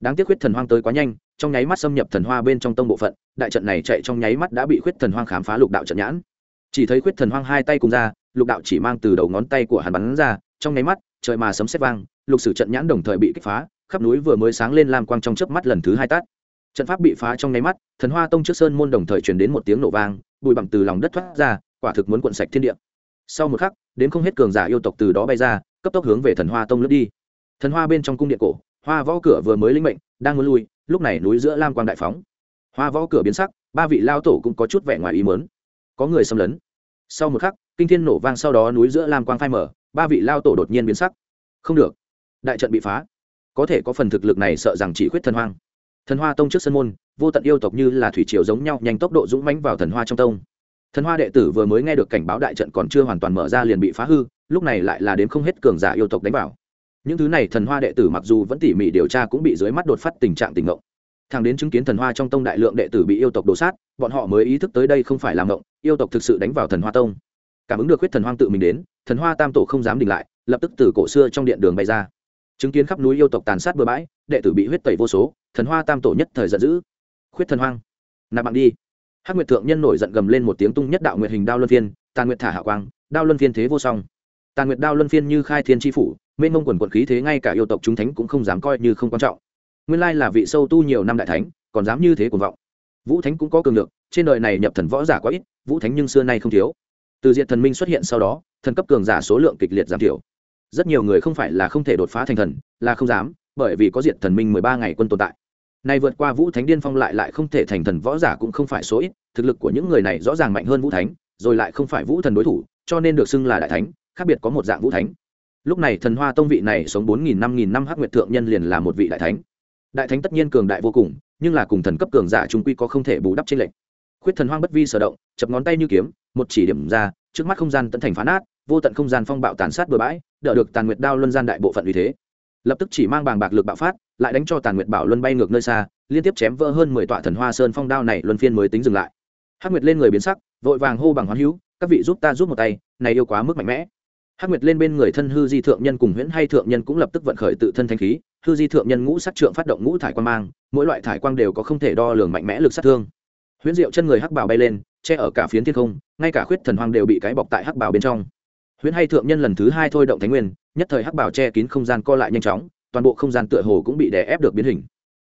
Đáng tiếc huyết thần hoang tới quá nhanh trong nháy mắt xâm nhập thần hoa bên trong tông bộ phận, đại trận này chạy trong nháy mắt đã bị huyết thần hoang khám phá lục đạo trận nhãn. Chỉ thấy huyết thần hoang hai tay cùng ra, lục đạo chỉ mang từ đầu ngón tay của hắn bắn ra, trong nháy mắt, trời mà sấm sét vang, lục sử trận nhãn đồng thời bị kích phá, khắp núi vừa mới sáng lên lam quang trong chớp mắt lần thứ hai tát trận pháp bị phá trong nháy mắt, thần hoa tông trước sơn môn đồng thời truyền đến một tiếng nổ vang, bụi bặm từ lòng đất thoát ra, quả thực muốn cuộn sạch thiên địa. Sau một khắc, đến không hết cường giả yêu tộc từ đó bay ra, cấp tốc hướng về thần hoa tông lướt đi. Thần hoa bên trong cung điện cổ hoa võ cửa vừa mới linh mệnh, đang muốn lui, lúc này núi giữa lam quang đại phóng. Hoa võ cửa biến sắc, ba vị lao tổ cũng có chút vẻ ngoài ý mớn có người xâm lấn. Sau một khắc, kinh thiên nổ vang sau đó núi giữa lam quang phai mở ba vị lao tổ đột nhiên biến sắc. Không được. Đại trận bị phá. Có thể có phần thực lực này sợ rằng chỉ khuyết thần hoang. Thần hoa tông trước sân môn, vô tận yêu tộc như là thủy triều giống nhau, nhanh tốc độ dũng mãnh vào thần hoa trong tông. Thần hoa đệ tử vừa mới nghe được cảnh báo đại trận còn chưa hoàn toàn mở ra liền bị phá hư, lúc này lại là đến không hết cường giả yêu tộc đánh vào những thứ này thần hoa đệ tử mặc dù vẫn tỉ mỉ điều tra cũng bị dưới mắt đột phát tình trạng tình ngộng. Thằng đến chứng kiến thần hoa trong tông đại lượng đệ tử bị yêu tộc đổ sát, bọn họ mới ý thức tới đây không phải làm ngộng, yêu tộc thực sự đánh vào thần hoa tông. Cảm ứng được huyết thần hoang tự mình đến, thần hoa tam tổ không dám đình lại, lập tức từ cổ xưa trong điện đường bay ra. Chứng kiến khắp núi yêu tộc tàn sát bừa bãi, đệ tử bị huyết tẩy vô số, thần hoa tam tổ nhất thời giận dữ. Khuyết thần hoang, nạp bạn đi. Hắc nguyệt thượng nhân nổi giận gầm lên một tiếng tung nhất đạo nguyệt hình đao luân phiên, tàn nguyệt thả hạ quang, đao luân phiên thế vô song. Tàn nguyệt đao luân phiên như khai thiên tri phủ mênh mông quần quận khí thế ngay cả yêu tộc chúng thánh cũng không dám coi như không quan trọng. Nguyên lai là vị sâu tu nhiều năm đại thánh, còn dám như thế cuồng vọng. Vũ thánh cũng có cường lượng trên đời này nhập thần võ giả quá ít, vũ thánh nhưng xưa nay không thiếu. Từ diện thần minh xuất hiện sau đó, thần cấp cường giả số lượng kịch liệt giảm thiểu. Rất nhiều người không phải là không thể đột phá thành thần, là không dám, bởi vì có diện thần minh mười ba ngày quân tồn tại. Nay vượt qua vũ thánh điên phong lại lại không thể thành thần võ giả cũng không phải số ít, thực lực của những người này rõ ràng mạnh hơn vũ thánh, rồi lại không phải vũ thần đối thủ, cho nên được xưng là đại thánh, khác biệt có một dạng vũ thánh lúc này thần hoa tông vị này sống bốn nghìn, năm nghìn năm hắc nguyệt thượng nhân liền là một vị đại thánh. Đại thánh tất nhiên cường đại vô cùng, nhưng là cùng thần cấp cường giả trung quy có không thể bù đắp trên lệnh khuyết thần hoang bất vi sở động, chập ngón tay như kiếm, một chỉ điểm ra, trước mắt không gian tận thành phá nát, vô tận không gian phong bạo tàn sát bừa bãi, đỡ được tàn nguyệt đao luân gian đại bộ phận uy thế. Lập tức chỉ mang bàng bạc lực bạo phát, lại đánh cho tàn nguyệt bảo luân bay ngược nơi xa, liên tiếp chém vỡ hơn mười tọa thần hoa sơn phong đao này luân phiên mới tính dừng lại. Hắc nguyệt lên người biến sắc, vội vàng hô bằng hoán hữu, các vị giúp ta giúp một tay, này yêu quá mức mạnh mẽ hắc nguyệt lên bên người thân hư di thượng nhân cùng huyễn hay thượng nhân cũng lập tức vận khởi tự thân thanh khí. Hư di thượng nhân ngũ sát trượng phát động ngũ thải quang mang, mỗi loại thải quang đều có không thể đo lường mạnh mẽ lực sát thương. Huyễn diệu chân người hắc bào bay lên, che ở cả phiến thiên không, ngay cả khuyết thần hoang đều bị cái bọc tại hắc bào bên trong. Huyễn hay thượng nhân lần thứ hai thôi động thánh nguyên, nhất thời hắc bào che kín không gian co lại nhanh chóng, toàn bộ không gian tựa hồ cũng bị đè ép được biến hình.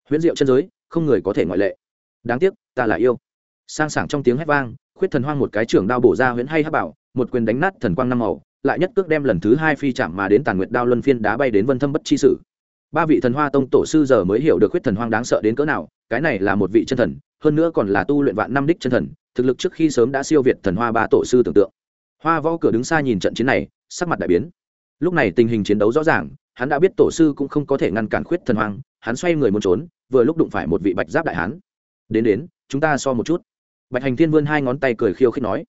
Huyễn diệu chân giới, không người có thể ngoại lệ. Đáng tiếc, ta là yêu. Sang sảng trong tiếng hét vang, khuyết thần hoang một cái trưởng đao bổ ra huyễn hay hắc bảo một quyền đánh nát thần quang năm màu lại nhất cước đem lần thứ hai phi chạm mà đến tàn nguyệt đao luân phiên đá bay đến vân thâm bất chi sử. Ba vị thần hoa tông tổ sư giờ mới hiểu được huyết thần hoang đáng sợ đến cỡ nào, cái này là một vị chân thần, hơn nữa còn là tu luyện vạn năm đích chân thần, thực lực trước khi sớm đã siêu việt thần hoa ba tổ sư tưởng tượng. Hoa võ cửa đứng xa nhìn trận chiến này, sắc mặt đại biến. Lúc này tình hình chiến đấu rõ ràng, hắn đã biết tổ sư cũng không có thể ngăn cản khuyết thần hoang, hắn xoay người muốn trốn, vừa lúc đụng phải một vị bạch giáp đại hán. Đến đến, chúng ta so một chút. Bạch hành thiên vươn hai ngón tay cười khiêu khích nói.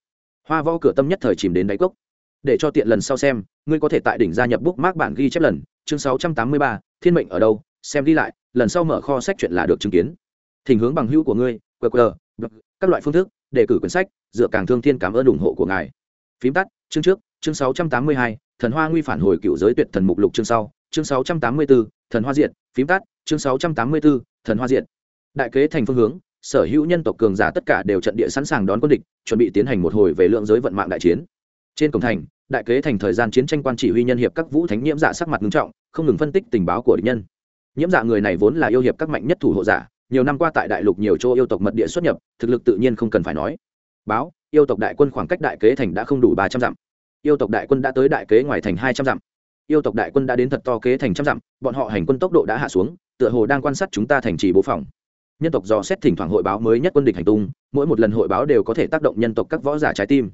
Hoa võ cửa tâm nhất thời chìm đến đáy cốc để cho tiện lần sau xem, ngươi có thể tại đỉnh gia nhập bút mác bản ghi chép lần, chương sáu trăm tám mươi ba, thiên mệnh ở đâu, xem đi lại, lần sau mở kho sách chuyện là được chứng kiến. Thỉnh hướng bằng hữu của ngươi qr các loại phương thức đề cử quyển sách, dựa càng thương thiên cảm ơn ủng hộ của ngài. Phím tắt, chương trước, chương sáu trăm tám mươi hai, thần hoa nguy phản hồi cựu giới tuyệt thần mục lục chương sau, chương sáu trăm tám mươi bốn thần hoa diện phím tắt, chương sáu trăm tám mươi bốn thần hoa diện đại kế thành phương hướng, sở hữu nhân tộc cường giả tất cả đều trận địa sẵn sàng đón quân địch, chuẩn bị tiến hành một hồi về lượng giới vận mạng đại chiến trên cổng thành, đại kế thành thời gian chiến tranh quan chỉ huy nhân hiệp các vũ thánh nhiễm dạ sắc mặt nghiêm trọng, không ngừng phân tích tình báo của địch nhân. Nhiễm dạ người này vốn là yêu hiệp các mạnh nhất thủ hộ giả nhiều năm qua tại đại lục nhiều chỗ yêu tộc mật địa xuất nhập, thực lực tự nhiên không cần phải nói. Báo, yêu tộc đại quân khoảng cách đại kế thành đã không đủ ba trăm dặm. Yêu tộc đại quân đã tới đại kế ngoài thành hai trăm dặm. Yêu tộc đại quân đã đến thật to kế thành trăm dặm, bọn họ hành quân tốc độ đã hạ xuống, tựa hồ đang quan sát chúng ta thành trì bố phòng. Nhân tộc dò xét thỉnh thoảng hội báo mới nhất quân địch hành tung, mỗi một lần hội báo đều có thể tác động nhân tộc các võ giả trái tim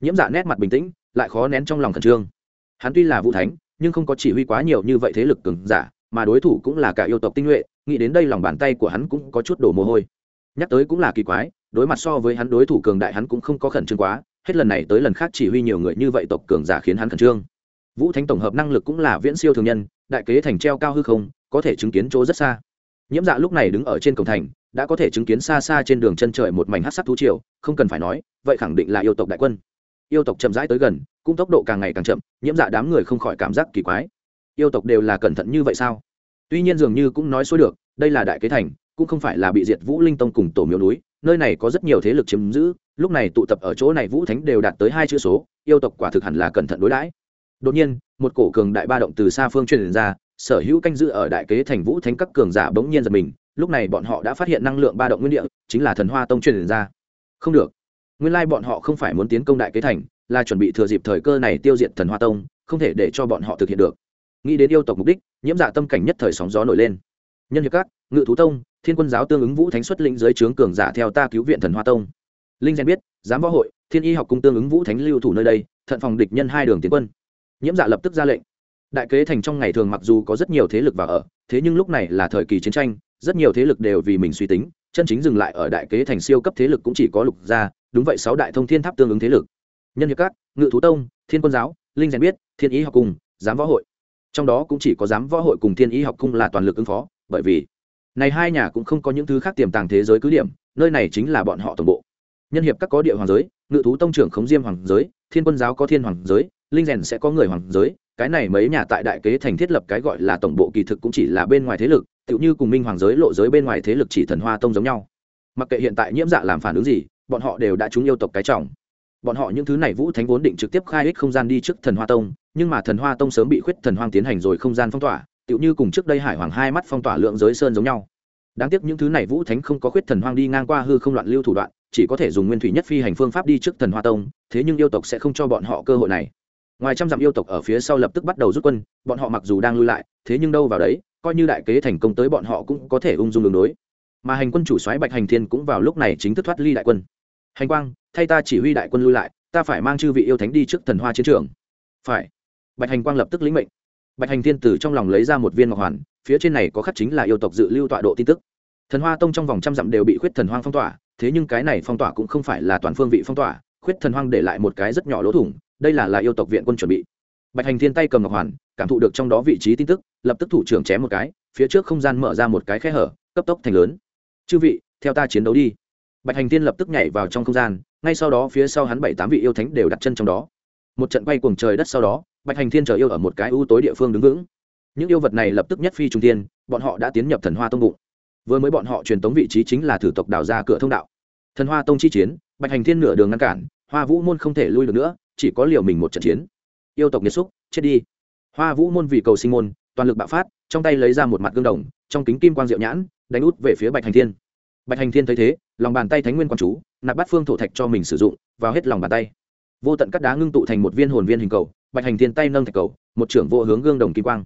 nhiễm giả nét mặt bình tĩnh, lại khó nén trong lòng khẩn trương. Hắn tuy là vũ thánh, nhưng không có chỉ huy quá nhiều như vậy thế lực cường giả, mà đối thủ cũng là cả yêu tộc tinh nhuệ, nghĩ đến đây lòng bàn tay của hắn cũng có chút đổ mồ hôi. Nhắc tới cũng là kỳ quái, đối mặt so với hắn đối thủ cường đại hắn cũng không có khẩn trương quá, hết lần này tới lần khác chỉ huy nhiều người như vậy tộc cường giả khiến hắn khẩn trương. Vũ thánh tổng hợp năng lực cũng là viễn siêu thường nhân, đại kế thành treo cao hư không, có thể chứng kiến chỗ rất xa. Nhiễm dạ lúc này đứng ở trên cổng thành, đã có thể chứng kiến xa xa trên đường chân trời một mảnh hát sắc thú triều, không cần phải nói, vậy khẳng định là yêu tộc đại quân yêu tộc chậm rãi tới gần, cũng tốc độ càng ngày càng chậm, nhiễm dạ đám người không khỏi cảm giác kỳ quái. Yêu tộc đều là cẩn thận như vậy sao? Tuy nhiên dường như cũng nói xối được, đây là đại kế thành, cũng không phải là bị diệt vũ linh tông cùng tổ miếu núi, nơi này có rất nhiều thế lực chiếm giữ, lúc này tụ tập ở chỗ này vũ thánh đều đạt tới hai chữ số, yêu tộc quả thực hẳn là cẩn thận đối đãi. Đột nhiên, một cổ cường đại ba động từ xa phương truyền ra, sở hữu canh giữ ở đại kế thành vũ thánh các cường giả bỗng nhiên giật mình, lúc này bọn họ đã phát hiện năng lượng ba động nguyên địa, chính là thần hoa tông truyền ra. Không được nguyên lai bọn họ không phải muốn tiến công đại kế thành, là chuẩn bị thừa dịp thời cơ này tiêu diệt thần hoa tông, không thể để cho bọn họ thực hiện được. Nghĩ đến yêu tộc mục đích, nhiễm dạ tâm cảnh nhất thời sóng gió nổi lên. Nhân hiệp các, ngự thú tông, thiên quân giáo tương ứng vũ thánh xuất lĩnh dưới trướng cường giả theo ta cứu viện thần hoa tông. Linh gen biết, giám võ hội, thiên y học cung tương ứng vũ thánh lưu thủ nơi đây, thận phòng địch nhân hai đường tiến quân. Nhiễm dạ lập tức ra lệnh. Đại kế thành trong ngày thường mặc dù có rất nhiều thế lực vào ở, thế nhưng lúc này là thời kỳ chiến tranh, rất nhiều thế lực đều vì mình suy tính, chân chính dừng lại ở đại kế thành siêu cấp thế lực cũng chỉ có lục gia đúng vậy sáu đại thông thiên tháp tương ứng thế lực. Nhân hiệp các, ngự thú tông, thiên quân giáo, linh rèn biết, thiên ý học cung giám võ hội. Trong đó cũng chỉ có giám võ hội cùng thiên ý học cung là toàn lực ứng phó, bởi vì này hai nhà cũng không có những thứ khác tiềm tàng thế giới cứ điểm, nơi này chính là bọn họ tổng bộ. Nhân hiệp các có địa hoàng giới, ngự thú tông trưởng khống diêm hoàng giới, thiên quân giáo có thiên hoàng giới, linh rèn sẽ có người hoàng giới. Cái này mấy nhà tại đại kế thành thiết lập cái gọi là tổng bộ kỳ thực cũng chỉ là bên ngoài thế lực, tựu như cùng minh hoàng giới lộ giới bên ngoài thế lực chỉ thần hoa tông giống nhau. Mặc kệ hiện tại nhiễm dạ làm phản ứng gì bọn họ đều đã trúng yêu tộc cái trọng. Bọn họ những thứ này vũ thánh vốn định trực tiếp khai ích không gian đi trước thần hoa tông, nhưng mà thần hoa tông sớm bị khuyết thần hoang tiến hành rồi không gian phong tỏa, tựu như cùng trước đây hải hoàng hai mắt phong tỏa lượng giới sơn giống nhau. Đáng tiếc những thứ này vũ thánh không có khuyết thần hoang đi ngang qua hư không loạn lưu thủ đoạn, chỉ có thể dùng nguyên thủy nhất phi hành phương pháp đi trước thần hoa tông, thế nhưng yêu tộc sẽ không cho bọn họ cơ hội này. Ngoài trăm dặm yêu tộc ở phía sau lập tức bắt đầu rút quân, bọn họ mặc dù đang lui lại, thế nhưng đâu vào đấy, coi như đại kế thành công tới bọn họ cũng có thể ung dung đường đối. Mà hành quân chủ soái bạch hành thiên cũng vào lúc này chính thức thoát ly đại quân hành quang, thay ta chỉ huy đại quân lui lại, ta phải mang chư vị yêu thánh đi trước thần hoa chiến trường. Phải. Bạch hành quang lập tức lĩnh mệnh. Bạch hành thiên từ trong lòng lấy ra một viên ngọc hoàn, phía trên này có khắc chính là yêu tộc dự lưu tọa độ tin tức. Thần hoa tông trong vòng trăm dặm đều bị khuyết thần hoang phong tỏa, thế nhưng cái này phong tỏa cũng không phải là toàn phương vị phong tỏa, khuyết thần hoang để lại một cái rất nhỏ lỗ thủng, đây là là yêu tộc viện quân chuẩn bị. Bạch hành thiên tay cầm ngọc hoàn, cảm thụ được trong đó vị trí tin tức, lập tức thủ trưởng chém một cái, phía trước không gian mở ra một cái khe hở, cấp tốc thành lớn. Chư vị, theo ta chiến đấu đi bạch hành thiên lập tức nhảy vào trong không gian, ngay sau đó phía sau hắn bảy tám vị yêu thánh đều đặt chân trong đó. Một trận quay cuồng trời đất sau đó, bạch hành thiên chờ yêu ở một cái ưu tối địa phương đứng vững. Những yêu vật này lập tức nhất phi trung tiên bọn họ đã tiến nhập thần hoa tông bụng. Vừa mới bọn họ truyền tống vị trí chính là thử tộc đào ra cửa thông đạo. Thần hoa tông chi chiến, bạch hành thiên nửa đường ngăn cản, hoa vũ môn không thể lui được nữa, chỉ có liều mình một trận chiến. Yêu tộc nhiệt xúc, chết đi. Hoa vũ môn vì cầu sinh môn, toàn lực bạo phát, trong tay lấy ra một mặt gương đồng, trong kính kim quang diệu nhãn, đánh út về phía bạch hành thiên bạch hành thiên thấy thế, lòng bàn tay thánh nguyên quang chú, nạp bát phương thổ thạch cho mình sử dụng, vào hết lòng bàn tay. Vô tận cắt đá ngưng tụ thành một viên hồn viên hình cầu, bạch hành thiên tay nâng thạch cầu, một trưởng vô hướng gương đồng kim quang.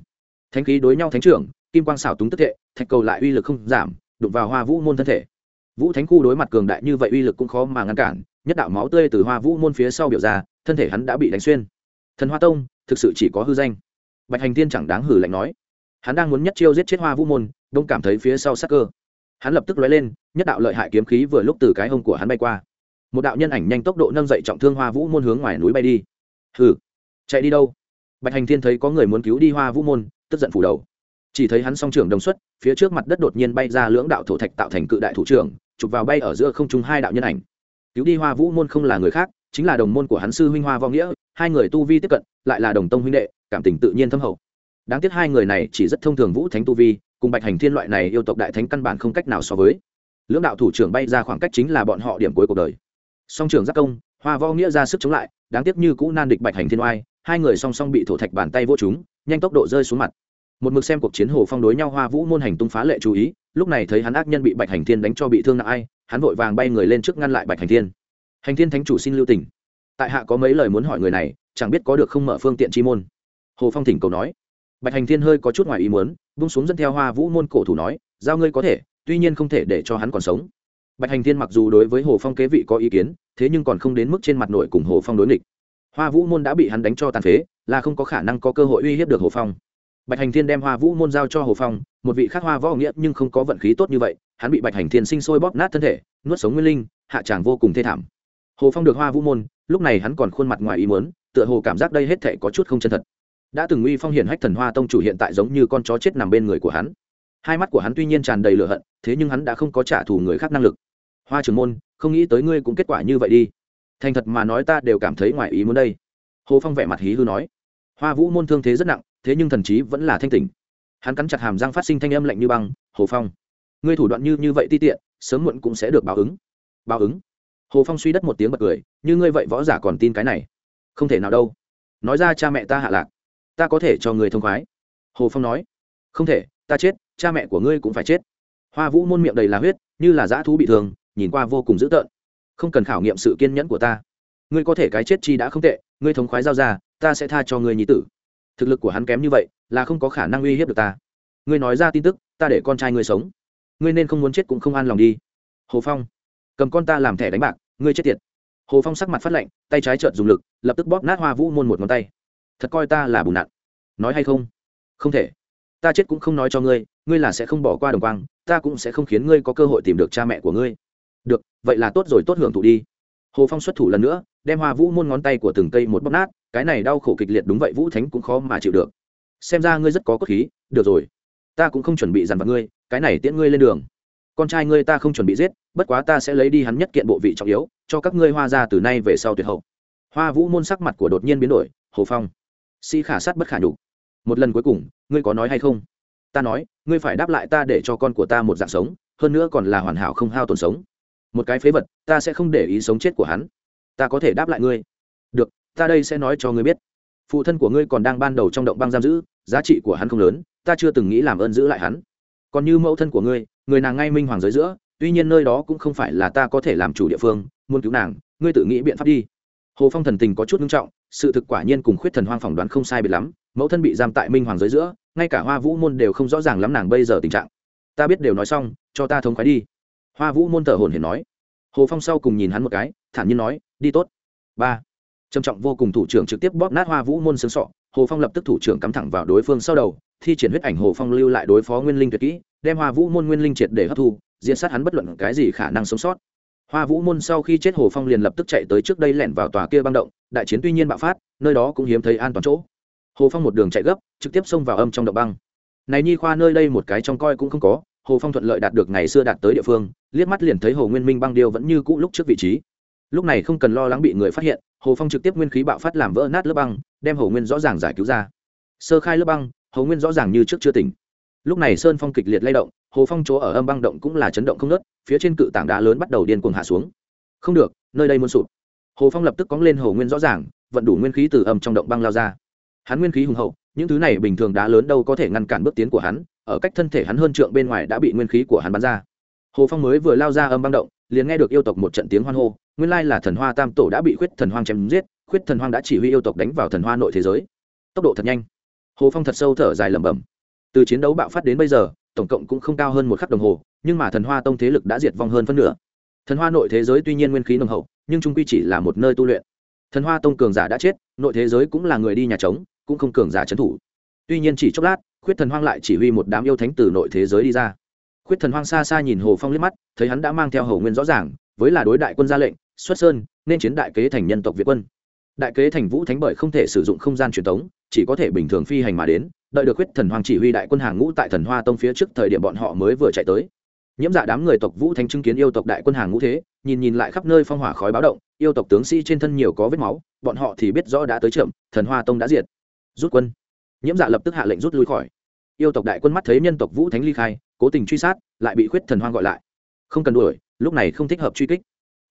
Thánh khí đối nhau thánh trưởng, kim quang xảo túng tức thệ, thạch cầu lại uy lực không giảm, đụng vào hoa vũ môn thân thể. Vũ thánh khu đối mặt cường đại như vậy uy lực cũng khó mà ngăn cản, nhất đạo máu tươi từ hoa vũ môn phía sau biểu ra, thân thể hắn đã bị đánh xuyên. Thần hoa tông, thực sự chỉ có hư danh. Bạch hành Thiên chẳng đáng hử lạnh nói. Hắn đang muốn nhất chiêu giết chết hoa vũ môn đông cảm thấy phía sau sắc cơ hắn lập tức lóe lên, nhất đạo lợi hại kiếm khí vừa lúc từ cái hông của hắn bay qua. Một đạo nhân ảnh nhanh tốc độ nâng dậy trọng thương hoa vũ môn hướng ngoài núi bay đi. Hừ, chạy đi đâu? Bạch hành thiên thấy có người muốn cứu đi hoa vũ môn, tức giận phủ đầu. Chỉ thấy hắn song trưởng đồng xuất, phía trước mặt đất đột nhiên bay ra lưỡng đạo thổ thạch tạo thành cự đại thủ trưởng, chụp vào bay ở giữa không trung hai đạo nhân ảnh. Cứu đi hoa vũ môn không là người khác, chính là đồng môn của hắn sư huynh hoa võ nghĩa, hai người tu vi tiếp cận, lại là đồng tông huynh đệ, cảm tình tự nhiên thâm hậu. Đáng tiếc hai người này chỉ rất thông thường vũ thánh tu vi cùng bạch hành thiên loại này yêu tộc đại thánh căn bản không cách nào so với. Lưỡng đạo thủ trưởng bay ra khoảng cách chính là bọn họ điểm cuối cuộc đời. Song trưởng giác công, hoa võ nghĩa ra sức chống lại, đáng tiếc như cũ nan địch bạch hành thiên oai, hai người song song bị thổ thạch bàn tay vô chúng nhanh tốc độ rơi xuống mặt. Một mực xem cuộc chiến hồ phong đối nhau, hoa vũ môn hành tung phá lệ chú ý, lúc này thấy hắn ác nhân bị bạch hành thiên đánh cho bị thương nặng ai, hắn vội vàng bay người lên trước ngăn lại bạch hành thiên. Hành thiên thánh chủ xin lưu tình. Tại hạ có mấy lời muốn hỏi người này, chẳng biết có được không mở phương tiện chi môn. Hồ phong thỉnh cầu nói. Bạch hành thiên hơi có chút ngoài ý muốn bung xuống dẫn theo hoa vũ môn cổ thủ nói, giao ngươi có thể, tuy nhiên không thể để cho hắn còn sống. Bạch hành thiên mặc dù đối với hồ phong kế vị có ý kiến, thế nhưng còn không đến mức trên mặt nội cùng hồ phong đối nghịch. Hoa vũ môn đã bị hắn đánh cho tàn phế, là không có khả năng có cơ hội uy hiếp được hồ phong. Bạch hành thiên đem hoa vũ môn giao cho hồ phong, một vị khác hoa võ nghĩa nhưng không có vận khí tốt như vậy, hắn bị bạch hành thiên sinh sôi bóp nát thân thể, nuốt sống nguyên linh, hạ tràng vô cùng thê thảm. Hồ phong được hoa vũ môn, lúc này hắn còn khuôn mặt ngoài ý muốn, tựa hồ cảm giác đây hết thể có chút không chân thật đã từng uy phong hiển hách thần hoa tông chủ hiện tại giống như con chó chết nằm bên người của hắn. Hai mắt của hắn tuy nhiên tràn đầy lửa hận, thế nhưng hắn đã không có trả thù người khác năng lực. Hoa trưởng môn, không nghĩ tới ngươi cũng kết quả như vậy đi. Thành thật mà nói ta đều cảm thấy ngoài ý muốn đây. Hồ phong vẻ mặt hí hư nói. Hoa vũ môn thương thế rất nặng, thế nhưng thần trí vẫn là thanh tỉnh. Hắn cắn chặt hàm răng phát sinh thanh âm lạnh như băng, hồ phong, ngươi thủ đoạn như như vậy ti tiện, sớm muộn cũng sẽ được báo ứng. Báo ứng? Hồ phong suy đất một tiếng bật cười, như ngươi vậy võ giả còn tin cái này? Không thể nào đâu. Nói ra cha mẹ ta hạ lạc ta có thể cho người thông khoái. Hồ phong nói, không thể, ta chết, cha mẹ của ngươi cũng phải chết. Hoa vũ môn miệng đầy là huyết, như là dã thú bị thương, nhìn qua vô cùng dữ tợn. Không cần khảo nghiệm sự kiên nhẫn của ta. Ngươi có thể cái chết chi đã không tệ, ngươi thống khoái giao ra, ta sẽ tha cho ngươi nhí tử. Thực lực của hắn kém như vậy, là không có khả năng uy hiếp được ta. Ngươi nói ra tin tức, ta để con trai ngươi sống. Ngươi nên không muốn chết cũng không an lòng đi. Hồ phong, cầm con ta làm thẻ đánh bạc, ngươi chết tiệt. Hồ phong sắc mặt phát lạnh, tay trái trợn dùng lực, lập tức bóp nát hoa vũ môn một ngón tay thật coi ta là bùn nặn. Nói hay không? Không thể. Ta chết cũng không nói cho ngươi ngươi là sẽ không bỏ qua đồng quang, ta cũng sẽ không khiến ngươi có cơ hội tìm được cha mẹ của ngươi. Được, vậy là tốt rồi, tốt hưởng thụ đi. Hồ phong xuất thủ lần nữa, đem hoa vũ môn ngón tay của từng cây một bóp nát, cái này đau khổ kịch liệt đúng vậy, vũ thánh cũng khó mà chịu được. Xem ra ngươi rất có cốt khí, được rồi. Ta cũng không chuẩn bị dằn vặt ngươi, cái này tiễn ngươi lên đường. Con trai ngươi ta không chuẩn bị giết, bất quá ta sẽ lấy đi hắn nhất kiện bộ vị trọng yếu, cho các ngươi hoa ra từ nay về sau tuyệt hậu. Hoa vũ môn sắc mặt của đột nhiên biến đổi, hồ phong sĩ khả sát bất khả nhục. Một lần cuối cùng, ngươi có nói hay không? Ta nói, ngươi phải đáp lại ta để cho con của ta một dạng sống, hơn nữa còn là hoàn hảo không hao tổn sống. Một cái phế vật, ta sẽ không để ý sống chết của hắn. Ta có thể đáp lại ngươi. Được, ta đây sẽ nói cho ngươi biết. Phụ thân của ngươi còn đang ban đầu trong động băng giam giữ, giá trị của hắn không lớn, ta chưa từng nghĩ làm ơn giữ lại hắn. Còn như mẫu thân của ngươi, người nàng ngay minh hoàng giới giữa, tuy nhiên nơi đó cũng không phải là ta có thể làm chủ địa phương, muốn cứu nàng, ngươi tự nghĩ biện pháp đi. Hồ phong thần tình có chút nghiêm trọng sự thực quả nhiên cùng khuyết thần hoang phỏng đoán không sai biệt lắm, mẫu thân bị giam tại minh hoàng giới giữa, ngay cả hoa vũ môn đều không rõ ràng lắm nàng bây giờ tình trạng. Ta biết đều nói xong, cho ta thống khoái đi. Hoa vũ môn thở hồn hển nói. Hồ phong sau cùng nhìn hắn một cái, thản nhiên nói, đi tốt. Ba. Trầm trọng vô cùng thủ trưởng trực tiếp bóp nát hoa vũ môn xương sọ, hồ phong lập tức thủ trưởng cắm thẳng vào đối phương sau đầu, thi triển huyết ảnh hồ phong lưu lại đối phó nguyên linh tuyệt kỹ, đem hoa vũ môn nguyên linh triệt để hấp thu diễn sát hắn bất luận cái gì khả năng sống sót hoa vũ môn sau khi chết hồ phong liền lập tức chạy tới trước đây lẻn vào tòa kia băng động, đại chiến tuy nhiên bạo phát, nơi đó cũng hiếm thấy an toàn chỗ. Hồ phong một đường chạy gấp, trực tiếp xông vào âm trong động băng. Này nhi khoa nơi đây một cái trong coi cũng không có, hồ phong thuận lợi đạt được ngày xưa đạt tới địa phương, liếc mắt liền thấy hồ nguyên minh băng điêu vẫn như cũ lúc trước vị trí. Lúc này không cần lo lắng bị người phát hiện, hồ phong trực tiếp nguyên khí bạo phát làm vỡ nát lớp băng, đem hồ nguyên rõ ràng giải cứu ra. Sơ khai lớp băng, hồ nguyên rõ ràng như trước chưa tỉnh. Lúc này sơn phong kịch liệt lay động hồ phong chỗ ở âm băng động cũng là chấn động không nớt phía trên cự tảng đá lớn bắt đầu điên cuồng hạ xuống. Không được, nơi đây muốn sụp. Hồ phong lập tức cóng lên hồ nguyên rõ ràng, vận đủ nguyên khí từ âm trong động băng lao ra. Hắn nguyên khí hùng hậu, những thứ này bình thường đá lớn đâu có thể ngăn cản bước tiến của hắn, ở cách thân thể hắn hơn trượng bên ngoài đã bị nguyên khí của hắn bắn ra. Hồ phong mới vừa lao ra âm băng động, liền nghe được yêu tộc một trận tiếng hoan hô, nguyên lai là thần hoa tam tổ đã bị khuyết thần hoang chém giết, khuyết thần hoang đã chỉ huy yêu tộc đánh vào thần hoa nội thế giới. Tốc độ thật nhanh. Hồ phong thật sâu thở dài lẩm bẩm. Từ chiến đấu bạo phát đến bây giờ tổng cộng cũng không cao hơn một khắc đồng hồ, nhưng mà thần hoa tông thế lực đã diệt vong hơn phân nửa. Thần hoa nội thế giới tuy nhiên nguyên khí nồng hậu, nhưng trung quy chỉ là một nơi tu luyện. Thần hoa tông cường giả đã chết, nội thế giới cũng là người đi nhà trống, cũng không cường giả trấn thủ. Tuy nhiên chỉ chốc lát, khuyết thần hoang lại chỉ huy một đám yêu thánh từ nội thế giới đi ra. Khuyết thần hoang xa xa nhìn hồ phong liếc mắt, thấy hắn đã mang theo hầu nguyên rõ ràng, với là đối đại quân ra lệnh, xuất sơn, nên chiến đại kế thành nhân tộc việt quân. Đại kế thành vũ thánh bởi không thể sử dụng không gian truyền thống chỉ có thể bình thường phi hành mà đến đợi được huyết thần hoàng chỉ huy đại quân hàng ngũ tại thần hoa tông phía trước thời điểm bọn họ mới vừa chạy tới. Nhiễm dạ đám người tộc vũ thanh chứng kiến yêu tộc đại quân hàng ngũ thế, nhìn nhìn lại khắp nơi phong hỏa khói báo động, yêu tộc tướng sĩ trên thân nhiều có vết máu, bọn họ thì biết rõ đã tới trượm thần hoa tông đã diệt. Rút quân. Nhiễm dạ lập tức hạ lệnh rút lui khỏi. Yêu tộc đại quân mắt thấy nhân tộc vũ thánh ly khai, cố tình truy sát, lại bị khuyết thần hoang gọi lại. Không cần đuổi, lúc này không thích hợp truy kích.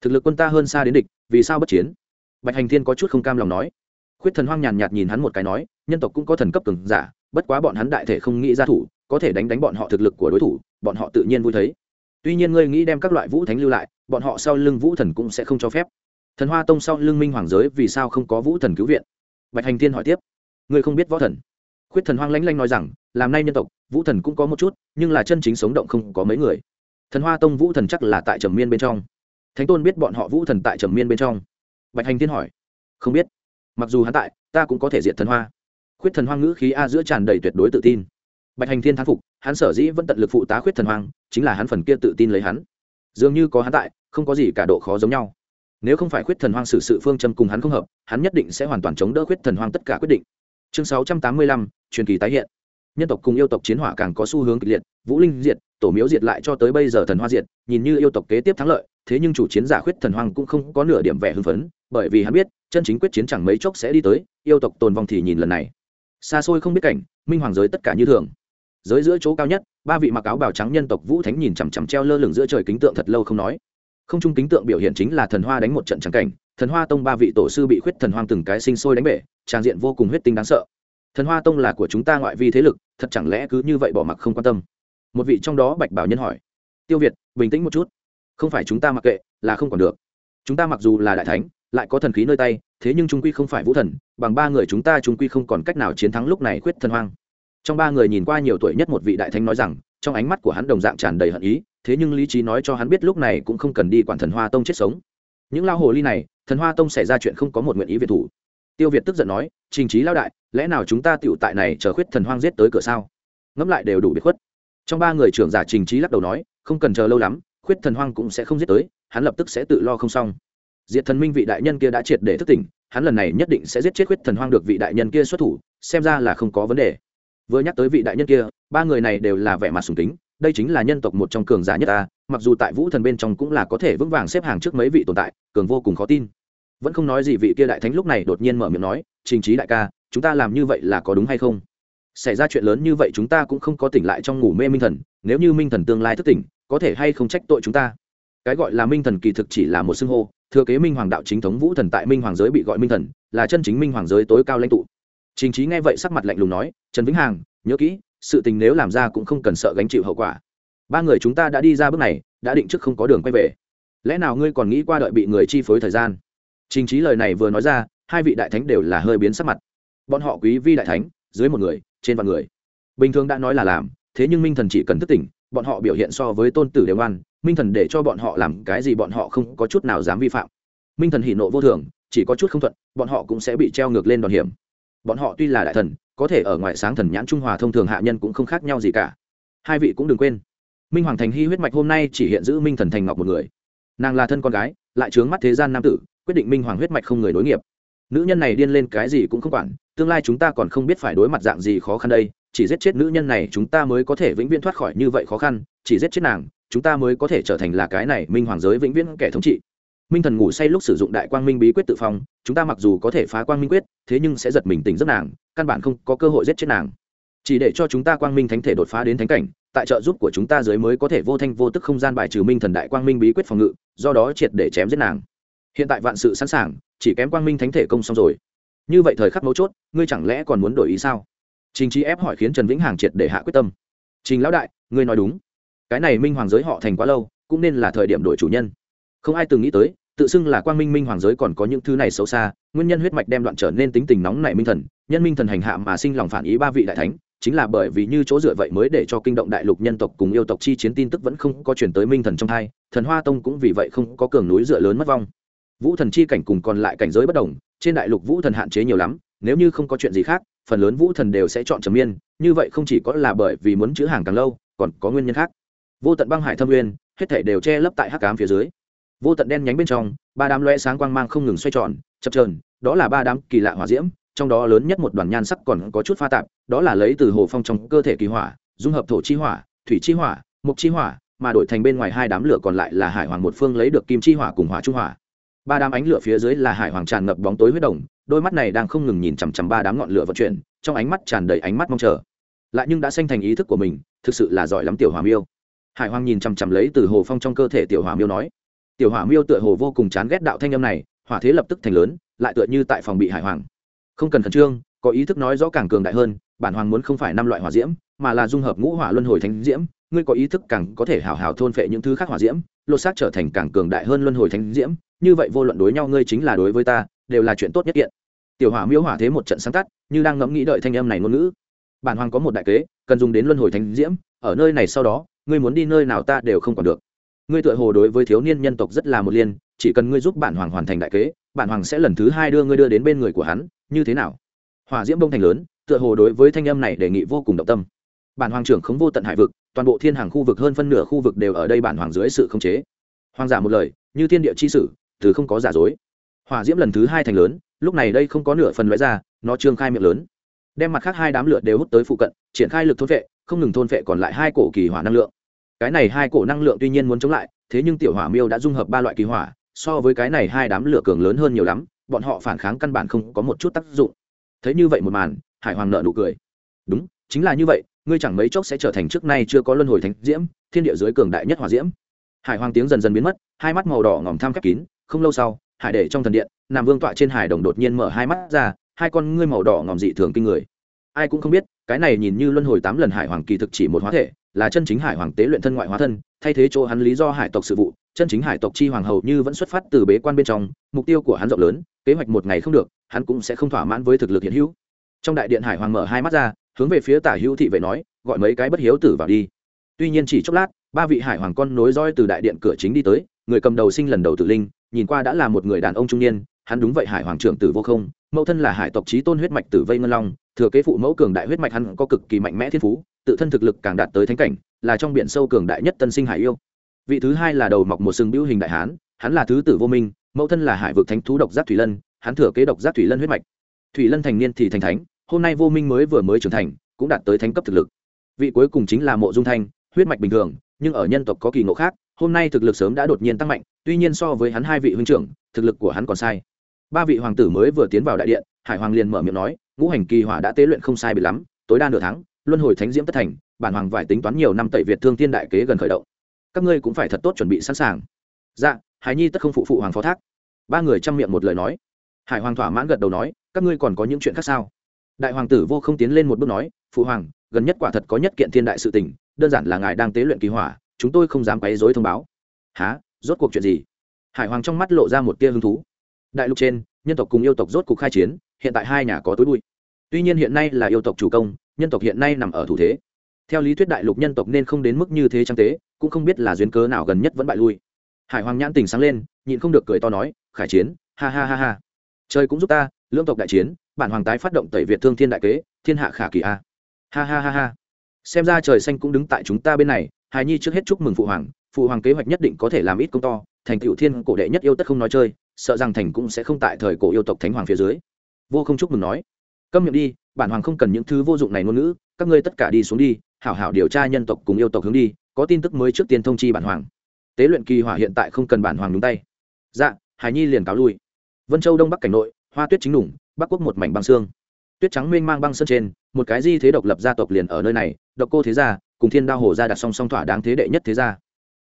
Thực lực quân ta hơn xa đến địch, vì sao bất chiến? Bạch hành thiên có chút không cam lòng nói. Khuyết thần hoang nhàn nhạt nhìn hắn một cái nói, nhân tộc cũng có thần cấp cường giả bất quá bọn hắn đại thể không nghĩ ra thủ, có thể đánh đánh bọn họ thực lực của đối thủ, bọn họ tự nhiên vui thấy. Tuy nhiên ngươi nghĩ đem các loại vũ thánh lưu lại, bọn họ sau lưng vũ thần cũng sẽ không cho phép. Thần hoa tông sau lưng minh hoàng giới vì sao không có vũ thần cứu viện? Bạch hành thiên hỏi tiếp. Ngươi không biết võ thần. Khuyết thần hoang lanh lanh nói rằng, làm nay nhân tộc, vũ thần cũng có một chút, nhưng là chân chính sống động không có mấy người. Thần hoa tông vũ thần chắc là tại trầm miên bên trong. Thánh tôn biết bọn họ vũ thần tại trầm miên bên trong. Bạch hành thiên hỏi. Không biết. Mặc dù hắn tại, ta cũng có thể diệt thần hoa khuyết thần hoang ngữ khí a giữa tràn đầy tuyệt đối tự tin. Bạch hành thiên thán phục, hắn sở dĩ vẫn tận lực phụ tá khuyết thần hoang, chính là hắn phần kia tự tin lấy hắn. Dường như có hắn tại, không có gì cả độ khó giống nhau. Nếu không phải khuyết thần hoang xử sự phương châm cùng hắn không hợp, hắn nhất định sẽ hoàn toàn chống đỡ khuyết thần hoang tất cả quyết định. Chương sáu trăm tám mươi lăm, truyền kỳ tái hiện. Nhân tộc cùng yêu tộc chiến hỏa càng có xu hướng kịch liệt, vũ linh diệt, tổ miếu diệt lại cho tới bây giờ thần hoa diệt, nhìn như yêu tộc kế tiếp thắng lợi, thế nhưng chủ chiến giả khuyết thần hoang cũng không có nửa điểm vẻ hưng phấn, bởi vì hắn biết, chân chính quyết chiến chẳng mấy chốc sẽ đi tới, yêu tộc tồn vong thì nhìn lần này xa xôi không biết cảnh, minh hoàng giới tất cả như thường. Giới giữa chỗ cao nhất, ba vị mặc áo bào trắng nhân tộc vũ thánh nhìn chằm chằm treo lơ lửng giữa trời kính tượng thật lâu không nói. Không trung kính tượng biểu hiện chính là thần hoa đánh một trận trắng cảnh, thần hoa tông ba vị tổ sư bị khuyết thần hoang từng cái sinh sôi đánh bể trang diện vô cùng huyết tinh đáng sợ. Thần hoa tông là của chúng ta ngoại vi thế lực, thật chẳng lẽ cứ như vậy bỏ mặc không quan tâm? Một vị trong đó bạch bảo nhân hỏi. Tiêu việt, bình tĩnh một chút. Không phải chúng ta mặc kệ, là không còn được. Chúng ta mặc dù là đại thánh, lại có thần khí nơi tay thế nhưng trung quy không phải vũ thần, bằng ba người chúng ta trung quy không còn cách nào chiến thắng lúc này khuyết thần hoang. Trong ba người nhìn qua nhiều tuổi nhất một vị đại thánh nói rằng, trong ánh mắt của hắn đồng dạng tràn đầy hận ý, thế nhưng lý trí nói cho hắn biết lúc này cũng không cần đi quản thần hoa tông chết sống. Những lao hồ ly này, thần hoa tông xảy ra chuyện không có một nguyện ý việt thủ. Tiêu việt tức giận nói, trình trí lao đại, lẽ nào chúng ta tựu tại này chờ khuyết thần hoang giết tới cửa sao? Ngẫm lại đều đủ biệt khuất. Trong ba người trưởng giả trình trí lắc đầu nói, không cần chờ lâu lắm, khuyết thần hoang cũng sẽ không giết tới, hắn lập tức sẽ tự lo không xong diệt thần minh vị đại nhân kia đã triệt để thức tỉnh, hắn lần này nhất định sẽ giết chết khuyết thần hoang được vị đại nhân kia xuất thủ, xem ra là không có vấn đề. Vừa nhắc tới vị đại nhân kia, ba người này đều là vẻ mặt sùng tính đây chính là nhân tộc một trong cường giả nhất ta, mặc dù tại vũ thần bên trong cũng là có thể vững vàng xếp hàng trước mấy vị tồn tại, cường vô cùng khó tin. Vẫn không nói gì vị kia đại thánh lúc này đột nhiên mở miệng nói, trình trí đại ca, chúng ta làm như vậy là có đúng hay không? Xảy ra chuyện lớn như vậy chúng ta cũng không có tỉnh lại trong ngủ mê minh thần, nếu như minh thần tương lai thức tỉnh, có thể hay không trách tội chúng ta? Cái gọi là minh thần kỳ thực chỉ là một xưng hô thừa kế minh hoàng đạo chính thống vũ thần tại minh hoàng giới bị gọi minh thần, là chân chính minh hoàng giới tối cao lãnh tụ. Trình trí nghe vậy sắc mặt lạnh lùng nói, trần vĩnh hằng, nhớ kỹ, sự tình nếu làm ra cũng không cần sợ gánh chịu hậu quả. Ba người chúng ta đã đi ra bước này, đã định trước không có đường quay về. Lẽ nào ngươi còn nghĩ qua đợi bị người chi phối thời gian? Trình trí lời này vừa nói ra, hai vị đại thánh đều là hơi biến sắc mặt. Bọn họ quý vi đại thánh, dưới một người, trên vạn người. Bình thường đã nói là làm, thế nhưng minh thần chỉ cần thức tỉnh bọn họ biểu hiện so với tôn tử đều ngoan, minh thần để cho bọn họ làm cái gì bọn họ không có chút nào dám vi phạm. Minh thần hỉ nộ vô thường, chỉ có chút không thuận, bọn họ cũng sẽ bị treo ngược lên đòn hiểm. Bọn họ tuy là đại thần, có thể ở ngoài sáng thần nhãn trung hòa thông thường hạ nhân cũng không khác nhau gì cả. Hai vị cũng đừng quên. Minh hoàng thành hy huyết mạch hôm nay chỉ hiện giữ minh thần thành ngọc một người. Nàng là thân con gái, lại trướng mắt thế gian nam tử, quyết định minh hoàng huyết mạch không người nối nghiệp. Nữ nhân này điên lên cái gì cũng không quản, tương lai chúng ta còn không biết phải đối mặt dạng gì khó khăn đây chỉ giết chết nữ nhân này chúng ta mới có thể vĩnh viễn thoát khỏi như vậy khó khăn, chỉ giết chết nàng, chúng ta mới có thể trở thành là cái này minh hoàng giới vĩnh viễn kẻ thống trị. Minh thần ngủ say lúc sử dụng đại quang minh bí quyết tự phòng chúng ta mặc dù có thể phá quang minh quyết, thế nhưng sẽ giật mình tỉnh giấc nàng, căn bản không có cơ hội giết chết nàng. Chỉ để cho chúng ta quang minh thánh thể đột phá đến thánh cảnh, tại trợ giúp của chúng ta dưới mới có thể vô thanh vô tức không gian bài trừ minh thần đại quang minh bí quyết phòng ngự, do đó triệt để chém giết nàng. Hiện tại vạn sự sẵn sàng, chỉ kém quang minh thánh thể công xong rồi. Như vậy thời khắc mấu chốt, ngươi chẳng lẽ còn muốn đổi ý sao? Trình trí ép hỏi khiến trần vĩnh hằng triệt để hạ quyết tâm. Trình lão đại, ngươi nói đúng. Cái này minh hoàng giới họ thành quá lâu, cũng nên là thời điểm đổi chủ nhân. Không ai từng nghĩ tới, tự xưng là quang minh minh hoàng giới còn có những thứ này xấu xa, nguyên nhân huyết mạch đem đoạn trở nên tính tình nóng nảy minh thần, nhân minh thần hành hạ mà sinh lòng phản ý ba vị đại thánh, chính là bởi vì như chỗ dựa vậy mới để cho kinh động đại lục nhân tộc cùng yêu tộc chi chiến tin tức vẫn không có chuyển tới minh thần trong thai thần hoa tông cũng vì vậy không có cường núi dựa lớn mất vong. Vũ thần chi cảnh cùng còn lại cảnh giới bất đồng, trên đại lục vũ thần hạn chế nhiều lắm, nếu như không có chuyện gì khác phần lớn vũ thần đều sẽ chọn trầm miên, như vậy không chỉ có là bởi vì muốn chữ hàng càng lâu, còn có nguyên nhân khác. Vô tận băng hải thâm nguyên, hết thể đều che lấp tại hắc cám phía dưới. Vô tận đen nhánh bên trong, ba đám loe sáng quang mang không ngừng xoay tròn, chập trờn đó là ba đám kỳ lạ hỏa diễm, trong đó lớn nhất một đoàn nhan sắc còn có chút pha tạp, đó là lấy từ hồ phong trong cơ thể kỳ hỏa, dung hợp thổ chi hỏa, thủy chi hỏa mục chi hỏa, mà đổi thành bên ngoài hai đám lửa còn lại là hải hoàng một phương lấy được kim chi hỏa cùng hỏa trung hỏa ba đám ánh lửa phía dưới là hải hoàng tràn ngập bóng tối huyết đồng, đôi mắt này đang không ngừng nhìn chằm chằm ba đám ngọn lửa vận chuyển, trong ánh mắt tràn đầy ánh mắt mong chờ. Lại nhưng đã sanh thành ý thức của mình, thực sự là giỏi lắm tiểu hòa miêu. Hải hoàng nhìn chằm chằm lấy từ hồ phong trong cơ thể tiểu hòa miêu nói, tiểu hỏa miêu tựa hồ vô cùng chán ghét đạo thanh âm này, hỏa thế lập tức thành lớn, lại tựa như tại phòng bị hải hoàng. Không cần khẩn trương, có ý thức nói rõ càng cường đại hơn, bản hoàng muốn không phải năm loại hỏa diễm, mà là dung hợp ngũ hỏa luân hồi thánh diễm, ngươi có ý thức càng có thể hào hào thôn phệ những thứ khác hỏa diễm, lột xác trở thành càng cường đại hơn luân hồi thánh diễm như vậy vô luận đối nhau ngươi chính là đối với ta, đều là chuyện tốt nhất kiện. Tiểu hỏa miêu hỏa thế một trận sáng tắt, như đang ngẫm nghĩ đợi thanh em này ngôn ngữ. Bản hoàng có một đại kế, cần dùng đến luân hồi thánh diễm, ở nơi này sau đó, ngươi muốn đi nơi nào ta đều không còn được. Ngươi tựa hồ đối với thiếu niên nhân tộc rất là một liên, chỉ cần ngươi giúp bản hoàng hoàn thành đại kế, bản hoàng sẽ lần thứ hai đưa ngươi đưa đến bên người của hắn, như thế nào? Hỏa diễm đông thành lớn, tựa hồ đối với thanh âm này đề nghị vô cùng động tâm. Bản hoàng trưởng khống vô tận hải vực, toàn bộ thiên hàng khu vực hơn phân nửa khu vực đều ở đây bản hoàng dưới sự khống chế. Hoàng giả một lời, như thiên địa chi sử từ không có giả dối. Hỏa diễm lần thứ hai thành lớn, lúc này đây không có nửa phần loại ra, nó trương khai miệng lớn. Đem mặt khác hai đám lửa đều hút tới phụ cận, triển khai lực thôn vệ, không ngừng thôn vệ còn lại hai cổ kỳ hỏa năng lượng. Cái này hai cổ năng lượng tuy nhiên muốn chống lại, thế nhưng tiểu hỏa miêu đã dung hợp ba loại kỳ hỏa, so với cái này hai đám lửa cường lớn hơn nhiều lắm, bọn họ phản kháng căn bản không có một chút tác dụng. Thấy như vậy một màn, hải hoàng nợ nụ cười. Đúng, chính là như vậy, ngươi chẳng mấy chốc sẽ trở thành trước nay chưa có luân hồi thánh diễm, thiên địa dưới cường đại nhất hỏa diễm. Hải hoàng tiếng dần dần biến mất, hai mắt màu đỏ ngòm tham khép kín không lâu sau, hải để trong thần điện, nam vương tọa trên hải đồng đột nhiên mở hai mắt ra, hai con ngươi màu đỏ ngòm dị thường kinh người. Ai cũng không biết, cái này nhìn như luân hồi tám lần hải hoàng kỳ thực chỉ một hóa thể, là chân chính hải hoàng tế luyện thân ngoại hóa thân, thay thế chỗ hắn lý do hải tộc sự vụ, chân chính hải tộc chi hoàng hầu như vẫn xuất phát từ bế quan bên trong, mục tiêu của hắn rộng lớn, kế hoạch một ngày không được, hắn cũng sẽ không thỏa mãn với thực lực hiện hữu. Trong đại điện hải hoàng mở hai mắt ra, hướng về phía tả hữu thị vệ nói, gọi mấy cái bất hiếu tử vào đi. Tuy nhiên chỉ chốc lát, ba vị hải hoàng con nối roi từ đại điện cửa chính đi tới, người cầm đầu sinh lần đầu tử linh nhìn qua đã là một người đàn ông trung niên, hắn đúng vậy hải hoàng trưởng tử vô không, mẫu thân là hải tộc trí tôn huyết mạch tử vây ngân long, thừa kế phụ mẫu cường đại huyết mạch hắn có cực kỳ mạnh mẽ thiên phú, tự thân thực lực càng đạt tới thánh cảnh, là trong biển sâu cường đại nhất tân sinh hải yêu. Vị thứ hai là đầu mọc một sừng biểu hình đại hán, hắn là thứ tử vô minh, mẫu thân là hải vực thánh thú độc giác thủy lân, hắn thừa kế độc giác thủy lân huyết mạch. Thủy lân thành niên thì thành thánh, hôm nay vô minh mới vừa mới trưởng thành, cũng đạt tới thánh cấp thực lực. Vị cuối cùng chính là mộ dung thanh, huyết mạch bình thường, nhưng ở nhân tộc có kỳ ngộ khác hôm nay thực lực sớm đã đột nhiên tăng mạnh, tuy nhiên so với hắn hai vị huynh trưởng, thực lực của hắn còn sai. Ba vị hoàng tử mới vừa tiến vào đại điện, hải hoàng liền mở miệng nói, ngũ hành kỳ hỏa đã tế luyện không sai bị lắm, tối đa nửa tháng, luân hồi thánh diễm tất thành, bản hoàng vải tính toán nhiều năm tẩy việt thương thiên đại kế gần khởi động. Các ngươi cũng phải thật tốt chuẩn bị sẵn sàng. Dạ hải nhi tất không phụ phụ hoàng phó thác. Ba người chăm miệng một lời nói. Hải hoàng thỏa mãn gật đầu nói, các ngươi còn có những chuyện khác sao? Đại hoàng tử vô không tiến lên một bước nói, phụ hoàng, gần nhất quả thật có nhất kiện thiên đại sự tình, đơn giản là ngài đang tế luyện kỳ hỏa chúng tôi không dám quấy dối thông báo. Há rốt cuộc chuyện gì? Hải hoàng trong mắt lộ ra một tia hứng thú. Đại lục trên, nhân tộc cùng yêu tộc rốt cuộc khai chiến, hiện tại hai nhà có tối bụi. Tuy nhiên hiện nay là yêu tộc chủ công, nhân tộc hiện nay nằm ở thủ thế. Theo lý thuyết đại lục nhân tộc nên không đến mức như thế trang tế, cũng không biết là duyên cớ nào gần nhất vẫn bại lui. Hải hoàng nhãn tình sáng lên, nhịn không được cười to nói, khải chiến, ha ha ha ha. Trời cũng giúp ta lương tộc đại chiến, bản hoàng tái phát động tẩy việt thương thiên đại kế, thiên hạ khả kỳ a. Ha ha ha ha. Xem ra trời xanh cũng đứng tại chúng ta bên này hài nhi trước hết chúc mừng phụ hoàng phụ hoàng kế hoạch nhất định có thể làm ít công to, thành cựu thiên cổ đệ nhất yêu tất không nói chơi, sợ rằng thành cũng sẽ không tại thời cổ yêu tộc thánh hoàng phía dưới. Vô không chúc mừng nói, câm miệng đi, bản hoàng không cần những thứ vô dụng này ngôn ngữ, các ngươi tất cả đi xuống đi, hảo hảo điều tra nhân tộc cùng yêu tộc hướng đi, có tin tức mới trước tiên thông chi bản hoàng. Tế luyện kỳ hỏa hiện tại không cần bản hoàng đúng tay. Dạ hải nhi liền cáo lui. Vân châu đông bắc cảnh nội, hoa tuyết chính đủng bắc quốc một mảnh băng xương. Tuyết trắng mênh mang băng sân trên, một cái di thế độc lập gia tộc liền ở nơi này, độc cô thế gia cùng thiên đao hồ gia đặt song song thỏa đáng thế đệ nhất thế gia.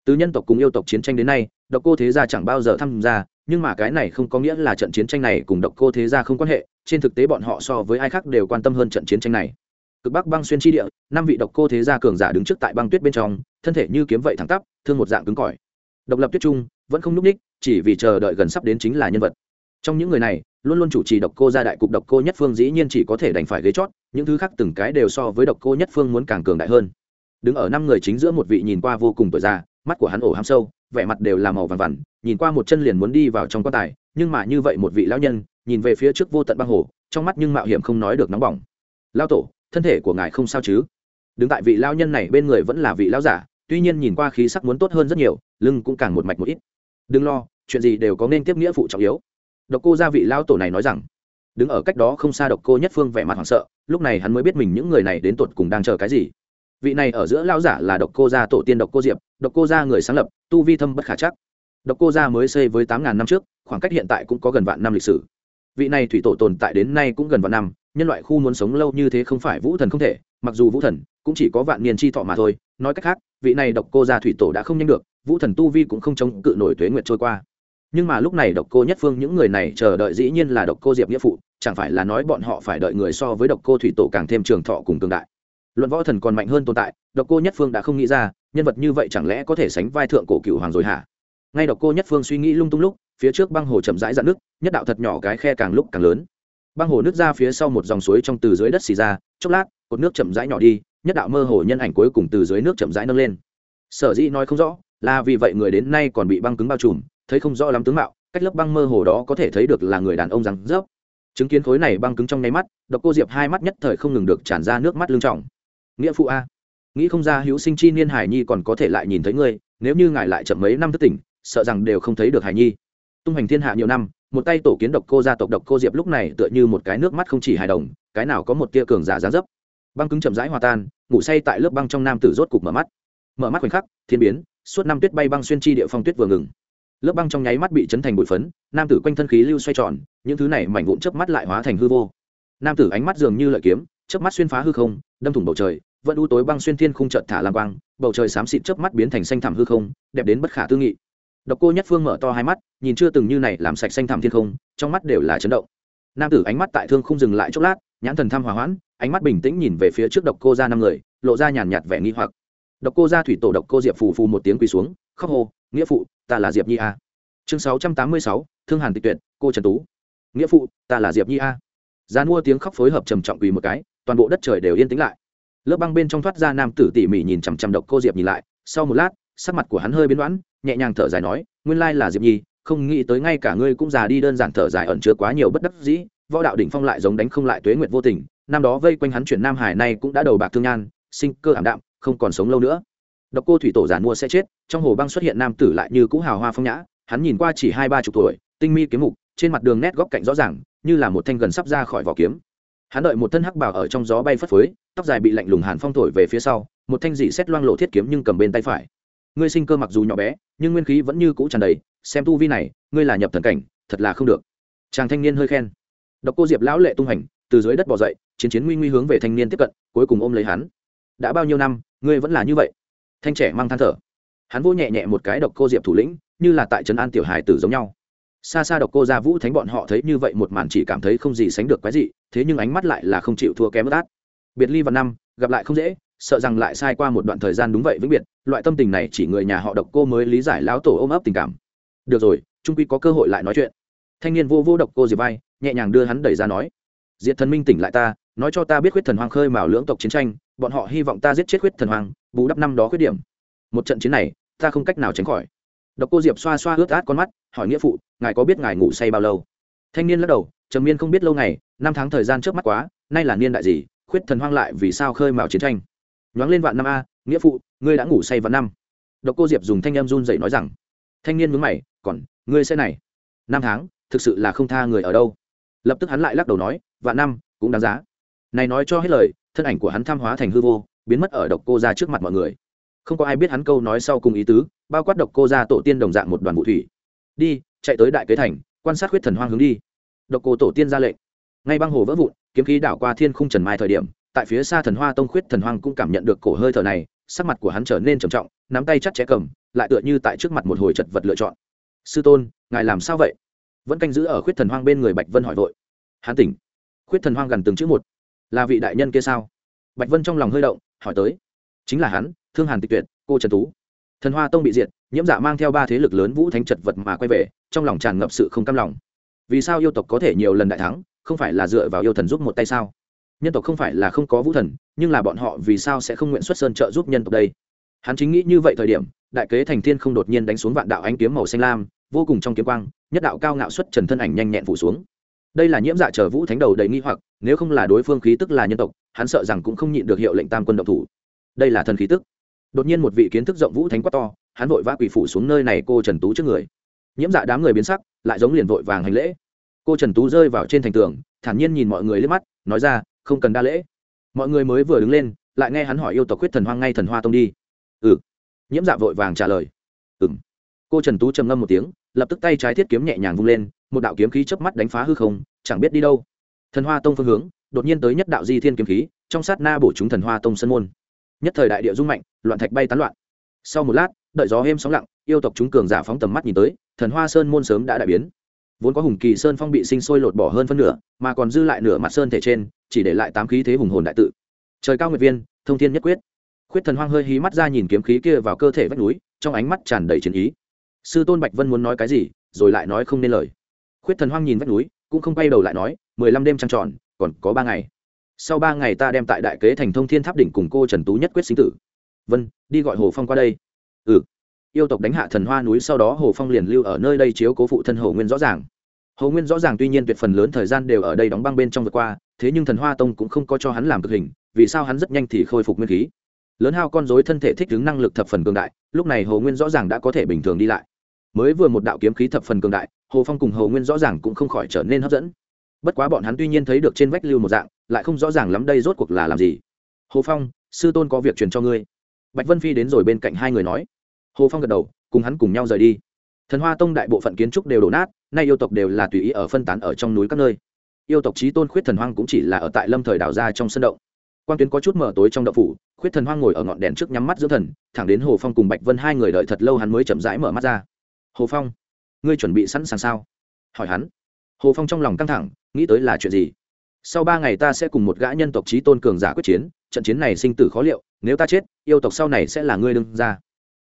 Từ nhân tộc cùng yêu tộc chiến tranh đến nay, độc cô thế gia chẳng bao giờ tham gia, nhưng mà cái này không có nghĩa là trận chiến tranh này cùng độc cô thế gia không quan hệ, trên thực tế bọn họ so với ai khác đều quan tâm hơn trận chiến tranh này. Cực bắc băng xuyên tri địa, năm vị độc cô thế gia cường giả đứng trước tại băng tuyết bên trong, thân thể như kiếm vậy thẳng tắp, thương một dạng cứng cỏi. Độc lập tuyết trung, vẫn không nhúc ních, chỉ vì chờ đợi gần sắp đến chính là nhân vật. Trong những người này, luôn luôn chủ trì độc cô gia đại cục độc cô nhất phương dĩ nhiên chỉ có thể đành phải ghế chót, những thứ khác từng cái đều so với độc cô nhất phương muốn càng cường đại hơn đứng ở năm người chính giữa một vị nhìn qua vô cùng tuổi già, mắt của hắn ổ ham sâu, vẻ mặt đều là màu vằn vằn, nhìn qua một chân liền muốn đi vào trong quan tài, nhưng mà như vậy một vị lão nhân, nhìn về phía trước vô tận băng hồ, trong mắt nhưng mạo hiểm không nói được nóng bỏng. Lao tổ, thân thể của ngài không sao chứ? Đứng tại vị lao nhân này bên người vẫn là vị lao giả, tuy nhiên nhìn qua khí sắc muốn tốt hơn rất nhiều, lưng cũng càng một mạch một ít. Đừng lo, chuyện gì đều có nên tiếp nghĩa phụ trọng yếu. Độc cô gia vị lao tổ này nói rằng. Đứng ở cách đó không xa độc cô nhất phương vẻ mặt hoảng sợ, lúc này hắn mới biết mình những người này đến tột cùng đang chờ cái gì vị này ở giữa lao giả là độc cô gia tổ tiên độc cô diệp, độc cô gia người sáng lập, tu vi thâm bất khả chắc. Độc cô gia mới xây với tám ngàn năm trước, khoảng cách hiện tại cũng có gần vạn năm lịch sử. Vị này thủy tổ tồn tại đến nay cũng gần vạn năm, nhân loại khu muốn sống lâu như thế không phải vũ thần không thể, mặc dù vũ thần cũng chỉ có vạn niên chi thọ mà thôi. Nói cách khác, vị này độc cô gia thủy tổ đã không nhanh được, vũ thần tu vi cũng không chống cự nổi tuế nguyệt trôi qua. Nhưng mà lúc này độc cô nhất phương những người này chờ đợi dĩ nhiên là độc cô diệp nghĩa phụ, chẳng phải là nói bọn họ phải đợi người so với độc cô thủy tổ càng thêm trường thọ cùng cường đại luận võ thần còn mạnh hơn tồn tại, độc cô nhất phương đã không nghĩ ra, nhân vật như vậy chẳng lẽ có thể sánh vai thượng cổ cựu hoàng rồi hả? Ngay độc cô nhất phương suy nghĩ lung tung lúc, phía trước băng hồ chậm rãi dạn nước, nhất đạo thật nhỏ cái khe càng lúc càng lớn. Băng hồ nước ra phía sau một dòng suối trong từ dưới đất xì ra, chốc lát, cột nước chậm rãi nhỏ đi, nhất đạo mơ hồ nhân ảnh cuối cùng từ dưới nước chậm rãi nâng lên. Sở dĩ nói không rõ, là vì vậy người đến nay còn bị băng cứng bao trùm, thấy không rõ lắm tướng mạo, cách lớp băng mơ hồ đó có thể thấy được là người đàn ông rằng rớp. Chứng kiến khối này băng cứng trong nháy mắt, độc cô diệp hai mắt nhất thời không ngừng được tràn ra nước mắt lưng trọng nghĩa phụ a. Nghĩ không ra hữu sinh chi niên hải nhi còn có thể lại nhìn thấy ngươi, nếu như ngài lại chậm mấy năm thất tỉnh, sợ rằng đều không thấy được hải nhi. Tung hành thiên hạ nhiều năm, một tay tổ kiến độc cô gia tộc độc cô diệp lúc này tựa như một cái nước mắt không chỉ hài đồng, cái nào có một tia cường giả giá dấp. Băng cứng chậm rãi hòa tan, ngủ say tại lớp băng trong nam tử rốt cục mở mắt. Mở mắt khoảnh khắc, thiên biến, suốt năm tuyết bay băng xuyên chi địa phong tuyết vừa ngừng. Lớp băng trong nháy mắt bị chấn thành bụi phấn, nam tử quanh thân khí lưu xoay tròn, những thứ này mảnh vụn chớp mắt lại hóa thành hư vô. Nam tử ánh mắt dường như lợi kiếm, chớp mắt xuyên phá hư không, đâm thủng bầu trời vẫn u tối băng xuyên thiên khung chợt thả lam quang, bầu trời xám xịt chớp mắt biến thành xanh thẳm hư không, đẹp đến bất khả tư nghị. Độc cô nhất phương mở to hai mắt, nhìn chưa từng như này làm sạch xanh thẳm thiên không, trong mắt đều là chấn động. Nam tử ánh mắt tại thương không dừng lại chốc lát, nhãn thần thăm hòa hoãn, ánh mắt bình tĩnh nhìn về phía trước độc cô ra năm người, lộ ra nhàn nhạt vẻ nghi hoặc. Độc cô ra thủy tổ độc cô diệp phù phù một tiếng quỳ xuống, khóc hô, nghĩa phụ, ta là diệp nhi a. Chương sáu trăm tám mươi sáu, thương hàn tịch tuyệt, cô trần tú. Nghĩa phụ, ta là diệp nhi a. Gian mua tiếng khóc phối hợp trầm trọng quỳ một cái, toàn bộ đất trời đều yên tĩnh lại lớp băng bên trong thoát ra nam tử tỉ mỉ nhìn chằm chằm độc cô diệp nhìn lại, sau một lát, sắc mặt của hắn hơi biến đoán nhẹ nhàng thở dài nói, nguyên lai là diệp nhi, không nghĩ tới ngay cả ngươi cũng già đi đơn giản thở dài ẩn chứa quá nhiều bất đắc dĩ, võ đạo đỉnh phong lại giống đánh không lại tuế nguyệt vô tình, năm đó vây quanh hắn chuyển nam hải nay cũng đã đầu bạc thương nhan, sinh cơ ảm đạm, không còn sống lâu nữa. Độc cô thủy tổ giàn mua sẽ chết, trong hồ băng xuất hiện nam tử lại như cũ hào hoa phong nhã, hắn nhìn qua chỉ hai ba chục tuổi, tinh mi kiếm mục, trên mặt đường nét góc cạnh rõ ràng, như là một thanh gần sắp ra khỏi vỏ kiếm hắn đợi một thân hắc bào ở trong gió bay phất phới, tóc dài bị lạnh lùng hàn phong thổi về phía sau, một thanh dị xét loang lộ thiết kiếm nhưng cầm bên tay phải. Ngươi sinh cơ mặc dù nhỏ bé, nhưng nguyên khí vẫn như cũ tràn đầy, xem tu vi này, ngươi là nhập thần cảnh, thật là không được. Chàng thanh niên hơi khen. Độc cô diệp lão lệ tung hành, từ dưới đất bỏ dậy, chiến chiến nguy nguy hướng về thanh niên tiếp cận, cuối cùng ôm lấy hắn. Đã bao nhiêu năm, ngươi vẫn là như vậy? Thanh trẻ mang than thở. Hắn vô nhẹ nhẹ một cái độc cô diệp thủ lĩnh, như là tại trấn an tiểu hài tử giống nhau xa xa độc cô gia vũ thánh bọn họ thấy như vậy một màn chỉ cảm thấy không gì sánh được cái gì thế nhưng ánh mắt lại là không chịu thua kém bất át. Biệt ly vào năm, gặp lại không dễ, sợ rằng lại sai qua một đoạn thời gian đúng vậy vĩnh biệt, loại tâm tình này chỉ người nhà họ độc cô mới lý giải lão tổ ôm ấp tình cảm. Được rồi trung quy có cơ hội lại nói chuyện. Thanh niên vô vô độc cô diệp vai, nhẹ nhàng đưa hắn đẩy ra nói, diệt thần minh tỉnh lại ta, nói cho ta biết khuyết thần hoang khơi mào lưỡng tộc chiến tranh, bọn họ hy vọng ta giết chết khuyết thần hoang, bù đắp năm đó khuyết điểm. Một trận chiến này, ta không cách nào tránh khỏi độc cô diệp xoa xoa ướt át con mắt, hỏi nghĩa phụ, ngài có biết ngài ngủ say bao lâu? Thanh niên lắc đầu, trầm miên không biết lâu ngày, năm tháng thời gian trước mắt quá, nay là niên đại gì, khuyết thần hoang lại vì sao khơi mào chiến tranh? Nhoáng lên vạn năm a, nghĩa phụ, ngươi đã ngủ say vạn năm. Độc cô diệp dùng thanh em run dậy nói rằng, thanh niên mướn mày, còn, ngươi sẽ này, năm tháng, thực sự là không tha người ở đâu? Lập tức hắn lại lắc đầu nói, vạn năm, cũng đáng giá. Này nói cho hết lời, thân ảnh của hắn tham hóa thành hư vô, biến mất ở độc cô ra trước mặt mọi người không có ai biết hắn câu nói sau cùng ý tứ, bao quát độc cô ra tổ tiên đồng dạng một đoàn vụ thủy. Đi, chạy tới đại kế thành, quan sát huyết thần hoang hướng đi. Độc cô tổ tiên ra lệnh. Ngay băng hồ vỡ vụn, kiếm khí đảo qua thiên khung trần mai thời điểm, tại phía xa thần hoa tông khuyết thần hoang cũng cảm nhận được cổ hơi thở này, sắc mặt của hắn trở nên trầm trọng, nắm tay chắt chẽ cầm, lại tựa như tại trước mặt một hồi chật vật lựa chọn. Sư tôn, ngài làm sao vậy? Vẫn canh giữ ở khuyết thần hoang bên người bạch vân hỏi vội. Hắn tỉnh. Khuyết thần hoang gần từng chữ một. Là vị đại nhân kia sao? Bạch vân trong lòng hơi động, hỏi tới. Chính là hắn thương hàn tịch tuyệt, cô trần tú thần hoa tông bị diệt, nhiễm dạ mang theo ba thế lực lớn vũ thánh chật vật mà quay về, trong lòng tràn ngập sự không cam lòng. Vì sao yêu tộc có thể nhiều lần đại thắng, không phải là dựa vào yêu thần giúp một tay sao? Nhân tộc không phải là không có vũ thần, nhưng là bọn họ vì sao sẽ không nguyện xuất sơn trợ giúp nhân tộc đây? Hắn chính nghĩ như vậy thời điểm, đại kế thành thiên không đột nhiên đánh xuống vạn đạo ánh kiếm màu xanh lam, vô cùng trong kiếm quang, nhất đạo cao ngạo xuất trần thân ảnh nhanh nhẹn phủ xuống. Đây là nhiễm dạ chờ vũ thánh đầu đầy nghi hoặc, nếu không là đối phương khí tức là nhân tộc, hắn sợ rằng cũng không nhịn được hiệu lệnh tam quân động thủ. Đây là thần khí tức đột nhiên một vị kiến thức rộng vũ thánh quát to, hắn vội vã quỳ phủ xuống nơi này cô trần tú trước người. Nhiễm dạ đám người biến sắc, lại giống liền vội vàng hành lễ. Cô trần tú rơi vào trên thành tường, thản nhiên nhìn mọi người lên mắt, nói ra, không cần đa lễ. Mọi người mới vừa đứng lên, lại nghe hắn hỏi yêu tộc quyết thần hoang ngay thần hoa tông đi. Ừ. Nhiễm dạ vội vàng trả lời. Ừ m cô trần tú trầm ngâm một tiếng, lập tức tay trái thiết kiếm nhẹ nhàng vung lên, một đạo kiếm khí chớp mắt đánh phá hư không, chẳng biết đi đâu. Thần hoa tông phương hướng, đột nhiên tới nhất đạo di thiên kiếm khí, trong sát na bổ chúng thần hoa tông sân môn nhất thời đại địa rung mạnh, loạn thạch bay tán loạn. Sau một lát, đợi gió êm sóng lặng, yêu tộc chúng cường giả phóng tầm mắt nhìn tới, thần hoa sơn môn sớm đã đại biến. Vốn có hùng kỳ sơn phong bị sinh sôi lột bỏ hơn phân nửa, mà còn dư lại nửa mặt sơn thể trên, chỉ để lại tám khí thế hùng hồn đại tự. Trời cao nguyệt viên, thông thiên nhất quyết. Khuyết thần hoang hơi hí mắt ra nhìn kiếm khí kia vào cơ thể vách núi, trong ánh mắt tràn đầy chiến ý. Sư tôn bạch vân muốn nói cái gì, rồi lại nói không nên lời. Khuyết thần hoang nhìn vách núi, cũng không quay đầu lại nói, mười lăm đêm trăng tròn, còn có ba ngày sau ba ngày ta đem tại đại kế thành thông thiên tháp đỉnh cùng cô trần tú nhất quyết sinh tử. Vân, đi gọi hồ phong qua đây. Ừ. Yêu tộc đánh hạ thần hoa núi sau đó hồ phong liền lưu ở nơi đây chiếu cố phụ thân hồ nguyên rõ ràng. Hồ nguyên rõ ràng tuy nhiên tuyệt phần lớn thời gian đều ở đây đóng băng bên trong vượt qua, thế nhưng thần hoa tông cũng không có cho hắn làm cực hình, vì sao hắn rất nhanh thì khôi phục nguyên khí? Lớn hao con dối thân thể thích ứng năng lực thập phần cường đại, lúc này hồ nguyên rõ ràng đã có thể bình thường đi lại. Mới vừa một đạo kiếm khí thập phần cường đại, hồ phong cùng hồ nguyên rõ ràng cũng không khỏi trở nên hấp dẫn. Bất quá bọn hắn tuy nhiên thấy được trên vách lưu một dạng lại không rõ ràng lắm đây rốt cuộc là làm gì. Hồ phong, sư tôn có việc truyền cho ngươi. Bạch vân phi đến rồi bên cạnh hai người nói. Hồ phong gật đầu, cùng hắn cùng nhau rời đi. Thần hoa tông đại bộ phận kiến trúc đều đổ nát, nay yêu tộc đều là tùy ý ở phân tán ở trong núi các nơi. Yêu tộc trí tôn khuyết thần hoang cũng chỉ là ở tại lâm thời đào ra trong sân động. Quan tuyến có chút mở tối trong đậu phủ, khuyết thần hoang ngồi ở ngọn đèn trước nhắm mắt dưỡng thần, thẳng đến hồ phong cùng bạch vân hai người đợi thật lâu hắn mới chậm rãi mở mắt ra. Hồ phong, ngươi chuẩn bị sẵn sàng sao? hỏi hắn. Hồ phong trong lòng căng thẳng, nghĩ tới là chuyện gì? Sau ba ngày ta sẽ cùng một gã nhân tộc trí tôn cường giả quyết chiến, trận chiến này sinh tử khó liệu, nếu ta chết, yêu tộc sau này sẽ là ngươi đương ra.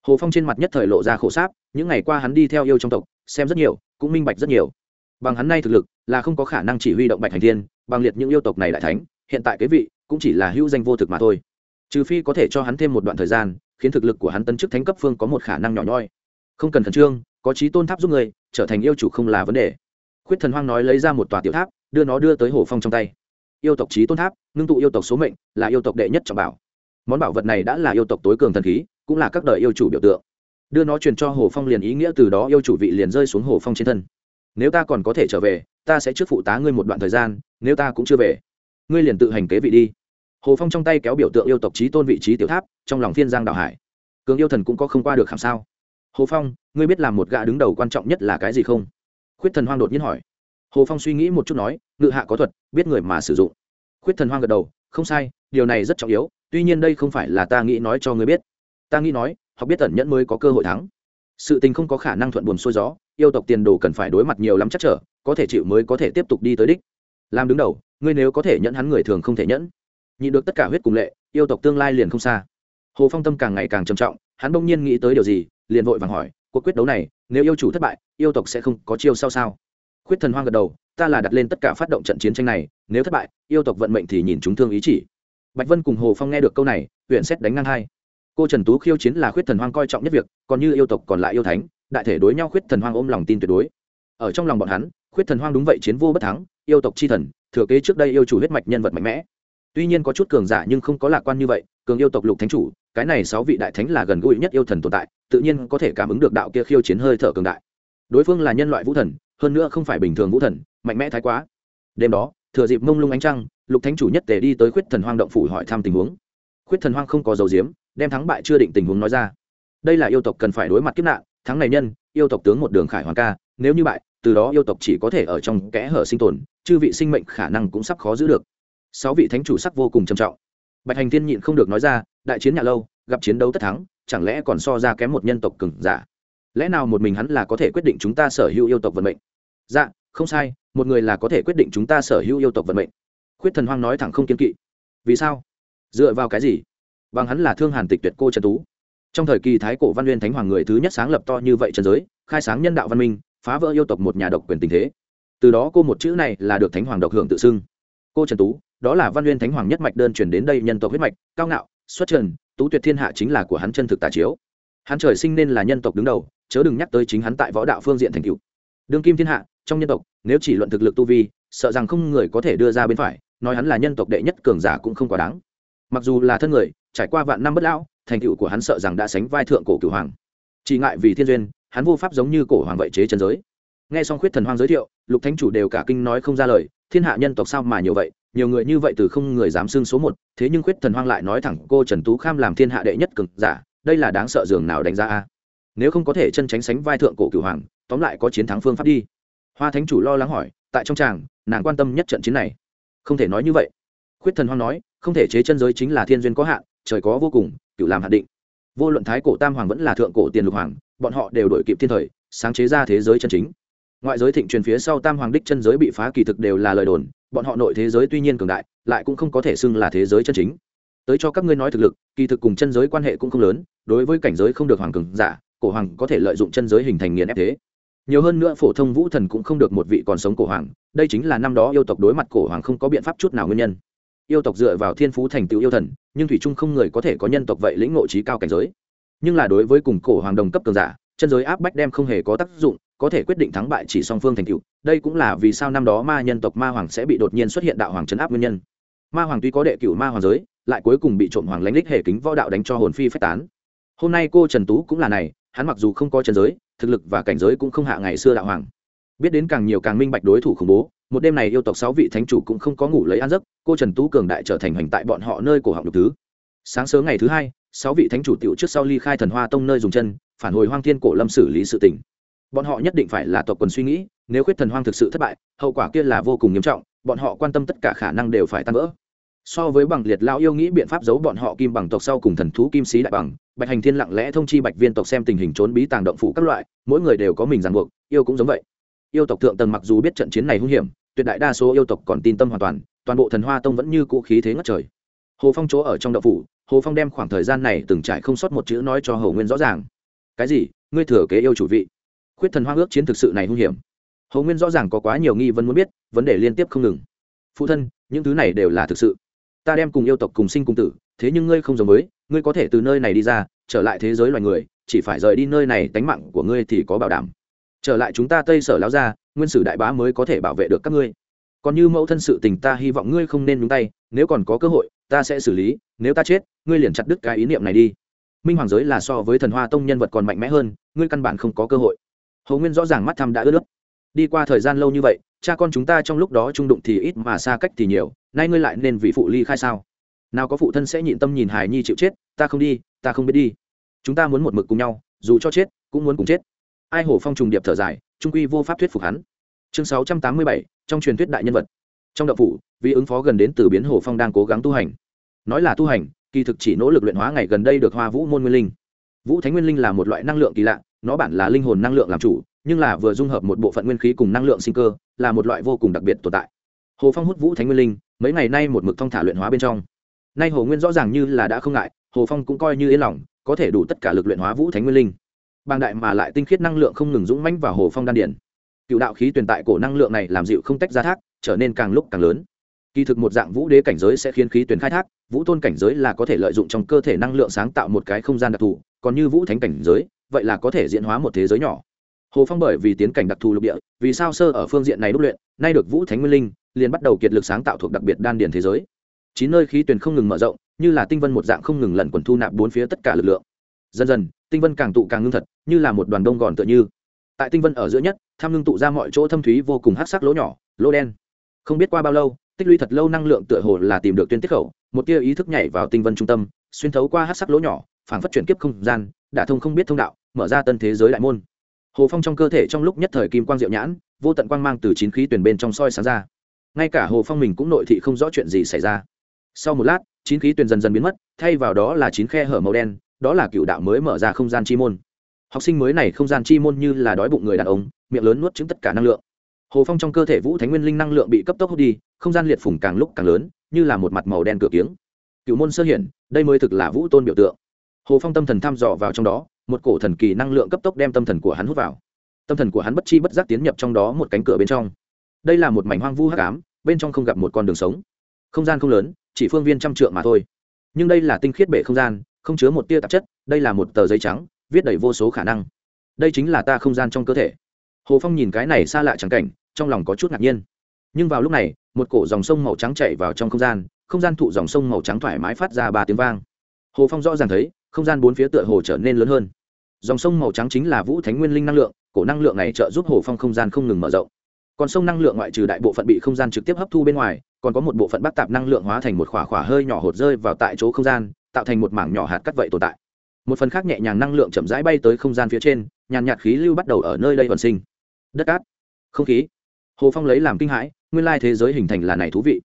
Hồ phong trên mặt nhất thời lộ ra khổ sáp, những ngày qua hắn đi theo yêu trong tộc, xem rất nhiều, cũng minh bạch rất nhiều. Bằng hắn nay thực lực, là không có khả năng chỉ huy động bạch hành thiên, bằng liệt những yêu tộc này đại thánh, hiện tại cái vị, cũng chỉ là hữu danh vô thực mà thôi. Trừ phi có thể cho hắn thêm một đoạn thời gian, khiến thực lực của hắn tân chức thánh cấp phương có một khả năng nhỏ nhoi. Không cần khẩn trương, có trí tôn tháp giúp người trở thành yêu chủ không là vấn đề. Khuyết thần hoang nói lấy ra một tòa tiểu tháp đưa nó đưa tới hồ phong trong tay. Yêu tộc trí tôn tháp, ngưng tụ yêu tộc số mệnh, là yêu tộc đệ nhất trọng bảo. Món bảo vật này đã là yêu tộc tối cường thần khí, cũng là các đời yêu chủ biểu tượng. Đưa nó truyền cho hồ phong liền ý nghĩa từ đó yêu chủ vị liền rơi xuống hồ phong trên thân. Nếu ta còn có thể trở về, ta sẽ trước phụ tá ngươi một đoạn thời gian, nếu ta cũng chưa về, ngươi liền tự hành kế vị đi. Hồ phong trong tay kéo biểu tượng yêu tộc trí tôn vị trí tiểu tháp, trong lòng phiên giang đạo hải. Cường yêu thần cũng có không qua được khảm sao? Hồ phong, ngươi biết làm một gã đứng đầu quan trọng nhất là cái gì không? Khuyết thần hoang đột nhiên hỏi hồ phong suy nghĩ một chút nói, ngự hạ có thuật, biết người mà sử dụng. Khuyết thần hoang gật đầu, không sai, điều này rất trọng yếu, tuy nhiên đây không phải là ta nghĩ nói cho ngươi biết. Ta nghĩ nói, học biết tẩn nhẫn mới có cơ hội thắng. Sự tình không có khả năng thuận buồm xuôi gió, yêu tộc tiền đồ cần phải đối mặt nhiều lắm chắc trở, có thể chịu mới có thể tiếp tục đi tới đích. Làm đứng đầu, ngươi nếu có thể nhẫn hắn người thường không thể nhẫn. Nhị được tất cả huyết cùng lệ, yêu tộc tương lai liền không xa. Hồ phong tâm càng ngày càng trầm trọng, hắn bỗng nhiên nghĩ tới điều gì, liền vội vàng hỏi, cuộc quyết đấu này, nếu yêu chủ thất bại, yêu tộc sẽ không có chiêu sao sao? Khuyết thần hoang gật đầu, ta là đặt lên tất cả phát động trận chiến tranh này, nếu thất bại, yêu tộc vận mệnh thì nhìn chúng thương ý chỉ. Bạch vân cùng hồ phong nghe được câu này, huyện xét đánh ngang hai. Cô trần tú khiêu chiến là khuyết thần hoang coi trọng nhất việc, còn như yêu tộc còn lại yêu thánh, đại thể đối nhau khuyết thần hoang ôm lòng tin tuyệt đối. Ở trong lòng bọn hắn, khuyết thần hoang đúng vậy chiến vô bất thắng, yêu tộc chi thần, thừa kế trước đây yêu chủ huyết mạch nhân vật mạnh mẽ. Tuy nhiên có chút cường giả nhưng không có lạc quan như vậy, cường yêu tộc lục thánh chủ, cái này sáu vị đại thánh là gần gũi nhất yêu thần tồn tại, tự nhiên có thể cảm ứng được đạo kia khiêu chiến hơi thở cường đại. Đối phương là nhân loại vũ thần hơn nữa không phải bình thường vũ thần, mạnh mẽ thái quá. Đêm đó, thừa dịp mông lung ánh trăng, lục thánh chủ nhất tề đi tới khuyết thần hoang động phủ hỏi thăm tình huống. Khuyết thần hoang không có dầu diếm đem thắng bại chưa định tình huống nói ra. Đây là yêu tộc cần phải đối mặt kiếp nạn, thắng này nhân, yêu tộc tướng một đường khải hoàng ca, nếu như bại, từ đó yêu tộc chỉ có thể ở trong kẽ hở sinh tồn, chư vị sinh mệnh khả năng cũng sắp khó giữ được. Sáu vị thánh chủ sắc vô cùng trầm trọng. Bạch hành thiên nhịn không được nói ra, đại chiến nhà lâu, gặp chiến đấu tất thắng, chẳng lẽ còn so ra kém một nhân tộc cừng giả? Lẽ nào một mình hắn là có thể quyết định chúng ta sở hữu yêu tộc vận mệnh? Dạ không sai, một người là có thể quyết định chúng ta sở hữu yêu tộc vận mệnh. Khuyết thần hoang nói thẳng không kiên kỵ. Vì sao? Dựa vào cái gì? Bằng hắn là thương hàn tịch tuyệt cô trần tú. Trong thời kỳ thái cổ văn nguyên thánh hoàng người thứ nhất sáng lập to như vậy trần giới, khai sáng nhân đạo văn minh, phá vỡ yêu tộc một nhà độc quyền tình thế. Từ đó cô một chữ này là được thánh hoàng độc hưởng tự xưng. Cô trần tú, đó là văn nguyên thánh hoàng nhất mạch đơn chuyển đến đây nhân tộc huyết mạch, cao ngạo, xuất trần, tú tuyệt thiên hạ chính là của hắn chân thực tà chiếu. Hắn trời sinh nên là nhân tộc đứng đầu, chớ đừng nhắc tới chính hắn tại võ đạo phương diện thành cựu đương kim thiên hạ trong nhân tộc, nếu chỉ luận thực lực tu vi, sợ rằng không người có thể đưa ra bên phải, nói hắn là nhân tộc đệ nhất cường giả cũng không quá đáng. Mặc dù là thân người, trải qua vạn năm bất lão, thành tựu của hắn sợ rằng đã sánh vai thượng cổ cửu hoàng. Chỉ ngại vì thiên duyên, hắn vô pháp giống như cổ hoàng vậy chế chân giới. Nghe xong khuyết thần hoang giới thiệu, lục thánh chủ đều cả kinh nói không ra lời, thiên hạ nhân tộc sao mà nhiều vậy, nhiều người như vậy từ không người dám xưng số một, thế nhưng khuyết thần hoang lại nói thẳng, cô trần tú kham làm thiên hạ đệ nhất cực giả, đây là đáng sợ dường nào đánh giá a? Nếu không có thể chân tránh sánh vai thượng cổ cửu hoàng, tóm lại có chiến thắng phương pháp đi hoa thánh chủ lo lắng hỏi, tại trong tràng, nàng quan tâm nhất trận chiến này. Không thể nói như vậy. Khuyết thần hoang nói, không thể chế chân giới chính là thiên duyên có hạn, trời có vô cùng cựu làm hạn định. Vô luận thái cổ tam hoàng vẫn là thượng cổ tiền lục hoàng, bọn họ đều đổi kịp thiên thời, sáng chế ra thế giới chân chính. Ngoại giới thịnh truyền phía sau tam hoàng đích chân giới bị phá kỳ thực đều là lời đồn, bọn họ nội thế giới tuy nhiên cường đại, lại cũng không có thể xưng là thế giới chân chính. Tới cho các ngươi nói thực lực, kỳ thực cùng chân giới quan hệ cũng không lớn, đối với cảnh giới không được hoàng cường giả, cổ hoàng có thể lợi dụng chân giới hình thành nghiền ép thế nhiều hơn nữa phổ thông vũ thần cũng không được một vị còn sống cổ hoàng, đây chính là năm đó yêu tộc đối mặt cổ hoàng không có biện pháp chút nào nguyên nhân. Yêu tộc dựa vào thiên phú thành tựu yêu thần, nhưng thủy trung không người có thể có nhân tộc vậy lĩnh ngộ trí cao cảnh giới. Nhưng là đối với cùng cổ hoàng đồng cấp cường giả, chân giới áp bách đem không hề có tác dụng, có thể quyết định thắng bại chỉ song phương thành tựu. Đây cũng là vì sao năm đó ma nhân tộc ma hoàng sẽ bị đột nhiên xuất hiện đạo hoàng chấn áp nguyên nhân. Ma hoàng tuy có đệ cửu ma hoàng giới, lại cuối cùng bị trộm hoàng lãnh lích hệ kính võ đạo đánh cho hồn phi phách tán. Hôm nay cô trần tú cũng là này, hắn mặc dù không có chân giới thực lực và cảnh giới cũng không hạ ngày xưa đạo hoàng. Biết đến càng nhiều càng minh bạch đối thủ khủng bố, một đêm này yêu tộc sáu vị thánh chủ cũng không có ngủ lấy ăn giấc, cô trần tú cường đại trở thành hành tại bọn họ nơi cổ họng được thứ. Sáng sớm ngày thứ hai, sáu vị thánh chủ tiểu trước sau ly khai thần hoa tông nơi dùng chân, phản hồi hoang thiên cổ lâm xử lý sự tình. Bọn họ nhất định phải là tộc quần suy nghĩ, nếu khuyết thần hoang thực sự thất bại, hậu quả kia là vô cùng nghiêm trọng, bọn họ quan tâm tất cả khả năng đều phải tan vỡ so với bằng liệt lao yêu nghĩ biện pháp giấu bọn họ kim bằng tộc sau cùng thần thú kim sĩ đại bằng, bạch hành thiên lặng lẽ thông chi bạch viên tộc xem tình hình trốn bí tàng động phủ các loại, mỗi người đều có mình ràng buộc, yêu cũng giống vậy. Yêu tộc thượng tầng mặc dù biết trận chiến này hung hiểm, tuyệt đại đa số yêu tộc còn tin tâm hoàn toàn toàn bộ thần hoa tông vẫn như cũ khí thế ngất trời. Hồ phong chỗ ở trong động phủ, hồ phong đem khoảng thời gian này từng trải không sót một chữ nói cho hầu nguyên rõ ràng. Cái gì? Ngươi thừa kế yêu chủ vị. Khuyết thần hoa ước chiến thực sự này hung hiểm. Hầu nguyên rõ ràng có quá nhiều nghi vấn muốn biết, vấn đề liên tiếp không ngừng. Phụ thân, những thứ này đều là thực sự ta đem cùng yêu tộc cùng sinh cùng tử, thế nhưng ngươi không giống với, ngươi có thể từ nơi này đi ra, trở lại thế giới loài người, chỉ phải rời đi nơi này, tánh mạng của ngươi thì có bảo đảm. Trở lại chúng ta tây sở láo ra nguyên sử đại bá mới có thể bảo vệ được các ngươi. Còn như mẫu thân sự tình ta hy vọng ngươi không nên nhúng tay, nếu còn có cơ hội, ta sẽ xử lý, nếu ta chết, ngươi liền chặt đứt cái ý niệm này đi. Minh hoàng giới là so với thần hoa tông nhân vật còn mạnh mẽ hơn, ngươi căn bản không có cơ hội. Hầu nguyên rõ ràng mắt thăm đã ướt nước đi qua thời gian lâu như vậy cha con chúng ta trong lúc đó trung đụng thì ít mà xa cách thì nhiều, nay ngươi lại nên vị phụ ly khai sao? Nào có phụ thân sẽ nhịn tâm nhìn hài nhi chịu chết, ta không đi, ta không biết đi. Chúng ta muốn một mực cùng nhau, dù cho chết, cũng muốn cùng chết. Ai hổ phong trùng điệp thở dài, trung quy vô pháp thuyết phục hắn. Chương sáu trăm tám mươi bảy, trong truyền thuyết đại nhân vật. Trong đậu phủ, vì ứng phó gần đến từ biến hồ phong đang cố gắng tu hành. Nói là tu hành, kỳ thực chỉ nỗ lực luyện hóa ngày gần đây được hoa vũ môn nguyên linh. Vũ thánh nguyên linh là một loại năng lượng kỳ lạ, nó bản là linh hồn năng lượng làm chủ nhưng là vừa dung hợp một bộ phận nguyên khí cùng năng lượng sinh cơ, là một loại vô cùng đặc biệt tồn tại. Hồ phong hút vũ thánh nguyên linh, mấy ngày nay một mực thông thả luyện hóa bên trong. Nay hồ nguyên rõ ràng như là đã không ngại, hồ phong cũng coi như yên lòng, có thể đủ tất cả lực luyện hóa vũ thánh nguyên linh. Bàng đại mà lại tinh khiết năng lượng không ngừng dũng mãnh vào hồ phong đan điển. Cựu đạo khí truyền tại cổ năng lượng này làm dịu không tách ra thác, trở nên càng lúc càng lớn. Kỳ thực một dạng vũ đế cảnh giới sẽ khiến khí tuyển khai thác, vũ tôn cảnh giới là có thể lợi dụng trong cơ thể năng lượng sáng tạo một cái không gian đặc thù, còn như vũ thánh cảnh giới, vậy là có thể diễn hóa một thế giới nhỏ hồ phong bởi vì tiến cảnh đặc thù lục địa, vì sao sơ ở phương diện này đúc luyện, nay được vũ thánh nguyên linh, liền bắt đầu kiệt lực sáng tạo thuộc đặc biệt đan điền thế giới. Chín nơi khí tuyển không ngừng mở rộng, như là tinh vân một dạng không ngừng lẩn quẩn thu nạp bốn phía tất cả lực lượng. Dần dần, tinh vân càng tụ càng ngưng thật, như là một đoàn đông gòn tựa như. Tại tinh vân ở giữa nhất, tham ngưng tụ ra mọi chỗ thâm thúy vô cùng hát sắc lỗ nhỏ, lỗ đen. Không biết qua bao lâu, tích lũy thật lâu năng lượng tựa hồ là tìm được tuyên tiết khẩu, một tia ý thức nhảy vào tinh vân trung tâm, xuyên thấu qua hát sắc lỗ nhỏ, phảng phất chuyển kiếp không gian, đả thông không biết thông đạo, mở ra tân thế giới đại môn hồ phong trong cơ thể trong lúc nhất thời kim quang diệu nhãn, vô tận quang mang từ chín khí tuyển bên trong soi sáng ra. Ngay cả hồ phong mình cũng nội thị không rõ chuyện gì xảy ra. Sau một lát, chín khí tuyển dần dần biến mất, thay vào đó là chín khe hở màu đen, đó là cựu đạo mới mở ra không gian chi môn. Học sinh mới này không gian chi môn như là đói bụng người đàn ông, miệng lớn nuốt chứng tất cả năng lượng. Hồ phong trong cơ thể vũ thánh nguyên linh năng lượng bị cấp tốc hút đi, không gian liệt phủng càng lúc càng lớn, như là một mặt màu đen cửa kiếng. Cựu môn sơ hiển, đây mới thực là vũ tôn biểu tượng. Hồ phong tâm thần thăm dò vào trong đó một cổ thần kỳ năng lượng cấp tốc đem tâm thần của hắn hút vào. Tâm thần của hắn bất chi bất giác tiến nhập trong đó một cánh cửa bên trong. Đây là một mảnh hoang vu hắc ám, bên trong không gặp một con đường sống. Không gian không lớn, chỉ phương viên trăm trượng mà thôi. Nhưng đây là tinh khiết bể không gian, không chứa một tia tạp chất, đây là một tờ giấy trắng, viết đầy vô số khả năng. Đây chính là ta không gian trong cơ thể. Hồ phong nhìn cái này xa lạ trắng cảnh, trong lòng có chút ngạc nhiên. Nhưng vào lúc này, một cổ dòng sông màu trắng chạy vào trong không gian không gian thụ dòng sông màu trắng thoải mái phát ra ba tiếng vang. Hồ phong rõ ràng thấy không gian bốn phía tựa hồ trở nên lớn hơn. Dòng sông màu trắng chính là vũ thánh nguyên linh năng lượng, cổ năng lượng này trợ giúp hồ phong không gian không ngừng mở rộng. Còn sông năng lượng ngoại trừ đại bộ phận bị không gian trực tiếp hấp thu bên ngoài, còn có một bộ phận bắt tạp năng lượng hóa thành một khỏa khỏa hơi nhỏ hột rơi vào tại chỗ không gian, tạo thành một mảng nhỏ hạt cắt vậy tồn tại. Một phần khác nhẹ nhàng năng lượng chậm rãi bay tới không gian phía trên, nhàn nhạt khí lưu bắt đầu ở nơi đây vận sinh. Đất cát, không khí. Hồ phong lấy làm kinh hãi, nguyên lai thế giới hình thành là này thú vị.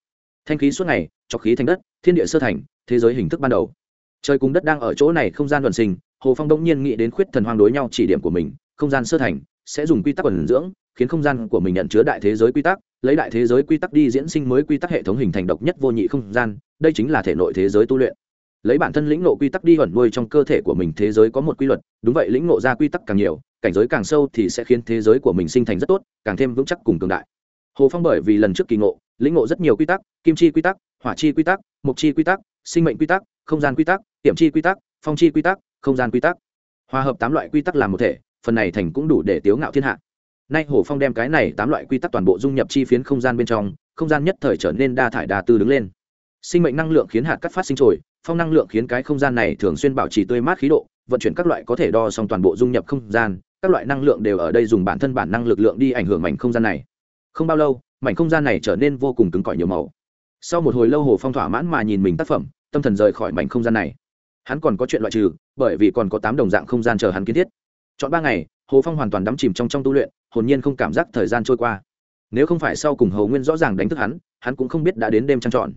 Thanh khí suốt ngày cho khí thành đất, thiên địa sơ thành, thế giới hình thức ban đầu trời cùng đất đang ở chỗ này không gian vận sinh, hồ phong đông nhiên nghĩ đến khuyết thần hoang đối nhau chỉ điểm của mình, không gian sơ thành, sẽ dùng quy tắc quần dưỡng, khiến không gian của mình nhận chứa đại thế giới quy tắc, lấy đại thế giới quy tắc đi diễn sinh mới quy tắc hệ thống hình thành độc nhất vô nhị không gian, đây chính là thể nội thế giới tu luyện. Lấy bản thân lĩnh nộ quy tắc đi ẩn nuôi trong cơ thể của mình thế giới có một quy luật, đúng vậy lĩnh nộ ra quy tắc càng nhiều, cảnh giới càng sâu thì sẽ khiến thế giới của mình sinh thành rất tốt, càng thêm vững chắc cùng cường đại. Hồ phong bởi vì lần trước kỳ ngộ, lĩnh ngộ rất nhiều quy tắc, kim chi quy tắc, hỏa chi quy tắc mục chi quy tắc sinh mệnh quy tắc, không gian quy tắc tiệm chi quy tắc, phong chi quy tắc, không gian quy tắc. Hòa hợp tám loại quy tắc làm một thể, phần này thành cũng đủ để tiếu ngạo thiên hạ. Nay hồ phong đem cái này tám loại quy tắc toàn bộ dung nhập chi phiến không gian bên trong, không gian nhất thời trở nên đa thải đa tư đứng lên. Sinh mệnh năng lượng khiến hạt cắt phát sinh trồi, phong năng lượng khiến cái không gian này thường xuyên bảo trì tươi mát khí độ, vận chuyển các loại có thể đo xong toàn bộ dung nhập không gian, các loại năng lượng đều ở đây dùng bản thân bản năng lực lượng đi ảnh hưởng mảnh không gian này. Không bao lâu, mảnh không gian này trở nên vô cùng cứng cỏi nhiều màu sau một hồi lâu hồ phong thỏa mãn mà nhìn mình tác phẩm, tâm thần rời khỏi mảnh không gian này. Hắn còn có chuyện loại trừ, bởi vì còn có tám đồng dạng không gian chờ hắn kiến thiết. Chọn ba ngày, hồ phong hoàn toàn đắm chìm trong trong tu luyện, hồn nhiên không cảm giác thời gian trôi qua. Nếu không phải sau cùng hầu nguyên rõ ràng đánh thức hắn hắn cũng không biết đã đến đêm trăng tròn.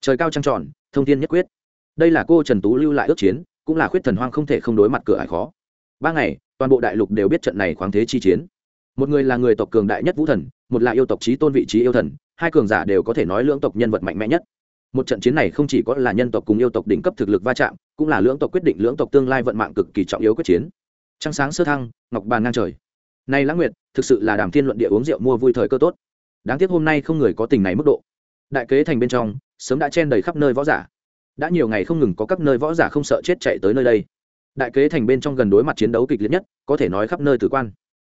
Trời cao trăng tròn, thông tin nhất quyết. Đây là cô trần tú lưu lại ước chiến, cũng là khuyết thần hoang không thể không đối mặt cửa ải khó. Ba ngày, toàn bộ đại lục đều biết trận này khoáng thế chi chiến. Một người là người tộc cường đại nhất vũ thần, một là yêu tộc trí tôn vị trí yêu thần hai cường giả đều có thể nói lưỡng tộc nhân vật mạnh mẽ nhất. Một trận chiến này không chỉ có là nhân tộc cùng yêu tộc đỉnh cấp thực lực va chạm, cũng là lưỡng tộc quyết định lưỡng tộc tương lai vận mạng cực kỳ trọng yếu quyết chiến. Trăng sáng sơ thăng, ngọc bàn ngang trời. Nay lãng nguyệt, thực sự là đàm thiên luận địa uống rượu mua vui thời cơ tốt. Đáng tiếc hôm nay không người có tình này mức độ. Đại kế thành bên trong, sớm đã chen đầy khắp nơi võ giả. Đã nhiều ngày không ngừng có các nơi võ giả không sợ chết chạy tới nơi đây. Đại kế thành bên trong gần đối mặt chiến đấu kịch liệt nhất, có thể nói khắp nơi tử quan.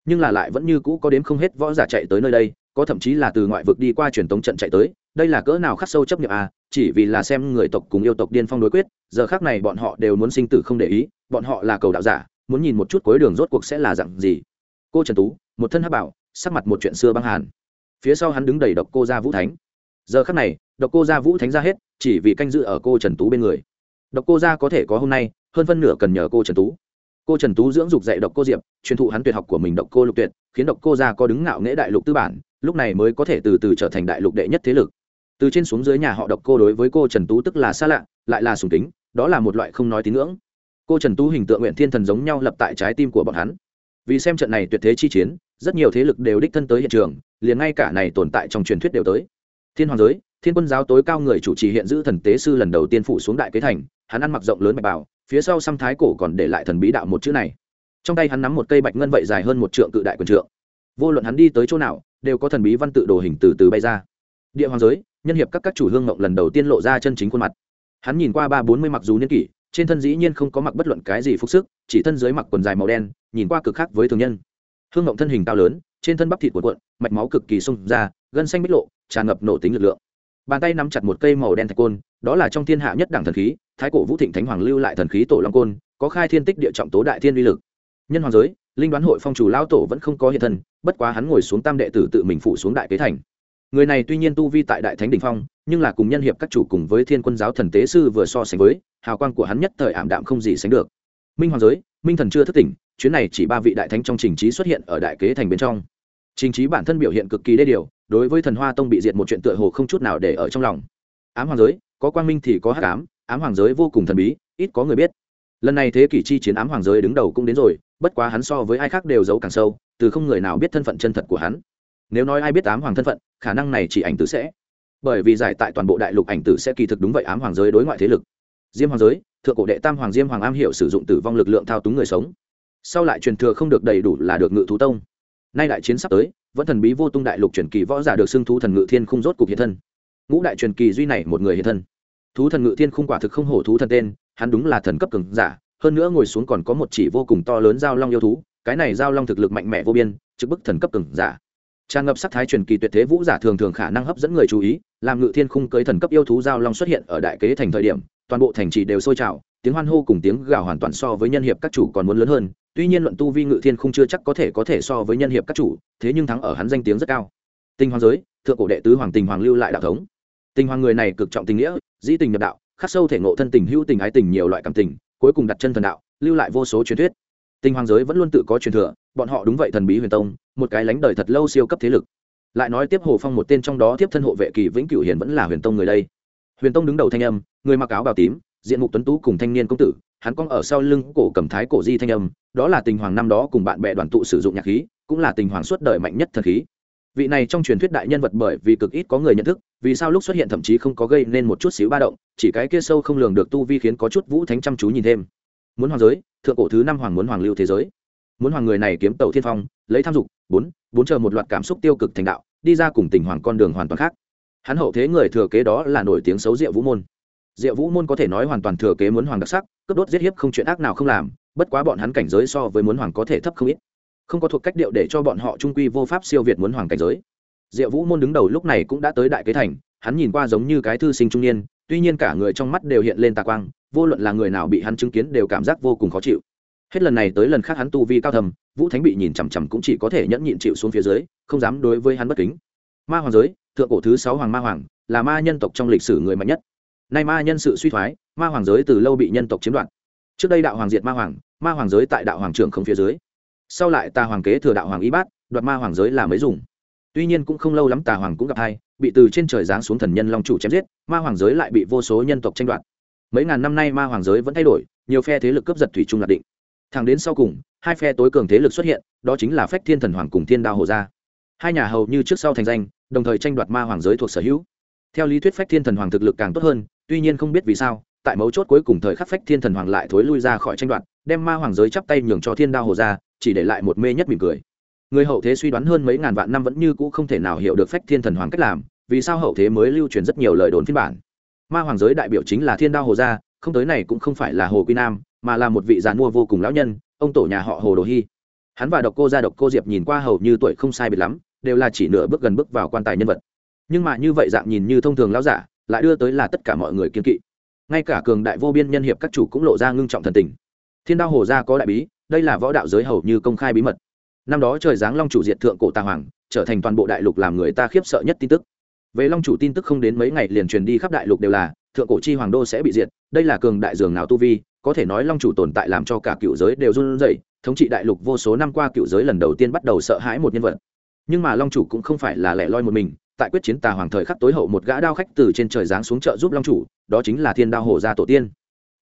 Nhưng là lại vẫn như cũ có đến không hết võ giả chạy tới nơi đây có thậm chí là từ ngoại vực đi qua truyền tống trận chạy tới, đây là cỡ nào khắc sâu chấp nhận à chỉ vì là xem người tộc cùng yêu tộc điên phong đối quyết, giờ khác này bọn họ đều muốn sinh tử không để ý, bọn họ là cầu đạo giả, muốn nhìn một chút cuối đường rốt cuộc sẽ là dặn gì. Cô trần tú, một thân hắc bảo, sắc mặt một chuyện xưa băng hàn. Phía sau hắn đứng đầy độc cô gia vũ thánh. Giờ khắc này, độc cô gia vũ thánh ra hết, chỉ vì canh dự ở cô trần tú bên người. Độc cô gia có thể có hôm nay, hơn phân nửa cần nhờ cô trần tú cô trần tú dưỡng dục dạy độc cô diệp, truyền thụ hắn tuyệt học của mình độc cô lục tuyệt, khiến độc cô gia có đứng ngạo nghễ đại lục tư bản, lúc này mới có thể từ từ trở thành đại lục đệ nhất thế lực. Từ trên xuống dưới nhà họ độc cô đối với cô trần tú tức là xa lạ, lại là sùng kính, đó là một loại không nói tín ngưỡng. Cô trần tú hình tượng nguyện thiên thần giống nhau lập tại trái tim của bọn hắn. Vì xem trận này tuyệt thế chi chiến, rất nhiều thế lực đều đích thân tới hiện trường, liền ngay cả này tồn tại trong truyền thuyết đều tới. Thiên hoàng giới, thiên quân giáo tối cao người chủ trì hiện giữ thần tế sư lần đầu tiên phủ xuống đại kế thành, hắn ăn mặc rộng lớn bạch bảo phía sau xăm thái cổ còn để lại thần bí đạo một chữ này. Trong tay hắn nắm một cây bạch ngân vậy dài hơn một trượng cự đại quần trượng. Vô luận hắn đi tới chỗ nào, đều có thần bí văn tự đồ hình từ từ bay ra. Địa hoàng giới, nhân hiệp các các chủ hương mộng lần đầu tiên lộ ra chân chính khuôn mặt. Hắn nhìn qua ba bốn mươi mặc dù niên kỷ, trên thân dĩ nhiên không có mặc bất luận cái gì phục sức, chỉ thân dưới mặc quần dài màu đen, nhìn qua cực khác với thường nhân. Hương mộng thân hình cao lớn, trên thân bắp thịt cuộn cuộn, mạch máu cực kỳ sung ra, gân xanh bích lộ, tràn ngập nổ tính lực lượng bàn tay nắm chặt một cây màu đen thạch côn, đó là trong thiên hạ nhất đẳng thần khí, thái cổ vũ thịnh thánh hoàng lưu lại thần khí tổ long côn, có khai thiên tích địa trọng tố đại thiên uy lực. Nhân hoàng giới, linh đoán hội phong chủ lao tổ vẫn không có hiện thân, bất quá hắn ngồi xuống tam đệ tử tự mình phụ xuống đại kế thành. Người này tuy nhiên tu vi tại đại thánh đình phong, nhưng là cùng nhân hiệp các chủ cùng với thiên quân giáo thần tế sư vừa so sánh với, hào quang của hắn nhất thời ảm đạm không gì sánh được. Minh hoàng giới, minh thần chưa thức tỉnh, chuyến này chỉ ba vị đại thánh trong trình trí xuất hiện ở đại kế thành bên trong. Trình trí bản thân biểu hiện cực kỳ đê điều đối với thần hoa tông bị diệt một chuyện tựa hồ không chút nào để ở trong lòng. Ám hoàng giới, có quang minh thì có hắc ám ám hoàng giới vô cùng thần bí, ít có người biết. Lần này thế kỷ chi chiến ám hoàng giới đứng đầu cũng đến rồi, bất quá hắn so với ai khác đều giấu càng sâu, từ không người nào biết thân phận chân thật của hắn. Nếu nói ai biết ám hoàng thân phận, khả năng này chỉ ảnh tử sẽ. Bởi vì giải tại toàn bộ đại lục ảnh tử sẽ kỳ thực đúng vậy ám hoàng giới đối ngoại thế lực. Diêm hoàng giới, thượng cổ đệ tam hoàng diêm hoàng am hiểu sử dụng tử vong lực lượng thao túng người sống. Sau lại truyền thừa không được đầy đủ là được ngự thú tông nay đại chiến sắp tới, vẫn thần bí vô tung đại lục truyền kỳ võ giả được xưng thú thần ngự thiên không rốt cục hiện thân. Ngũ đại truyền kỳ duy này một người hiện thân. Thú thần ngự thiên không quả thực không hổ thú thần tên, hắn đúng là thần cấp cường giả, hơn nữa ngồi xuống còn có một chỉ vô cùng to lớn giao long yêu thú, cái này giao long thực lực mạnh mẽ vô biên, trực bức thần cấp cường giả. Tràn ngập sắc thái truyền kỳ tuyệt thế vũ giả thường thường khả năng hấp dẫn người chú ý, làm ngự thiên khung cưới thần cấp yêu thú giao long xuất hiện ở đại kế thành thời điểm, toàn bộ thành trì đều sôi trào, tiếng hoan hô cùng tiếng gào hoàn toàn so với nhân hiệp các chủ còn muốn lớn hơn tuy nhiên luận tu vi ngự thiên không chưa chắc có thể có thể so với nhân hiệp các chủ, thế nhưng thắng ở hắn danh tiếng rất cao. Tinh hoàng giới, thượng cổ đệ tứ hoàng tình hoàng lưu lại đạo thống. Tình hoàng người này cực trọng tình nghĩa, dĩ tình nhập đạo, khắc sâu thể ngộ thân tình, hữu tình ái tình, nhiều loại cảm tình, cuối cùng đặt chân thần đạo, lưu lại vô số truyền thuyết. Tinh hoàng giới vẫn luôn tự có truyền thừa, bọn họ đúng vậy thần bí huyền tông, một cái lánh đời thật lâu siêu cấp thế lực. Lại nói tiếp hồ phong một tên trong đó tiếp thân hộ vệ kỳ vĩnh cửu hiền vẫn là huyền tông người đây. Huyền tông đứng đầu thanh âm, người mặc áo bào tím diện mục tuấn tú cùng thanh niên công tử, hắn cong ở sau lưng cổ cầm thái cổ di thanh âm, đó là tình hoàng năm đó cùng bạn bè đoàn tụ sử dụng nhạc khí, cũng là tình hoàng suốt đời mạnh nhất thần khí. Vị này trong truyền thuyết đại nhân vật bởi vì cực ít có người nhận thức, vì sao lúc xuất hiện thậm chí không có gây nên một chút xíu ba động, chỉ cái kia sâu không lường được tu vi khiến có chút vũ thánh chăm chú nhìn thêm. Muốn hoàng giới, thượng cổ thứ năm hoàng muốn hoàng lưu thế giới. Muốn hoàng người này kiếm tàu thiên phong, lấy tham dục, bốn bốn chờ một loạt cảm xúc tiêu cực thành đạo, đi ra cùng tình hoàng con đường hoàn toàn khác. Hắn hậu thế người thừa kế đó là nổi tiếng xấu diệu vũ môn diệu vũ môn có thể nói hoàn toàn thừa kế muốn hoàng đặc sắc, cướp đốt giết hiếp không chuyện ác nào không làm, bất quá bọn hắn cảnh giới so với muốn hoàng có thể thấp không ít. Không có thuộc cách điệu để cho bọn họ trung quy vô pháp siêu việt muốn hoàng cảnh giới. Diệu vũ môn đứng đầu lúc này cũng đã tới đại kế thành, hắn nhìn qua giống như cái thư sinh trung niên, tuy nhiên cả người trong mắt đều hiện lên tà quang, vô luận là người nào bị hắn chứng kiến đều cảm giác vô cùng khó chịu. Hết lần này tới lần khác hắn tu vi cao thầm, vũ thánh bị nhìn chằm chằm cũng chỉ có thể nhẫn nhịn chịu xuống phía dưới, không dám đối với hắn bất kính. Ma hoàng giới, thượng cổ thứ sáu hoàng ma hoàng, là ma nhân tộc trong lịch sử người mạnh nhất nay ma nhân sự suy thoái, ma hoàng giới từ lâu bị nhân tộc chiếm đoạt. Trước đây đạo hoàng diệt ma hoàng ma hoàng giới tại đạo hoàng trưởng không phía dưới. Sau lại tà hoàng kế thừa đạo hoàng y bát, đoạt ma hoàng giới là mới dùng. Tuy nhiên cũng không lâu lắm tà hoàng cũng gặp hai, bị từ trên trời giáng xuống thần nhân long chủ chém giết, ma hoàng giới lại bị vô số nhân tộc tranh đoạt. Mấy ngàn năm nay ma hoàng giới vẫn thay đổi, nhiều phe thế lực cướp giật thủy trung lạc định. Thẳng đến sau cùng, hai phe tối cường thế lực xuất hiện, đó chính là phách thiên thần hoàng cùng thiên đao hồ gia. Hai nhà hầu như trước sau thành danh, đồng thời tranh đoạt ma hoàng giới thuộc sở hữu. Theo lý thuyết phách thiên thần hoàng thực lực càng tốt hơn tuy nhiên không biết vì sao, tại mấu chốt cuối cùng thời khắc phách thiên thần hoàng lại thối lui ra khỏi tranh đoạt, đem ma hoàng giới chắp tay nhường cho thiên đao hồ gia chỉ để lại một mê nhất mỉm cười. Người hậu thế suy đoán hơn mấy ngàn vạn năm vẫn như cũ không thể nào hiểu được phách thiên thần hoàng cách làm, vì sao hậu thế mới lưu truyền rất nhiều lời đồn phiên bản. Ma hoàng giới đại biểu chính là thiên đao hồ gia, không tới này cũng không phải là hồ quy nam, mà là một vị giàn mua vô cùng lão nhân, ông tổ nhà họ hồ đồ hy hắn và độc cô gia độc cô diệp nhìn qua hầu như tuổi không sai biệt lắm, đều là chỉ nửa bước gần bước vào quan tài nhân vật. Nhưng mà như vậy dạng nhìn như thông thường lão giả lại đưa tới là tất cả mọi người kiên kỵ. Ngay cả cường đại vô biên nhân hiệp các chủ cũng lộ ra ngưng trọng thần tình. Thiên đao hồ gia có đại bí, đây là võ đạo giới hầu như công khai bí mật. Năm đó trời giáng long chủ diệt thượng cổ tà hoàng, trở thành toàn bộ đại lục làm người ta khiếp sợ nhất tin tức. Về long chủ tin tức không đến mấy ngày liền truyền đi khắp đại lục đều là, thượng cổ chi hoàng đô sẽ bị diệt, đây là cường đại dường nào tu vi, có thể nói long chủ tồn tại làm cho cả cựu giới đều run rẩy, thống trị đại lục vô số năm qua cựu giới lần đầu tiên bắt đầu sợ hãi một nhân vật. Nhưng mà long chủ cũng không phải là lẻ loi một mình tại quyết chiến tà hoàng thời khắc tối hậu một gã đao khách từ trên trời giáng xuống chợ giúp long chủ, đó chính là thiên đao hổ gia tổ tiên.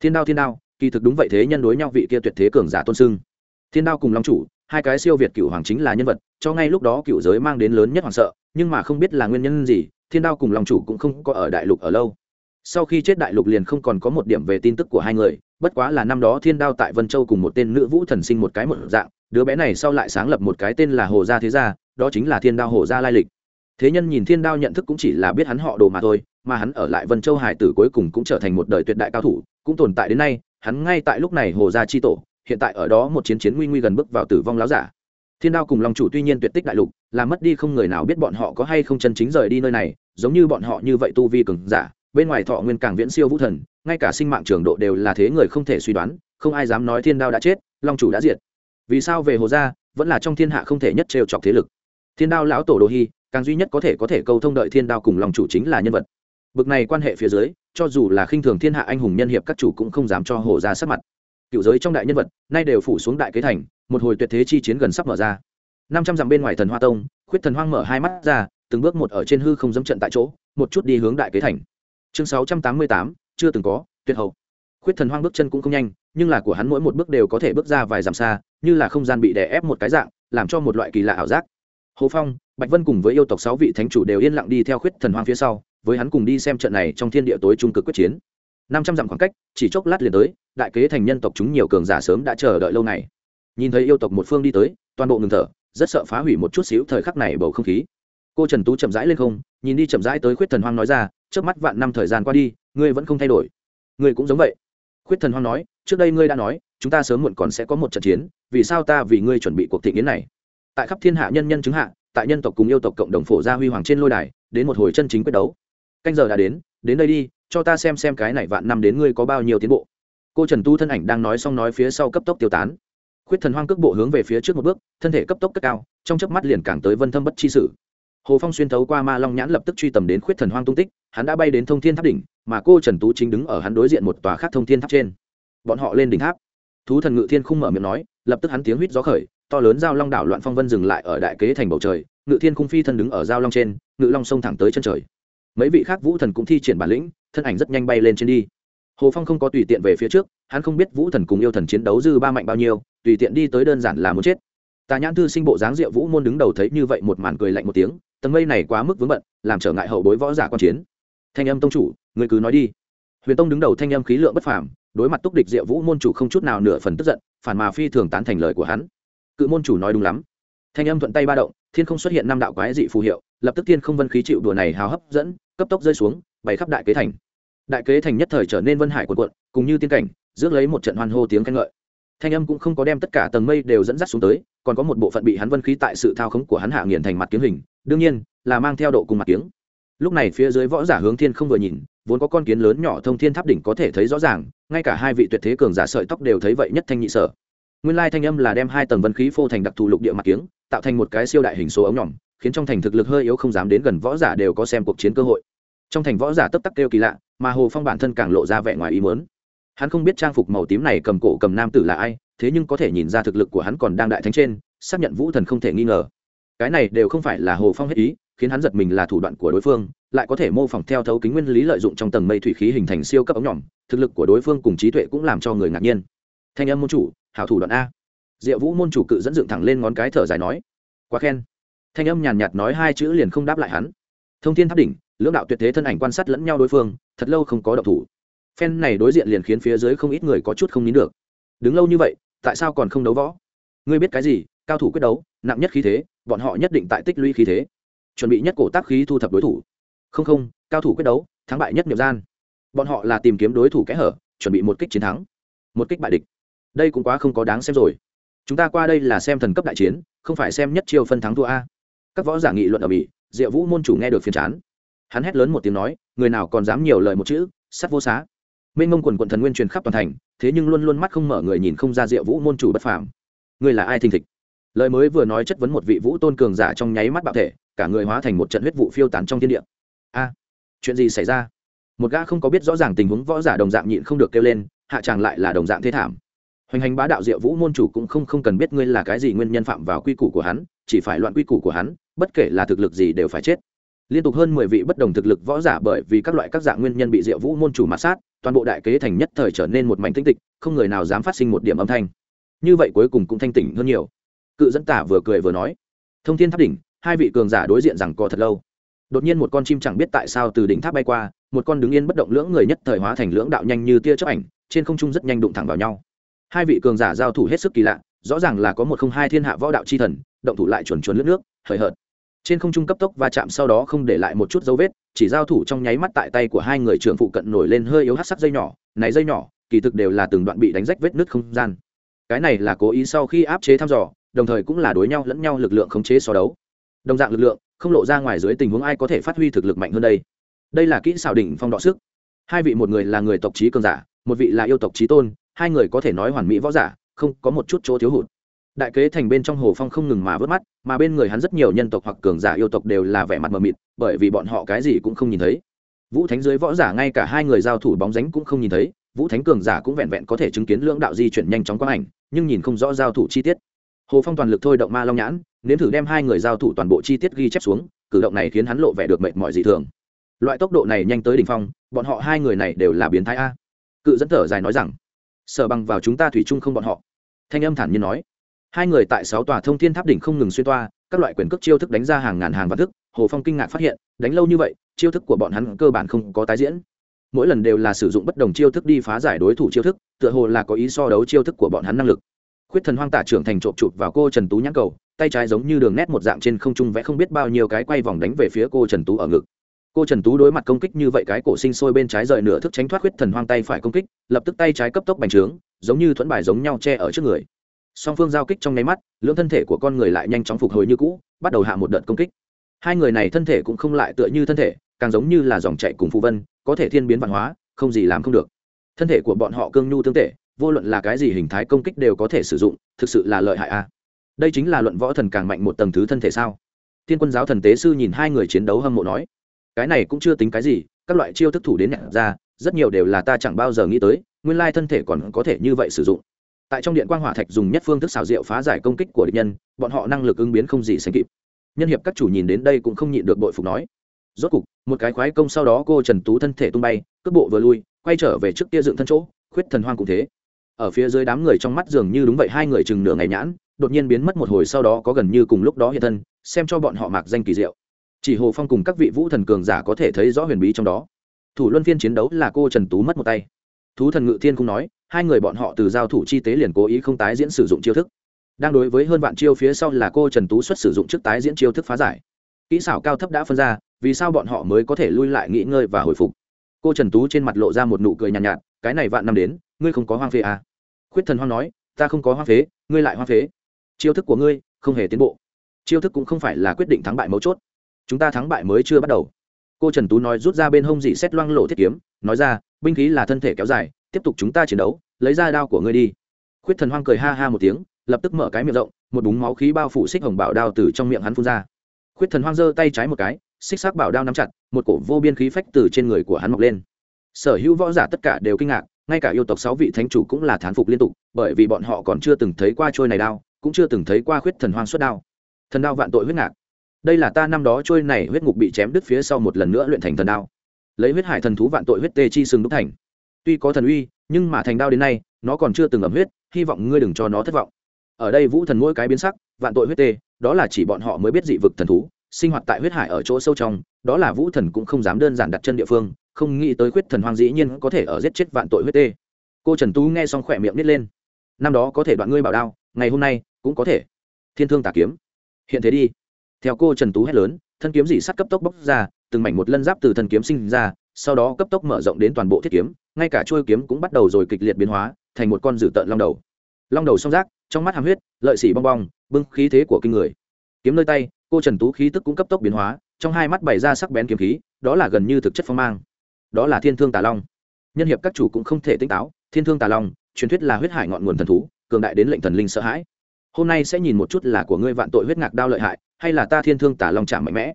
Thiên đao thiên đao, kỳ thực đúng vậy thế nhân đối nhau vị kia tuyệt thế cường giả tôn sưng. Thiên đao cùng long chủ, hai cái siêu việt cựu hoàng chính là nhân vật, cho ngay lúc đó cựu giới mang đến lớn nhất hoàng sợ, nhưng mà không biết là nguyên nhân gì, thiên đao cùng long chủ cũng không có ở đại lục ở lâu. Sau khi chết đại lục liền không còn có một điểm về tin tức của hai người, bất quá là năm đó thiên đao tại vân châu cùng một tên nữ vũ thần sinh một cái một dạng, đứa bé này sau lại sáng lập một cái tên là hồ gia thế gia, đó chính là thiên đao hồ gia lai lịch thế nhân nhìn thiên đao nhận thức cũng chỉ là biết hắn họ đồ mà thôi, mà hắn ở lại vân châu hải tử cuối cùng cũng trở thành một đời tuyệt đại cao thủ, cũng tồn tại đến nay, hắn ngay tại lúc này hồ gia chi tổ, hiện tại ở đó một chiến chiến nguy nguy gần bước vào tử vong láo giả. Thiên đao cùng long chủ tuy nhiên tuyệt tích đại lục, là mất đi không người nào biết bọn họ có hay không chân chính rời đi nơi này, giống như bọn họ như vậy tu vi cường giả, bên ngoài thọ nguyên càng viễn siêu vũ thần, ngay cả sinh mạng trường độ đều là thế người không thể suy đoán, không ai dám nói thiên đao đã chết, long chủ đã diệt. Vì sao về hồ gia vẫn là trong thiên hạ không thể nhất trêu chọc thế lực. Thiên đao lão tổ đồ hy càng duy nhất có thể có thể câu thông đợi thiên đao cùng lòng chủ chính là nhân vật. Bực này quan hệ phía dưới, cho dù là khinh thường thiên hạ anh hùng nhân hiệp các chủ cũng không dám cho hồ ra sắc mặt. Cựu giới trong đại nhân vật, nay đều phủ xuống đại kế thành, một hồi tuyệt thế chi chiến gần sắp mở ra. Năm trăm dặm bên ngoài thần hoa tông, khuyết thần hoang mở hai mắt ra, từng bước một ở trên hư không dẫm trận tại chỗ, một chút đi hướng đại kế thành. Chương sáu trăm tám mươi tám, chưa từng có, tuyệt hậu. Khuyết thần hoang bước chân cũng không nhanh, nhưng là của hắn mỗi một bước đều có thể bước ra vài dặm xa, như là không gian bị đè ép một cái dạng, làm cho một loại kỳ lạ ảo giác. Hồ phong bạch vân cùng với yêu tộc sáu vị thánh chủ đều yên lặng đi theo khuyết thần hoang phía sau, với hắn cùng đi xem trận này trong thiên địa tối trung cực quyết chiến. Năm trăm dặm khoảng cách, chỉ chốc lát liền tới, đại kế thành nhân tộc chúng nhiều cường giả sớm đã chờ đợi lâu này nhìn thấy yêu tộc một phương đi tới, toàn bộ ngừng thở, rất sợ phá hủy một chút xíu thời khắc này bầu không khí. Cô trần tú chậm rãi lên không, nhìn đi chậm rãi tới khuyết thần hoang nói ra, trước mắt vạn năm thời gian qua đi, ngươi vẫn không thay đổi. Ngươi cũng giống vậy. Khuyết thần hoang nói, trước đây ngươi đã nói, chúng ta sớm muộn còn sẽ có một trận chiến, vì sao ta vì ngươi chuẩn bị cuộc thị nghiến này? Tại khắp thiên hạ nhân nhân chứng hạ tại nhân tộc cùng yêu tộc cộng đồng phổ gia huy hoàng trên lôi đài, đến một hồi chân chính quyết đấu. Canh giờ đã đến đến đây đi, cho ta xem xem cái này vạn năm đến ngươi có bao nhiêu tiến bộ. Cô trần tu thân ảnh đang nói xong nói phía sau cấp tốc tiêu tán. Khuyết thần hoang cước bộ hướng về phía trước một bước, thân thể cấp tốc cất cao, trong chớp mắt liền càng tới vân thâm bất chi sử. Hồ phong xuyên thấu qua ma long nhãn lập tức truy tầm đến khuyết thần hoang tung tích, hắn đã bay đến thông thiên tháp đỉnh, mà cô trần tú chính đứng ở hắn đối diện một tòa khác thông thiên tháp trên. Bọn họ lên đỉnh tháp. Thú thần ngự thiên không mở miệng nói, lập tức hắn tiếng huýt gió khởi to lớn giao long đảo loạn phong vân dừng lại ở đại kế thành bầu trời, ngự thiên cung phi thân đứng ở giao long trên, ngự long sông thẳng tới chân trời. Mấy vị khác vũ thần cũng thi triển bản lĩnh, thân ảnh rất nhanh bay lên trên đi. Hồ phong không có tùy tiện về phía trước, hắn không biết vũ thần cùng yêu thần chiến đấu dư ba mạnh bao nhiêu, tùy tiện đi tới đơn giản là muốn chết. Tà nhãn thư sinh bộ dáng diệu vũ môn đứng đầu thấy như vậy một màn cười lạnh một tiếng, tầng mây này quá mức vướng bận, làm trở ngại hậu bối võ giả quan chiến. Thanh âm tông chủ, người cứ nói đi. Huyền tông đứng đầu thanh âm khí lượng bất phàm, đối mặt túc địch diệu vũ môn chủ không chút nào nửa phần tức giận, phản mà phi thường tán thành lời của hắn cự môn chủ nói đúng lắm. Thanh âm thuận tay ba động, thiên không xuất hiện năm đạo quái dị phù hiệu, lập tức thiên không vân khí chịu đùa này hào hấp dẫn, cấp tốc rơi xuống, bày khắp đại kế thành. Đại kế thành nhất thời trở nên vân hải quần quận cùng như tiên cảnh, rước lấy một trận hoan hô tiếng khen ngợi. Thanh âm cũng không có đem tất cả tầng mây đều dẫn dắt xuống tới, còn có một bộ phận bị hắn vân khí tại sự thao khống của hắn hạ nghiền thành mặt kiếm hình, đương nhiên, là mang theo độ cùng mặt tiếng lúc này phía dưới võ giả hướng thiên không vừa nhìn, vốn có con kiến lớn nhỏ thông thiên tháp đỉnh có thể thấy rõ ràng, ngay cả hai vị tuyệt thế cường giả sợi tóc đều thấy vậy nhất thanh nhị sở nguyên lai thanh âm là đem hai tầng vân khí phô thành đặc thù lục địa mặt kiếng, tạo thành một cái siêu đại hình số ống nhỏm khiến trong thành thực lực hơi yếu không dám đến gần võ giả đều có xem cuộc chiến cơ hội. Trong thành võ giả tấp tắc kêu kỳ lạ, mà hồ phong bản thân càng lộ ra vẻ ngoài ý mớn hắn không biết trang phục màu tím này cầm cổ cầm nam tử là ai, thế nhưng có thể nhìn ra thực lực của hắn còn đang đại thánh trên, xác nhận vũ thần không thể nghi ngờ. Cái này đều không phải là hồ phong hết ý, khiến hắn giật mình là thủ đoạn của đối phương, lại có thể mô phỏng theo thấu kính nguyên lý lợi dụng trong tầng mây thủy khí hình thành siêu cấp ống nhỏm thực lực của đối phương cùng trí tuệ cũng làm cho người ngạc nhiên. Thanh âm môn chủ hảo thủ đoạn a. Diệu vũ môn chủ cự dẫn dựng thẳng lên ngón cái thở dài nói, quá khen. Thanh âm nhàn nhạt nói hai chữ liền không đáp lại hắn. Thông thiên tháp đỉnh, lưỡng đạo tuyệt thế thân ảnh quan sát lẫn nhau đối phương, thật lâu không có động thủ. Phen này đối diện liền khiến phía dưới không ít người có chút không nín được. Đứng lâu như vậy, tại sao còn không đấu võ? Ngươi biết cái gì? Cao thủ quyết đấu, nặng nhất khí thế, bọn họ nhất định tại tích lũy khí thế. Chuẩn bị nhất cổ tác khí thu thập đối thủ. Không không, cao thủ quyết đấu, thắng bại nhất nhập gian. Bọn họ là tìm kiếm đối thủ kẽ hở, chuẩn bị một kích chiến thắng, một kích bại địch đây cũng quá không có đáng xem rồi. Chúng ta qua đây là xem thần cấp đại chiến, không phải xem nhất chiêu phân thắng thua a. Các võ giả nghị luận ở bỉ diệu vũ môn chủ nghe được phiền chán. Hắn hét lớn một tiếng nói, người nào còn dám nhiều lời một chữ, sắt vô xá. Mênh mông quần quận thần nguyên truyền khắp toàn thành, thế nhưng luôn luôn mắt không mở người nhìn không ra diệu vũ môn chủ bất phàm. Người là ai thình thịch? Lời mới vừa nói chất vấn một vị vũ tôn cường giả trong nháy mắt bạo thể, cả người hóa thành một trận huyết vụ phiêu tán trong thiên địa. A, chuyện gì xảy ra? Một gã không có biết rõ ràng tình huống võ giả đồng dạng nhịn không được kêu lên, hạ tràng lại là đồng dạng thế thảm hoành hành bá đạo diệu vũ môn chủ cũng không không cần biết ngươi là cái gì nguyên nhân phạm vào quy củ của hắn, chỉ phải loạn quy củ của hắn, bất kể là thực lực gì đều phải chết. Liên tục hơn mười vị bất đồng thực lực võ giả bởi vì các loại các dạng nguyên nhân bị diệu vũ môn chủ mạt sát, toàn bộ đại kế thành nhất thời trở nên một mảnh tinh tịch, không người nào dám phát sinh một điểm âm thanh. Như vậy cuối cùng cũng thanh tỉnh hơn nhiều. Cự dẫn tả vừa cười vừa nói, thông thiên tháp đỉnh, hai vị cường giả đối diện rằng có thật lâu. Đột nhiên một con chim chẳng biết tại sao từ đỉnh tháp bay qua, một con đứng yên bất động lưỡng người nhất thời hóa thành lưỡng đạo nhanh như tia chớp ảnh, trên không trung rất nhanh đụng thẳng vào nhau hai vị cường giả giao thủ hết sức kỳ lạ, rõ ràng là có một không hai thiên hạ võ đạo chi thần, động thủ lại chuẩn chuẩn lướt nước, hời hợt. Trên không trung cấp tốc va chạm sau đó không để lại một chút dấu vết, chỉ giao thủ trong nháy mắt tại tay của hai người trưởng phụ cận nổi lên hơi yếu hát sắc dây nhỏ, này dây nhỏ, kỳ thực đều là từng đoạn bị đánh rách vết nứt không gian. Cái này là cố ý sau khi áp chế thăm dò, đồng thời cũng là đối nhau lẫn nhau lực lượng khống chế so đấu. Đồng dạng lực lượng, không lộ ra ngoài dưới tình huống ai có thể phát huy thực lực mạnh hơn đây. Đây là kỹ xảo đỉnh phong đọ sức. Hai vị một người là người tộc trí cường giả, một vị là yêu tộc trí tôn hai người có thể nói hoàn mỹ võ giả, không có một chút chỗ thiếu hụt. Đại kế thành bên trong hồ phong không ngừng mà vớt mắt, mà bên người hắn rất nhiều nhân tộc hoặc cường giả yêu tộc đều là vẻ mặt mờ mịt, bởi vì bọn họ cái gì cũng không nhìn thấy. Vũ thánh dưới võ giả ngay cả hai người giao thủ bóng ránh cũng không nhìn thấy, vũ thánh cường giả cũng vẹn vẹn có thể chứng kiến lưỡng đạo di chuyển nhanh chóng quang ảnh, nhưng nhìn không rõ giao thủ chi tiết. Hồ phong toàn lực thôi động ma long nhãn, nếm thử đem hai người giao thủ toàn bộ chi tiết ghi chép xuống, cử động này khiến hắn lộ vẻ được mệt mỏi dị thường. Loại tốc độ này nhanh tới đỉnh phong, bọn họ hai người này đều là biến thái a. Cự dẫn thở dài nói rằng sở bằng vào chúng ta thủy chung không bọn họ. Thanh âm thản nhiên nói. Hai người tại sáu tòa thông thiên tháp đỉnh không ngừng xuyên toa, các loại quyền cước chiêu thức đánh ra hàng ngàn hàng vạn thức, hồ phong kinh ngạc phát hiện, đánh lâu như vậy, chiêu thức của bọn hắn cơ bản không có tái diễn. Mỗi lần đều là sử dụng bất đồng chiêu thức đi phá giải đối thủ chiêu thức, tựa hồ là có ý so đấu chiêu thức của bọn hắn năng lực. Khuyết thần hoang tả trưởng thành trộm chụp vào cô trần tú nhãn cầu, tay trái giống như đường nét một dạng trên không trung vẽ không biết bao nhiêu cái quay vòng đánh về phía cô trần tú ở ngực cô trần tú đối mặt công kích như vậy cái cổ sinh sôi bên trái rời nửa thức tránh thoát khuyết thần hoang tay phải công kích, lập tức tay trái cấp tốc bành trướng, giống như thuẫn bài giống nhau che ở trước người. Song phương giao kích trong nháy mắt, lưỡng thân thể của con người lại nhanh chóng phục hồi như cũ, bắt đầu hạ một đợt công kích. Hai người này thân thể cũng không lại tựa như thân thể, càng giống như là dòng chạy cùng phù vân, có thể thiên biến văn hóa, không gì làm không được. Thân thể của bọn họ cương nhu tương tệ, vô luận là cái gì hình thái công kích đều có thể sử dụng, thực sự là lợi hại a. Đây chính là luận võ thần càng mạnh một tầng thứ thân thể sao? Thiên quân giáo thần tế sư nhìn hai người chiến đấu hâm mộ nói cái này cũng chưa tính cái gì, các loại chiêu thức thủ đến nhặt ra, rất nhiều đều là ta chẳng bao giờ nghĩ tới, nguyên lai thân thể còn có thể như vậy sử dụng. Tại trong điện quang hỏa thạch dùng nhất phương thức xào rượu phá giải công kích của địch nhân, bọn họ năng lực ứng biến không gì sánh kịp. Nhân hiệp các chủ nhìn đến đây cũng không nhịn được bội phục nói. Rốt cục, một cái khoái công sau đó cô trần tú thân thể tung bay, cước bộ vừa lui, quay trở về trước kia dựng thân chỗ, khuyết thần hoang cũng thế. Ở phía dưới đám người trong mắt dường như đúng vậy, hai người chừng nửa ngày nhãn, đột nhiên biến mất một hồi sau đó có gần như cùng lúc đó hiện thân, xem cho bọn họ mạc danh kỳ diệu chỉ hồ phong cùng các vị vũ thần cường giả có thể thấy rõ huyền bí trong đó. Thủ luân phiên chiến đấu là cô trần tú mất một tay. Thú thần ngự thiên cũng nói hai người bọn họ từ giao thủ chi tế liền cố ý không tái diễn sử dụng chiêu thức. Đang đối với hơn vạn chiêu phía sau là cô trần tú xuất sử dụng trước tái diễn chiêu thức phá giải. Kỹ xảo cao thấp đã phân ra vì sao bọn họ mới có thể lui lại nghỉ ngơi và hồi phục? Cô trần tú trên mặt lộ ra một nụ cười nhàn nhạt, nhạt cái này vạn năm đến ngươi không có hoang phế à. khuyết thần hoang nói ta không có hoang phế ngươi lại hoang phế. Chiêu thức của ngươi không hề tiến bộ. Chiêu thức cũng không phải là quyết định thắng bại mấu chốt chúng ta thắng bại mới chưa bắt đầu. Cô trần tú nói rút ra bên hông dị xét loang lộ thiết kiếm, nói ra, binh khí là thân thể kéo dài, tiếp tục chúng ta chiến đấu, lấy ra đao của ngươi đi. Khuyết thần hoang cười ha ha một tiếng, lập tức mở cái miệng rộng, một búng máu khí bao phủ xích hồng bảo đao từ trong miệng hắn phun ra. Khuyết thần hoang giơ tay trái một cái, xích xác bảo đao nắm chặt, một cổ vô biên khí phách từ trên người của hắn mọc lên. Sở hữu võ giả tất cả đều kinh ngạc, ngay cả yêu tộc sáu vị thánh chủ cũng là thán phục liên tục, bởi vì bọn họ còn chưa từng thấy qua trôi này đao, cũng chưa từng thấy qua khuyết thần hoang xuất đao. Thần đao vạn tội huyết ngạc đây là ta năm đó trôi này huyết ngục bị chém đứt phía sau một lần nữa luyện thành thần đao. Lấy huyết hải thần thú vạn tội huyết tê chi sừng đúc thành. Tuy có thần uy, nhưng mà thành đao đến nay, nó còn chưa từng ẩm huyết, hy vọng ngươi đừng cho nó thất vọng. Ở đây vũ thần mỗi cái biến sắc, vạn tội huyết tê, đó là chỉ bọn họ mới biết dị vực thần thú, sinh hoạt tại huyết hải ở chỗ sâu trong, đó là vũ thần cũng không dám đơn giản đặt chân địa phương, không nghĩ tới huyết thần hoang dĩ nhiên có thể ở giết chết vạn tội huyết tê. Cô trần tú nghe xong khỏe miệng nít lên. Năm đó có thể đoạn ngươi bảo đao, ngày hôm nay cũng có thể. Thiên thương tà kiếm. Hiện thế đi theo cô trần tú hét lớn, thân kiếm dị sắt cấp tốc bốc ra, từng mảnh một lân giáp từ thân kiếm sinh ra, sau đó cấp tốc mở rộng đến toàn bộ thiết kiếm, ngay cả chuôi kiếm cũng bắt đầu rồi kịch liệt biến hóa, thành một con dử tợn long đầu. Long đầu song rác trong mắt hàm huyết, lợi xỉ bong bong, bưng khí thế của kinh người. Kiếm nơi tay, cô trần tú khí tức cũng cấp tốc biến hóa, trong hai mắt bày ra sắc bén kiếm khí, đó là gần như thực chất phong mang. Đó là thiên thương tà long. Nhân hiệp các chủ cũng không thể tỉnh táo, thiên thương tà long, truyền thuyết là huyết hải ngọn nguồn thần thú, cường đại đến lệnh thần linh sợ hãi. Hôm nay sẽ nhìn một chút là của ngươi vạn tội huyết ngạc đao lợi hại hay là ta thiên thương tả long chạm mạnh mẽ?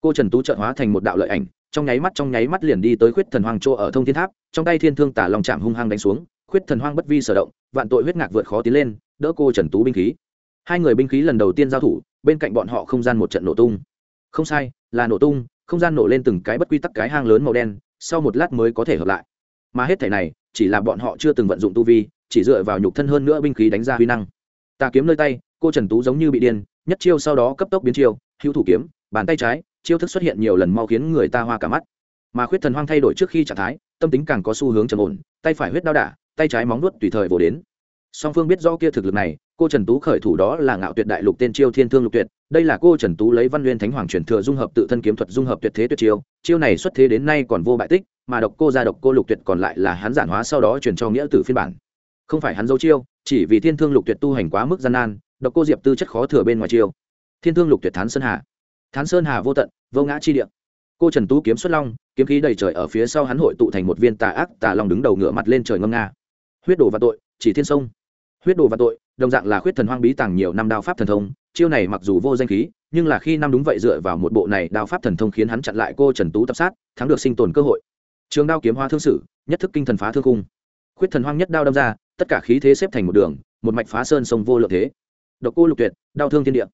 Cô trần tú trợn hóa thành một đạo lợi ảnh, trong nháy mắt, trong nháy mắt liền đi tới khuyết thần hoang chỗ ở thông thiên tháp, trong tay thiên thương tả long chạm hung hăng đánh xuống, khuyết thần hoang bất vi sở động, vạn tội huyết ngạc vượt khó tiến lên, đỡ cô trần tú binh khí. Hai người binh khí lần đầu tiên giao thủ, bên cạnh bọn họ không gian một trận nổ tung. Không sai, là nổ tung, không gian nổ lên từng cái bất quy tắc cái hang lớn màu đen, sau một lát mới có thể hợp lại. Mà hết thể này, chỉ là bọn họ chưa từng vận dụng tu vi, chỉ dựa vào nhục thân hơn nữa binh khí đánh ra huy năng. Tà kiếm nơi tay, cô trần tú giống như bị điên nhất chiêu sau đó cấp tốc biến chiêu, hữu thủ kiếm, bàn tay trái, chiêu thức xuất hiện nhiều lần mau khiến người ta hoa cả mắt. Mà khuyết thần hoang thay đổi trước khi trạng thái, tâm tính càng có xu hướng trầm ổn, tay phải huyết đao đả, tay trái móng nuốt tùy thời vồ đến. Song phương biết rõ kia thực lực này, cô trần tú khởi thủ đó là ngạo tuyệt đại lục tên chiêu thiên thương lục tuyệt, đây là cô trần tú lấy văn nguyên thánh hoàng truyền thừa dung hợp tự thân kiếm thuật dung hợp tuyệt thế tuyệt chiêu chiêu này xuất thế đến nay còn vô bại tích, mà độc cô ra độc cô lục tuyệt còn lại là hắn giản hóa sau đó truyền cho nghĩa tử phiên bản. Không phải hắn dấu chiêu, chỉ vì thiên thương lục tuyệt tu hành quá mức gian nan độc cô diệp tư chất khó thừa bên ngoài chiêu. Thiên thương lục tuyệt thán sơn hà. Thán sơn hà vô tận, vô ngã chi địa. Cô trần tú kiếm xuất long, kiếm khí đầy trời ở phía sau hắn hội tụ thành một viên tà ác, tà long đứng đầu ngựa mặt lên trời ngâm nga. Huyết đồ và tội, chỉ thiên sông. Huyết đồ và tội, đồng dạng là khuyết thần hoang bí tàng nhiều năm đao pháp thần thông, chiêu này mặc dù vô danh khí, nhưng là khi năm đúng vậy dựa vào một bộ này đao pháp thần thông khiến hắn chặn lại cô trần tú tập sát, thắng được sinh tồn cơ hội. Trường đao kiếm hoa thương sử, nhất thức kinh thần phá thương cung khuyết thần hoang nhất đao đâm ra, tất cả khí thế xếp thành một đường, một mạch phá sơn sông vô lượng thế độc cô lục tuyệt, đau thương thiên địa.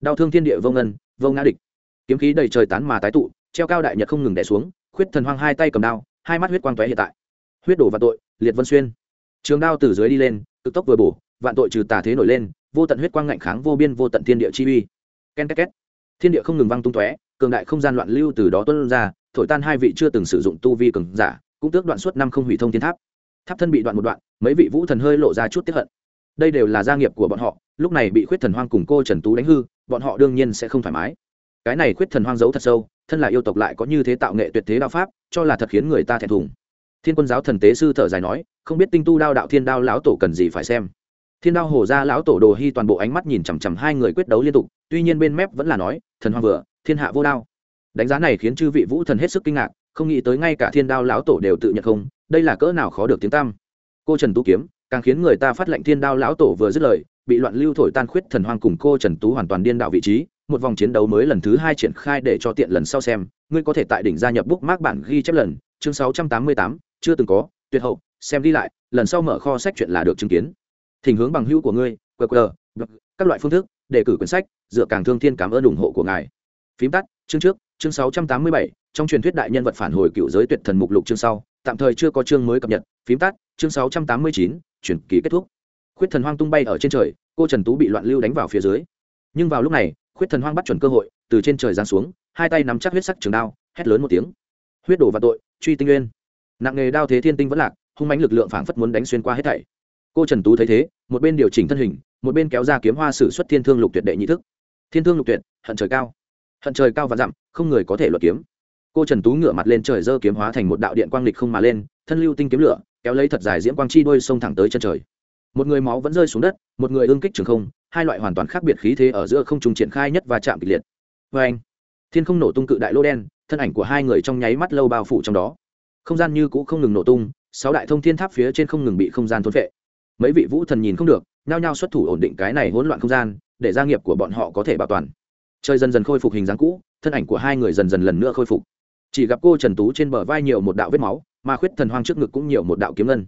Đau thương thiên địa vô ngân, vô ngã địch. Kiếm khí đầy trời tán mà tái tụ, treo cao đại nhật không ngừng đẻ xuống, khuyết thần hoang hai tay cầm đao, hai mắt huyết quang tóe hiện tại. Huyết đổ vạn tội, liệt vân xuyên. Trường đao từ dưới đi lên, cực tốc vừa bổ, vạn tội trừ tà thế nổi lên, vô tận huyết quang ngạnh kháng vô biên vô tận thiên địa chi uy. Ken két két. Thiên địa không ngừng văng tung tóe, cường đại không gian loạn lưu từ đó tuân ra, thổi tan hai vị chưa từng sử dụng tu vi cường giả, cũng tước đoạn suốt năm không hủy thông thiên tháp. Tháp thân bị đoạn một đoạn, mấy vị vũ thần hơi lộ ra chút tiếp hận. Đây đều là gia nghiệp của bọn họ lúc này bị khuyết thần hoang cùng cô trần tú đánh hư, bọn họ đương nhiên sẽ không thoải mái. Cái này khuyết thần hoang giấu thật sâu, thân là yêu tộc lại có như thế tạo nghệ tuyệt thế đao pháp, cho là thật khiến người ta thẹn thùng. Thiên quân giáo thần tế sư thở dài nói, không biết tinh tu đao đạo thiên đao lão tổ cần gì phải xem. Thiên đao hổ ra lão tổ đồ hy toàn bộ ánh mắt nhìn chằm chằm hai người quyết đấu liên tục, tuy nhiên bên mép vẫn là nói, thần hoang vừa, thiên hạ vô đao. Đánh giá này khiến chư vị vũ thần hết sức kinh ngạc, không nghĩ tới ngay cả thiên đao lão tổ đều tự nhận không, đây là cỡ nào khó được tiếng tam cô trần tú kiếm, càng khiến người ta phát lệnh thiên đao lão tổ vừa dứt lời bị loạn lưu thổi tan khuyết thần hoang cùng cô trần tú hoàn toàn điên đạo vị trí, một vòng chiến đấu mới lần thứ hai triển khai để cho tiện lần sau xem, ngươi có thể tại đỉnh gia nhập bút mác bản ghi chép lần, chương sáu trăm tám mươi tám, chưa từng có, tuyệt hậu, xem đi lại, lần sau mở kho sách chuyện là được chứng kiến. Thỉnh hướng bằng hữu của ngươi qr các loại phương thức, đề cử quyển sách, dựa càng thương thiên cảm ơn ủng hộ của ngài. Phím tắt, chương trước, chương sáu trăm tám mươi bảy, trong truyền thuyết đại nhân vật phản hồi cựu giới tuyệt thần mục lục chương sau, tạm thời chưa có chương mới cập nhật. Phím tắt, chương sáu trăm tám mươi chín chuyển ký kết thúc khuyết thần hoang tung bay ở trên trời, cô trần tú bị loạn lưu đánh vào phía dưới. Nhưng vào lúc này, khuyết thần hoang bắt chuẩn cơ hội, từ trên trời giáng xuống, hai tay nắm chắc huyết sắc trường đao, hét lớn một tiếng. Huyết đổ vào tội, truy tinh nguyên. Nặng nghề đao thế thiên tinh vẫn lạc, hung mãnh lực lượng phảng phất muốn đánh xuyên qua hết thảy. Cô trần tú thấy thế, một bên điều chỉnh thân hình, một bên kéo ra kiếm hoa sử xuất thiên thương lục tuyệt đệ nhị thức. Thiên thương lục tuyệt, hận trời cao. Hận trời cao và dặm, không người có thể luật kiếm. Cô trần tú ngửa mặt lên trời dơ kiếm hóa thành một đạo điện quang lịch không mà lên, thân lưu tinh kiếm lửa, kéo lấy thật dài diễm quang chi đôi sông thẳng tới chân trời một người máu vẫn rơi xuống đất, một người ương kích trường không, hai loại hoàn toàn khác biệt khí thế ở giữa không trùng triển khai nhất và chạm kịch liệt. Vê anh, thiên không nổ tung cự đại lô đen, thân ảnh của hai người trong nháy mắt lâu bao phủ trong đó. Không gian như cũ không ngừng nổ tung, sáu đại thông thiên tháp phía trên không ngừng bị không gian thôn vệ mấy vị vũ thần nhìn không được, nhao nhao xuất thủ ổn định cái này hỗn loạn không gian, để gia nghiệp của bọn họ có thể bảo toàn. Trời dần dần khôi phục hình dáng cũ, thân ảnh của hai người dần dần lần nữa khôi phục. Chỉ gặp cô trần tú trên bờ vai nhiều một đạo vết máu, mà khuyết thần hoang trước ngực cũng nhiều một đạo kiếm ngân.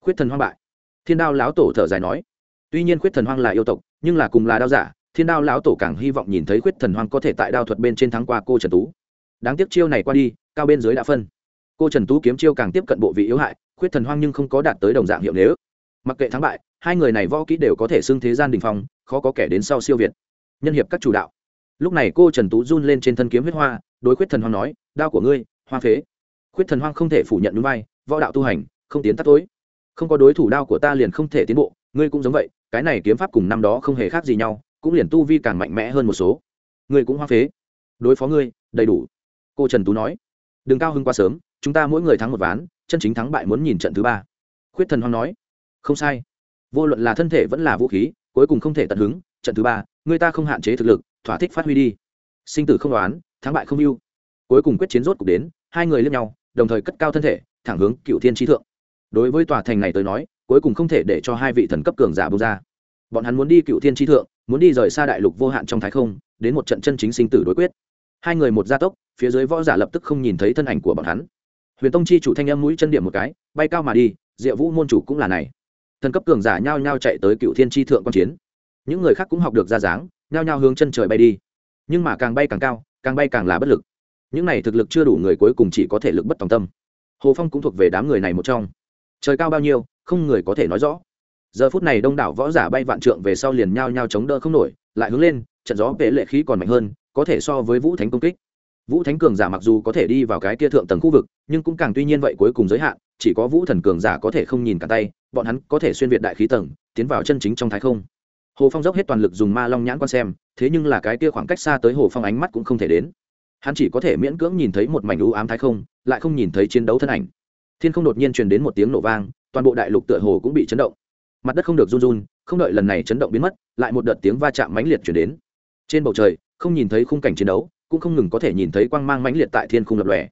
Khuyết thần hoang bại thiên đao lão tổ thở dài nói, tuy nhiên khuyết thần hoang là yêu tộc, nhưng là cùng là đao giả, thiên đao lão tổ càng hy vọng nhìn thấy khuyết thần hoang có thể tại đao thuật bên trên thắng qua cô trần tú. Đáng tiếc chiêu này qua đi, cao bên dưới đã phân. Cô trần tú kiếm chiêu càng tiếp cận bộ vị yếu hại, khuyết thần hoang nhưng không có đạt tới đồng dạng hiệu nếu. Mặc kệ thắng bại, hai người này võ kỹ đều có thể xưng thế gian đình phong, khó có kẻ đến sau siêu việt. Nhân hiệp các chủ đạo. Lúc này cô trần tú run lên trên thân kiếm huyết hoa, đối khuyết thần hoang nói, đao của ngươi, hoa phế. Khuyết thần hoang không thể phủ nhận núi vai, võ đạo tu hành, không tiến tắt tối không có đối thủ đao của ta liền không thể tiến bộ, ngươi cũng giống vậy, cái này kiếm pháp cùng năm đó không hề khác gì nhau, cũng liền tu vi càng mạnh mẽ hơn một số. Ngươi cũng hoa phế. Đối phó ngươi, đầy đủ. Cô trần tú nói. Đừng cao hơn quá sớm, chúng ta mỗi người thắng một ván, chân chính thắng bại muốn nhìn trận thứ ba. Khuyết thần hoang nói. Không sai. Vô luận là thân thể vẫn là vũ khí, cuối cùng không thể tận hứng, trận thứ ba, người ta không hạn chế thực lực, thỏa thích phát huy đi. Sinh tử không đoán, thắng bại không mưu cuối cùng quyết chiến rốt cục đến, hai người lên nhau, đồng thời cất cao thân thể, thẳng hướng cựu thiên trí thượng đối với tòa thành này tới nói, cuối cùng không thể để cho hai vị thần cấp cường giả bông ra. Bọn hắn muốn đi cựu thiên tri thượng, muốn đi rời xa đại lục vô hạn trong thái không, đến một trận chân chính sinh tử đối quyết. Hai người một gia tốc, phía dưới võ giả lập tức không nhìn thấy thân ảnh của bọn hắn. Huyền tông chi chủ thanh âm mũi chân điểm một cái, bay cao mà đi, diệu vũ môn chủ cũng là này. Thần cấp cường giả nhao nhao chạy tới cựu thiên tri thượng quan chiến. Những người khác cũng học được ra dáng, nhao nhao hướng chân trời bay đi. Nhưng mà càng bay càng cao, càng bay càng là bất lực. Những này thực lực chưa đủ người cuối cùng chỉ có thể lực bất tòng tâm. Hồ phong cũng thuộc về đám người này một trong trời cao bao nhiêu, không người có thể nói rõ. Giờ phút này đông đảo võ giả bay vạn trượng về sau liền nhao nhao chống đỡ không nổi, lại hướng lên, trận gió vệ lệ khí còn mạnh hơn, có thể so với vũ thánh công kích. Vũ thánh cường giả mặc dù có thể đi vào cái kia thượng tầng khu vực, nhưng cũng càng tuy nhiên vậy cuối cùng giới hạn, chỉ có vũ thần cường giả có thể không nhìn cả tay, bọn hắn có thể xuyên việt đại khí tầng, tiến vào chân chính trong thái không. Hồ phong dốc hết toàn lực dùng ma long nhãn quan xem, thế nhưng là cái kia khoảng cách xa tới hồ phong ánh mắt cũng không thể đến. Hắn chỉ có thể miễn cưỡng nhìn thấy một mảnh u ám thái không, lại không nhìn thấy chiến đấu thân ảnh thiên không đột nhiên truyền đến một tiếng nổ vang, toàn bộ đại lục tựa hồ cũng bị chấn động. Mặt đất không được run run, không đợi lần này chấn động biến mất, lại một đợt tiếng va chạm mãnh liệt chuyển đến. Trên bầu trời, không nhìn thấy khung cảnh chiến đấu, cũng không ngừng có thể nhìn thấy quang mang mãnh liệt tại thiên khung lập lòe.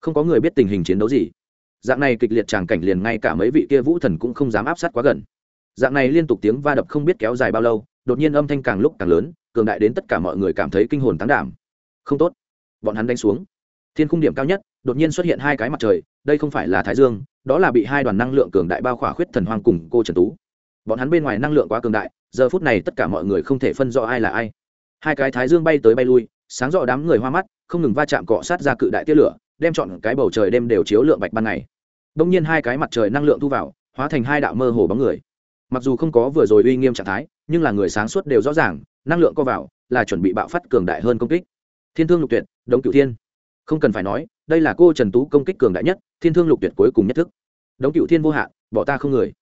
Không có người biết tình hình chiến đấu gì. Dạng này kịch liệt tràng cảnh liền ngay cả mấy vị kia vũ thần cũng không dám áp sát quá gần. Dạng này liên tục tiếng va đập không biết kéo dài bao lâu, đột nhiên âm thanh càng lúc càng lớn, cường đại đến tất cả mọi người cảm thấy kinh hồn tán đảm. Không tốt. Bọn hắn đánh xuống. Thiên khung điểm cao nhất đột nhiên xuất hiện hai cái mặt trời, đây không phải là thái dương, đó là bị hai đoàn năng lượng cường đại bao khỏa khuyết thần hoang cùng cô trần tú. Bọn hắn bên ngoài năng lượng quá cường đại, giờ phút này tất cả mọi người không thể phân rõ ai là ai. Hai cái thái dương bay tới bay lui, sáng rõ đám người hoa mắt, không ngừng va chạm cọ sát ra cự đại tia lửa, đem chọn cái bầu trời đêm đều chiếu lượng bạch ban ngày. Đông nhiên hai cái mặt trời năng lượng thu vào, hóa thành hai đạo mơ hồ bóng người. Mặc dù không có vừa rồi uy nghiêm trạng thái, nhưng là người sáng suốt đều rõ ràng, năng lượng co vào, là chuẩn bị bạo phát cường đại hơn công kích. Thiên thương lục tuyệt, đống cửu thiên không cần phải nói, đây là cô trần tú công kích cường đại nhất, thiên thương lục tuyệt cuối cùng nhất thức. Đống cựu thiên vô hạn, bỏ ta không người.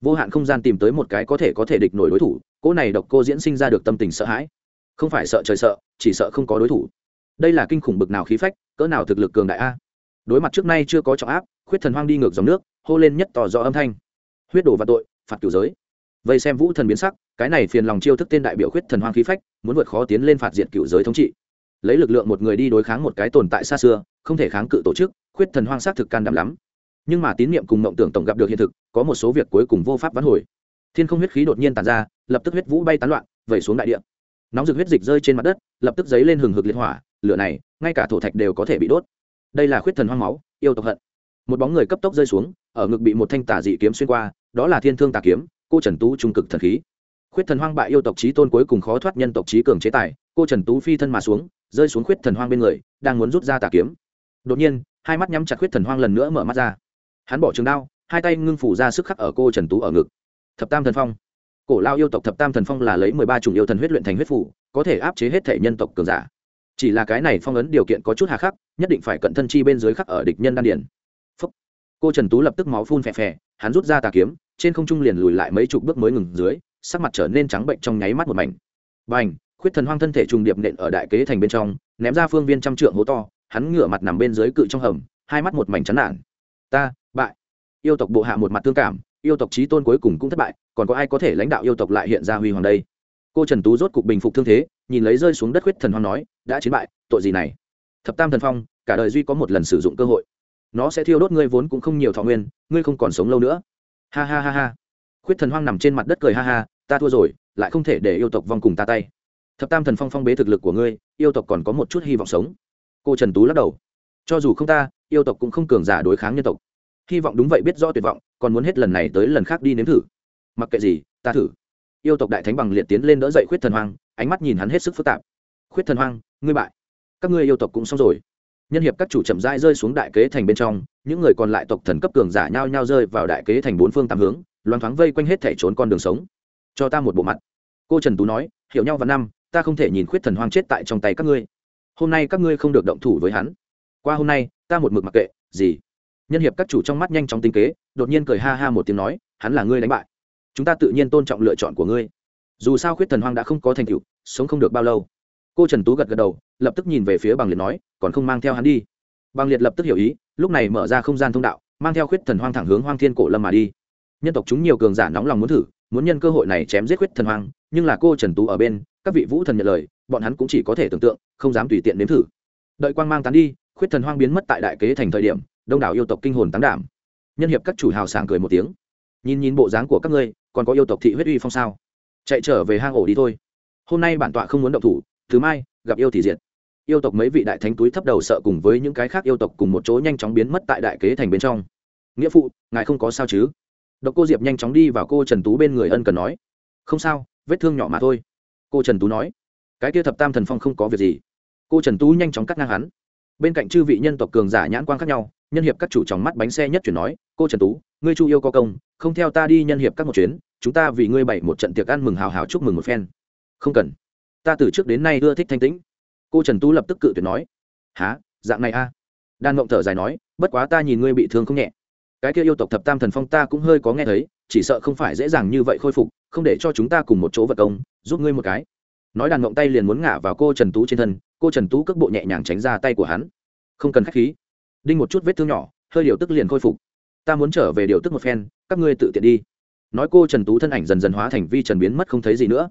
Vô hạn không gian tìm tới một cái có thể có thể địch nổi đối thủ, cỗ này độc cô diễn sinh ra được tâm tình sợ hãi. Không phải sợ trời sợ, chỉ sợ không có đối thủ. Đây là kinh khủng bực nào khí phách, cỡ nào thực lực cường đại a? Đối mặt trước nay chưa có trọng áp, khuyết thần hoang đi ngược dòng nước, hô lên nhất tỏ rõ âm thanh. Huyết đổ và tội, phạt cửu giới. Vậy xem vũ thần biến sắc, cái này phiền lòng chiêu thức tên đại biểu khuyết thần hoang khí phách, muốn vượt khó tiến lên phạt diện cựu giới thống trị lấy lực lượng một người đi đối kháng một cái tồn tại xa xưa, không thể kháng cự tổ chức, khuyết thần hoang sát thực can đảm lắm. Nhưng mà tín niệm cùng mộng tưởng tổng gặp được hiện thực, có một số việc cuối cùng vô pháp vãn hồi. Thiên không huyết khí đột nhiên tàn ra, lập tức huyết vũ bay tán loạn, vẩy xuống đại địa. Nóng rực huyết dịch rơi trên mặt đất, lập tức dấy lên hừng hực liệt hỏa, lửa này, ngay cả thổ thạch đều có thể bị đốt. Đây là khuyết thần hoang máu, yêu tộc hận. Một bóng người cấp tốc rơi xuống, ở ngực bị một thanh tả dị kiếm xuyên qua, đó là thiên thương tà kiếm, cô trần tú trung cực thần khí. Khuyết thần hoang bại yêu tộc trí tôn cuối cùng khó thoát nhân tộc trí cường chế tài, cô trần tú phi thân mà xuống rơi xuống khuyết thần hoang bên người, đang muốn rút ra tà kiếm. Đột nhiên, hai mắt nhắm chặt khuyết thần hoang lần nữa mở mắt ra. Hắn bỏ trường đao, hai tay ngưng phủ ra sức khắc ở cô trần tú ở ngực. Thập tam thần phong. Cổ lao yêu tộc thập tam thần phong là lấy mười ba chủng yêu thần huyết luyện thành huyết phủ, có thể áp chế hết thể nhân tộc cường giả. Chỉ là cái này phong ấn điều kiện có chút hà khắc, nhất định phải cận thân chi bên dưới khắc ở địch nhân đan điển Phúc. cô trần tú lập tức máu phun phè phè, hắn rút ra tà kiếm, trên không trung liền lùi lại mấy chục bước mới ngừng dưới, sắc mặt trở nên trắng bệnh trong nháy mắt một mảnh. B khuyết thần hoang thân thể trùng điệp nện ở đại kế thành bên trong, ném ra phương viên trăm trượng hố to, hắn ngửa mặt nằm bên dưới cự trong hầm, hai mắt một mảnh chán nản. Ta, bại. Yêu tộc bộ hạ một mặt tương cảm, yêu tộc trí tôn cuối cùng cũng thất bại, còn có ai có thể lãnh đạo yêu tộc lại hiện ra huy hoàng đây? Cô trần tú rốt cục bình phục thương thế, nhìn lấy rơi xuống đất Khuyết thần hoang nói, đã chiến bại, tội gì này? Thập tam thần phong, cả đời duy có một lần sử dụng cơ hội. Nó sẽ thiêu đốt ngươi vốn cũng không nhiều thọ nguyên, ngươi không còn sống lâu nữa. Ha ha ha ha. Khuyết thần hoang nằm trên mặt đất cười ha ha, ta thua rồi, lại không thể để yêu tộc vong cùng ta tay thập tam thần phong phong bế thực lực của ngươi, yêu tộc còn có một chút hy vọng sống. Cô trần tú lắc đầu. Cho dù không ta, yêu tộc cũng không cường giả đối kháng nhân tộc. Hy vọng đúng vậy biết rõ tuyệt vọng, còn muốn hết lần này tới lần khác đi nếm thử. Mặc kệ gì, ta thử. Yêu tộc đại thánh bằng liệt tiến lên đỡ dậy khuyết thần hoang, ánh mắt nhìn hắn hết sức phức tạp. Khuyết thần hoang, ngươi bại. Các ngươi yêu tộc cũng xong rồi. Nhân hiệp các chủ chậm rãi rơi xuống đại kế thành bên trong, những người còn lại tộc thần cấp cường giả nhao nhao rơi vào đại kế thành bốn phương tám hướng loan thoáng vây quanh hết thể trốn con đường sống. Cho ta một bộ mặt. Cô trần tú nói, hiểu nhau vào năm ta không thể nhìn khuyết thần hoang chết tại trong tay các ngươi. Hôm nay các ngươi không được động thủ với hắn. Qua hôm nay, ta một mực mặc kệ, gì? Nhân hiệp các chủ trong mắt nhanh chóng tinh kế, đột nhiên cười ha ha một tiếng nói, hắn là ngươi đánh bại. Chúng ta tự nhiên tôn trọng lựa chọn của ngươi. Dù sao khuyết thần hoang đã không có thành tựu, sống không được bao lâu. Cô trần tú gật gật đầu, lập tức nhìn về phía bằng liệt nói, còn không mang theo hắn đi. Bằng liệt lập tức hiểu ý, lúc này mở ra không gian thông đạo, mang theo khuyết thần hoang thẳng hướng hoang thiên cổ lâm mà đi. Nhân tộc chúng nhiều cường giả nóng lòng muốn thử, muốn nhân cơ hội này chém giết khuyết thần hoang, nhưng là cô trần tú ở bên các vị vũ thần nhận lời, bọn hắn cũng chỉ có thể tưởng tượng, không dám tùy tiện nếm thử. Đợi quang mang tán đi, khuyết thần hoang biến mất tại đại kế thành thời điểm, đông đảo yêu tộc kinh hồn tán đảm nhân hiệp các chủ hào sảng cười một tiếng. Nhìn nhìn bộ dáng của các ngươi, còn có yêu tộc thị huyết uy phong sao? Chạy trở về hang ổ đi thôi. Hôm nay bản tọa không muốn động thủ, thứ mai, gặp yêu thì diệt. Yêu tộc mấy vị đại thánh túi thấp đầu sợ cùng với những cái khác yêu tộc cùng một chỗ nhanh chóng biến mất tại đại kế thành bên trong. Nghĩa phụ, ngài không có sao chứ? Độc cô diệp nhanh chóng đi vào cô trần tú bên người ân cần nói. Không sao, vết thương nhỏ mà thôi cô trần tú nói, cái kia thập tam thần phong không có việc gì. Cô trần tú nhanh chóng cắt ngang hắn. Bên cạnh chư vị nhân tộc cường giả nhãn quan khác nhau, nhân hiệp các chủ trong mắt bánh xe nhất chuyển nói, cô trần tú, ngươi chu yêu có công, không theo ta đi nhân hiệp các một chuyến, chúng ta vì ngươi bảy một trận tiệc ăn mừng hào hào chúc mừng một phen. Không cần. Ta từ trước đến nay ưa thích thanh tĩnh. Cô trần tú lập tức cự tuyệt nói há dạng này a à? đan mộng thở dài nói, bất quá ta nhìn ngươi bị thương không nhẹ cái kia yêu tộc thập tam thần phong ta cũng hơi có nghe thấy, chỉ sợ không phải dễ dàng như vậy khôi phục, không để cho chúng ta cùng một chỗ vật công, giúp ngươi một cái. Nói đàn ngộng tay liền muốn ngả vào cô trần tú trên thân, cô trần tú cước bộ nhẹ nhàng tránh ra tay của hắn. Không cần k h á c h khí, đinh một chút vết thương nhỏ, hơi điều tức liền khôi phục. Ta muốn trở về điều tức một phen, các ngươi tự tiện đi. Nói cô trần tú thân ảnh dần dần hóa thành vi trần biến mất không thấy gì nữa.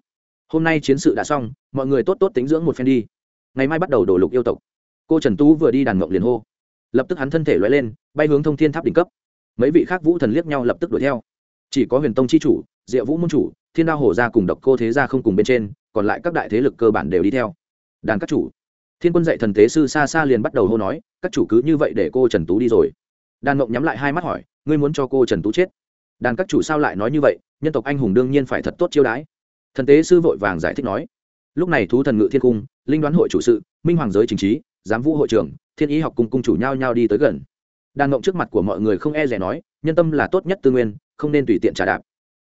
Hôm nay chiến sự đã xong, mọi người tốt tốt tính dưỡng một phen đi. Ngày mai bắt đầu đổ lục yêu tộc. Cô trần tú vừa đi đàn ngộng liền hô. Lập tức hắn thân thể loay lên, bay hướng thông thiên tháp đỉnh cấp mấy vị khác vũ thần liếc nhau lập tức đuổi theo. Chỉ có huyền tông c h i chủ, diệu vũ môn chủ, thiên đao hổ ra cùng độc cô thế ra không cùng bên trên, còn lại các đại thế lực cơ bản đều đi theo. Đàn các chủ. Thiên quân dạy thần tế sư xa xa liền bắt đầu hô nói, các chủ cứ như vậy để cô trần tú đi rồi. Đàn mộng nhắm lại hai mắt hỏi, ngươi muốn cho cô trần tú chết? Đàn các chủ sao lại nói như vậy, nhân tộc anh hùng đương nhiên phải thật tốt chiêu đãi. Thần tế sư vội vàng giải thích nói, lúc này thú thần ngự thiên cung, linh đoán hội chủ sự, minh hoàng giới chính trí, giám vũ hội trưởng, thiên ý học cùng cung chủ nhau nhau đi tới gần đàn ngộng trước mặt của mọi người không e rẻ nói, nhân tâm là tốt nhất tư nguyên, không nên tùy tiện trả đạp.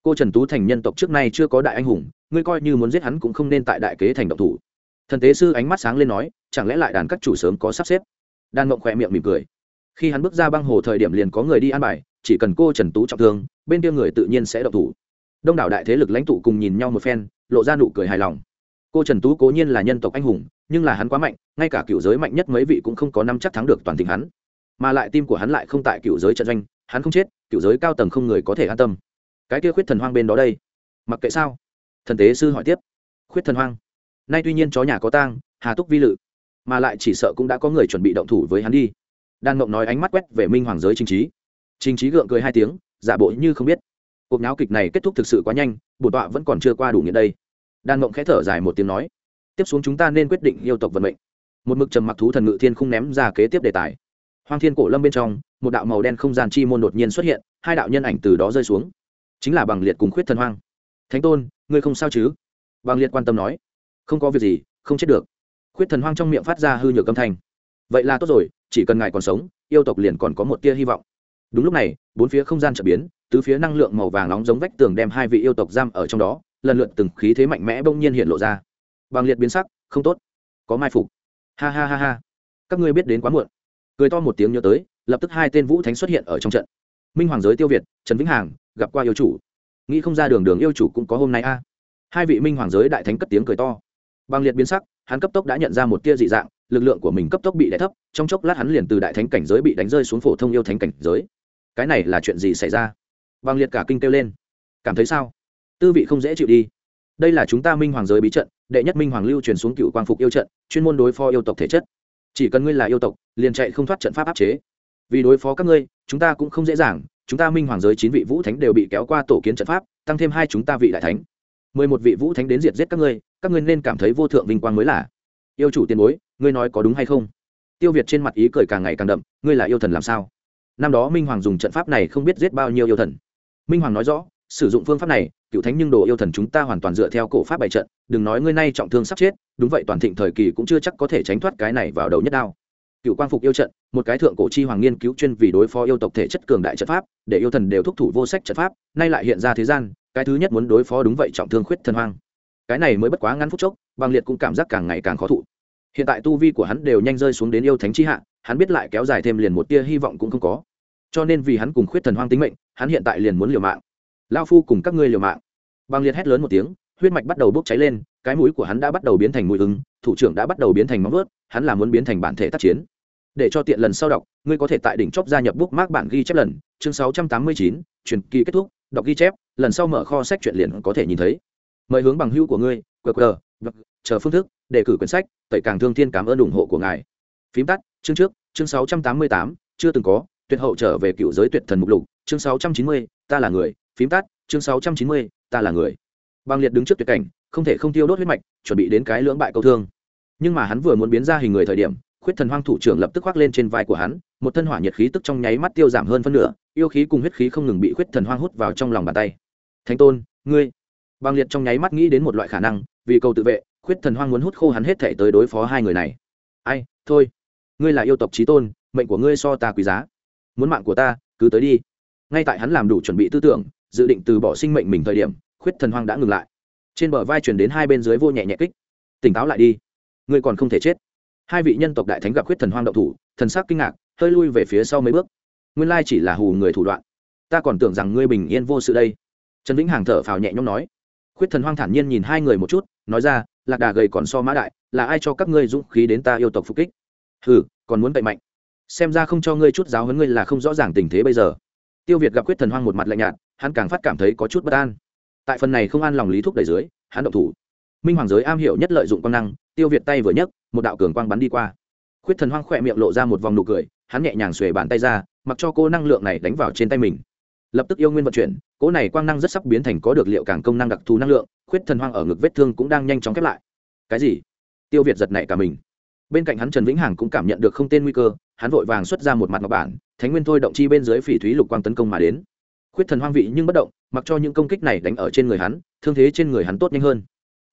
Cô trần tú thành nhân tộc trước nay chưa có đại anh hùng, ngươi coi như muốn giết hắn cũng không nên tại đại kế thành động thủ. Thần tế sư ánh mắt sáng lên nói, chẳng lẽ lại đàn các chủ sớm có sắp xếp? Đan ngộng khỏe miệng mỉm cười. Khi hắn bước ra băng hồ thời điểm liền có người đi an bài, chỉ cần cô trần tú trọng thương, bên kia người tự nhiên sẽ độc thủ. Đông đảo đại thế lực lãnh tụ cùng nhìn nhau một phen, lộ ra nụ cười hài lòng. Cô trần tú cố nhiên là nhân tộc anh hùng, nhưng là hắn quá mạnh, ngay cả cựu giới mạnh nhất mấy vị cũng không có năm chắc thắng được toàn tình hắn mà lại tim của hắn lại không tại cựu giới trận doanh, hắn không chết, cựu giới cao tầng không người có thể an tâm. Cái kia khuyết thần hoang bên đó đây. Mặc kệ sao. Thần tế sư hỏi tiếp. Khuyết thần hoang. Nay tuy nhiên chó nhà có tang, hà túc vi lự, mà lại chỉ sợ cũng đã có người chuẩn bị động thủ với hắn đi. Đan mộng nói ánh mắt quét về minh hoàng giới chính trí. Chính trí gượng cười hai tiếng, giả bộ như không biết. Cuộc náo kịch này kết thúc thực sự quá nhanh, bổn tọa vẫn còn chưa qua đủ nghĩa đây. Đan mộng khẽ thở dài một tiếng nói, tiếp xuống chúng ta nên quyết định yêu tộc vận mệnh. Một mực trầm mặc thú thần ngự thiên không ném ra kế tiếp đề tài hoang thiên cổ lâm bên trong, một đạo màu đen không gian chi môn đột nhiên xuất hiện, hai đạo nhân ảnh từ đó rơi xuống. Chính là bằng liệt cùng khuyết thần hoang. Thánh tôn, ngươi không sao chứ? Bằng liệt quan tâm nói. Không có việc gì, không chết được. Khuyết thần hoang trong miệng phát ra hư nhược âm thanh. Vậy là tốt rồi, chỉ cần ngài còn sống, yêu tộc liền còn có một tia hy vọng. Đúng lúc này, bốn phía không gian trở biến, tứ phía năng lượng màu vàng nóng giống vách tường đem hai vị yêu tộc giam ở trong đó, lần lượt từng khí thế mạnh mẽ bỗng nhiên hiện lộ ra. Bằng liệt biến sắc, không tốt, có mai phục. Ha ha ha ha, các ngươi biết đến quá muộn cười to một tiếng nhớ tới, lập tức hai tên vũ thánh xuất hiện ở trong trận. Minh hoàng giới tiêu việt, trần vĩnh hàng gặp qua yêu chủ. Nghĩ không ra đường đường yêu chủ cũng có hôm nay a. Hai vị minh hoàng giới đại thánh cất tiếng cười to. Bằng liệt biến sắc, hắn cấp tốc đã nhận ra một tia dị dạng, lực lượng của mình cấp tốc bị đè thấp, trong chốc lát hắn liền từ đại thánh cảnh giới bị đánh rơi xuống phổ thông yêu thánh cảnh giới. Cái này là chuyện gì xảy ra? Bằng liệt cả kinh kêu lên. Cảm thấy sao? Tư vị không dễ chịu đi. Đây là chúng ta minh hoàng giới bí trận, đệ nhất minh hoàng lưu truyền xuống cựu quang phục yêu trận, chuyên môn đối phó yêu tộc thể chất chỉ cần ngươi là yêu tộc, liền chạy không thoát trận pháp áp chế. Vì đối phó các ngươi, chúng ta cũng không dễ dàng, chúng ta minh hoàng giới chín vị vũ thánh đều bị kéo qua tổ kiến trận pháp, tăng thêm hai chúng ta vị đại thánh. Mười một vị vũ thánh đến diệt giết các ngươi các ngươi nên cảm thấy vô thượng vinh quang mới là. Yêu chủ tiền bối, ngươi nói có đúng hay không? Tiêu việt trên mặt ý cười càng ngày càng đậm, ngươi là yêu thần làm sao? Năm đó minh hoàng dùng trận pháp này không biết giết bao nhiêu yêu thần. Minh hoàng nói rõ sử dụng phương pháp này, cựu thánh nhưng đồ yêu thần chúng ta hoàn toàn dựa theo cổ pháp bày trận, đừng nói ngươi nay trọng thương sắp chết, đúng vậy toàn thịnh thời kỳ cũng chưa chắc có thể tránh thoát cái này vào đầu nhất đao. Cựu quang phục yêu trận, một cái thượng cổ chi hoàng nghiên cứu chuyên vì đối phó yêu tộc thể chất cường đại trận pháp, để yêu thần đều thúc thủ vô sách trận pháp, nay lại hiện ra thế gian, cái thứ nhất muốn đối phó đúng vậy trọng thương khuyết thần hoang. Cái này mới bất quá ngắn phút chốc bằng liệt cũng cảm giác càng ngày càng khó thụ. Hiện tại tu vi của hắn đều nhanh rơi xuống đến yêu thánh chi hạ, hắn biết lại kéo dài thêm liền một tia hy vọng cũng không có. Cho nên vì hắn cùng khuyết thần hoang tính mệnh, hắn hiện tại liền muốn liều mạng lao phu cùng các ngươi liều mạng. Bằng liệt hét lớn một tiếng huyết mạch bắt đầu bốc cháy lên cái mũi của hắn đã bắt đầu biến thành mũi ứng thủ trưởng đã bắt đầu biến thành móng vớt hắn là muốn biến thành bản thể tác chiến. Để cho tiện lần sau đọc ngươi có thể tại đỉnh chóp gia nhập bút mark bản ghi chép lần chương 689, truyền kỳ kết thúc đọc ghi chép lần sau mở kho sách truyện liền có thể nhìn thấy. Mời hướng bằng hữu của ngươi qr vâng, chờ phương thức đề cử quyển sách tẩy càng thương thiên cảm ơn ủng hộ của ngài. Phím tắt chương trước chương 688, chưa từng có tuyệt hậu trở về cựu giới tuyệt thần mục lục chương 690, ta là người phím tắt chương 690, ta là người. Băng liệt đứng trước tuyệt cảnh không thể không tiêu đốt huyết mạch chuẩn bị đến cái lưỡng bại câu thương. Nhưng mà hắn vừa muốn biến ra hình người thời điểm khuyết thần hoang thủ trưởng lập tức khoác lên trên vai của hắn một thân hỏa nhiệt khí tức trong nháy mắt tiêu giảm hơn phân nửa yêu khí cùng huyết khí không ngừng bị khuyết thần hoang hút vào trong lòng bàn tay. Thánh tôn ngươi. Băng liệt trong nháy mắt nghĩ đến một loại khả năng vì cầu tự vệ khuyết thần hoang muốn hút khô hắn hết thể tới đối phó hai người này. Ai thôi. Ngươi là yêu tộc trí tôn mệnh của ngươi so ta quý giá. Muốn mạng của ta cứ tới đi. Ngay tại hắn làm đủ chuẩn bị tư tưởng dự định từ bỏ sinh mệnh mình thời điểm, khuyết thần hoang đã ngừng lại. Trên bờ vai truyền đến hai bên dưới vô nhẹ nhẹ kích. Tỉnh táo lại đi. Ngươi còn không thể chết. Hai vị nhân tộc đại thánh gặp khuyết thần hoang động thủ, thần sắc kinh ngạc, hơi lui về phía sau mấy bước. Nguyên lai chỉ là hù người thủ đoạn. Ta còn tưởng rằng ngươi bình yên vô sự đây. Trần vĩnh hàng thở phào nhẹ nhõm nói. Khuyết thần hoang thản nhiên nhìn hai người một chút, nói ra, lạc đà gầy còn so mã đại, là ai cho các ngươi dũng khí đến ta yêu tộc phục kích? Hừ, còn muốn cậy mạnh. Xem ra không cho ngươi chút giáo hơn ngươi là không rõ ràng tình thế bây giờ. Tiêu việt gặp khuyết thần hoang một mặt lạnh nhạt hắn càng phát cảm thấy có chút bất an. Tại phần này không an lòng lý thúc đầy dưới, hắn động thủ. Minh hoàng giới am hiểu nhất lợi dụng quan năng, tiêu việt tay vừa nhấc, một đạo cường quang bắn đi qua. Khuyết thần hoang khỏe miệng lộ ra một vòng nụ cười, hắn nhẹ nhàng xuề bàn tay ra, mặc cho cô năng lượng này đánh vào trên tay mình. Lập tức yêu nguyên vận chuyển, cỗ này quang năng rất sắp biến thành có được liệu càng công năng đặc thù năng lượng, khuyết thần hoang ở ngực vết thương cũng đang nhanh chóng khép lại. Cái gì? Tiêu việt giật nảy cả mình. Bên cạnh hắn trần vĩnh hằng cũng cảm nhận được không tên nguy cơ, hắn vội vàng xuất ra một mặt ngọc bản, thánh nguyên thôi động chi bên dưới phỉ thúy lục quang tấn công mà đến khuyết thần hoang vị nhưng bất động, mặc cho những công kích này đánh ở trên người hắn, thương thế trên người hắn tốt nhanh hơn.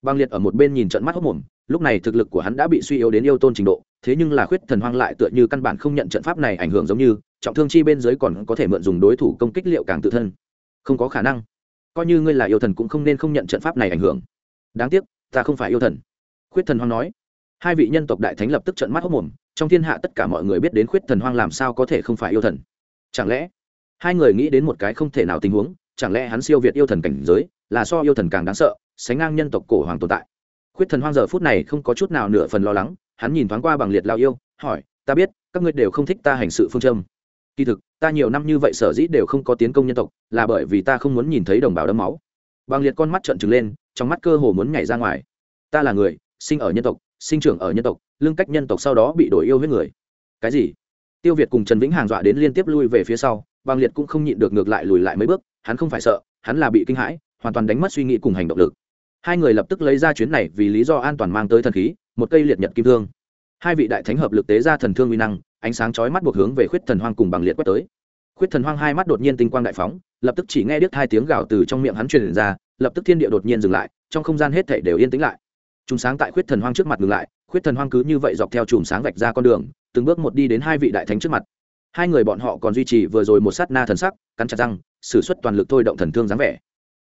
Băng liệt ở một bên nhìn trận mắt hốc mồm, lúc này thực lực của hắn đã bị suy yếu đến yêu tôn trình độ, thế nhưng là khuyết thần hoang lại tựa như căn bản không nhận trận pháp này ảnh hưởng giống như, trọng thương chi bên dưới còn có thể mượn dùng đối thủ công kích liệu càng tự thân. Không có khả năng. Coi như ngươi là yêu thần cũng không nên không nhận trận pháp này ảnh hưởng. Đáng tiếc, ta không phải yêu thần. Khuyết thần hoang nói. Hai vị nhân tộc đại thánh lập tức trận mắt hốc mồm, trong thiên hạ tất cả mọi người biết đến khuyết thần hoang làm sao có thể không phải yêu thần. Chẳng lẽ hai người nghĩ đến một cái không thể nào tình huống, chẳng lẽ hắn siêu việt yêu thần cảnh giới, là so yêu thần càng đáng sợ, sánh ngang nhân tộc cổ hoàng tồn tại. Khuyết thần hoang giờ phút này không có chút nào nửa phần lo lắng, hắn nhìn thoáng qua bằng liệt lao yêu, hỏi, ta biết, các ngươi đều không thích ta hành sự phương châm. Kỳ thực, ta nhiều năm như vậy sở dĩ đều không có tiến công nhân tộc, là bởi vì ta không muốn nhìn thấy đồng bào đấm máu. Bằng liệt con mắt trợn trừng lên, trong mắt cơ hồ muốn nhảy ra ngoài. Ta là người, sinh ở nhân tộc, sinh trưởng ở nhân tộc, lương cách nhân tộc sau đó bị đổi yêu với người. Cái gì? Tiêu việt cùng trần vĩnh hàng dọa đến liên tiếp lui về phía sau bằng liệt cũng không nhịn được ngược lại lùi lại mấy bước, hắn không phải sợ, hắn là bị kinh hãi, hoàn toàn đánh mất suy nghĩ cùng hành động lực. Hai người lập tức lấy ra chuyến này vì lý do an toàn mang tới thần khí, một cây liệt nhật kim thương. Hai vị đại thánh hợp lực tế ra thần thương uy năng, ánh sáng chói mắt buộc hướng về khuyết thần hoang cùng bằng liệt quét tới. Khuyết thần hoang hai mắt đột nhiên tinh quang đại phóng, lập tức chỉ nghe điếc hai tiếng gào từ trong miệng hắn truyền ra, lập tức thiên địa đột nhiên dừng lại, trong không gian hết thảy đều yên tĩnh lại. Chúng sáng tại khuyết thần hoang trước mặt ngừng lại, khuyết thần hoang cứ như vậy dọc theo chùm sáng vạch ra con đường, từng bước một đi đến hai vị đại thánh trước mặt hai người bọn họ còn duy trì vừa rồi một sát na thần sắc, cắn chặt răng, sử xuất toàn lực thôi động thần thương dáng vẻ.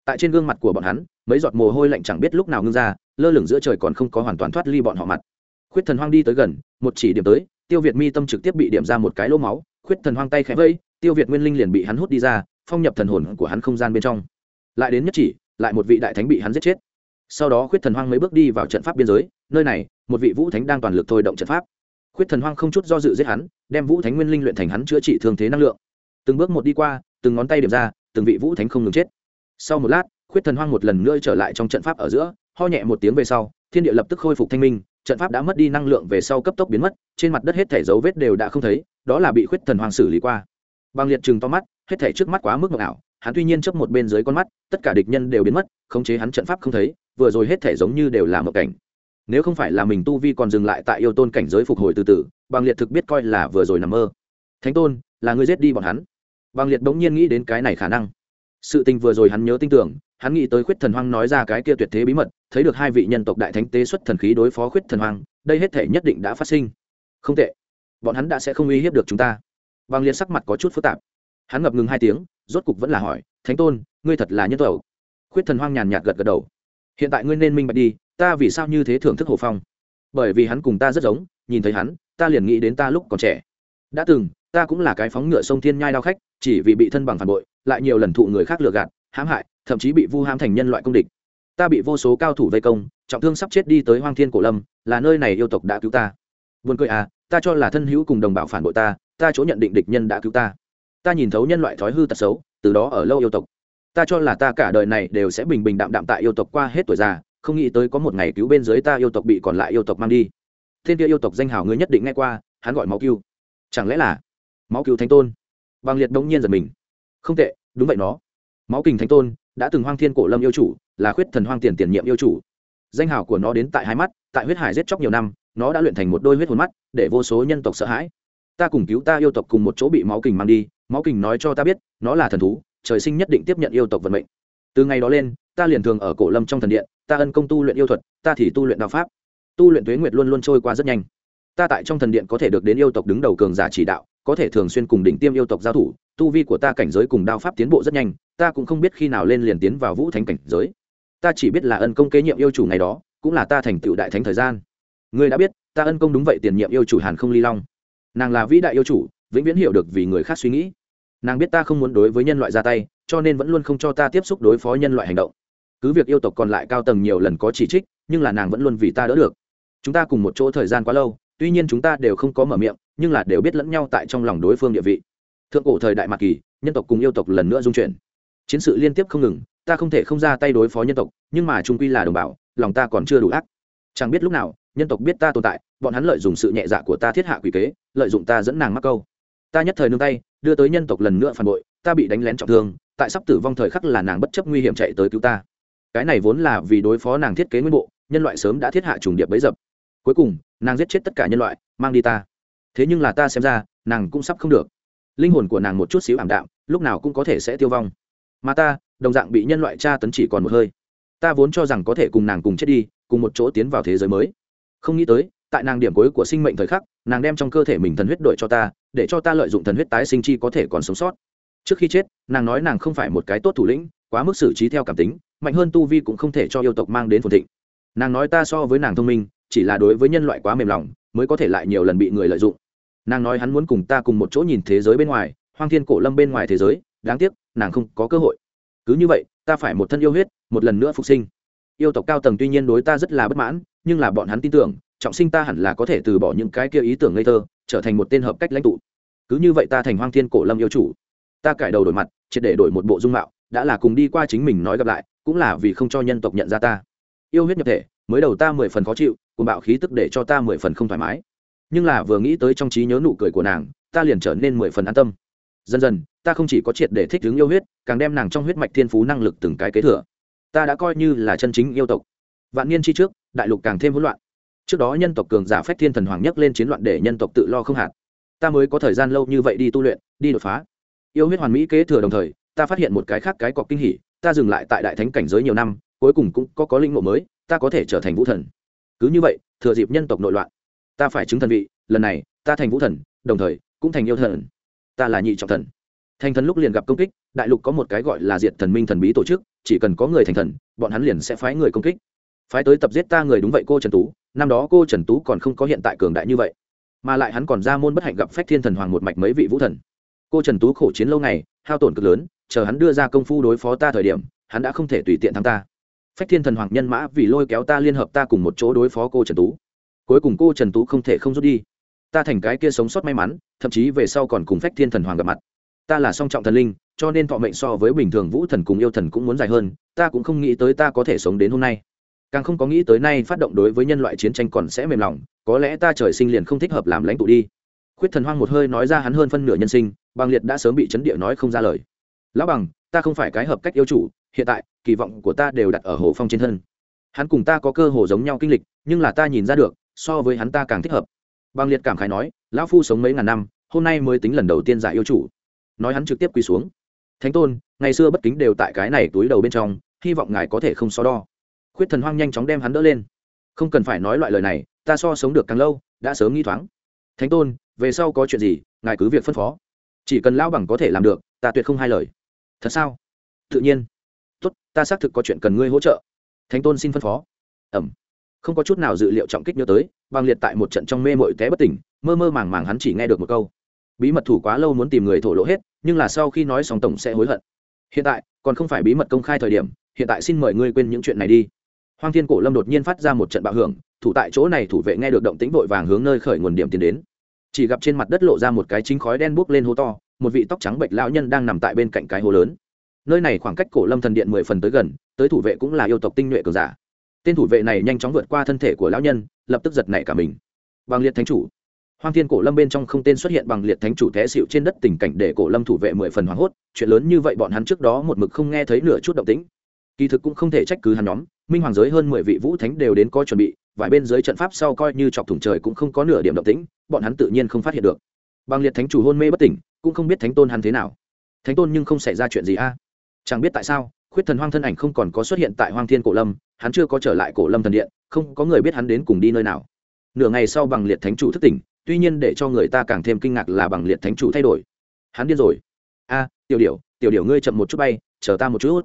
Tại trên gương mặt của bọn hắn, mấy giọt mồ hôi lạnh chẳng biết lúc nào ngưng ra, lơ lửng giữa trời còn không có hoàn toàn thoát ly bọn họ mặt. Khuyết thần hoang đi tới gần, một chỉ điểm tới, tiêu việt mi tâm trực tiếp bị điểm ra một cái lỗ máu, khuyết thần hoang tay khẽ vây, tiêu việt nguyên linh liền bị hắn hút đi ra, phong nhập thần hồn của hắn không gian bên trong. Lại đến nhất chỉ, lại một vị đại thánh bị hắn giết chết. Sau đó khuyết thần hoang mấy bước đi vào trận pháp biên giới, nơi này, một vị vũ thánh đang toàn lực thôi động trận pháp khuyết thần hoang không chút do dự giết hắn, đem vũ thánh nguyên linh luyện thành hắn chữa trị thương thế năng lượng. Từng bước một đi qua, từng ngón tay điểm ra, từng vị vũ thánh không ngừng chết. Sau một lát, khuyết thần hoang một lần nữa trở lại trong trận pháp ở giữa, ho nhẹ một tiếng về sau, thiên địa lập tức khôi phục thanh minh, trận pháp đã mất đi năng lượng về sau cấp tốc biến mất, trên mặt đất hết thể dấu vết đều đã không thấy, đó là bị khuyết thần hoang xử lý qua. Bằng liệt chừng to mắt, hết thể trước mắt quá mức mộng ảo, hắn tuy nhiên chấp một bên dưới con mắt, tất cả địch nhân đều biến mất, khống chế hắn trận pháp không thấy, vừa rồi hết thể giống như đều là một cảnh nếu không phải là mình tu vi còn dừng lại tại yêu tôn cảnh giới phục hồi từ từ bằng liệt thực biết coi là vừa rồi nằm mơ. Thánh tôn, là người giết đi bọn hắn. Bằng liệt bỗng nhiên nghĩ đến cái này khả năng. Sự tình vừa rồi hắn nhớ tin tưởng, hắn nghĩ tới khuyết thần hoang nói ra cái kia tuyệt thế bí mật, thấy được hai vị nhân tộc đại thánh tế xuất thần khí đối phó khuyết thần hoang, đây hết thể nhất định đã phát sinh. Không tệ. Bọn hắn đã sẽ không uy hiếp được chúng ta. Bằng liệt sắc mặt có chút phức tạp. Hắn ngập ngừng hai tiếng, rốt cục vẫn là hỏi, thánh tôn, ngươi thật là nhân tộc? Khuyết thần hoang nhàn nhạt gật gật đầu. Hiện tại ngươi nên minh bạch đi ta vì sao như thế thưởng thức hồ phong? Bởi vì hắn cùng ta rất giống, nhìn thấy hắn, ta liền nghĩ đến ta lúc còn trẻ. Đã từng, ta cũng là cái phóng ngựa sông thiên nhai đao khách, chỉ vì bị thân bằng phản bội, lại nhiều lần thụ người khác lừa gạt, hãm hại, thậm chí bị vu ham thành nhân loại công địch. Ta bị vô số cao thủ vây công, trọng thương sắp chết đi tới hoang thiên cổ lâm, là nơi này yêu tộc đã cứu ta. Vườn cười à ta cho là thân hữu cùng đồng bào phản bội ta ta chỗ nhận định địch nhân đã cứu ta. Ta nhìn thấu nhân loại thói hư tật xấu, từ đó ở lâu yêu tộc. Ta cho là ta cả đời này đều sẽ bình bình đạm đạm tại yêu tộc qua hết tuổi già không nghĩ tới có một ngày cứu bên dưới ta yêu tộc bị còn lại yêu tộc mang đi. Thiên kia yêu tộc danh hào ngươi nhất định nghe qua, hắn gọi máu cứu chẳng lẽ là máu cứu thánh tôn? Bằng liệt đông nhiên giật mình. Không tệ, đúng vậy nó. Máu kình thánh tôn đã từng hoang thiên cổ lâm yêu chủ, là khuyết thần hoang tiền tiền nhiệm yêu chủ. Danh hào của nó đến tại hai mắt, tại huyết hải giết chóc nhiều năm, nó đã luyện thành một đôi huyết hồn mắt, để vô số nhân tộc sợ hãi. Ta cùng cứu ta yêu tộc cùng một chỗ bị máu kình mang đi, máu kình nói cho ta biết, nó là thần thú, trời sinh nhất định tiếp nhận yêu tộc vận mệnh. Từ ngày đó lên, ta liền thường ở cổ lâm trong thần điện ta ân công tu luyện yêu thuật, ta thì tu luyện đạo pháp. Tu luyện tuế nguyệt luôn luôn trôi qua rất nhanh. Ta tại trong thần điện có thể được đến yêu tộc đứng đầu cường giả chỉ đạo, có thể thường xuyên cùng đỉnh tiêm yêu tộc giao thủ, tu vi của ta cảnh giới cùng đao pháp tiến bộ rất nhanh, ta cũng không biết khi nào lên liền tiến vào vũ thánh cảnh giới. Ta chỉ biết là ân công kế nhiệm yêu chủ ngày đó, cũng là ta thành tựu đại thánh thời gian. Ngươi đã biết, ta ân công đúng vậy tiền nhiệm yêu chủ hàn không ly long. Nàng là vĩ đại yêu chủ, vĩnh viễn hiểu được vì người khác suy nghĩ. Nàng biết ta không muốn đối với nhân loại ra tay, cho nên vẫn luôn không cho ta tiếp xúc đối phó nhân loại hành động cứ việc yêu tộc còn lại cao tầng nhiều lần có chỉ trích, nhưng là nàng vẫn luôn vì ta đỡ được. Chúng ta cùng một chỗ thời gian quá lâu, tuy nhiên chúng ta đều không có mở miệng, nhưng là đều biết lẫn nhau tại trong lòng đối phương địa vị. Thượng cổ thời đại mạc kỳ, nhân tộc cùng yêu tộc lần nữa dung chuyển. Chiến sự liên tiếp không ngừng, ta không thể không ra tay đối phó nhân tộc, nhưng mà trung quy là đồng bào, lòng ta còn chưa đủ ác. Chẳng biết lúc nào, nhân tộc biết ta tồn tại, bọn hắn lợi dụng sự nhẹ dạ của ta thiết hạ quỷ kế, lợi dụng ta dẫn nàng mắc câu. Ta nhất thời nương tay, đưa tới nhân tộc lần nữa phản bội, ta bị đánh lén trọng thương, tại sắp tử vong thời khắc là nàng bất chấp nguy hiểm chạy tới cứu ta cái này vốn là vì đối phó nàng thiết kế nguyên bộ, nhân loại sớm đã thiết hạ trùng điệp bấy dập. Cuối cùng, nàng giết chết tất cả nhân loại, mang đi ta. Thế nhưng là ta xem ra, nàng cũng sắp không được. Linh hồn của nàng một chút xíu ảm đạm, lúc nào cũng có thể sẽ tiêu vong. Mà ta, đồng dạng bị nhân loại tra tấn chỉ còn một hơi. Ta vốn cho rằng có thể cùng nàng cùng chết đi, cùng một chỗ tiến vào thế giới mới. Không nghĩ tới, tại nàng điểm cuối của sinh mệnh thời khắc, nàng đem trong cơ thể mình thần huyết đổi cho ta, để cho ta lợi dụng thần huyết tái sinh chi có thể còn sống sót. Trước khi chết, nàng nói nàng không phải một cái tốt thủ lĩnh, quá mức xử trí theo cảm tính mạnh hơn tu vi cũng không thể cho yêu tộc mang đến phồn thịnh. Nàng nói ta so với nàng thông minh, chỉ là đối với nhân loại quá mềm lòng, mới có thể lại nhiều lần bị người lợi dụng. Nàng nói hắn muốn cùng ta cùng một chỗ nhìn thế giới bên ngoài, hoang thiên cổ lâm bên ngoài thế giới, đáng tiếc, nàng không có cơ hội. Cứ như vậy, ta phải một thân yêu huyết, một lần nữa phục sinh. Yêu tộc cao tầng tuy nhiên đối ta rất là bất mãn, nhưng là bọn hắn tin tưởng, trọng sinh ta hẳn là có thể từ bỏ những cái kia ý tưởng ngây thơ, trở thành một tên hợp cách lãnh tụ. Cứ như vậy ta thành hoang thiên cổ lâm yêu chủ. Ta cải đầu đổi mặt, triệt để đổi một bộ dung mạo, đã là cùng đi qua chính mình nói gặp lại cũng là vì không cho nhân tộc nhận ra ta. Yêu huyết nhập thể, mới đầu ta mười phần khó chịu cùng bạo khí tức để cho ta mười phần không thoải mái. Nhưng là vừa nghĩ tới trong trí nhớ nụ cười của nàng, ta liền trở nên mười phần an tâm. Dần dần, ta không chỉ có triệt để thích ứng yêu huyết, càng đem nàng trong huyết mạch thiên phú năng lực từng cái kế thừa. Ta đã coi như là chân chính yêu tộc. Vạn niên chi trước, đại lục càng thêm hỗn loạn. Trước đó nhân tộc cường giả phách thiên thần hoàng nhất lên chiến loạn để nhân tộc tự lo không hạn ta mới có thời gian lâu như vậy đi tu luyện, đi đột phá. Yêu huyết hoàn mỹ kế thừa đồng thời, ta phát hiện một cái khác cái cọc kinh hỉ ta dừng lại tại đại thánh cảnh giới nhiều năm, cuối cùng cũng có có linh mộ mới, ta có thể trở thành vũ thần. Cứ như vậy, thừa dịp nhân tộc nội loạn, ta phải chứng thần vị, lần này, ta thành vũ thần, đồng thời, cũng thành yêu thần. Ta là nhị trọng thần. Thành thần lúc liền gặp công kích, đại lục có một cái gọi là diệt thần minh thần bí tổ chức, chỉ cần có người thành thần, bọn hắn liền sẽ phái người công kích. Phái tới tập giết ta người đúng vậy cô trần tú, năm đó cô trần tú còn không có hiện tại cường đại như vậy, mà lại hắn còn ra môn bất hạnh gặp phách thiên thần hoàng một mạch mấy vị vũ thần. Cô trần tú khổ chiến lâu ngày hao tổn cực lớn, chờ hắn đưa ra công phu đối phó ta thời điểm, hắn đã không thể tùy tiện thắng ta. Phách thiên thần hoàng nhân mã vì lôi kéo ta liên hợp ta cùng một chỗ đối phó cô trần tú. Cuối cùng cô trần tú không thể không rút đi. Ta thành cái kia sống sót may mắn, thậm chí về sau còn cùng phách thiên thần hoàng gặp mặt. Ta là song trọng thần linh, cho nên thọ mệnh so với bình thường vũ thần cùng yêu thần cũng muốn dài hơn, ta cũng không nghĩ tới ta có thể sống đến hôm nay. Càng không có nghĩ tới nay phát động đối với nhân loại chiến tranh còn sẽ mềm lòng, có lẽ ta trời sinh liền không thích hợp làm lãnh tụ đi. Quyết thần hoang một hơi nói ra hắn hơn phân nửa nhân sinh bằng liệt đã sớm bị chấn địa nói không ra lời. Lão bằng, ta không phải cái hợp cách yêu chủ, hiện tại, kỳ vọng của ta đều đặt ở hồ phong trên thân. Hắn cùng ta có cơ hồ giống nhau kinh lịch, nhưng là ta nhìn ra được, so với hắn ta càng thích hợp. Bằng liệt cảm khái nói, lão phu sống mấy ngàn năm, hôm nay mới tính lần đầu tiên giải yêu chủ. Nói hắn trực tiếp quỳ xuống. Thánh tôn, ngày xưa bất kính đều tại cái này túi đầu bên trong, hy vọng ngài có thể không so đo. Khuyết thần hoang nhanh chóng đem hắn đỡ lên. Không cần phải nói loại lời này, ta so sống được càng lâu, đã sớm nghi thoáng. Thánh tôn về sau có chuyện gì, ngài cứ việc phân phó. Chỉ cần lão bằng có thể làm được, ta tuyệt không hai lời. Thật sao? Tự nhiên. Tốt, ta xác thực có chuyện cần ngươi hỗ trợ. Thánh tôn xin phân phó. Ẩm. Không có chút nào dự liệu trọng kích nhớ tới bằng liệt tại một trận trong mê mội té bất tỉnh, mơ mơ màng màng hắn chỉ nghe được một câu. Bí mật thủ quá lâu muốn tìm người thổ lộ hết, nhưng là sau khi nói xong tổng sẽ hối hận. Hiện tại, còn không phải bí mật công khai thời điểm, hiện tại xin mời ngươi quên những chuyện này đi. Hoang thiên cổ lâm đột nhiên phát ra một trận bạo hưởng, thủ tại chỗ này thủ vệ nghe được động tĩnh vội vàng hướng nơi khởi nguồn điểm tiến đến chỉ gặp trên mặt đất lộ ra một cái chính khói đen buốc lên hố to, một vị tóc trắng bệnh lão nhân đang nằm tại bên cạnh cái hố lớn. Nơi này khoảng cách cổ lâm thần điện mười phần tới gần, tới thủ vệ cũng là yêu tộc tinh nhuệ cường giả. Tên thủ vệ này nhanh chóng vượt qua thân thể của lão nhân, lập tức giật nảy cả mình. Bằng liệt thánh chủ. Hoang thiên cổ lâm bên trong không tên xuất hiện bằng liệt thánh chủ té xịu trên đất, tình cảnh để cổ lâm thủ vệ mười phần hoảng hốt, chuyện lớn như vậy bọn hắn trước đó một mực không nghe thấy nửa chút động tĩnh. Kỳ thực cũng không thể trách cứ hắn nhóm, minh hoàng giới hơn mười vị vũ thánh đều đến có chuẩn bị vài bên dưới trận pháp sau coi như chọc thủng trời cũng không có nửa điểm động tĩnh, bọn hắn tự nhiên không phát hiện được. Bằng liệt thánh chủ hôn mê bất tỉnh, cũng không biết thánh tôn hắn thế nào. Thánh tôn nhưng không xảy ra chuyện gì a? Chẳng biết tại sao, khuyết thần hoang thân ảnh không còn có xuất hiện tại hoang thiên cổ lâm, hắn chưa có trở lại cổ lâm thần điện, không có người biết hắn đến cùng đi nơi nào. Nửa ngày sau bằng liệt thánh chủ thức tỉnh, tuy nhiên để cho người ta càng thêm kinh ngạc là bằng liệt thánh chủ thay đổi. Hắn điên rồi. A, tiểu điểu tiểu điểu ngươi chậm một chút bay, chờ ta một chút.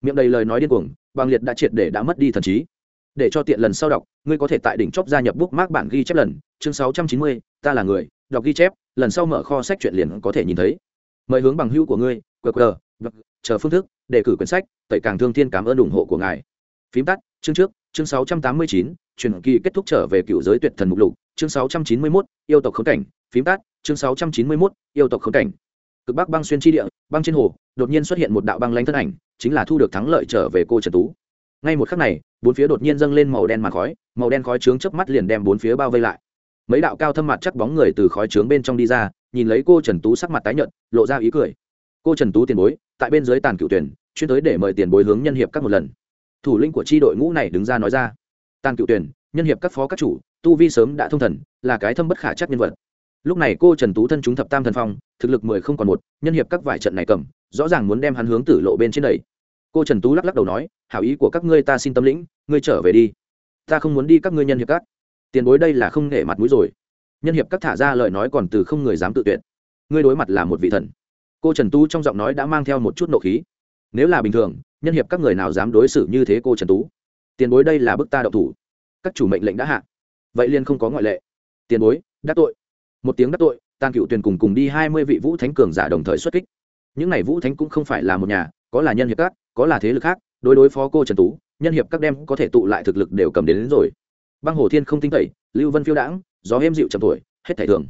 Miệng đầy lời nói điên cuồng bằng liệt đã triệt để đã mất đi thần trí để cho tiện lần sau đọc ngươi có thể tại đỉnh chóp gia nhập bookmark bản ghi chép lần. Chương sáu trăm chín mươi ta là người đọc ghi chép lần sau mở kho sách chuyện liền có thể nhìn thấy. Mời hướng bằng hữu của ngươi qr chờ phương thức đề cử quyển sách tẩy càng thương thiên cảm ơn ủng hộ của ngài. Phím tắt chương trước chương sáu trăm tám mươi chín truyền kỳ kết thúc trở về cựu giới tuyệt thần mục lục. Chương sáu trăm chín mươi 691, yêu tộc khống cảnh. Phím tắt chương sáu trăm chín mươi 691, yêu tộc khống cảnh. Cực bắc băng xuyên chi địa băng trên hồ đột nhiên xuất hiện một đạo băng lanh thân ảnh chính là thu được thắng lợi trở về cô trần tú ngay một khắc này, bốn phía đột nhiên dâng lên màu đen mà khói, màu đen khói trướng chớp mắt liền đem bốn phía bao vây lại. Mấy đạo cao thâm mặt chắc bóng người từ khói trướng bên trong đi ra, nhìn lấy cô trần tú sắc mặt tái nhợt, lộ ra ý cười. Cô trần tú tiền bối, tại bên dưới tàn cựu tuyển, chuyên tới để mời tiền bối hướng nhân hiệp các một lần. Thủ lĩnh của tri đội ngũ này đứng ra nói ra. Tàn cựu tuyển, nhân hiệp các phó các chủ, tu vi sớm đã thông thần, là cái thâm bất khả chắc nhân vật. Lúc này cô trần tú thân chúng thập tam thần phong, thực lực mười không còn một, nhân hiệp các vài trận này cầm, rõ ràng muốn đem hắn hướng tử lộ bên trên đầy cô trần tú lắc lắc đầu nói, hảo ý của các ngươi ta xin tâm lĩnh, ngươi trở về đi. Ta không muốn đi các ngươi nhân hiệp các. Tiền bối đây là không nể mặt mũi rồi. Nhân hiệp các thả ra lời nói còn từ không người dám tự tuyệt. Ngươi đối mặt là một vị thần. Cô trần tú trong giọng nói đã mang theo một chút nộ khí. Nếu là bình thường, nhân hiệp các người nào dám đối xử như thế cô trần tú? Tiền bối đây là bức ta đậu thủ. Các chủ mệnh lệnh đã hạ. Vậy liên không có ngoại lệ. Tiền bối, đắc tội. Một tiếng đắc tội tàn cựu tuyền cùng cùng đi hai mươi vị vũ thánh cường giả đồng thời xuất kích. Những n à y vũ thánh cũng không phải là một nhà, có là nhân hiệp các có là thế lực khác đối đối phó cô trần tú nhân hiệp các đem có thể tụ lại thực lực đều cầm đến, đến rồi. Băng hồ thiên không tinh tẩy lưu vân phiêu đãng gió êm dịu trầm tuổi hết thảy thường.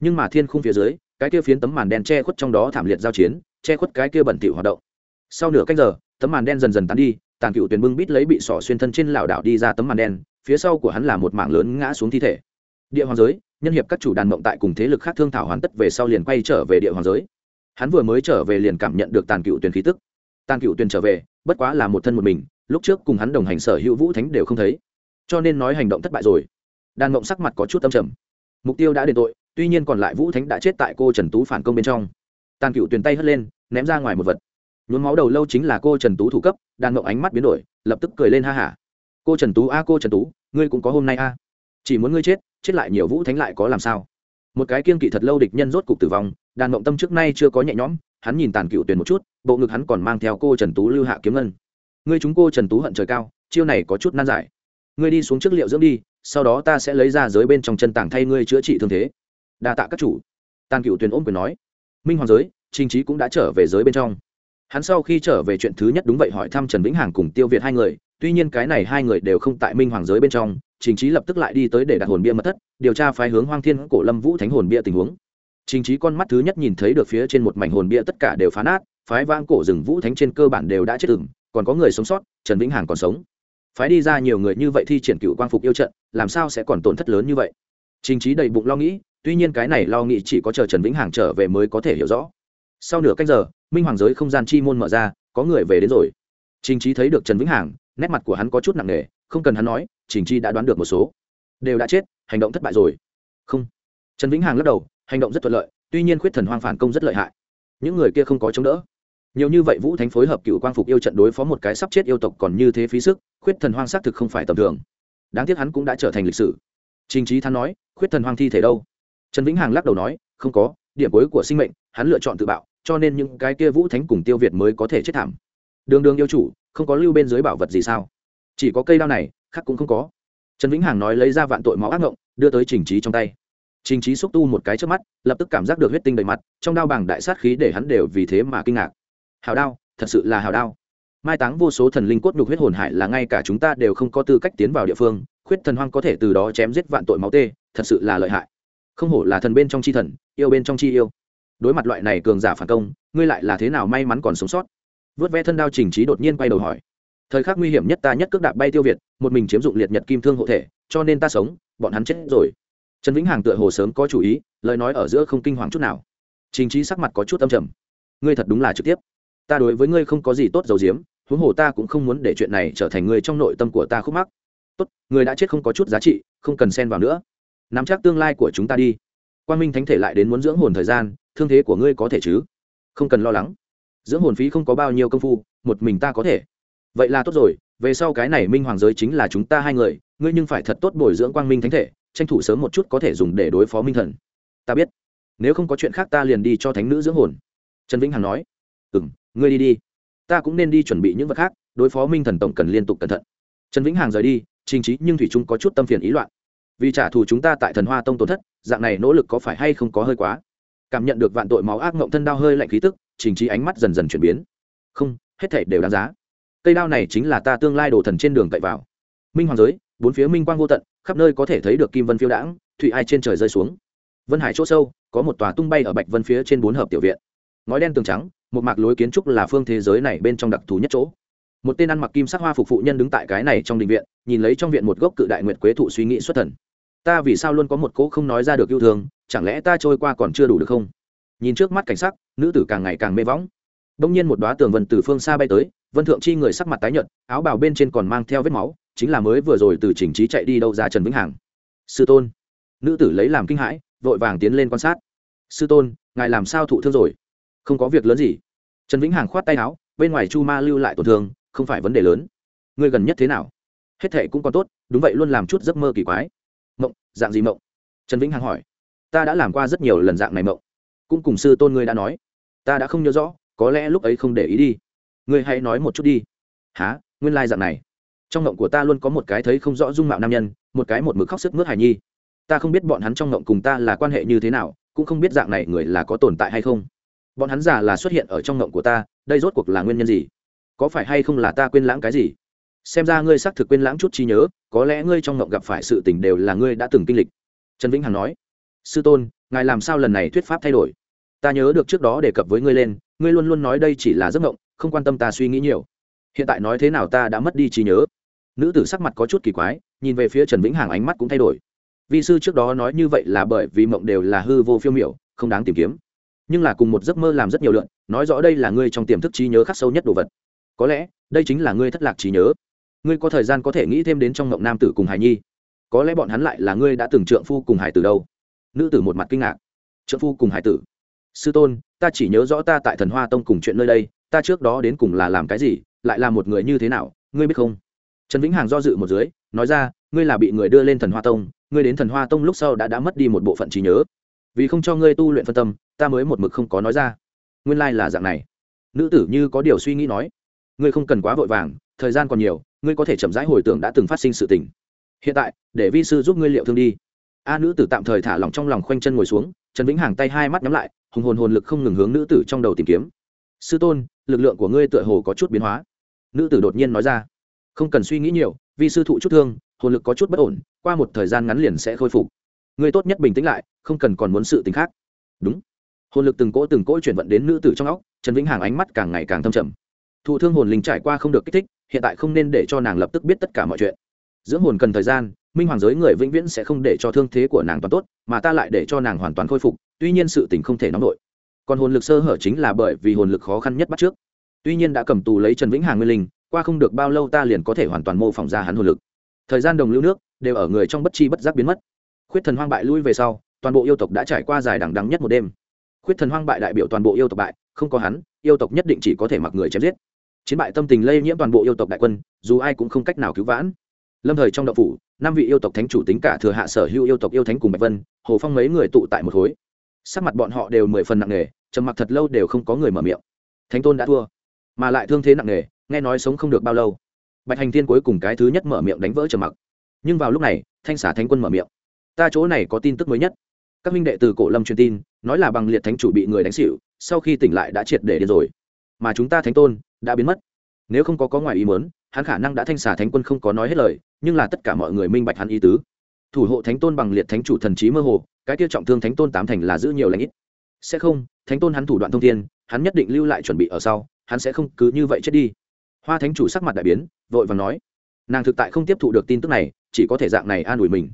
Nhưng mà thiên khung phía dưới cái kia phiến tấm màn đen che khuất trong đó thảm liệt giao chiến che khuất cái kia bẩn thỉu hoạt động. Sau nửa cách giờ tấm màn đen dần dần tán đi tàn cựu tuyển bưng bít lấy bị sỏ xuyên thân trên lảo đảo đi ra tấm màn đen phía sau của hắn là một mảng lớn ngã xuống thi thể. Địa hoàng giới nhân hiệp các chủ đàn mộng tại cùng thế lực khác thương thảo hoàn tất về sau liền quay trở về địa hoàng giới. Hắn vừa mới trở về liền cảm nhận được tàn cựu tuyển khí tức tàn cựu Tuyền trở về, bất quá là một thân một mình, lúc trước cùng hắn đồng hành sở hữu vũ thánh đều không thấy. Cho nên nói hành động thất bại rồi. Đàn ngộng sắc mặt có chút tâm trầm. Mục tiêu đã đền tội, tuy nhiên còn lại vũ thánh đã chết tại cô trần tú phản công bên trong. Tàn cựu Tuyền tay hất lên, ném ra ngoài một vật. Nhuốm máu đầu lâu chính là cô trần tú thủ cấp đàn ngộng ánh mắt biến đổi, lập tức cười lên ha hả. Cô trần tú a, cô trần tú, ngươi cũng có hôm nay a. Chỉ muốn ngươi chết chết lại nhiều vũ thánh lại có làm sao? Một cái kiên kỵ thật lâu địch nhân rốt cục tử vong đàn ngộng tâm trước nay chưa có nhẹ nhõm hắn nhìn tàn cựu tuyển một chút, bộ ngực hắn còn mang theo cô trần tú lưu hạ kiếm ngân. Ngươi chúng cô trần tú hận trời cao, chiêu này có chút nan giải. Ngươi đi xuống trước liệu dưỡng đi, sau đó ta sẽ lấy ra giới bên trong chân tảng thay ngươi chữa trị thương thế. Đa tạ các chủ. Tàn cựu tuyển ôm quyền nói. Minh hoàng giới, trình trí cũng đã trở về giới bên trong. Hắn sau khi trở về chuyện thứ nhất đúng vậy hỏi thăm trần vĩnh hằng cùng tiêu việt hai người, tuy nhiên cái này hai người đều không tại minh hoàng giới bên trong, trình trí lập tức lại đi tới để đặt hồn bia mật thất, điều tra phái hướng hoang thiên cổ lâm vũ thánh hồn bia tình huống trình chí con mắt thứ nhất nhìn thấy được phía trên một mảnh hồn bia tất cả đều phá nát, phái vang cổ rừng vũ thánh trên cơ bản đều đã chết ửng, còn có người sống sót, trần vĩnh hằng còn sống. Phái đi ra nhiều người như vậy thi triển cựu quang phục yêu trận, làm sao sẽ còn tổn thất lớn như vậy? Trình chí đầy bụng lo nghĩ, tuy nhiên cái này lo nghĩ chỉ có chờ trần vĩnh hằng trở về mới có thể hiểu rõ. Sau nửa cách giờ, minh hoàng giới không gian chi môn mở ra, có người về đến rồi. Trình chí thấy được trần vĩnh hằng, nét mặt của hắn có chút nặng nề, không cần hắn nói, trình chi đã đoán được một số. Đều đã chết, hành động thất bại rồi. Không. Trần vĩnh hằng lắc đầu hành động rất thuận lợi, tuy nhiên khuyết thần hoang phản công rất lợi hại. Những người kia không có chống đỡ. Nhiều như vậy vũ thánh phối hợp cựu quang phục yêu trận đối phó một cái sắp chết yêu tộc còn như thế phí sức, khuyết thần hoang xác thực không phải tầm thường. Đáng tiếc hắn cũng đã trở thành lịch sử. Trình trí thắn nói, khuyết thần hoang thi thể đâu? Trần vĩnh hằng lắc đầu nói, không có, điểm cuối của sinh mệnh, hắn lựa chọn tự bạo, cho nên những cái kia vũ thánh cùng tiêu việt mới có thể chết thảm. Đường đường yêu chủ, không có lưu bên dưới bảo vật gì sao? Chỉ có cây đao này, khác cũng không có. Trần vĩnh hằng nói lấy ra vạn tội máu ác ngộng, đưa tới trình trí trong tay trình trí xúc tu một cái trước mắt, lập tức cảm giác được huyết tinh đầy mặt, trong đao bảng đại sát khí để hắn đều vì thế mà kinh ngạc. Hào đao, thật sự là hào đao. Mai táng vô số thần linh cốt nhục huyết hồn hải là ngay cả chúng ta đều không có tư cách tiến vào địa phương, khuyết thần hoang có thể từ đó chém giết vạn tội máu tê, thật sự là lợi hại. Không hổ là thần bên trong chi thần, yêu bên trong chi yêu. Đối mặt loại này cường giả phản công, ngươi lại là thế nào may mắn còn sống sót? Vớt ve thân đao trình trí đột nhiên quay đầu hỏi. Thời khắc nguy hiểm nhất ta nhất cước đạp bay tiêu việt, một mình chiếm dụng liệt nhật kim thương hộ thể, cho nên ta sống, bọn hắn chết rồi trần vĩnh hằng tựa hồ sớm có chủ ý, lời nói ở giữa không kinh hoàng chút nào. Trình trí sắc mặt có chút âm trầm. Ngươi thật đúng là trực tiếp. Ta đối với ngươi không có gì tốt dầu diếm huống hồ ta cũng không muốn để chuyện này trở thành ngươi trong nội tâm của ta khúc mắc. Tốt, người đã chết không có chút giá trị, không cần xen vào nữa. Nắm chắc tương lai của chúng ta đi. Quan minh thánh thể lại đến muốn dưỡng hồn thời gian, thương thế của ngươi có thể chứ? Không cần lo lắng. Dưỡng hồn phí không có bao nhiêu công phu, một mình ta có thể. Vậy là tốt rồi, về sau cái này minh hoàng giới chính là chúng ta hai người, ngươi nhưng phải thật tốt bồi dưỡng quang minh thánh thể tranh thủ sớm một chút có thể dùng để đối phó minh thần. Ta biết. Nếu không có chuyện khác ta liền đi cho thánh nữ dưỡng hồn. Trần vĩnh hằng nói. Ừ m ngươi đi đi. Ta cũng nên đi chuẩn bị những vật khác, đối phó minh thần tổng cần liên tục cẩn thận. Trần vĩnh hằng rời đi, trình trí nhưng thủy trung có chút tâm phiền ý loạn. Vì trả thù chúng ta tại thần hoa tông tổn thất, dạng này nỗ lực có phải hay không có hơi quá? Cảm nhận được vạn tội máu ác ngộng thân đau hơi lạnh khí tức, trình trí ánh mắt dần dần chuyển biến. Không, hết thể đều đáng giá. Cây đao này chính là ta tương lai đồ thần trên đường cậy vào. Minh hoàng giới, bốn phía minh quang vô tận khắp nơi có thể thấy được kim vân phiêu đãng thụy ai trên trời rơi xuống. Vân hải chỗ sâu, có một tòa tung bay ở bạch vân phía trên bốn hợp tiểu viện. Ngói đen tường trắng, một mạc lối kiến trúc là phương thế giới này bên trong đặc thù nhất chỗ. Một tên ăn mặc kim sắc hoa phục phụ nhân đứng tại cái này trong đình viện, nhìn lấy trong viện một gốc cự đại nguyệt quế thụ suy nghĩ xuất thần. Ta vì sao luôn có một cỗ không nói ra được yêu thương, chẳng lẽ ta trôi qua còn chưa đủ được không? Nhìn trước mắt cảnh sắc, nữ tử càng ngày càng mê võng. Đông nhiên một đoá tường vân từ phương xa bay tới, vân thượng chi người sắc mặt tái nhợt, áo bào bên trên còn mang theo vết máu chính là mới vừa rồi từ trình trí chạy đi đâu ra trần vĩnh hằng. Sư tôn. Nữ tử lấy làm kinh hãi, vội vàng tiến lên quan sát. Sư tôn, ngài làm sao thụ thương rồi? Không có việc lớn gì. Trần vĩnh hằng khoát tay áo, bên ngoài chu ma lưu lại tổn thương, không phải vấn đề lớn. Ngươi gần nhất thế nào? Hết thệ cũng còn tốt, đúng vậy luôn làm chút giấc mơ kỳ quái. Mộng, dạng gì mộng? Trần vĩnh hằng hỏi. Ta đã làm qua rất nhiều lần dạng này mộng. Cũng cùng sư tôn ngươi đã nói. Ta đã không nhớ rõ, có lẽ lúc ấy không để ý đi. Ngươi hãy nói một chút đi. Há nguyên lai dạng này trong ngộng của ta luôn có một cái thấy không rõ dung mạo nam nhân, một cái một mực khóc sức mướt hài nhi. Ta không biết bọn hắn trong ngộng cùng ta là quan hệ như thế nào, cũng không biết dạng này người là có tồn tại hay không. Bọn hắn già là xuất hiện ở trong ngộng của ta, đây rốt cuộc là nguyên nhân gì? Có phải hay không là ta quên lãng cái gì? Xem ra ngươi xác thực quên lãng chút trí nhớ, có lẽ ngươi trong ngộng gặp phải sự tình đều là ngươi đã từng kinh lịch. Trần vĩnh hằng nói, sư tôn, ngài làm sao lần này thuyết pháp thay đổi? Ta nhớ được trước đó đề cập với ngươi lên, ngươi luôn luôn nói đây chỉ là giấc ngộng, không quan tâm ta suy nghĩ nhiều. Hiện tại nói thế nào ta đã mất đi trí nhớ nữ tử sắc mặt có chút kỳ quái, nhìn về phía trần vĩnh hằng ánh mắt cũng thay đổi. Vị sư trước đó nói như vậy là bởi vì mộng đều là hư vô phiêu miểu, không đáng tìm kiếm. Nhưng là cùng một giấc mơ làm rất nhiều lượn, nói rõ đây là ngươi trong tiềm thức trí nhớ khắc sâu nhất đồ vật. Có lẽ, đây chính là ngươi thất lạc trí nhớ. Ngươi có thời gian có thể nghĩ thêm đến trong mộng nam tử cùng hải nhi. Có lẽ bọn hắn lại là ngươi đã từng trượng phu cùng hải tử đâu. Nữ tử một mặt kinh ngạc. Trượng phu cùng hải tử. Sư tôn, ta chỉ nhớ rõ ta tại thần hoa tông cùng chuyện nơi đây, ta trước đó đến cùng là làm cái gì, lại là một người như thế nào, ngươi biết không? Trần vĩnh Hằng do dự một dưới, nói ra, ngươi là bị người đưa lên thần hoa tông, ngươi đến thần hoa tông lúc sau đã đã mất đi một bộ phận trí nhớ. Vì không cho ngươi tu luyện phân tâm, ta mới một mực không có nói ra. Nguyên lai là dạng này. Nữ tử như có điều suy nghĩ nói, ngươi không cần quá vội vàng, thời gian còn nhiều, ngươi có thể chậm rãi hồi tưởng đã từng phát sinh sự tình. Hiện tại, để vi sư giúp ngươi liệu thương đi. A nữ tử tạm thời thả lỏng trong lòng khoanh chân ngồi xuống, trần vĩnh Hằng tay hai mắt nhắm lại, hùng hồn hồn lực không ngừng hướng nữ tử trong đầu tìm kiếm. Sư tôn, lực lượng của ngươi tựa hồ có chút biến hóa. Nữ tử đột nhiên nói ra không cần suy nghĩ nhiều vì sư thụ chút thương, hồn lực có chút bất ổn, qua một thời gian ngắn liền sẽ khôi phục. Người tốt nhất bình tĩnh lại, không cần còn muốn sự tính khác. Đúng. Hồn lực từng cỗ từng cỗ chuyển vận đến nữ tử trong óc, trần vĩnh hàng ánh mắt càng ngày càng thâm trầm. Thụ thương hồn linh trải qua không được kích thích, hiện tại không nên để cho nàng lập tức biết tất cả mọi chuyện. Dưỡng hồn cần thời gian, minh hoàng giới người vĩnh viễn sẽ không để cho thương thế của nàng toàn tốt, mà ta lại để cho nàng hoàn toàn khôi phục, tuy nhiên sự tình không thể nóng nổi. Còn hồn lực sơ hở chính là bởi vì hồn lực khó khăn nhất bắt trước. Tuy nhiên đã cầm tù lấy trần vĩnh hàng nguyên linh qua không được bao lâu ta liền có thể hoàn toàn mô phỏng ra hắn hồn lực. Thời gian đồng lưu nước đều ở người trong bất chi bất giác biến mất. Khuyết thần hoang bại lui về sau, toàn bộ yêu tộc đã trải qua dài đằng đắng nhất một đêm. Khuyết thần hoang bại đại biểu toàn bộ yêu tộc bại, không có hắn, yêu tộc nhất định chỉ có thể mặc người chém giết. Chiến bại tâm tình lây nhiễm toàn bộ yêu tộc đại quân, dù ai cũng không cách nào cứu vãn. Lâm thời trong đậu phủ, năm vị yêu tộc thánh chủ tính cả thừa hạ sở hữu yêu tộc yêu thánh cùng bạch vân, hồ phong mấy người tụ tại một khối. Sắc mặt bọn họ đều mười phần nặng nề, trầm mặc thật lâu đều không có người mở miệng. Thánh tôn đã thua, mà lại thương thế nặng nề nghe nói sống không được bao lâu. Bạch hành thiên cuối cùng cái thứ nhất mở miệng đánh vỡ trầm mặc. Nhưng vào lúc này, thanh xả thánh quân mở miệng. Ta chỗ này có tin tức mới nhất. Các minh đệ từ cổ lâm truyền tin, nói là bằng liệt thánh chủ bị người đánh xịu sau khi tỉnh lại đã triệt để điên rồi. Mà chúng ta thánh tôn đã biến mất. Nếu không có có ngoài ý muốn, hắn khả năng đã thanh xả thánh quân không có nói hết lời, nhưng là tất cả mọi người minh bạch hắn ý tứ. Thủ hộ thánh tôn bằng liệt thánh chủ thần trí mơ hồ, cái kia trọng thương thánh tôn tám thành là giữ nhiều lãnh ít. Sẽ không, thánh tôn hắn thủ đoạn thông thiên, hắn nhất định lưu lại chuẩn bị ở sau, hắn sẽ không cứ như vậy chết đi hoa thánh chủ sắc mặt đại biến, vội và nói, nàng thực tại không tiếp thụ được tin tức này, chỉ có thể dạng này an ủi mình.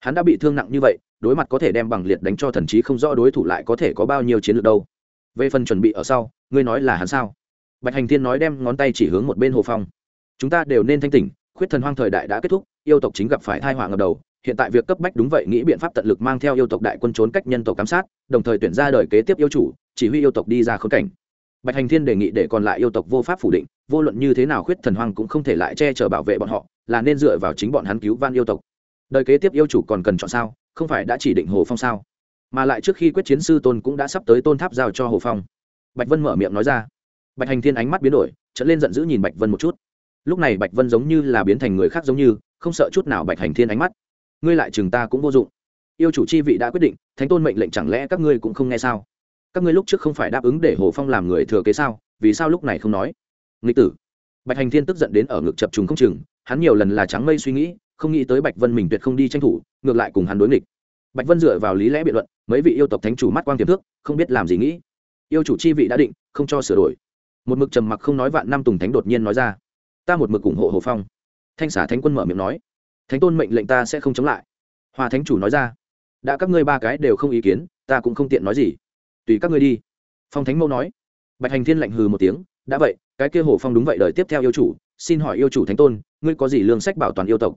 Hắn đã bị thương nặng như vậy, đối mặt có thể đem bằng liệt đánh cho thần trí không rõ đối thủ lại có thể có bao nhiêu chiến lược đâu. Về phần chuẩn bị ở sau, ngươi nói là hắn sao? Bạch hành thiên nói đem ngón tay chỉ hướng một bên hồ phong. Chúng ta đều nên thanh tỉnh, khuyết thần hoang thời đại đã kết thúc, yêu tộc chính gặp phải thai họa ngập đầu. Hiện tại việc cấp bách đúng vậy, nghĩ biện pháp tận lực mang theo yêu tộc đại quân trốn cách nhân tộc giám sát, đồng thời tuyển ra đời kế tiếp yêu chủ, chỉ huy yêu tộc đi ra khốn cảnh bạch hành thiên đề nghị để còn lại yêu tộc vô pháp phủ định, vô luận như thế nào khuyết thần hoang cũng không thể lại che chở bảo vệ bọn họ, là nên dựa vào chính bọn hắn cứu van yêu tộc. Đời kế tiếp yêu chủ còn cần chọn sao, không phải đã chỉ định hồ phong sao? Mà lại trước khi quyết chiến sư tôn cũng đã sắp tới tôn tháp giao cho hồ phong. Bạch vân mở miệng nói ra. Bạch hành thiên ánh mắt biến đổi trận lên giận dữ nhìn bạch vân một chút. Lúc này bạch vân giống như là biến thành người khác giống như, không sợ chút nào bạch hành thiên ánh mắt. Ngươi lại chừng ta cũng vô dụng. Yêu chủ chi vị đã quyết định, thánh tôn mệnh lệnh chẳng lẽ các ngươi cũng không nghe sao? Các ngươi lúc trước không phải đáp ứng để hồ phong làm người thừa kế sao? Vì sao lúc này không nói? Nghịch tử. Bạch hành thiên tức giận đến ở ngực chập trùng không chừng, hắn nhiều lần là trắng mây suy nghĩ, không nghĩ tới bạch vân mình tuyệt không đi tranh thủ, ngược lại cùng hắn đối nghịch. Bạch vân dựa vào lý lẽ biện luận, mấy vị yêu tộc thánh chủ mắt quang tiềm thước không biết làm gì nghĩ. Yêu chủ chi vị đã định, không cho sửa đổi. Một mực trầm mặc không nói vạn năm tùng thánh đột nhiên nói ra. Ta một mực ủng hộ hồ phong. Thanh xả thánh quân mở miệng nói. Thánh tôn mệnh lệnh ta sẽ không chống lại. Hòa thánh chủ nói ra. Đã các ngươi ba cái đều không ý kiến, ta cũng không tiện nói gì tùy các ngươi đi. Phong thánh mâu nói. Bạch hành thiên lạnh hừ một tiếng, đã vậy, cái kia hồ phong đúng vậy, đời tiếp theo yêu chủ, xin hỏi yêu chủ thánh tôn, ngươi có gì lương sách bảo toàn yêu tộc?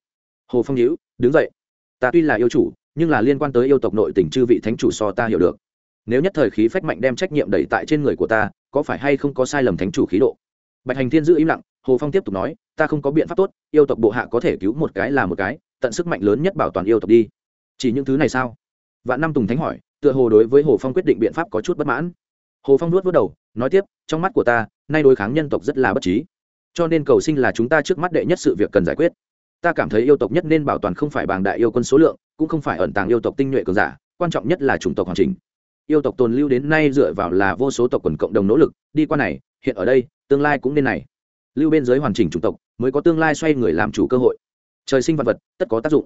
Hồ phong nhíu, đứng dậy. Ta tuy là yêu chủ, nhưng là liên quan tới yêu tộc nội tình chư vị thánh chủ so ta hiểu được. Nếu nhất thời khí phách mạnh đem trách nhiệm đẩy tại trên người của ta, có phải hay không có sai lầm thánh chủ khí độ? Bạch hành thiên giữ im lặng, hồ phong tiếp tục nói, ta không có biện pháp tốt, yêu tộc bộ hạ có thể cứu một cái là một cái, tận sức mạnh lớn nhất bảo toàn yêu tộc đi. Chỉ những thứ này sao? Vạn năm tùng thánh hỏi tựa hồ đối với hồ phong quyết định biện pháp có chút bất mãn. Hồ phong nuốt vớt đầu, nói tiếp, trong mắt của ta, nay đối kháng nhân tộc rất là bất trí. Cho nên cầu sinh là chúng ta trước mắt đệ nhất sự việc cần giải quyết. Ta cảm thấy yêu tộc nhất nên bảo toàn không phải bàng đại yêu quân số lượng, cũng không phải ẩn tàng yêu tộc tinh nhuệ cường giả, quan trọng nhất là chủng tộc hoàn chỉnh. Yêu tộc tồn lưu đến nay dựa vào là vô số tộc quần cộng đồng nỗ lực, đi qua này, hiện ở đây, tương lai cũng nên này. Lưu bên dưới hoàn chỉnh chủng tộc, mới có tương lai xoay người làm chủ cơ hội. Trời sinh vật vật, tất có tác dụng.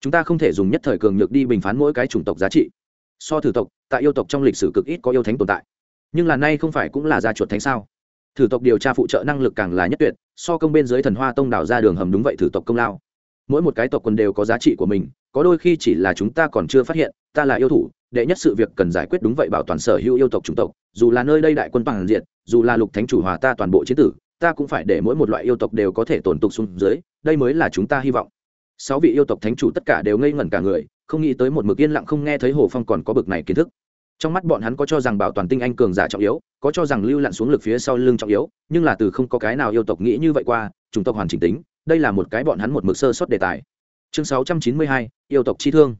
Chúng ta không thể dùng nhất thời cường nhược đi bình phán mỗi cái chủng tộc giá trị so thử tộc, tại yêu tộc trong lịch sử cực ít có yêu thánh tồn tại. Nhưng là nay không phải cũng là gia chuột thánh sao? Thử tộc điều tra phụ trợ năng lực càng là nhất tuyệt, so công bên dưới thần hoa tông đảo ra đường hầm đúng vậy thử tộc công lao. Mỗi một cái tộc quân đều có giá trị của mình, có đôi khi chỉ là chúng ta còn chưa phát hiện, ta là yêu thủ, đệ nhất sự việc cần giải quyết đúng vậy bảo toàn sở hữu yêu tộc chủng tộc, dù là nơi đây đại quân bằng diện, dù là lục thánh chủ hòa ta toàn bộ chiến tử, ta cũng phải để mỗi một loại yêu tộc đều có thể tồn tục xuống dưới, đây mới là chúng ta hy vọng. Sáu vị yêu tộc thánh chủ tất cả đều ngây ngẩn cả người không nghĩ tới một mực yên lặng không nghe thấy hồ phong còn có bực này kiến thức. Trong mắt bọn hắn có cho rằng bảo toàn tinh anh cường giả trọng yếu, có cho rằng lưu lặn xuống lực phía sau lưng trọng yếu, nhưng là từ không có cái nào yêu tộc nghĩ như vậy qua chúng tộc hoàn chỉnh tính, đây là một cái bọn hắn một mực sơ sót đề tài. Chương sáu trăm chín mươi hai, yêu tộc chi thương.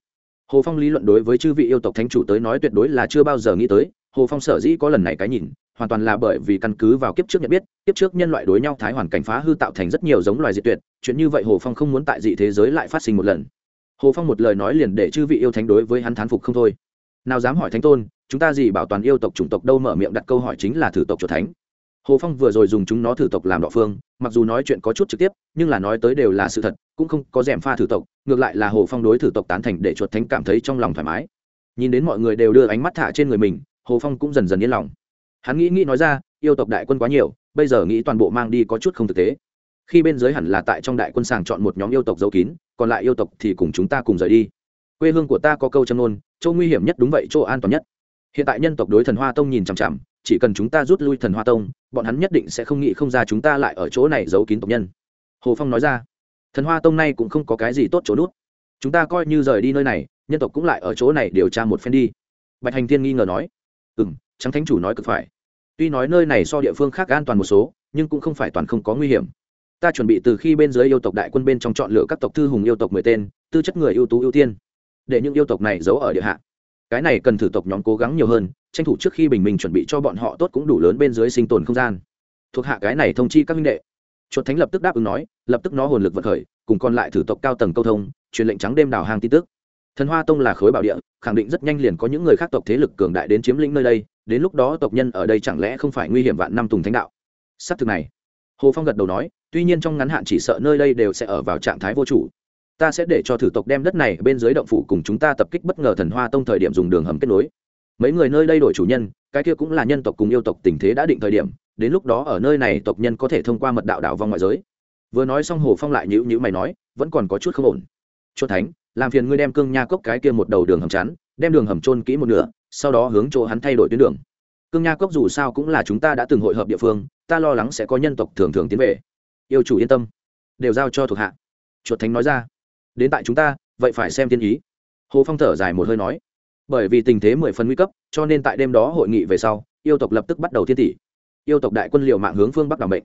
Hồ phong lý luận đối với chư vị yêu tộc thánh chủ tới nói tuyệt đối là chưa bao giờ nghĩ tới, hồ phong sở dĩ có lần này cái nhìn, hoàn toàn là bởi vì căn cứ vào kiếp trước nhận biết, kiếp trước nhân loại đối nhau thái hoàn cảnh phá hư tạo thành rất nhiều giống loài diệt tuyệt, chuyện như vậy hồ phong không muốn tại dị thế giới lại phát sinh một lần hồ phong một lời nói liền để chư vị yêu thánh đối với hắn thán phục không thôi. Nào dám hỏi thánh tôn, chúng ta gì bảo toàn yêu tộc chủng tộc đâu mở miệng đặt câu hỏi chính là thử tộc chuột thánh. Hồ phong vừa rồi dùng chúng nó thử tộc làm đọ phương, mặc dù nói chuyện có chút trực tiếp, nhưng là nói tới đều là sự thật, cũng không có d è m pha thử tộc, ngược lại là hồ phong đối thử tộc tán thành để chuột thánh cảm thấy trong lòng thoải mái. Nhìn đến mọi người đều đưa ánh mắt thả trên người mình, hồ phong cũng dần dần yên lòng. Hắn nghĩ nghĩ nói ra, yêu tộc đại quân quá nhiều, bây giờ nghĩ toàn bộ mang đi có chút không thực tế. Khi bên dưới hẳn là tại trong đại quân sàng chọn một nhóm yêu tộc giấu kín còn lại yêu tộc thì cùng chúng ta cùng rời đi. Quê hương của ta có câu châm nôn chỗ nguy hiểm nhất đúng vậy, chỗ an toàn nhất. Hiện tại nhân tộc đối thần hoa tông nhìn chằm chằm, chỉ cần chúng ta rút lui thần hoa tông, bọn hắn nhất định sẽ không nghĩ không ra chúng ta lại ở chỗ này giấu kín tộc nhân. Hồ phong nói ra. Thần hoa tông này cũng không có cái gì tốt chỗ nút. Chúng ta coi như rời đi nơi này, nhân tộc cũng lại ở chỗ này điều tra một phen đi. Bạch hành tiên nghi ngờ nói. Ừ m trắng thánh chủ nói cực phải. Tuy nói nơi này so địa phương khác an toàn một số, nhưng cũng không phải toàn không có nguy hiểm ta chuẩn bị từ khi bên dưới yêu tộc đại quân bên trong chọn lựa các tộc thư hùng yêu tộc mười tên, tư chất người ưu tú ưu tiên, để những yêu tộc này giấu ở địa hạ. Cái này cần thử tộc nhóm cố gắng nhiều hơn, tranh thủ trước khi bình minh chuẩn bị cho bọn họ tốt cũng đủ lớn bên dưới sinh tồn không gian. Thuộc hạ cái này thông chi các minh đệ. Chuột thánh lập tức đáp ứng nói, lập tức nó hồn lực vật khởi, cùng còn lại thử tộc cao tầng câu thông, truyền lệnh trắng đêm đào hang tin tức. Thần hoa tông là khối bảo địa, khẳng định rất nhanh liền có những người khác tộc thế lực cường đại đến chiếm lĩnh nơi đây, đến lúc đó tộc nhân ở đây chẳng lẽ không phải nguy hiểm vạn năm tùng thánh đạo? Sắp thực này, hồ phong gật đầu nói tuy nhiên trong ngắn hạn chỉ sợ nơi đây đều sẽ ở vào trạng thái vô chủ. Ta sẽ để cho thử tộc đem đất này bên dưới động phủ cùng chúng ta tập kích bất ngờ thần hoa tông thời điểm dùng đường hầm kết nối. Mấy người nơi đây đổi chủ nhân, cái kia cũng là nhân tộc cùng yêu tộc tình thế đã định thời điểm, đến lúc đó ở nơi này tộc nhân có thể thông qua mật đạo đảo vòng ngoại giới. Vừa nói xong hồ phong lại nhữ nhữ mày nói, vẫn còn có chút không ổn. Chốt thánh, làm phiền ngươi đem cương nha cốc cái kia một đầu đường hầm chắn, đem đường hầm trôn kỹ một nửa, sau đó hướng chỗ hắn thay đổi tuyến đường. Cương nha cốc dù sao cũng là chúng ta đã từng hội hợp địa phương, ta lo lắng sẽ có nhân tộc thường thường tiến về yêu chủ yên tâm, đều giao cho thuộc hạ. Chuột thánh nói ra. Đến tại chúng ta, vậy phải xem tiên ý. Hồ phong thở dài một hơi nói. Bởi vì tình thế mười phần nguy cấp, cho nên tại đêm đó hội nghị về sau, yêu tộc lập tức bắt đầu thiên tỷ. Yêu tộc đại quân liều mạng hướng phương bắc đảo mệnh.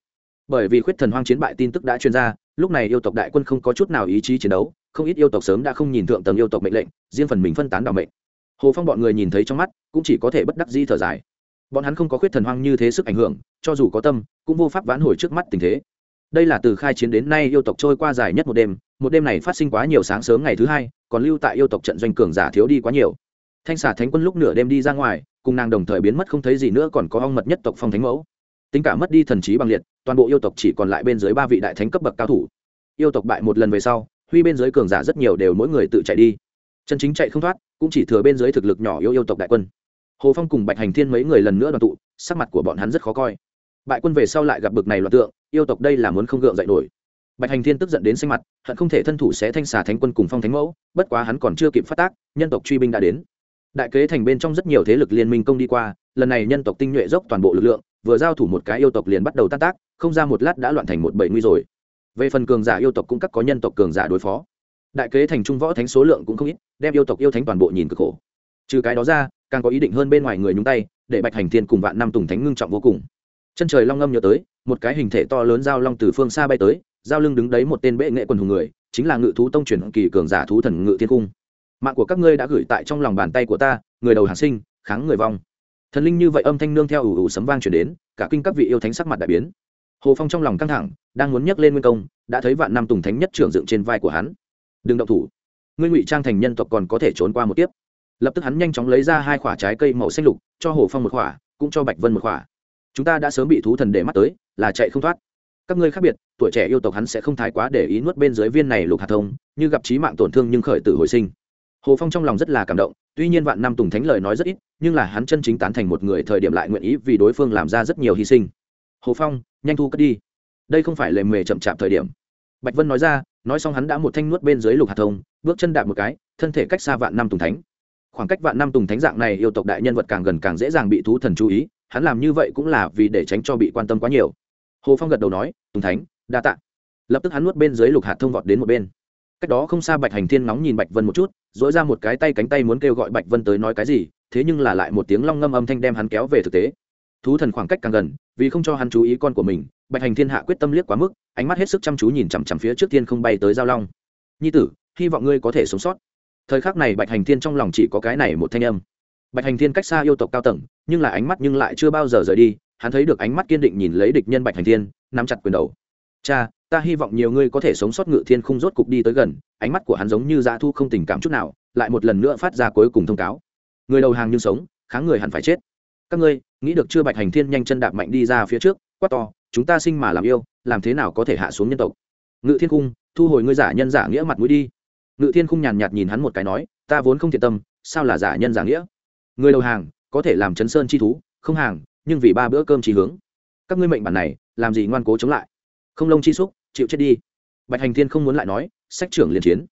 Bởi vì khuyết thần hoang chiến bại tin tức đã chuyên ra, lúc này yêu tộc đại quân không có chút nào ý chí chiến đấu, không ít yêu tộc sớm đã không nhìn thượng tầng yêu tộc mệnh lệnh, riêng phần mình phân tán đảo mệnh. Hồ phong bọn người nhìn thấy trong mắt, cũng chỉ có thể bất đắc di thở dài. Bọn hắn không có khuyết thần hoang như thế sức ảnh hưởng, cho dù có tâm, cũng vô pháp vãn hồi trước mắt tình thế đây là từ khai chiến đến nay yêu tộc trôi qua dài nhất một đêm một đêm này phát sinh quá nhiều sáng sớm ngày thứ hai, còn lưu tại yêu tộc trận doanh cường giả thiếu đi quá nhiều. Thanh xà thánh quân lúc nửa đêm đi ra ngoài, cùng nàng đồng thời biến mất không thấy gì nữa còn có ong mật nhất tộc phong thánh mẫu. Tính cả mất đi thần trí bằng liệt, toàn bộ yêu tộc chỉ còn lại bên dưới ba vị đại thánh cấp bậc cao thủ. Yêu tộc bại một lần về sau, huy bên dưới cường giả rất nhiều đều mỗi người tự chạy đi. Chân chính chạy không thoát, cũng chỉ thừa bên dưới thực lực nhỏ yêu yêu tộc đại quân. Hồ phong cùng bạch hành thiên mấy người lần nữa đoàn tụ, sắc mặt của bọn hắn rất khó coi bại quân về sau lại gặp bực này loạn tượng, yêu tộc đây là muốn không gượng dậy nổi. Bạch hành thiên tức giận đến xanh mặt, hận không thể thân thủ sẽ thanh xà thánh quân cùng phong thánh mẫu, bất quá hắn còn chưa kịp phát tác, nhân tộc truy binh đã đến. Đại kế thành bên trong rất nhiều thế lực liên minh công đi qua, lần này nhân tộc tinh nhuệ dốc toàn bộ lực lượng, vừa giao thủ một cái yêu tộc liền bắt đầu tan tác, không ra một lát đã loạn thành một bầy nguy rồi. Về phần cường giả yêu tộc cũng cắt có nhân tộc cường giả đối phó. Đại kế thành trung võ thánh số lượng cũng không ít, đem yêu tộc yêu thánh toàn bộ nhìn cực khổ. Trừ cái đó ra, càng có ý định hơn bên ngoài người nhúng tay, để bạch hành thiên cùng vạn năm tùng thánh ngưng trọng vô cùng chân trời long ngâm nhớ tới, một cái hình thể to lớn giao long từ phương xa bay tới, giao lưng đứng đấy một tên bệ nghệ quần hùng người, chính là ngự thú tông truyền kỳ cường giả thú thần ngự thiên cung. Mạng của các ngươi đã gửi tại trong lòng bàn tay của ta, người đầu hàng sinh, kháng người vong. Thần linh như vậy âm thanh nương theo ủ ủ sấm vang chuyển đến, cả kinh các vị yêu thánh sắc mặt đại biến. Hồ phong trong lòng căng thẳng, đang muốn nhấc lên nguyên công, đã thấy vạn năm tùng thánh nhất trưởng dựng trên vai của hắn. Đừng động thủ. Ngươi ngụy trang thành nhân tộc còn có thể trốn qua một tiếp lập tức hắn nhanh chóng lấy ra hai quả trái cây màu xanh lục, cho hồ phong một quả cũng cho bạch vân một quả chúng ta đã sớm bị thú thần để mắt tới, là chạy không thoát. Các ngươi khác biệt, tuổi trẻ yêu tộc hắn sẽ không thái quá để ý nuốt bên dưới viên này lục hạt thông, như gặp trí mạng tổn thương nhưng khởi tử hồi sinh. Hồ phong trong lòng rất là cảm động, tuy nhiên vạn năm tùng thánh lời nói rất ít, nhưng là hắn chân chính tán thành một người thời điểm lại nguyện ý vì đối phương làm ra rất nhiều hy sinh. Hồ phong, nhanh thu cất đi. Đây không phải lề mề chậm chạp thời điểm. Bạch vân nói ra, nói xong hắn đã một thanh nuốt bên dưới lục hạt thông, bước chân đạp một cái, thân thể cách xa vạn năm tùng thánh. Khoảng cách vạn năm tùng thánh dạng này yêu tộc đại nhân vật càng gần càng dễ dàng bị thú thần chú ý hắn làm như vậy cũng là vì để tránh cho bị quan tâm quá nhiều. Hồ phong gật đầu nói, tùng thánh, đa t ạ lập tức hắn nuốt bên dưới lục hạt thông vọt đến một bên. Cách đó không xa bạch hành thiên nóng nhìn bạch vân một chút dỗi ra một cái tay cánh tay muốn kêu gọi bạch vân tới nói cái gì, thế nhưng là lại một tiếng long ngâm âm thanh đem hắn kéo về thực tế. Thú thần khoảng cách càng gần, vì không cho hắn chú ý con của mình, bạch hành thiên hạ quyết tâm liếc quá mức, ánh mắt hết sức chăm chú nhìn chằm chằm phía trước thiên không bay tới giao long. Nhi tử, hy vọng ngươi có thể sống sót. Thời khắc này bạch hành thiên trong lòng chỉ có cái này một thanh âm bạch hành thiên cách xa yêu tộc cao tầng, nhưng là ánh mắt nhưng lại chưa bao giờ rời đi, hắn thấy được ánh mắt kiên định nhìn lấy địch nhân bạch hành thiên, nắm chặt quyền đầu. Cha, ta hy vọng nhiều ngươi có thể sống sót ngự thiên khung rốt cục đi tới gần. Ánh mắt của hắn giống như dã thu không tình cảm chút nào, lại một lần nữa phát ra cuối cùng thông cáo. Người đầu hàng nhưng sống, kháng người hẳn phải chết. Các ngươi, nghĩ được chưa? Bạch hành thiên nhanh chân đạp mạnh đi ra phía trước, quát to, chúng ta sinh mà làm yêu, làm thế nào có thể hạ xuống nhân tộc? Ngự thiên khung, thu hồi ngươi giả nhân giả nghĩa mặt mũi đi. Ngự thiên khung nhàn nhạt nhìn hắn một cái nói, ta vốn không thiện tâm, sao là giả nhân giả nghĩa? Người đầu hàng có thể làm chấn sơn chi thú, không hàng, nhưng vì ba bữa cơm chỉ hướng. Các ngươi mệnh bản này, làm gì ngoan cố chống lại? Không lông chi xúc, chịu chết đi. Bạch hành thiên không muốn lại nói, sách trưởng liền chiến.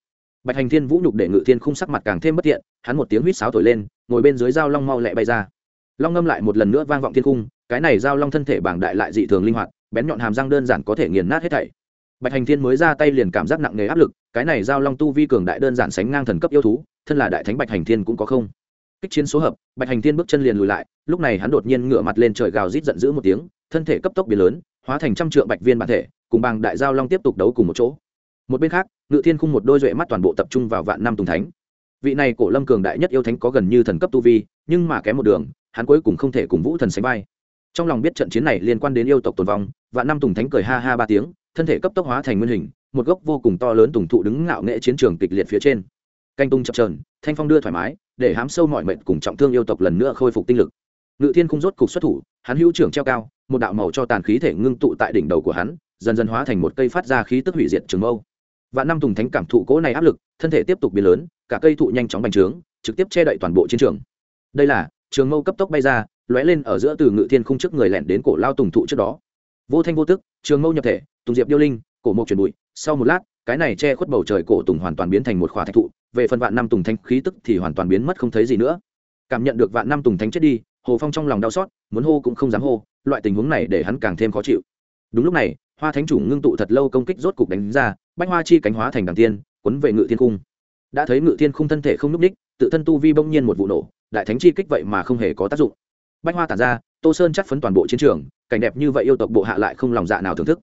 Bạch hành thiên vũ nhục để ngự thiên khung sắc mặt càng thêm bất tiện hắn một tiếng huýt sáo thổi lên, ngồi bên dưới dao long mau lẹ bay ra. Long ngâm lại một lần nữa vang vọng thiên cung cái này dao long thân thể bảng đại lại dị thường linh hoạt, bén nhọn hàm răng đơn giản có thể nghiền nát hết thảy. Bạch hành thiên mới ra tay liền cảm giác nặng nề áp lực, cái này dao long tu vi cường đại đơn giản sánh ngang thần cấp yêu thú, thân là đại thánh bạch hành thiên cũng có không? Kích chiến số hợp, bạch hành thiên bước chân liền lùi lại, lúc này hắn đột nhiên ngửa mặt lên trời gào rít giận dữ một tiếng, thân thể cấp tốc biến lớn, hóa thành trăm trượng bạch viên bản thể, cùng bằng đại giao long tiếp tục đấu cùng một chỗ. Một bên khác, ngự thiên khung một đôi duệ mắt toàn bộ tập trung vào vạn năm tùng thánh. Vị này cổ lâm cường đại nhất yêu thánh có gần như thần cấp tu vi, nhưng mà kém một đường, hắn cuối cùng không thể cùng vũ thần sánh vai. Trong lòng biết trận chiến này liên quan đến yêu tộc tồn vong, vạn năm tùng thánh cười ha ha ba tiếng, thân thể cấp tốc hóa thành nguyên hình, một gốc vô cùng to lớn tùng thụ đứng ngạo nghệ chiến trường kịch liệt phía trên. Canh tung chập trờn thanh phong đưa thoải mái để hám sâu mọi mệnh cùng trọng thương yêu tộc lần nữa khôi phục tinh lực. Ngự thiên cung rốt cục xuất thủ, hắn hữu trưởng treo cao, một đạo màu cho tàn khí thể ngưng tụ tại đỉnh đầu của hắn, dần dần hóa thành một cây phát ra khí tức hủy diệt trường mâu. Vạn năm tùng thánh cảm thụ cỗ này áp lực, thân thể tiếp tục biến lớn, cả cây thụ nhanh chóng bành trướng, trực tiếp che đậy toàn bộ chiến trường. Đây là, trường mâu cấp tốc bay ra, lóe lên ở giữa từ ngự thiên khung trước người lẻn đến cổ lao tùng thụ trước đó. Vô thanh vô tức, trường mâu nhập thể, tùng diệp điêu linh, cổ mộc chuyển bụi, sau một lát cái này che khuất bầu trời cổ tùng hoàn toàn biến thành một khỏa thạch thụ, về phần vạn năm tùng thanh khí tức thì hoàn toàn biến mất không thấy gì nữa. Cảm nhận được vạn năm tùng thánh chết đi, hồ phong trong lòng đau xót, muốn hô cũng không dám hô, loại tình huống này để hắn càng thêm khó chịu. Đúng lúc này, hoa thánh chủ ngưng tụ thật lâu công kích rốt cục đánh ra, bách hoa chi cánh hóa thành đằng tiên quấn về ngự thiên cung. Đã thấy ngự thiên khung thân thể không n ú c ních tự thân tu vi bỗng nhiên một vụ nổ, đại thánh chi kích vậy mà không hề có tác dụng. Bách hoa tản ra, tô sơn chắc phấn toàn bộ chiến trường, cảnh đẹp như vậy yêu tộc bộ hạ lại không lòng dạ nào thưởng thức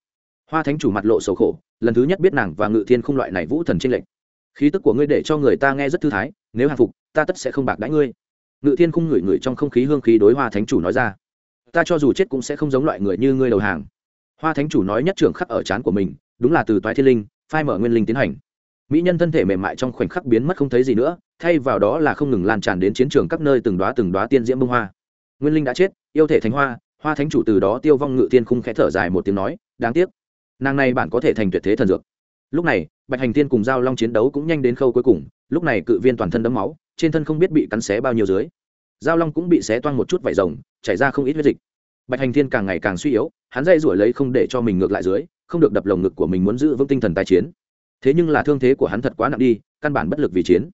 hoa thánh chủ mặt lộ sầu khổ, lần thứ nhất biết nàng và ngự thiên khung loại này vũ thần tranh lệch. Khí tức của ngươi để cho người ta nghe rất thư thái, nếu hàng phục, ta tất sẽ không bạc đãi ngươi. Ngự thiên khung ngửi ngửi trong không khí hương khí đối hoa thánh chủ nói ra. Ta cho dù chết cũng sẽ không giống loại người như ngươi đầu hàng. Hoa thánh chủ nói nhất trưởng khắc ở trán của mình, đúng là từ toái thiên linh, phai mở nguyên linh tiến hành. Mỹ nhân thân thể mềm mại trong khoảnh khắc biến mất không thấy gì nữa, thay vào đó là không ngừng lan tràn đến chiến trường các nơi từng đoá từng đoá tiên diễm bông hoa. Nguyên linh đã chết, yêu thể Thánh hoa hoa thánh chủ từ đó tiêu vong ngự tiên khung khẽ thở dài một tiếng nói, đáng tiếc nàng này bạn có thể thành tuyệt thế thần dược. Lúc này, bạch hành tiên cùng giao long chiến đấu cũng nhanh đến khâu cuối cùng, lúc này cự viên toàn thân đấm máu, trên thân không biết bị cắn xé bao nhiêu dưới. Giao long cũng bị xé toan một chút vải rồng, chảy ra không ít huyết dịch. Bạch hành thiên càng ngày càng suy yếu, hắn dây rủi lấy không để cho mình ngược lại dưới, không được đập lồng ngực của mình muốn giữ vững tinh thần tái chiến. Thế nhưng là thương thế của hắn thật quá nặng đi, căn bản bất lực vì chiến.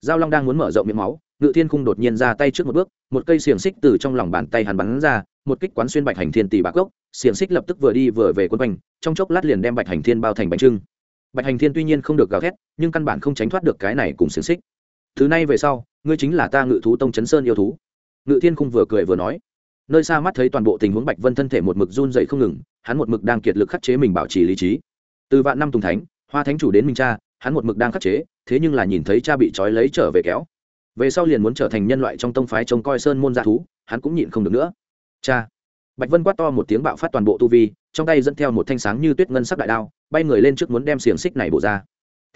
Giao long đang muốn mở rộng miệng máu, ngự thiên khung đột nhiên ra tay trước một bước, một cây xiềng xích từ trong lòng bàn tay hắn bắn ra, một kích quán xuyên bạch hành thiên tỷ bạc gốc xiềng xích lập tức vừa đi vừa về quân quanh, trong chốc lát liền đem bạch hành thiên bao thành bánh trưng. Bạch hành thiên tuy nhiên không được gào thét, nhưng căn bản không tránh thoát được cái này cùng xiềng xích. Thứ này về sau, ngươi chính là ta ngự thú tông chấn sơn yêu thú. Ngự thiên khung vừa cười vừa nói. Nơi xa mắt thấy toàn bộ tình huống bạch vân thân thể một mực run dậy không ngừng, hắn một mực đang kiệt lực khắc chế mình bảo trì lý trí. Từ vạn năm tùng thánh, hoa thánh chủ đến minh cha, hắn một mực đang khắc chế, thế nhưng là nhìn thấy cha bị trói lấy trở về kéo. Về sau liền muốn trở thành nhân loại trong tông phái trông coi sơn môn gia thú, hắn cũng nhịn không được nữa. Cha bạch vân quát to một tiếng bạo phát toàn bộ tu vi trong tay dẫn theo một thanh sáng như tuyết ngân sắc đại đao bay người lên trước muốn đem xiềng xích này bổ ra.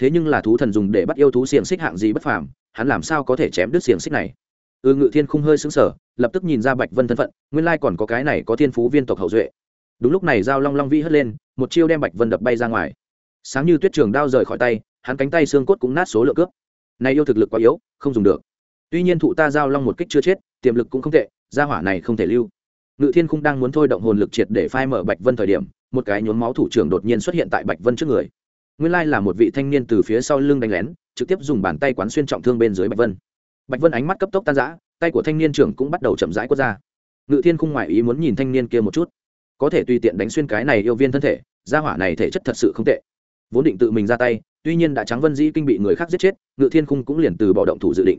Thế nhưng là thú thần dùng để bắt yêu thú xiềng xích hạng gì bất phàm hắn làm sao có thể chém đứt xiềng xích này? Ư ừ, ngự thiên không hơi xứng sở lập tức nhìn ra bạch vân thân phận nguyên lai còn có cái này có thiên phú viên tộc hậu duệ. Đúng lúc này dao long long vi hất lên một chiêu đem bạch vân đập bay ra ngoài. Sáng như tuyết trường đao rời khỏi tay hắn cánh tay xương cốt cũng nát số lượng cướp. Này yêu thực lực quá yếu không dùng được. Tuy nhiên thụ ta giao long một kích chưa chết tiềm lực cũng không tệ gia hỏa này không thể lưu ngự thiên khung đang muốn thôi động hồn lực triệt để phai mở bạch vân thời điểm, một cái nhốn máu thủ trưởng đột nhiên xuất hiện tại bạch vân trước người. Nguyên lai là một vị thanh niên từ phía sau lưng đánh lén, trực tiếp dùng bàn tay quán xuyên trọng thương bên dưới bạch vân. Bạch vân ánh mắt cấp tốc tan rã, tay của thanh niên trưởng cũng bắt đầu chậm rãi quất ra. Ngự thiên khung ngoại ý muốn nhìn thanh niên kia một chút. Có thể tùy tiện đánh xuyên cái này yêu viên thân thể, gia hỏa này thể chất thật sự không tệ. Vốn định tự mình ra tay, tuy nhiên đã trắng vân dĩ kinh bị người khác giết chết, ngự thiên khung cũng liền từ bỏ động thủ dự định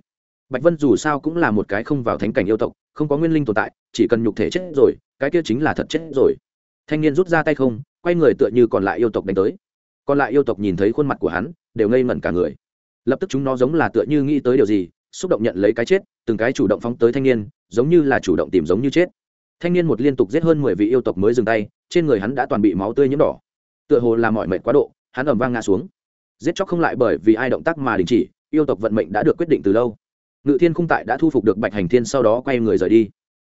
bạch vân dù sao cũng là một cái không vào thánh cảnh yêu tộc, không có nguyên linh tồn tại, chỉ cần nhục thể chết rồi, cái kia chính là thật chết rồi. Thanh niên rút ra tay không, quay người tựa như còn lại yêu tộc đánh tới. Còn lại yêu tộc nhìn thấy khuôn mặt của hắn, đều ngây ngẩn cả người. Lập tức chúng nó giống là tựa như nghĩ tới điều gì, xúc động nhận lấy cái chết, từng cái chủ động phóng tới thanh niên, giống như là chủ động tìm giống như chết. Thanh niên một liên tục giết hơn mười vị yêu tộc mới dừng tay, trên người hắn đã toàn bị máu tươi nhiễm đỏ. Tựa hồ là mọi mệnh quá độ, hắn ẩm vang ngã xuống. Giết chóc không lại bởi vì ai động tác mà đình chỉ, yêu tộc vận mệnh đã được quyết định từ lâu ngự thiên khung tại đã thu phục được bạch hành thiên sau đó quay người rời đi.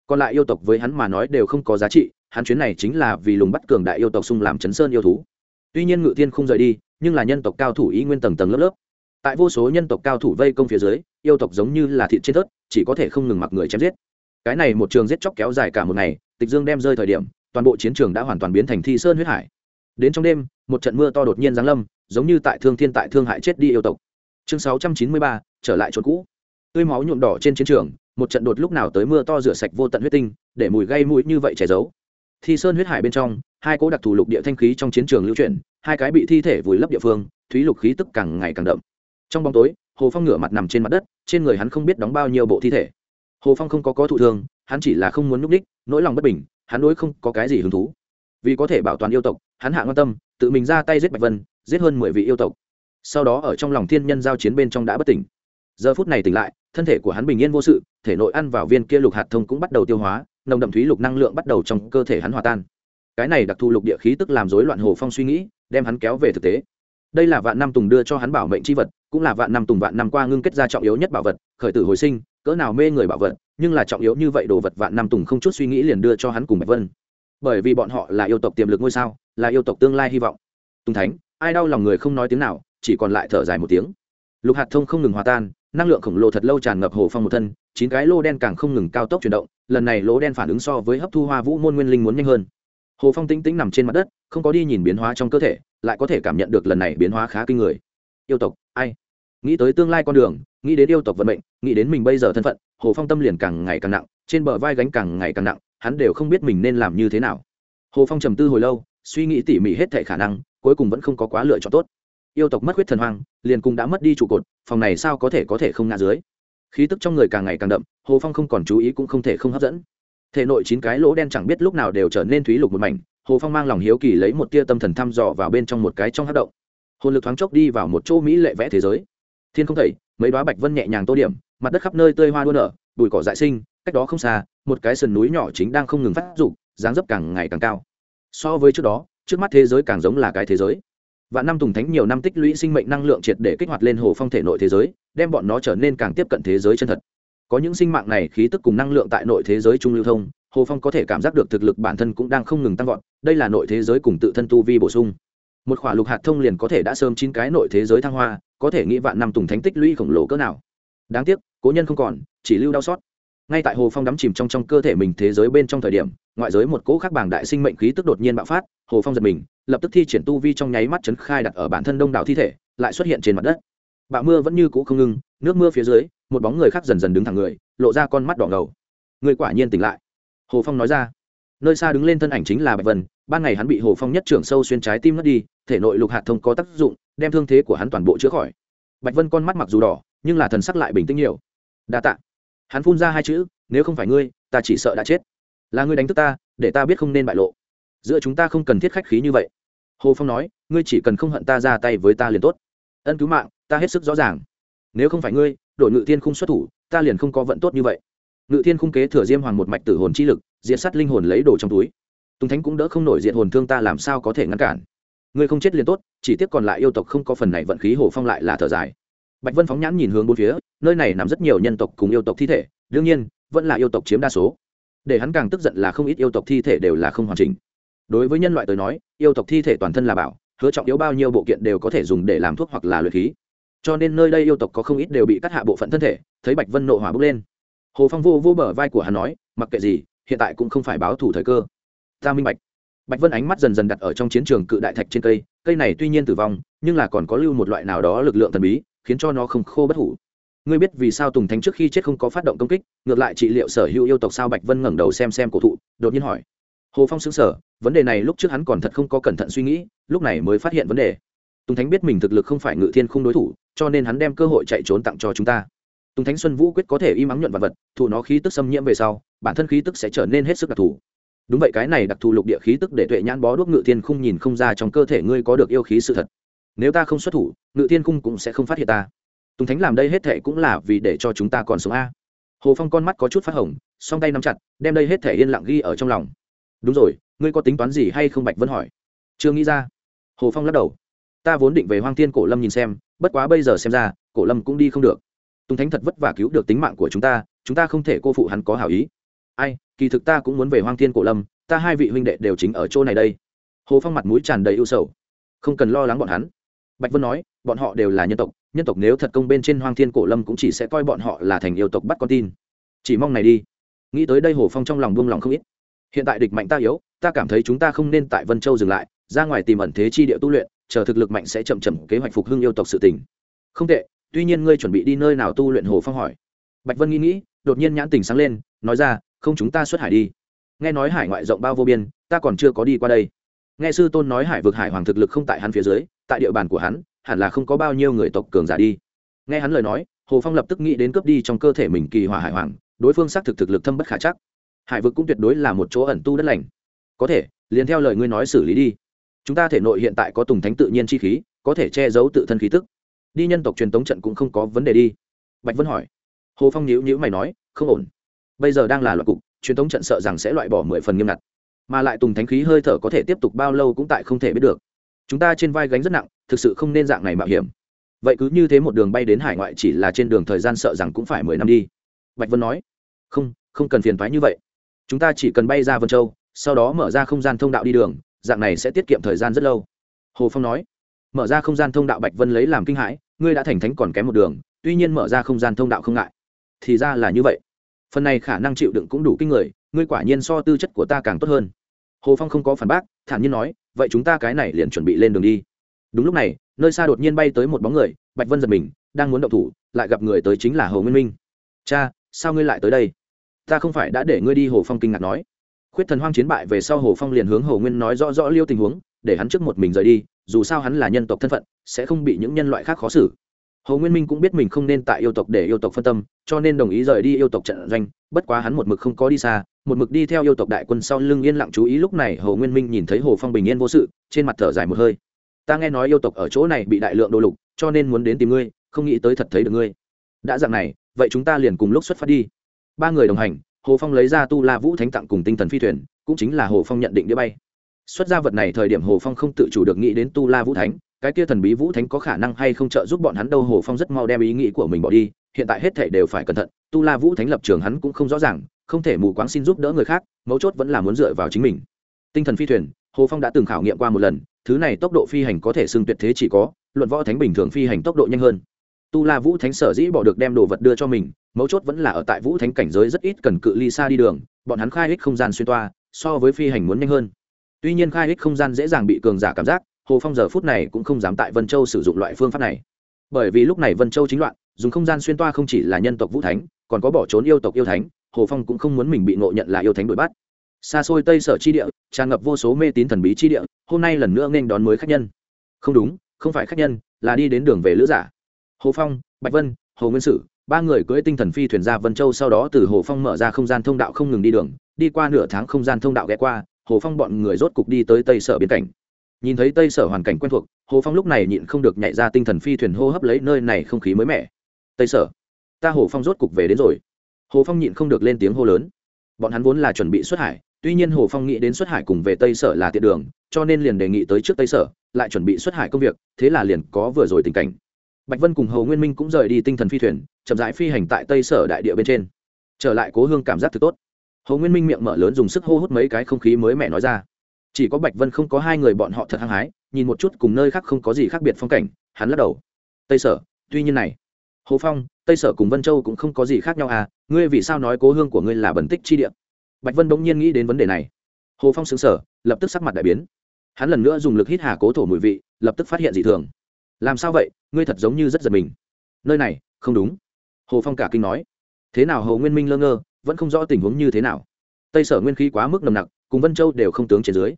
Còn lại yêu tộc với hắn mà nói đều không có giá trị, hắn chuyến này chính là vì lùng bắt cường đại yêu tộc xung làm chấn sơn yêu thú. Tuy nhiên ngự thiên không rời đi, nhưng là nhân tộc cao thủ ý nguyên tầng tầng lớp lớp. Tại vô số nhân tộc cao thủ vây công phía dưới, yêu tộc giống như là thịt trên thớt, chỉ có thể không ngừng mặc người chém giết. Cái này một trường giết chóc kéo dài cả một ngày, tịch dương đem rơi thời điểm, toàn bộ chiến trường đã hoàn toàn biến thành thi sơn huyết hải. Đến trong đêm, một trận mưa to đột nhiên giáng lâm, giống như tại thương thiên tại thương hại chết đi yêu tộc. Chương sáu trăm chín mươi ba, trở lại chỗ cũ tươi máu nhuộm đỏ trên chiến trường, một trận đột lúc nào tới mưa to rửa sạch vô tận huyết tinh, để mùi gây mũi như vậy che giấu thi sơn huyết hải bên trong, hai cỗ đặc thù lục địa thanh khí trong chiến trường lưu chuyển, hai cái bị thi thể vùi lấp địa phương, thúy lục khí tức càng ngày càng đậm. Trong bóng tối, hồ phong ngửa mặt nằm trên mặt đất, trên người hắn không biết đóng bao nhiêu bộ thi thể. Hồ phong không có có thụ thương, hắn chỉ là không muốn núp đích, nỗi lòng bất bình, hắn đối không có cái gì hứng thú. Vì có thể bảo toàn yêu tộc, hắn hạ quan tâm, tự mình ra tay giết bạch vân, giết hơn mười vị yêu tộc. Sau đó ở trong lòng thiên nhân giao chiến bên trong đã bất tỉnh giờ phút này tỉnh lại, thân thể của hắn bình yên vô sự, thể nội ăn vào viên kia lục hạt thông cũng bắt đầu tiêu hóa, nồng đậm thúy lục năng lượng bắt đầu trong cơ thể hắn hòa tan. Cái này đặc thù lục địa khí tức làm rối loạn hồ phong suy nghĩ, đem hắn kéo về thực tế. Đây là vạn năm tùng đưa cho hắn bảo mệnh c h i vật, cũng là vạn năm tùng vạn năm qua ngưng kết ra trọng yếu nhất bảo vật, khởi tử hồi sinh, cỡ nào mê người bảo vật, nhưng là trọng yếu như vậy đồ vật vạn năm tùng không chút suy nghĩ liền đưa cho hắn cùng bạch vân. Bởi vì bọn họ là yêu tộc tiềm lực ngôi sao, là yêu tộc tương lai hy vọng. Tùng thánh, ai đau lòng người không nói tiếng nào, chỉ còn lại thở dài một tiếng. Lục hạt thông không ngừng hòa tan năng lượng khổng lồ thật lâu tràn ngập hồ phong một thân, chín cái lô đen càng không ngừng cao tốc chuyển động, lần này lỗ đen phản ứng so với hấp thu hoa vũ môn nguyên linh muốn nhanh hơn. Hồ phong tĩnh tĩnh nằm trên mặt đất, không có đi nhìn biến hóa trong cơ thể, lại có thể cảm nhận được lần này biến hóa khá kinh người. Yêu tộc, ai? Nghĩ tới tương lai con đường, nghĩ đến yêu tộc vận mệnh, nghĩ đến mình bây giờ thân phận, hồ phong tâm liền càng ngày càng nặng, trên bờ vai gánh càng ngày càng nặng, hắn đều không biết mình nên làm như thế nào. Hồ phong trầm tư hồi lâu, suy nghĩ tỉ mỉ hết thệ khả năng, cuối cùng vẫn không có quá lựa chọn tốt yêu tộc mất huyết thần hoang, liền cùng đã mất đi trụ cột, phòng này sao có thể có thể không ngã dưới? Khí tức trong người càng ngày càng đậm, hồ phong không còn chú ý cũng không thể không hấp dẫn. Thể nội chín cái lỗ đen chẳng biết lúc nào đều trở nên thúy lục một mảnh, hồ phong mang lòng hiếu kỳ lấy một tia tâm thần thăm dò vào bên trong một cái trong hát động. Hồn lực thoáng chốc đi vào một chỗ mỹ lệ vẽ thế giới. Thiên không thầy, mấy đoá bạch vân nhẹ nhàng tô điểm, mặt đất khắp nơi tươi hoa đua nở, bụi cỏ dại sinh, cách đó không xa, một cái sườn núi nhỏ chính đang không ngừng phát dục, dáng dấp càng ngày càng cao. So với trước đó, trước mắt thế giới càng giống là cái thế giới và năm tùng thánh nhiều năm tích lũy sinh mệnh năng lượng triệt để kích hoạt lên hồ phong thể nội thế giới, đem bọn nó trở nên càng tiếp cận thế giới chân thật. Có những sinh mạng này khí tức cùng năng lượng tại nội thế giới trung lưu thông, hồ phong có thể cảm giác được thực lực bản thân cũng đang không ngừng tăng vọt, đây là nội thế giới cùng tự thân tu vi bổ sung. Một khỏa lục hạt thông liền có thể đã sớm chín cái nội thế giới thăng hoa, có thể nghĩ vạn năm tùng thánh tích lũy khổng lồ cỡ nào. Đáng tiếc, cố nhân không còn, chỉ lưu đau xót ngay tại hồ phong đắm chìm trong trong cơ thể mình thế giới bên trong thời điểm, ngoại giới một cỗ khác bảng đại sinh mệnh khí tức đột nhiên bạo phát, hồ phong giật mình, lập tức thi triển tu vi trong nháy mắt chấn khai đặt ở bản thân đông đảo thi thể, lại xuất hiện trên mặt đất. Bạo mưa vẫn như cũ không ngưng nước mưa phía dưới, một bóng người khác dần dần đứng thẳng người, lộ ra con mắt đỏ ngầu. Người quả nhiên tỉnh lại. Hồ phong nói ra, nơi xa đứng lên thân ảnh chính là bạch vân, ban ngày hắn bị hồ phong nhất trưởng sâu xuyên trái tim mất đi, thể nội lục hạt thông có tác dụng, đem thương thế của hắn toàn bộ chữa khỏi. Bạch vân con mắt mặc dù đỏ, nhưng là thần sắc lại bình tĩnh nhiều. Đa tạ hắn phun ra hai chữ, nếu không phải ngươi, ta chỉ sợ đã chết. Là ngươi đánh thức ta, để ta biết không nên bại lộ. Giữa chúng ta không cần thiết khách khí như vậy. Hồ phong nói, ngươi chỉ cần không hận ta ra tay với ta liền tốt. Ân cứu mạng, ta hết sức rõ ràng. Nếu không phải ngươi, đội ngự thiên không xuất thủ, ta liền không có vận tốt như vậy. Ngự thiên khung kế thừa diêm hoàng một mạch tử hồn chi lực, diệt sát linh hồn lấy đồ trong túi. Tùng thánh cũng đỡ không nổi diện hồn thương ta làm sao có thể ngăn cản. Ngươi không chết liền tốt, chỉ tiếc còn lại yêu tộc không có phần này vận khí, hồ phong lại là thở dài bạch vân phóng nhãn nhìn hướng bốn phía, nơi này nằm rất nhiều nhân tộc cùng yêu tộc thi thể, đương nhiên, vẫn là yêu tộc chiếm đa số. Để hắn càng tức giận là không ít yêu tộc thi thể đều là không hoàn chỉnh. Đối với nhân loại tới nói, yêu tộc thi thể toàn thân là bảo, hứa trọng yếu bao nhiêu bộ kiện đều có thể dùng để làm thuốc hoặc là luyện khí. Cho nên nơi đây yêu tộc có không ít đều bị cắt hạ bộ phận thân thể, thấy bạch vân nộ hỏa bốc lên. Hồ phong vô vô bờ vai của hắn nói, mặc kệ gì, hiện tại cũng không phải báo thủ thời cơ. Ta minh bạch. Bạch vân ánh mắt dần dần đặt ở trong chiến trường cự đại thạch trên cây cây này tuy nhiên tử vong, nhưng là còn có lưu một loại nào đó lực lượng thần bí khiến cho nó không khô bất hủ. Ngươi biết vì sao tùng thánh trước khi chết không có phát động công kích, ngược lại trị liệu sở hữu yêu tộc sao bạch vân ngẩng đầu xem xem cổ thụ, đột nhiên hỏi. Hồ phong xứng sở vấn đề này lúc trước hắn còn thật không có cẩn thận suy nghĩ, lúc này mới phát hiện vấn đề. Tùng thánh biết mình thực lực không phải ngự thiên không đối thủ, cho nên hắn đem cơ hội chạy trốn tặng cho chúng ta. Tùng thánh xuân vũ quyết có thể im ắng nhuận vật vật, thụ nó khí tức xâm nhiễm về sau, bản thân khí tức sẽ trở nên hết sức đặc thù. Đúng vậy, cái này đặc thù lục địa khí tức để tuệ nhãn bó đuốc ngự thiên không nhìn không ra trong cơ thể ngươi có được yêu khí sự thật nếu ta không xuất thủ, ngự thiên cung cũng sẽ không phát hiện ta. Tùng thánh làm đây hết thệ cũng là vì để cho chúng ta còn sống a. Hồ phong con mắt có chút phát hồng, song tay nắm chặt, đem đây hết thể yên lặng ghi ở trong lòng. Đúng rồi, ngươi có tính toán gì hay không bạch vân hỏi? Chưa nghĩ ra. Hồ phong lắc đầu. Ta vốn định về hoang thiên cổ lâm nhìn xem, bất quá bây giờ xem ra, cổ lâm cũng đi không được. Tùng thánh thật vất vả cứu được tính mạng của chúng ta chúng ta không thể cô phụ hắn có hảo ý. Ai, kỳ thực ta cũng muốn về hoang thiên cổ lâm, ta hai vị huynh đệ đều chính ở chỗ này đây. Hồ phong mặt mũi tràn đầy ưu sầu. Không cần lo lắng bọn hắn bạch vân nói, bọn họ đều là nhân tộc nhân tộc nếu thật công bên trên hoang thiên cổ lâm cũng chỉ sẽ coi bọn họ là thành yêu tộc bắt con tin. Chỉ mong này đi. Nghĩ tới đây hồ phong trong lòng buông lòng không ít. Hiện tại địch mạnh ta yếu, ta cảm thấy chúng ta không nên tại vân châu dừng lại, ra ngoài tìm ẩn thế chi địa tu luyện, chờ thực lực mạnh sẽ chậm chậm kế hoạch phục hưng yêu tộc sự tình. Không tệ, tuy nhiên ngươi chuẩn bị đi nơi nào tu luyện hồ phong hỏi. Bạch vân nghĩ nghĩ, đột nhiên nhãn tình sáng lên, nói ra, không chúng ta xuất hải đi. Nghe nói hải ngoại rộng bao vô biên, ta còn chưa có đi qua đây. Nghe sư tôn nói hải vực hải hoàng thực lực không tại hắn phía dưới tại địa bàn của hắn, hẳn là không có bao nhiêu người tộc cường giả đi. Nghe hắn lời nói, hồ phong lập tức nghĩ đến cướp đi trong cơ thể mình kỳ hỏa hải hoàng, đối phương xác thực thực lực thâm bất khả chắc. Hải vực cũng tuyệt đối là một chỗ ẩn tu đất lành. Có thể, liền theo lời ngươi nói xử lý đi. Chúng ta thể nội hiện tại có tùng thánh tự nhiên chi khí, có thể che giấu tự thân khí tức. Đi nhân tộc truyền tống trận cũng không có vấn đề đi. Bạch vân hỏi. Hồ phong nhíu nhíu mày nói, không ổn. Bây giờ đang là loại cục, truyền tống trận sợ rằng sẽ loại bỏ mười phần nghiêm ngặt. Mà lại tùng thánh khí hơi thở có thể tiếp tục bao lâu cũng tại không thể biết được chúng ta trên vai gánh rất nặng, thực sự không nên dạng này mạo hiểm. Vậy cứ như thế một đường bay đến hải ngoại chỉ là trên đường thời gian sợ rằng cũng phải mười năm đi. Bạch vân nói. Không không cần phiền thoái như vậy. Chúng ta chỉ cần bay ra vân châu, sau đó mở ra không gian thông đạo đi đường, dạng này sẽ tiết kiệm thời gian rất lâu. Hồ phong nói. Mở ra không gian thông đạo bạch vân lấy làm kinh hãi, ngươi đã thành thánh còn kém một đường, tuy nhiên mở ra không gian thông đạo không ngại. Thì ra là như vậy. Phần này khả năng chịu đựng cũng đủ kinh người, ngươi quả nhiên so tư chất của ta càng tốt hơn. Hồ phong không có phản bác, thản nhiên nói vậy chúng ta cái này liền chuẩn bị lên đường đi. Đúng lúc này, nơi xa đột nhiên bay tới một bóng người, bạch vân giật mình, đang muốn động thủ, lại gặp người tới chính là hồ nguyên minh. Cha, sao ngươi lại tới đây? Ta không phải đã để ngươi đi hồ phong kinh ngạc nói. Khuyết thần hoang chiến bại về sau hồ phong liền hướng hồ nguyên nói rõ rõ liêu tình huống, để hắn trước một mình rời đi, dù sao hắn là nhân tộc thân phận, sẽ không bị những nhân loại khác khó xử. Hồ nguyên minh cũng biết mình không nên tại yêu tộc để yêu tộc phân tâm, cho nên đồng ý rời đi yêu tộc trận doanh, bất quá hắn một mực không có đi xa một mực đi theo yêu tộc đại quân sau lưng yên lặng chú ý lúc này hồ nguyên minh nhìn thấy hồ phong bình yên vô sự trên mặt thở dài một hơi ta nghe nói yêu tộc ở chỗ này bị đại lượng đồ lục cho nên muốn đến tìm ngươi không nghĩ tới thật thấy được ngươi đã dạng này vậy chúng ta liền cùng lúc xuất phát đi ba người đồng hành hồ phong lấy ra tu la vũ thánh tặng cùng tinh thần phi thuyền cũng chính là hồ phong nhận định đĩa bay xuất ra vật này thời điểm hồ phong không tự chủ được nghĩ đến tu la vũ thánh cái kia thần bí vũ thánh có khả năng hay không trợ giúp bọn hắn đâu hồ phong rất mau đem ý nghĩ của mình bỏ đi hiện tại hết thể đều phải cẩn thận tu la vũ thánh lập trường hắn cũng không rõ ràng không thể mù quáng xin giúp đỡ người khác, mấu chốt vẫn là muốn dựa vào chính mình. Tinh thần phi thuyền, hồ phong đã từng khảo nghiệm qua một lần, thứ này tốc độ phi hành có thể xưng tuyệt thế chỉ có, luận võ thánh bình thường phi hành tốc độ nhanh hơn. Tu la vũ thánh sở dĩ bỏ được đem đồ vật đưa cho mình, mấu chốt vẫn là ở tại vũ thánh cảnh giới rất ít cần cự ly xa đi đường, bọn hắn khai hích không gian xuyên toa, so với phi hành muốn nhanh hơn. Tuy nhiên khai hích không gian dễ dàng bị cường giả cảm giác, hồ phong giờ phút này cũng không dám tại vân châu sử dụng loại phương pháp này. Bởi vì lúc này vân châu chính loạn, dùng không gian xuyên toa không chỉ là nhân tộc vũ thánh, còn có bỏ trốn yêu tộc yêu thánh hồ phong cũng không muốn mình bị ngộ nhận là yêu thánh đuổi bắt. Xa xôi tây sở chi địa, tràn ngập vô số mê tín thần bí chi địa, hôm nay lần nữa nghênh đón mới khách nhân. Không đúng, không phải khách nhân, là đi đến đường về lữ giả. Hồ phong, bạch vân, hồ nguyên sử, ba người cưỡi tinh thần phi thuyền ra vân châu sau đó từ hồ phong mở ra không gian thông đạo không ngừng đi đường, đi qua nửa tháng không gian thông đạo ghé qua, hồ phong bọn người rốt cục đi tới tây sở biên cảnh. Nhìn thấy tây sở hoàn cảnh quen thuộc, hồ phong lúc này nhịn không được nhảy ra tinh thần phi thuyền hô hấp lấy nơi này không khí mới mẻ. Tây sở, ta hồ phong rốt cục về đến rồi hồ phong nhịn không được lên tiếng hô lớn. Bọn hắn vốn là chuẩn bị xuất hải, tuy nhiên hồ phong nghĩ đến xuất hải cùng về tây sở là tiện đường, cho nên liền đề nghị tới trước tây sở, lại chuẩn bị xuất hải công việc, thế là liền có vừa rồi tình cảnh. Bạch vân cùng hồ nguyên minh cũng rời đi tinh thần phi thuyền, chậm rãi phi hành tại tây sở đại địa bên trên. Trở lại cố hương cảm giác thực tốt. Hồ nguyên minh miệng mở lớn dùng sức hô hút mấy cái không khí mới mẹ nói ra. Chỉ có bạch vân không có hai người bọn họ thật hăng hái, nhìn một chút cùng nơi khác không có gì khác biệt phong cảnh, hắn lắc đầu. Tây sở, tuy nhiên này hồ phong, tây sở cùng vân châu cũng không có gì khác nhau à ngươi vì sao nói cố hương của ngươi là bẩn tích chi địa? Bạch vân bỗng nhiên nghĩ đến vấn đề này. Hồ phong xứng sở lập tức sắc mặt đại biến. Hắn lần nữa dùng lực hít hà cố thổ mùi vị, lập tức phát hiện dị thường. Làm sao vậy? Ngươi thật giống như rất giật mình. Nơi này, không đúng. Hồ phong cả kinh nói. Thế nào hồ nguyên minh lơ ngơ, vẫn không rõ tình huống như thế nào? Tây sở nguyên khí quá mức nồng nặc, cùng vân châu đều không tướng trên dưới.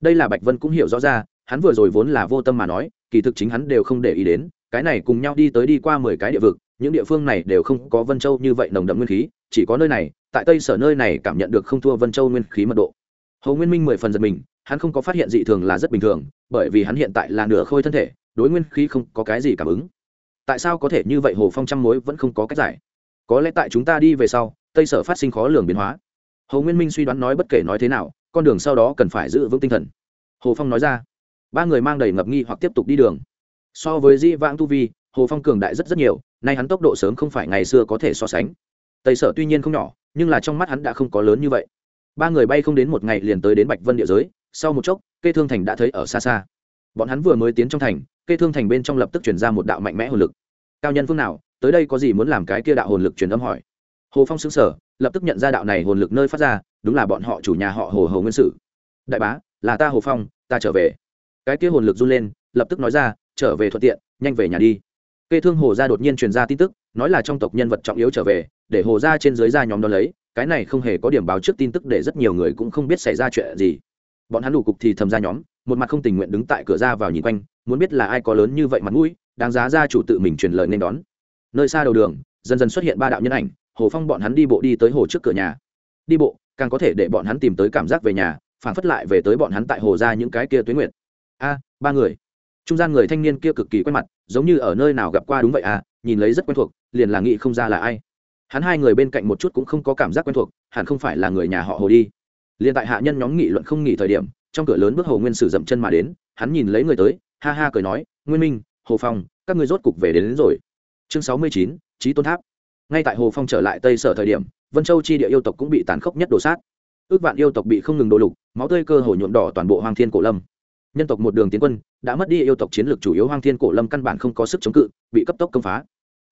Đây là bạch vân cũng hiểu rõ ra, hắn vừa rồi vốn là vô tâm mà nói, kỳ thực chính hắn đều không để ý đến cái này cùng nhau đi tới đi qua mười cái địa vực, những địa phương này đều không có vân châu như vậy nồng đậm nguyên khí, chỉ có nơi này, tại tây sở nơi này cảm nhận được không thua vân châu nguyên khí mật độ. Hồ nguyên minh mười phần giật mình, hắn không có phát hiện dị thường là rất bình thường, bởi vì hắn hiện tại là nửa khôi thân thể, đối nguyên khí không có cái gì cảm ứng. Tại sao có thể như vậy hồ phong trăm mối vẫn không có cách giải? Có lẽ tại chúng ta đi về sau, tây sở phát sinh khó lường biến hóa. Hồ nguyên minh suy đoán nói bất kể nói thế nào, con đường sau đó cần phải giữ vững tinh thần. Hồ phong nói ra. Ba người mang đầy ngập nghi hoặc tiếp tục đi đường so với di vãng tu vi, hồ phong cường đại rất rất nhiều, nay hắn tốc độ sớm không phải ngày xưa có thể so sánh. Tây sở tuy nhiên không nhỏ, nhưng là trong mắt hắn đã không có lớn như vậy. Ba người bay không đến một ngày liền tới đến bạch vân địa giới, sau một chốc, kê thương thành đã thấy ở xa xa. Bọn hắn vừa mới tiến trong thành, kê thương thành bên trong lập tức chuyển ra một đạo mạnh mẽ hồn lực. Cao nhân phương nào, tới đây có gì muốn làm cái kia đạo hồn lực truyền âm hỏi. Hồ phong xứng sở lập tức nhận ra đạo này hồn lực nơi phát ra, đúng là bọn họ chủ nhà họ hồ hồ nguyên sử. Đại bá, là ta hồ phong, ta trở về. Cái kia hồn lực run lên, lập tức nói ra trở về thuận tiện, nhanh về nhà đi. Kê thương hồ gia đột nhiên truyền ra tin tức, nói là trong tộc nhân vật trọng yếu trở về, để hồ gia trên dưới gia nhóm đó lấy, cái này không hề có điểm báo trước tin tức để rất nhiều người cũng không biết xảy ra chuyện gì. Bọn hắn đủ cục thì thầm ra nhóm, một mặt không tình nguyện đứng tại cửa ra vào nhìn quanh, muốn biết là ai có lớn như vậy mặt mũi, đáng giá gia chủ tự mình truyền lời nên đón. Nơi xa đầu đường, dần dần xuất hiện ba đạo nhân ảnh, hồ phong bọn hắn đi bộ đi tới hồ trước cửa nhà. Đi bộ, càng có thể để bọn hắn tìm tới cảm giác về nhà, phản phất lại về tới bọn hắn tại hồ ra những cái kia tuyến nguyện a, ba người trung gian người thanh niên kia cực kỳ quen mặt giống như ở nơi nào gặp qua đúng vậy à nhìn lấy rất quen thuộc liền là nghĩ không ra là ai. Hắn hai người bên cạnh một chút cũng không có cảm giác quen thuộc hẳn không phải là người nhà họ hồ đi. Liền tại hạ nhân nhóm nghị luận không nghỉ thời điểm trong cửa lớn bước hồ nguyên sử dậm chân mà đến hắn nhìn lấy người tới ha ha cười nói nguyên minh hồ phong các ngươi rốt cục về đến, đến rồi. Chương sáu mươi chín trí tôn tháp. Ngay tại hồ phong trở lại tây sở thời điểm vân châu chi địa yêu tộc cũng bị tàn khốc nhất đổ sát. Ước vạn yêu tộc bị không ngừng đổ lục máu tươi cơ hồ nhuộm đỏ toàn bộ hoàng thiên cổ lâm nhân tộc một đường tiến quân, đã mất đi yêu tộc chiến lược chủ yếu hoang thiên cổ lâm căn bản không có sức chống cự, bị cấp tốc công phá.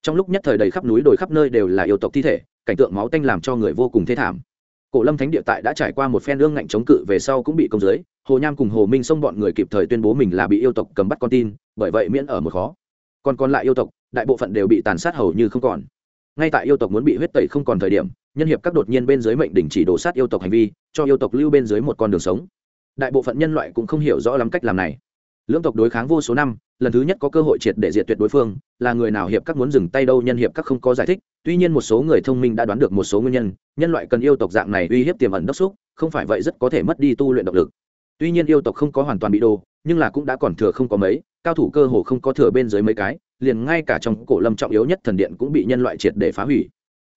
Trong lúc nhất thời đầy khắp núi đồi khắp nơi đều là yêu tộc thi thể, cảnh tượng máu tanh làm cho người vô cùng thê thảm. Cổ lâm thánh địa tại đã trải qua một phen lương ngạnh chống cự về sau cũng bị công dưới, hồ nham cùng hồ minh xông bọn người kịp thời tuyên bố mình là bị yêu tộc cầm bắt con tin, bởi vậy miễn ở một khó. Còn còn lại yêu tộc, đại bộ phận đều bị tàn sát hầu như không còn. Ngay tại yêu tộc muốn bị huyết tẩy không còn thời điểm, nhân hiệp các đột nhiên bên dưới mệnh đình chỉ đổ sát yêu tộc hành vi, cho yêu tộc lưu bên dưới một con đường sống đại bộ phận nhân loại cũng không hiểu rõ lắm cách làm này. Lưỡng tộc đối kháng vô số năm, lần thứ nhất có cơ hội triệt để diệt tuyệt đối phương, là người nào hiệp các muốn dừng tay đâu nhân hiệp các không có giải thích, tuy nhiên một số người thông minh đã đoán được một số nguyên nhân nhân loại cần yêu tộc dạng này uy hiếp tiềm ẩn đốc xúc, không phải vậy rất có thể mất đi tu luyện động lực. Tuy nhiên yêu tộc không có hoàn toàn bị đồ nhưng là cũng đã còn thừa không có mấy, cao thủ cơ hồ không có thừa bên dưới mấy cái, liền ngay cả trong cổ lâm trọng yếu nhất thần điện cũng bị nhân loại triệt để phá hủy.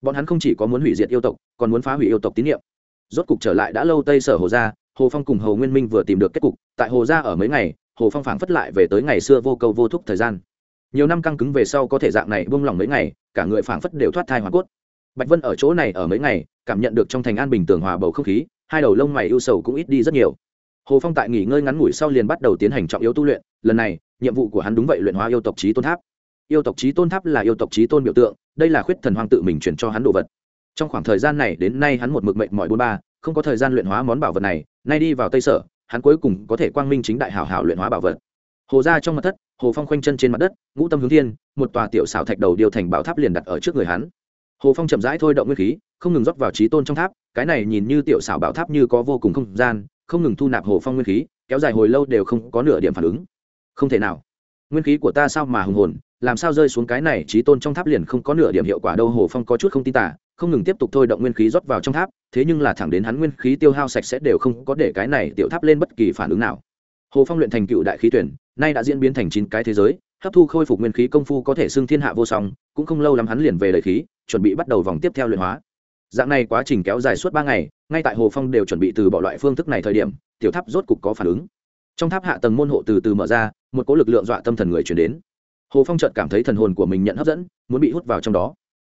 Bọn hắn không chỉ có muốn hủy diệt yêu tộc, còn muốn phá hủy yêu tộc tín nhiệm rốt cục trở lại đã lâu tây sở hồ gia hồ phong cùng hồ nguyên minh vừa tìm được kết cục, tại hồ gia ở mấy ngày, hồ phong phảng phất lại về tới ngày xưa vô câu vô thúc thời gian. Nhiều năm căng cứng về sau có thể dạng này buông lỏng mấy ngày, cả người phảng phất đều thoát thai hoa cốt. Bạch vân ở chỗ này ở mấy ngày, cảm nhận được trong thành an bình tường hòa bầu không khí, hai đầu lông mày ưu sầu cũng ít đi rất nhiều. Hồ phong tại nghỉ ngơi ngắn ngủi sau liền bắt đầu tiến hành trọng yếu tu luyện, lần này, nhiệm vụ của hắn đúng vậy luyện hóa yêu tộc trí tôn tháp. Yêu tộc trí tôn tháp là yêu tộc trí tôn biểu tượng, đây là khuyết thần hoàng tự mình chuyển cho hắn đồ vật. Trong khoảng thời gian này đến nay hắn một mực mệnh mọi bốn ba, không có thời gian luyện hóa món bảo vật này nay đi vào tây sở, hắn cuối cùng có thể quang minh chính đại hảo hảo luyện hóa bảo vật. Hồ ra trong mặt thất, hồ phong khoanh chân trên mặt đất, ngũ tâm hướng thiên, một tòa tiểu xảo thạch đầu điều thành bảo tháp liền đặt ở trước người hắn. Hồ phong chậm rãi thôi động nguyên khí, không ngừng rót vào trí tôn trong tháp, cái này nhìn như tiểu xảo bảo tháp như có vô cùng không gian, không ngừng thu nạp hồ phong nguyên khí, kéo dài hồi lâu đều không có nửa điểm phản ứng. Không thể nào. Nguyên khí của ta sao mà hùng hồn, làm sao rơi xuống cái này trí tôn trong tháp liền không có nửa điểm hiệu quả đâu, hồ phong có chút không tin tả không ngừng tiếp tục thôi động nguyên khí rót vào trong tháp, thế nhưng là thẳng đến hắn nguyên khí tiêu hao sạch sẽ đều không có để cái này tiểu tháp lên bất kỳ phản ứng nào. Hồ phong luyện thành cựu đại khí tuyển, nay đã diễn biến thành chín cái thế giới, hấp thu khôi phục nguyên khí công phu có thể xưng thiên hạ vô song, cũng không lâu lắm hắn liền về lời khí, chuẩn bị bắt đầu vòng tiếp theo luyện hóa. Dạng này quá trình kéo dài suốt ba ngày, ngay tại hồ phong đều chuẩn bị từ bỏ loại phương thức này thời điểm, tiểu tháp rốt cục có phản ứng. Trong tháp hạ tầng môn hộ từ từ mở ra, một cỗ lực lượng dọa tâm thần người chuyển đến. Hồ phong chợt cảm thấy thần hồn của mình nhận hấp dẫn, muốn bị hút vào trong đó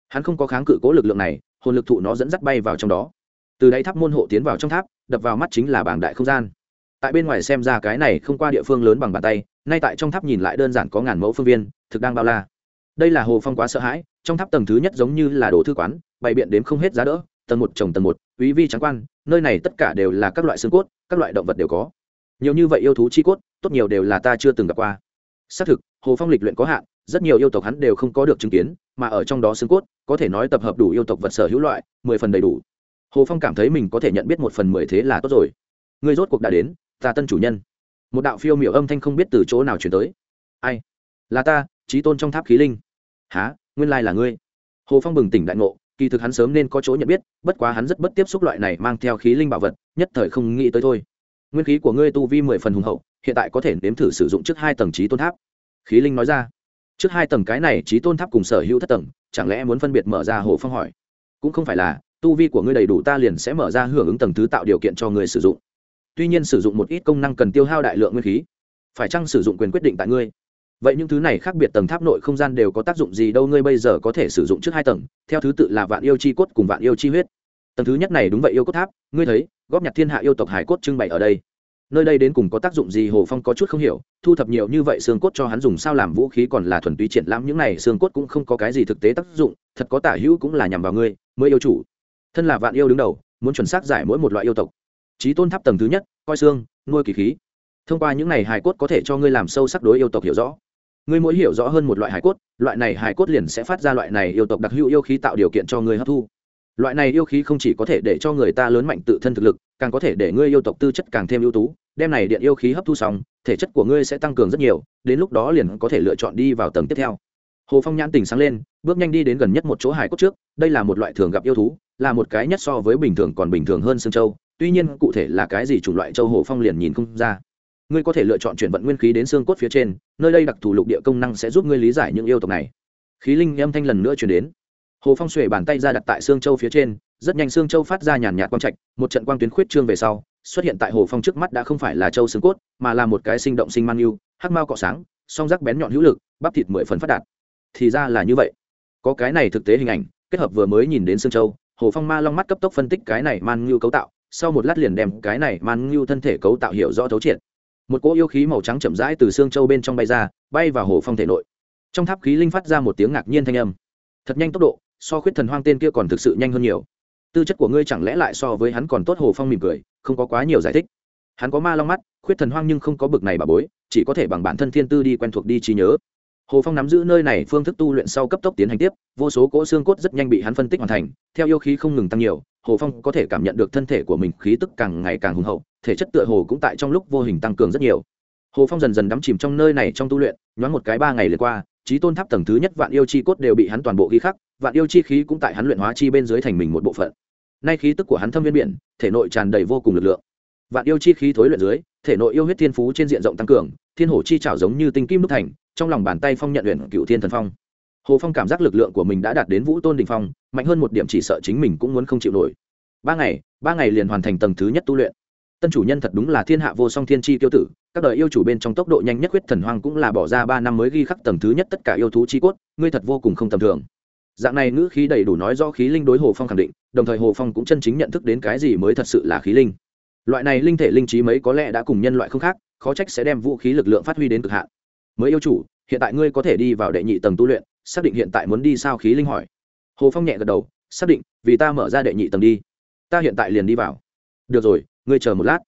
hắn không có kháng cự cố lực lượng này, hồn lực thụ nó dẫn dắt bay vào trong đó. Từ đáy tháp môn hộ tiến vào trong tháp, đập vào mắt chính là bảng đại không gian. Tại bên ngoài xem ra cái này không qua địa phương lớn bằng bàn tay, nay tại trong tháp nhìn lại đơn giản có ngàn mẫu phương viên, thực đang bao la. Đây là hồ phong quá sợ hãi, trong tháp tầng thứ nhất giống như là đồ thư quán, bày biện đếm không hết giá đỡ, tầng một trồng tầng một, quý vi trắng quan, nơi này tất cả đều là các loại xương cốt, các loại động vật đều có. Nhiều như vậy yêu thú chi cốt, tốt nhiều đều là ta chưa từng gặp qua. Xác thực, hồ phong lịch luyện có hạn rất nhiều yêu tộc hắn đều không có được chứng kiến, mà ở trong đó xương cốt, có thể nói tập hợp đủ yêu tộc vật sở hữu loại, mười phần đầy đủ. Hồ phong cảm thấy mình có thể nhận biết một phần mười thế là tốt rồi. Người rốt cuộc đã đến, ta tân chủ nhân. Một đạo phiêu miểu âm thanh không biết từ chỗ nào chuyển tới. Ai? Là ta, trí tôn trong tháp khí linh. Há nguyên lai là ngươi. Hồ phong bừng tỉnh đại ngộ, kỳ thực hắn sớm nên có chỗ nhận biết, bất quá hắn rất bất tiếp xúc loại này mang theo khí linh bảo vật, nhất thời không nghĩ tới thôi. Nguyên khí của ngươi tu vi mười phần hùng hậu, hiện tại có thể nếm thử sử dụng trước hai tầng trí tôn tháp. Khí linh nói ra trước hai tầng cái này trí tôn tháp cùng sở hữu thất tầng, chẳng lẽ muốn phân biệt mở ra hồ phong hỏi? Cũng không phải là, tu vi của ngươi đầy đủ ta liền sẽ mở ra hưởng ứng tầng thứ tạo điều kiện cho người sử dụng. Tuy nhiên sử dụng một ít công năng cần tiêu hao đại lượng nguyên khí, phải chăng sử dụng quyền quyết định tại ngươi? Vậy những thứ này khác biệt tầng tháp nội không gian đều có tác dụng gì đâu ngươi bây giờ có thể sử dụng trước hai tầng, theo thứ tự là vạn yêu chi cốt cùng vạn yêu chi huyết. Tầng thứ nhất này đúng vậy yêu cốt tháp, ngươi thấy, góp nhặt thiên hạ yêu tộc hải cốt trưng bày ở đây nơi đây đến cùng có tác dụng gì, hồ phong có chút không hiểu, thu thập nhiều như vậy xương cốt cho hắn dùng sao làm vũ khí còn là thuần túy triển lãm, những này xương cốt cũng không có cái gì thực tế tác dụng, thật có tả hữu cũng là nhằm vào ngươi, mới yêu chủ. Thân là vạn yêu đứng đầu, muốn chuẩn xác giải mỗi một loại yêu tộc. Trí tôn tháp tầng thứ nhất, coi xương, nuôi kỳ khí. Thông qua những này hài cốt có thể cho ngươi làm sâu sắc đối yêu tộc hiểu rõ. Ngươi mỗi hiểu rõ hơn một loại hài cốt, loại này hài cốt liền sẽ phát ra loại này yêu tộc đặc hữu yêu khí tạo điều kiện cho ngươi hấp thu loại này yêu khí không chỉ có thể để cho người ta lớn mạnh tự thân thực lực, càng có thể để ngươi yêu tộc tư chất càng thêm ưu tú. Đem này điện yêu khí hấp thu xong, thể chất của ngươi sẽ tăng cường rất nhiều, đến lúc đó liền có thể lựa chọn đi vào tầng tiếp theo. Hồ phong nhãn tình sáng lên, bước nhanh đi đến gần nhất một chỗ hải cốt trước, đây là một loại thường gặp yêu thú, là một cái nhất so với bình thường còn bình thường hơn xương châu, tuy nhiên cụ thể là cái gì chủng loại châu hồ phong liền nhìn không ra. Ngươi có thể lựa chọn chuyển vận nguyên khí đến xương cốt phía trên, nơi đây đặc thù lục địa công năng sẽ giúp ngươi lý giải những yêu tộc này. Khí linh âm thanh lần nữa chuyển đến hồ phong xuể bàn tay ra đặt tại xương châu phía trên, rất nhanh xương châu phát ra nhàn nhạt quang trạch, một trận quang tuyến khuyết trương về sau, xuất hiện tại hồ phong trước mắt đã không phải là châu xương cốt, mà là một cái sinh động sinh mang yêu, hắc mao cọ sáng, song rắc bén nhọn hữu lực, bắp thịt mười phần phát đạt. Thì ra là như vậy. Có cái này thực tế hình ảnh, kết hợp vừa mới nhìn đến xương châu, hồ phong ma long mắt cấp tốc phân tích cái này man ngưu cấu tạo, sau một lát liền đem cái này man ngưu thân thể cấu tạo hiểu rõ thấu triệt. Một cỗ yêu khí màu trắng chậm rãi từ xương châu bên trong bay ra, bay vào hồ phong thể nội. Trong tháp khí linh phát ra một tiếng ngạc nhiên thanh âm. Thật nhanh tốc độ so khuyết thần hoang tên kia còn thực sự nhanh hơn nhiều. Tư chất của ngươi chẳng lẽ lại so với hắn còn tốt, hồ phong mỉm cười, không có quá nhiều giải thích. Hắn có ma long mắt, khuyết thần hoang nhưng không có bực này bà bối, chỉ có thể bằng bản thân thiên tư đi quen thuộc đi trí nhớ. Hồ phong nắm giữ nơi này phương thức tu luyện sau cấp tốc tiến hành tiếp, vô số cỗ xương cốt rất nhanh bị hắn phân tích hoàn thành, theo yêu khí không ngừng tăng nhiều, hồ phong có thể cảm nhận được thân thể của mình khí tức càng ngày càng hùng hậu, thể chất tựa hồ cũng tại trong lúc vô hình tăng cường rất nhiều. Hồ phong dần dần đắm chìm trong nơi này trong tu luyện, nhoáng một cái ba ngày lượt qua trí tôn tháp tầng thứ nhất vạn yêu chi cốt đều bị hắn toàn bộ ghi khắc vạn yêu chi khí cũng tại hắn luyện hóa chi bên dưới thành mình một bộ phận. Nay khí tức của hắn thâm viên biển, thể nội tràn đầy vô cùng lực lượng. Vạn yêu chi khí thối luyện dưới, thể nội yêu huyết thiên phú trên diện rộng tăng cường, thiên hổ chi trảo giống như tinh kim đúc thành, trong lòng bàn tay phong nhận luyện cựu thiên thần phong. Hồ phong cảm giác lực lượng của mình đã đạt đến vũ tôn đình phong, mạnh hơn một điểm chỉ sợ chính mình cũng muốn không chịu nổi. Ba ngày ba ngày liền hoàn thành tầng thứ nhất tu luyện. Tân chủ nhân thật đúng là thiên hạ vô song thiên chi tiêu tử, các đời yêu chủ bên trong tốc độ nhanh nhất huyết thần hoang cũng là bỏ ra ba năm mới ghi khắc tầng thứ nhất tất cả yêu thú chi cốt, ngươi thật vô cùng không tầm thường dạng này ngữ khí đầy đủ nói do khí linh đối hồ phong khẳng định, đồng thời hồ phong cũng chân chính nhận thức đến cái gì mới thật sự là khí linh. Loại này linh thể linh trí mấy có lẽ đã cùng nhân loại không khác, khó trách sẽ đem vũ khí lực lượng phát huy đến cực hạn. Mới yêu chủ, hiện tại ngươi có thể đi vào đệ nhị tầng tu luyện, xác định hiện tại muốn đi sao khí linh hỏi. Hồ phong nhẹ gật đầu, xác định, vì ta mở ra đệ nhị tầng đi. Ta hiện tại liền đi vào. Được rồi, ngươi chờ một lát.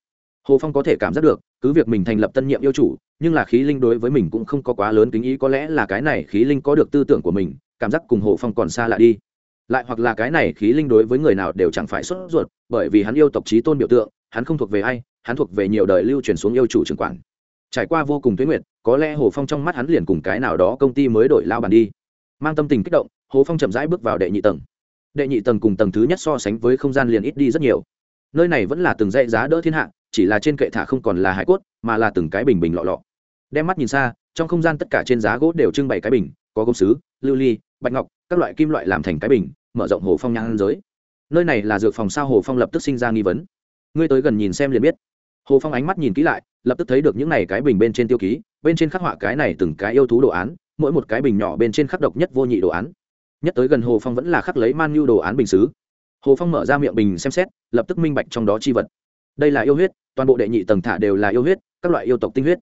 Hồ phong có thể cảm giác được cứ việc mình thành lập tân nhiệm yêu chủ, nhưng là khí linh đối với mình cũng không có quá lớn kính ý, có lẽ là cái này khí linh có được tư tưởng của mình, cảm giác cùng hồ phong còn xa lạ đi. Lại hoặc là cái này khí linh đối với người nào đều chẳng phải xuất ruột, bởi vì hắn yêu tộc trí tôn biểu tượng, hắn không thuộc về ai, hắn thuộc về nhiều đời lưu truyền xuống yêu chủ trưởng quản. Trải qua vô cùng tuyến nguyện có lẽ hồ phong trong mắt hắn liền cùng cái nào đó công ty mới đổi lao bàn đi. Mang tâm tình kích động, hồ phong chậm rãi bước vào đệ nhị tầng. Đệ nhị tầng cùng tầng thứ nhất so sánh với không gian liền ít đi rất nhiều. Nơi này vẫn là từng dãy giá đỡ thiên hạ chỉ là trên kệ thả không còn là hải cốt, mà là từng cái bình bình lọ lọ. Đem mắt nhìn xa, trong không gian tất cả trên giá gỗ đều trưng bày cái bình, có công sứ, lưu ly, bạch ngọc, các loại kim loại làm thành cái bình, mở rộng hồ phong nhang giới. Nơi này là dược phòng sao hồ phong lập tức sinh ra nghi vấn. Ngươi tới gần nhìn xem liền biết. Hồ phong ánh mắt nhìn kỹ lại, lập tức thấy được những này cái bình bên trên tiêu ký, bên trên khắc họa cái này từng cái yêu thú đồ án, mỗi một cái bình nhỏ bên trên khắc độc nhất vô nhị đồ án. Nhất tới gần hồ phong vẫn là khắc lấy man nhu đồ án bình xứ hồ phong mở ra miệng bình xem xét, lập tức minh bạch trong đó chi vật. Đây là yêu huyết toàn bộ đệ nhị tầng thả đều là yêu huyết, các loại yêu tộc tinh huyết.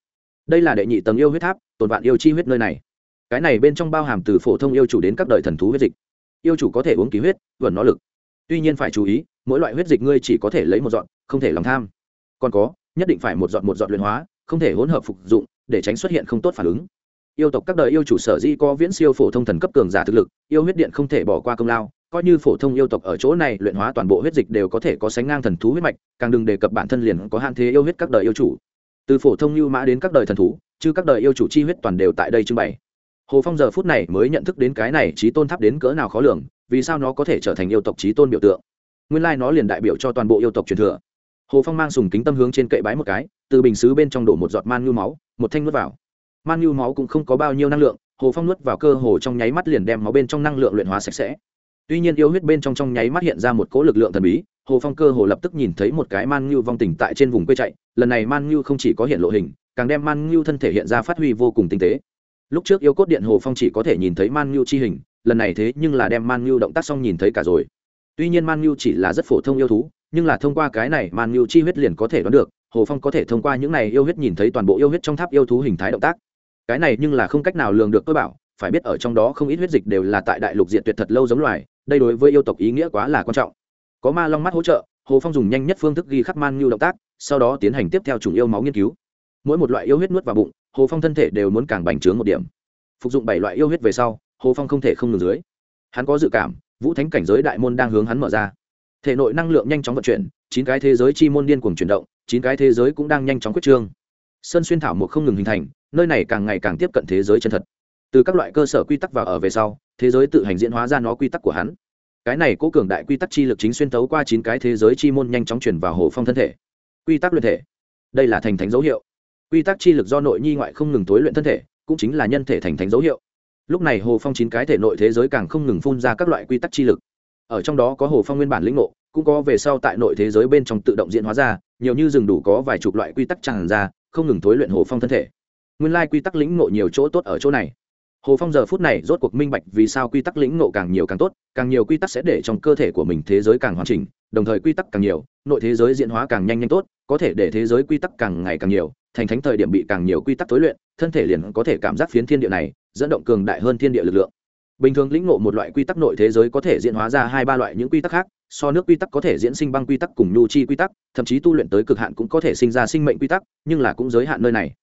Đây là đệ nhị tầng yêu huyết tháp, tồn vạn yêu chi huyết nơi này. Cái này bên trong bao hàm từ phổ thông yêu chủ đến các đời thần thú huyết dịch. Yêu chủ có thể uống ký huyết vẩn nó lực. Tuy nhiên phải chú ý, mỗi loại huyết dịch ngươi chỉ có thể lấy một dọn, không thể lòng tham. Còn có, nhất định phải một dọn một dọn luyện hóa, không thể hỗn hợp phục dụng, để tránh xuất hiện không tốt phản ứng. Yêu tộc các đời yêu chủ sở di có viễn siêu phổ thông thần cấp cường giả thực lực, yêu huyết điện không thể bỏ qua công lao coi như phổ thông yêu tộc ở chỗ này luyện hóa toàn bộ huyết dịch đều có thể có sánh ngang thần thú huyết mạch, càng đừng đề cập bản thân liền có hạn thế yêu huyết các đời yêu chủ. Từ phổ thông lưu mã đến các đời thần thú, chứ các đời yêu chủ chi huyết toàn đều tại đây trưng bày. Hồ phong giờ phút này mới nhận thức đến cái này trí tôn tháp đến cỡ nào khó lường, vì sao nó có thể trở thành yêu tộc trí tôn biểu tượng? Nguyên lai nó liền đại biểu cho toàn bộ yêu tộc truyền thừa. Hồ phong mang sùng kính tâm hướng trên cậy bái một cái, từ bình xứ bên trong đổ một giọt man nhu máu, một thanh nuốt vào. Man nhu máu cũng không có bao nhiêu năng lượng, hồ phong nuốt vào cơ hồ trong nháy mắt liền đem máu bên trong năng lượng luyện hóa sạch sẽ tuy nhiên yêu huyết bên trong trong nháy mắt hiện ra một cỗ lực lượng thần bí, hồ phong cơ hồ lập tức nhìn thấy một cái man ngưu vong tình tại trên vùng quê chạy, lần này man ngưu không chỉ có hiện lộ hình, càng đem man ngưu thân thể hiện ra phát huy vô cùng tinh tế. Lúc trước yêu cốt điện hồ phong chỉ có thể nhìn thấy man ngưu chi hình, lần này thế nhưng là đem man ngưu động tác xong nhìn thấy cả rồi. Tuy nhiên man ngưu chỉ là rất phổ thông yêu thú, nhưng là thông qua cái này man ngưu chi huyết liền có thể đoán được, hồ phong có thể thông qua những này yêu huyết nhìn thấy toàn bộ yêu huyết trong tháp yêu thú hình thái động tác. Cái này nhưng là không cách nào lường được tôi bảo, phải biết ở trong đó không ít huyết dịch đều là tại đại lục diện tuyệt thật lâu giống loài đây đối với yêu tộc ý nghĩa quá là quan trọng. Có ma long mắt hỗ trợ, hồ phong dùng nhanh nhất phương thức ghi khắc man ngưu động tác, sau đó tiến hành tiếp theo chủng yêu máu nghiên cứu. Mỗi một loại yêu huyết nuốt vào bụng, hồ phong thân thể đều muốn càng bành trướng một điểm. Phục dụng bảy loại yêu huyết về sau, hồ phong không thể không ngừng dưới. Hắn có dự cảm, vũ thánh cảnh giới đại môn đang hướng hắn mở ra. Thể nội năng lượng nhanh chóng vận chuyển, chín cái thế giới chi môn điên cuồng chuyển động, chín cái thế giới cũng đang nhanh chóng quyết trương. Sơn xuyên thảo một không ngừng hình thành, nơi này càng ngày càng tiếp cận thế giới chân thật từ các loại cơ sở quy tắc vào ở về sau, thế giới tự hành diễn hóa ra nó quy tắc của hắn. Cái này cố cường đại quy tắc chi lực chính xuyên tấu qua chín cái thế giới chi môn nhanh chóng chuyển vào hồ phong thân thể. Quy tắc luyện thể. Đây là thành thánh dấu hiệu. Quy tắc chi lực do nội nhi ngoại không ngừng tối luyện thân thể, cũng chính là nhân thể thành thánh dấu hiệu. Lúc này hồ phong chín cái thể nội thế giới càng không ngừng phun ra các loại quy tắc chi lực. Ở trong đó có hồ phong nguyên bản lĩnh ngộ, cũng có về sau tại nội thế giới bên trong tự động diễn hóa ra, nhiều như rừng đủ có vài chục loại quy tắc tràn ra, không ngừng tối luyện hồ phong thân thể. Nguyên lai quy tắc lĩnh ngộ nhiều chỗ tốt ở chỗ này hồ phong giờ phút này rốt cuộc minh bạch vì sao quy tắc lĩnh ngộ càng nhiều càng tốt càng nhiều quy tắc sẽ để trong cơ thể của mình thế giới càng hoàn chỉnh đồng thời quy tắc càng nhiều nội thế giới diễn hóa càng nhanh nhanh tốt có thể để thế giới quy tắc càng ngày càng nhiều thành thánh thời điểm bị càng nhiều quy tắc tối luyện thân thể liền có thể cảm giác phiến thiên địa này dẫn động cường đại hơn thiên địa lực lượng bình thường lĩnh ngộ một loại quy tắc nội thế giới có thể diễn hóa ra hai ba loại những quy tắc khác so nước quy tắc có thể diễn sinh băng quy tắc cùng nhu chi quy tắc thậm chí tu luyện tới cực hạn cũng có thể sinh ra sinh mệnh quy tắc nhưng là cũng giới hạn nơi này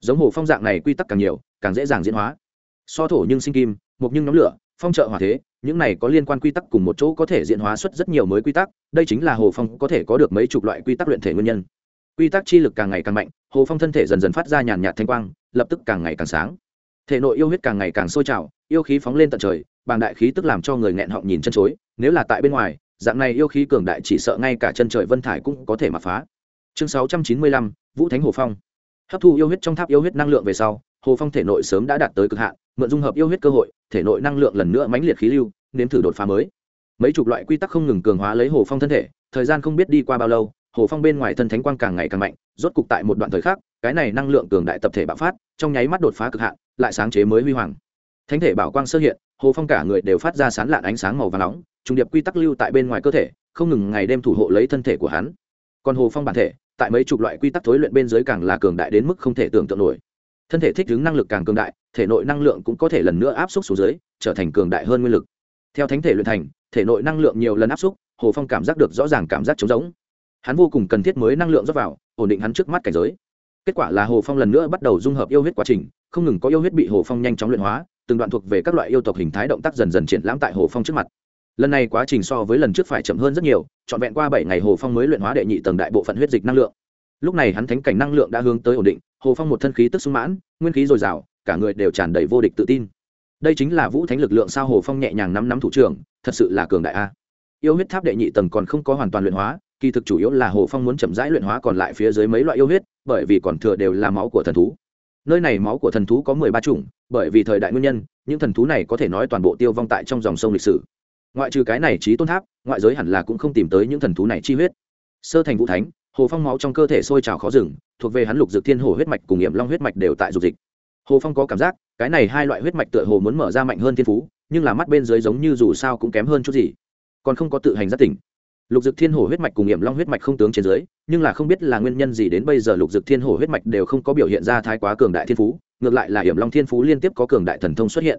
giống hồ phong dạng này quy tắc càng nhiều càng dễ dàng diễn hóa so thổ nhưng sinh kim mục nhưng nóng lửa, phong trợ hỏa thế, những này có liên quan quy tắc cùng một chỗ có thể diễn hóa xuất rất nhiều mới quy tắc, đây chính là hồ phong có thể có được mấy chục loại quy tắc luyện thể nguyên nhân. Quy tắc chi lực càng ngày càng mạnh, hồ phong thân thể dần dần phát ra nhàn nhạt thanh quang, lập tức càng ngày càng sáng. Thể nội yêu huyết càng ngày càng sôi trào, yêu khí phóng lên tận trời, bàng đại khí tức làm cho người nghẹn họng nhìn chân chối, nếu là tại bên ngoài, dạng này yêu khí cường đại chỉ sợ ngay cả chân trời vân thải cũng có thể mà phá. Chương sáu trăm chín mươi lăm, vũ thánh hồ phong. Hấp thu yêu huyết trong tháp yêu huyết năng lượng về sau hồ phong thể nội sớm đã đạt tới cực hạn, mượn dung hợp yêu huyết cơ hội, thể nội năng lượng lần nữa mãnh liệt khí lưu, nếm thử đột phá mới. Mấy chục loại quy tắc không ngừng cường hóa lấy hồ phong thân thể, thời gian không biết đi qua bao lâu, hồ phong bên ngoài thân thánh quang càng ngày càng mạnh, rốt cục tại một đoạn thời khắc, cái này năng lượng cường đại tập thể bạo phát, trong nháy mắt đột phá cực hạn, lại sáng chế mới huy hoàng. Thánh thể bảo quang sơ hiện, hồ phong cả người đều phát ra sán lạn ánh sáng màu và nóng trùng điệp quy tắc lưu tại bên ngoài cơ thể, không ngừng ngày đêm thủ hộ lấy thân thể của hắn. Còn hồ phong bản thể, tại mấy chục loại quy tắc thối luyện bên dưới càng là cường đại đến mức không thể tưởng tượng nổi thân thể thích ứng năng lực càng cường đại, thể nội năng lượng cũng có thể lần nữa áp suất xuống dưới, trở thành cường đại hơn nguyên lực. Theo thánh thể luyện thành, thể nội năng lượng nhiều lần áp suất hồ phong cảm giác được rõ ràng cảm giác trống rỗng. Hắn vô cùng cần thiết mới năng lượng rót vào, ổn định hắn trước mắt cảnh giới. Kết quả là hồ phong lần nữa bắt đầu dung hợp yêu huyết quá trình, không ngừng có yêu huyết bị hồ phong nhanh chóng luyện hóa, từng đoạn thuộc về các loại yêu tộc hình thái động tác dần dần triển lãm tại hồ phong trước mặt. Lần này quá trình so với lần trước phải chậm hơn rất nhiều, trọn vẹn qua bảy ngày hồ phong mới luyện hóa đệ nhị tầng đại bộ phận huyết dịch năng lượng. Lúc này hắn thánh cảnh năng lượng đã hướng tới ổn định hồ phong một thân khí tức sung mãn, nguyên khí dồi dào, cả người đều tràn đầy vô địch tự tin. Đây chính là vũ thánh lực lượng sao hồ phong nhẹ nhàng nắm nắm thủ trưởng, thật sự là cường đại a. Yêu huyết tháp đệ nhị tầng còn không có hoàn toàn luyện hóa, kỳ thực chủ yếu là hồ phong muốn chậm rãi luyện hóa còn lại phía dưới mấy loại yêu huyết, bởi vì còn thừa đều là máu của thần thú. Nơi này máu của thần thú có mười ba chủng, bởi vì thời đại nguyên nhân, những thần thú này có thể nói toàn bộ tiêu vong tại trong dòng sông lịch sử. Ngoại trừ cái này trí tôn tháp, ngoại giới hẳn là cũng không tìm tới những thần thú này chi huyết. Sơ thành vũ thánh hồ phong máu trong cơ thể sôi trào khó dừng, thuộc về hắn lục dược thiên hồ huyết mạch cùng nghiệm long huyết mạch đều tại dục dịch. Hồ phong có cảm giác, cái này hai loại huyết mạch tựa hồ muốn mở ra mạnh hơn thiên phú, nhưng là mắt bên dưới giống như dù sao cũng kém hơn chút gì. Còn không có tự hành giác tỉnh. Lục dực thiên hồ huyết mạch cùng nghiệm long huyết mạch không tướng trên dưới, nhưng là không biết là nguyên nhân gì đến bây giờ lục dực thiên hồ huyết mạch đều không có biểu hiện ra thái quá cường đại thiên phú, ngược lại là hiểm long thiên phú liên tiếp có cường đại thần thông xuất hiện.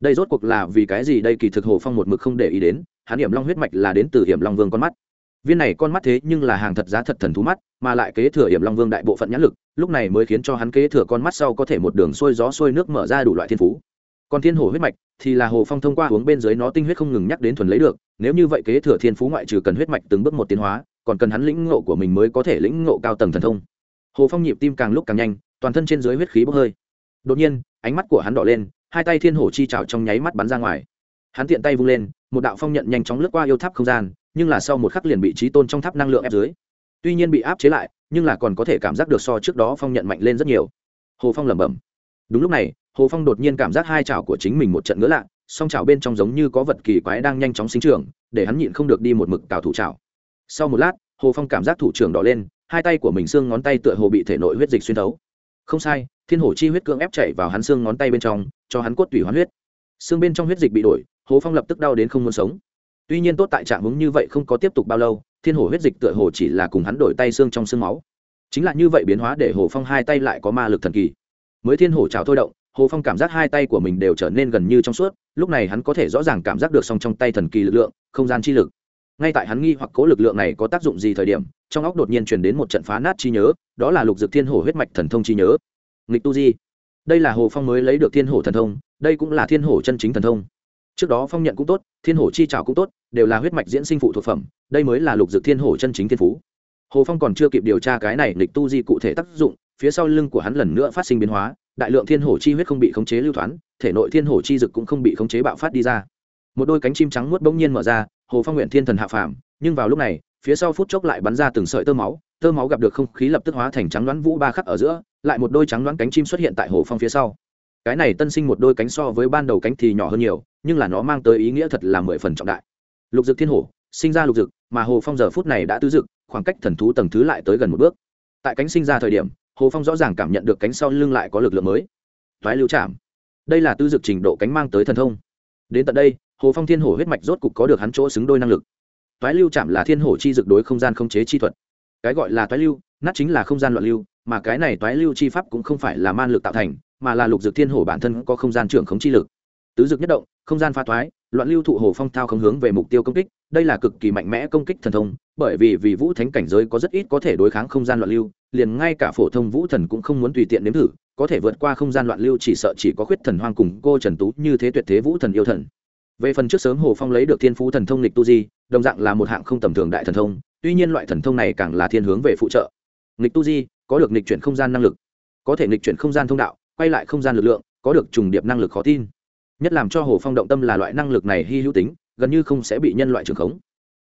Đây rốt cuộc là vì cái gì đây kỳ thực hồ phong một mực không để ý đến, hắn hiểm long huyết mạch là đến từ hiểm long vương con mắt viên này con mắt thế nhưng là hàng thật giá thật thần thú mắt, mà lại kế thừa hiểm long vương đại bộ phận nhãn lực, lúc này mới khiến cho hắn kế thừa con mắt sau có thể một đường xuôi gió xuôi nước mở ra đủ loại thiên phú. Còn thiên hồ huyết mạch, thì là hồ phong thông qua uống bên dưới nó tinh huyết không ngừng nhắc đến thuần lấy được, nếu như vậy kế thừa thiên phú ngoại trừ cần huyết mạch từng bước một tiến hóa, còn cần hắn lĩnh ngộ của mình mới có thể lĩnh ngộ cao tầng thần thông. Hồ phong nhịp tim càng lúc càng nhanh, toàn thân trên dưới huyết khí bốc hơi. Đột nhiên, ánh mắt của hắn đỏ lên, hai tay thiên hổ chi trào trong nháy mắt bắn ra ngoài. Hắn tiện tay vung lên, một đạo phong nhận nhanh chóng lướt qua yêu tháp không gian nhưng là sau một khắc liền bị trí tôn trong tháp năng lượng ép dưới. Tuy nhiên bị áp chế lại, nhưng là còn có thể cảm giác được so trước đó phong nhận mạnh lên rất nhiều. Hồ phong lẩm bẩm. Đúng lúc này, hồ phong đột nhiên cảm giác hai chảo của chính mình một trận ngỡ lạ, song chảo bên trong giống như có vật kỳ quái đang nhanh chóng sinh trưởng, để hắn nhịn không được đi một mực cào thủ chảo. Sau một lát, hồ phong cảm giác thủ trưởng đỏ lên, hai tay của mình xương ngón tay tựa hồ bị thể nội huyết dịch xuyên thấu. Không sai, thiên hổ chi huyết cưỡng ép chảy vào hắn xương ngón tay bên trong, cho hắn cốt tủy hoán huyết. Xương bên trong huyết dịch bị đổi, hồ phong lập tức đau đến không muốn sống tuy nhiên tốt tại trạng hướng như vậy không có tiếp tục bao lâu, thiên hồ huyết dịch tựa hồ chỉ là cùng hắn đổi tay xương trong xương máu. Chính là như vậy biến hóa để hồ phong hai tay lại có ma lực thần kỳ. Mới thiên hồ trào thôi động, hồ phong cảm giác hai tay của mình đều trở nên gần như trong suốt, lúc này hắn có thể rõ ràng cảm giác được song trong tay thần kỳ lực lượng, không gian chi lực. Ngay tại hắn nghi hoặc cố lực lượng này có tác dụng gì thời điểm, trong óc đột nhiên truyền đến một trận phá nát chi nhớ, đó là lục dược thiên hồ huyết mạch thần thông chi nhớ. Nghịch tu di. Đây là hồ phong mới lấy được thiên hồ thần thông, đây cũng là thiên hồ chân chính thần thông. Trước đó phong nhận cũng tốt, thiên hồ chi trào cũng tốt đều là huyết mạch diễn sinh phụ thuộc phẩm, đây mới là lục dược thiên hổ chân chính thiên phú. Hồ phong còn chưa kịp điều tra cái này nghịch tu di cụ thể tác dụng, phía sau lưng của hắn lần nữa phát sinh biến hóa, đại lượng thiên hổ chi huyết không bị khống chế lưu thoáng thể nội thiên hổ chi dực cũng không bị khống chế bạo phát đi ra. Một đôi cánh chim trắng nuốt bỗng nhiên mở ra, hồ phong nguyện thiên thần hạ phàm, nhưng vào lúc này, phía sau phút chốc lại bắn ra từng sợi tơ máu tơ máu gặp được không khí lập tức hóa thành trắng đoán vũ ba khắc ở giữa, lại một đôi trắng đoán cánh chim xuất hiện tại hồ phong phía sau. Cái này tân sinh một đôi cánh so với ban đầu cánh thì nhỏ hơn nhiều, nhưng là nó mang tới ý nghĩa thật là mười phần trọng đại lục dực thiên hổ, sinh ra lục dực, mà hồ phong giờ phút này đã tứ dực, khoảng cách thần thú tầng thứ lại tới gần một bước. Tại cánh sinh ra thời điểm, hồ phong rõ ràng cảm nhận được cánh sau lưng lại có lực lượng mới. Thoái lưu chạm đây là tư dực trình độ cánh mang tới thần thông. Đến tận đây, hồ phong thiên hổ huyết mạch rốt cục có được hắn chỗ xứng đôi năng lực. Thoái lưu chạm là thiên hổ chi dực đối không gian không chế chi thuật. Cái gọi là thoái lưu, nát chính là không gian loạn lưu, mà cái này thoái lưu chi pháp cũng không phải là man lực tạo thành, mà là lục dực thiên hổ bản thân có không gian trưởng khống chi lực. Tứ dực nhất động không gian pha thoái, loạn lưu thụ hồ phong thao không hướng về mục tiêu công kích, đây là cực kỳ mạnh mẽ công kích thần thông, bởi vì vì vũ thánh cảnh giới có rất ít có thể đối kháng không gian loạn lưu, liền ngay cả phổ thông vũ thần cũng không muốn tùy tiện nếm thử, có thể vượt qua không gian loạn lưu chỉ sợ chỉ có khuyết thần hoang cùng cô trần tú như thế tuyệt thế vũ thần yêu thần. Về phần trước sớm hồ phong lấy được thiên phú thần thông lịch tu di, đồng dạng là một hạng không tầm thường đại thần thông, tuy nhiên loại thần thông này càng là thiên hướng về phụ trợ. Nghịch tu di, có được nghịch chuyển không gian năng lực, có thể nghịch chuyển không gian thông đạo, quay lại không gian lực lượng, có được trùng điệp năng lực khó tin nhất làm cho hồ phong động tâm là loại năng lực này hy hữu tính, gần như không sẽ bị nhân loại trường khống.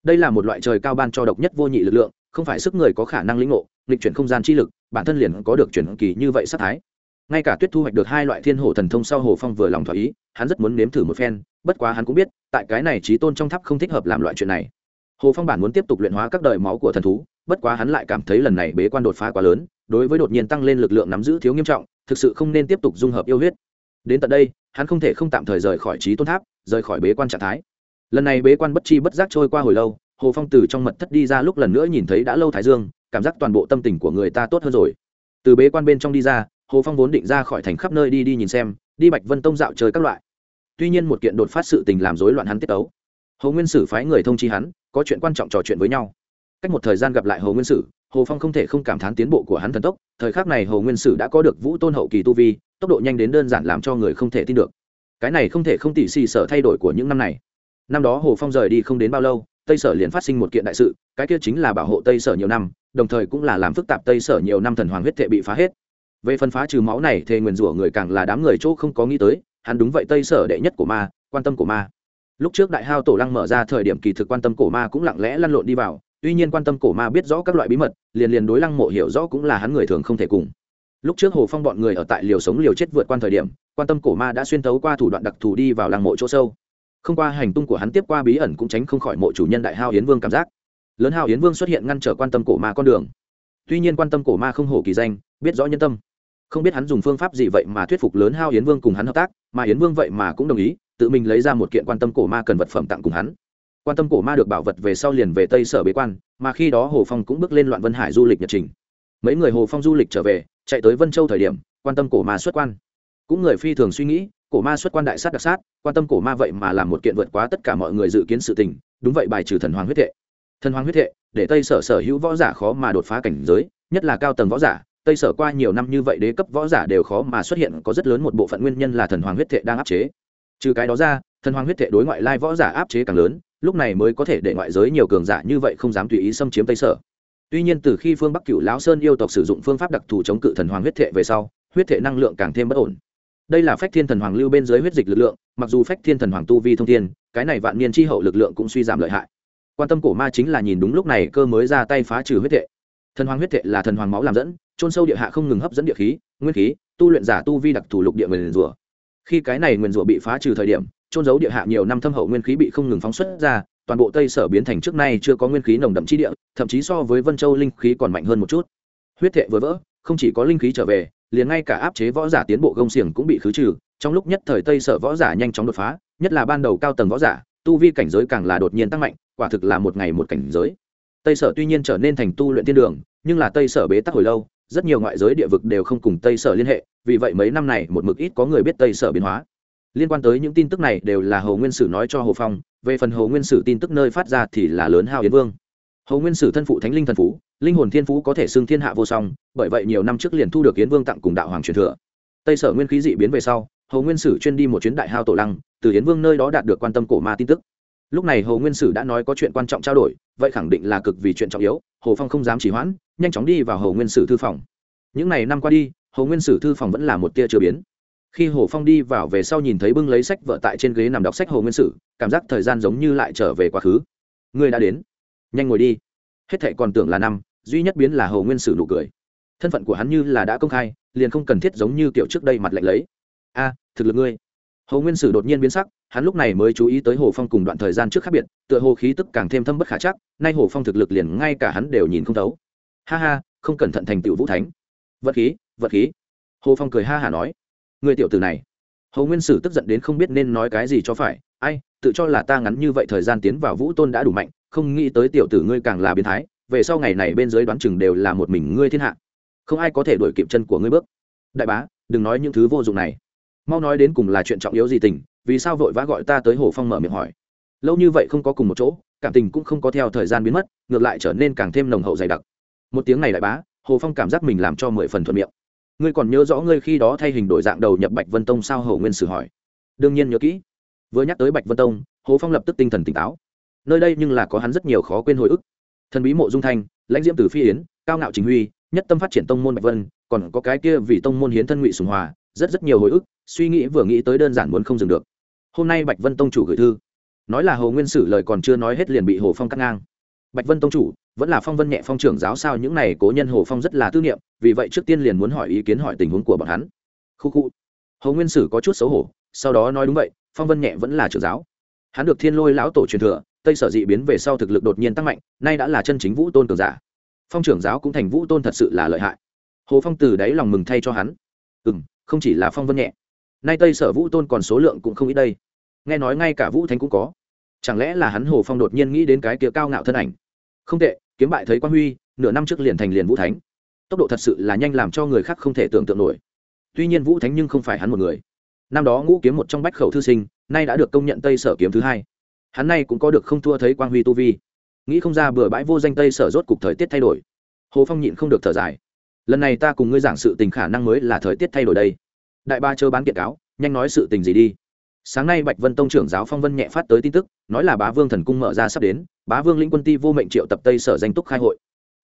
Đây là một loại trời cao ban cho độc nhất vô nhị lực lượng, không phải sức người có khả năng lĩnh ngộ lịch chuyển không gian chi lực, bản thân liền có được chuyển kỳ như vậy sát thái. Ngay cả tuyết thu hoạch được hai loại thiên hồ thần thông sau hồ phong vừa lòng thỏa ý, hắn rất muốn nếm thử một phen, bất quá hắn cũng biết, tại cái này trí tôn trong tháp không thích hợp làm loại chuyện này. Hồ phong bản muốn tiếp tục luyện hóa các đời máu của thần thú, bất quá hắn lại cảm thấy lần này bế quan đột phá quá lớn, đối với đột nhiên tăng lên lực lượng nắm giữ thiếu nghiêm trọng, thực sự không nên tiếp tục dung hợp yêu huyết. Đến tận đây hắn không thể không tạm thời rời khỏi trí tôn tháp, rời khỏi bế quan trạng thái. Lần này bế quan bất chi bất giác trôi qua hồi lâu, hồ phong từ trong mật thất đi ra lúc lần nữa nhìn thấy đã lâu thái dương, cảm giác toàn bộ tâm tình của người ta tốt hơn rồi. Từ bế quan bên trong đi ra, hồ phong vốn định ra khỏi thành khắp nơi đi đi nhìn xem, đi bạch vân tông dạo chơi các loại. Tuy nhiên một kiện đột phát sự tình làm rối loạn hắn tiết tấu. Hồ nguyên sử phái người thông chi hắn, có chuyện quan trọng trò chuyện với nhau. Cách một thời gian gặp lại hồ nguyên sử, hồ phong không thể không cảm thán tiến bộ của hắn thần tốc. Thời khắc này hồ nguyên sử đã có được vũ tôn hậu kỳ tu vi tốc độ nhanh đến đơn giản làm cho người không thể tin được. Cái này không thể không tỉ xì sở thay đổi của những năm này. Năm đó hồ phong rời đi không đến bao lâu, tây sở liền phát sinh một kiện đại sự, cái kia chính là bảo hộ tây sở nhiều năm, đồng thời cũng là làm phức tạp tây sở nhiều năm thần hoàng huyết thệ bị phá hết. Về phần phá trừ máu này, thề nguyền rủa người càng là đám người chỗ không có nghĩ tới, hắn đúng vậy tây sở đệ nhất của ma, quan tâm của ma. Lúc trước đại hao tổ lăng mở ra thời điểm kỳ thực quan tâm cổ ma cũng lặng lẽ lăn lộn đi vào, tuy nhiên quan tâm cổ ma biết rõ các loại bí mật, liền liền đối lăng mộ hiểu rõ cũng là hắn người thường không thể cùng lúc trước hồ phong bọn người ở tại liều sống liều chết vượt qua thời điểm, quan tâm cổ ma đã xuyên thấu qua thủ đoạn đặc thù đi vào lăng mộ chỗ sâu. Không qua hành tung của hắn tiếp qua bí ẩn cũng tránh không khỏi mộ chủ nhân đại hao yến vương cảm giác. Lớn hao yến vương xuất hiện ngăn trở quan tâm cổ ma con đường. Tuy nhiên quan tâm cổ ma không hổ kỳ danh, biết rõ nhân tâm. Không biết hắn dùng phương pháp gì vậy mà thuyết phục lớn hao yến vương cùng hắn hợp tác, mà yến vương vậy mà cũng đồng ý, tự mình lấy ra một kiện quan tâm cổ ma cần vật phẩm tặng cùng hắn. Quan tâm cổ ma được bảo vật về sau liền về tây sở bế quan, mà khi đó hồ phong cũng bước lên loạn vân hải du lịch nhật trình. Mấy người hồ phong du lịch trở về chạy tới vân châu thời điểm, quan tâm cổ ma xuất quan. Cũng người phi thường suy nghĩ, cổ ma xuất quan đại sát đặc sát, quan tâm cổ ma vậy mà làm một kiện vượt quá tất cả mọi người dự kiến sự tình, đúng vậy bài trừ thần hoàng huyết thệ. Thần hoàng huyết thệ, để tây sở sở hữu võ giả khó mà đột phá cảnh giới, nhất là cao tầng võ giả, tây sở qua nhiều năm như vậy đế cấp võ giả đều khó mà xuất hiện, có rất lớn một bộ phận nguyên nhân là thần hoàng huyết thệ đang áp chế. Trừ cái đó ra, thần hoàng huyết thệ đối ngoại lai võ giả áp chế càng lớn, lúc này mới có thể để ngoại giới nhiều cường giả như vậy không dám tùy ý xâm chiếm tây sở tuy nhiên từ khi phương bắc cựu lão sơn yêu tộc sử dụng phương pháp đặc thù chống cự thần hoàng huyết thệ về sau, huyết thệ năng lượng càng thêm bất ổn. Đây là phách thiên thần hoàng lưu bên dưới huyết dịch lực lượng, mặc dù phách thiên thần hoàng tu vi thông thiên, cái này vạn niên tri hậu lực lượng cũng suy giảm lợi hại. Quan tâm cổ ma chính là nhìn đúng lúc này cơ mới ra tay phá trừ huyết thệ. Thần hoàng huyết thệ là thần hoàng máu làm dẫn trôn sâu địa hạ không ngừng hấp dẫn địa khí, nguyên khí, tu luyện giả tu vi đặc thù lục địa nguyền rủa. Khi cái này nguyền rủa bị phá trừ thời điểm trôn giấu địa hạ nhiều năm thâm hậu nguyên khí bị không ngừng phóng xuất ra toàn bộ tây sở biến thành trước nay chưa có nguyên khí nồng đậm chi địa, thậm chí so với vân châu linh khí còn mạnh hơn một chút. Huyết thệ vừa vỡ, không chỉ có linh khí trở về, liền ngay cả áp chế võ giả tiến bộ gông xiềng cũng bị khứ trừ. Trong lúc nhất thời tây sở võ giả nhanh chóng đột phá, nhất là ban đầu cao tầng võ giả, tu vi cảnh giới càng là đột nhiên tăng mạnh, quả thực là một ngày một cảnh giới. Tây sở tuy nhiên trở nên thành tu luyện thiên đường, nhưng là tây sở bế tắc hồi lâu, rất nhiều ngoại giới địa vực đều không cùng tây sở liên hệ, vì vậy mấy năm này một mực ít có người biết tây sở biến hóa liên quan tới những tin tức này đều là hồ nguyên sử nói cho hồ phong, về phần hồ nguyên sử tin tức nơi phát ra thì là lớn hao yến vương. Hồ nguyên sử thân phụ thánh linh thần phú, linh hồn thiên phú có thể xưng thiên hạ vô song, bởi vậy nhiều năm trước liền thu được yến vương tặng cùng đạo hoàng truyền thừa. Tây sở nguyên khí dị biến về sau, hồ nguyên sử chuyên đi một chuyến đại hao tổ lăng, từ yến vương nơi đó đạt được quan tâm cổ ma tin tức. Lúc này hồ nguyên sử đã nói có chuyện quan trọng trao đổi, vậy khẳng định là cực vì chuyện trọng yếu, hồ phong không dám chỉ hoãn, nhanh chóng đi vào hồ nguyên sử thư phòng. Những n à y năm qua đi, hồ nguyên sử thư phòng vẫn là một tia chưa biến khi hồ phong đi vào về sau nhìn thấy bưng lấy sách vợ tại trên ghế nằm đọc sách hồ nguyên sử, cảm giác thời gian giống như lại trở về quá khứ. Người đã đến. Nhanh ngồi đi. Hết thệ còn tưởng là năm, duy nhất biến là hồ nguyên sử nụ cười. Thân phận của hắn như là đã công khai, liền không cần thiết giống như kiểu trước đây mặt lạnh lấy. A, thực lực ngươi. Hồ nguyên sử đột nhiên biến sắc, hắn lúc này mới chú ý tới hồ phong cùng đoạn thời gian trước khác biệt, tựa hồ khí tức càng thêm thâm bất khả chắc, nay hồ phong thực lực liền ngay cả hắn đều nhìn không thấu. Ha ha, không cẩn thận thành tựu vũ thánh. Vật khí vật khí. Hồ phong cười ha hả nói người tiểu tử này. Hồ nguyên sử tức giận đến không biết nên nói cái gì cho phải. Ai, tự cho là ta ngắn như vậy thời gian tiến vào vũ tôn đã đủ mạnh, không nghĩ tới tiểu tử ngươi càng là biến thái. Về sau ngày này bên dưới đoán chừng đều là một mình ngươi thiên hạ. Không ai có thể đuổi kịp chân của ngươi bước. Đại bá, đừng nói những thứ vô dụng này. Mau nói đến cùng là chuyện trọng yếu gì tình, vì sao vội vã gọi ta tới hồ phong mở miệng hỏi? Lâu như vậy không có cùng một chỗ, cảm tình cũng không có theo thời gian biến mất, ngược lại trở nên càng thêm nồng hậu dày đặc. Một tiếng này đại bá, hồ phong cảm giác mình làm cho mười phần thuận miệng ngươi còn nhớ rõ ngươi khi đó thay hình đổi dạng đầu nhập bạch vân tông sao hầu nguyên sử hỏi? Đương nhiên nhớ kỹ. Vừa nhắc tới bạch vân tông, hồ phong lập tức tinh thần tỉnh táo. Nơi đây nhưng là có hắn rất nhiều khó quên hồi ức. Thần bí mộ dung thanh lãnh diễm tử phi yến, cao ngạo chính huy, nhất tâm phát triển tông môn bạch vân, còn có cái kia vì tông môn hiến thân ngụy sùng hòa, rất rất nhiều hồi ức, suy nghĩ vừa nghĩ tới đơn giản muốn không dừng được. Hôm nay bạch vân tông chủ gửi thư. Nói là hồ nguyên sử lời còn chưa nói hết liền bị hồ phong cắt ngang. Bạch vân tông chủ vẫn là phong vân nhẹ phong trưởng giáo sao những này cố nhân hồ phong rất là tư niệm, vì vậy trước tiên liền muốn hỏi ý kiến hỏi tình huống của bọn hắn. Khu khu. Hồ nguyên sử có chút xấu hổ, sau đó nói đúng vậy, phong vân nhẹ vẫn là trưởng giáo. Hắn được thiên lôi lão tổ truyền thừa, tây sở dị biến về sau thực lực đột nhiên tăng mạnh, nay đã là chân chính vũ tôn cường giả. Phong trưởng giáo cũng thành vũ tôn thật sự là lợi hại. Hồ phong từ đáy lòng mừng thay cho hắn. Ừ m không chỉ là phong vân nhẹ. Nay tây sở vũ tôn còn số lượng cũng không ít đây. Nghe nói ngay cả vũ thánh cũng có. Chẳng lẽ là hắn hồ phong đột nhiên nghĩ đến cái kia cao ngạo thân ảnh? Không tệ, kiếm bại thấy quan huy, nửa năm trước liền thành liền vũ thánh. Tốc độ thật sự là nhanh làm cho người khác không thể tưởng tượng nổi. Tuy nhiên vũ thánh nhưng không phải hắn một người. Năm đó ngũ kiếm một trong bách khẩu thư sinh, nay đã được công nhận tây sở kiếm thứ hai. Hắn nay cũng có được không thua thấy quang huy tu vi. Nghĩ không ra bừa bãi vô danh tây sở rốt cục thời tiết thay đổi. Hồ phong nhịn không được thở dài. Lần này ta cùng ngươi giảng sự tình khả năng mới là thời tiết thay đổi đây. Đại ba chớ bán kiện cáo, nhanh nói sự tình gì đi sáng nay bạch vân tông trưởng giáo phong vân nhẹ phát tới tin tức, nói là bá vương thần cung mở ra sắp đến, bá vương lĩnh quân ti vô mệnh triệu tập tây sở danh túc khai hội.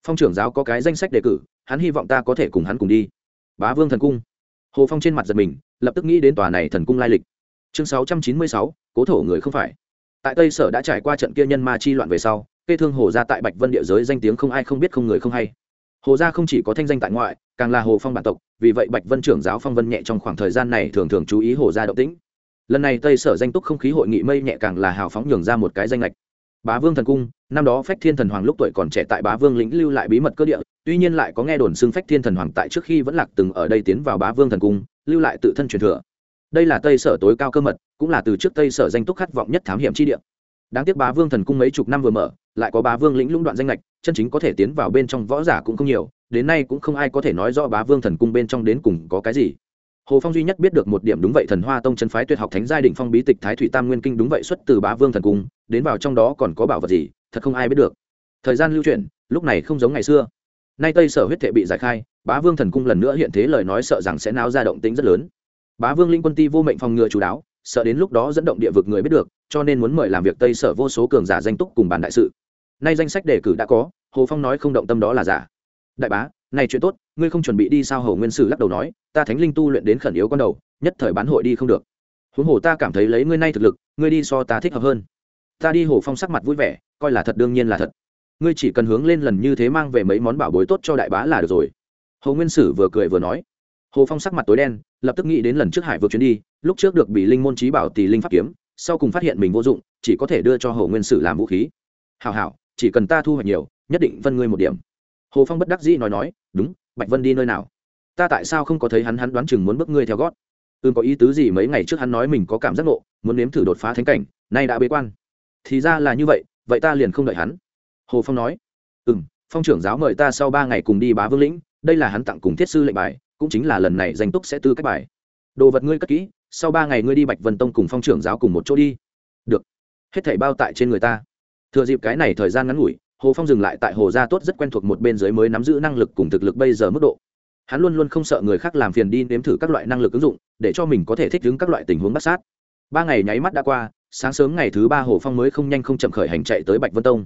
Phong trưởng giáo có cái danh sách đề cử, hắn hy vọng ta có thể cùng hắn cùng đi. Bá vương thần cung. Hồ phong trên mặt giật mình, lập tức nghĩ đến tòa này thần cung lai lịch. Chương sáu trăm chín mươi sáu, cố thổ người không phải. Tại tây sở đã trải qua trận kia nhân ma chi loạn về sau kê thương hồ gia tại bạch vân địa giới danh tiếng không ai không biết không người không hay. Hồ gia không chỉ có thanh danh tại ngoại, càng là hồ phong bản tộc, vì vậy bạch vân trưởng giáo phong vân nhẹ trong khoảng thời gian này thường thường chú ý hồ gia động tĩnh lần này tây sở danh túc không khí hội nghị mây nhẹ càng là hào phóng nhường ra một cái danh lệch bá vương thần cung, năm đó phách thiên thần hoàng lúc tuổi còn trẻ tại bá vương lĩnh lưu lại bí mật cơ địa, tuy nhiên lại có nghe đồn xưng phách thiên thần hoàng tại trước khi vẫn lạc từng ở đây tiến vào bá vương thần cung, lưu lại tự thân truyền thừa. Đây là tây sở tối cao cơ mật, cũng là từ trước tây sở danh túc khát vọng nhất thám hiểm chi địa. Đáng tiếc bá vương thần cung mấy chục năm vừa mở, lại có bá vương lĩnh lũng đoạn danh lệch chân chính có thể tiến vào bên trong võ giả cũng không nhiều, đến nay cũng không ai có thể nói rõ bá vương thần cung bên trong đến cùng có cái gì hồ phong duy nhất biết được một điểm đúng vậy thần hoa tông chân phái tuyệt học thánh giai định phong bí tịch thái thủy tam nguyên kinh đúng vậy xuất từ bá vương thần cung, đến vào trong đó còn có bảo vật gì, thật không ai biết được. Thời gian lưu chuyển, lúc này không giống ngày xưa. Nay tây sở huyết thể bị giải khai, bá vương thần cung lần nữa hiện thế lời nói sợ rằng sẽ náo ra động tính rất lớn. Bá vương linh quân ti vô mệnh phòng ngừa chú đáo, sợ đến lúc đó dẫn động địa vực người biết được, cho nên muốn mời làm việc tây sở vô số cường giả danh túc cùng bàn đại sự. Nay danh sách đề cử đã có, hồ phong nói không động tâm đó là giả. Đại bá này chuyện tốt, ngươi không chuẩn bị đi sao? Hầu nguyên sử lắc đầu nói, ta thánh linh tu luyện đến khẩn yếu con đầu, nhất thời bán hội đi không được. Huống hồ ta cảm thấy lấy ngươi nay thực lực, ngươi đi so ta thích hợp hơn. Ta đi hồ phong sắc mặt vui vẻ, coi là thật, đương nhiên là thật. Ngươi chỉ cần hướng lên lần như thế mang về mấy món bảo bối tốt cho đại bá là được rồi. Hồ nguyên sử vừa cười vừa nói. Hồ phong sắc mặt tối đen, lập tức nghĩ đến lần trước hải vượt chuyến đi, lúc trước được bị linh môn trí bảo tỷ linh pháp kiếm, sau cùng phát hiện mình vô dụng, chỉ có thể đưa cho hồ nguyên sử làm vũ khí. Hào hảo, chỉ cần ta thu hoạch nhiều, nhất định vân ngươi một điểm hồ phong bất đắc dĩ nói nói đúng bạch vân đi nơi nào? Ta tại sao không có thấy hắn? Hắn đoán chừng muốn bước ngươi theo gót. Ưm có ý tứ gì mấy ngày trước hắn nói mình có cảm giác ngộ, muốn nếm thử đột phá thánh cảnh nay đã bế quan. Thì ra là như vậy vậy ta liền không đợi hắn. Hồ phong nói ừ m phong trưởng giáo mời ta sau ba ngày cùng đi bá vương lĩnh đây là hắn tặng cùng thiết sư lệnh bài cũng chính là lần này danh túc sẽ tư cách bài. Đồ vật ngươi cất kỹ sau ba ngày ngươi đi bạch vân tông cùng phong trưởng giáo cùng một chỗ đi. Được hết thảy bao tại trên người ta. Thừa dịp cái này thời gian ngắn ngủi hồ phong dừng lại tại hồ gia tốt rất quen thuộc một bên dưới mới nắm giữ năng lực cùng thực lực bây giờ mức độ. Hắn luôn luôn không sợ người khác làm phiền đi nếm thử các loại năng lực ứng dụng, để cho mình có thể thích ứng các loại tình huống bắt sát. Ba ngày nháy mắt đã qua, sáng sớm ngày thứ ba hồ phong mới không nhanh không chậm khởi hành chạy tới bạch vân tông.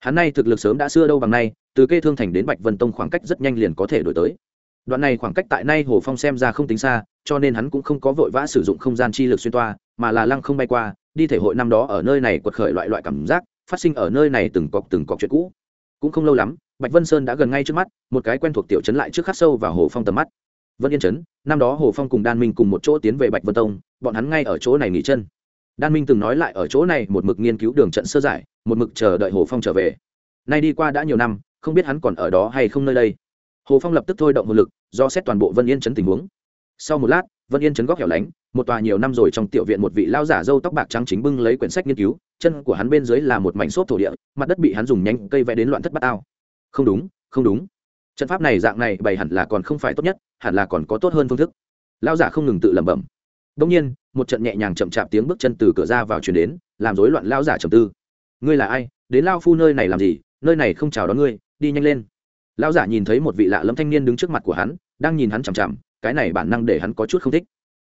Hắn nay thực lực sớm đã xưa đâu bằng nay, từ kê thương thành đến bạch vân tông khoảng cách rất nhanh liền có thể đổi tới. Đoạn này khoảng cách tại nay hồ phong xem ra không tính xa, cho nên hắn cũng không có vội vã sử dụng không gian chi lực xuyên toa, mà là lăng không bay qua, đi thể hội năm đó ở nơi này quật khởi loại loại cảm giác phát sinh ở nơi này từng cọc từng cọc chuyện cũ. Cũng không lâu lắm, bạch vân sơn đã gần ngay trước mắt, một cái quen thuộc tiểu trấn lại trước khắc sâu vào hồ phong tầm mắt. Vân yên trấn, năm đó hồ phong cùng đan minh cùng một chỗ tiến về bạch vân tông, bọn hắn ngay ở chỗ này nghỉ chân. Đan minh từng nói lại ở chỗ này một mực nghiên cứu đường trận sơ giải, một mực chờ đợi hồ phong trở về. Nay đi qua đã nhiều năm, không biết hắn còn ở đó hay không nơi đây. Hồ phong lập tức thôi động hồn lực, do xét toàn bộ vân yên chấn tình huống. Sau một lát vân yên chấn góc hẻo lánh, một tòa nhiều năm rồi trong tiểu viện một vị lao giả dâu tóc bạc trắng chính bưng lấy quyển sách nghiên cứu, chân của hắn bên dưới là một mảnh xốp thổ địa, mặt đất bị hắn dùng nhanh cây vẽ đến loạn thất bát ao. Không đúng không đúng. Trận pháp này dạng này bày hẳn là còn không phải tốt nhất, hẳn là còn có tốt hơn phương thức. Lao giả không ngừng tự lẩm bẩm. Đông nhiên, một trận nhẹ nhàng chậm chạp tiếng bước chân từ cửa ra vào chuyển đến, làm rối loạn lao giả trầm tư. Ngươi là ai? Đến lao phu nơi này làm gì? Nơi này không chào đón ngươi, đi nhanh lên. Lão giả nhìn thấy một vị lạ lẫm thanh niên đứng trước mặt của hắn, đang nhìn hắn chằm chằm cái này bản năng để hắn có chút không thích.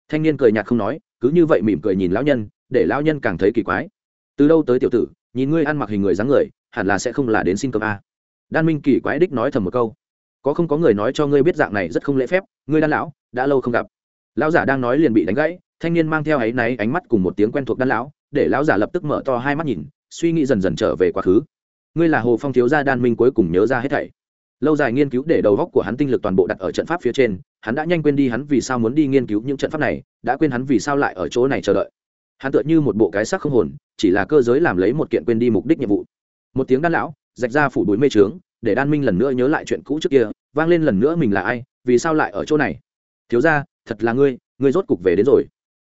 Thanh niên cười nhạt không nói, cứ như vậy mỉm cười nhìn lão nhân, để lão nhân càng thấy kỳ quái. Từ đâu tới tiểu tử, nhìn ngươi ăn mặc hình người dáng người, hẳn là sẽ không là đến xin cơm a. Đan minh kỳ quái đích nói thầm một câu. Có không có người nói cho ngươi biết dạng này rất không lễ phép, ngươi đan lão, đã lâu không gặp. Lão giả đang nói liền bị đánh gãy, thanh niên mang theo áy náy ánh mắt cùng một tiếng quen thuộc đan lão, để lão giả lập tức mở to hai mắt nhìn, suy nghĩ dần dần trở về quá khứ. Ngươi là hồ phong thiếu gia đan minh cuối cùng nhớ ra hết thảy lâu dài nghiên cứu để đầu góc của hắn tinh lực toàn bộ đặt ở trận pháp phía trên, hắn đã nhanh quên đi hắn vì sao muốn đi nghiên cứu những trận pháp này, đã quên hắn vì sao lại ở chỗ này chờ đợi. Hắn tựa như một bộ cái sắc không hồn, chỉ là cơ giới làm lấy một kiện quên đi mục đích nhiệm vụ. Một tiếng đan lão, rạch ra phủ bụi mê trướng, để đan minh lần nữa nhớ lại chuyện cũ trước kia, vang lên lần nữa mình là ai, vì sao lại ở chỗ này? Thiếu ra thật là ngươi ngươi rốt cục về đến rồi.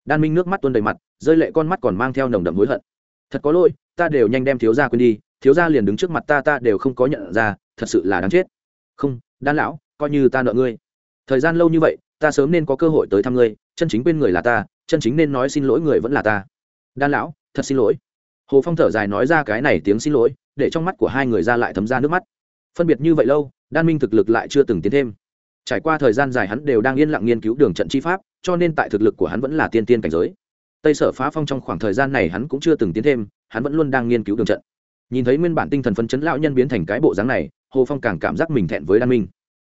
Đan minh nước mắt tuôn đầy mặt, rơi lệ con mắt còn mang theo nồng đậm hối hận. Thật có lỗi, ta đều nhanh đem thiếu ra quên đi, thiếu ra liền đứng trước mặt ta ta đều không có nhận ra, thật sự là đáng chết không, đan lão, coi như ta nợ ngươi. Thời gian lâu như vậy, ta sớm nên có cơ hội tới thăm ngươi, chân chính bên người là ta, chân chính nên nói xin lỗi người vẫn là ta. Đan lão, thật xin lỗi. Hồ phong thở dài nói ra cái này tiếng xin lỗi, để trong mắt của hai người ra lại thấm ra nước mắt. Phân biệt như vậy lâu, đan minh thực lực lại chưa từng tiến thêm. Trải qua thời gian dài hắn đều đang yên lặng nghiên cứu đường trận chi pháp, cho nên tại thực lực của hắn vẫn là tiên tiên cảnh giới. Tây sở phá phong trong khoảng thời gian này hắn cũng chưa từng tiến thêm, hắn vẫn luôn đang nghiên cứu đường trận nhìn thấy nguyên bản tinh thần phấn chấn lão nhân biến thành cái bộ dáng này, hồ phong càng cảm giác mình thẹn với đan minh.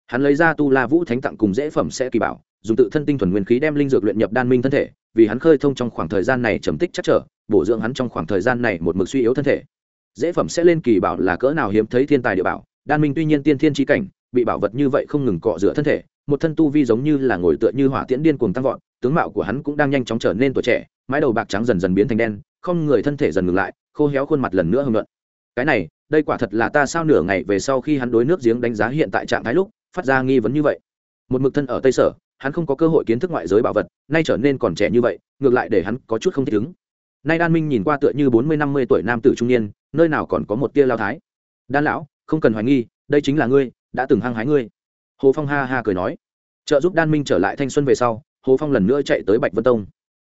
Hắn lấy ra tu la vũ thánh tặng cùng dễ phẩm sẽ kỳ bảo, dùng tự thân tinh thuần nguyên khí đem linh dược luyện nhập đan minh thân thể, vì hắn khơi thông trong khoảng thời gian này trầm tích chắc trở, bổ dưỡng hắn trong khoảng thời gian này một mực suy yếu thân thể. Dễ phẩm sẽ lên kỳ bảo là cỡ nào hiếm thấy thiên tài địa bảo, đan minh tuy nhiên tiên thiên trí cảnh, bị bảo vật như vậy không ngừng cọ rửa thân thể, một thân tu vi giống như là ngồi tựa như hỏa tiễn điên cuồng tăng vọt, tướng mạo của hắn cũng đang nhanh chóng trở nên tuổi trẻ, mái đầu bạc trắng dần dần biến thành đen, không người thân thể dần ngừng lại, khô héo khuôn mặt lần nữa hưng luận cái này, đây quả thật là ta sao nửa ngày về sau khi hắn đối nước giếng đánh giá hiện tại trạng thái lúc, phát ra nghi vấn như vậy. Một mực thân ở tây sở, hắn không có cơ hội kiến thức ngoại giới bảo vật, nay trở nên còn trẻ như vậy, ngược lại để hắn có chút không thích ứng. Nay đan minh nhìn qua tựa như bốn mươi, năm mươi tuổi nam tử trung niên, nơi nào còn có một tia lao thái. Đan lão, không cần hoài nghi, đây chính là ngươi, đã từng hăng hái ngươi. Hồ phong ha ha cười nói. Trợ giúp đan minh trở lại thanh xuân về sau, hồ phong lần nữa chạy tới bạch vân tông.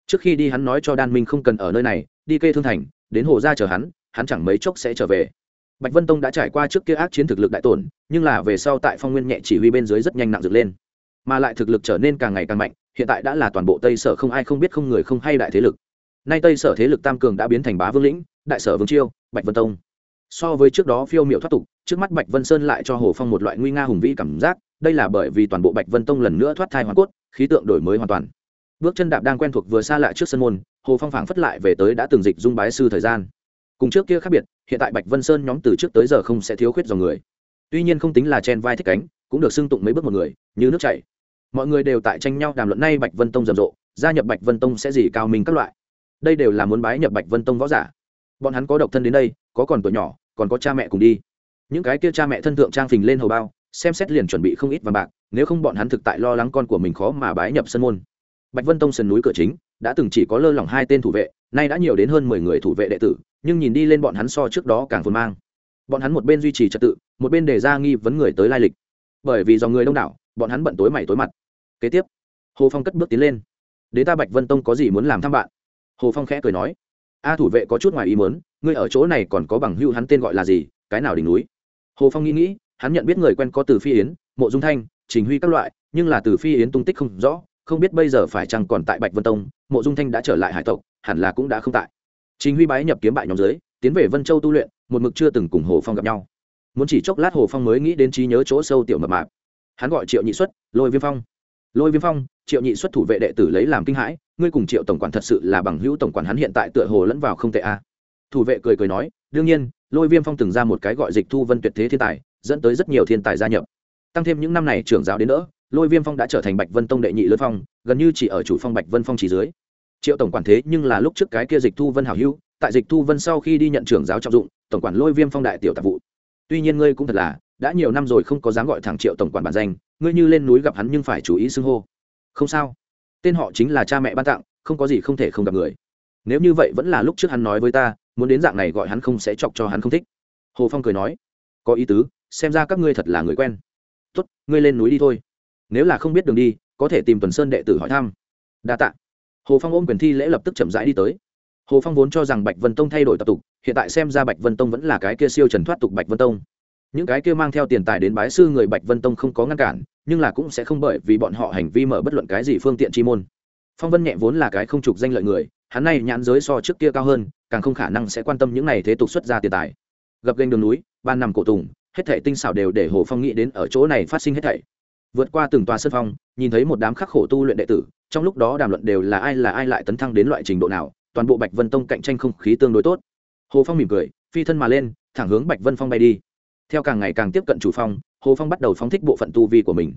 Trước khi đi hắn nói cho đan minh không cần ở nơi này, đi kê thương thành, đến hồ ra chờ hắn hắn chẳng mấy chốc sẽ trở về. Bạch vân tông đã trải qua trước kia ác chiến thực lực đại tổn, nhưng là về sau tại phong nguyên nhẹ chỉ huy bên dưới rất nhanh nặng dựng lên. Mà lại thực lực trở nên càng ngày càng mạnh, hiện tại đã là toàn bộ tây sở không ai không biết không người không hay đại thế lực. Nay tây sở thế lực tam cường đã biến thành bá vương lĩnh, đại sở vương chiêu bạch vân tông. So với trước đó phiêu m i ệ u thoát tục, trước mắt bạch vân sơn lại cho hồ phong một loại nguy nga hùng vĩ cảm giác, đây là bởi vì toàn bộ bạch vân tông lần nữa thoát thai hoàn cốt, khí tượng đổi mới hoàn toàn. Bước chân đạp đang quen thuộc vừa xa lại trước sân môn, hồ phong phảng phất lại về tới đã từng dịch dung bái sư thời gian cùng trước kia khác biệt, hiện tại bạch vân sơn nhóm từ trước tới giờ không sẽ thiếu khuyết dòng người. Tuy nhiên không tính là chen vai thích cánh, cũng được sưng tụng mấy bước một người, như nước chảy. Mọi người đều tại tranh nhau đàm luận nay bạch vân tông rầm rộ, gia nhập bạch vân tông sẽ gì cao mình các loại. Đây đều là muốn bái nhập bạch vân tông võ giả. Bọn hắn có độc thân đến đây, có còn tuổi nhỏ, còn có cha mẹ cùng đi. Những cái kia cha mẹ thân thượng trang phình lên hầu bao, xem xét liền chuẩn bị không ít vàng bạc, nếu không bọn hắn thực tại lo lắng con của mình khó mà bái nhập sân môn. Bạch vân tông sườn núi cửa chính, đã từng chỉ có lơ lỏng hai tên thủ vệ, nay đã nhiều đến hơn mười người thủ vệ đệ tử nhưng nhìn đi lên bọn hắn so trước đó càng phồn mang. Bọn hắn một bên duy trì trật tự, một bên đề ra nghi vấn người tới lai lịch. Bởi vì do người đông đảo, bọn hắn bận tối mày tối mặt. Kế tiếp, hồ phong cất bước tiến lên. Đế ta bạch vân tông có gì muốn làm thăm bạn? Hồ phong khẽ cười nói. A thủ vệ có chút ngoài ý muốn, ngươi ở chỗ này còn có bằng hưu hắn tên gọi là gì, cái nào đỉnh núi? Hồ phong nghĩ nghĩ, hắn nhận biết người quen có từ phi yến, mộ dung thanh, trình huy các loại, nhưng là từ phi yến tung tích không rõ, không biết bây giờ phải chăng còn tại bạch vân tông, mộ dung thanh đã trở lại hải tộc, hẳn là cũng đã không tại trình huy bái nhập kiếm bại nhóm dưới, tiến về vân châu tu luyện, một mực chưa từng cùng hồ phong gặp nhau. Muốn chỉ chốc lát hồ phong mới nghĩ đến trí nhớ chỗ sâu tiểu mập mạp. Hắn gọi triệu nhị xuất, lôi viêm phong. Lôi viêm phong, triệu nhị xuất thủ vệ đệ tử lấy làm kinh hãi, ngươi cùng triệu tổng quản thật sự là bằng hữu tổng quản hắn hiện tại tựa hồ lẫn vào không tệ a à. thủ vệ cười cười nói, đương nhiên, lôi viêm phong từng ra một cái gọi dịch thu vân tuyệt thế thiên tài, dẫn tới rất nhiều thiên tài gia nhập. Tăng thêm những năm này trưởng giáo đến nữa lôi viêm phong đã trở thành bạch vân tông đệ nhị lớn phong, gần như chỉ ở chủ phong bạch vân phong chỉ dưới triệu tổng quản thế nhưng là lúc trước cái kia dịch thu vân hảo hữu, tại dịch thu vân sau khi đi nhận trưởng giáo trọng dụng, tổng quản lôi viêm phong đại tiểu tạp vụ. Tuy nhiên ngươi cũng thật là, đã nhiều năm rồi không có dám gọi thẳng triệu tổng quản bản danh, ngươi như lên núi gặp hắn nhưng phải chú ý xưng hô. Không sao. Tên họ chính là cha mẹ ban tặng, không có gì không thể không gặp người. Nếu như vậy vẫn là lúc trước hắn nói với ta, muốn đến dạng này gọi hắn không sẽ chọc cho hắn không thích. Hồ phong cười nói, có ý tứ, xem ra các ngươi thật là người quen. Tốt, ngươi lên núi đi thôi. Nếu là không biết đường đi, có thể tìm tuần sơn đệ tử hỏi thăm. Đa t ạ hồ phong ôm quyền thi lễ lập tức chậm rãi đi tới. Hồ phong vốn cho rằng bạch vân tông thay đổi tập tục, hiện tại xem ra bạch vân tông vẫn là cái kia siêu trần thoát tục bạch vân tông. Những cái kia mang theo tiền tài đến bái sư người bạch vân tông không có ngăn cản, nhưng là cũng sẽ không bởi vì bọn họ hành vi mở bất luận cái gì phương tiện chi môn. Phong vân nhẹ vốn là cái không trục danh lợi người, hắn này nhãn giới so trước kia cao hơn, càng không khả năng sẽ quan tâm những này thế tục xuất ra tiền tài. Gập gành đường núi, ban nằm cổ tùng, hết thảy tinh xảo đều để hồ phong nghĩ đến ở chỗ này phát sinh hết thảy vượt qua từng tòa sân phong, nhìn thấy một đám khắc khổ tu luyện đệ tử, trong lúc đó đàm luận đều là ai là ai lại tấn thăng đến loại trình độ nào, toàn bộ bạch vân tông cạnh tranh không khí tương đối tốt. Hồ phong mỉm cười, phi thân mà lên, thẳng hướng bạch vân phong bay đi. Theo càng ngày càng tiếp cận chủ phong, hồ phong bắt đầu phóng thích bộ phận tu vi của mình.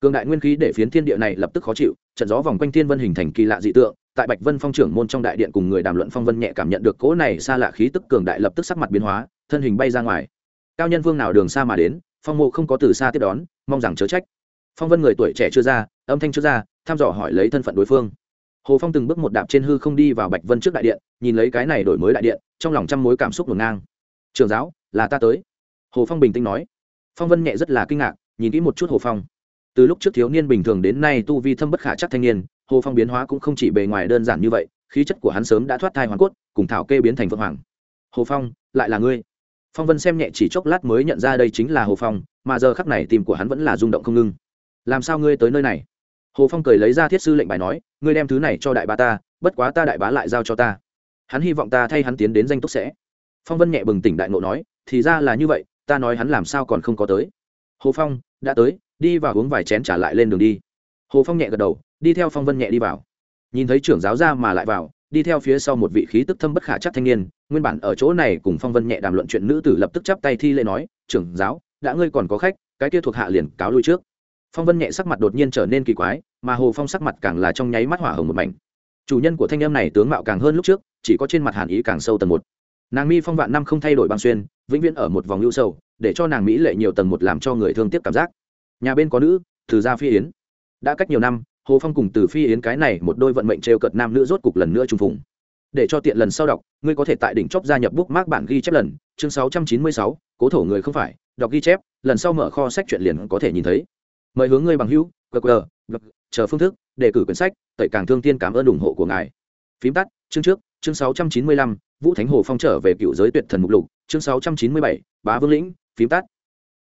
Cường đại nguyên khí để phiến thiên địa này lập tức khó chịu, trận gió vòng quanh thiên vân hình thành kỳ lạ dị tượng, tại bạch vân phong trưởng môn trong đại điện cùng người đàm luận phong vân nhẹ cảm nhận được cỗ này xa lạ khí tức cường đại lập tức sắc mặt biến hóa, thân hình bay ra ngoài. Cao nhân vương nào đường xa mà đến, phong mộ không có từ xa tiếp đón, mong rằng chớ trách phong vân người tuổi trẻ chưa ra, âm thanh chưa ra, thăm dò hỏi lấy thân phận đối phương. Hồ phong từng bước một đạp trên hư không đi vào bạch vân trước đại điện, nhìn lấy cái này đổi mới đại điện, trong lòng trăm mối cảm xúc ngổn ngang. Trường giáo, là ta tới. Hồ phong bình tĩnh nói. Phong vân nhẹ rất là kinh ngạc, nhìn kỹ một chút hồ phong. Từ lúc trước thiếu niên bình thường đến nay tu vi thâm bất khả chắc thanh niên, hồ phong biến hóa cũng không chỉ bề ngoài đơn giản như vậy, khí chất của hắn sớm đã thoát thai hoàn cốt, cùng thảo kê biến thành vượng hoàng. Hồ phong, lại là ngươi? Phong vân xem nhẹ chỉ chốc lát mới nhận ra đây chính là hồ phong, mà giờ khắc này tìm của hắn vẫn là rung động không ngưng làm sao ngươi tới nơi này? Hồ phong cười lấy ra thiết sư lệnh bài nói, ngươi đem thứ này cho đại bá ta, bất quá ta đại bá lại giao cho ta. Hắn hy vọng ta thay hắn tiến đến danh túc sẽ. Phong vân nhẹ bừng tỉnh đại ngộ nói, thì ra là như vậy, ta nói hắn làm sao còn không có tới. Hồ phong, đã tới, đi vào uống vài chén trả lại lên đường đi. Hồ phong nhẹ gật đầu, đi theo phong vân nhẹ đi vào. Nhìn thấy trưởng giáo ra mà lại vào, đi theo phía sau một vị khí tức thâm bất khả chắc thanh niên, nguyên bản ở chỗ này cùng phong vân nhẹ đàm luận chuyện nữ tử lập tức chắp tay thi lễ nói, trưởng giáo, đã ngươi còn có khách, cái kia thuộc hạ liền cáo lui trước phong vân nhẹ sắc mặt đột nhiên trở nên kỳ quái mà hồ phong sắc mặt càng là trong nháy mắt hỏa hồng một mảnh. Chủ nhân của thanh em này tướng mạo càng hơn lúc trước chỉ có trên mặt hàn ý càng sâu tầng một. Nàng mi phong vạn năm không thay đổi băng xuyên vĩnh viễn ở một vòng lưu sâu để cho nàng mỹ lệ nhiều tầng một làm cho người thương tiếc cảm giác. Nhà bên có nữ từ gia phi yến. Đã cách nhiều năm hồ phong cùng từ phi yến cái này một đôi vận mệnh trêu cợt nam nữ rốt cục lần nữa trùng phùng. Để cho tiện lần sau đọc ngươi có thể tại đỉnh chóp gia nhập bút mác bản ghi chép lần chương 696, cố thổ người không phải đọc ghi chép lần sau mở kho sách chuyện liền có thể nhìn thấy mời hướng ngươi bằng hữu qr chờ phương thức đề cử quyển sách tẩy càng thương tiên cảm ơn ủng hộ của ngài. Phím tắt chương trước chương 695, vũ thánh hồ phong trở về cựu giới tuyệt thần mục lục chương 697, bá vương lĩnh phím tắt.